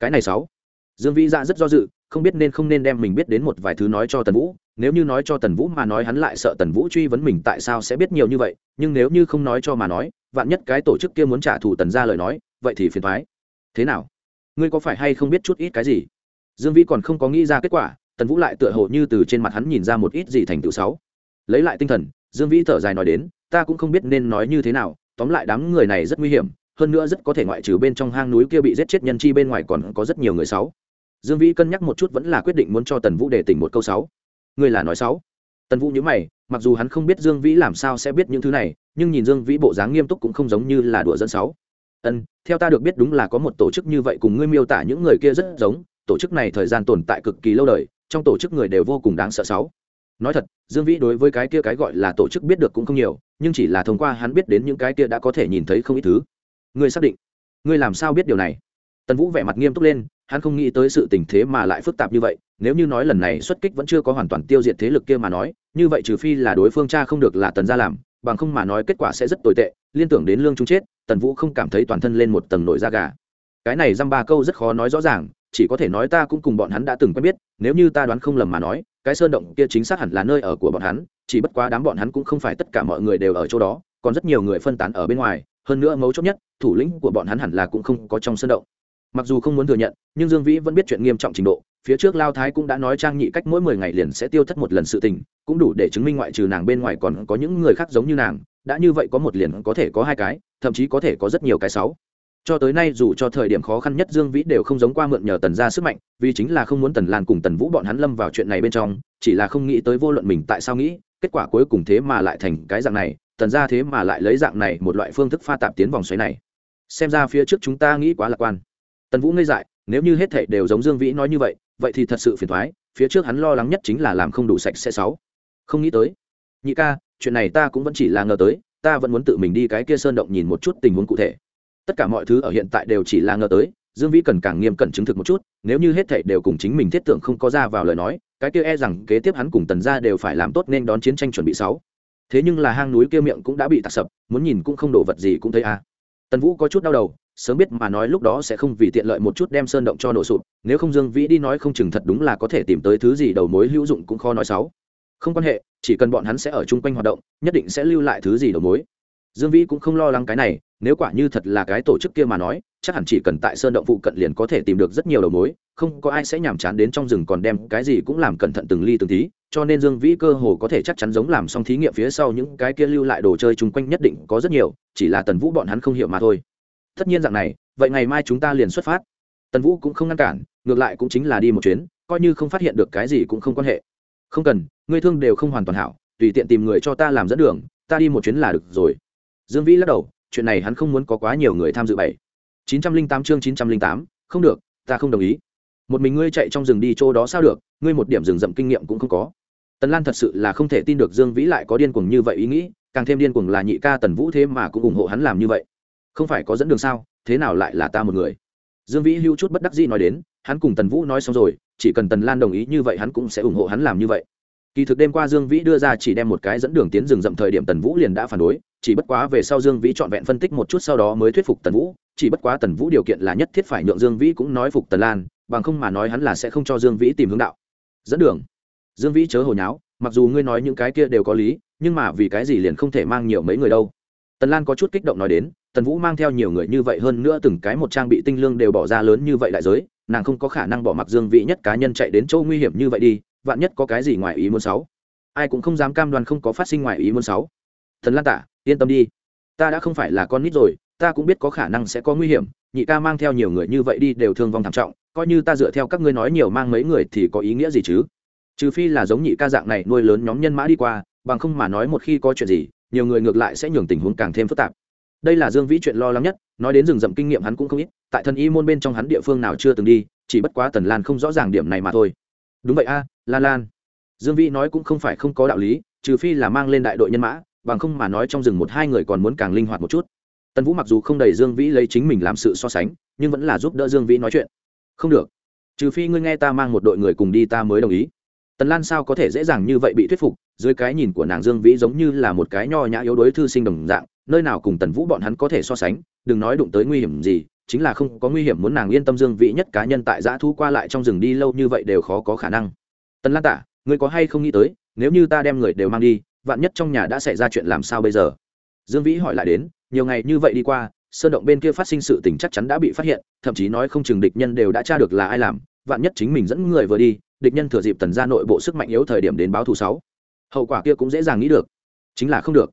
Cái này sáu. Dương vĩ dạ rất do dự, không biết nên không nên đem mình biết đến một vài thứ nói cho tần vũ, nếu như nói cho tần vũ mà nói hắn lại sợ tần vũ truy vấn mình tại sao sẽ biết nhiều như vậy, nhưng nếu như không nói cho mà nói, vạn nhất cái tổ chức kia muốn trả thù tần ra lời nói, vậy thì phiền thoái thế nào? Ngươi có phải hay không biết chút ít cái gì? Dương vĩ còn không có nghĩ ra kết quả, tần vũ lại tựa hồ như từ trên mặt hắn nhìn ra một ít gì thành tựu sáu. Lấy lại tinh thần dương vĩ thở dài nói đến, ta cũng không biết nên nói như thế nào, tóm lại đám người này rất nguy hiểm, hơn nữa rất có thể ngoại trừ bên trong hang núi kia bị giết chết nhân chi bên ngoài còn có rất nhiều người sáu. Dương vĩ cân nhắc một chút vẫn là quyết định muốn cho tần vũ để tỉnh một câu sáu. Ngươi là nói sáu. Tần vũ nhớ mày, mặc dù hắn không biết dương vĩ làm sao sẽ biết những thứ này, nhưng nhìn dương vĩ bộ dáng nghiêm túc cũng không giống như là đùa giỡn sáu. Ân, theo ta được biết đúng là có một tổ chức như vậy cùng ngươi miêu tả những người kia rất giống, tổ chức này thời gian tồn tại cực kỳ lâu đời, trong tổ chức người đều vô cùng đáng sợ sáu nói thật, dương vĩ đối với cái kia cái gọi là tổ chức biết được cũng không nhiều, nhưng chỉ là thông qua hắn biết đến những cái kia đã có thể nhìn thấy không ít thứ. Ngươi xác định? Ngươi làm sao biết điều này? Tần vũ vẻ mặt nghiêm túc lên, hắn không nghĩ tới sự tình thế mà lại phức tạp như vậy, nếu như nói lần này xuất kích vẫn chưa có hoàn toàn tiêu diệt thế lực kia mà nói, như vậy trừ phi là đối phương cha không được là tần gia làm, bằng không mà nói kết quả sẽ rất tồi tệ, liên tưởng đến lương chúng chết, tần vũ không cảm thấy toàn thân lên một tầng nổi da gà. Cái này dăm ba câu rất khó nói rõ ràng chỉ có thể nói ta cũng cùng bọn hắn đã từng quen biết, nếu như ta đoán không lầm mà nói, cái sơn động kia chính xác hẳn là nơi ở của bọn hắn, chỉ bất quá đám bọn hắn cũng không phải tất cả mọi người đều ở chỗ đó, còn rất nhiều người phân tán ở bên ngoài, hơn nữa mấu chốt nhất, thủ lĩnh của bọn hắn hẳn là cũng không có trong sơn động. Mặc dù không muốn thừa nhận, nhưng dương vĩ vẫn biết chuyện nghiêm trọng trình độ, phía trước lao thái cũng đã nói trang nhị cách mỗi mười ngày liền sẽ tiêu thất một lần sự tình, cũng đủ để chứng minh ngoại trừ nàng bên ngoài còn có những người khác giống như nàng, đã như vậy có một liền có thể có hai cái, thậm chí có thể có rất nhiều cái sáu cho tới nay dù cho thời điểm khó khăn nhất dương vĩ đều không giống qua mượn nhờ tần ra sức mạnh, vì chính là không muốn tần lan cùng tần vũ bọn hắn lâm vào chuyện này bên trong, chỉ là không nghĩ tới vô luận mình tại sao nghĩ, kết quả cuối cùng thế mà lại thành cái dạng này, tần ra thế mà lại lấy dạng này một loại phương thức pha tạp tiến vòng xoáy này. Xem ra phía trước chúng ta nghĩ quá lạc quan. Tần vũ ngây dại, nếu như hết thảy đều giống dương vĩ nói như vậy vậy thì thật sự phiền thoái phía trước hắn lo lắng nhất chính là làm không đủ sạch sẽ sáu. Không nghĩ tới. Nhị ca, chuyện này ta cũng vẫn chỉ là ngờ tới, ta vẫn muốn tự mình đi cái kia sơn động nhìn một chút tình huống cụ thể tất cả mọi thứ ở hiện tại đều chỉ là ngờ tới, dương vĩ cần càng nghiêm cẩn chứng thực một chút, nếu như hết thảy đều cùng chính mình thiết tưởng không có ra vào lời nói, cái kia e rằng kế tiếp hắn cùng tần gia đều phải làm tốt nên đón chiến tranh chuẩn bị sáu. Thế nhưng là hang núi kia miệng cũng đã bị tạc sập, muốn nhìn cũng không đổ vật gì cũng thấy a. Tần vũ có chút đau đầu, sớm biết mà nói lúc đó sẽ không vì tiện lợi một chút đem sơn động cho nổ sụp, nếu không dương vĩ đi nói không chừng thật đúng là có thể tìm tới thứ gì đầu mối hữu dụng cũng khó nói sáu. Không quan hệ, chỉ cần bọn hắn sẽ ở chung quanh hoạt động, nhất định sẽ lưu lại thứ gì đầu mối dương vĩ cũng không lo lắng cái này, nếu quả như thật là cái tổ chức kia mà nói, chắc hẳn chỉ cần tại sơn động phụ cận liền có thể tìm được rất nhiều đầu mối, không có ai sẽ nhàm chán đến trong rừng còn đem cái gì cũng làm cẩn thận từng ly từng tí, cho nên dương vĩ cơ hồ có thể chắc chắn giống làm xong thí nghiệm phía sau những cái kia lưu lại đồ chơi chung quanh nhất định có rất nhiều, chỉ là tần vũ bọn hắn không hiểu mà thôi. Tất nhiên dạng này, vậy ngày mai chúng ta liền xuất phát. Tần vũ cũng không ngăn cản, ngược lại cũng chính là đi một chuyến, coi như không phát hiện được cái gì cũng không quan hệ. Không cần, ngươi thương đều không hoàn toàn hảo, tùy tiện tìm người cho ta làm dẫn đường, ta đi một chuyến là được rồi dương vĩ lắc đầu, chuyện này hắn không muốn có quá nhiều người tham dự bảy. chín trăm linh tám chương chín trăm linh tám, không được, ta không đồng ý. Một mình ngươi chạy trong rừng đi chỗ đó sao được, ngươi một điểm rừng rậm kinh nghiệm cũng không có. Tần lan thật sự là không thể tin được dương vĩ lại có điên cuồng như vậy ý nghĩ, càng thêm điên cuồng là nhị ca tần vũ thế mà cũng ủng hộ hắn làm như vậy. Không phải có dẫn đường sao, thế nào lại là ta một người? Dương vĩ hưu chút bất đắc dĩ nói đến, hắn cùng tần vũ nói xong rồi, chỉ cần tần lan đồng ý như vậy hắn cũng sẽ ủng hộ hắn làm như vậy kỳ thực đêm qua dương vĩ đưa ra chỉ đem một cái dẫn đường tiến rừng rậm thời điểm tần vũ liền đã phản đối, chỉ bất quá về sau dương vĩ trọn vẹn phân tích một chút sau đó mới thuyết phục tần vũ, chỉ bất quá tần vũ điều kiện là nhất thiết phải nhượng dương vĩ cũng nói phục tần lan, bằng không mà nói hắn là sẽ không cho dương vĩ tìm hướng đạo. Dẫn đường. Dương vĩ chớ hồi nháo, mặc dù ngươi nói những cái kia đều có lý, nhưng mà vì cái gì liền không thể mang nhiều mấy người đâu. Tần lan có chút kích động nói đến, tần vũ mang theo nhiều người như vậy hơn nữa từng cái một trang bị tinh lương đều bỏ ra lớn như vậy đại giới, nàng không có khả năng bỏ mặc dương vĩ nhất cá nhân chạy đến chỗ nguy hiểm như vậy đi vạn nhất có cái gì ngoài ý muốn sáu. Ai cũng không dám cam đoan không có phát sinh ngoài ý muốn sáu. Thần lan tả, yên tâm đi. Ta đã không phải là con nít rồi, ta cũng biết có khả năng sẽ có nguy hiểm, nhị ca mang theo nhiều người như vậy đi đều thương vong thảm trọng, coi như ta dựa theo các ngươi nói nhiều mang mấy người thì có ý nghĩa gì chứ? Trừ phi là giống nhị ca dạng này nuôi lớn nhóm nhân mã đi qua, bằng không mà nói một khi có chuyện gì, nhiều người ngược lại sẽ nhường tình huống càng thêm phức tạp. Đây là dương vĩ chuyện lo lắng nhất, nói đến rừng rậm kinh nghiệm hắn cũng không ít, tại thần y môn bên trong hắn địa phương nào chưa từng đi, chỉ bất quá tần lan không rõ ràng điểm này mà thôi. Đúng vậy a lan lan. Dương vĩ nói cũng không phải không có đạo lý, trừ phi là mang lên đại đội nhân mã, bằng không mà nói trong rừng một hai người còn muốn càng linh hoạt một chút. Tần vũ mặc dù không đầy dương vĩ lấy chính mình làm sự so sánh, nhưng vẫn là giúp đỡ dương vĩ nói chuyện. Không được. Trừ phi ngươi nghe ta mang một đội người cùng đi ta mới đồng ý. Tần lan sao có thể dễ dàng như vậy bị thuyết phục, dưới cái nhìn của nàng dương vĩ giống như là một cái nho nhã yếu đuối thư sinh đồng dạng, nơi nào cùng tần vũ bọn hắn có thể so sánh, đừng nói đụng tới nguy hiểm gì, chính là không có nguy hiểm muốn nàng yên tâm dương vĩ nhất cá nhân tại giã thu qua lại trong rừng đi lâu như vậy đều khó có khả năng tần lan tả, ngươi có hay không nghĩ tới, nếu như ta đem người đều mang đi, vạn nhất trong nhà đã xảy ra chuyện làm sao bây giờ? Dương vĩ hỏi lại đến, nhiều ngày như vậy đi qua, sơn động bên kia phát sinh sự tình chắc chắn đã bị phát hiện, thậm chí nói không chừng địch nhân đều đã tra được là ai làm, vạn nhất chính mình dẫn người vừa đi, địch nhân thừa dịp tần ra nội bộ sức mạnh yếu thời điểm đến báo thù sáu. Hậu quả kia cũng dễ dàng nghĩ được. Chính là không được.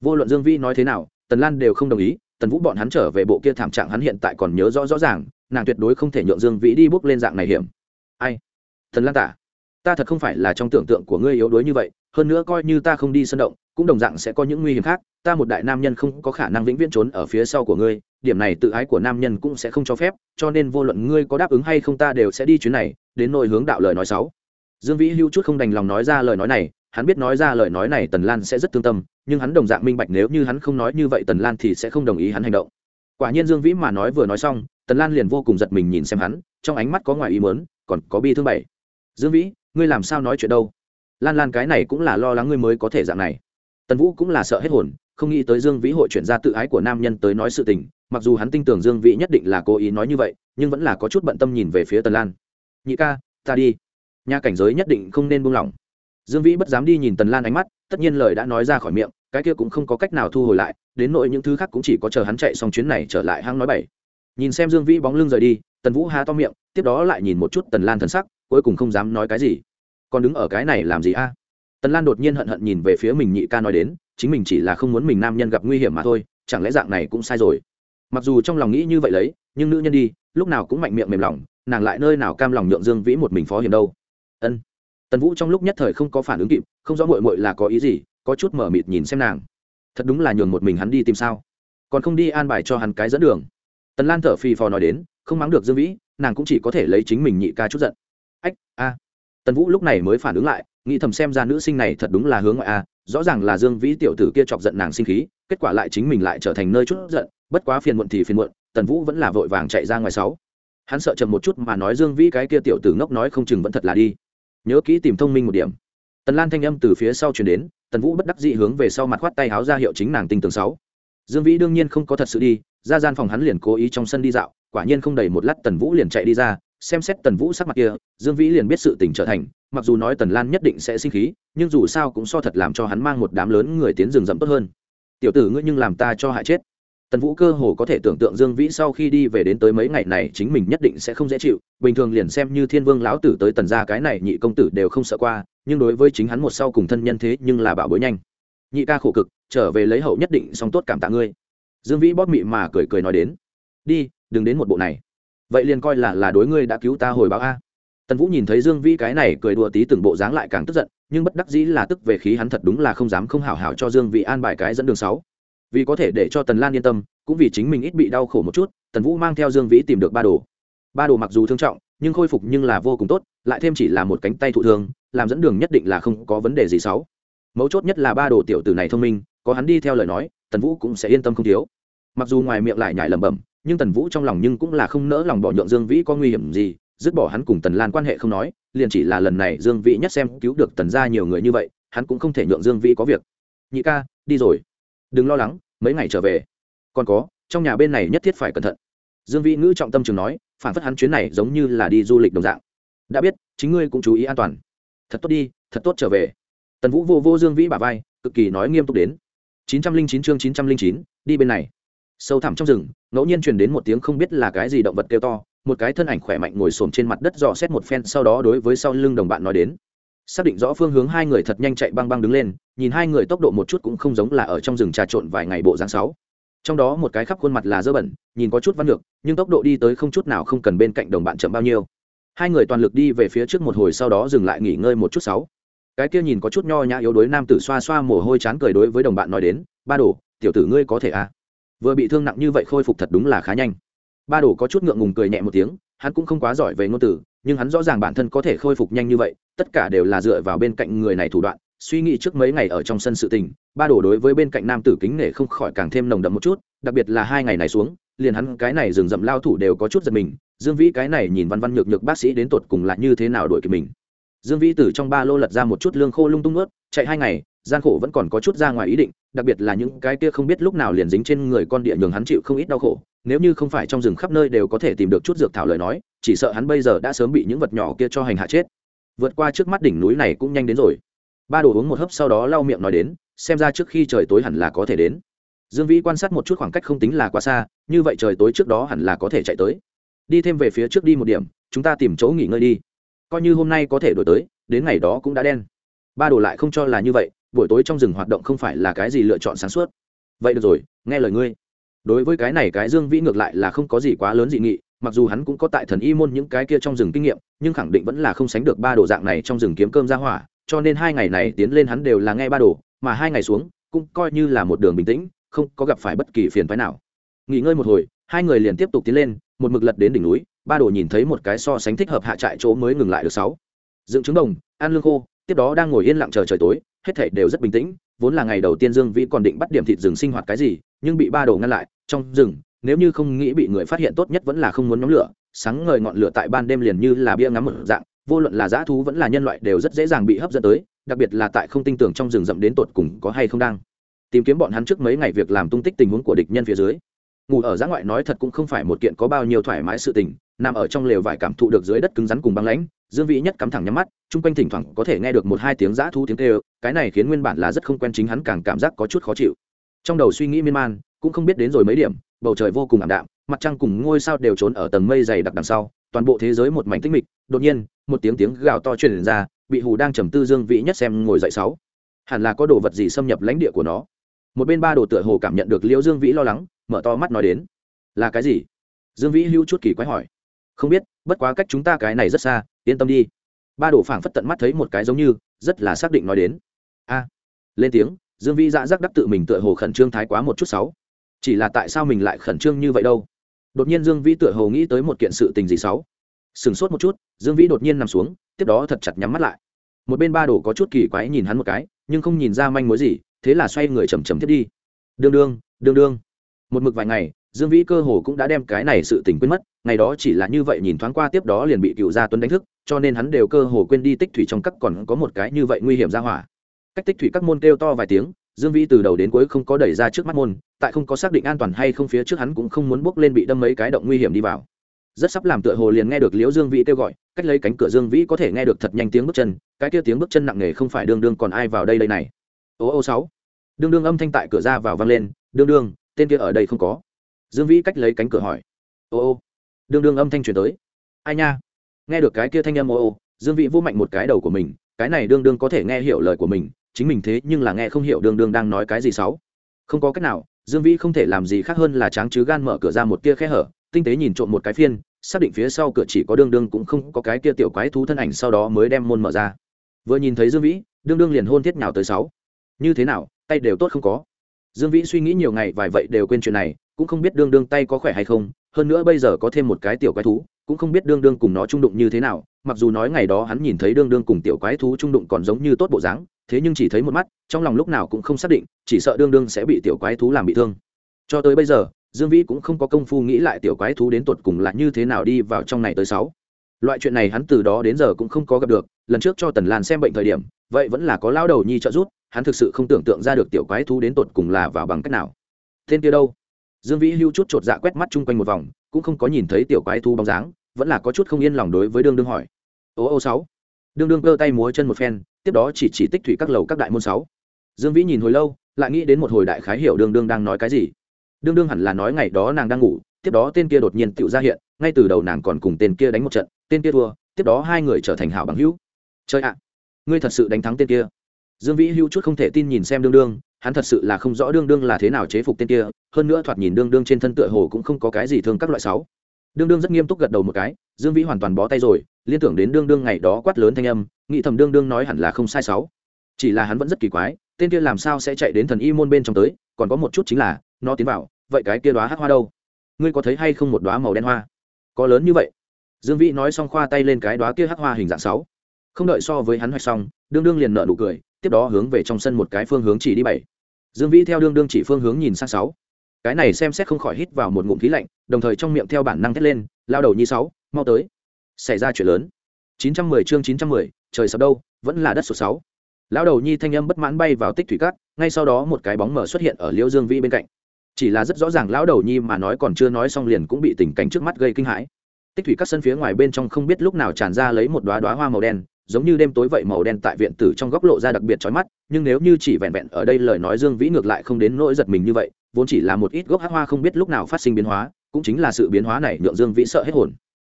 Vô luận dương vĩ nói thế nào, tần lan đều không đồng ý, tần vũ bọn hắn trở về bộ kia thảm trạng hắn hiện tại còn nhớ rõ rõ ràng, nàng tuyệt đối không thể nhượng dương vĩ đi bước lên dạng này hiểm. Ai? Tần lan tả ta thật không phải là trong tưởng tượng của ngươi yếu đuối như vậy, hơn nữa coi như ta không đi sân động, cũng đồng dạng sẽ có những nguy hiểm khác, ta một đại nam nhân không có khả năng vĩnh viễn trốn ở phía sau của ngươi, điểm này tự ái của nam nhân cũng sẽ không cho phép, cho nên vô luận ngươi có đáp ứng hay không ta đều sẽ đi chuyến này, đến nội hướng đạo lời nói sáu dương vĩ hưu chút không đành lòng nói ra lời nói này, hắn biết nói ra lời nói này tần lan sẽ rất thương tâm, nhưng hắn đồng dạng minh bạch nếu như hắn không nói như vậy tần lan thì sẽ không đồng ý hắn hành động. Quả nhiên dương vĩ mà nói vừa nói xong, tần lan liền vô cùng giật mình nhìn xem hắn, trong ánh mắt có ngoài ý mớn còn có bi thương bảy. Dương vĩ ngươi làm sao nói chuyện đâu? Lan lan cái này cũng là lo lắng ngươi mới có thể dạng này. Tần vũ cũng là sợ hết hồn, không nghĩ tới dương vĩ hội chuyển ra tự ái của nam nhân tới nói sự tình, mặc dù hắn tin tưởng dương vĩ nhất định là cố ý nói như vậy, nhưng vẫn là có chút bận tâm nhìn về phía tần lan. Nhị ca, ta đi. Nhà cảnh giới nhất định không nên buông lỏng. Dương vĩ bất dám đi nhìn tần lan ánh mắt, tất nhiên lời đã nói ra khỏi miệng, cái kia cũng không có cách nào thu hồi lại, đến nội những thứ khác cũng chỉ có chờ hắn chạy xong chuyến này trở lại hang nói bảy nhìn xem dương vĩ bóng lưng rời đi, tần vũ há to miệng, tiếp đó lại nhìn một chút tần lan thần sắc cuối cùng không dám nói cái gì. Còn đứng ở cái này làm gì a? Tần lan đột nhiên hận hận nhìn về phía mình nhị ca nói đến, chính mình chỉ là không muốn mình nam nhân gặp nguy hiểm mà thôi, chẳng lẽ dạng này cũng sai rồi? Mặc dù trong lòng nghĩ như vậy lấy, nhưng nữ nhân đi, lúc nào cũng mạnh miệng mềm lòng, nàng lại nơi nào cam lòng nhượng dương vĩ một mình phó hiểm đâu? Ân. Tần vũ trong lúc nhất thời không có phản ứng kịp, không rõ mội mội là có ý gì, có chút mở mịt nhìn xem nàng. Thật đúng là nhường một mình hắn đi tìm sao? Còn không đi an bài cho hắn cái dẫn đường. Tần lan thở phì phò nói đến, không mắng được dương vĩ, nàng cũng chỉ có thể lấy chính mình nhị ca chút giận ách, a. Tần vũ lúc này mới phản ứng lại, nghĩ thầm xem ra nữ sinh này thật đúng là hướng ngoại a, rõ ràng là dương vĩ tiểu tử kia chọc giận nàng sinh khí, kết quả lại chính mình lại trở thành nơi chút giận, bất quá phiền muộn thì phiền muộn, tần vũ vẫn là vội vàng chạy ra ngoài sáu. Hắn sợ chậm một chút mà nói dương vĩ cái kia tiểu tử ngốc nói không chừng vẫn thật là đi. Nhớ kỹ tìm thông minh một điểm. Tần lan thanh âm từ phía sau chuyển đến, tần vũ bất đắc dị hướng về sau mặt khoát tay háo ra hiệu chính nàng tinh tường sáu. Dương vĩ đương nhiên không có thật sự đi, ra gian phòng hắn liền cố ý trong sân đi dạo, quả nhiên không đầy một lát tần vũ liền chạy đi ra xem xét tần vũ sắc mặt kia, dương vĩ liền biết sự tình trở thành, mặc dù nói tần lan nhất định sẽ sinh khí, nhưng dù sao cũng so thật làm cho hắn mang một đám lớn người tiến rừng rậm tốt hơn. Tiểu tử ngươi nhưng làm ta cho hại chết. Tần vũ cơ hồ có thể tưởng tượng dương vĩ sau khi đi về đến tới mấy ngày này chính mình nhất định sẽ không dễ chịu, bình thường liền xem như thiên vương lão tử tới tần gia cái này nhị công tử đều không sợ qua, nhưng đối với chính hắn một sau cùng thân nhân thế nhưng là bảo bối nhanh. Nhị ca khổ cực, trở về lấy hậu nhất định xong tốt cảm tạ ngươi. Dương vĩ bóp mị mà cười cười nói đến. Đi, đừng đến một bộ này vậy liền coi là là đối ngươi đã cứu ta hồi báo a. Tần vũ nhìn thấy dương vĩ cái này cười đùa tí từng bộ dáng lại càng tức giận, nhưng bất đắc dĩ là tức về khí hắn thật đúng là không dám không hảo hảo cho dương vĩ an bài cái dẫn đường sáu. Vì có thể để cho tần lan yên tâm, cũng vì chính mình ít bị đau khổ một chút, tần vũ mang theo dương vĩ tìm được ba đồ. Ba đồ mặc dù thương trọng, nhưng khôi phục nhưng là vô cùng tốt, lại thêm chỉ là một cánh tay thụ thương, làm dẫn đường nhất định là không có vấn đề gì xấu mấu chốt nhất là ba đồ tiểu tử này thông minh, có hắn đi theo lời nói, tần vũ cũng sẽ yên tâm không thiếu. Mặc dù ngoài miệng lại nhải lẩm bẩm nhưng tần vũ trong lòng nhưng cũng là không nỡ lòng bỏ nhượng dương vĩ có nguy hiểm gì, dứt bỏ hắn cùng tần lan quan hệ không nói, liền chỉ là lần này dương vĩ nhất xem cứu được tần ra nhiều người như vậy, hắn cũng không thể nhượng dương vĩ có việc. Nhị ca, đi rồi. Đừng lo lắng, mấy ngày trở về. Còn có, trong nhà bên này nhất thiết phải cẩn thận. Dương vĩ ngữ trọng tâm trường nói, phản phất hắn chuyến này giống như là đi du lịch đồng dạng. Đã biết, chính ngươi cũng chú ý an toàn. Thật tốt đi, thật tốt trở về. Tần vũ vô vô dương vĩ bà vai, cực kỳ nói nghiêm túc đến. Chín trăm linh chín chương chín trăm linh chín, đi bên này sâu thẳm trong rừng, ngẫu nhiên truyền đến một tiếng không biết là cái gì động vật kêu to, một cái thân ảnh khỏe mạnh ngồi xổm trên mặt đất dò xét một phen, sau đó đối với sau lưng đồng bạn nói đến. Xác định rõ phương hướng, hai người thật nhanh chạy băng băng đứng lên, nhìn hai người tốc độ một chút cũng không giống là ở trong rừng trà trộn vài ngày bộ dáng sáu. Trong đó một cái khắp khuôn mặt là dơ bẩn, nhìn có chút văn lược nhưng tốc độ đi tới không chút nào không cần bên cạnh đồng bạn chậm bao nhiêu. Hai người toàn lực đi về phía trước một hồi, sau đó dừng lại nghỉ ngơi một chút sáu. Cái kia nhìn có chút nho nhã yếu đuối nam tử xoa xoa mồ hôi chán cười đối với đồng bạn nói đến, ba đồ, tiểu tử ngươi có thể à? Vừa bị thương nặng như vậy khôi phục thật đúng là khá nhanh. Ba đồ có chút ngượng ngùng cười nhẹ một tiếng, hắn cũng không quá giỏi về ngôn từ, nhưng hắn rõ ràng bản thân có thể khôi phục nhanh như vậy, tất cả đều là dựa vào bên cạnh người này thủ đoạn, suy nghĩ trước mấy ngày ở trong sân sự tình, ba đồ đối với bên cạnh nam tử kính nể không khỏi càng thêm nồng đậm một chút, đặc biệt là hai ngày này xuống, liền hắn cái này rừng rậm lao thủ đều có chút giật mình, dương vĩ cái này nhìn văn văn nhược nhược bác sĩ đến tột cùng là như thế nào đổi kịp mình. Dương vĩ từ trong ba lô lật ra một chút lương khô lung tung ướt chạy hai ngày, gian khổ vẫn còn có chút ra ngoài ý định đặc biệt là những cái kia không biết lúc nào liền dính trên người con địa nhường hắn chịu không ít đau khổ, nếu như không phải trong rừng khắp nơi đều có thể tìm được chút dược thảo lời nói, chỉ sợ hắn bây giờ đã sớm bị những vật nhỏ kia cho hành hạ chết. Vượt qua trước mắt đỉnh núi này cũng nhanh đến rồi. Ba đồ uống một hớp sau đó lau miệng nói đến, xem ra trước khi trời tối hẳn là có thể đến. Dương vĩ quan sát một chút khoảng cách không tính là quá xa, như vậy trời tối trước đó hẳn là có thể chạy tới. Đi thêm về phía trước đi một điểm, chúng ta tìm chỗ nghỉ ngơi đi. Coi như hôm nay có thể đổi tới, đến ngày đó cũng đã đen. Ba đồ lại không cho là như vậy buổi tối trong rừng hoạt động không phải là cái gì lựa chọn sáng suốt. Vậy được rồi, nghe lời ngươi. Đối với cái này cái dương vĩ ngược lại là không có gì quá lớn dị nghị, mặc dù hắn cũng có tại thần y môn những cái kia trong rừng kinh nghiệm, nhưng khẳng định vẫn là không sánh được ba đồ dạng này trong rừng kiếm cơm ra hỏa, cho nên hai ngày này tiến lên hắn đều là nghe ba đồ, mà hai ngày xuống, cũng coi như là một đường bình tĩnh, không có gặp phải bất kỳ phiền phái nào. Nghỉ ngơi một hồi, hai người liền tiếp tục tiến lên, một mực lật đến đỉnh núi, ba đồ nhìn thấy một cái so sánh thích hợp hạ trại chỗ mới ngừng lại được sáu. Dựng trứng đồng, ăn lương khô tiếp đó đang ngồi yên lặng chờ trời tối, hết thảy đều rất bình tĩnh, vốn là ngày đầu tiên dương vĩ còn định bắt điểm thịt rừng sinh hoạt cái gì, nhưng bị ba đồ ngăn lại, trong rừng, nếu như không nghĩ bị người phát hiện tốt nhất vẫn là không muốn nhóm lửa, sáng ngời ngọn lửa tại ban đêm liền như là bia ngắm một dạng, vô luận là dã thú vẫn là nhân loại đều rất dễ dàng bị hấp dẫn tới, đặc biệt là tại không tin tưởng trong rừng rậm đến tột cùng có hay không đang. Tìm kiếm bọn hắn trước mấy ngày việc làm tung tích tình huống của địch nhân phía dưới. Ngủ ở giã ngoại nói thật cũng không phải một kiện có bao nhiêu thoải mái sự tình, nằm ở trong lều vải cảm thụ được dưới đất cứng rắn cùng băng lãnh dương vĩ nhất cắm thẳng nhắm mắt, chung quanh thỉnh thoảng có thể nghe được một hai tiếng giã thú tiếng kêu, cái này khiến nguyên bản là rất không quen chính hắn càng cảm giác có chút khó chịu. Trong đầu suy nghĩ miên man, cũng không biết đến rồi mấy điểm, bầu trời vô cùng ảm đạm, mặt trăng cùng ngôi sao đều trốn ở tầng mây dày đặc đằng sau, toàn bộ thế giới một mảnh tích mịch, đột nhiên, một tiếng tiếng gào to truyền ra, bị hù đang trầm tư dương vĩ nhất xem ngồi dậy sáu. Hẳn là có đồ vật gì xâm nhập lãnh địa của nó. Một bên ba đồ tựa hồ cảm nhận được liễu dương vĩ lo lắng, mở to mắt nói đến. Là cái gì? Dương vĩ hữu chút kỳ quái hỏi. Không biết bất quá cách chúng ta cái này rất xa, yên tâm đi. Ba đổ phảng phất tận mắt thấy một cái giống như, rất là xác định nói đến. A, lên tiếng, dương vĩ dạ giác đắc tự mình tựa hồ khẩn trương thái quá một chút sáu chỉ là tại sao mình lại khẩn trương như vậy đâu? Đột nhiên dương vĩ tựa hồ nghĩ tới một kiện sự tình gì sáu sửng sốt một chút, dương vĩ đột nhiên nằm xuống, tiếp đó thật chặt nhắm mắt lại. Một bên ba đồ có chút kỳ quái nhìn hắn một cái, nhưng không nhìn ra manh mối gì, thế là xoay người chầm chầm thiết đi. Đương đương đương đương. Một mực vài ngày dương vĩ cơ hồ cũng đã đem cái này sự tình quên mất, ngày đó chỉ là như vậy nhìn thoáng qua tiếp đó liền bị cựu gia tuấn đánh thức, cho nên hắn đều cơ hồ quên đi tích thủy trong các còn có một cái như vậy nguy hiểm ra hỏa. Cách tích thủy các môn kêu to vài tiếng, dương vĩ từ đầu đến cuối không có đẩy ra trước mắt môn, tại không có xác định an toàn hay không phía trước hắn cũng không muốn bước lên bị đâm mấy cái động nguy hiểm đi vào. Rất sắp làm tựa hồ liền nghe được liễu dương vĩ kêu gọi, cách lấy cánh cửa dương vĩ có thể nghe được thật nhanh tiếng bước chân, cái kia tiếng bước chân nặng nề không phải đương đương còn ai vào đây đây này. Ô ô sáu. Đương đương âm thanh tại cửa ra vào vang lên, đương đương, tên kia ở đây không có dương vĩ cách lấy cánh cửa hỏi. Ô ô. Đương đương âm thanh truyền tới. Ai nha? Nghe được cái kia thanh âm ô ô dương vĩ vô mạnh một cái đầu của mình. Cái này đương đương có thể nghe hiểu lời của mình, chính mình thế nhưng là nghe không hiểu đương đương đang nói cái gì sáu không có cách nào, dương vĩ không thể làm gì khác hơn là tráng chứ gan mở cửa ra một tia khe hở, tinh tế nhìn trộm một cái phiên, xác định phía sau cửa chỉ có đương đương cũng không có cái kia tiểu quái thú thân ảnh sau đó mới đem môn mở ra. Vừa nhìn thấy dương vĩ đương đương liền hôn thiết nhào tới sáu. Như thế nào, tay đều tốt không có. Dương vĩ suy nghĩ nhiều ngày, vài vậy đều quên chuyện này cũng không biết đương đương tay có khỏe hay không, hơn nữa bây giờ có thêm một cái tiểu quái thú, cũng không biết đương đương cùng nó trung đụng như thế nào, mặc dù nói ngày đó hắn nhìn thấy đương đương cùng tiểu quái thú trung đụng còn giống như tốt bộ dáng, thế nhưng chỉ thấy một mắt, trong lòng lúc nào cũng không xác định, chỉ sợ đương đương sẽ bị tiểu quái thú làm bị thương. Cho tới bây giờ, dương vĩ cũng không có công phu nghĩ lại tiểu quái thú đến tột cùng là như thế nào đi vào trong này tới sáu. Loại chuyện này hắn từ đó đến giờ cũng không có gặp được, lần trước cho tần lan xem bệnh thời điểm, vậy vẫn là có lao đầu nhi trợ giúp, hắn thực sự không tưởng tượng ra được tiểu quái thú đến tột cùng là vào bằng cách nào. Tên kia đâu? Dương vĩ hưu chút chột dạ quét mắt chung quanh một vòng, cũng không có nhìn thấy tiểu quái thú bóng dáng, vẫn là có chút không yên lòng đối với đương đương hỏi. Ô ô sáu. Đương đương cơ tay múa chân một phen, tiếp đó chỉ chỉ tích thủy các lầu các đại môn sáu. Dương vĩ nhìn hồi lâu, lại nghĩ đến một hồi đại khái hiểu đương đương đang nói cái gì. Đương đương hẳn là nói ngày đó nàng đang ngủ, tiếp đó tên kia đột nhiên tự ra hiện, ngay từ đầu nàng còn cùng tên kia đánh một trận, tên kia thua, tiếp đó hai người trở thành hảo bằng hữu. Chơi ạ, ngươi thật sự đánh thắng tên kia. Dương vĩ hữu chút không thể tin nhìn xem đương đương, hắn thật sự là không rõ đương đương là thế nào chế phục tên kia hơn nữa thoạt nhìn đương đương trên thân tựa hồ cũng không có cái gì thương các loại sáu. Đương đương rất nghiêm túc gật đầu một cái, dương vĩ hoàn toàn bó tay rồi, liên tưởng đến đương đương ngày đó quát lớn thanh âm, nghĩ thầm đương đương nói hẳn là không sai sáu. Chỉ là hắn vẫn rất kỳ quái, tên kia làm sao sẽ chạy đến thần y môn bên trong tới, còn có một chút chính là, nó tiến vào, vậy cái kia đoá hát hoa đâu? Ngươi có thấy hay không một đoá màu đen hoa? Có lớn như vậy. Dương vĩ nói xong khoa tay lên cái đoá kia hát hoa hình dạng sáu. Không đợi so với hắn hoạch xong, đương đương liền nợ nụ cười, tiếp đó hướng về trong sân một cái phương hướng chỉ đi bảy. Dương vĩ theo đương đương chỉ phương hướng nhìn sang sáu cái này xem xét không khỏi hít vào một ngụm khí lạnh đồng thời trong miệng theo bản năng thét lên lao đầu nhi sáu mau tới. Xảy ra chuyện lớn. 910 chương 910, trời sập đâu vẫn là đất số sáu. Lão đầu nhi thanh âm bất mãn bay vào tích thủy cát ngay sau đó một cái bóng mở xuất hiện ở liễu dương vĩ bên cạnh. Chỉ là rất rõ ràng lão đầu nhi mà nói còn chưa nói xong liền cũng bị tình cảnh trước mắt gây kinh hãi. Tích thủy các sân phía ngoài bên trong không biết lúc nào tràn ra lấy một đoá đoá hoa màu đen giống như đêm tối vậy màu đen tại viện tử trong góc lộ ra đặc biệt chói mắt, nhưng nếu như chỉ vẹn vẹn ở đây lời nói dương vĩ ngược lại không đến nỗi giật mình như vậy, vốn chỉ là một ít gốc hát hoa không biết lúc nào phát sinh biến hóa, cũng chính là sự biến hóa này nhượng dương vĩ sợ hết hồn.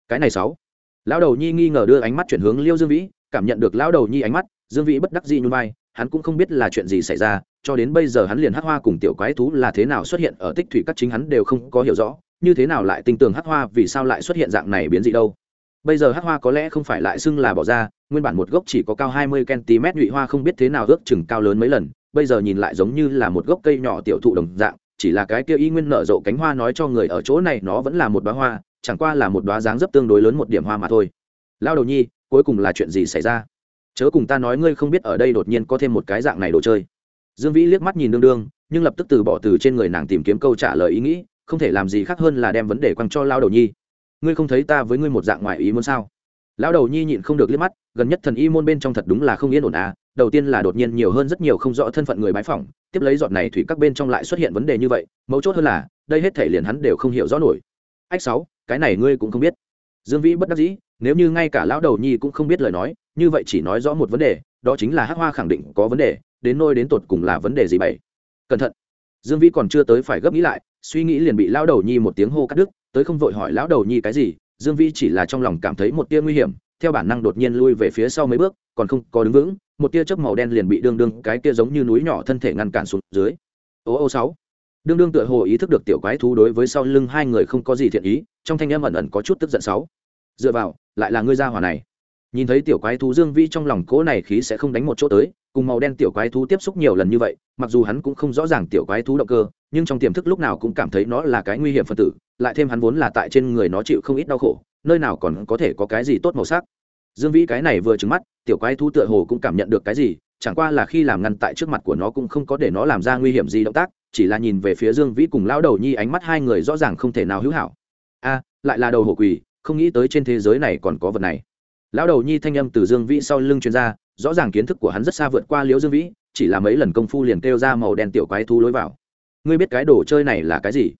Cái này sáu. Lão đầu nhi nghi ngờ đưa ánh mắt chuyển hướng liêu dương vĩ, cảm nhận được lão đầu nhi ánh mắt, dương vĩ bất đắc dĩ nhún vai, hắn cũng không biết là chuyện gì xảy ra, cho đến bây giờ hắn liền hát hoa cùng tiểu quái thú là thế nào xuất hiện ở tích thủy các chính hắn đều không có hiểu rõ, như thế nào lại tinh tường hát hoa vì sao lại xuất hiện dạng này biến dị đâu? Bây giờ hát hoa có lẽ không phải lại xưng là bỏ ra, nguyên bản một gốc chỉ có cao hai mươi cm, nhụy hoa không biết thế nào ước chừng cao lớn mấy lần, bây giờ nhìn lại giống như là một gốc cây nhỏ tiểu thụ đồng dạng, chỉ là cái kia y nguyên nở rộ cánh hoa nói cho người ở chỗ này nó vẫn là một đoá hoa, chẳng qua là một đoá dáng dấp tương đối lớn một điểm hoa mà thôi. Lao đầu nhi, cuối cùng là chuyện gì xảy ra? Chớ cùng ta nói ngươi không biết ở đây đột nhiên có thêm một cái dạng này đồ chơi. Dương vĩ liếc mắt nhìn đương đương, nhưng lập tức từ bỏ từ trên người nàng tìm kiếm câu trả lời ý nghĩ, không thể làm gì khác hơn là đem vấn đề quăng cho lao đầu nhi ngươi không thấy ta với ngươi một dạng ngoài ý muốn sao? Lão đầu nhi nhịn không được liếc mắt, gần nhất thần y môn bên trong thật đúng là không yên ổn à đầu tiên là đột nhiên nhiều hơn rất nhiều không rõ thân phận người bái phỏng, tiếp lấy giọt này thủy các bên trong lại xuất hiện vấn đề như vậy, mấu chốt hơn là, đây hết thể liền hắn đều không hiểu rõ nổi. Ách sáu, cái này ngươi cũng không biết. Dương vĩ bất đắc dĩ, nếu như ngay cả lão đầu nhi cũng không biết lời nói, như vậy chỉ nói rõ một vấn đề, đó chính là hắc hoa khẳng định có vấn đề, đến nôi đến tột cùng là vấn đề gì bảy? Cẩn thận. Dương vĩ còn chưa tới phải gấp nghĩ lại, suy nghĩ liền bị lão đầu nhi một tiếng hô cắt đứt tới không vội hỏi lão đầu nhi cái gì, dương vĩ chỉ là trong lòng cảm thấy một tia nguy hiểm, theo bản năng đột nhiên lui về phía sau mấy bước, còn không có đứng vững, một tia chớp màu đen liền bị đương đương, cái tia giống như núi nhỏ thân thể ngăn cản xuống dưới. Ô ô sáu. Đương đương tựa hồ ý thức được tiểu quái thú đối với sau lưng hai người không có gì thiện ý, trong thanh em ẩn ẩn có chút tức giận sáu. Dựa vào, lại là ngươi gia hỏa này. Nhìn thấy tiểu quái thú dương vĩ trong lòng cố này khí sẽ không đánh một chỗ tới, cùng màu đen tiểu quái thú tiếp xúc nhiều lần như vậy, mặc dù hắn cũng không rõ ràng tiểu quái thú động cơ nhưng trong tiềm thức lúc nào cũng cảm thấy nó là cái nguy hiểm phân tử, lại thêm hắn vốn là tại trên người nó chịu không ít đau khổ, nơi nào còn có thể có cái gì tốt màu sắc. Dương vĩ cái này vừa trứng mắt, tiểu quái thú tựa hồ cũng cảm nhận được cái gì, chẳng qua là khi làm ngăn tại trước mặt của nó cũng không có để nó làm ra nguy hiểm gì động tác, chỉ là nhìn về phía dương vĩ cùng lão đầu nhi ánh mắt hai người rõ ràng không thể nào hữu hảo. A, lại là đầu hổ quỳ không nghĩ tới trên thế giới này còn có vật này. Lão đầu nhi thanh âm từ dương vĩ sau lưng chuyên gia rõ ràng kiến thức của hắn rất xa vượt qua liễu dương vĩ, chỉ là mấy lần công phu liền kêu ra màu đen tiểu quái thú lối vào ngươi biết cái đồ chơi này là cái gì?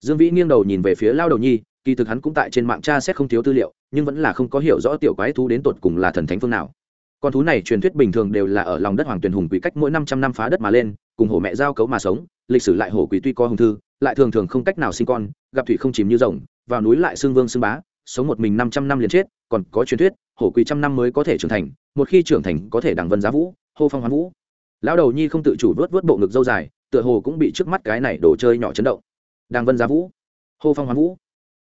Dương vĩ nghiêng đầu nhìn về phía lao đầu nhi, kỳ thực hắn cũng tại trên mạng tra xét không thiếu tư liệu, nhưng vẫn là không có hiểu rõ tiểu quái thú đến tột cùng là thần thánh phương nào. Con thú này truyền thuyết bình thường đều là ở lòng đất hoàng tuyền hùng quý cách mỗi năm trăm năm phá đất mà lên, cùng hổ mẹ giao cấu mà sống, lịch sử lại hổ quý tuy có hùng thư, lại thường thường không cách nào sinh con, gặp thủy không chìm như rồng, vào núi lại xương vương xương bá, sống một mình năm trăm năm liền chết, còn có truyền thuyết, hổ quý trăm năm mới có thể trưởng thành, một khi trưởng thành có thể đằng vân giá vũ, hô phong hoán vũ. Lão đầu nhi không tự chủ vớt vớt bộ ngực dâu dài tựa hồ cũng bị trước mắt cái này đồ chơi nhỏ chấn động. Đang vân giá vũ, hô phong hoán vũ,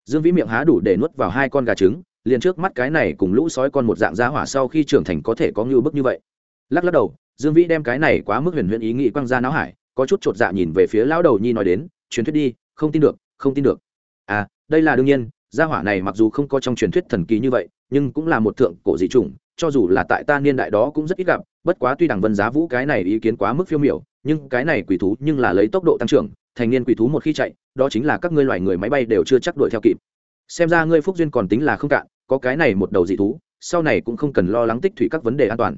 dương vĩ miệng há đủ để nuốt vào hai con gà trứng, liền trước mắt cái này cùng lũ sói con một dạng giá hỏa sau khi trưởng thành có thể có ngưu bức như vậy. Lắc lắc đầu, dương vĩ đem cái này quá mức huyền huyền ý nghĩ quăng ra não hải, có chút chột dạ nhìn về phía lão đầu nhi nói đến, truyền thuyết đi, không tin được, không tin được. À đây là đương nhiên, gia hỏa này mặc dù không có trong truyền thuyết thần kỳ như vậy, nhưng cũng là một thượng cổ dị chủng, cho dù là tại ta niên đại đó cũng rất ít gặp, bất quá tuy đằng vân giá vũ cái này ý kiến quá mức phiêu miểu nhưng cái này quỷ thú nhưng là lấy tốc độ tăng trưởng, thành niên quỷ thú một khi chạy, đó chính là các ngươi loài người máy bay đều chưa chắc đuổi theo kịp. Xem ra ngươi phúc duyên còn tính là không cạn, có cái này một đầu dị thú, sau này cũng không cần lo lắng tích thủy các vấn đề an toàn.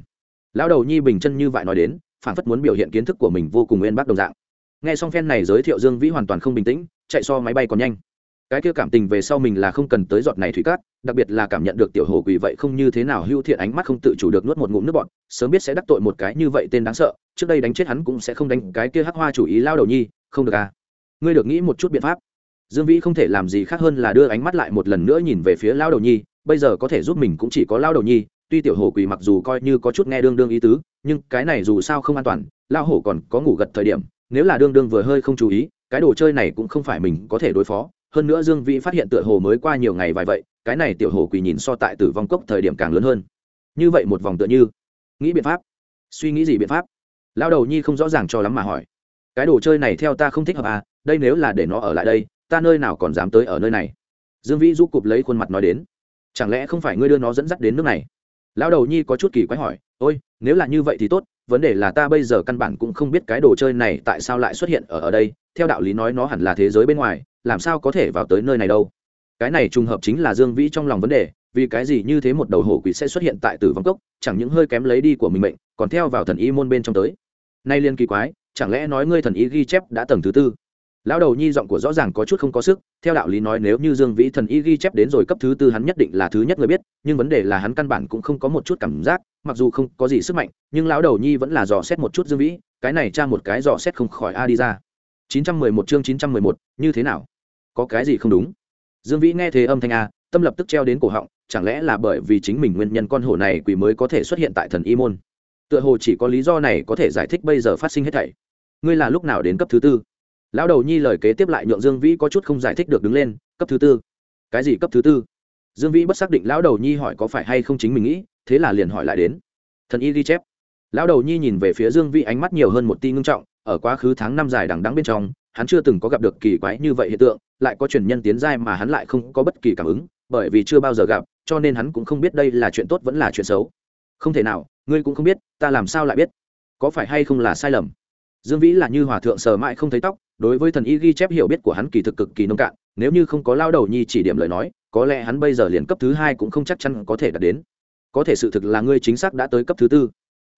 Lão đầu nhi bình chân như vậy nói đến phản phất muốn biểu hiện kiến thức của mình vô cùng nguyên bác đồng dạng. Nghe xong phen này giới thiệu dương vĩ hoàn toàn không bình tĩnh, chạy so máy bay còn nhanh cái kia cảm tình về sau mình là không cần tới giọt này thủy cát đặc biệt là cảm nhận được tiểu hồ quỷ vậy không như thế nào hưu thiện ánh mắt không tự chủ được nuốt một ngụm nước bọt, sớm biết sẽ đắc tội một cái như vậy tên đáng sợ trước đây đánh chết hắn cũng sẽ không đánh cái kia hắc hoa chủ ý lao đầu nhi không được à. Ngươi được nghĩ một chút biện pháp. Dương vĩ không thể làm gì khác hơn là đưa ánh mắt lại một lần nữa nhìn về phía lao đầu nhi bây giờ có thể giúp mình cũng chỉ có lao đầu nhi tuy tiểu hồ quỷ mặc dù coi như có chút nghe đương đương ý tứ nhưng cái này dù sao không an toàn lao hổ còn có ngủ gật thời điểm nếu là đương đương vừa hơi không chú ý cái đồ chơi này cũng không phải mình có thể đối phó hơn nữa dương vĩ phát hiện tựa hồ mới qua nhiều ngày vài vậy, cái này tiểu hồ quỳ nhìn so tại tử vong cốc thời điểm càng lớn hơn. Như vậy một vòng tựa như, nghĩ biện pháp, suy nghĩ gì biện pháp? Lao đầu nhi không rõ ràng cho lắm mà hỏi. Cái đồ chơi này theo ta không thích hợp à đây nếu là để nó ở lại đây, ta nơi nào còn dám tới ở nơi này? Dương vĩ giúp cụp lấy khuôn mặt nói đến. Chẳng lẽ không phải ngươi đưa nó dẫn dắt đến nước này? Lão đầu nhi có chút kỳ quái hỏi. Ôi, nếu là như vậy thì tốt, vấn đề là ta bây giờ căn bản cũng không biết cái đồ chơi này tại sao lại xuất hiện ở ở đây. Theo đạo lý nói nó hẳn là thế giới bên ngoài làm sao có thể vào tới nơi này đâu? Cái này trùng hợp chính là dương vĩ trong lòng vấn đề, vì cái gì như thế một đầu hổ quỷ sẽ xuất hiện tại tử vong cốc, chẳng những hơi kém lấy đi của mình mệnh, còn theo vào thần y môn bên trong tới. Nay liên kỳ quái, chẳng lẽ nói ngươi thần y ghi chép đã tầng thứ tư? Lão đầu nhi giọng của rõ ràng có chút không có sức, theo đạo lý nói nếu như dương vĩ thần y ghi chép đến rồi cấp thứ tư hắn nhất định là thứ nhất người biết, nhưng vấn đề là hắn căn bản cũng không có một chút cảm giác, mặc dù không có gì sức mạnh, nhưng lão đầu nhi vẫn là dò xét một chút dương vĩ, cái này tra một cái dò xét không khỏi a đi ra. 911 chương 911, như thế nào? Có cái gì không đúng? Dương vĩ nghe thế âm thanh a tâm lập tức treo đến cổ họng chẳng lẽ là bởi vì chính mình nguyên nhân con hổ này quỷ mới có thể xuất hiện tại thần y môn? Tựa hồ chỉ có lý do này có thể giải thích bây giờ phát sinh hết thảy. Ngươi là lúc nào đến cấp thứ tư? Lão đầu nhi lời kế tiếp lại nhượng dương vĩ có chút không giải thích được đứng lên cấp thứ tư. Cái gì cấp thứ tư? Dương vĩ bất xác định lão đầu nhi hỏi có phải hay không chính mình nghĩ thế là liền hỏi lại đến. Thần y ghi chép. Lão đầu nhi nhìn về phía dương vĩ ánh mắt nhiều hơn một tia ngưng trọng ở quá khứ tháng năm dài đằng đắng bên trong, hắn chưa từng có gặp được kỳ quái như vậy hiện tượng, lại có truyền nhân tiến giai mà hắn lại không có bất kỳ cảm ứng, bởi vì chưa bao giờ gặp, cho nên hắn cũng không biết đây là chuyện tốt vẫn là chuyện xấu. Không thể nào, ngươi cũng không biết, ta làm sao lại biết? Có phải hay không là sai lầm? Dương vĩ là như hòa thượng sờ mãi không thấy tóc, đối với thần y ghi chép hiểu biết của hắn kỳ thực cực kỳ nông cạn, nếu như không có lao đầu nhi chỉ điểm lời nói, có lẽ hắn bây giờ liền cấp thứ hai cũng không chắc chắn có thể đạt đến. Có thể sự thực là ngươi chính xác đã tới cấp thứ tư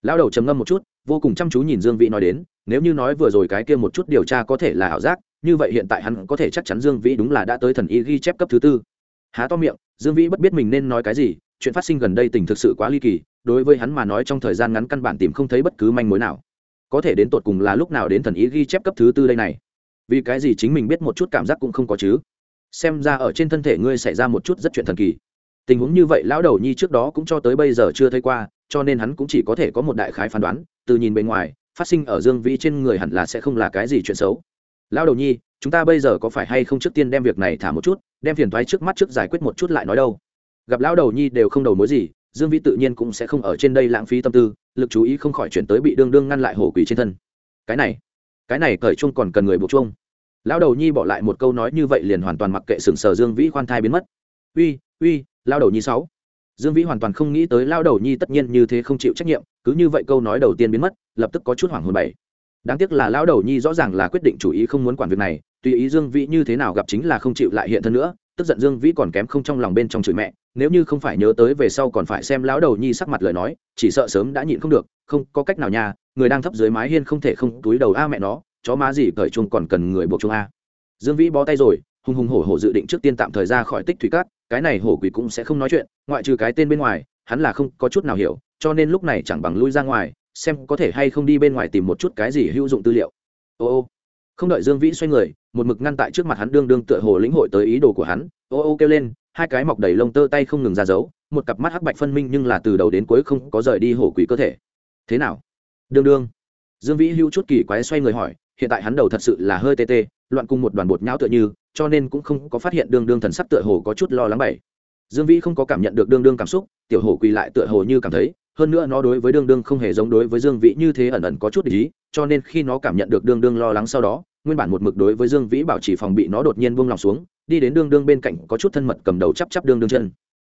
lão đầu trầm ngâm một chút, vô cùng chăm chú nhìn dương vĩ nói đến, nếu như nói vừa rồi cái kia một chút điều tra có thể là ảo giác, như vậy hiện tại hắn có thể chắc chắn dương vĩ đúng là đã tới thần y ghi chép cấp thứ tư. Há to miệng, dương vĩ bất biết mình nên nói cái gì, chuyện phát sinh gần đây tình thực sự quá ly kỳ, đối với hắn mà nói trong thời gian ngắn căn bản tìm không thấy bất cứ manh mối nào. Có thể đến tột cùng là lúc nào đến thần ý ghi chép cấp thứ tư đây này? Vì cái gì chính mình biết một chút cảm giác cũng không có chứ? Xem ra ở trên thân thể ngươi xảy ra một chút rất chuyện thần kỳ. Tình huống như vậy, lão đầu nhi trước đó cũng cho tới bây giờ chưa thấy qua cho nên hắn cũng chỉ có thể có một đại khái phán đoán, từ nhìn bề ngoài, phát sinh ở dương vĩ trên người hẳn là sẽ không là cái gì chuyện xấu. Lão đầu nhi, chúng ta bây giờ có phải hay không trước tiên đem việc này thả một chút, đem phiền thoái trước mắt trước giải quyết một chút lại nói đâu? Gặp lão đầu nhi đều không đầu mối gì, dương vĩ tự nhiên cũng sẽ không ở trên đây lãng phí tâm tư, lực chú ý không khỏi chuyển tới bị đương đương ngăn lại hổ quỷ trên thân. Cái này cái này cởi chung còn cần người buộc chung lão đầu nhi bỏ lại một câu nói như vậy liền hoàn toàn mặc kệ sừng sờ dương vĩ khoan thai biến mất. Uy uy, lão đầu nhi sáu dương vĩ hoàn toàn không nghĩ tới lão đầu nhi tất nhiên như thế không chịu trách nhiệm, cứ như vậy câu nói đầu tiên biến mất, lập tức có chút hoảng hồn bảy đáng tiếc là lão đầu nhi rõ ràng là quyết định chủ ý không muốn quản việc này, tùy ý dương vĩ như thế nào gặp chính là không chịu lại hiện thân nữa, tức giận dương vĩ còn kém không trong lòng bên trong chửi mẹ, nếu như không phải nhớ tới về sau còn phải xem lão đầu nhi sắc mặt lời nói, chỉ sợ sớm đã nhịn không được, không có cách nào nha, người đang thấp dưới mái hiên không thể không túi đầu a mẹ nó, chó má gì cởi chung còn cần người buộc chung a. Dương vĩ bó tay rồi hùng hùng hổ hổ dự định trước tiên tạm thời ra khỏi tích thủy cát, cái này hổ quỷ cũng sẽ không nói chuyện, ngoại trừ cái tên bên ngoài, hắn là không có chút nào hiểu, cho nên lúc này chẳng bằng lui ra ngoài, xem có thể hay không đi bên ngoài tìm một chút cái gì hữu dụng tư liệu. Ô ô, không đợi dương vĩ xoay người, một mực ngăn tại trước mặt hắn đương đương tựa hồ lĩnh hội tới ý đồ của hắn, ô ô kêu lên, hai cái mọc đầy lông tơ tay không ngừng ra giấu một cặp mắt hắc bạch phân minh nhưng là từ đầu đến cuối không có rời đi hổ quỷ cơ thể. Thế nào? Đương đương. Dương vĩ hữu chút kỳ quái xoay người hỏi, hiện tại hắn đầu thật sự là hơi tê tê, loạn cùng một đoàn bột nhão tựa như cho nên cũng không có phát hiện đương đương thần sắc tựa hồ có chút lo lắng bảy. Dương vĩ không có cảm nhận được đương đương cảm xúc, tiểu hồ quỳ lại tựa hồ như cảm thấy, hơn nữa nó đối với đương đương không hề giống đối với dương vĩ như thế ẩn ẩn có chút ý, cho nên khi nó cảm nhận được đương đương lo lắng sau đó, nguyên bản một mực đối với dương vĩ bảo chỉ phòng bị nó đột nhiên buông lòng xuống, đi đến đương đương bên cạnh có chút thân mật cầm đầu chắp chắp đương đương chân.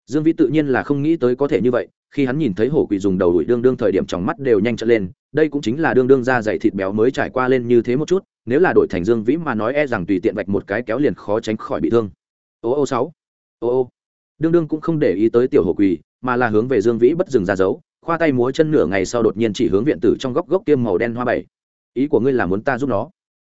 Dương vĩ tự nhiên là không nghĩ tới có thể như vậy, khi hắn nhìn thấy hổ quỷ dùng đầu đuổi đương đương thời điểm trong mắt đều nhanh trở lên, đây cũng chính là đương đương da dày thịt béo mới trải qua lên như thế một chút nếu là đội thành dương vĩ mà nói e rằng tùy tiện vạch một cái kéo liền khó tránh khỏi bị thương. Ô ô sáu. Ô ô. Đương đương cũng không để ý tới tiểu hổ quỷ mà là hướng về dương vĩ bất dừng ra dấu, khoa tay múa chân nửa ngày sau đột nhiên chỉ hướng viện tử trong góc gốc tiêm màu đen hoa bảy. Ý của ngươi là muốn ta giúp nó?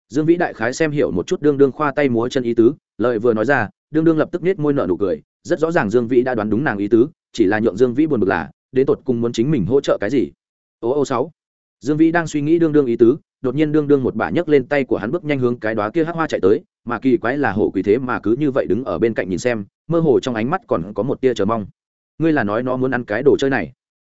Dương vĩ đại khái xem hiểu một chút đương đương khoa tay múa chân ý tứ lợi vừa nói ra, đương đương lập tức nết môi nợ nụ cười, rất rõ ràng dương vĩ đã đoán đúng nàng ý tứ, chỉ là nhượng dương vĩ buồn bực là, đến tột cùng muốn chính mình hỗ trợ cái gì? Ô ô sáu dương vĩ đang suy nghĩ đương đương ý tứ, đột nhiên đương đương một bà nhấc lên tay của hắn bước nhanh hướng cái đó kia hắc hoa chạy tới, mà kỳ quái là hổ quỷ thế mà cứ như vậy đứng ở bên cạnh nhìn xem, mơ hồ trong ánh mắt còn có một tia chờ mong. Ngươi là nói nó muốn ăn cái đồ chơi này.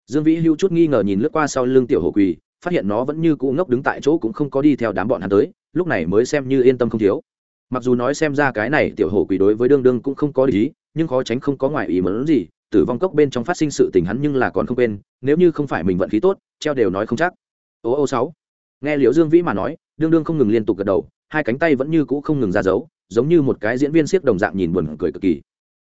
Dương vĩ hưu chút nghi ngờ nhìn lướt qua sau lưng tiểu hổ quỷ, phát hiện nó vẫn như cũ ngốc đứng tại chỗ cũng không có đi theo đám bọn hắn tới, lúc này mới xem như yên tâm không thiếu. Mặc dù nói xem ra cái này tiểu hổ quỷ đối với đương đương cũng không có lý, nhưng khó tránh không có ngoại ý mớn gì, tử vong cốc bên trong phát sinh sự tình hắn nhưng là còn không quên, nếu như không phải mình vận khí tốt, treo đều nói không chắc ô ô sáu. Nghe liễu dương vĩ mà nói, đương đương không ngừng liên tục gật đầu, hai cánh tay vẫn như cũ không ngừng ra dấu, giống như một cái diễn viên siếc đồng dạng nhìn buồn cười cực kỳ.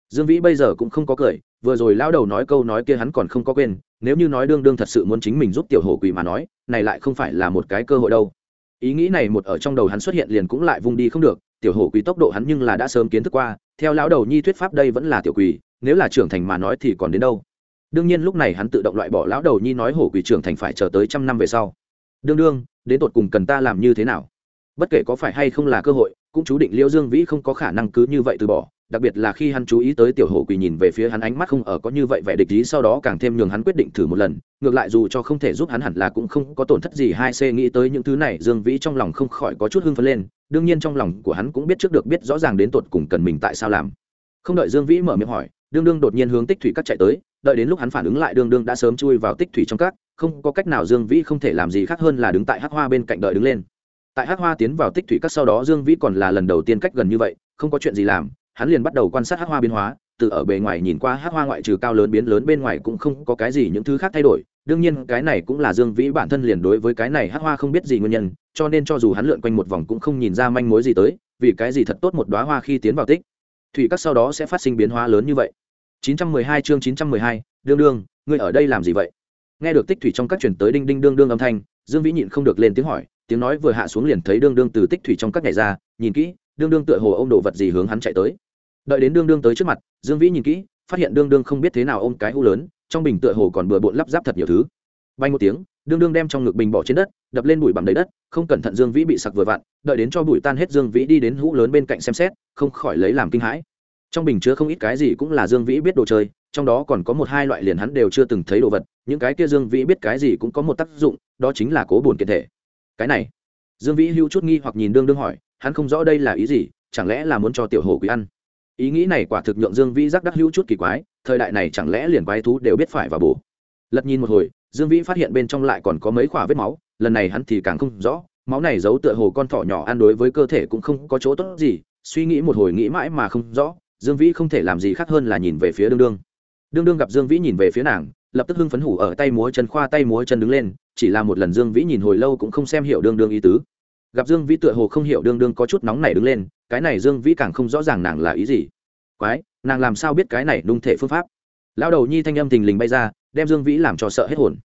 Dương vĩ bây giờ cũng không có cười, vừa rồi lao đầu nói câu nói kia hắn còn không có quên, nếu như nói đương đương thật sự muốn chính mình giúp tiểu hổ quỷ mà nói, này lại không phải là một cái cơ hội đâu. Ý nghĩ này một ở trong đầu hắn xuất hiện liền cũng lại vung đi không được, tiểu hổ quỷ tốc độ hắn nhưng là đã sớm kiến thức qua, theo lão đầu nhi thuyết pháp đây vẫn là tiểu quỷ, nếu là trưởng thành mà nói thì còn đến đâu. Đương nhiên lúc này hắn tự động loại bỏ lão đầu nhi nói hổ quỷ trưởng thành phải chờ tới trăm năm về sau đương đương, đến tột cùng cần ta làm như thế nào? Bất kể có phải hay không là cơ hội, cũng chú định liễu dương vĩ không có khả năng cứ như vậy từ bỏ, đặc biệt là khi hắn chú ý tới tiểu hổ quỳ nhìn về phía hắn ánh mắt không ở có như vậy vẻ địch ý, sau đó càng thêm nhường hắn quyết định thử một lần, ngược lại dù cho không thể giúp hắn hẳn là cũng không có tổn thất gì hai c nghĩ tới những thứ này, dương vĩ trong lòng không khỏi có chút hưng phấn lên, đương nhiên trong lòng của hắn cũng biết trước được biết rõ ràng đến tột cùng cần mình tại sao làm. Không đợi dương vĩ mở miệng hỏi đương đương đột nhiên hướng tích thủy cắt chạy tới đợi đến lúc hắn phản ứng lại đương đương đã sớm chui vào tích thủy trong cát, không có cách nào dương vĩ không thể làm gì khác hơn là đứng tại hắc hoa bên cạnh đợi đứng lên. Tại hắc hoa tiến vào tích thủy cắt sau đó dương vĩ còn là lần đầu tiên cách gần như vậy không có chuyện gì làm hắn liền bắt đầu quan sát hắc hoa biến hóa từ ở bề ngoài nhìn qua hắc hoa ngoại trừ cao lớn biến lớn bên ngoài cũng không có cái gì những thứ khác thay đổi đương nhiên cái này cũng là dương vĩ bản thân liền đối với cái này hắc hoa không biết gì nguyên nhân cho nên cho dù hắn lượn quanh một vòng cũng không nhìn ra manh mối gì tới vì cái gì thật tốt một đoá hoa khi tiến vào tích thủy các sau đó sẽ phát sinh biến hóa lớn như vậy. 912 chương 912, đương đương ngươi ở đây làm gì vậy? Nghe được tích thủy trong các chuyển tới đinh đinh đương đương âm thanh dương vĩ nhịn không được lên tiếng hỏi tiếng nói vừa hạ xuống liền thấy đương đương từ tích thủy trong các nhảy ra nhìn kỹ đương đương tựa hồ ôm đồ vật gì hướng hắn chạy tới. Đợi đến đương đương tới trước mặt dương vĩ nhìn kỹ phát hiện đương đương không biết thế nào ôm cái hũ lớn trong bình tựa hồ còn bừa bộn lắp ráp thật nhiều thứ. Bay một tiếng đương đương đem trong ngực bình bỏ trên đất, đập lên bụi bằng đầy đất, không cẩn thận dương vĩ bị sặc vừa vặn, đợi đến cho bụi tan hết dương vĩ đi đến hũ lớn bên cạnh xem xét, không khỏi lấy làm kinh hãi. Trong bình chứa không ít cái gì cũng là dương vĩ biết đồ chơi, trong đó còn có một hai loại liền hắn đều chưa từng thấy đồ vật, những cái kia dương vĩ biết cái gì cũng có một tác dụng, đó chính là cố bổn kiện thể. Cái này, dương vĩ hưu chút nghi hoặc nhìn đương đương hỏi, hắn không rõ đây là ý gì, chẳng lẽ là muốn cho tiểu hồ quý ăn? Ý nghĩ này quả thực nhượng dương vĩ giác đắc hữu chút kỳ quái, thời đại này chẳng lẽ liền quái thú đều biết phải và bổ. Lật nhìn một hồi dương vĩ phát hiện bên trong lại còn có mấy khoả vết máu, lần này hắn thì càng không rõ, máu này giấu tựa hồ con thỏ nhỏ ăn đối với cơ thể cũng không có chỗ tốt gì, suy nghĩ một hồi nghĩ mãi mà không rõ, dương vĩ không thể làm gì khác hơn là nhìn về phía đương đương. Đương đương gặp dương vĩ nhìn về phía nàng, lập tức hưng phấn hủ ở tay múa chân khoa tay múa chân đứng lên, chỉ là một lần dương vĩ nhìn hồi lâu cũng không xem hiểu đương đương ý tứ. Gặp dương vĩ tựa hồ không hiểu đương đương có chút nóng này đứng lên, cái này dương vĩ càng không rõ ràng nàng là ý gì. Quái, nàng làm sao biết cái này nung thể phương pháp? Lão đầu nhi thanh âm thình lình bay ra, đem dương vĩ làm cho sợ hết hồn.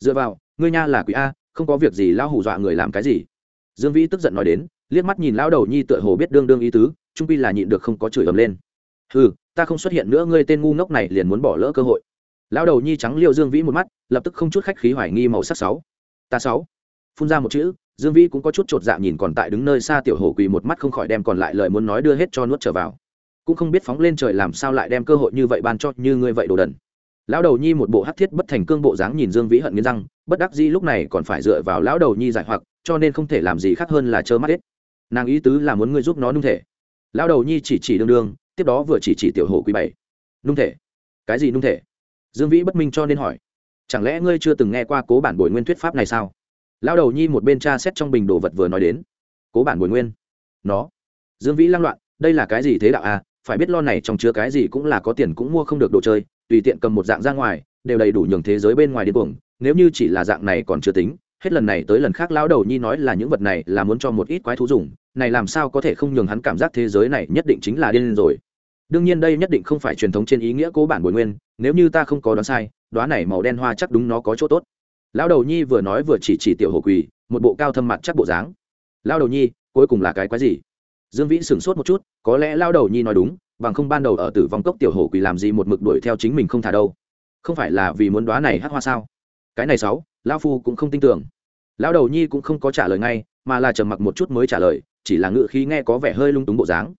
Dựa vào, ngươi nha là quỷ a, không có việc gì lao hù dọa người làm cái gì? Dương vĩ tức giận nói đến, liếc mắt nhìn lão đầu nhi tựa hồ biết đương đương ý tứ, trung pi là nhịn được không có chửi ầm lên. Ừ ta không xuất hiện nữa, ngươi tên ngu ngốc này liền muốn bỏ lỡ cơ hội. Lão đầu nhi trắng liêu dương vĩ một mắt, lập tức không chút khách khí hoài nghi màu sắc sáu. Ta sáu. Phun ra một chữ, dương vĩ cũng có chút chột dạ nhìn còn tại đứng nơi xa tiểu hồ quỳ một mắt không khỏi đem còn lại lời muốn nói đưa hết cho nuốt trở vào cũng không biết phóng lên trời làm sao lại đem cơ hội như vậy ban cho như ngươi vậy đồ đần. Lão đầu nhi một bộ hắc thiết bất thành cương bộ dáng nhìn dương vĩ hận nghiến răng, bất đắc dĩ lúc này còn phải dựa vào lão đầu nhi giải hoặc, cho nên không thể làm gì khác hơn là trơ mắt hết. Nàng ý tứ là muốn ngươi giúp nó nung thể. Lão đầu nhi chỉ chỉ đương đương, tiếp đó vừa chỉ chỉ tiểu hồ quý bảy. Nung thể? Cái gì nung thể? Dương vĩ bất minh cho nên hỏi. Chẳng lẽ ngươi chưa từng nghe qua cố bản bồi nguyên thuyết pháp này sao? Lão đầu nhi một bên tra xét trong bình đồ vật vừa nói đến. Cố bản bồi nguyên? Nó. Dương vĩ lăng loạn, đây là cái gì thế đạo à? Phải biết lo này trong chứa cái gì cũng là có tiền cũng mua không được đồ chơi, tùy tiện cầm một dạng ra ngoài, đều đầy đủ nhường thế giới bên ngoài điên cuồng. Nếu như chỉ là dạng này còn chưa tính, hết lần này tới lần khác lão đầu nhi nói là những vật này là muốn cho một ít quái thú dùng, này làm sao có thể không nhường hắn cảm giác thế giới này nhất định chính là điên rồi. Đương nhiên đây nhất định không phải truyền thống trên ý nghĩa cố bản bồi nguyên, nếu như ta không có đoán sai đoán này màu đen hoa chắc đúng nó có chỗ tốt. Lão đầu nhi vừa nói vừa chỉ chỉ tiểu hồ quỳ, một bộ cao thâm mặt chắc bộ dáng. Lão đầu nhi, cuối cùng là cái quái gì? Dương vĩ sửng sốt một chút, có lẽ lão đầu nhi nói đúng, bằng không ban đầu ở tử vong cốc tiểu hồ quỷ làm gì một mực đuổi theo chính mình không thả đâu. Không phải là vì muốn đóa này hát hoa sao? Cái này sáu, lão phu cũng không tin tưởng. Lão đầu nhi cũng không có trả lời ngay, mà là trầm mặc một chút mới trả lời, chỉ là ngự khí nghe có vẻ hơi lung túng bộ dáng.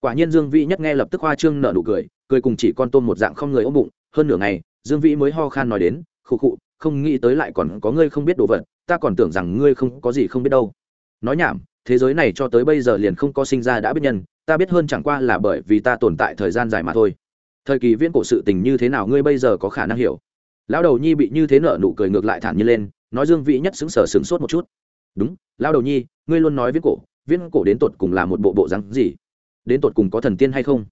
Quả nhiên dương vĩ nhất nghe lập tức hoa trương nở nụ cười cười cùng chỉ con tôm một dạng không người ôm bụng, hơn nửa ngày, dương vĩ mới ho khan nói đến, khụ khụ, không nghĩ tới lại còn có ngươi không biết đồ vật, ta còn tưởng rằng ngươi không có gì không biết đâu. Nói nhảm thế giới này cho tới bây giờ liền không có sinh ra đã biết nhân, ta biết hơn chẳng qua là bởi vì ta tồn tại thời gian dài mà thôi. Thời kỳ viễn cổ sự tình như thế nào ngươi bây giờ có khả năng hiểu. Lão đầu nhi bị như thế nợ nụ cười ngược lại thản nhiên lên, nói dương vĩ nhất xứng sở sửng sốt một chút. Đúng, lão đầu nhi, ngươi luôn nói viễn cổ viễn cổ đến tột cùng là một bộ bộ rắn gì? Đến tột cùng có thần tiên hay không?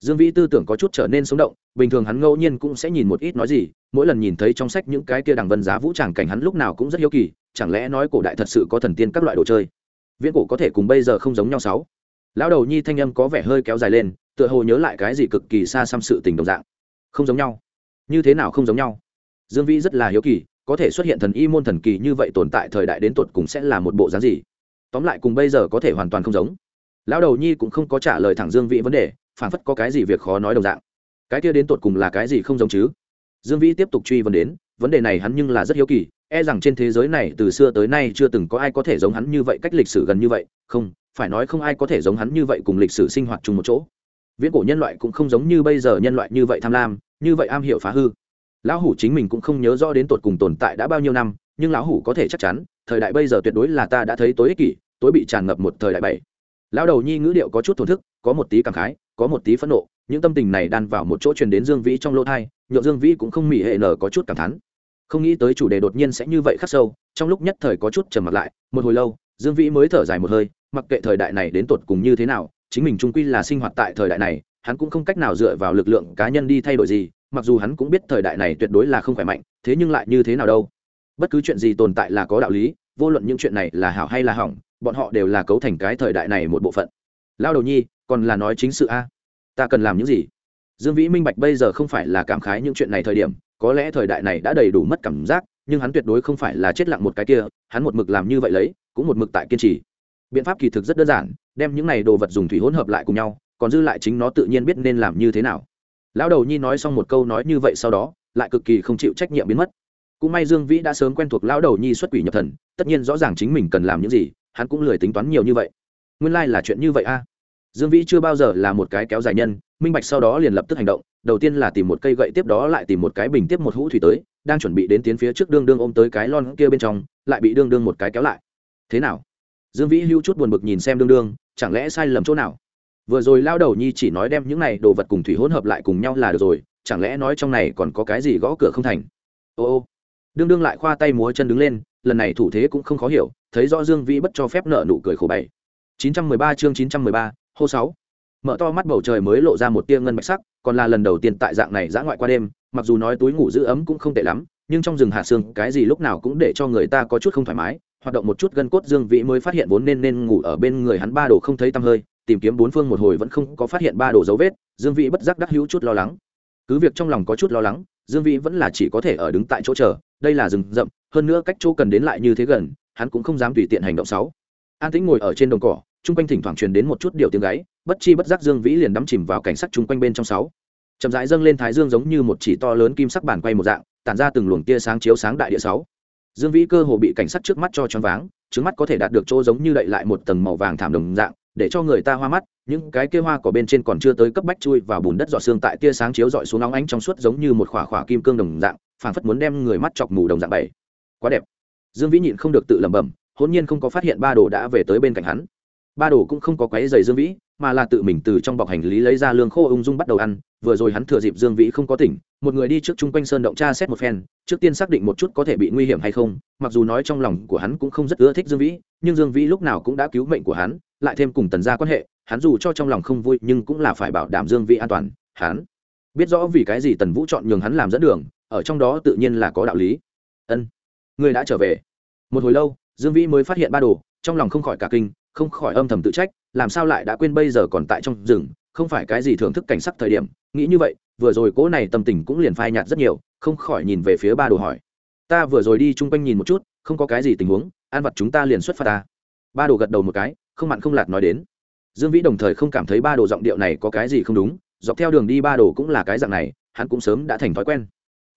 Dương vĩ tư tưởng có chút trở nên sống động, bình thường hắn ngẫu nhiên cũng sẽ nhìn một ít nói gì, mỗi lần nhìn thấy trong sách những cái kia đằng vân giá vũ tràng cảnh hắn lúc nào cũng rất hiếu kỳ, chẳng lẽ nói cổ đại thật sự có thần tiên các loại đồ chơi? Viễn cổ có thể cùng bây giờ không giống nhau sáu. Lão đầu nhi thanh âm có vẻ hơi kéo dài lên, tựa hồ nhớ lại cái gì cực kỳ xa xăm sự tình đồng dạng. Không giống nhau. Như thế nào không giống nhau? Dương vĩ rất là hiếu kỳ, có thể xuất hiện thần y môn thần kỳ như vậy tồn tại thời đại đến tột cùng sẽ là một bộ dáng gì? Tóm lại cùng bây giờ có thể hoàn toàn không giống. Lão đầu nhi cũng không có trả lời thẳng dương vĩ vấn đề, phản phất có cái gì việc khó nói đồng dạng. Cái kia đến tột cùng là cái gì không giống chứ? Dương vĩ tiếp tục truy vấn đến, vấn đề này hắn nhưng là rất hiếu kỳ e rằng trên thế giới này từ xưa tới nay chưa từng có ai có thể giống hắn như vậy, cách lịch sử gần như vậy. Không, phải nói không ai có thể giống hắn như vậy cùng lịch sử sinh hoạt chung một chỗ. Viễn cổ nhân loại cũng không giống như bây giờ nhân loại như vậy tham lam, như vậy am hiểu phá hư. Lão hủ chính mình cũng không nhớ rõ đến tột cùng tồn tại đã bao nhiêu năm, nhưng lão hủ có thể chắc chắn, thời đại bây giờ tuyệt đối là ta đã thấy tối ích kỷ, tối bị tràn ngập một thời đại bảy. Lão đầu nhi ngữ điệu có chút thổn thức, có một tí cảm khái, có một tí phẫn nộ, những tâm tình này đan vào một chỗ truyền đến dương vĩ trong lỗ thai nhượng dương vĩ cũng không mỉ hệ nở có chút cảm thán không nghĩ tới chủ đề đột nhiên sẽ như vậy khắc sâu, trong lúc nhất thời có chút trầm mặt lại, một hồi lâu, dương vĩ mới thở dài một hơi, mặc kệ thời đại này đến tột cùng như thế nào, chính mình trung quy là sinh hoạt tại thời đại này, hắn cũng không cách nào dựa vào lực lượng cá nhân đi thay đổi gì, mặc dù hắn cũng biết thời đại này tuyệt đối là không khỏe mạnh, thế nhưng lại như thế nào đâu. Bất cứ chuyện gì tồn tại là có đạo lý, vô luận những chuyện này là hảo hay là hỏng, bọn họ đều là cấu thành cái thời đại này một bộ phận. Lao đầu nhi, còn là nói chính sự a, ta cần làm những gì? Dương vĩ minh bạch bây giờ không phải là cảm khái những chuyện này thời điểm có lẽ thời đại này đã đầy đủ mất cảm giác, nhưng hắn tuyệt đối không phải là chết lặng một cái kia, hắn một mực làm như vậy lấy, cũng một mực tại kiên trì. Biện pháp kỳ thực rất đơn giản, đem những này đồ vật dùng thủy hỗn hợp lại cùng nhau, còn dư lại chính nó tự nhiên biết nên làm như thế nào. Lão đầu nhi nói xong một câu nói như vậy sau đó, lại cực kỳ không chịu trách nhiệm biến mất. Cũng may dương vĩ đã sớm quen thuộc lão đầu nhi xuất quỷ nhập thần, tất nhiên rõ ràng chính mình cần làm những gì, hắn cũng lười tính toán nhiều như vậy. Nguyên lai là chuyện như vậy a. Dương vĩ chưa bao giờ là một cái kéo dài nhân, minh bạch sau đó liền lập tức hành động đầu tiên là tìm một cây gậy tiếp đó lại tìm một cái bình tiếp một hũ thủy tới đang chuẩn bị đến tiến phía trước đương đương ôm tới cái lon kia bên trong lại bị đương đương một cái kéo lại. Thế nào? Dương vĩ hưu chút buồn bực nhìn xem đương đương chẳng lẽ sai lầm chỗ nào? Vừa rồi lao đầu nhi chỉ nói đem những này đồ vật cùng thủy hỗn hợp lại cùng nhau là được rồi chẳng lẽ nói trong này còn có cái gì gõ cửa không thành? Ô ô. Đương đương lại khoa tay múa chân đứng lên lần này thủ thế cũng không khó hiểu thấy rõ dương vĩ bất cho phép nợ nụ cười khổ bảy 913 chương 913, hô 6. mở to mắt bầu trời mới lộ ra một tia ngân bạch sắc còn là lần đầu tiên tại dạng này dã ngoại qua đêm mặc dù nói túi ngủ giữ ấm cũng không tệ lắm nhưng trong rừng hạ sương, cái gì lúc nào cũng để cho người ta có chút không thoải mái hoạt động một chút gân cốt dương vĩ mới phát hiện vốn nên nên ngủ ở bên người hắn ba đồ không thấy tăm hơi tìm kiếm bốn phương một hồi vẫn không có phát hiện ba đồ dấu vết dương vĩ bất giác đắc hữu chút lo lắng. Cứ việc trong lòng có chút lo lắng dương vĩ vẫn là chỉ có thể ở đứng tại chỗ chờ đây là rừng rậm hơn nữa cách chỗ cần đến lại như thế gần hắn cũng không dám tùy tiện hành động sáu an tĩnh ngồi ở trên đồng cỏ chung quanh thỉnh thoảng truyền đến một chút điều tiếng gáy bất chi bất giác dương vĩ liền đắm chìm vào cảnh sắc chung quanh bên trong sáu. Chậm rãi dâng lên thái dương giống như một chỉ to lớn kim sắc bản quay một dạng, tản ra từng luồng tia sáng chiếu sáng đại địa sáu. Dương vĩ cơ hồ bị cảnh sắc trước mắt cho choáng váng trước mắt có thể đạt được chỗ giống như đậy lại một tầng màu vàng thảm đồng dạng, để cho người ta hoa mắt, những cái kia hoa cỏ bên trên còn chưa tới cấp bách chui vào bùn đất dọ xương tại tia sáng chiếu dọi xuống nóng ánh trong suốt giống như một khỏa khỏa kim cương đồng dạng, phảng phất muốn đem người mắt chọc mù đồng dạng bảy. Quá đẹp. Dương vĩ nhịn không được tự lẩm bẩm hôn nhiên không có phát hiện ba đồ đã về tới bên cạnh hắn. Ba đồ cũng không có quấy giày dương vĩ mà là tự mình từ trong bọc hành lý lấy ra lương khô ung dung bắt đầu ăn. Vừa rồi hắn thừa dịp dương vĩ không có tỉnh, một người đi trước chung quanh sơn động tra xét một phen, trước tiên xác định một chút có thể bị nguy hiểm hay không. Mặc dù nói trong lòng của hắn cũng không rất ưa thích dương vĩ, nhưng dương vĩ lúc nào cũng đã cứu mệnh của hắn, lại thêm cùng tần gia quan hệ, hắn dù cho trong lòng không vui nhưng cũng là phải bảo đảm dương vĩ an toàn. Hắn biết rõ vì cái gì tần vũ chọn nhường hắn làm dẫn đường, ở trong đó tự nhiên là có đạo lý. Ân, người đã trở về. Một hồi lâu, dương vĩ mới phát hiện ba đồ, trong lòng không khỏi cả kinh không khỏi âm thầm tự trách, làm sao lại đã quên bây giờ còn tại trong rừng, không phải cái gì thưởng thức cảnh sắc thời điểm. Nghĩ như vậy, vừa rồi cỗ này tâm tình cũng liền phai nhạt rất nhiều, không khỏi nhìn về phía ba đồ hỏi. Ta vừa rồi đi chung quanh nhìn một chút, không có cái gì tình huống an vật chúng ta liền xuất phát ta. Ba đồ gật đầu một cái, không mặn không lạt nói đến. Dương vĩ đồng thời không cảm thấy ba đồ giọng điệu này có cái gì không đúng, dọc theo đường đi ba đồ cũng là cái dạng này, hắn cũng sớm đã thành thói quen.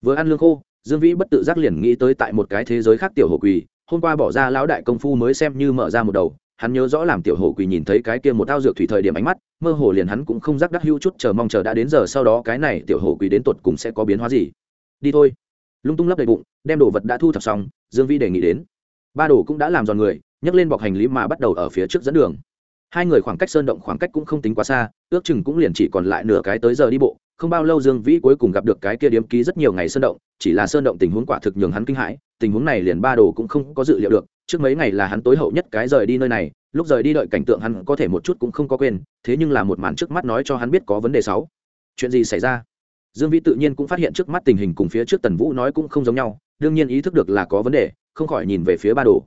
Vừa ăn lương khô, dương vĩ bất tự giác liền nghĩ tới tại một cái thế giới khác tiểu hồ quỳ, hôm qua bỏ ra lão đại công phu mới xem như mở ra một đầu hắn nhớ rõ làm tiểu hổ quỳ nhìn thấy cái kia một ao dược thủy thời điểm ánh mắt, mơ hồ liền hắn cũng không rắc đắc hữu chút, chờ mong chờ đã đến giờ sau đó cái này tiểu hổ quỳ đến tột cùng sẽ có biến hóa gì. Đi thôi. Lung tung lấp đầy bụng, đem đồ vật đã thu thập xong, dương vi đề nghị đến. Ba đồ cũng đã làm giòn người, nhấc lên bọc hành lý mà bắt đầu ở phía trước dẫn đường. Hai người khoảng cách sơn động khoảng cách cũng không tính quá xa, ước chừng cũng liền chỉ còn lại nửa cái tới giờ đi bộ, không bao lâu dương vĩ cuối cùng gặp được cái kia điếm ký rất nhiều ngày sơn động, chỉ là sơn động tình huống quả thực nhường hắn kinh hãi, tình huống này liền ba đồ cũng không có dự liệu được trước mấy ngày là hắn tối hậu nhất cái rời đi nơi này, lúc rời đi đợi cảnh tượng hắn có thể một chút cũng không có quên, thế nhưng là một màn trước mắt nói cho hắn biết có vấn đề sáu. Chuyện gì xảy ra? Dương vĩ tự nhiên cũng phát hiện trước mắt tình hình cùng phía trước tần vũ nói cũng không giống nhau, đương nhiên ý thức được là có vấn đề, không khỏi nhìn về phía ba đồ.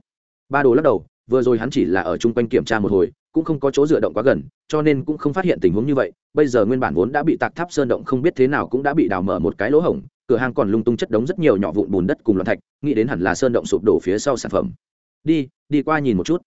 Ba đồ lắc đầu, vừa rồi hắn chỉ là ở chung quanh kiểm tra một hồi, cũng không có chỗ dựa động quá gần, cho nên cũng không phát hiện tình huống như vậy, bây giờ nguyên bản vốn đã bị tạc tháp sơn động không biết thế nào cũng đã bị đào mở một cái lỗ hổng, cửa hàng còn lung tung chất đống rất nhiều nhỏ vụn bùn đất cùng loạn thạch, nghĩ đến hẳn là sơn động sụp đổ phía sau sản phẩm đi đi qua nhìn một chút.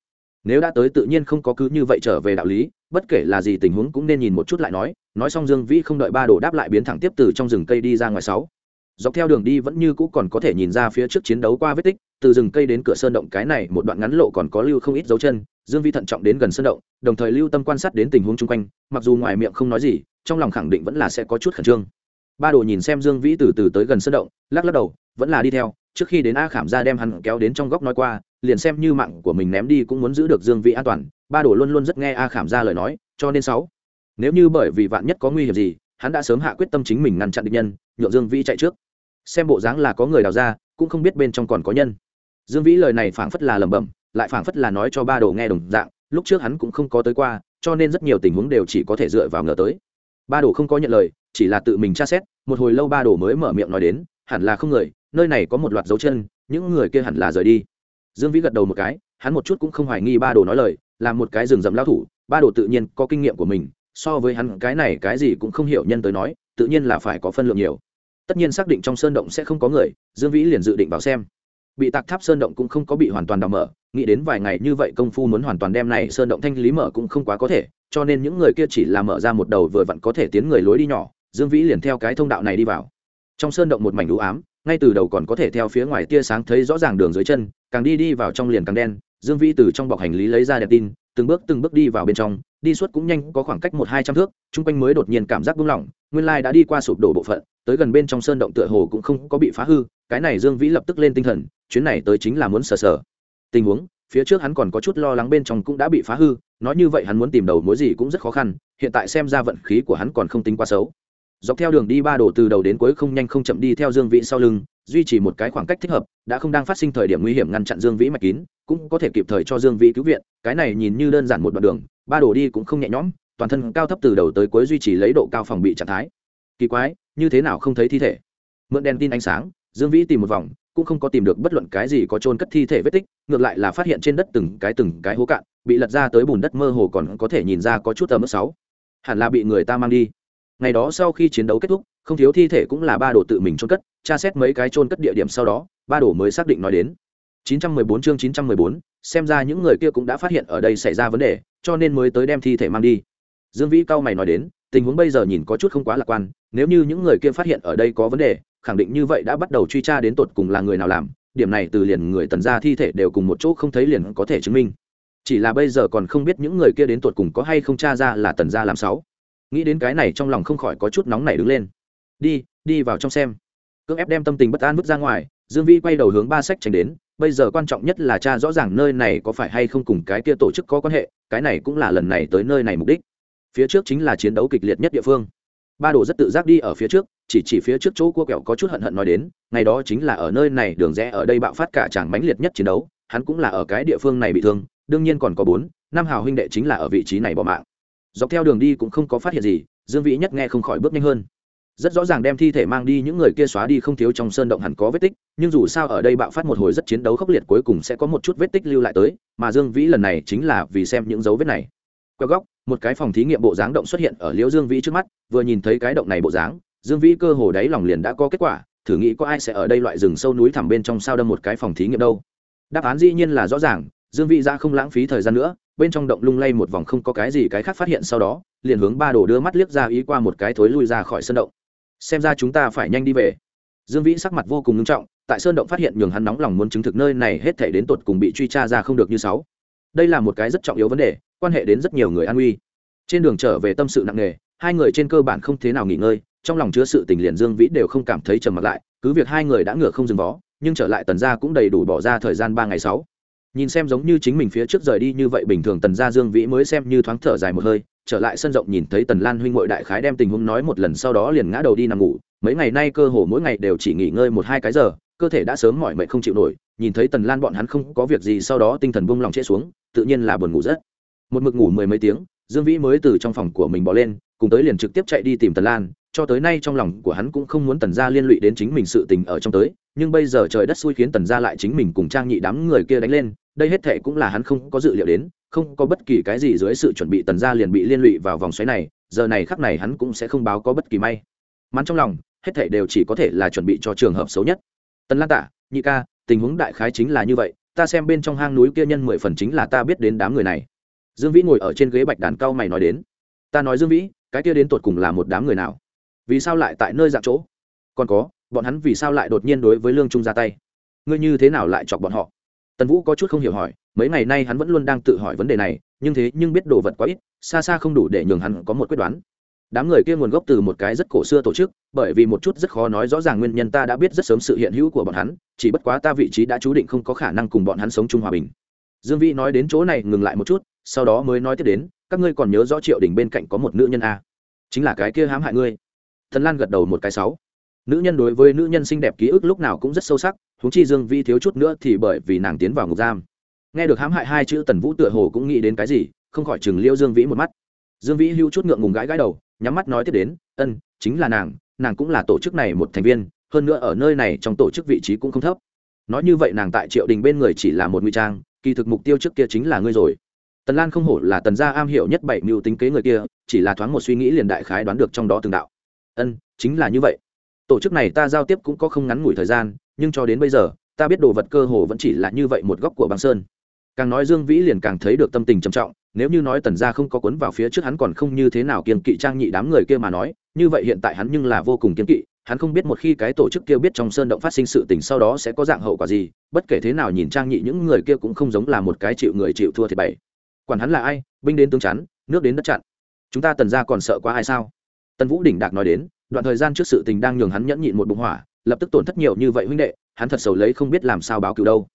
Nếu đã tới tự nhiên không có cứ như vậy trở về đạo lý, bất kể là gì tình huống cũng nên nhìn một chút lại nói. Nói xong dương vĩ không đợi ba đồ đáp lại biến thẳng tiếp từ trong rừng cây đi ra ngoài sáu. Dọc theo đường đi vẫn như cũ còn có thể nhìn ra phía trước chiến đấu qua vết tích, từ rừng cây đến cửa sơn động cái này một đoạn ngắn lộ còn có lưu không ít dấu chân. Dương vĩ thận trọng đến gần sơn động, đồng thời lưu tâm quan sát đến tình huống chung quanh, mặc dù ngoài miệng không nói gì, trong lòng khẳng định vẫn là sẽ có chút khẩn trương. Ba đồ nhìn xem dương vĩ từ từ tới gần sơn động, lắc lắc đầu, vẫn là đi theo, trước khi đến a khảm ra đem hắn kéo đến trong góc nói qua liền xem như mạng của mình ném đi cũng muốn giữ được dương vị an toàn, ba đồ luôn luôn rất nghe a khảm ra lời nói, cho nên sáu. Nếu như bởi vì vạn nhất có nguy hiểm gì, hắn đã sớm hạ quyết tâm chính mình ngăn chặn địch nhân, nhượng dương vĩ chạy trước. Xem bộ dáng là có người đào ra, cũng không biết bên trong còn có nhân. Dương vĩ lời này phảng phất là lẩm bẩm, lại phảng phất là nói cho ba đồ nghe đồng dạng, lúc trước hắn cũng không có tới qua, cho nên rất nhiều tình huống đều chỉ có thể dựa vào ngờ tới. Ba đồ không có nhận lời, chỉ là tự mình tra xét, một hồi lâu ba đồ mới mở miệng nói đến, hẳn là không người, nơi này có một loạt dấu chân, những người kia hẳn là rời đi dương vĩ gật đầu một cái, hắn một chút cũng không hoài nghi ba đồ nói lời, là một cái rừng rậm lao thủ, ba đồ tự nhiên có kinh nghiệm của mình, so với hắn cái này cái gì cũng không hiểu nhân tới nói, tự nhiên là phải có phân lượng nhiều. Tất nhiên xác định trong sơn động sẽ không có người, dương vĩ liền dự định vào xem. Bị tạc tháp sơn động cũng không có bị hoàn toàn đào mở, nghĩ đến vài ngày như vậy công phu muốn hoàn toàn đem này sơn động thanh lý mở cũng không quá có thể, cho nên những người kia chỉ là mở ra một đầu vừa vặn có thể tiến người lối đi nhỏ, dương vĩ liền theo cái thông đạo này đi vào. Trong sơn động một mảnh đũ ám ngay từ đầu còn có thể theo phía ngoài tia sáng thấy rõ ràng đường dưới chân, càng đi đi vào trong liền càng đen, dương vĩ từ trong bọc hành lý lấy ra đèn tin, từng bước từng bước đi vào bên trong, đi suốt cũng nhanh, có khoảng cách một hai trăm thước, chung quanh mới đột nhiên cảm giác buông lỏng, nguyên lai đã đi qua sụp đổ bộ phận, tới gần bên trong sơn động tựa hồ cũng không có bị phá hư, cái này dương vĩ lập tức lên tinh thần, chuyến này tới chính là muốn sờ sờ. Tình huống, phía trước hắn còn có chút lo lắng bên trong cũng đã bị phá hư, nói như vậy hắn muốn tìm đầu mối gì cũng rất khó khăn, hiện tại xem ra vận khí của hắn còn không tính quá xấu dọc theo đường đi ba đồ từ đầu đến cuối không nhanh không chậm đi theo dương vĩ sau lưng, duy trì một cái khoảng cách thích hợp, đã không đang phát sinh thời điểm nguy hiểm ngăn chặn dương vĩ mạch kín, cũng có thể kịp thời cho dương vĩ cứu viện, cái này nhìn như đơn giản một đoạn đường, ba đồ đi cũng không nhẹ nhõm, toàn thân cao thấp từ đầu tới cuối duy trì lấy độ cao phòng bị trạng thái. Kỳ quái, như thế nào không thấy thi thể? Mượn đèn tin ánh sáng, dương vĩ tìm một vòng, cũng không có tìm được bất luận cái gì có trôn cất thi thể vết tích, ngược lại là phát hiện trên đất từng cái từng cái hố cạn, bị lật ra tới bùn đất mơ hồ còn có thể nhìn ra có chút tầm mức sáu. Hẳn là bị người ta mang đi ngày đó sau khi chiến đấu kết thúc không thiếu thi thể cũng là ba đồ tự mình trôn cất tra xét mấy cái trôn cất địa điểm sau đó ba đồ mới xác định nói đến. 914 chương 914, xem ra những người kia cũng đã phát hiện ở đây xảy ra vấn đề cho nên mới tới đem thi thể mang đi. Dương vĩ cao mày nói đến tình huống bây giờ nhìn có chút không quá lạc quan nếu như những người kia phát hiện ở đây có vấn đề khẳng định như vậy đã bắt đầu truy tra đến tột cùng là người nào làm điểm này từ liền người tần ra thi thể đều cùng một chỗ không thấy liền có thể chứng minh. Chỉ là bây giờ còn không biết những người kia đến tột cùng có hay không tra ra là tần ra làm sáu nghĩ đến cái này trong lòng không khỏi có chút nóng nảy đứng lên. Đi đi vào trong xem. Cưỡng ép đem tâm tình bất an vứt ra ngoài, dương vi quay đầu hướng ba sách tránh đến, bây giờ quan trọng nhất là cha rõ ràng nơi này có phải hay không cùng cái kia tổ chức có quan hệ, cái này cũng là lần này tới nơi này mục đích. Phía trước chính là chiến đấu kịch liệt nhất địa phương. Ba đồ rất tự giác đi ở phía trước, chỉ chỉ phía trước chỗ cua kẹo có chút hận hận nói đến, ngày đó chính là ở nơi này, đường rẽ ở đây bạo phát cả chàng mãnh liệt nhất chiến đấu, hắn cũng là ở cái địa phương này bị thương, đương nhiên còn có bốn, năm hào huynh đệ chính là ở vị trí này bỏ mạng dọc theo đường đi cũng không có phát hiện gì, dương vĩ nhất nghe không khỏi bước nhanh hơn. Rất rõ ràng đem thi thể mang đi những người kia xóa đi không thiếu trong sơn động hẳn có vết tích, nhưng dù sao ở đây bạo phát một hồi rất chiến đấu khốc liệt cuối cùng sẽ có một chút vết tích lưu lại tới, mà dương vĩ lần này chính là vì xem những dấu vết này. Queo góc, một cái phòng thí nghiệm bộ dáng động xuất hiện ở liễu dương vĩ trước mắt, vừa nhìn thấy cái động này bộ dáng, dương vĩ cơ hồ đáy lòng liền đã có kết quả, thử nghĩ có ai sẽ ở đây loại rừng sâu núi thẳm bên trong sao đâm một cái phòng thí nghiệm đâu. Đáp án dĩ nhiên là rõ ràng dương vĩ ra không lãng phí thời gian nữa, bên trong động lung lay một vòng không có cái gì cái khác phát hiện sau đó, liền hướng ba đồ đưa mắt liếc ra ý qua một cái thối lui ra khỏi sân động. Xem ra chúng ta phải nhanh đi về. Dương vĩ sắc mặt vô cùng nghiêm trọng, tại sơn động phát hiện nhường hắn nóng lòng muốn chứng thực nơi này hết thể đến tột cùng bị truy tra ra không được như sáu. Đây là một cái rất trọng yếu vấn đề, quan hệ đến rất nhiều người an nguy. Trên đường trở về tâm sự nặng nề, hai người trên cơ bản không thế nào nghỉ ngơi, trong lòng chứa sự tình liền dương vĩ đều không cảm thấy trầm mặt lại, cứ việc hai người đã ngửa không dừng vó, nhưng trở lại tần gia cũng đầy đủ bỏ ra thời gian ba ngày sáu nhìn xem giống như chính mình phía trước rời đi như vậy, bình thường tần gia dương vĩ mới xem như thoáng thở dài một hơi, trở lại sân rộng nhìn thấy tần lan huynh ngội đại khái đem tình huống nói một lần sau đó liền ngã đầu đi nằm ngủ. Mấy ngày nay cơ hồ mỗi ngày đều chỉ nghỉ ngơi một hai cái giờ, cơ thể đã sớm mỏi mệt không chịu nổi. Nhìn thấy tần lan bọn hắn không có việc gì sau đó tinh thần buông lòng trễ xuống, tự nhiên là buồn ngủ rất. Một mực ngủ mười mấy tiếng, dương vĩ mới từ trong phòng của mình bỏ lên, cùng tới liền trực tiếp chạy đi tìm tần lan. Cho tới nay trong lòng của hắn cũng không muốn tần gia liên lụy đến chính mình sự tình ở trong tới, nhưng bây giờ trời đất xui khiến tần gia lại chính mình cùng trang nhị đám người kia đánh lên đây hết thệ cũng là hắn không có dự liệu đến, không có bất kỳ cái gì dưới sự chuẩn bị tần gia liền bị liên lụy vào vòng xoáy này, giờ này khắc này hắn cũng sẽ không báo có bất kỳ may. Mắn trong lòng, hết thệ đều chỉ có thể là chuẩn bị cho trường hợp xấu nhất. Tần lan tạ, nhị ca, tình huống đại khái chính là như vậy, ta xem bên trong hang núi kia nhân mười phần chính là ta biết đến đám người này. Dương vĩ ngồi ở trên ghế bạch đàn cao mày nói đến. Ta nói dương vĩ, cái kia đến tột cùng là một đám người nào? Vì sao lại tại nơi dạng chỗ? Còn có, bọn hắn vì sao lại đột nhiên đối với lương trung ra tay? Ngươi như thế nào lại chọc bọn họ? Tần vũ có chút không hiểu hỏi, mấy ngày nay hắn vẫn luôn đang tự hỏi vấn đề này, nhưng thế nhưng biết đồ vật quá ít, xa xa không đủ để nhường hắn có một quyết đoán. Đám người kia nguồn gốc từ một cái rất cổ xưa tổ chức, bởi vì một chút rất khó nói rõ ràng nguyên nhân ta đã biết rất sớm sự hiện hữu của bọn hắn, chỉ bất quá ta vị trí đã chú định không có khả năng cùng bọn hắn sống chung hòa bình. Dương vĩ nói đến chỗ này, ngừng lại một chút, sau đó mới nói tiếp đến, các ngươi còn nhớ rõ triệu đình bên cạnh có một nữ nhân a. Chính là cái kia hãm hại ngươi. Thần lan gật đầu một cái sáu nữ nhân đối với nữ nhân xinh đẹp ký ức lúc nào cũng rất sâu sắc húng chi dương vi thiếu chút nữa thì bởi vì nàng tiến vào ngục giam. Nghe được hãm hại hai chữ tần vũ tựa hồ cũng nghĩ đến cái gì, không khỏi chừng liêu dương vĩ một mắt. Dương vĩ hưu chút ngượng ngùng gãi gãi đầu, nhắm mắt nói tiếp đến, ân, chính là nàng nàng cũng là tổ chức này một thành viên, hơn nữa ở nơi này trong tổ chức vị trí cũng không thấp. Nói như vậy nàng tại triệu đình bên người chỉ là một nguy trang, kỳ thực mục tiêu trước kia chính là ngươi rồi. Tần lan không hổ là tần gia am hiểu nhất bảy mưu tính kế người kia, chỉ là thoáng một suy nghĩ liền đại khái đoán được trong đó từng đạo. Ân, chính là như vậy tổ chức này ta giao tiếp cũng có không ngắn ngủi thời gian, nhưng cho đến bây giờ, ta biết đồ vật cơ hồ vẫn chỉ là như vậy một góc của băng sơn. Càng nói dương vĩ liền càng thấy được tâm tình trầm trọng, nếu như nói tần gia không có cuốn vào phía trước hắn còn không như thế nào kiên kỵ trang nhị đám người kia mà nói, như vậy hiện tại hắn nhưng là vô cùng kiên kỵ, hắn không biết một khi cái tổ chức kia biết trong sơn động phát sinh sự tình sau đó sẽ có dạng hậu quả gì, bất kể thế nào nhìn trang nhị những người kia cũng không giống là một cái chịu người chịu thua thì bảy. Quản hắn là ai, binh đến tướng chắn, nước đến đất chặn. Chúng ta tần gia còn sợ quá ai sao? Tần vũ đỉnh đạc nói đến đoạn thời gian trước sự tình đang nhường hắn nhẫn nhịn một bụng hỏa, lập tức tổn thất nhiều như vậy huynh đệ, hắn thật sầu lấy không biết làm sao báo cứu đâu.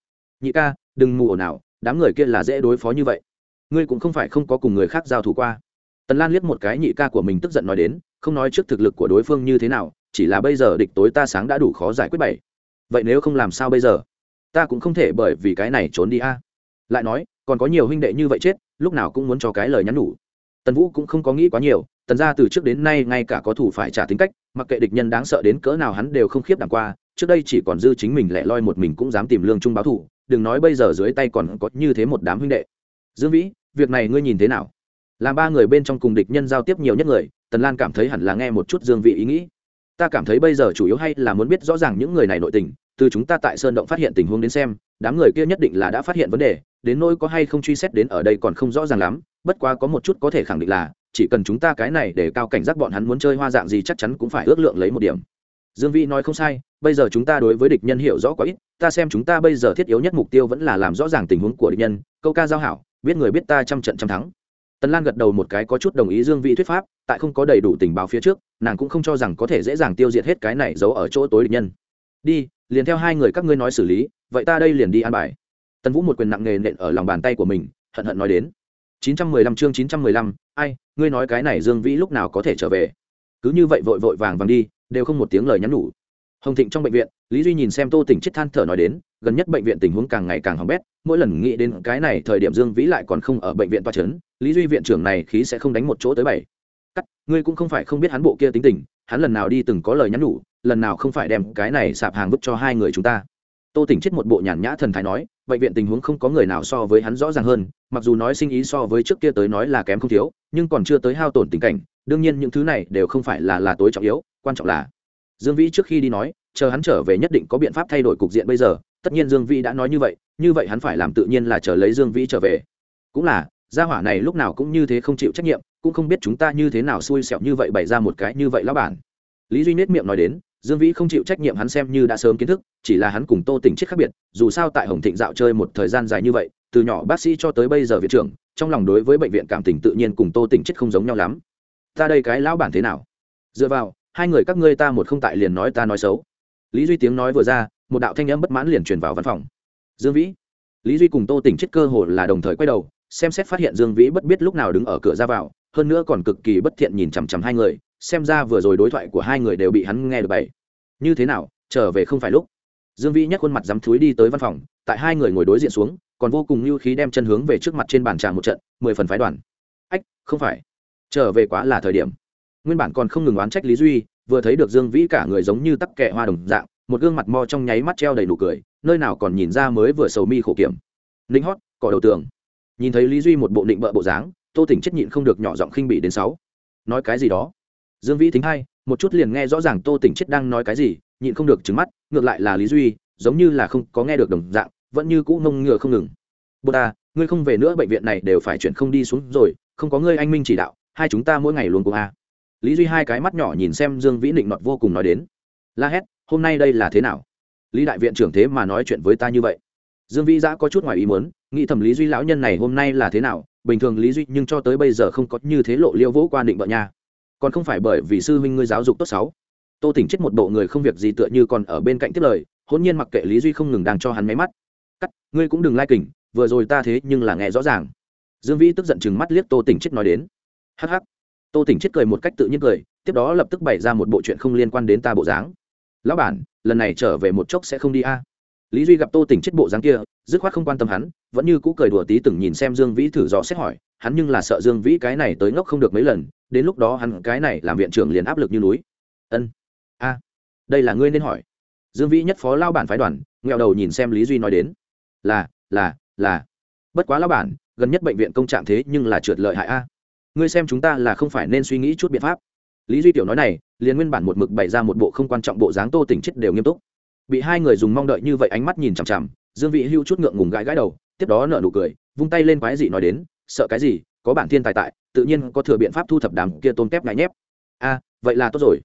Nhị ca, đừng mù ồn nào đám người kia là dễ đối phó như vậy. Ngươi cũng không phải không có cùng người khác giao thủ qua. Tần lan liếc một cái nhị ca của mình tức giận nói đến, không nói trước thực lực của đối phương như thế nào, chỉ là bây giờ địch tối ta sáng đã đủ khó giải quyết bảy vậy nếu không làm sao bây giờ? Ta cũng không thể bởi vì cái này trốn đi a. Lại nói, còn có nhiều huynh đệ như vậy chết, lúc nào cũng muốn cho cái lời nhắn nhủ tần vũ cũng không có nghĩ quá nhiều, tần ra từ trước đến nay ngay cả có thủ phải trả tính cách, mặc kệ địch nhân đáng sợ đến cỡ nào hắn đều không khiếp đảm qua, trước đây chỉ còn dư chính mình lẻ loi một mình cũng dám tìm lương trung báo thủ, đừng nói bây giờ dưới tay còn có như thế một đám huynh đệ. Dương vĩ, việc này ngươi nhìn thế nào? Làm ba người bên trong cùng địch nhân giao tiếp nhiều nhất người, tần lan cảm thấy hẳn là nghe một chút dương vị ý nghĩ. Ta cảm thấy bây giờ chủ yếu hay là muốn biết rõ ràng những người này nội tình, từ chúng ta tại sơn động phát hiện tình huống đến xem, đám người kia nhất định là đã phát hiện vấn đề, đến nỗi có hay không truy xét đến ở đây còn không rõ ràng lắm bất quá có một chút có thể khẳng định là, chỉ cần chúng ta cái này để cao cảnh giác bọn hắn muốn chơi hoa dạng gì chắc chắn cũng phải ước lượng lấy một điểm. Dương vĩ nói không sai, bây giờ chúng ta đối với địch nhân hiểu rõ quá ít, ta xem chúng ta bây giờ thiết yếu nhất mục tiêu vẫn là làm rõ ràng tình huống của địch nhân, câu ca giao hảo, biết người biết ta trăm trận trăm thắng. Tần lan gật đầu một cái có chút đồng ý dương vĩ thuyết pháp, tại không có đầy đủ tình báo phía trước, nàng cũng không cho rằng có thể dễ dàng tiêu diệt hết cái này giấu ở chỗ tối địch nhân. Đi, liền theo hai người các ngươi nói xử lý, vậy ta đây liền đi an bài. Tần vũ một quyền nặng nề nện ở lòng bàn tay của mình, hận hận nói đến. 915 chương 915, ai ngươi nói cái này dương vĩ lúc nào có thể trở về? Cứ như vậy vội vội vàng vàng đi đều không một tiếng lời nhắn nhủ. Hồng thịnh trong bệnh viện lý duy nhìn xem tô tỉnh chết than thở nói đến gần nhất bệnh viện tình huống càng ngày càng hỏng bét mỗi lần nghĩ đến cái này thời điểm dương vĩ lại còn không ở bệnh viện toa chấn, lý duy viện trưởng này khí sẽ không đánh một chỗ tới bảy. Cắt ngươi cũng không phải không biết hắn bộ kia tính tình hắn lần nào đi từng có lời nhắn nhủ lần nào không phải đem cái này sạp hàng vứt cho hai người chúng ta. Tô tỉnh chết một bộ nhàn nhã thần thái nói bệnh viện tình huống không có người nào so với hắn rõ ràng hơn, mặc dù nói sinh ý so với trước kia tới nói là kém không thiếu, nhưng còn chưa tới hao tổn tình cảnh, đương nhiên những thứ này đều không phải là là tối trọng yếu, quan trọng là dương vĩ trước khi đi nói, chờ hắn trở về nhất định có biện pháp thay đổi cục diện bây giờ, tất nhiên dương vĩ đã nói như vậy như vậy hắn phải làm tự nhiên là chờ lấy dương vĩ trở về. Cũng là, gia hỏa này lúc nào cũng như thế không chịu trách nhiệm, cũng không biết chúng ta như thế nào xui xẻo như vậy bày ra một cái như vậy lão bản. Lý duy nết miệng nói đến dương vĩ không chịu trách nhiệm hắn xem như đã sớm kiến thức, chỉ là hắn cùng tô tỉnh chết khác biệt, dù sao tại hồng thịnh dạo chơi một thời gian dài như vậy, từ nhỏ bác sĩ cho tới bây giờ viện trưởng, trong lòng đối với bệnh viện cảm tình tự nhiên cùng tô tỉnh chết không giống nhau lắm. Ta đây cái lão bản thế nào? Dựa vào, hai người các ngươi ta một không tại liền nói ta nói xấu. Lý duy tiếng nói vừa ra, một đạo thanh âm bất mãn liền truyền vào văn phòng. Dương vĩ. Lý duy cùng tô tỉnh chết cơ hồ là đồng thời quay đầu, xem xét phát hiện dương vĩ bất biết lúc nào đứng ở cửa ra vào, hơn nữa còn cực kỳ bất thiện nhìn chằm chằm hai người xem ra vừa rồi đối thoại của hai người đều bị hắn nghe được bảy như thế nào, trở về không phải lúc. Dương vĩ nhắc khuôn mặt dám thúi đi tới văn phòng, tại hai người ngồi đối diện xuống, còn vô cùng lưu khí đem chân hướng về trước mặt trên bàn trà một trận, mười phần phái đoàn. Ách, không phải. Trở về quá là thời điểm. Nguyên bản còn không ngừng oán trách lý duy, vừa thấy được dương vĩ cả người giống như tắc kẹ hoa đồng dạng, một gương mặt mo trong nháy mắt treo đầy nụ cười, nơi nào còn nhìn ra mới vừa sầu mi khổ kiểm. Ninh hót cỏ đầu tường. Nhìn thấy lý duy một bộ định bợ bộ dáng, tô tỉnh chết nhịn không được nhỏ giọng khinh bị đến sáu. Nói cái gì đó? Dương vĩ thính hai, một chút liền nghe rõ ràng tô tỉnh chết đang nói cái gì, nhịn không được trứng mắt, ngược lại là lý duy, giống như là không có nghe được đồng dạng, vẫn như cũ mông ngựa không ngừng. Bồ ta, ngươi không về nữa bệnh viện này đều phải chuyển không đi xuống rồi, không có ngươi anh minh chỉ đạo, hai chúng ta mỗi ngày luôn cùng a. Lý duy hai cái mắt nhỏ nhìn xem dương vĩ định nọt vô cùng nói đến. La hét, hôm nay đây là thế nào? Lý đại viện trưởng thế mà nói chuyện với ta như vậy. Dương vĩ giã có chút ngoài ý muốn, nghĩ thầm lý duy lão nhân này hôm nay là thế nào, bình thường lý duy nhưng cho tới bây giờ không có như thế lộ liêu vỗ quan định vợ nha còn không phải bởi vì sư huynh ngươi giáo dục tốt sáu tô tỉnh chết một bộ người không việc gì tựa như còn ở bên cạnh tiếp lời hôn nhiên mặc kệ lý duy không ngừng đang cho hắn máy mắt. Cắt, ngươi cũng đừng lai kỉnh, vừa rồi ta thế nhưng là nghe rõ ràng. Dương vĩ tức giận chừng mắt liếc tô tỉnh chết nói đến. Hh tô tỉnh chết cười một cách tự nhiên cười, tiếp đó lập tức bày ra một bộ chuyện không liên quan đến ta bộ dáng. Lão bản, lần này trở về một chốc sẽ không đi a. Lý duy gặp tô tỉnh chết bộ dáng kia, dứt khoát không quan tâm hắn, vẫn như cũ cười đùa tí từng nhìn xem dương vĩ thử dò xét hỏi, hắn nhưng là sợ dương vĩ cái này tới ngốc không được mấy lần đến lúc đó hắn cái này làm viện trưởng liền áp lực như núi. Ân. A. Đây là ngươi nên hỏi. Dương vĩ nhất phó lao bản phái đoàn nghèo đầu nhìn xem lý duy nói đến. Là là là. Bất quá lao bản, gần nhất bệnh viện công trạng thế nhưng là trượt lợi hại a. Ngươi xem chúng ta là không phải nên suy nghĩ chút biện pháp. Lý duy tiểu nói này, liền nguyên bản một mực bày ra một bộ không quan trọng bộ dáng tô tỉnh chết đều nghiêm túc. Bị hai người dùng mong đợi như vậy ánh mắt nhìn chằm chằm, dương vị hưu chút ngượng ngùng gãi gãi đầu, tiếp đó nở nụ cười, vung tay lên quái dị nói đến, sợ cái gì? Có bản thiên tài tại, tự nhiên có thừa biện pháp thu thập đám kia tôn kép ngại nhép. A vậy là tốt rồi.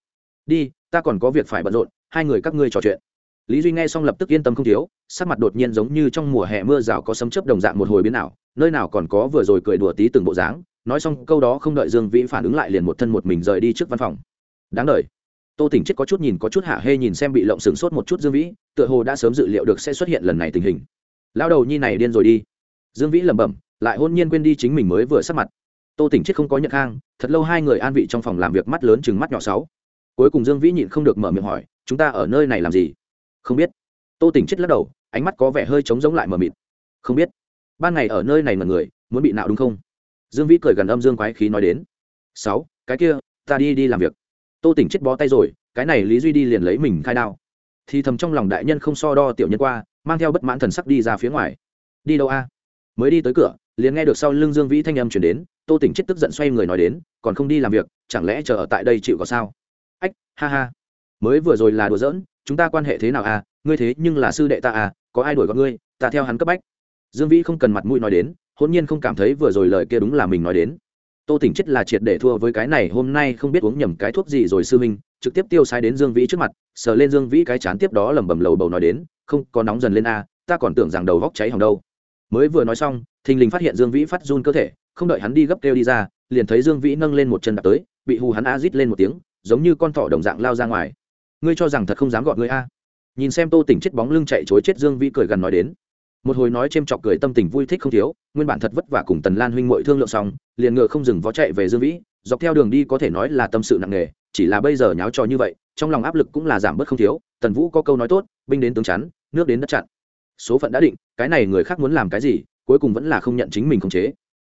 Đi, ta còn có việc phải bận rộn, hai người các ngươi trò chuyện. Lý duy nghe xong lập tức yên tâm không thiếu, sắc mặt đột nhiên giống như trong mùa hè mưa rào có sấm chớp đồng dạng một hồi biến ảo, nơi nào còn có vừa rồi cười đùa tí từng bộ dáng, nói xong câu đó không đợi dương vĩ phản ứng lại liền một thân một mình rời đi trước văn phòng. Đáng đ tô tỉnh chết có chút nhìn có chút hạ hê nhìn xem bị lộng sừng sốt một chút dương vĩ, tựa hồ đã sớm dự liệu được sẽ xuất hiện lần này tình hình. Lao đầu nhi này điên rồi đi. Dương vĩ lẩm bẩm lại hôn nhiên quên đi chính mình mới vừa sắp mặt. Tô tỉnh chết không có nhận hang thật lâu hai người an vị trong phòng làm việc mắt lớn chừng mắt nhỏ sáu. Cuối cùng dương vĩ nhịn không được mở miệng hỏi, chúng ta ở nơi này làm gì? Không biết. Tô tỉnh chết lắc đầu, ánh mắt có vẻ hơi trống giống lại mờ mịt. Không biết. Ban ngày ở nơi này mà người, muốn bị nạo đúng không? Dương vĩ cười gần âm dương quái khí nói đến. Sáu, cái kia, ta đi đi làm việc. Tô tỉnh chết bó tay rồi, cái này lý duy đi liền lấy mình khai đao. Thì thầm trong lòng đại nhân không so đo tiểu nhân qua, mang theo bất mãn thần sắc đi ra phía ngoài. Đi đâu a? Mới đi tới cửa liền nghe được sau lưng dương vĩ thanh âm chuyển đến, tô tỉnh chết tức giận xoay người nói đến, còn không đi làm việc, chẳng lẽ chờ ở tại đây chịu có sao? Ách, ha ha. Mới vừa rồi là đùa giỡn, chúng ta quan hệ thế nào à? Ngươi thế nhưng là sư đệ ta à? Có ai đuổi gọi ngươi? Ta theo hắn cấp bách. Dương vĩ không cần mặt mũi nói đến hôn nhiên không cảm thấy vừa rồi lời kia đúng là mình nói đến. Tô tỉnh chết là triệt để thua với cái này, hôm nay không biết uống nhầm cái thuốc gì rồi sư minh trực tiếp tiêu sai đến dương vĩ trước mặt, sờ lên dương vĩ cái chán tiếp đó lẩm bẩm lầu bầu nói đến, không, có nóng dần lên a ta còn tưởng rằng đầu vóc cháy hỏng đâu mới vừa nói xong, thình lình phát hiện dương vĩ phát run cơ thể, không đợi hắn đi gấp kêu đi ra, liền thấy dương vĩ nâng lên một chân đạp tới, bị hù hắn a rít lên một tiếng, giống như con thỏ đồng dạng lao ra ngoài. Ngươi cho rằng thật không dám gọn ngươi a? Nhìn xem tô tỉnh chết bóng lưng chạy chối chết dương vĩ cười gần nói đến. Một hồi nói c h ê m chọc cười tâm tình vui thích không thiếu, nguyên bản thật vất vả cùng tần lan huynh mội thương lượng xong, liền ngựa không dừng vó chạy về dương vĩ, dọc theo đường đi có thể nói là tâm sự nặng nề, chỉ là bây giờ nháo trò như vậy, trong lòng áp lực cũng là giảm bớt không thiếu, tần vũ có câu nói tốt, binh đến tướng chắn, nước đến đất chặn số phận đã định, cái này người khác muốn làm cái gì, cuối cùng vẫn là không nhận chính mình khống chế.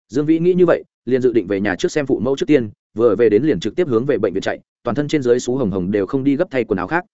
Dương vĩ nghĩ như vậy, liền dự định về nhà trước xem phụ mẫu trước tiên, vừa về đến liền trực tiếp hướng về bệnh viện chạy, toàn thân trên dưới xú hồng hồng đều không đi gấp thay quần áo khác.